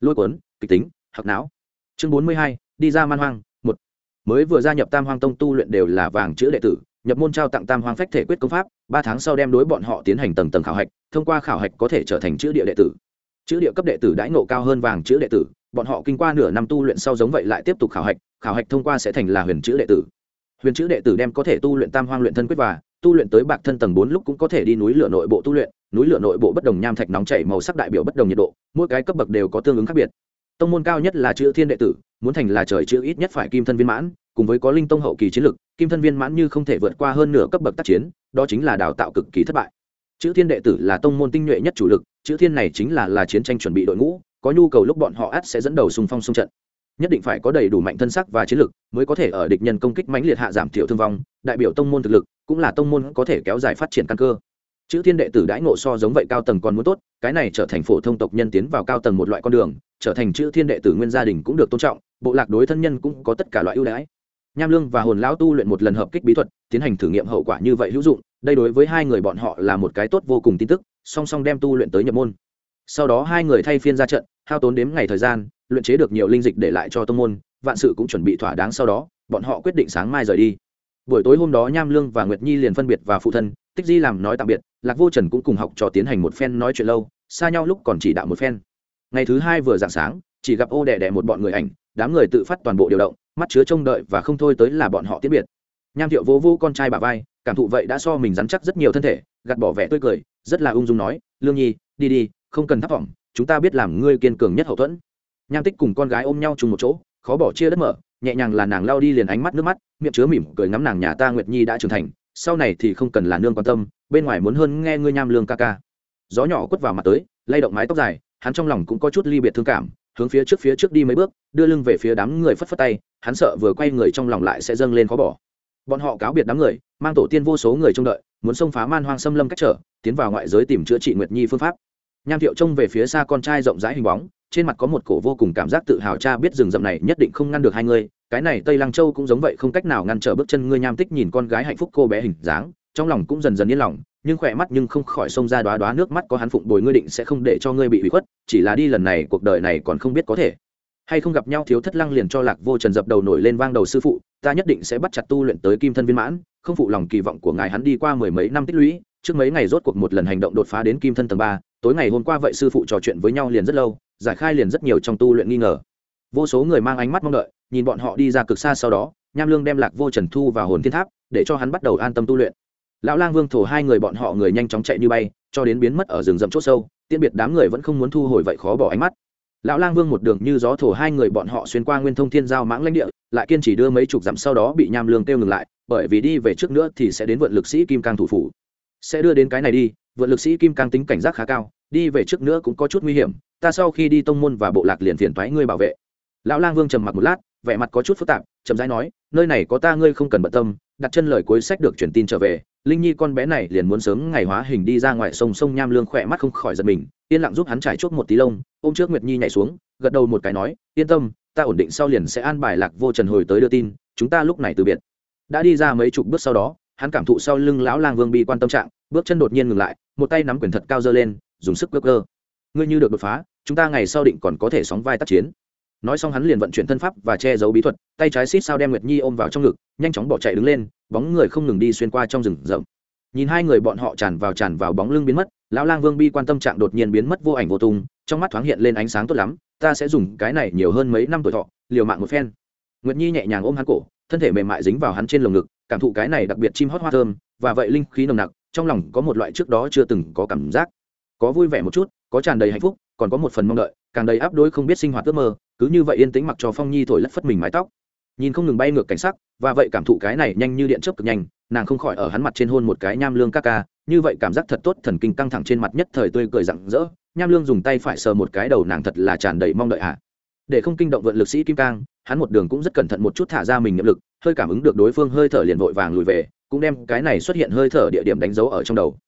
Lôi cuốn, kịch tính hoặc não. Chương bốn mươi hai, đi ra man hoang, một. Mới vừa gia nhập tam hoang tông tu luyện đều là vàng chữ đệ tử, nhập môn trao tặng tam hoang phách thể quyết công pháp, ba tháng sau đem đối bọn họ tiến hành tầng tầng khảo hạch, thông qua khảo hạch có thể trở thành chữ địa đệ tử. Chữ địa cấp đệ tử đãi ngộ cao hơn vàng chữ đệ tử bọn họ kinh qua nửa năm tu luyện sau giống vậy lại tiếp tục khảo hạch khảo hạch thông qua sẽ thành là huyền chữ đệ tử. Huyền chữ đệ tử đem có thể tu luyện tam hoang luyện thân quyết và, tu luyện tới bạc thân tầng bốn lúc cũng có thể đi núi lửa nội bộ tu luyện, núi lửa nội bộ bất đồng nham thạch nóng chảy màu sắc đại biểu bất đồng nhiệt độ, mỗi cái cấp bậc đều có tương ứng khác biệt. Tông môn cao nhất là chữ thiên đệ tử, muốn thành là trời chữ ít nhất phải kim thân viên mãn, cùng với có linh tông hậu kỳ chiến lực, kim thân viên mãn như không thể vượt qua hơn nửa cấp bậc tác chiến, đó chính là đào tạo cực kỳ thất bại. Chữ thiên đệ tử là tông môn tinh nhuệ nhất chủ lực, chữ thiên này chính là là chiến tranh chuẩn bị đội ngũ có nhu cầu lúc bọn họ ắt sẽ dẫn đầu xung phong xung trận. Nhất định phải có đầy đủ mạnh thân sắc và chiến lực mới có thể ở địch nhân công kích mãnh liệt hạ giảm thiểu thương vong, đại biểu tông môn thực lực cũng là tông môn có thể kéo dài phát triển căn cơ. Chữ thiên đệ tử đãi ngộ so giống vậy cao tầng còn muốn tốt, cái này trở thành phổ thông tộc nhân tiến vào cao tầng một loại con đường, trở thành chữ thiên đệ tử nguyên gia đình cũng được tôn trọng, bộ lạc đối thân nhân cũng có tất cả loại ưu đãi. Nham lương và hồn lão tu luyện một lần hợp kích bí thuật, tiến hành thử nghiệm hậu quả như vậy hữu dụng, đây đối với hai người bọn họ là một cái tốt vô cùng tin tức, song song đem tu luyện tới nhập môn sau đó hai người thay phiên ra trận, hao tốn đếm ngày thời gian, luyện chế được nhiều linh dịch để lại cho tông môn, vạn sự cũng chuẩn bị thỏa đáng sau đó, bọn họ quyết định sáng mai rời đi. Buổi tối hôm đó nham lương và nguyệt nhi liền phân biệt và phụ thân, tích di làm nói tạm biệt, lạc vô trần cũng cùng học trò tiến hành một phen nói chuyện lâu, xa nhau lúc còn chỉ đạo một phen. Ngày thứ hai vừa dạng sáng, chỉ gặp ô đẻ đẻ một bọn người ảnh, đám người tự phát toàn bộ điều động, mắt chứa trông đợi và không thôi tới là bọn họ tiết biệt. Nham thiệu vô vô con trai bà vai, cảm thụ vậy đã so mình rắn chắc rất nhiều thân thể, gạt bỏ vẻ tươi cười, rất là ung dung nói, lương nhi, đi đi không cần thấp vọng, chúng ta biết làm ngươi kiên cường nhất hậu thuẫn. Nham tích cùng con gái ôm nhau chung một chỗ, khó bỏ chia đất mở, nhẹ nhàng là nàng lao đi liền ánh mắt nước mắt, miệng chứa mỉm cười ngắm nàng nhà ta nguyệt nhi đã trưởng thành, sau này thì không cần là nương quan tâm, bên ngoài muốn hơn nghe ngươi nham lương ca ca. Gió nhỏ quất vào mặt tới, lay động mái tóc dài, hắn trong lòng cũng có chút ly biệt thương cảm, hướng phía trước phía trước đi mấy bước, đưa lưng về phía đám người phất phất tay, hắn sợ vừa quay người trong lòng lại sẽ dâng lên khó bỏ. Bọn họ cáo biệt đám người, mang tổ tiên vô số người trông đợi, muốn xông phá man hoang xâm lâm cách trở, tiến vào ngoại giới tìm chữa trị nguyệt nhi phương pháp nham thiệu trông về phía xa con trai rộng rãi hình bóng, trên mặt có một cổ vô cùng cảm giác tự hào cha biết rừng rậm này nhất định không ngăn được hai người, cái này tây lăng châu cũng giống vậy không cách nào ngăn trở bước chân ngươi nham tích nhìn con gái hạnh phúc cô bé hình dáng, trong lòng cũng dần dần yên lòng, nhưng khỏe mắt nhưng không khỏi xông ra đoá đoá nước mắt có hắn phụng bồi ngươi định sẽ không để cho ngươi bị hủy khuất, chỉ là đi lần này cuộc đời này còn không biết có thể. Hay không gặp nhau thiếu thất lăng liền cho lạc vô trần dập đầu nổi lên vang đầu sư phụ, ta nhất định sẽ bắt chặt tu luyện tới kim thân viên mãn, không phụ lòng kỳ vọng của ngài hắn đi qua mười mấy năm tích lũy, trước mấy ngày rốt cuộc một lần hành động đột phá đến kim thân tầng ba tối ngày hôm qua vậy sư phụ trò chuyện với nhau liền rất lâu, giải khai liền rất nhiều trong tu luyện nghi ngờ. Vô số người mang ánh mắt mong đợi, nhìn bọn họ đi ra cực xa sau đó, nham lương đem lạc vô trần thu vào hồn thiên tháp, để cho hắn bắt đầu an tâm tu luyện. Lão lang vương thổ hai người bọn họ người nhanh chóng chạy như bay, cho đến biến mất ở rừng rậm c h ỗ sâu, tiễn biệt đám người vẫn không muốn thu hồi vậy khó bỏ ánh mắt. Lão lang vương một đường như gió thổ hai người bọn họ xuyên qua nguyên thông thiên giao mãng lãnh địa, lại kiên trì đưa mấy chục dặm sau đó bị nham lương kêu ngừng lại, bởi vì đi về trước nữa thì sẽ đến vượt lực sĩ kim cang thủ phủ. Sẽ đưa đến cái này đi vượt lực sĩ kim cang tính cảnh giác khá cao, đi về trước nữa cũng có chút nguy hiểm, ta sau khi đi tông môn và bộ lạc liền phiền thoái ngươi bảo vệ. Lão lang vương trầm mặc một lát, vẻ mặt có chút phức tạp, chậm rãi nói, nơi này có ta ngươi không cần bận tâm, đặt chân lời cuối sách được truyền tin trở về, linh nhi con bé này liền muốn sớm ngày hóa hình đi ra ngoài sông sông nham lương khỏe mắt không khỏi giật mình, yên lặng giúp hắn trải chuốc một tí lông, ôm trước nguyệt nhi nhảy xuống, gật đầu một cái nói, yên tâm, ta ổn định sau liền sẽ an bài lạc vô trần hồi tới đưa tin, chúng ta lúc này từ biệt. Đã đi ra mấy chục bước sau đó, hắn cảm thụ sau lưng lão lang vương bi quan tâm trạng bước chân đột nhiên ngừng lại, một tay nắm quyền thật cao dơ lên, dùng sức cơ cơ ngươi như được đột phá, chúng ta ngày sau định còn có thể sóng vai tác chiến. Nói xong hắn liền vận chuyển thân pháp và che giấu bí thuật, tay trái xít sao đem nguyệt nhi ôm vào trong ngực, nhanh chóng bỏ chạy đứng lên, bóng người không ngừng đi xuyên qua trong rừng rậm. Nhìn hai người bọn họ tràn vào tràn vào bóng lưng biến mất, lão lang vương bi quan tâm trạng đột nhiên biến mất vô ảnh vô tung, trong mắt thoáng hiện lên ánh sáng tốt lắm, ta sẽ dùng cái này nhiều hơn mấy năm tuổi thọ, liều mạng một phen. Nguyệt nhi nhẹ nhàng ôm hắn cổ, thân thể mềm mại dính vào hắn trên lồng ngực, cảm thụ cái này đặc biệt chim hót hoa thơm, và vậy linh khí nồng nặc trong lòng có một loại trước đó chưa từng có cảm giác có vui vẻ một chút, có tràn đầy hạnh phúc, còn có một phần mong đợi, càng đầy áp đôi không biết sinh hoạt ước mơ, cứ như vậy yên tĩnh mặc cho phong nhi thổi lất phất mình mái tóc nhìn không ngừng bay ngược cảnh sắc, và vậy cảm thụ cái này nhanh như điện chớp cực nhanh, nàng không khỏi ở hắn mặt trên hôn một cái nham lương ca ca, như vậy cảm giác thật tốt, thần kinh căng thẳng trên mặt nhất thời tươi cười rặng rỡ, nham lương dùng tay phải sờ một cái đầu nàng thật là tràn đầy mong đợi ạ à. để không kinh động vượn lực sĩ kim cang, hắn một đường cũng rất cẩn thận một chút thả ra mình nhiệm lực, hơi cảm ứng được đối phương hơi thở liền vội vàng lùi về cũng đem cái này xuất hiện hơi thở địa điểm đánh dấu ở trong đầu.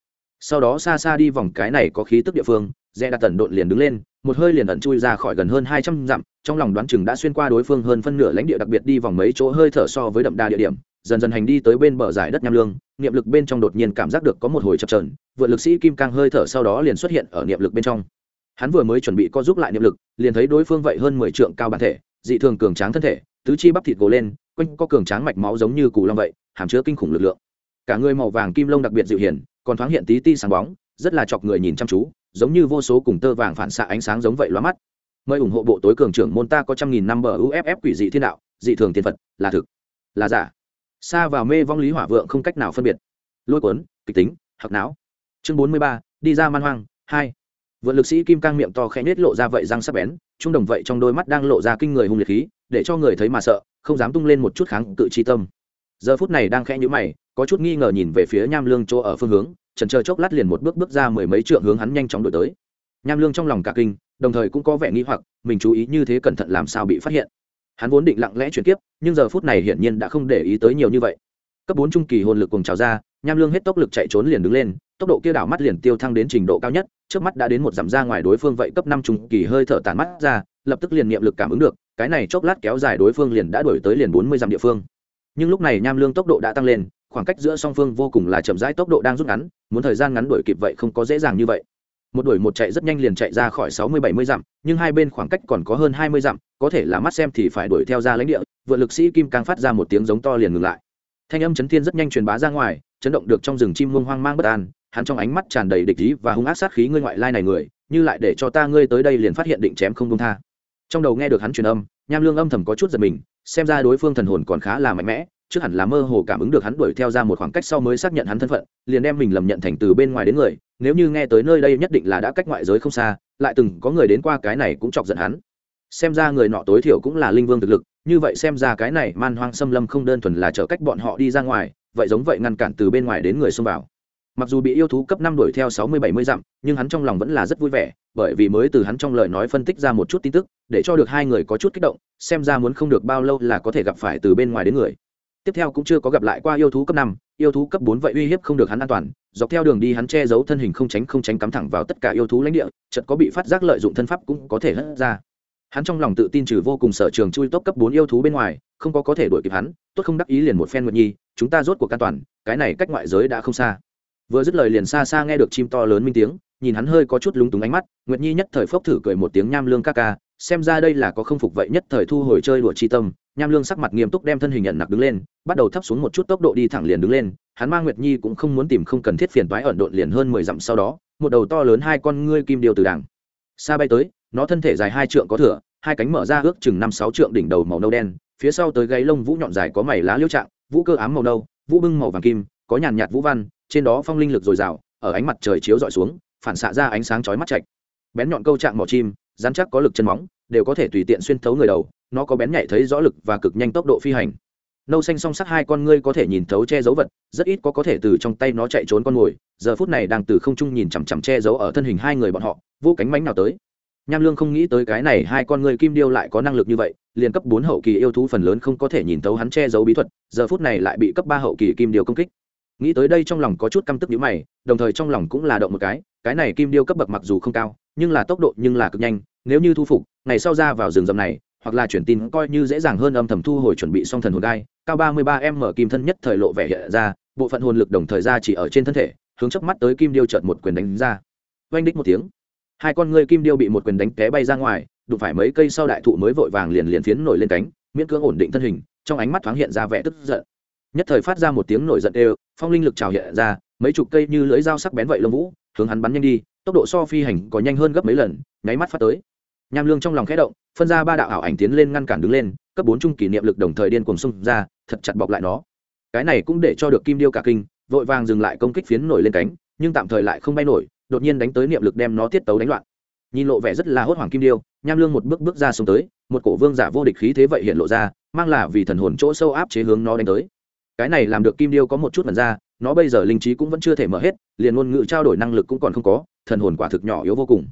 Sau đó xa xa đi vòng cái này có khí tức địa phương, dè đặt tần độn liền đứng lên, một hơi liền ẩn chui ra khỏi gần hơn hai trăm dặm, trong lòng đoán chừng đã xuyên qua đối phương hơn phân nửa lãnh địa đặc biệt đi vòng mấy chỗ hơi thở so với đậm đa địa điểm, dần dần hành đi tới bên bờ giải đất nham lương, niệm lực bên trong đột nhiên cảm giác được có một hồi chập trờn vượt lực sĩ kim cang hơi thở sau đó liền xuất hiện ở niệm lực bên trong. Hắn vừa mới chuẩn bị co giúp lại niệm lực, liền thấy đối phương vậy hơn mười trượng cao bản thể, dị thường cường tráng thân thể, tứ chi bắp thịt gồ lên, quanh có cường tráng mạch máu giống như cù long vậy hàm chứa kinh khủng lực lượng. Cả người màu vàng kim lông đặc biệt dịu hiền, còn thoáng hiện tí ti sáng bóng, rất là chọc người nhìn chăm chú, giống như vô số cùng tơ vàng phản xạ ánh sáng giống vậy loa mắt. Mời ủng hộ bộ tối cường trưởng môn ta có trăm nghìn năm bờ uff quỷ dị thiên đạo, dị thường thiên phật, là thực, là giả. Xa vào mê vong lý hỏa vượng không cách nào phân biệt. Lôi cuốn, kịch tính hoặc não. Chương bốn mươi ba, đi ra man hoang, hai. Vượn lực sĩ kim cang miệng to khẽ nết lộ ra vậy răng sắc bén, trung đồng vậy trong đôi mắt đang lộ ra kinh người hung liệt khí, để cho người thấy mà sợ, không dám tung lên một chút kháng cự chi tâm giờ phút này đang khẽ nhữ mày, có chút nghi ngờ nhìn về phía nham lương chỗ ở phương hướng trần chờ chốc lát liền một bước bước ra mười mấy trượng hướng hắn nhanh chóng đổi tới. Nham lương trong lòng cả kinh, đồng thời cũng có vẻ nghi hoặc, mình chú ý như thế cẩn thận làm sao bị phát hiện. Hắn vốn định lặng lẽ chuyển tiếp nhưng giờ phút này hiển nhiên đã không để ý tới nhiều như vậy. Cấp bốn trung kỳ hồn lực cùng trào ra, nham lương hết tốc lực chạy trốn liền đứng lên, tốc độ kia đảo mắt liền tiêu thăng đến trình độ cao nhất, trước mắt đã đến một dặm ra ngoài đối phương vậy cấp năm trung kỳ hơi thở tàn mắt ra, lập tức liền niệm lực cảm ứng được, cái này chốc lát kéo dài đối phương liền đã đổi tới liền bốn mươi dặm địa phương nhưng lúc này nham lương tốc độ đã tăng lên, khoảng cách giữa song phương vô cùng là chậm rãi, tốc độ đang rút ngắn, muốn thời gian ngắn đuổi kịp vậy không có dễ dàng như vậy. Một đuổi một chạy rất nhanh liền chạy ra khỏi sáu mươi bảy mươi dặm, nhưng hai bên khoảng cách còn có hơn hai mươi dặm, có thể là mắt xem thì phải đuổi theo ra lãnh địa, vượt lực sĩ kim càng phát ra một tiếng giống to liền ngừng lại. Thanh âm chấn thiên rất nhanh truyền bá ra ngoài, chấn động được trong rừng chim muông hoang mang bất an, hắn trong ánh mắt tràn đầy địch ý và hung ác sát khí ngươi ngoại lai này người, như lại để cho ta ngươi tới đây liền phát hiện định chém không công tha. Trong đầu nghe được hắn truyền âm nham lương âm thầm có chút giật mình, xem ra đối phương thần hồn còn khá là mạnh mẽ, trước hẳn là mơ hồ cảm ứng được hắn đuổi theo ra một khoảng cách sau mới xác nhận hắn thân phận, liền đem mình lầm nhận thành từ bên ngoài đến người, nếu như nghe tới nơi đây nhất định là đã cách ngoại giới không xa, lại từng có người đến qua cái này cũng chọc giận hắn. Xem ra người nọ tối thiểu cũng là linh vương thực lực, như vậy xem ra cái này man hoang xâm lâm không đơn thuần là chở cách bọn họ đi ra ngoài, vậy giống vậy ngăn cản từ bên ngoài đến người xông vào mặc dù bị yêu thú cấp năm đuổi theo sáu mươi, bảy mươi dặm, nhưng hắn trong lòng vẫn là rất vui vẻ, bởi vì mới từ hắn trong lời nói phân tích ra một chút tin tức, để cho được hai người có chút kích động, xem ra muốn không được bao lâu là có thể gặp phải từ bên ngoài đến người. Tiếp theo cũng chưa có gặp lại qua yêu thú cấp năm, yêu thú cấp bốn vậy uy hiếp không được hắn an toàn, dọc theo đường đi hắn che giấu thân hình không tránh không tránh cắm thẳng vào tất cả yêu thú lãnh địa, chợt có bị phát giác lợi dụng thân pháp cũng có thể hất ra. Hắn trong lòng tự tin trừ vô cùng sở trường chui tốc cấp bốn yêu thú bên ngoài, không có có thể đuổi kịp hắn, tốt không đắc ý liền một phen nguyệt nhi, chúng ta rốt cuộc an toàn, cái này cách ngoại giới đã không xa vừa dứt lời liền xa xa nghe được chim to lớn minh tiếng nhìn hắn hơi có chút lúng túng ánh mắt nguyệt nhi nhất thời phốc thử cười một tiếng nham lương ca ca xem ra đây là có không phục vậy nhất thời thu hồi chơi đùa chi tâm. Nham lương sắc mặt nghiêm túc đem thân hình nhận nặc đứng lên bắt đầu thấp xuống một chút tốc độ đi thẳng liền đứng lên. Hắn mang nguyệt nhi cũng không muốn tìm không cần thiết phiền toái ẩn độn liền hơn mười dặm sau đó một đầu to lớn hai con ngươi kim điều từ đảng, xa bay tới nó thân thể dài hai trượng có thửa hai cánh mở ra ước chừng năm sáu trượng đỉnh đầu màu nâu đen phía sau tới gáy lông vũ nhọn dài có mảy lá liêu trạng vũ cơ ám màu nâu vũ bưng màu vàng kim có nhàn nhạt vũ văn trên đó phong linh lực dồi dào, ở ánh mặt trời chiếu dọi xuống, phản xạ ra ánh sáng chói mắt chạch bén nhọn câu trạng mỏ chim, rắn chắc có lực chân móng, đều có thể tùy tiện xuyên thấu người đầu, nó có bén nhạy thấy rõ lực và cực nhanh tốc độ phi hành. Nâu xanh song sắc hai con ngươi có thể nhìn thấu che giấu vật, rất ít có có thể từ trong tay nó chạy trốn con mồi, giờ phút này đang từ không trung nhìn chằm chằm che giấu ở thân hình hai người bọn họ, vô cánh mánh nào tới. Nham lương không nghĩ tới cái này hai con ngươi kim điêu lại có năng lực như vậy, liền cấp bốn hậu kỳ yêu thú phần lớn không có thể nhìn thấu hắn che giấu bí thuật, giờ phút này lại bị cấp ba hậu kỳ kim điêu công kích nghĩ tới đây trong lòng có chút căm tức nhíu mày, đồng thời trong lòng cũng là động một cái cái này kim điêu cấp bậc mặc dù không cao, nhưng là tốc độ nhưng là cực nhanh, nếu như thu phục, ngày sau ra vào rừng rậm này, hoặc là chuyển tin coi như dễ dàng hơn âm thầm thu hồi chuẩn bị xong thần hồn gai, cao ba mươi ba m mở kim thân nhất thời lộ vẻ hiện ra, bộ phận hồn lực đồng thời ra chỉ ở trên thân thể, hướng chớp mắt tới kim điêu chợt một quyền đánh ra. Oanh đích một tiếng. Hai con ngươi kim điêu bị một quyền đánh té bay ra ngoài, đụng phải mấy cây sau đại thụ mới vội vàng liền liền phiến nổi lên cánh, miễn cưỡng ổn định thân hình, trong ánh mắt thoáng hiện ra vẻ tức giận. Nhất thời phát ra một tiếng nổi giận đều phong linh lực trào hiện ra, mấy chục cây như lưỡi dao sắc bén vậy lông vũ, hướng hắn bắn nhanh đi, tốc độ so phi hành có nhanh hơn gấp mấy lần, nháy mắt phát tới. Nham lương trong lòng khẽ động, phân ra ba đạo ảo ảnh tiến lên ngăn cản đứng lên, cấp bốn trung kỷ niệm lực đồng thời điên cuồng xung ra, thật chặt bọc lại nó. Cái này cũng để cho được kim điêu cả kinh, vội vàng dừng lại công kích phiến nổi lên cánh, nhưng tạm thời lại không bay nổi, đột nhiên đánh tới niệm lực đem nó tiết tấu đánh loạn. Nhìn lộ vẻ rất là hốt hoảng kim điêu, nham lương một bước bước ra xuống tới, một cổ vương giả vô địch khí thế vậy hiện lộ ra, mang là vì thần hồn chỗ sâu áp chế hướng nó đánh tới cái này làm được kim điêu có một chút mần ra, nó bây giờ linh trí cũng vẫn chưa thể mở hết, liền ngôn ngữ trao đổi năng lực cũng còn không có, thần hồn quả thực nhỏ yếu vô cùng.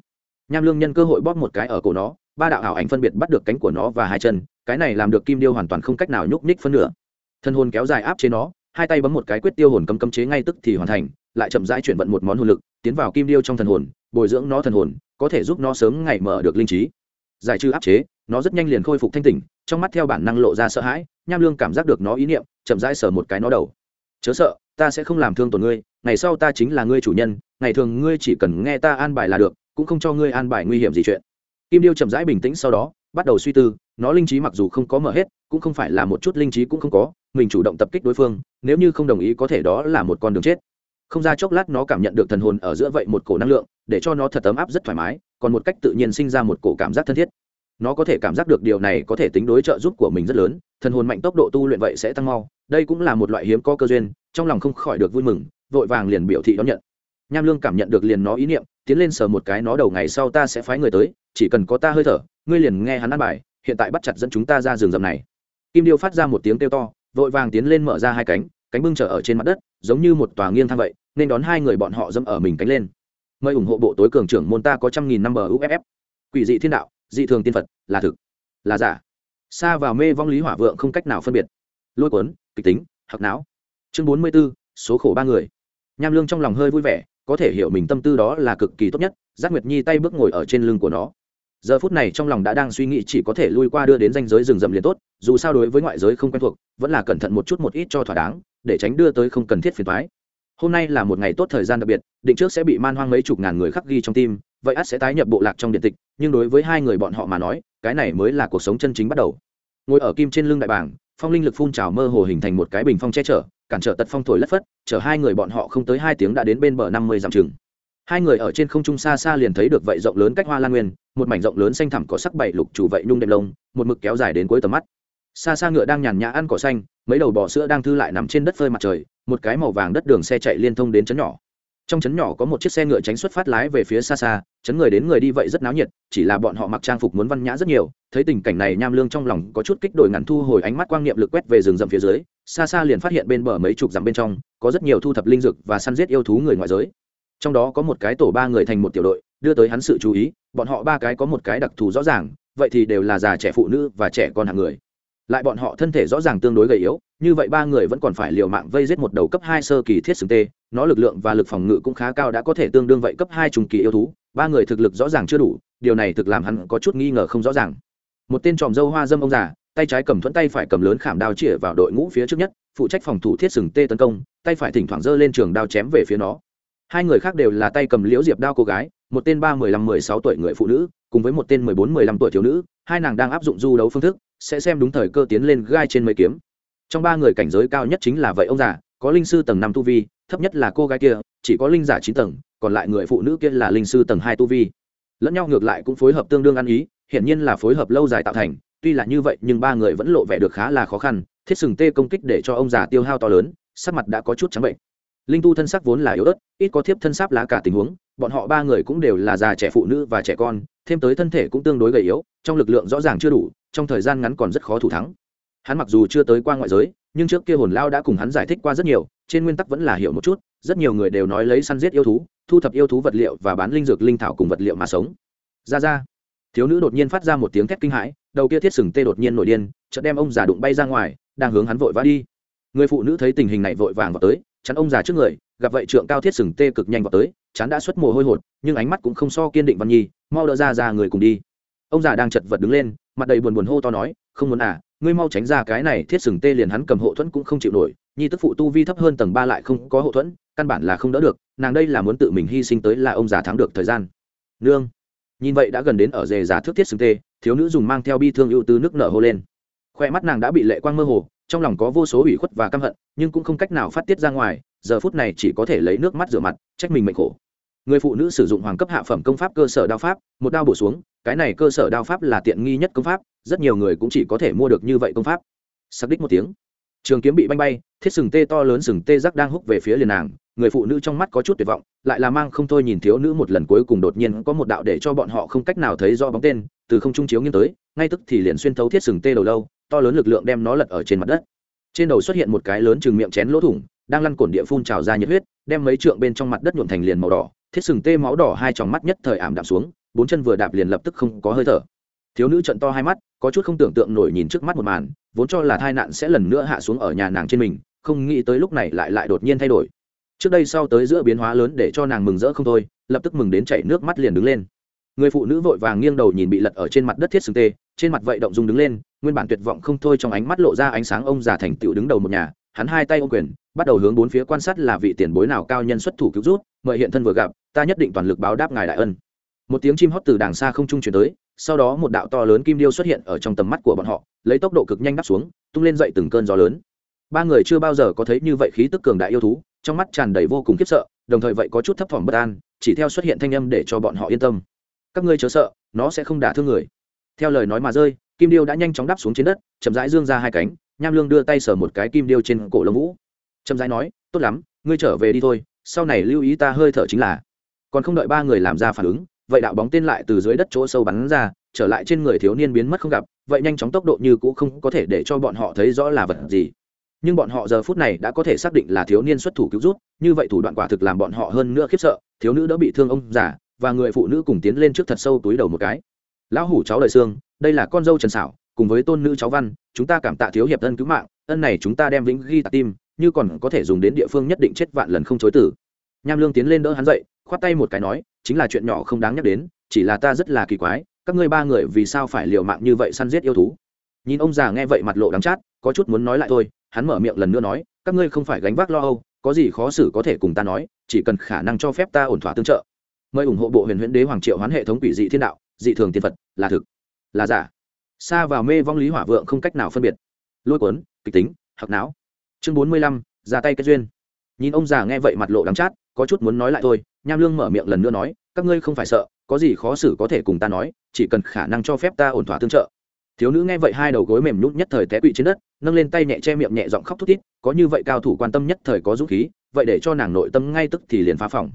Nham lương nhân cơ hội bóp một cái ở cổ nó, ba đạo ảo ảnh phân biệt bắt được cánh của nó và hai chân, cái này làm được kim điêu hoàn toàn không cách nào nhúc nhích phân nửa. Thần hồn kéo dài áp chế nó, hai tay bấm một cái quyết tiêu hồn cấm cấm chế ngay tức thì hoàn thành, lại chậm rãi chuyển vận một món hồn lực, tiến vào kim điêu trong thần hồn, bồi dưỡng nó thần hồn, có thể giúp nó sớm ngày mở được linh trí. Giải trừ áp chế, nó rất nhanh liền khôi phục thanh tỉnh, trong mắt theo bản năng lộ ra sợ hãi, nham lương cảm giác được nó ý niệm chậm rãi sờ một cái nó đầu. Chớ sợ, ta sẽ không làm thương tổn ngươi, ngày sau ta chính là ngươi chủ nhân, ngày thường ngươi chỉ cần nghe ta an bài là được, cũng không cho ngươi an bài nguy hiểm gì chuyện. Kim điêu chậm rãi bình tĩnh sau đó, bắt đầu suy tư, nó linh trí mặc dù không có mở hết, cũng không phải là một chút linh trí cũng không có, mình chủ động tập kích đối phương, nếu như không đồng ý có thể đó là một con đường chết. Không ra chốc lát nó cảm nhận được thần hồn ở giữa vậy một cổ năng lượng, để cho nó thật ấm áp rất thoải mái, còn một cách tự nhiên sinh ra một cổ cảm giác thân thiết. Nó có thể cảm giác được điều này có thể tính đối trợ giúp của mình rất lớn, thần hồn mạnh tốc độ tu luyện vậy sẽ tăng mau đây cũng là một loại hiếm có cơ duyên, trong lòng không khỏi được vui mừng, vội vàng liền biểu thị đón nhận. Nham lương cảm nhận được liền nó ý niệm, tiến lên sờ một cái nó đầu ngày sau ta sẽ phái người tới, chỉ cần có ta hơi thở, ngươi liền nghe hắn ăn bài, hiện tại bắt chặt dẫn chúng ta ra rừng rậm này. Kim điêu phát ra một tiếng kêu to, vội vàng tiến lên mở ra hai cánh cánh bưng trở ở trên mặt đất, giống như một tòa nghiêng thang vậy, nên đón hai người bọn họ dẫm ở mình cánh lên. Mời ủng hộ bộ tối cường trưởng môn ta có trăm nghìn năm bờ uff quỷ dị thiên đạo, dị thường tiên phật, là thực, là giả. Xa vào mê vong lý hỏa vượng không cách nào phân biệt. Lôi cuốn kịch tính, hặc não. Chương bốn mươi b ố số khổ ba người. Nham lương trong lòng hơi vui vẻ, có thể hiểu mình tâm tư đó là cực kỳ tốt nhất, giác nguyệt nhi tay bước ngồi ở trên lưng của nó. Giờ phút này trong lòng đã đang suy nghĩ chỉ có thể lui qua đưa đến danh giới rừng rậm liền tốt, dù sao đối với ngoại giới không quen thuộc, vẫn là cẩn thận một chút một ít cho thỏa đáng, để tránh đưa tới không cần thiết phiền thoái hôm nay là một ngày tốt thời gian đặc biệt, định trước sẽ bị man hoang mấy chục ngàn người khắc ghi trong tim, vậy ắt sẽ tái nhập bộ lạc trong điện tịch, nhưng đối với hai người bọn họ mà nói, cái này mới là cuộc sống chân chính bắt đầu. Ngồi ở kim trên lưng đại bảng phong linh lực phun trào mơ hồ hình thành một cái bình phong che chở, cản trở tật phong thổi lất phất, chở hai người bọn họ không tới hai tiếng đã đến bên bờ năm mươi dặm chừng. Hai người ở trên không trung xa xa liền thấy được vậy rộng lớn cách hoa lan nguyên, một mảnh rộng lớn xanh thẳm có sắc bảy lục chủ vậy nhung đệm lông, một mực kéo dài đến cuối tầm mắt. Xa xa ngựa đang nhàn nhã ăn cỏ xanh, mấy đầu bò sữa đang thư lại nằm trên đất phơi mặt trời, một cái màu vàng đất đường xe chạy liên thông đến chấn nhỏ trong trấn nhỏ có một chiếc xe ngựa tránh xuất phát lái về phía xa xa chấn người đến người đi vậy rất náo nhiệt, chỉ là bọn họ mặc trang phục muốn văn nhã rất nhiều, thấy tình cảnh này nham lương trong lòng có chút kích đổi ngắn thu hồi ánh mắt quang niệm lực quét về rừng rậm phía dưới, xa xa liền phát hiện bên bờ mấy chục dặm bên trong, có rất nhiều thu thập linh dược và săn giết yêu thú người ngoại giới. Trong đó có một cái tổ ba người thành một tiểu đội, đưa tới hắn sự chú ý, bọn họ ba cái có một cái đặc thù rõ ràng, vậy thì đều là già trẻ phụ nữ và trẻ con hàng người lại bọn họ thân thể rõ ràng tương đối gầy yếu, như vậy ba người vẫn còn phải liều mạng vây giết một đầu cấp hai sơ kỳ thiết xứng tê, nó lực lượng và lực phòng ngự cũng khá cao đã có thể tương đương vậy cấp hai trùng kỳ yêu thú, ba người thực lực rõ ràng chưa đủ, điều này thực làm hắn có chút nghi ngờ không rõ ràng. Một tên tròm dâu hoa dâm ông già, tay trái cầm thuẫn tay phải cầm lớn khảm đao chĩa vào đội ngũ phía trước nhất, phụ trách phòng thủ thiết sừng tê tấn công, tay phải thỉnh thoảng giơ lên trường đao chém về phía nó. Hai người khác đều là tay cầm liễu diệp đao cô gái, một tên ba mười lăm mười sáu tuổi người phụ nữ, cùng với một tên mười bốn mười lăm tuổi thiếu nữ, hai nàng đang áp dụng du đấu phương thức sẽ xem đúng thời cơ tiến lên gai trên mấy kiếm. Trong ba người cảnh giới cao nhất chính là vậy ông già, có linh sư tầng năm tu vi, thấp nhất là cô gái kia, chỉ có linh giả chín tầng, còn lại người phụ nữ kia là linh sư tầng hai tu vi. Lẫn nhau ngược lại cũng phối hợp tương đương ăn ý, hiển nhiên là phối hợp lâu dài tạo thành, tuy là như vậy nhưng ba người vẫn lộ vẻ được khá là khó khăn, thiết sừng tê công kích để cho ông già tiêu hao to lớn, sắc mặt đã có chút trắng bệnh. Linh tu thân sắc vốn là yếu ớt, ít có thiếp thân sáp lá cả tình huống, bọn họ ba người cũng đều là già trẻ phụ nữ và trẻ con, thêm tới thân thể cũng tương đối gầy yếu, trong lực lượng rõ ràng chưa đủ trong thời gian ngắn còn rất khó thủ thắng. Hắn mặc dù chưa tới qua ngoại giới, nhưng trước kia hồn lao đã cùng hắn giải thích qua rất nhiều, trên nguyên tắc vẫn là hiểu một chút, rất nhiều người đều nói lấy săn giết yêu thú, thu thập yêu thú vật liệu và bán linh dược linh thảo cùng vật liệu mà sống. Ra ra. Thiếu nữ đột nhiên phát ra một tiếng thét kinh hãi, đầu kia thiết sừng tê đột nhiên nổi điên, chợt đem ông già đụng bay ra ngoài, đang hướng hắn vội vã đi. Người phụ nữ thấy tình hình này vội vàng vào tới, chắn ông già trước người, gặp vậy trượng cao thiết sừng tê cực nhanh vào tới, chán đã xuất mồ hôi hột, nhưng ánh mắt cũng không so kiên định văn nhi, mau đỡ ra ra người cùng đi ông già đang chật vật đứng lên, mặt đầy buồn buồn hô to nói, không muốn à ngươi mau tránh ra cái này thiết sừng tê liền hắn cầm hộ thuẫn cũng không chịu nổi, nhi tức phụ tu vi thấp hơn tầng ba lại không có hộ thuẫn, căn bản là không đỡ được, nàng đây là muốn tự mình hy sinh tới là ông già thắng được thời gian. Nương, nhìn vậy đã gần đến ở dề giả thước thiết sừng tê, thiếu nữ dùng mang theo bi thương ưu tư nước nở hô lên. Khoe mắt nàng đã bị lệ quang mơ hồ, trong lòng có vô số ủy khuất và căm hận, nhưng cũng không cách nào phát tiết ra ngoài, giờ phút này chỉ có thể lấy nước mắt rửa mặt, trách mình mệnh khổ. Người phụ nữ sử dụng hoàng cấp hạ phẩm công pháp cơ sở đao pháp, một đao bổ xuống cái này cơ sở đao pháp là tiện nghi nhất công pháp, rất nhiều người cũng chỉ có thể mua được như vậy công pháp. Sắc đích một tiếng. Trường kiếm bị banh bay, thiết sừng tê to lớn sừng tê giác đang húc về phía liền nàng. Người phụ nữ trong mắt có chút tuyệt vọng, lại là mang không thôi nhìn thiếu nữ một lần cuối cùng đột nhiên có một đạo để cho bọn họ không cách nào thấy do bóng tên, từ không trung chiếu nghiêng tới, ngay tức thì liền xuyên thấu thiết sừng tê đầu lâu, to lớn lực lượng đem nó lật ở trên mặt đất. Trên đầu xuất hiện một cái lớn chừng miệng chén lỗ thủng, đang lăn cổn địa phun trào ra nhiệt huyết, đem mấy trượng bên trong mặt đất nhuộm thành liền màu đỏ. Thiết sừng tê máu đỏ hai tròng mắt nhất thời ảm đạm xuống bốn chân vừa đạp liền lập tức không có hơi thở. Thiếu nữ trận to hai mắt, có chút không tưởng tượng nổi nhìn trước mắt một màn, vốn cho là tai nạn sẽ lần nữa hạ xuống ở nhà nàng trên mình, không nghĩ tới lúc này lại lại đột nhiên thay đổi. Trước đây sau tới giữa biến hóa lớn để cho nàng mừng rỡ không thôi, lập tức mừng đến chảy nước mắt liền đứng lên. Người phụ nữ vội vàng nghiêng đầu nhìn bị lật ở trên mặt đất thiết sừng tê, trên mặt vậy động dung đứng lên, nguyên bản tuyệt vọng không thôi trong ánh mắt lộ ra ánh sáng ông già thành tựu đứng đầu một nhà, hắn hai tay ô quyền, bắt đầu hướng bốn phía quan sát là vị tiền bối nào cao nhân xuất thủ cứu rút mời hiện thân vừa gặp, ta nhất định toàn lực báo đáp ngài đại ân một tiếng chim hót từ đàng xa không trung chuyển tới, sau đó một đạo to lớn kim điêu xuất hiện ở trong tầm mắt của bọn họ, lấy tốc độ cực nhanh đắp xuống, tung lên dậy từng cơn gió lớn. Ba người chưa bao giờ có thấy như vậy khí tức cường đại yêu thú, trong mắt tràn đầy vô cùng khiếp sợ, đồng thời vậy có chút thấp thỏm bất an, chỉ theo xuất hiện thanh âm để cho bọn họ yên tâm. Các ngươi chớ sợ, nó sẽ không đả thương người. Theo lời nói mà rơi, kim điêu đã nhanh chóng đắp xuống trên đất, chậm rãi dương ra hai cánh, nham lương đưa tay sờ một cái kim điêu trên cổ lông vũ. Chậm rãi nói, tốt lắm, ngươi trở về đi thôi, sau này lưu ý ta hơi thở chính là. Còn không đợi ba người làm ra phản ứng vậy đạo bóng tên lại từ dưới đất chỗ sâu bắn ra, trở lại trên người thiếu niên biến mất không gặp, vậy nhanh chóng tốc độ như cũ không có thể để cho bọn họ thấy rõ là vật gì. Nhưng bọn họ giờ phút này đã có thể xác định là thiếu niên xuất thủ cứu rút như vậy thủ đoạn quả thực làm bọn họ hơn nữa khiếp sợ, thiếu nữ đã bị thương ông già và người phụ nữ cùng tiến lên trước thật sâu túi đầu một cái. Lão hủ cháu đời xương, đây là con dâu trần xảo cùng với tôn nữ cháu văn, chúng ta cảm tạ thiếu hiệp thân cứu mạng, ân này chúng ta đem vĩnh ghi tạ tim, như còn có thể dùng đến địa phương nhất định chết vạn lần không chối tử nham lương tiến lên đỡ hắn dậy khoát tay một cái nói, chính là chuyện nhỏ không đáng nhắc đến, chỉ là ta rất là kỳ quái, các ngươi ba người vì sao phải liều mạng như vậy săn giết yêu thú? Nhìn ông già nghe vậy mặt lộ đắng chát, có chút muốn nói lại thôi, hắn mở miệng lần nữa nói, các ngươi không phải gánh vác lo âu, có gì khó xử có thể cùng ta nói, chỉ cần khả năng cho phép ta ổn thỏa tương trợ. Mời ủng hộ bộ huyền huyễn đế hoàng triệu hoán hệ thống quỷ dị thiên đạo, dị thường tiên phật, là thực, là giả. Xa vào mê vong lý hỏa vượng không cách nào phân biệt. Lôi cuốn, kịch tính hoặc não. Chương bốn mươi lăm, ra tay kết duyên. Nhìn ông già nghe vậy mặt lộ đắng chát có chút muốn nói lại thôi, nham lương mở miệng lần nữa nói, các ngươi không phải sợ, có gì khó xử có thể cùng ta nói, chỉ cần khả năng cho phép ta ổn thỏa tương trợ. Thiếu nữ nghe vậy hai đầu gối mềm nhút nhất thời té quỵ trên đất, nâng lên tay nhẹ che miệng nhẹ giọng khóc thút thít, có như vậy cao thủ quan tâm nhất thời có dũng khí, vậy để cho nàng nội tâm ngay tức thì liền phá phòng.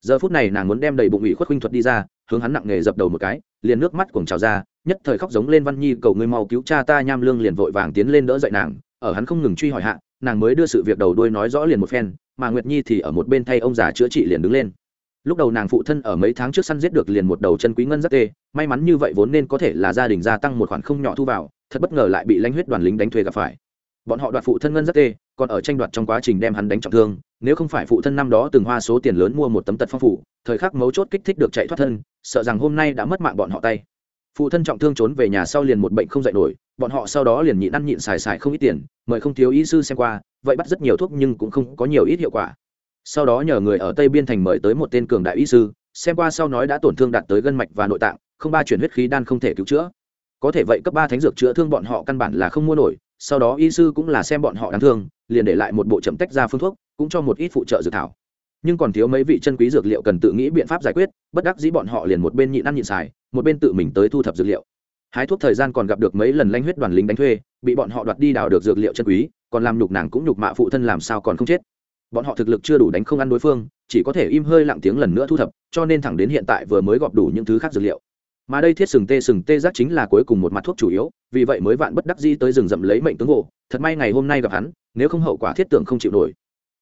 Giờ phút này nàng muốn đem đầy bụng ủy khuất huynh thuật đi ra, hướng hắn nặng nghề dập đầu một cái, liền nước mắt cuồng trào ra, nhất thời khóc giống lên văn nhi, cầu ngươi mau cứu cha ta, nham lương liền vội vàng tiến lên đỡ dậy nàng, ở hắn không ngừng truy hỏi hạ nàng mới đưa sự việc đầu đuôi nói rõ liền một phen, mà nguyệt nhi thì ở một bên thay ông già chữa trị liền đứng lên. Lúc đầu nàng phụ thân ở mấy tháng trước săn giết được liền một đầu chân quý ngân rất tê, may mắn như vậy vốn nên có thể là gia đình gia tăng một khoản không nhỏ thu vào, thật bất ngờ lại bị lãnh huyết đoàn lính đánh thuê gặp phải. Bọn họ đoạt phụ thân ngân rất tê, còn ở tranh đoạt trong quá trình đem hắn đánh trọng thương, nếu không phải phụ thân năm đó từng hoa số tiền lớn mua một tấm tật phong phủ, thời khắc mấu chốt kích thích được chạy thoát thân, sợ rằng hôm nay đã mất mạng bọn họ tay. Phụ thân trọng thương trốn về nhà sau liền một bệnh không dạy nổi bọn họ sau đó liền nhịn ăn nhịn xài xài không ít tiền, mời không thiếu y sư xem qua, vậy bắt rất nhiều thuốc nhưng cũng không có nhiều ít hiệu quả. Sau đó nhờ người ở tây biên thành mời tới một tên cường đại y sư, xem qua sau nói đã tổn thương đạt tới gân mạch và nội tạng, không ba chuyển huyết khí đan không thể cứu chữa. Có thể vậy cấp ba thánh dược chữa thương bọn họ căn bản là không mua nổi, sau đó y sư cũng là xem bọn họ đáng thương, liền để lại một bộ chậm tách ra phương thuốc, cũng cho một ít phụ trợ dược thảo. Nhưng còn thiếu mấy vị chân quý dược liệu cần tự nghĩ biện pháp giải quyết, bất đắc dĩ bọn họ liền một bên nhịn ăn nhịn xài, một bên tự mình tới thu thập dược liệu hái thuốc thời gian còn gặp được mấy lần lanh huyết đoàn lính đánh thuê, bị bọn họ đoạt đi đào được dược liệu chân quý, còn làm nhục nàng cũng nhục mạ phụ thân làm sao còn không chết. Bọn họ thực lực chưa đủ đánh không ăn đối phương, chỉ có thể im hơi lặng tiếng lần nữa thu thập, cho nên thẳng đến hiện tại vừa mới gọp đủ những thứ khác dược liệu. Mà đây thiết sừng tê sừng tê giác chính là cuối cùng một mặt thuốc chủ yếu, vì vậy mới vạn bất đắc dĩ tới rừng rậm lấy mệnh tướng hộ, thật may ngày hôm nay gặp hắn, nếu không hậu quả thiết tưởng không chịu nổi.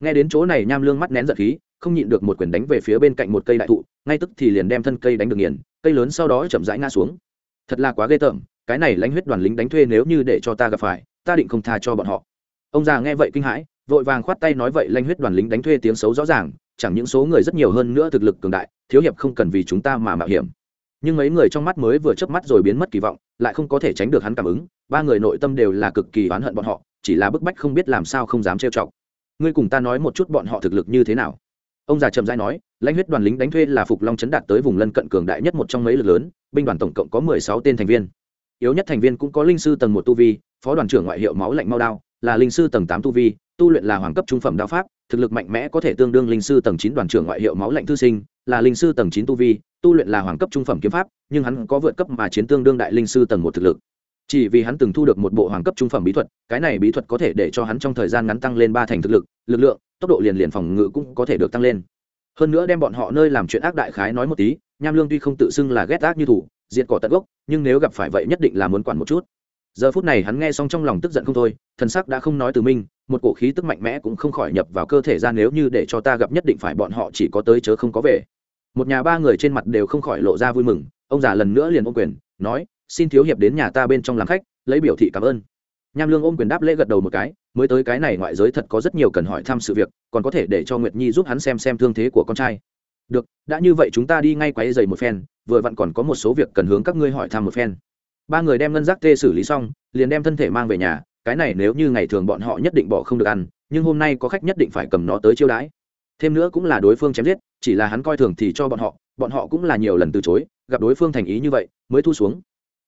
Nghe đến chỗ này nham lương mắt nén giật khí, không nhịn được một quyền đánh về phía bên cạnh một cây đại thụ, ngay tức thì liền đem thân cây đánh được nghiền, cây lớn sau đó chậm rãi ngã xuống thật là quá ghê tởm, cái này lãnh huyết đoàn lính đánh thuê nếu như để cho ta gặp phải, ta định không tha cho bọn họ. Ông già nghe vậy kinh hãi, vội vàng khoát tay nói vậy lãnh huyết đoàn lính đánh thuê tiếng xấu rõ ràng, chẳng những số người rất nhiều hơn nữa thực lực cường đại, thiếu hiệp không cần vì chúng ta mà mạo hiểm. Nhưng mấy người trong mắt mới vừa chớp mắt rồi biến mất kỳ vọng, lại không có thể tránh được hắn cảm ứng, ba người nội tâm đều là cực kỳ oán hận bọn họ, chỉ là bức bách không biết làm sao không dám trêu chọc. Ngươi cùng ta nói một chút bọn họ thực lực như thế nào? Ông già chậm rãi nói, lãnh huyết đoàn lính đánh thuê là phục long chấn đạt tới vùng lân cận cường đại nhất một trong mấy lực lớn binh đoàn tổng cộng có mười sáu tên thành viên. Yếu nhất thành viên cũng có linh sư tầng một tu vi, phó đoàn trưởng ngoại hiệu máu lạnh mau đao, là linh sư tầng tám tu vi, tu luyện là hoàng cấp trung phẩm đao pháp, thực lực mạnh mẽ có thể tương đương linh sư tầng chín đoàn trưởng ngoại hiệu máu lạnh thư sinh, là linh sư tầng chín tu vi, tu luyện là hoàng cấp trung phẩm kiếm pháp, nhưng hắn có vượt cấp mà chiến tương đương đại linh sư tầng một thực lực. Chỉ vì hắn từng thu được một bộ hoàng cấp trung phẩm bí thuật, cái này bí thuật có thể để cho hắn trong thời gian ngắn tăng lên ba thành thực lực lực lượng, tốc độ liền liền phòng ngự cũng có thể được tăng lên. Hơn nữa đem bọn họ nơi làm chuyện ác đại khái nói một tí nham lương tuy không tự xưng là ghét ác như thủ, diệt cỏ tận gốc, nhưng nếu gặp phải vậy nhất định là muốn quản một chút. Giờ phút này hắn nghe xong trong lòng tức giận không thôi, thần sắc đã không nói từ minh một cổ khí tức mạnh mẽ cũng không khỏi nhập vào cơ thể ra nếu như để cho ta gặp nhất định phải bọn họ chỉ có tới chớ không có về. Một nhà ba người trên mặt đều không khỏi lộ ra vui mừng, ông già lần nữa liền ôm quyền, nói, xin thiếu hiệp đến nhà ta bên trong làm khách, lấy biểu thị cảm ơn. Nham lương ôm quyền đáp lễ gật đầu một cái, mới tới cái này ngoại giới thật có rất nhiều cần hỏi thăm sự việc, còn có thể để cho nguyệt nhi giúp hắn xem xem thương thế của con trai được, đã như vậy chúng ta đi ngay quáy dày một phen, vừa vặn còn có một số việc cần hướng các ngươi hỏi thăm một phen. Ba người đem ngân giác tê xử lý xong, liền đem thân thể mang về nhà, cái này nếu như ngày thường bọn họ nhất định bỏ không được ăn, nhưng hôm nay có khách nhất định phải cầm nó tới chiêu đãi. Thêm nữa cũng là đối phương chém giết, chỉ là hắn coi thường thì cho bọn họ bọn họ cũng là nhiều lần từ chối, gặp đối phương thành ý như vậy, mới thu xuống.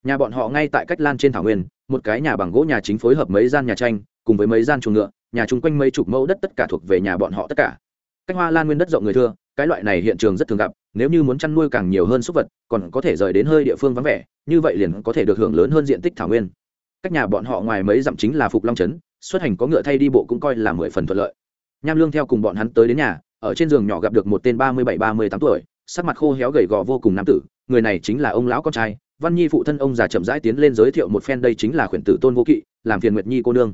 Nhà bọn họ ngay tại cách lan trên thảo nguyên, một cái nhà bằng gỗ nhà chính phối hợp mấy gian nhà tranh, cùng với mấy gian chuồng ngựa, nhà chung quanh mấy chục mẫu đất tất cả thuộc về nhà bọn họ tất cả. Cách hoa lan nguyên đất rộng người thưa cái loại này hiện trường rất thường gặp, nếu như muốn chăn nuôi càng nhiều hơn súc vật, còn có thể rời đến hơi địa phương vắng vẻ, như vậy liền có thể được hưởng lớn hơn diện tích thảo nguyên. Cách nhà bọn họ ngoài mấy dặm chính là phục long trấn, xuất hành có ngựa thay đi bộ cũng coi là mười phần thuận lợi. Nham lương theo cùng bọn hắn tới đến nhà, ở trên giường nhỏ gặp được một tên ba mươi bảy, ba mươi tám tuổi, sắc mặt khô héo gầy gò vô cùng nam tử, người này chính là ông lão con trai, văn nhi phụ thân ông già chậm rãi tiến lên giới thiệu một phen đây chính là khuyển tử tôn vô kỵ, làm phiền nguyệt nhi cô nương.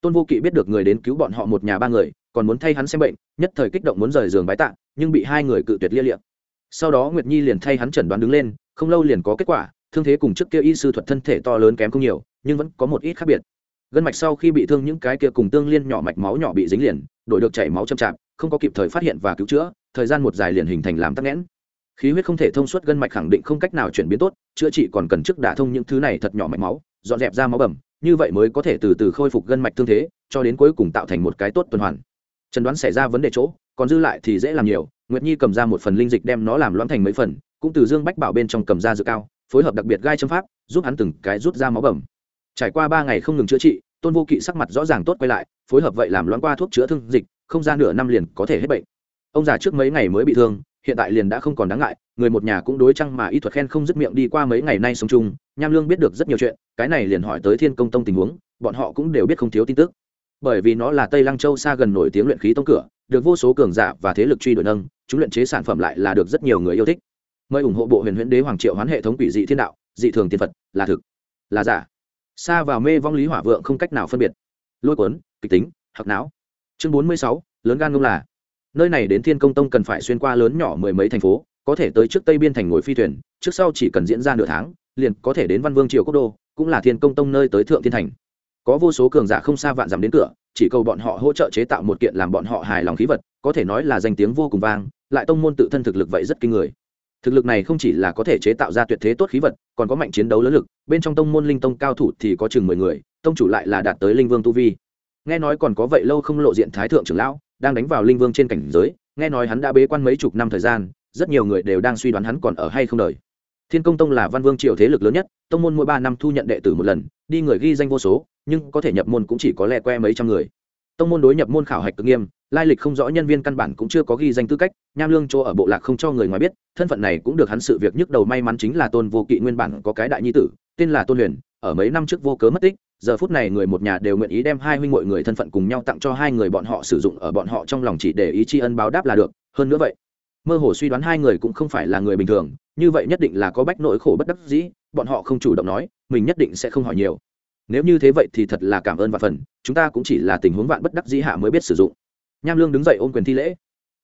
Tôn vô kỵ biết được người đến cứu bọn họ một nhà ba người còn muốn thay hắn xem bệnh, nhất thời kích động muốn rời giường bái tạ, nhưng bị hai người cự tuyệt lia liệm sau đó nguyệt nhi liền thay hắn chẩn đoán đứng lên, không lâu liền có kết quả, thương thế cùng trước kia y sư thuật thân thể to lớn kém không nhiều, nhưng vẫn có một ít khác biệt. Gân mạch sau khi bị thương những cái kia cùng tương liên nhỏ mạch máu nhỏ bị dính liền, đổi được chảy máu chậm chạp, không có kịp thời phát hiện và cứu chữa, thời gian một dài liền hình thành làm tắc nghẽn. Khí huyết không thể thông suốt, gân mạch khẳng định không cách nào chuyển biến tốt, chữa trị còn cần trước đả thông những thứ này thật nhỏ mạch máu, dọn dẹp ra máu bầm, như vậy mới có thể từ từ khôi phục gân mạch thương thế, cho đến cuối cùng tạo thành một cái tốt tuần hoàn trần đoán xảy ra vấn đề chỗ, còn dư lại thì dễ làm nhiều, nguyệt nhi cầm ra một phần linh dịch đem nó làm loãng thành mấy phần, cũng từ dương bách bảo bên trong cầm ra dược cao, phối hợp đặc biệt gai châm pháp, giúp hắn từng cái rút ra máu bầm. Trải qua ba ngày không ngừng chữa trị, tôn vô kỵ sắc mặt rõ ràng tốt quay lại, phối hợp vậy làm loãng qua thuốc chữa thương dịch, không ra nửa năm liền có thể hết bệnh. Ông già trước mấy ngày mới bị thương, hiện tại liền đã không còn đáng ngại, người một nhà cũng đối chăng mà y thuật khen không dứt miệng đi qua mấy ngày nay sống chung, nham lương biết được rất nhiều chuyện, cái này liền hỏi tới thiên công tông tình huống, bọn họ cũng đều biết không thiếu tin tức bởi vì nó là tây lăng châu xa gần nổi tiếng luyện khí tông cửa, được vô số cường giả và thế lực truy đuổi nâng, chúng luyện chế sản phẩm lại là được rất nhiều người yêu thích. Mời ủng hộ bộ huyền huyễn đế hoàng triệu hoán hệ thống quỷ dị thiên đạo, dị thường tiên phật, là thực, là giả. Xa vào mê vong lý hỏa vượng không cách nào phân biệt. Lôi cuốn, kịch tính hạc não. Chương bốn mươi sáu, lớn gan ngông là. Nơi này đến thiên công tông cần phải xuyên qua lớn nhỏ mười mấy thành phố, có thể tới trước tây biên thành ngồi phi thuyền, trước sau chỉ cần diễn ra nửa tháng, liền có thể đến văn vương triều quốc đô, cũng là thiên công tông nơi tới thượng thiên thành có vô số cường giả không xa vạn dặm đến cửa, chỉ cầu bọn họ hỗ trợ chế tạo một kiện làm bọn họ hài lòng khí vật, có thể nói là danh tiếng vô cùng vang, lại tông môn tự thân thực lực vậy rất kinh người. Thực lực này không chỉ là có thể chế tạo ra tuyệt thế tốt khí vật, còn có mạnh chiến đấu lớn lực, bên trong tông môn linh tông cao thủ thì có chừng mười người, tông chủ lại là đạt tới linh vương tu vi. Nghe nói còn có vậy lâu không lộ diện thái thượng trưởng lão, đang đánh vào linh vương trên cảnh giới, nghe nói hắn đã bế quan mấy chục năm thời gian, rất nhiều người đều đang suy đoán hắn còn ở hay không đời. Thiên công tông là văn vương triều thế lực lớn nhất, tông môn mỗi ba năm thu nhận đệ tử một lần đi người ghi danh vô số, nhưng có thể nhập môn cũng chỉ có lẻ que mấy trăm người. Tông môn đối nhập môn khảo hạch cực nghiêm, lai lịch không rõ, nhân viên căn bản cũng chưa có ghi danh tư cách, nham lương chỗ ở bộ lạc không cho người ngoài biết, thân phận này cũng được hắn sự việc nhức đầu may mắn chính là tôn vô kỵ nguyên bản có cái đại nhi tử, tên là tôn huyền, ở mấy năm trước vô cớ mất tích, giờ phút này người một nhà đều nguyện ý đem hai huynh mọi người thân phận cùng nhau tặng cho hai người bọn họ sử dụng ở bọn họ trong lòng chỉ để ý tri ân báo đáp là được, hơn nữa vậy mơ hồ suy đoán hai người cũng không phải là người bình thường, như vậy nhất định là có bách nỗi khổ bất đắc dĩ, bọn họ không chủ động nói, mình nhất định sẽ không hỏi nhiều. Nếu như thế vậy thì thật là cảm ơn và phần, chúng ta cũng chỉ là tình huống vạn bất đắc dĩ hạ mới biết sử dụng. Nham lương đứng dậy ôm quyền thi lễ.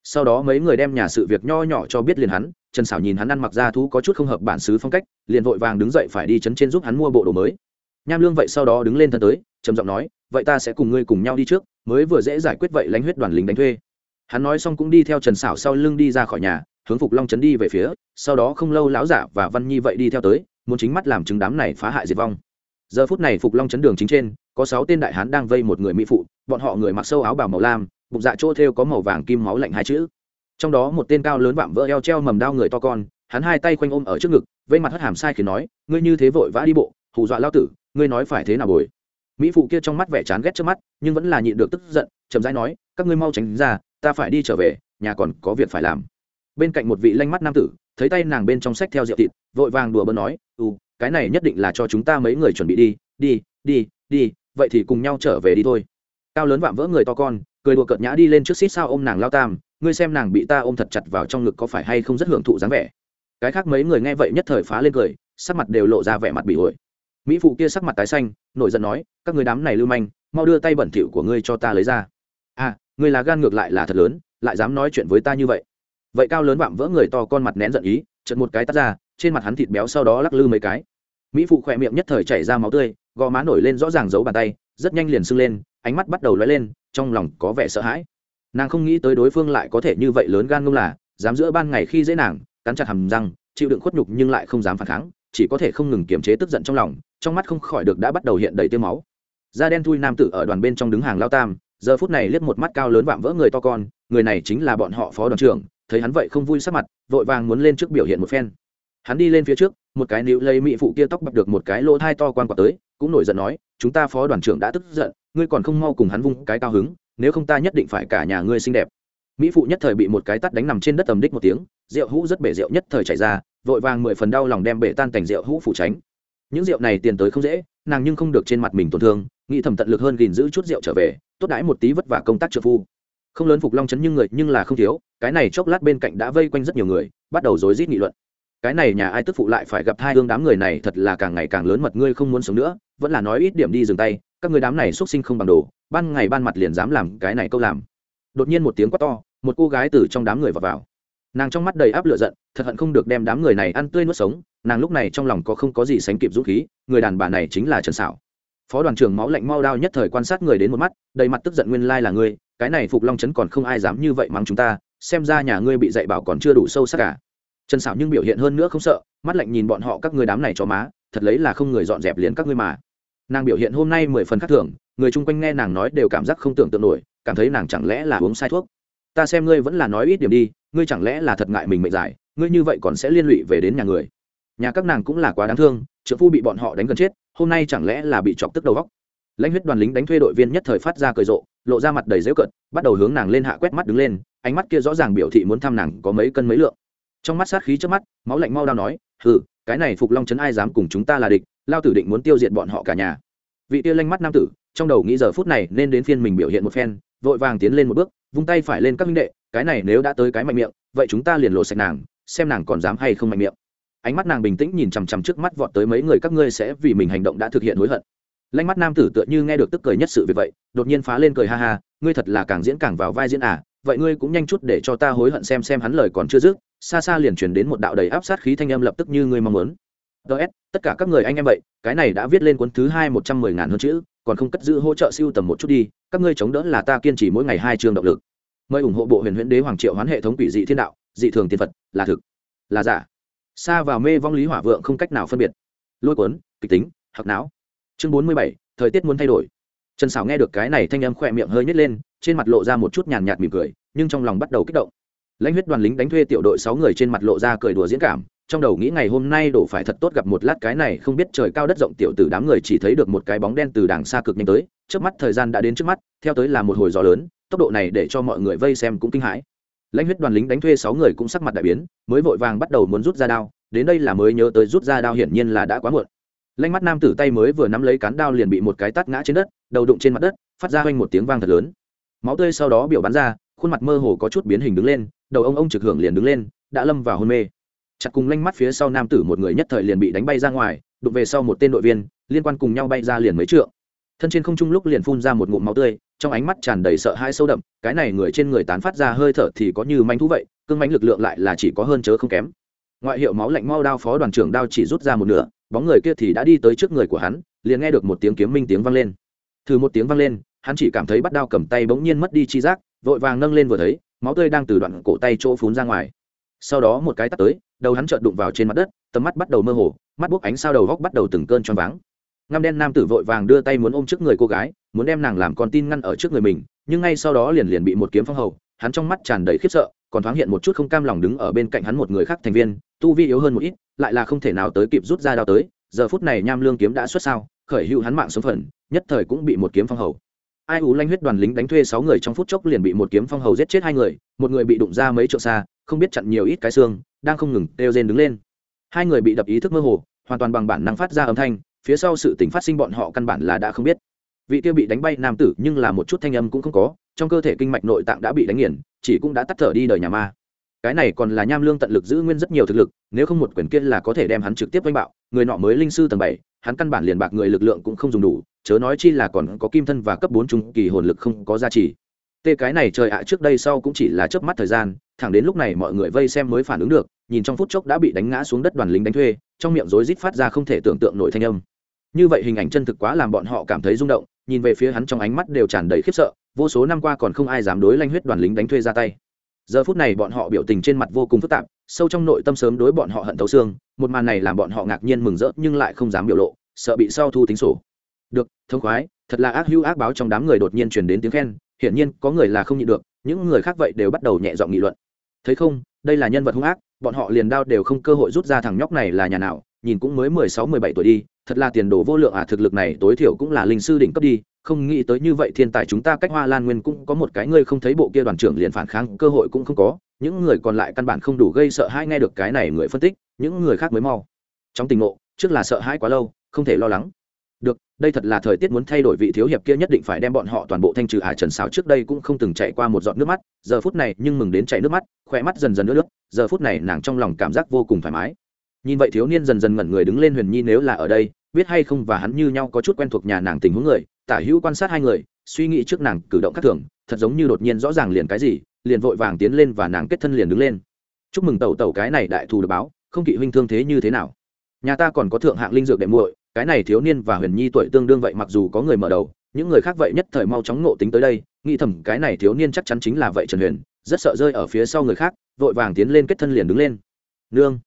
Sau đó mấy người đem nhà sự việc nho nhỏ cho biết liền hắn, trần xảo nhìn hắn ăn mặc ra thú có chút không hợp bản xứ phong cách, liền vội vàng đứng dậy phải đi chấn trên giúp hắn mua bộ đồ mới. Nham lương vậy sau đó đứng lên thân tới, trầm giọng nói, vậy ta sẽ cùng ngươi cùng nhau đi trước, mới vừa dễ giải quyết vậy lánh huyết đoàn lính đánh thuê hắn nói xong cũng đi theo trần xảo sau lưng đi ra khỏi nhà, hướng phục long trấn đi về phía, sau đó không lâu lão giả và văn nhi vậy đi theo tới, muốn chính mắt làm chứng đám này phá hại diệt vong. Giờ phút này phục long trấn đường chính trên, có sáu tên đại hán đang vây một người mỹ phụ, bọn họ người mặc sâu áo bào màu lam, bụng dạ chỗ thêu có màu vàng kim máu lạnh hai chữ. Trong đó một tên cao lớn vạm vỡ eo treo mầm đao người to con, hắn hai tay khoanh ôm ở trước ngực, vây mặt hất hàm sai khiến nói, ngươi như thế vội vã đi bộ, hù dọa lao tử, ngươi nói phải thế nào bồi? Mỹ phụ kia trong mắt vẻ chán ghét trước mắt, nhưng vẫn là nhịn được tức giận, chậm rãi nói, các ngươi mau tránh ra ta phải đi trở về, nhà còn có việc phải làm. Bên cạnh một vị lanh mắt nam tử, thấy tay nàng bên trong sách theo rượu thịt, vội vàng đùa bỡn nói ừ cái này nhất định là cho chúng ta mấy người chuẩn bị đi đi đi đi, vậy thì cùng nhau trở về đi thôi. Cao lớn vạm vỡ người to con, cười đùa cợt nhã đi lên trước xít sao ôm nàng lao tam, ngươi xem nàng bị ta ôm thật chặt vào trong ngực có phải hay không rất hưởng thụ dáng vẻ? Cái khác mấy người nghe vậy nhất thời phá lên cười, sắc mặt đều lộ ra vẻ mặt bị ổi. Mỹ phụ kia sắc mặt tái xanh, nổi giận nói, các người đám này lưu manh, mau đưa tay bẩn thỉu của ngươi cho ta lấy ra người là gan ngược lại là thật lớn, lại dám nói chuyện với ta như vậy. Vậy cao lớn vạm vỡ người to con mặt nén giận ý chật một cái tắt ra, trên mặt hắn thịt béo sau đó lắc lư mấy cái. Mỹ phụ khỏe miệng nhất thời chảy ra máu tươi, gò má nổi lên rõ ràng giấu bàn tay, rất nhanh liền sưng lên, ánh mắt bắt đầu lóe lên, trong lòng có vẻ sợ hãi. Nàng không nghĩ tới đối phương lại có thể như vậy lớn gan ngông là, dám giữa ban ngày khi dễ nàng, cắn chặt hầm răng, chịu đựng khuất nhục nhưng lại không dám phản kháng, chỉ có thể không ngừng kiềm chế tức giận trong lòng, trong mắt không khỏi được đã bắt đầu hiện đầy tiêu máu. Da đen thui nam tử ở đoàn bên trong đứng hàng lao tam giờ phút này liếc một mắt cao lớn vạm vỡ người to con, người này chính là bọn họ phó đoàn trưởng, thấy hắn vậy không vui sắc mặt, vội vàng muốn lên trước biểu hiện một phen. Hắn đi lên phía trước, một cái níu lây mỹ phụ kia tóc bập được một cái lỗ thai to quan quả tới, cũng nổi giận nói, chúng ta phó đoàn trưởng đã tức giận, ngươi còn không mau cùng hắn vung cái cao hứng, nếu không ta nhất định phải cả nhà ngươi xinh đẹp. Mỹ phụ nhất thời bị một cái tắt đánh nằm trên đất tầm đích một tiếng, rượu hũ rất bể rượu nhất thời chảy ra, vội vàng mười phần đau lòng đem bể tan thành rượu hũ phủ tránh. Những rượu này tiền tới không dễ, nàng nhưng không được trên mặt mình tổn thương, nghĩ thầm tận lực hơn gìn giữ chút rượu trở về tốt đãi một tí vất vả công tác trợ phu. Không lớn phục long chấn nhưng người nhưng là không thiếu cái này chốc lát bên cạnh đã vây quanh rất nhiều người bắt đầu rối rít nghị luận. Cái này nhà ai tức phụ lại phải gặp hai hương đám người này thật là càng ngày càng lớn mật ngươi không muốn sống nữa vẫn là nói ít điểm đi dừng tay các người đám này xuất sinh không bằng đồ ban ngày ban mặt liền dám làm cái này câu làm. Đột nhiên một tiếng quát to một cô gái từ trong đám người vào, vào. nàng trong mắt đầy áp lửa giận thật hận không được đem đám người này ăn tươi nuốt sống nàng lúc này trong lòng có không có gì sánh kịp dũng khí người đàn bà này chính là trần xảo phó đoàn trưởng máu lạnh mau đao nhất thời quan sát người đến một mắt, đầy mặt tức giận nguyên lai là ngươi, cái này phục long trấn còn không ai dám như vậy mắng chúng ta, xem ra nhà ngươi bị dạy bảo còn chưa đủ sâu sắc cả. Trần xảo nhưng biểu hiện hơn nữa không sợ, mắt lạnh nhìn bọn họ các người đám này cho má, thật lấy là không người dọn dẹp liền các ngươi mà. Nàng biểu hiện hôm nay mười phần khác thường, người chung quanh nghe nàng nói đều cảm giác không tưởng tượng nổi, cảm thấy nàng chẳng lẽ là uống sai thuốc. Ta xem ngươi vẫn là nói ít điểm đi, ngươi chẳng lẽ là thật ngại mình mệnh giải, ngươi như vậy còn sẽ liên lụy về đến nhà người. Nhà các nàng cũng là quá đáng thương trợ phu bị bọn họ đánh gần chết hôm nay chẳng lẽ là bị chọc tức đầu góc? Lãnh huyết đoàn lính đánh thuê đội viên nhất thời phát ra cười rộ, lộ ra mặt đầy dễu cận bắt đầu hướng nàng lên hạ quét mắt đứng lên, ánh mắt kia rõ ràng biểu thị muốn thăm nàng có mấy cân mấy lượng. Trong mắt sát khí trước mắt, máu lạnh mau đau nói, hừ, cái này phục long trấn ai dám cùng chúng ta là địch, lao tử định muốn tiêu diệt bọn họ cả nhà. Vị tia lanh mắt nam tử, trong đầu nghĩ giờ phút này nên đến phiên mình biểu hiện một phen, vội vàng tiến lên một bước, vung tay phải lên các minh đệ, cái này nếu đã tới cái mạnh miệng, vậy chúng ta liền lộ sạch nàng, xem nàng còn dám hay không mạnh miệng ánh mắt nàng bình tĩnh nhìn chằm chằm trước mắt vọt tới mấy người, các ngươi sẽ vì mình hành động đã thực hiện hối hận. Lanh mắt nam tử tựa như nghe được tức cười nhất sự việc vậy, đột nhiên phá lên cười ha ha, ngươi thật là càng diễn càng vào vai diễn à vậy ngươi cũng nhanh chút để cho ta hối hận xem xem hắn lời còn chưa dứt, xa xa liền truyền đến một đạo đầy áp sát khí thanh âm lập tức như ngươi mong muốn. Ts tất cả các người anh em vậy, cái này đã viết lên cuốn thứ hai một trăm mười ngàn hơn chữ, còn không cất giữ hỗ trợ siêu tầm một chút đi, các ngươi chống đỡ là ta kiên trì mỗi ngày hai chương động lực. Mời ủng hộ bộ huyền huyễn đế hoàng triệu hoán hệ thống quỷ dị thiên đạo, dị thường tiên phật, là thực, là giả xa vào mê vong lý hỏa vượng không cách nào phân biệt. Lôi cuốn, kịch tính hoặc não. Chương bốn mươi bảy, thời tiết muốn thay đổi. Trần xảo nghe được cái này thanh âm khỏe miệng hơi nhét lên, trên mặt lộ ra một chút nhàn nhạt mỉm cười, nhưng trong lòng bắt đầu kích động. Lãnh huyết đoàn lính đánh thuê tiểu đội sáu người trên mặt lộ ra cười đùa diễn cảm, trong đầu nghĩ ngày hôm nay đổ phải thật tốt gặp một lát cái này không biết trời cao đất rộng tiểu tử đám người chỉ thấy được một cái bóng đen từ đàng xa cực nhanh tới, trước mắt thời gian đã đến trước mắt, theo tới là một hồi gió lớn, tốc độ này để cho mọi người vây xem cũng kinh hãi lãnh huyết đoàn lính đánh thuê sáu người cũng sắc mặt đại biến, mới vội vàng bắt đầu muốn rút ra đao, đến đây là mới nhớ tới rút ra đao hiển nhiên là đã quá muộn. Lãnh mắt nam tử tay mới vừa nắm lấy cán đao liền bị một cái tát ngã trên đất, đầu đụng trên mặt đất, phát ra quanh một tiếng vang thật lớn. Máu tươi sau đó biểu bắn ra, khuôn mặt mơ hồ có chút biến hình đứng lên, đầu ông ông trực hưởng liền đứng lên, đã lâm vào hôn mê. Chặt cùng lanh mắt phía sau nam tử một người nhất thời liền bị đánh bay ra ngoài, đụng về sau một tên đội viên, liên quan cùng nhau bay ra liền mấy trượng. Thân trên không trung lúc liền phun ra một ngụm máu tươi trong ánh mắt tràn đầy sợ hãi sâu đậm, cái này người trên người tán phát ra hơi thở thì có như manh thú vậy, cương mánh lực lượng lại là chỉ có hơn chớ không kém. Ngoại hiệu máu lạnh mau đao phó đoàn trưởng đao chỉ rút ra một nửa, bóng người kia thì đã đi tới trước người của hắn, liền nghe được một tiếng kiếm minh tiếng vang lên. Thử một tiếng vang lên, hắn chỉ cảm thấy bắt đao cầm tay bỗng nhiên mất đi chi giác, vội vàng nâng lên vừa thấy, máu tươi đang từ đoạn cổ tay chỗ phún ra ngoài. Sau đó một cái tắt tới, đầu hắn chợt đụng vào trên mặt đất, tầm mắt bắt đầu mơ hồ, mắt buốc ánh sao đầu góc bắt đầu từng cơn choáng váng ngăm đen nam tử vội vàng đưa tay muốn ôm trước người cô gái, muốn đem nàng làm con tin ngăn ở trước người mình, nhưng ngay sau đó liền liền bị một kiếm phong hầu, hắn trong mắt tràn đầy khiếp sợ, còn thoáng hiện một chút không cam lòng đứng ở bên cạnh hắn một người khác thành viên, tu vi yếu hơn một ít, lại là không thể nào tới kịp rút ra đao tới, giờ phút này nham lương kiếm đã xuất sao, khởi hữu hắn mạng sống phần, nhất thời cũng bị một kiếm phong hầu. Ai ú lanh huyết đoàn lính đánh thuê sáu người trong phút chốc liền bị một kiếm phong hầu giết chết hai người, một người bị đụng ra mấy trượng xa, không biết chặn nhiều ít cái xương, đang không ngừng đeo rên đứng lên. Hai người bị đập ý thức mơ hồ, hoàn toàn bằng bản năng phát ra âm thanh phía sau sự tình phát sinh bọn họ căn bản là đã không biết. Vị kia bị đánh bay nam tử nhưng là một chút thanh âm cũng không có, trong cơ thể kinh mạch nội tạng đã bị đánh nghiền, chỉ cũng đã tắt thở đi đời nhà ma. Cái này còn là nham lương tận lực giữ nguyên rất nhiều thực lực, nếu không một quyền kia là có thể đem hắn trực tiếp đánh bạo, người nọ mới linh sư tầng bảy, hắn căn bản liền bạc người lực lượng cũng không dùng đủ, chớ nói chi là còn có kim thân và cấp bốn trung kỳ hồn lực không có giá trị tê cái này trời ạ, trước đây sau cũng chỉ là chớp mắt thời gian, thẳng đến lúc này mọi người vây xem mới phản ứng được, nhìn trong phút chốc đã bị đánh ngã xuống đất đoàn lính đánh thuê, trong miệng rối rít phát ra không thể tưởng tượng nổi thanh âm như vậy hình ảnh chân thực quá làm bọn họ cảm thấy rung động, nhìn về phía hắn trong ánh mắt đều tràn đầy khiếp sợ, vô số năm qua còn không ai dám đối lanh huyết đoàn lính đánh thuê ra tay. Giờ phút này bọn họ biểu tình trên mặt vô cùng phức tạp, sâu trong nội tâm sớm đối bọn họ hận thấu xương, một màn này làm bọn họ ngạc nhiên mừng rỡ nhưng lại không dám biểu lộ, sợ bị sau thu tính sổ. Được, thông khoái, thật là ác hữu ác báo trong đám người đột nhiên truyền đến tiếng khen, hiển nhiên có người là không nhịn được, những người khác vậy đều bắt đầu nhẹ giọng nghị luận. Thấy không, đây là nhân vật hung ác, bọn họ liền đao đều không cơ hội rút ra thằng nhóc này là nhà nào, nhìn cũng mới mười sáu, mười bảy tuổi đi thật là tiền đồ vô lượng à thực lực này tối thiểu cũng là linh sư đỉnh cấp đi, không nghĩ tới như vậy thiên tài chúng ta cách hoa lan nguyên cũng có một cái ngươi không thấy bộ kia đoàn trưởng liền phản kháng, cơ hội cũng không có, những người còn lại căn bản không đủ gây sợ hãi nghe được cái này người phân tích, những người khác mới mau. Trong tình ngộ, trước là sợ hãi quá lâu, không thể lo lắng. Được, đây thật là thời tiết muốn thay đổi vị thiếu hiệp kia nhất định phải đem bọn họ toàn bộ thanh trừ ả trần sáo trước đây cũng không từng chạy qua một giọt nước mắt, giờ phút này nhưng mừng đến chạy nước mắt khỏe mắt dần dần nước nước giờ phút này nàng trong lòng cảm giác vô cùng thoải mái nhìn vậy thiếu niên dần dần ngẩn người đứng lên huyền nhi nếu là ở đây, biết hay không và hắn như nhau có chút quen thuộc nhà nàng tình huống người, tả hữu quan sát hai người, suy nghĩ trước nàng cử động khác thường, thật giống như đột nhiên rõ ràng liền cái gì, liền vội vàng tiến lên và nàng kết thân liền đứng lên. Chúc mừng tẩu tẩu cái này đại thù được báo, không kỵ huynh thương thế như thế nào? Nhà ta còn có thượng hạng linh dược đệm muội, cái này thiếu niên và huyền nhi tuổi tương đương vậy mặc dù có người mở đầu, những người khác vậy nhất thời mau chóng nộ tính tới đây, nghĩ thầm cái này thiếu niên chắc chắn chính là vậy trần huyền, rất sợ rơi ở phía sau người khác, vội vàng tiến lên kết thân liền đứng lên. Nương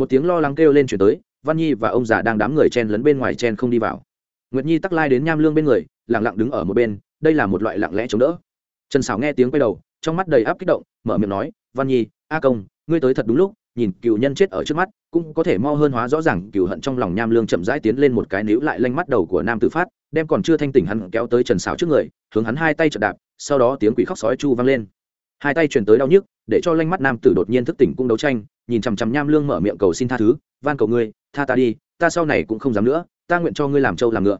một tiếng lo lắng kêu lên chuyển tới, văn nhi và ông già đang đám người chen lấn bên ngoài chen không đi vào. Nguyệt nhi tắc lai đến nham lương bên người lẳng lặng đứng ở một bên, đây là một loại lặng lẽ chống đỡ. Trần xảo nghe tiếng quay đầu, trong mắt đầy áp kích động, mở miệng nói, văn nhi, a công, ngươi tới thật đúng lúc, nhìn cựu nhân chết ở trước mắt, cũng có thể mo hơn hóa rõ ràng cựu hận trong lòng nham lương chậm rãi tiến lên một cái níu lại lanh mắt đầu của nam tử phát, đem còn chưa thanh tỉnh hắn kéo tới trần xảo trước người, hướng hắn hai tay chật đạp, sau đó tiếng quỷ khóc sói chu vang lên. Hai tay truyền tới đau nhức, để cho lanh mắt nam tử đột nhiên thức tỉnh cung đấu tranh nhìn chằm chằm nham lương mở miệng cầu xin tha thứ, van cầu ngươi, tha ta đi, ta sau này cũng không dám nữa, ta nguyện cho ngươi làm trâu làm ngựa.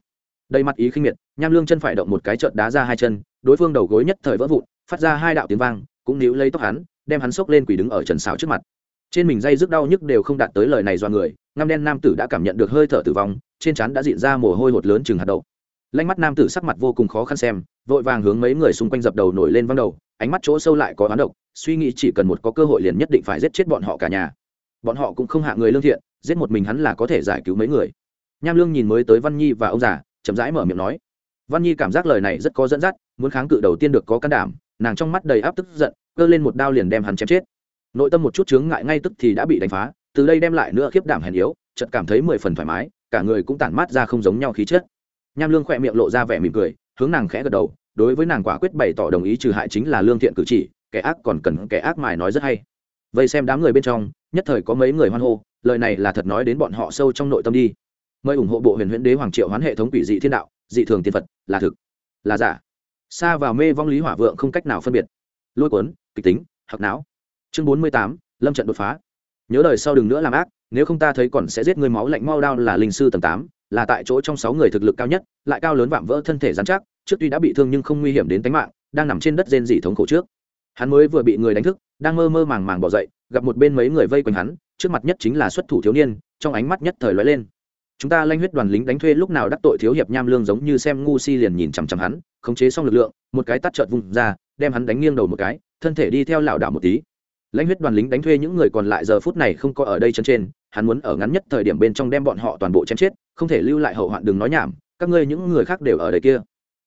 Đầy mặt ý khinh miệt, nham lương chân phải động một cái trợt đá ra hai chân, đối phương đầu gối nhất thời vỡ vụn, phát ra hai đạo tiếng vang, cũng níu lấy tóc hắn, đem hắn xốc lên quỷ đứng ở trần xảo trước mặt. Trên mình dây rước đau nhức đều không đạt tới lời này do người, ngăm đen nam tử đã cảm nhận được hơi thở tử vong, trên trán đã diện ra mồ hôi hột lớn chừng hạt đậu. Lanh mắt nam tử sắc mặt vô cùng khó khăn xem, vội vàng hướng mấy người xung quanh dập đầu nổi lên văng đầu ánh mắt chỗ sâu lại có oán độc, suy nghĩ chỉ cần một có cơ hội liền nhất định phải giết chết bọn họ cả nhà. Bọn họ cũng không hạ người lương thiện, giết một mình hắn là có thể giải cứu mấy người. Nham lương nhìn mới tới văn nhi và ông già, chậm rãi mở miệng nói. Văn nhi cảm giác lời này rất có dẫn dắt, muốn kháng cự đầu tiên được có can đảm, nàng trong mắt đầy áp tức giận, cơ lên một đao liền đem hắn chém chết. Nội tâm một chút chướng ngại ngay tức thì đã bị đánh phá, từ đây đem lại nữa khiếp đảm hèn yếu, chợt cảm thấy mười phần thoải mái, cả người cũng tản mát ra không giống nhau khí chất. Nham lương khỏe miệng lộ ra vẻ mỉm cười, hướng nàng khẽ gật đầu đối với nàng quả quyết bày tỏ đồng ý trừ hại chính là lương thiện cử chỉ, kẻ ác còn cần kẻ ác mài nói rất hay. Vậy xem đám người bên trong, nhất thời có mấy người hoan hô, lời này là thật nói đến bọn họ sâu trong nội tâm đi. Mời ủng hộ bộ huyền huyễn đế hoàng triệu hoán hệ thống quỷ dị thiên đạo, dị thường tiên phật, là thực, là giả. Xa vào mê vong lý hỏa vượng không cách nào phân biệt. Lôi cuốn, kịch tính hoặc não. Chương bốn mươi tám, lâm trận đột phá. Nhớ đời sau đừng nữa làm ác, nếu không ta thấy còn sẽ giết người máu lạnh mau đao là linh sư tầng tám, là tại chỗ trong sáu người thực lực cao nhất, lại cao lớn vạm vỡ thân thể dán chắc trước tuy đã bị thương nhưng không nguy hiểm đến tính mạng, đang nằm trên đất rên rỉ thống khổ trước. Hắn mới vừa bị người đánh thức, đang mơ mơ màng màng bỏ dậy, gặp một bên mấy người vây quanh hắn, trước mặt nhất chính là xuất thủ thiếu niên, trong ánh mắt nhất thời lóe lên. Chúng ta lanh huyết đoàn lính đánh thuê lúc nào đắc tội thiếu hiệp nham lương giống như xem ngu si liền nhìn chằm chằm hắn, khống chế xong lực lượng, một cái tắt chợt vùng ra, đem hắn đánh nghiêng đầu một cái, thân thể đi theo lảo đảo một tí. Lãnh huyết đoàn lính đánh thuê những người còn lại giờ phút này không có ở đây chân trên, hắn muốn ở ngắn nhất thời điểm bên trong đem bọn họ toàn bộ chém chết, không thể lưu lại hậu hoạn đừng nói nhảm, các ngươi những người khác đều ở đây kia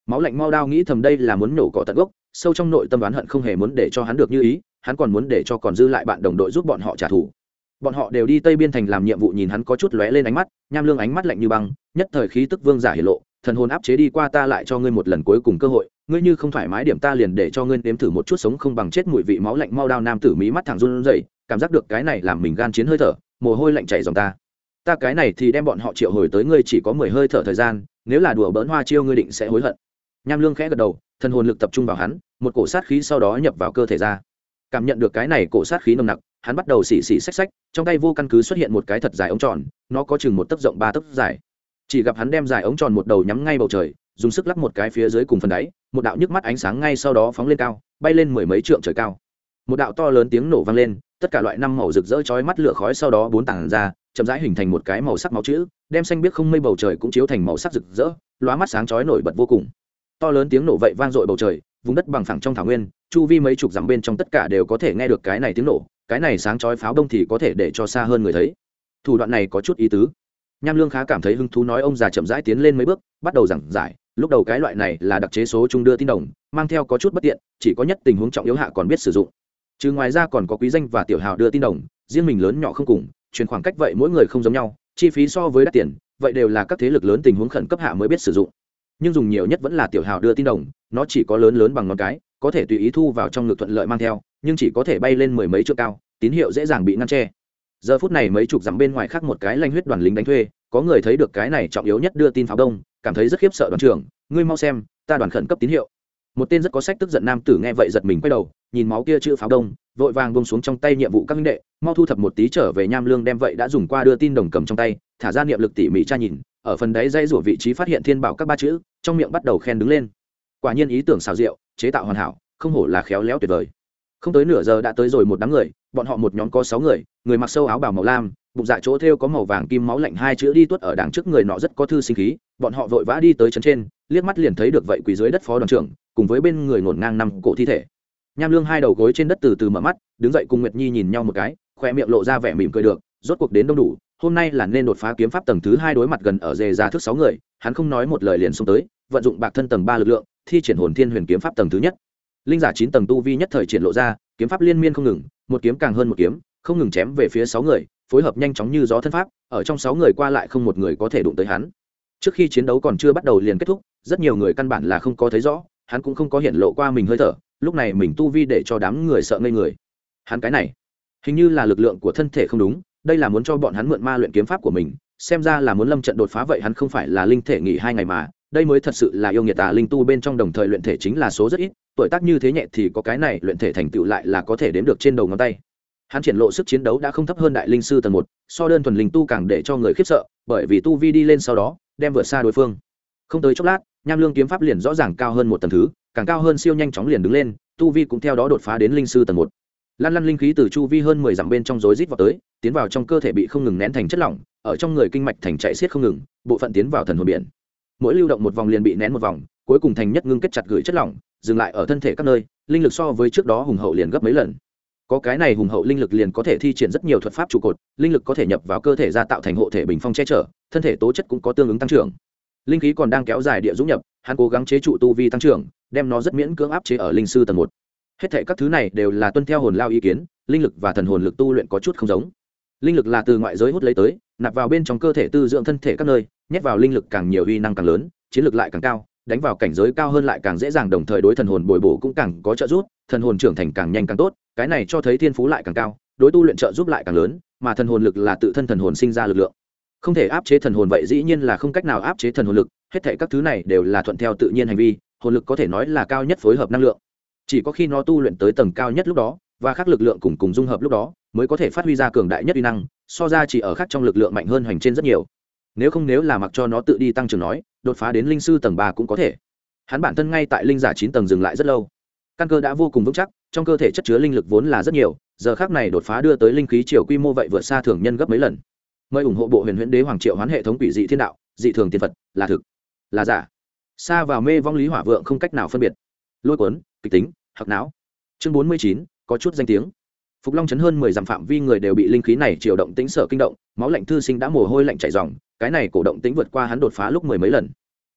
máu lạnh mau đao nghĩ thầm đây là muốn nổ cỏ tận gốc, sâu trong nội tâm đoán hận không hề muốn để cho hắn được như ý, hắn còn muốn để cho còn dư lại bạn đồng đội giúp bọn họ trả thù. Bọn họ đều đi tây biên thành làm nhiệm vụ nhìn hắn có chút lóe lên ánh mắt, nham lương ánh mắt lạnh như băng, nhất thời khí tức vương giả hiển lộ, thần hồn áp chế đi qua ta lại cho ngươi một lần cuối cùng cơ hội, ngươi như không thoải mái điểm ta liền để cho ngươi nếm thử một chút sống không bằng chết mùi vị máu lạnh mau đao nam tử mí mắt thẳng run rẩy, cảm giác được cái này làm mình gan chiến hơi thở, mồ hôi lạnh chảy dòng ta. Ta cái này thì đem bọn họ triệu hồi tới ngươi chỉ có mười hơi thở thời gian, nếu là đùa bỡn hoa chiêu ngươi định sẽ hối hận nham lương khẽ gật đầu, thần hồn lực tập trung vào hắn, một cổ sát khí sau đó nhập vào cơ thể ra. Cảm nhận được cái này cổ sát khí nồng nặc, hắn bắt đầu xì xì xách xách, trong tay vô căn cứ xuất hiện một cái thật dài ống tròn, nó có chừng một tấc rộng ba tấc dài. Chỉ gặp hắn đem dài ống tròn một đầu nhắm ngay bầu trời, dùng sức lắc một cái phía dưới cùng phần đáy, một đạo nhức mắt ánh sáng ngay sau đó phóng lên cao, bay lên mười mấy trượng trời cao. Một đạo to lớn tiếng nổ vang lên, tất cả loại năm màu rực rỡ chói mắt lửa khói sau đó bốn tảng ra, chậm rãi hình thành một cái màu sắc máu chữ, đem xanh biết không mây bầu trời cũng chiếu thành màu sắc rực rỡ, lóa mắt sáng chói nổi bật vô cùng to lớn tiếng nổ vậy vang dội bầu trời, vùng đất bằng phẳng trong thảo nguyên, chu vi mấy chục dặm bên trong tất cả đều có thể nghe được cái này tiếng nổ, cái này sáng chói pháo đông thì có thể để cho xa hơn người thấy. Thủ đoạn này có chút ý tứ. Nham lương khá cảm thấy hứng thú nói ông già chậm rãi tiến lên mấy bước, bắt đầu giảng giải. Lúc đầu cái loại này là đặc chế số trung đưa tin đồng, mang theo có chút bất tiện, chỉ có nhất tình huống trọng yếu hạ còn biết sử dụng. Chứ ngoài ra còn có quý danh và tiểu hào đưa tin đồng, riêng mình lớn nhỏ không cùng chuyển khoảng cách vậy mỗi người không giống nhau, chi phí so với đắt tiền, vậy đều là các thế lực lớn tình huống khẩn cấp hạ mới biết sử dụng nhưng dùng nhiều nhất vẫn là tiểu hào đưa tin đồng, nó chỉ có lớn lớn bằng ngón cái, có thể tùy ý thu vào trong ngực thuận lợi mang theo, nhưng chỉ có thể bay lên mười mấy chỗ cao, tín hiệu dễ dàng bị ngăn che. Giờ phút này mấy chục dặm bên ngoài khác một cái lanh huyết đoàn lính đánh thuê, có người thấy được cái này trọng yếu nhất đưa tin pháo đông, cảm thấy rất khiếp sợ đoàn trưởng, ngươi mau xem, ta đoàn khẩn cấp tín hiệu. Một tên rất có sách tức giận nam tử nghe vậy giật mình quay đầu, nhìn máu kia chữ pháo đông, vội vàng bông xuống trong tay nhiệm vụ các minh đệ, mau thu thập một tí trở về nham lương đem vậy đã dùng qua đưa tin đồng cầm trong tay, thả ra niệm lực tỉ mỉ tra nhìn ở phần đáy dây rủa vị trí phát hiện thiên bảo các ba chữ, trong miệng bắt đầu khen đứng lên. Quả nhiên ý tưởng xào rượu chế tạo hoàn hảo, không hổ là khéo léo tuyệt vời. Không tới nửa giờ đã tới rồi một đám người, bọn họ một nhóm có sáu người người mặc sâu áo bảo màu lam, bụng dạ chỗ thêu có màu vàng kim máu lạnh hai chữ đi tuốt ở đằng trước người nọ rất có thư sinh khí, bọn họ vội vã đi tới chân trên, liếc mắt liền thấy được vậy quỳ dưới đất phó đoàn trưởng, cùng với bên người ngổn ngang năm cổ thi thể. Nham lương hai đầu gối trên đất từ từ mở mắt, đứng dậy cùng nguyệt nhi nhìn nhau một cái, khoe miệng lộ ra vẻ mỉm cười được, rốt cuộc đến đông đủ hôm nay là nên đột phá kiếm pháp tầng thứ hai đối mặt gần ở dề ra thước sáu người, hắn không nói một lời liền xông tới, vận dụng bạc thân tầng ba lực lượng, thi triển hồn thiên huyền kiếm pháp tầng thứ nhất. Linh giả chín tầng tu vi nhất thời triển lộ ra, kiếm pháp liên miên không ngừng, một kiếm càng hơn một kiếm, không ngừng chém về phía sáu người, phối hợp nhanh chóng như gió thân pháp, ở trong sáu người qua lại không một người có thể đụng tới hắn. Trước khi chiến đấu còn chưa bắt đầu liền kết thúc, rất nhiều người căn bản là không có thấy rõ, hắn cũng không có hiện lộ qua mình hơi thở, lúc này mình tu vi để cho đám người sợ ngây người. Hắn cái này, hình như là lực lượng của thân thể không đúng đây là muốn cho bọn hắn mượn ma luyện kiếm pháp của mình, xem ra là muốn lâm trận đột phá vậy hắn không phải là linh thể nghỉ hai ngày mà, đây mới thật sự là yêu nghiệt tà linh tu bên trong đồng thời luyện thể chính là số rất ít, tuổi tác như thế nhẹ thì có cái này luyện thể thành tựu lại là có thể đếm được trên đầu ngón tay. Hắn triển lộ sức chiến đấu đã không thấp hơn đại linh sư tầng một, so đơn thuần linh tu càng để cho người khiếp sợ, bởi vì tu vi đi lên sau đó, đem vượt xa đối phương. Không tới chốc lát, nham lương kiếm pháp liền rõ ràng cao hơn một tầng thứ, càng cao hơn siêu nhanh chóng liền đứng lên, tu vi cũng theo đó đột phá đến linh sư tầng một lan lăn linh khí từ chu vi hơn mười dặm bên trong rối rít vào tới, tiến vào trong cơ thể bị không ngừng nén thành chất lỏng, ở trong người kinh mạch thành chạy xiết không ngừng, bộ phận tiến vào thần hồn biển. Mỗi lưu động một vòng liền bị nén một vòng, cuối cùng thành nhất ngưng kết chặt gửi chất lỏng, dừng lại ở thân thể các nơi, linh lực so với trước đó hùng hậu liền gấp mấy lần. Có cái này hùng hậu linh lực liền có thể thi triển rất nhiều thuật pháp trụ cột, linh lực có thể nhập vào cơ thể ra tạo thành hộ thể bình phong che chở, thân thể tố chất cũng có tương ứng tăng trưởng. Linh khí còn đang kéo dài địa dũng nhập, hắn cố gắng chế trụ tu vi tăng trưởng, đem nó rất miễn cưỡng áp chế ở linh sư tầng một hết thệ các thứ này đều là tuân theo hồn lao ý kiến, linh lực và thần hồn lực tu luyện có chút không giống. Linh lực là từ ngoại giới hút lấy tới, nạp vào bên trong cơ thể tư dưỡng thân thể các nơi, nhét vào linh lực càng nhiều uy năng càng lớn, chiến lực lại càng cao, đánh vào cảnh giới cao hơn lại càng dễ dàng đồng thời đối thần hồn bồi bổ cũng càng có trợ giúp, thần hồn trưởng thành càng nhanh càng tốt, cái này cho thấy thiên phú lại càng cao, đối tu luyện trợ giúp lại càng lớn, mà thần hồn lực là tự thân thần hồn sinh ra lực lượng. Không thể áp chế thần hồn vậy dĩ nhiên là không cách nào áp chế thần hồn lực, hết thể các thứ này đều là thuận theo tự nhiên hành vi, hồn lực có thể nói là cao nhất phối hợp năng lượng chỉ có khi nó tu luyện tới tầng cao nhất lúc đó, và các lực lượng cùng cùng dung hợp lúc đó, mới có thể phát huy ra cường đại nhất uy năng, so ra chỉ ở khác trong lực lượng mạnh hơn hoành trên rất nhiều. Nếu không nếu là mặc cho nó tự đi tăng trưởng nói, đột phá đến linh sư tầng ba cũng có thể. Hắn bản thân ngay tại linh giả chín tầng dừng lại rất lâu. Căn cơ đã vô cùng vững chắc, trong cơ thể chất chứa linh lực vốn là rất nhiều, giờ khác này đột phá đưa tới linh khí chiều quy mô vậy vượt xa thường nhân gấp mấy lần. Mời ủng hộ bộ huyền huyễn đế hoàng triệu hoán hệ thống quỷ dị thiên đạo, dị thường tiên phật, là thực, là giả. Xa vào mê vong lý hỏa vượng không cách nào phân biệt. Lôi cuốn kịch tính hoặc não. Chương bốn mươi chín, có chút danh tiếng. Phục long chấn hơn mười dặm phạm vi người đều bị linh khí này chiều động tính sở kinh động, máu lạnh thư sinh đã mồ hôi lạnh chảy dòng cái này cổ động tính vượt qua hắn đột phá lúc mười mấy lần.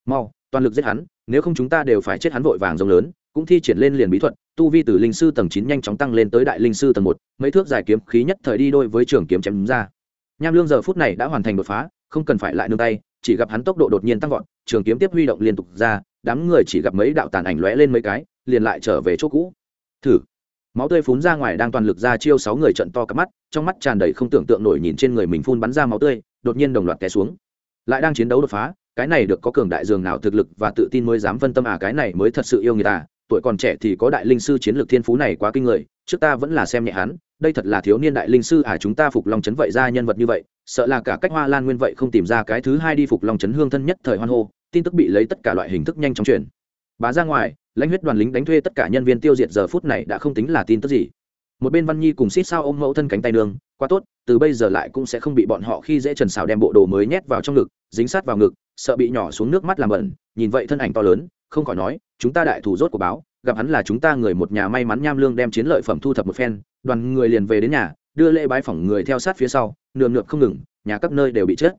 Mau, toàn lực giết hắn, nếu không chúng ta đều phải chết hắn vội vàng rồng lớn, cũng thi triển lên liền bí thuật, tu vi từ linh sư tầng chín nhanh chóng tăng lên tới đại linh sư tầng một, mấy thước dài kiếm khí nhất thời đi đôi với trường kiếm chém đúng ra. Nham lương giờ phút này đã hoàn thành đột phá, không cần phải lại nương tay, chỉ gặp hắn tốc độ đột nhiên tăng vọt, trường kiếm tiếp huy động liên tục ra, đám người chỉ gặp mấy đạo tàn ảnh lóe lên mấy cái liền lại trở về chỗ cũ. Thử. Máu tươi phun ra ngoài đang toàn lực ra chiêu sáu người trận to cặp mắt, trong mắt tràn đầy không tưởng tượng nổi nhìn trên người mình phun bắn ra máu tươi, đột nhiên đồng loạt té xuống. Lại đang chiến đấu đột phá, cái này được có cường đại dường nào thực lực và tự tin mới dám phân tâm à cái này mới thật sự yêu người ta, tuổi còn trẻ thì có đại linh sư chiến lược thiên phú này quá kinh người, trước ta vẫn là xem nhẹ hắn, đây thật là thiếu niên đại linh sư à chúng ta phục long chấn vậy ra nhân vật như vậy, sợ là cả cách hoa lan nguyên vậy không tìm ra cái thứ hai đi phục long chấn hương thân nhất thời hoan hô, tin tức bị lấy tất cả loại hình thức nhanh chóng truyền. Bá ra ngoài lãnh huyết đoàn lính đánh thuê tất cả nhân viên tiêu diệt giờ phút này đã không tính là tin tức gì. Một bên văn nhi cùng xít sao ôm mẫu thân cánh tay đường quá tốt, từ bây giờ lại cũng sẽ không bị bọn họ khi dễ trần xào đem bộ đồ mới nhét vào trong ngực, dính sát vào ngực, sợ bị nhỏ xuống nước mắt làm bẩn, nhìn vậy thân ảnh to lớn, không khỏi nói, chúng ta đại thủ rốt của báo, gặp hắn là chúng ta người một nhà may mắn nham lương đem chiến lợi phẩm thu thập một phen, đoàn người liền về đến nhà, đưa lễ bái phỏng người theo sát phía sau, nườm nượp không ngừng, nhà các nơi đều bị chết.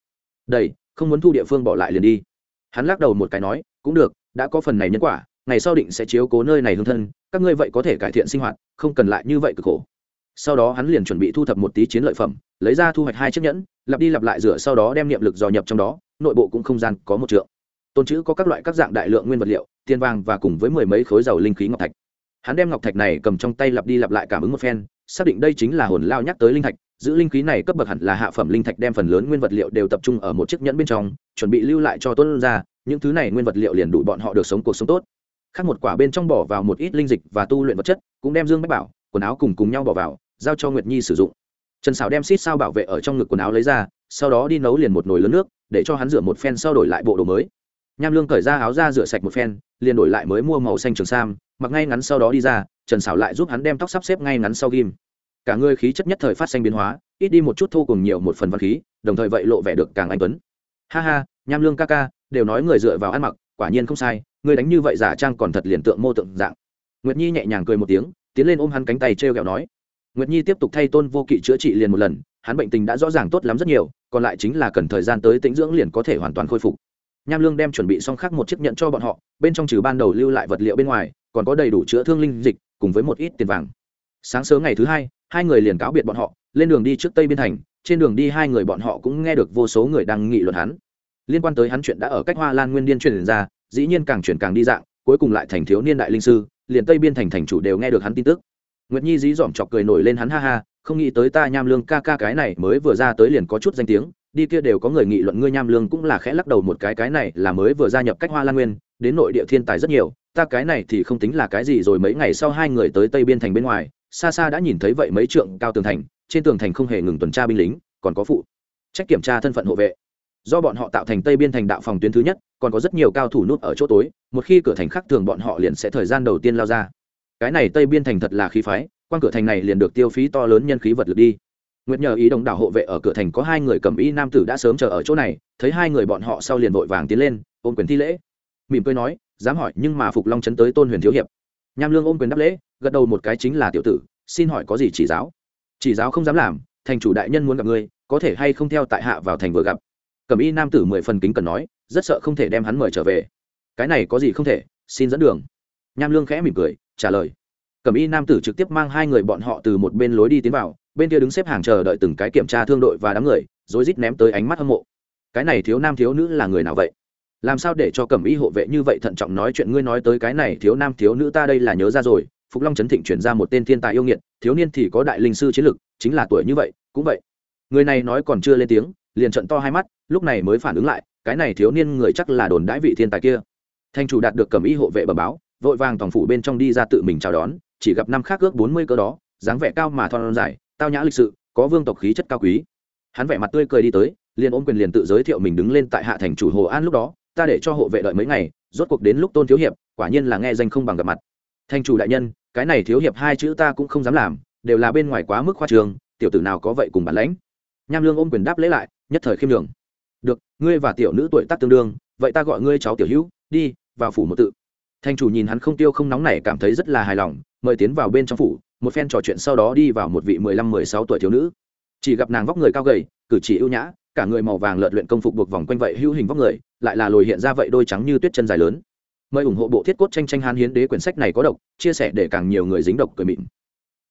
Đầy, không muốn thu địa phương bỏ lại liền đi. Hắn lắc đầu một cái nói, cũng được, đã có phần này nhân quả ngày sau định sẽ chiếu cố nơi này hương thân, các ngươi vậy có thể cải thiện sinh hoạt, không cần lại như vậy cực khổ. Sau đó hắn liền chuẩn bị thu thập một tí chiến lợi phẩm, lấy ra thu hoạch hai chiếc nhẫn, lặp đi lặp lại rửa sau đó đem niệm lực dò nhập trong đó, nội bộ cũng không gian có một trượng. Tôn chữ có các loại các dạng đại lượng nguyên vật liệu, tiền vàng và cùng với mười mấy khối dầu linh khí ngọc thạch. Hắn đem ngọc thạch này cầm trong tay lặp đi lặp lại cảm ứng một phen, xác định đây chính là hồn lao nhắc tới linh thạch, giữ linh khí này cấp bậc hẳn là hạ phẩm linh thạch đem phần lớn nguyên vật liệu đều tập trung ở một chiếc nhẫn bên trong, chuẩn bị lưu lại cho tuân ra, những thứ này nguyên vật liệu liền đủ bọn họ được sống cuộc sống tốt khác một quả bên trong bỏ vào một ít linh dịch và tu luyện vật chất, cũng đem dương bách bảo, quần áo cùng cùng nhau bỏ vào, giao cho nguyệt nhi sử dụng. Trần xảo đem xít sao bảo vệ ở trong ngực quần áo lấy ra, sau đó đi nấu liền một nồi lớn nước, để cho hắn rửa một phen sau đổi lại bộ đồ mới. Nham lương cởi ra áo ra rửa sạch một phen, liền đổi lại mới mua màu xanh trường sam, mặc ngay ngắn sau đó đi ra, trần xảo lại giúp hắn đem tóc sắp xếp ngay ngắn sau ghim. Cả người khí chất nhất thời phát xanh biến hóa, ít đi một chút thô cùng nhiều một phần văn khí, đồng thời vậy lộ vẻ được càng anh tuấn. Ha ha, nham lương ca ca, đều nói người dựa vào ăn mặc quả nhiên không sai người đánh như vậy giả trang còn thật liền tượng mô tượng dạng. Nguyệt nhi nhẹ nhàng cười một tiếng, tiến lên ôm hắn cánh tay t r e o kẹo nói. Nguyệt nhi tiếp tục thay tôn vô kỵ chữa trị liền một lần, hắn bệnh tình đã rõ ràng tốt lắm rất nhiều, còn lại chính là cần thời gian tới tĩnh dưỡng liền có thể hoàn toàn khôi phục. Nham lương đem chuẩn bị xong khác một chiếc nhận cho bọn họ, bên trong trừ ban đầu lưu lại vật liệu bên ngoài, còn có đầy đủ chữa thương linh dịch, cùng với một ít tiền vàng. Sáng sớm ngày thứ hai hai người liền cáo biệt bọn họ, lên đường đi trước tây biên thành, trên đường đi hai người bọn họ cũng nghe được vô số người đang nghị luận hắn liên quan tới hắn chuyện đã ở cách hoa lan nguyên điên truyền ra, dĩ nhiên càng chuyển càng đi dạng, cuối cùng lại thành thiếu niên đại linh sư, liền tây biên thành thành chủ đều nghe được hắn tin tức. Nguyệt nhi dí dỏm chọc cười nổi lên hắn ha ha, không nghĩ tới ta nham lương ca ca cái này mới vừa ra tới liền có chút danh tiếng, đi kia đều có người nghị luận ngươi nham lương cũng là khẽ lắc đầu một cái cái này là mới vừa gia nhập cách hoa lan nguyên, đến nội địa thiên tài rất nhiều, ta cái này thì không tính là cái gì rồi mấy ngày sau hai người tới tây biên thành bên ngoài, xa xa đã nhìn thấy vậy mấy trượng cao tường thành, trên tường thành không hề ngừng tuần tra binh lính, còn có phụ trách kiểm tra thân phận hộ vệ do bọn họ tạo thành tây biên thành đạo phòng tuyến thứ nhất, còn có rất nhiều cao thủ nút ở chỗ tối, một khi cửa thành khắc thường bọn họ liền sẽ thời gian đầu tiên lao ra. Cái này tây biên thành thật là khí phái, quan cửa thành này liền được tiêu phí to lớn nhân khí vật lực đi. Nguyệt nhờ ý đồng đảo hộ vệ ở cửa thành có hai người cầm y nam tử đã sớm chờ ở chỗ này, thấy hai người bọn họ sau liền vội vàng tiến lên, ôm quyền thi lễ. Mỉm cười nói, dám hỏi, nhưng mà phục long chấn tới tôn huyền thiếu hiệp. Nham lương ôm quyền đáp lễ, gật đầu một cái chính là tiểu tử, xin hỏi có gì chỉ giáo? Chỉ giáo không dám làm, thành chủ đại nhân muốn gặp ngươi, có thể hay không theo tại hạ vào thành vừa gặp? Cẩm y nam tử mười phần kính cần nói, rất sợ không thể đem hắn mời trở về. Cái này có gì không thể, xin dẫn đường. Nham lương khẽ mỉm cười, trả lời. Cẩm y nam tử trực tiếp mang hai người bọn họ từ một bên lối đi tiến vào, bên kia đứng xếp hàng chờ đợi từng cái kiểm tra thương đội và đám người, rối rít ném tới ánh mắt hâm mộ. Cái này thiếu nam thiếu nữ là người nào vậy? Làm sao để cho cẩm y hộ vệ như vậy thận trọng nói chuyện ngươi nói tới cái này thiếu nam thiếu nữ ta đây là nhớ ra rồi, phục long trấn thịnh chuyển ra một tên thiên tài yêu nghiệt, thiếu niên thì có đại linh sư chiến lực, chính là tuổi như vậy, cũng vậy. Người này nói còn chưa lên tiếng liền trận to hai mắt, lúc này mới phản ứng lại, cái này thiếu niên người chắc là đồn đãi vị thiên tài kia. Thanh chủ đạt được cầm y hộ vệ bờ báo, vội vàng tổng phủ bên trong đi ra tự mình chào đón, chỉ gặp năm khác ước bốn mươi cơ đó, dáng vẻ cao mà thon dài, tao nhã lịch sự, có vương tộc khí chất cao quý. Hắn vẻ mặt tươi cười đi tới, liền ôm quyền liền tự giới thiệu mình đứng lên tại hạ thành chủ hồ an lúc đó, ta để cho hộ vệ đợi mấy ngày, rốt cuộc đến lúc tôn thiếu hiệp, quả nhiên là nghe danh không bằng gặp mặt. Thành chủ đại nhân, cái này thiếu hiệp hai chữ ta cũng không dám làm, đều là bên ngoài quá mức khoa trường tiểu tử nào có vậy cùng bản lãnh. Nham lương ôm quyền đáp lễ lại nhất thời khiêm đường được, ngươi và tiểu nữ tuổi tác tương đương, vậy ta gọi ngươi cháu tiểu hữu, đi, vào phủ một tự. Thành chủ nhìn hắn không tiêu không nóng này cảm thấy rất là hài lòng, mời tiến vào bên trong phủ, một phen trò chuyện sau đó đi vào một vị mười lăm mười sáu tuổi thiếu nữ. Chỉ gặp nàng vóc người cao gầy, cử chỉ ưu nhã, cả người màu vàng lợn luyện công phục buộc vòng quanh vậy hữu hình vóc người, lại là lồi hiện ra vậy đôi trắng như tuyết chân dài lớn. Mời ủng hộ bộ thiết cốt tranh tranh hán hiến đế quyển sách này có độc, chia sẻ để càng nhiều người dính độc cười mịn.